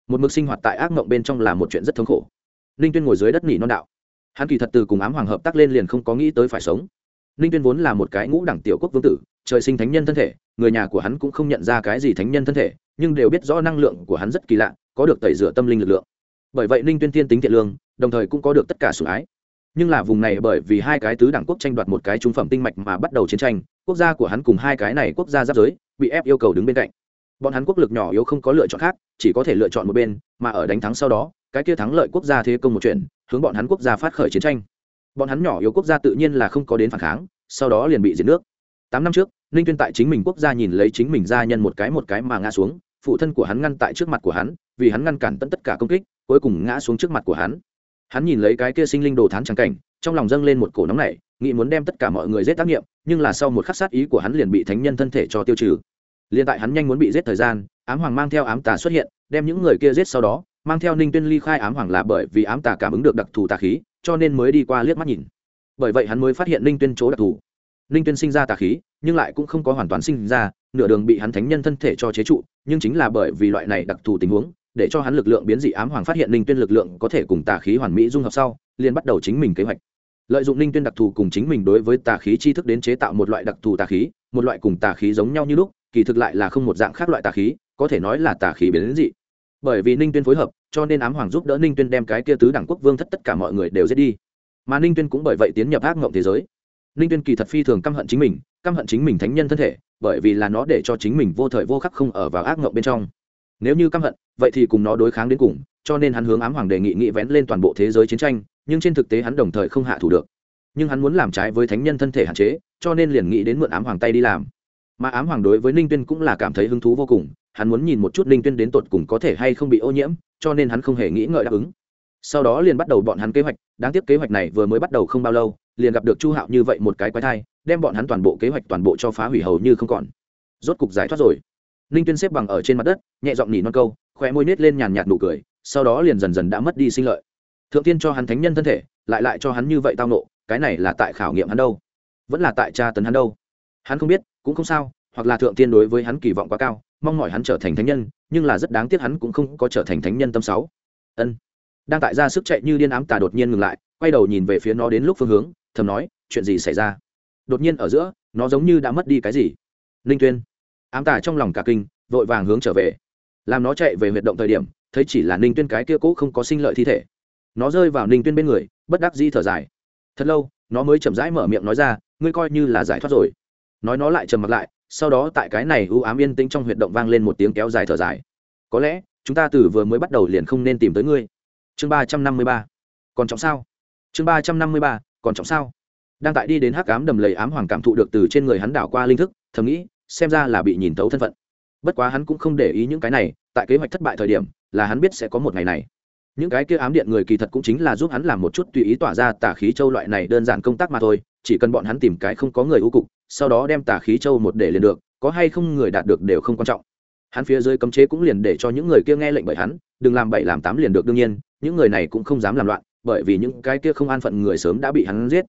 Một mực sinh hoạt tại ác mộng bên trong là một chuyện rất thống khổ. Ninh tuyên ngồi dưới đất nỉ non đạo. Hắn kỳ thật từ cùng ám hoàng hợp tác lên liền không có nghĩ tới phải sống. Ninh tuyên vốn là một cái ngũ đẳng tiểu quốc vương tử, trời sinh thánh nhân thân thể, người nhà của hắn cũng không nhận ra cái gì thánh nhân thân thể, nhưng đều biết rõ năng lượng của hắn rất kỳ lạ, có được tẩy rửa tâm linh lực lượng. Bởi vậy ninh tuyên tiên tính thiện lương đồng thời cũng có được tất cả sủng ái. Nhưng là vùng này bởi vì hai cái tứ đẳng quốc tranh đoạt một cái trung phẩm tinh mạch mà bắt đầu chiến tranh, quốc gia của hắn cùng hai cái này quốc gia giáp giới bị ép yêu cầu đứng bên cạnh. Bọn hắn quốc lực nhỏ yếu không có lựa chọn khác, chỉ có thể lựa chọn một bên, mà ở đánh thắng sau đó, cái kia thắng lợi quốc gia thế công một chuyện, hướng bọn hắn quốc gia phát khởi chiến tranh. Bọn hắn nhỏ yếu quốc gia tự nhiên là không có đến phản kháng, sau đó liền bị diệt nước. Tám năm trước, ninh tuyên tại chính mình quốc gia nhìn lấy chính mình gia nhân một cái một cái mà ngã xuống, phụ thân của hắn ngăn tại trước mặt của hắn, vì hắn ngăn cản tận tất cả công kích, cuối cùng ngã xuống trước mặt của hắn hắn nhìn lấy cái kia sinh linh đồ thán trắng cảnh, trong lòng dâng lên một cổ nóng này nghĩ muốn đem tất cả mọi người giết tác nghiệm, nhưng là sau một khắc sát ý của hắn liền bị thánh nhân thân thể cho tiêu trừ. Liền tại hắn nhanh muốn bị giết thời gian, ám hoàng mang theo ám tà xuất hiện, đem những người kia giết sau đó, mang theo ninh tuyên ly khai ám hoàng là bởi vì ám tà cảm ứng được đặc thù tà khí, cho nên mới đi qua liếc mắt nhìn. Bởi vậy hắn mới phát hiện ninh tuyên chỗ đặc thù. Ninh tuyên sinh ra tà khí, nhưng lại cũng không có hoàn toàn sinh ra, nửa đường bị hắn thánh nhân thân thể cho chế trụ, nhưng chính là bởi vì loại này đặc thù tình huống để cho hắn lực lượng biến dị ám hoàng phát hiện linh tuyên lực lượng có thể cùng tà khí hoàn mỹ dung hợp sau, liền bắt đầu chính mình kế hoạch. Lợi dụng linh tuyên đặc thù cùng chính mình đối với tà khí chi thức đến chế tạo một loại đặc thù tà khí, một loại cùng tà khí giống nhau như lúc, kỳ thực lại là không một dạng khác loại tà khí, có thể nói là tà khí biến dị. Bởi vì ninh tuyên phối hợp, cho nên ám hoàng giúp đỡ ninh tuyên đem cái kia tứ đẳng quốc vương thất tất cả mọi người đều giết đi. Mà ninh tuyên cũng bởi vậy tiến nhập ác ngộng thế giới. Ninh tuyên kỳ thật phi thường căm hận chính mình, căm hận chính mình thánh nhân thân thể, bởi vì là nó để cho chính mình vô thời vô khắc không ở vào ác ngộng bên trong. Nếu như căm hận vậy thì cùng nó đối kháng đến cùng, cho nên hắn hướng ám hoàng đề nghị nghị vén lên toàn bộ thế giới chiến tranh, nhưng trên thực tế hắn đồng thời không hạ thủ được. Nhưng hắn muốn làm trái với thánh nhân thân thể hạn chế, cho nên liền nghĩ đến mượn ám hoàng tay đi làm. Mà ám hoàng đối với ninh tuyên cũng là cảm thấy hứng thú vô cùng, hắn muốn nhìn một chút ninh tuyên đến tột cùng có thể hay không bị ô nhiễm, cho nên hắn không hề nghĩ ngợi đáp ứng. Sau đó liền bắt đầu bọn hắn kế hoạch, đáng tiếc kế hoạch này vừa mới bắt đầu không bao lâu, liền gặp được chu hạo như vậy một cái quái thai, đem bọn hắn toàn bộ kế hoạch toàn bộ cho phá hủy hầu như không còn. Rốt cục giải thoát rồi ninh tuyên xếp bằng ở trên mặt đất, nhẹ giọng nỉ non câu, khóe môi nết lên nhàn nhạt nụ cười, sau đó liền dần dần đã mất đi sinh lợi. Thượng tiên cho hắn thánh nhân thân thể, lại lại cho hắn như vậy tao nộ, cái này là tại khảo nghiệm hắn đâu? Vẫn là tại tra tấn hắn đâu? Hắn không biết, cũng không sao, hoặc là thượng tiên đối với hắn kỳ vọng quá cao, mong mỏi hắn trở thành thánh nhân, nhưng là rất đáng tiếc hắn cũng không có trở thành thánh nhân tâm sáu. Ân. Đang tại ra sức chạy như điên ám tà đột nhiên ngừng lại, quay đầu nhìn về phía nó đến lúc phương hướng, thầm nói, chuyện gì xảy ra? Đột nhiên ở giữa, nó giống như đã mất đi cái gì? Ninh tuyên ám tà trong lòng cả kinh, vội vàng hướng trở về. Làm nó chạy về huyệt động thời điểm, thấy chỉ là ninh tuyên cái kia cũ không có sinh lợi thi thể. Nó rơi vào ninh tuyên bên người, bất đắc dĩ thở dài. Thật lâu, nó mới chậm rãi mở miệng nói ra, ngươi coi như là giải thoát rồi. Nói nó lại trầm mặt lại, sau đó tại cái này u ám yên tĩnh trong huyệt động vang lên một tiếng kéo dài thở dài. Có lẽ, chúng ta từ vừa mới bắt đầu liền không nên tìm tới ngươi. Chương ba trăm năm mươi ba. Còn trọng sao? Chương ba trăm năm mươi ba. Còn trọng sao? Đang tại đi đến hắc ám đầm lầy ám hoàng cảm thụ được từ trên người hắn đảo qua linh thức, thầm nghĩ xem ra là bị nhìn thấu thân phận. Bất quá hắn cũng không để ý những cái này, tại kế hoạch thất bại thời điểm, là hắn biết sẽ có một ngày này. Những cái kia ám điện người kỳ thật cũng chính là giúp hắn làm một chút tùy ý tỏa ra tả khí châu loại này đơn giản công tác mà thôi, chỉ cần bọn hắn tìm cái không có người ưu cục, sau đó đem tả khí châu một để liền được, có hay không người đạt được đều không quan trọng. Hắn phía dưới cấm chế cũng liền để cho những người kia nghe lệnh bởi hắn, đừng làm bảy làm tám liền được đương nhiên, những người này cũng không dám làm loạn, bởi vì những cái kia không an phận người sớm đã bị hắn giết.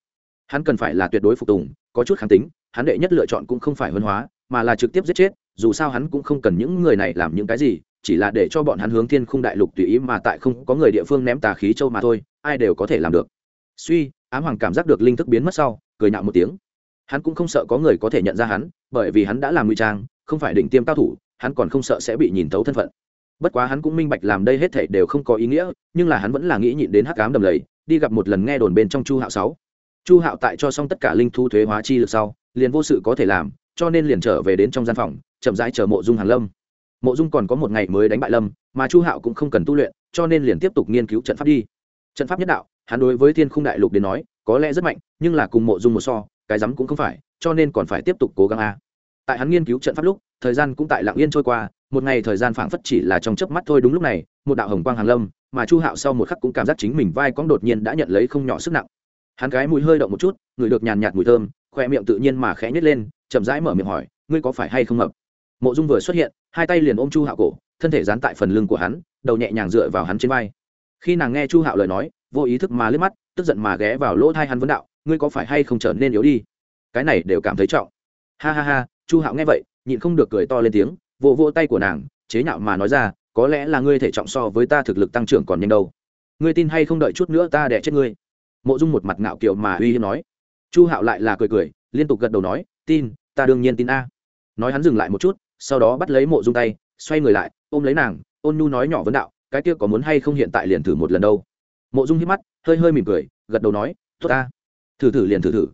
Hắn cần phải là tuyệt đối phục tùng, có chút kháng tính, hắn đệ nhất lựa chọn cũng không phải huân hóa mà là trực tiếp giết chết, dù sao hắn cũng không cần những người này làm những cái gì, chỉ là để cho bọn hắn hướng thiên khung đại lục tùy ý mà tại không có người địa phương ném tà khí châu mà thôi, ai đều có thể làm được. Suy, ám hoàng cảm giác được linh thức biến mất sau, cười nhạo một tiếng. Hắn cũng không sợ có người có thể nhận ra hắn, bởi vì hắn đã làm ngụy trang, không phải định tiêm cao thủ, hắn còn không sợ sẽ bị nhìn thấu thân phận. Bất quá hắn cũng minh bạch làm đây hết thảy đều không có ý nghĩa, nhưng là hắn vẫn là nghĩ nhịn đến hắc cám đầm lầy, đi gặp một lần nghe đồn bên trong chu hạo sáu. Chu hạo tại cho xong tất cả linh thu thuế hóa chi lực sau, liền vô sự có thể làm cho nên liền trở về đến trong gian phòng, chậm rãi chờ mộ dung hàn lâm. Mộ dung còn có một ngày mới đánh bại lâm, mà chu hạo cũng không cần tu luyện, cho nên liền tiếp tục nghiên cứu trận pháp đi. Trận pháp nhất đạo, hắn đối với thiên khung đại lục đến nói, có lẽ rất mạnh, nhưng là cùng mộ dung một so, cái rắm cũng không phải, cho nên còn phải tiếp tục cố gắng a. Tại hắn nghiên cứu trận pháp lúc, thời gian cũng tại lặng yên trôi qua, một ngày thời gian phảng phất chỉ là trong chớp mắt thôi đúng lúc này, một đạo hồng quang Hàn lâm, mà chu hạo sau một khắc cũng cảm giác chính mình vai cóng đột nhiên đã nhận lấy không nhỏ sức nặng. Hắn cái mũi hơi động một chút, ngửi được nhàn nhạt mùi thơm khoe miệng tự nhiên mà khẽ nhếch lên chậm rãi mở miệng hỏi, ngươi có phải hay không mập? Mộ dung vừa xuất hiện, hai tay liền ôm chu hạo cổ, thân thể dán tại phần lưng của hắn, đầu nhẹ nhàng dựa vào hắn trên vai. Khi nàng nghe chu hạo lời nói, vô ý thức mà liếc mắt, tức giận mà ghé vào lỗ thai hắn vấn đạo, ngươi có phải hay không trở nên yếu đi? Cái này đều cảm thấy trọng. Ha ha ha, chu hạo nghe vậy, nhịn không được cười to lên tiếng, vỗ vỗ tay của nàng, chế nhạo mà nói ra, có lẽ là ngươi thể trọng so với ta thực lực tăng trưởng còn nhanh đâu. Ngươi tin hay không đợi chút nữa ta đẻ chết ngươi? Mộ dung một mặt ngạo kiểu mà uy hiếp nói. Chu hạo lại là cười cười, liên tục gật đầu nói, tin ta đương nhiên tin a. Nói hắn dừng lại một chút, sau đó bắt lấy mộ dung tay, xoay người lại, ôm lấy nàng, ôn nhu nói nhỏ vấn đạo, cái kia có muốn hay không hiện tại liền thử một lần đâu? Mộ dung hít mắt, hơi hơi mỉm cười, gật đầu nói, tốt ta. Thử thử liền thử thử.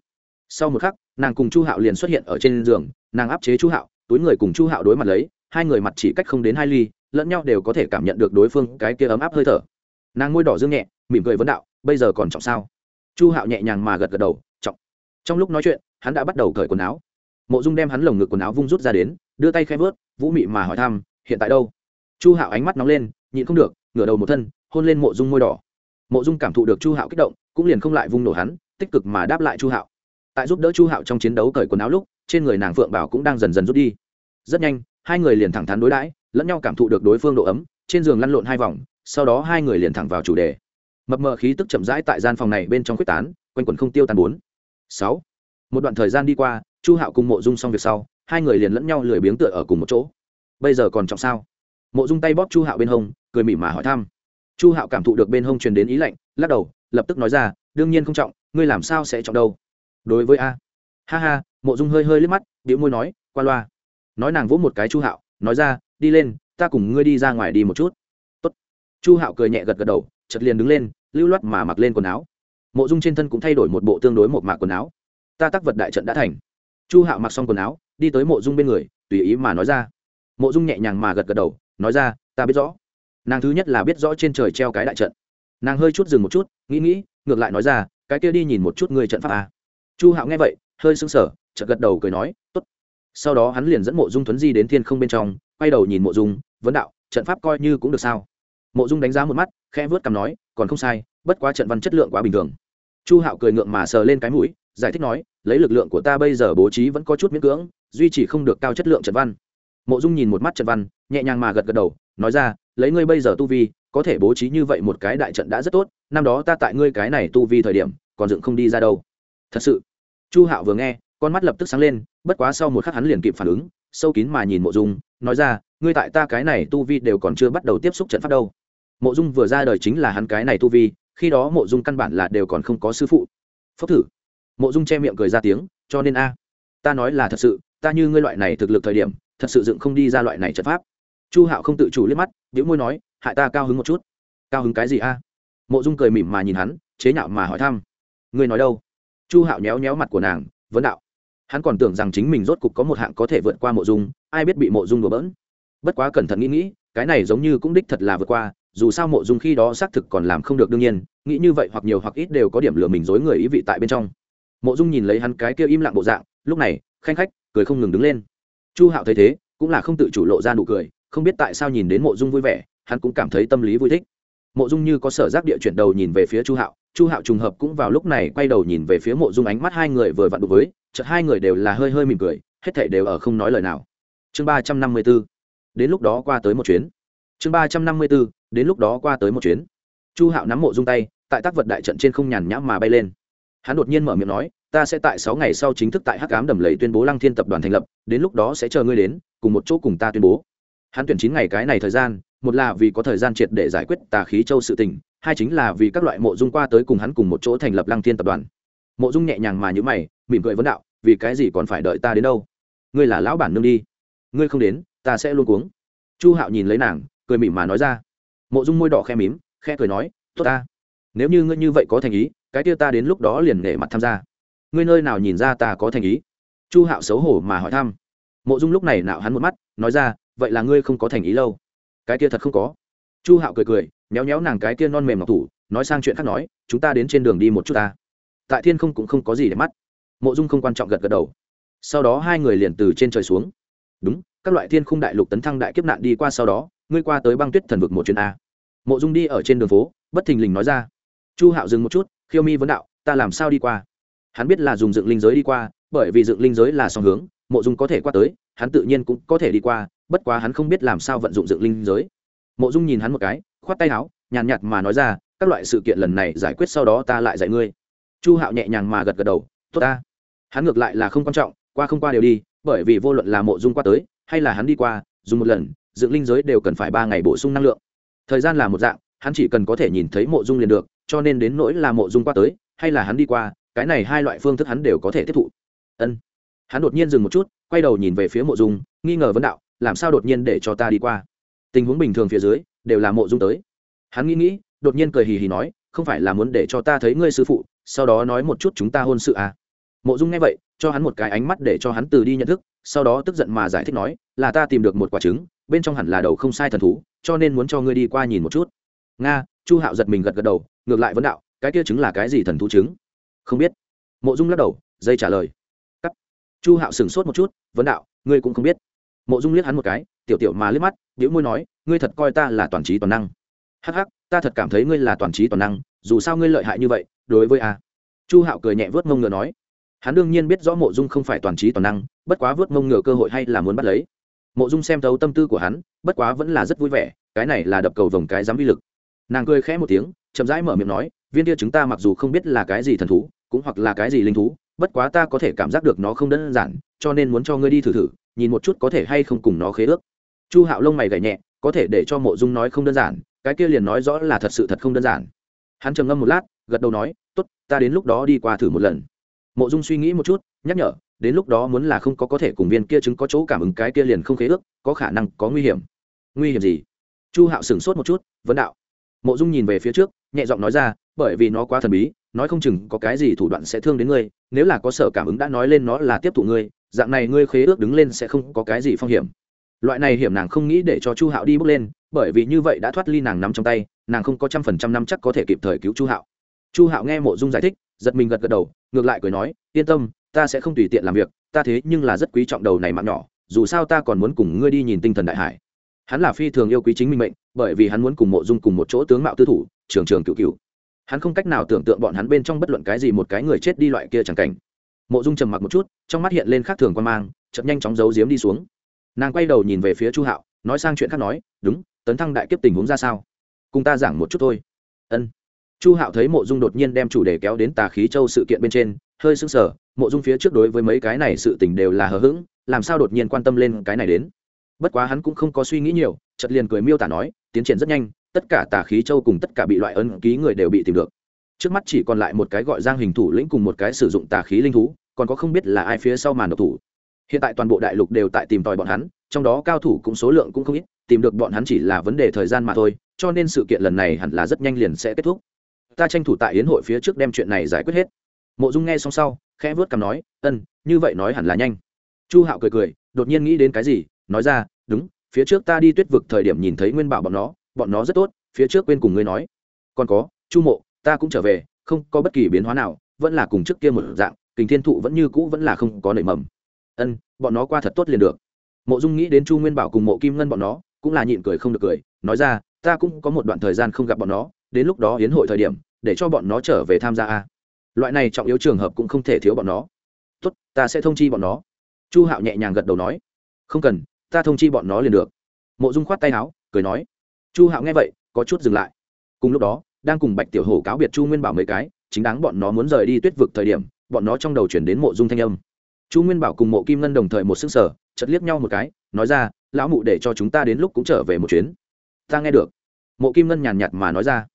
Sau một khắc, nàng cùng chu hạo liền xuất hiện ở trên giường, nàng áp chế chu hạo, túi người cùng chu hạo đối mặt lấy, hai người mặt chỉ cách không đến hai ly, lẫn nhau đều có thể cảm nhận được đối phương cái kia ấm áp hơi thở. Nàng môi đỏ dương nhẹ, mỉm cười vấn đạo, bây giờ còn trọng sao? Chu hạo nhẹ nhàng mà gật gật đầu, trọng. Trong lúc nói chuyện, hắn đã bắt đầu cởi quần áo mộ dung đem hắn lồng ngực quần áo vung rút ra đến, đưa tay khẽ vớt, vũ mị mà hỏi thăm, hiện tại đâu? Chu hạo ánh mắt nóng lên, nhịn không được, ngửa đầu một thân, hôn lên mộ dung môi đỏ. Mộ dung cảm thụ được chu hạo kích động, cũng liền không lại vung nổ hắn, tích cực mà đáp lại chu hạo. Tại giúp đỡ chu hạo trong chiến đấu cởi quần áo lúc, trên người nàng phượng bảo cũng đang dần dần rút đi. Rất nhanh, hai người liền thẳng thắn đối đãi, lẫn nhau cảm thụ được đối phương độ ấm, trên giường lăn lộn hai vòng, sau đó hai người liền thẳng vào chủ đề. Mập mờ khí tức chậm rãi tại gian phòng này bên trong quyết tán, quanh quần không tiêu tan bốn. Sáu. Một đoạn thời gian đi qua chu hạo cùng mộ dung xong việc sau, hai người liền lẫn nhau lười biếng tựa ở cùng một chỗ. Bây giờ còn trọng sao? Mộ dung tay bóp chu hạo bên hông, cười mỉm mà hỏi thăm. Chu hạo cảm thụ được bên hông truyền đến ý lạnh, lắc đầu, lập tức nói ra, đương nhiên không trọng, ngươi làm sao sẽ trọng đâu? Đối với a. Ha ha, mộ dung hơi hơi liếc mắt điệu môi nói, qua loa. Nói nàng vỗ một cái chu hạo, nói ra, đi lên, ta cùng ngươi đi ra ngoài đi một chút. Tốt. chu hạo cười nhẹ gật gật đầu chật liền đứng lên, lưu loắt mà mặc lên quần áo. Mộ dung trên thân cũng thay đổi một bộ tương đối một mạc quần áo. Ta tác vật đại trận đã thành chu hạo mặc xong quần áo, đi tới mộ dung bên người, tùy ý mà nói ra. Mộ dung nhẹ nhàng mà gật gật đầu, nói ra, ta biết rõ. Nàng thứ nhất là biết rõ trên trời treo cái đại trận. Nàng hơi chút dừng một chút, nghĩ nghĩ, ngược lại nói ra, cái kia đi nhìn một chút người trận pháp à. chu hạo nghe vậy, hơi sững sờ, chợt gật đầu cười nói, tốt. Sau đó hắn liền dẫn mộ dung thuấn di đến thiên không bên trong, quay đầu nhìn mộ dung, vấn đạo, trận pháp coi như cũng được sao? Mộ dung đánh giá một mắt, khẽ vớt cằm nói, còn không sai, bất quá trận văn chất lượng quá bình thường. Chu hạo cười ngượng mà sờ lên cái mũi giải thích nói, lấy lực lượng của ta bây giờ bố trí vẫn có chút miễn cưỡng, duy trì không được cao chất lượng trận văn. Mộ dung nhìn một mắt trận văn, nhẹ nhàng mà gật gật đầu, nói ra, lấy ngươi bây giờ tu vi, có thể bố trí như vậy một cái đại trận đã rất tốt, năm đó ta tại ngươi cái này tu vi thời điểm, còn dựng không đi ra đâu. Thật sự. Chu hạo vừa nghe, con mắt lập tức sáng lên, bất quá sau một khắc hắn liền kịp phản ứng, sâu kín mà nhìn mộ dung, nói ra, ngươi tại ta cái này tu vi đều còn chưa bắt đầu tiếp xúc trận pháp đâu. Mộ dung vừa ra đời chính là hắn cái này tu vi, khi đó mộ dung căn bản là đều còn không có sư phụ. Phúc thử mộ dung che miệng cười ra tiếng, cho nên a, ta nói là thật sự, ta như ngươi loại này thực lực thời điểm, thật sự dựng không đi ra loại này trận pháp. Chu hạo không tự chủ liếc mắt biểu môi nói, hại ta cao hứng một chút. Cao hứng cái gì a? Mộ dung cười mỉm mà nhìn hắn, chế nhạo mà hỏi thăm. Ngươi nói đâu? Chu hạo nhéo nhéo mặt của nàng, vấn đạo. Hắn còn tưởng rằng chính mình rốt cục có một hạng có thể vượt qua mộ dung, ai biết bị mộ dung đổ bỡn. Bất quá cẩn thận nghĩ nghĩ, cái này giống như cũng đích thật là vượt qua, dù sao mộ dung khi đó xác thực còn làm không được đương nhiên, nghĩ như vậy hoặc nhiều hoặc ít đều có điểm lừa mình dối người ý vị tại bên trong mộ dung nhìn lấy hắn cái kia im lặng bộ dạng, lúc này, khanh khách, cười không ngừng đứng lên. Chu hạo thấy thế, cũng là không tự chủ lộ ra nụ cười, không biết tại sao nhìn đến mộ dung vui vẻ, hắn cũng cảm thấy tâm lý vui thích. Mộ dung như có sở giác địa chuyển đầu nhìn về phía chu hạo chu hạo trùng hợp cũng vào lúc này quay đầu nhìn về phía mộ dung ánh mắt hai người vừa vặn đục với, chợt hai người đều là hơi hơi mỉm cười, hết thảy đều ở không nói lời nào. Chương ba trăm năm mươi b ố đến lúc đó qua tới một chuyến. Chương ba trăm năm mươi b ố đến lúc đó qua tới một chuyến. Chu hạo nắm mộ dung tay, tại tác vật đại trận trên không nhàn nhãm mà bay lên. Hắn đột nhiên mở miệng nói ta sẽ tại sáu ngày sau chính thức tại hắc Ám đầm lầy tuyên bố lăng thiên tập đoàn thành lập, đến lúc đó sẽ chờ ngươi đến, cùng một chỗ cùng ta tuyên bố. Hắn tuyển chín ngày cái này thời gian, một là vì có thời gian triệt để giải quyết tà khí châu sự tình, hai chính là vì các loại mộ dung qua tới cùng hắn cùng một chỗ thành lập lăng thiên tập đoàn. Mộ dung nhẹ nhàng mà nhữ mày, mỉm cười vấn đạo, vì cái gì còn phải đợi ta đến đâu? Ngươi là lão bản nương đi. Ngươi không đến, ta sẽ luôn cuống. Chu hạo nhìn lấy nàng, cười mỉm mà nói ra. Mộ dung môi đỏ khe mím khe cười nói, tốt ta. Nếu như ngươi như vậy có thành ý, cái kia ta đến lúc đó liền nể mặt tham gia ngươi nơi nào nhìn ra ta có thành ý? Chu hạo xấu hổ mà hỏi thăm. Mộ dung lúc này nạo hắn một mắt, nói ra, vậy là ngươi không có thành ý lâu. Cái kia thật không có. Chu hạo cười cười, méo méo nàng cái kia non mềm ngọc thủ, nói sang chuyện khác nói, chúng ta đến trên đường đi một chút ta. Tại thiên không cũng không có gì để mắt. Mộ dung không quan trọng gật gật đầu. Sau đó hai người liền từ trên trời xuống. Đúng, các loại thiên khung đại lục tấn thăng đại kiếp nạn đi qua sau đó, ngươi qua tới băng tuyết thần vực một chuyến a. Mộ dung đi ở trên đường phố, bất thình lình nói ra. Chu hạo dừng một chút, khiêu mi vấn đạo, ta làm sao đi qua? Hắn biết là dùng dựng linh giới đi qua, bởi vì dựng linh giới là song hướng, mộ dung có thể qua tới, hắn tự nhiên cũng có thể đi qua, bất quá hắn không biết làm sao vận dụng dựng linh giới. Mộ dung nhìn hắn một cái, khoát tay áo, nhàn nhạt mà nói ra, các loại sự kiện lần này giải quyết sau đó ta lại dạy ngươi. Chu hạo nhẹ nhàng mà gật gật đầu, tốt ta. Hắn ngược lại là không quan trọng, qua không qua đều đi, bởi vì vô luận là mộ dung qua tới, hay là hắn đi qua, dùng một lần, dựng linh giới đều cần phải ba ngày bổ sung năng lượng. Thời gian là một dạng, hắn chỉ cần có thể nhìn thấy mộ dung liền được, cho nên đến nỗi là mộ dung qua tới, hay là hắn đi qua cái này hai loại phương thức hắn đều có thể tiếp thụ. Ân. Hắn đột nhiên dừng một chút, quay đầu nhìn về phía mộ dung, nghi ngờ vấn đạo, làm sao đột nhiên để cho ta đi qua? Tình huống bình thường phía dưới, đều là mộ dung tới. Hắn nghĩ nghĩ, đột nhiên cười hì hì nói, không phải là muốn để cho ta thấy ngươi sư phụ, sau đó nói một chút chúng ta hôn sự à? Mộ dung nghe vậy, cho hắn một cái ánh mắt để cho hắn từ đi nhận thức, sau đó tức giận mà giải thích nói, là ta tìm được một quả trứng, bên trong hẳn là đầu không sai thần thú, cho nên muốn cho ngươi đi qua nhìn một chút. Nga, chu hạo giật mình gật gật đầu, ngược lại vấn đạo, cái kia trứng là cái gì thần thú trứng? Không biết. Mộ dung lắc đầu, dây trả lời. Cắt. Chu hạo sửng sốt một chút, vấn đạo, ngươi cũng không biết. Mộ dung liếc hắn một cái, tiểu tiểu mà liếc mắt biểu môi nói, ngươi thật coi ta là toàn trí toàn năng. Hắc hắc, ta thật cảm thấy ngươi là toàn trí toàn năng, dù sao ngươi lợi hại như vậy, đối với a. Chu hạo cười nhẹ vớt mông ngựa nói. Hắn đương nhiên biết rõ mộ dung không phải toàn trí toàn năng, bất quá vớt mông ngựa cơ hội hay là muốn bắt lấy. Mộ dung xem thấu tâm tư của hắn, bất quá vẫn là rất vui vẻ, cái này là đập cầu vồng cái dám vi lực. Nàng cười khẽ một tiếng, chậm rãi mở miệng nói, viên tia chúng ta mặc dù không biết là cái gì thần thú cũng hoặc là cái gì linh thú, bất quá ta có thể cảm giác được nó không đơn giản, cho nên muốn cho ngươi đi thử thử, nhìn một chút có thể hay không cùng nó khế ước. Chu hạo lông mày gảy nhẹ, có thể để cho mộ dung nói không đơn giản, cái kia liền nói rõ là thật sự thật không đơn giản. Hắn trầm ngâm một lát, gật đầu nói t ố t ta đến lúc đó đi qua thử một lần. Mộ dung suy nghĩ một chút, nhắc nhở, đến lúc đó muốn là không có có thể cùng viên kia chứng có chỗ cảm ứng cái kia liền không khế ước, có khả năng có nguy hiểm. Nguy hiểm gì? Chu hạo sửng sốt một chút, vấn đạo. Mộ dung nhìn về phía trước, nhẹ giọng nói ra, bởi vì nó quá thần bí nói không chừng có cái gì thủ đoạn sẽ thương đến ngươi, nếu là có sở cảm ứng đã nói lên nó là tiếp thụ ngươi, dạng này ngươi khế ước đứng lên sẽ không có cái gì phong hiểm. Loại này hiểm nàng không nghĩ để cho chu hạo đi bước lên, bởi vì như vậy đã thoát ly nàng nắm trong tay, nàng không có trăm phần trăm năm chắc có thể kịp thời cứu chu hạo. Chu hạo nghe mộ dung giải thích, giật mình gật gật đầu, ngược lại cười nói, yên tâm, ta sẽ không tùy tiện làm việc, ta thế nhưng là rất quý trọng đầu này mạng nhỏ, dù sao ta còn muốn cùng ngươi đi nhìn tinh thần đại hải. Hắn là phi thường yêu quý chính minh mệnh, bởi vì hắn muốn cùng mộ dung cùng một chỗ tướng mạo tư thủ, trường trường cựu cựu hắn không cách nào tưởng tượng bọn hắn bên trong bất luận cái gì một cái người chết đi loại kia chẳng cảnh. Mộ dung trầm mặc một chút, trong mắt hiện lên khác thường quan mang chậm nhanh chóng giấu giếm đi xuống. Nàng quay đầu nhìn về phía chu hạo, nói sang chuyện khác nói, đúng, tấn thăng đại kiếp tình huống ra sao? Cùng ta giảng một chút thôi. Ân. Chu hạo thấy mộ dung đột nhiên đem chủ đề kéo đến tà khí châu sự kiện bên trên, hơi sững sờ, mộ dung phía trước đối với mấy cái này sự tình đều là hờ hững, làm sao đột nhiên quan tâm lên cái này đến? Bất quá hắn cũng không có suy nghĩ nhiều chật liền cười miêu tả nói, tiến triển rất nhanh tất cả tà khí châu cùng tất cả bị loại ân ký người đều bị tìm được. Trước mắt chỉ còn lại một cái gọi giang hình thủ lĩnh cùng một cái sử dụng tà khí linh thú, còn có không biết là ai phía sau màn độc thủ. Hiện tại toàn bộ đại lục đều tại tìm tòi bọn hắn, trong đó cao thủ cũng số lượng cũng không ít, tìm được bọn hắn chỉ là vấn đề thời gian mà thôi, cho nên sự kiện lần này hẳn là rất nhanh liền sẽ kết thúc. Ta tranh thủ tại yến hội phía trước đem chuyện này giải quyết hết. Mộ dung nghe xong sau, khẽ vớt cằm nói, ân, như vậy nói hẳn là nhanh. Chu hạo cười cười, đột nhiên nghĩ đến cái gì, nói ra, đúng, phía trước ta đi tuyết vực thời điểm nhìn thấy nguyên bảo bọn nó bọn nó rất tốt, phía trước quên cùng ngươi nói. Còn có, chu mộ, ta cũng trở về, không có bất kỳ biến hóa nào, vẫn là cùng trước kia một dạng, kình thiên thụ vẫn như cũ vẫn là không có nảy mầm. Ân, bọn nó qua thật tốt liền được. Mộ dung nghĩ đến chu nguyên bảo cùng mộ kim ngân bọn nó, cũng là nhịn cười không được cười, nói ra, ta cũng có một đoạn thời gian không gặp bọn nó, đến lúc đó hiến hội thời điểm, để cho bọn nó trở về tham gia a. Loại này trọng yếu trường hợp cũng không thể thiếu bọn nó. Tốt, ta sẽ thông chi bọn nó. Chu hạo nhẹ nhàng gật đầu nói. Không cần, ta thông chi bọn nó liền được. Mộ dung khoát tay áo, cười nói chu hạo nghe vậy, có chút dừng lại. Cùng lúc đó, đang cùng bạch tiểu hổ cáo biệt chu nguyên bảo mấy cái, chính đáng bọn nó muốn rời đi tuyết vực thời điểm, bọn nó trong đầu chuyển đến mộ dung thanh âm. Chu nguyên bảo cùng mộ kim ngân đồng thời một sức sở chật liếc nhau một cái, nói ra, lão mụ để cho chúng ta đến lúc cũng trở về một chuyến. Ta nghe được. Mộ kim ngân nhàn nhạt mà nói ra.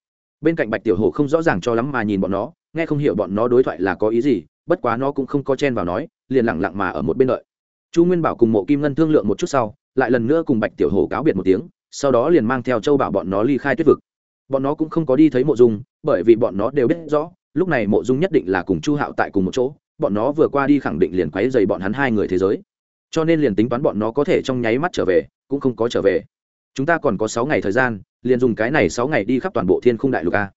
Bên cạnh bạch tiểu hồ không rõ ràng cho lắm mà nhìn bọn nó, nghe không hiểu bọn nó đối thoại là có ý gì, bất quá nó cũng không có chen vào nói, liền lẳng lặng mà ở một bên đợi. Chu nguyên bảo cùng mộ kim ngân thương lượng một chút sau, lại lần nữa cùng bạch tiểu hồ cáo biệt một tiếng sau đó liền mang theo châu bảo bọn nó ly khai tuyết vực. Bọn nó cũng không có đi thấy mộ dung, bởi vì bọn nó đều biết rõ, lúc này mộ dung nhất định là cùng chu hạo tại cùng một chỗ, bọn nó vừa qua đi khẳng định liền quấy dày bọn hắn hai người thế giới. Cho nên liền tính toán bọn nó có thể trong nháy mắt trở về, cũng không có trở về. Chúng ta còn có sáu ngày thời gian, liền dùng cái này sáu ngày đi khắp toàn bộ thiên khung đại lục a.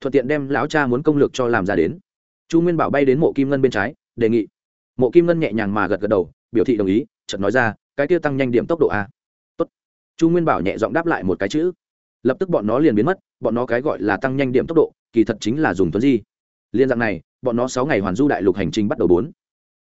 Thuận tiện đem lão cha muốn công lược cho làm ra đến. Chu nguyên bảo bay đến mộ kim ngân bên trái, đề nghị. Mộ kim ngân nhẹ nhàng mà gật gật đầu, biểu thị đồng ý, chợt nói ra, cái kia tăng nhanh điểm tốc độ a chu nguyên bảo nhẹ giọng đáp lại một cái chữ. Lập tức bọn nó liền biến mất, bọn nó cái gọi là tăng nhanh điểm tốc độ, kỳ thật chính là dùng tuấn di. Liên dạng này, bọn nó sáu ngày hoàn du đại lục hành trình bắt đầu bốn.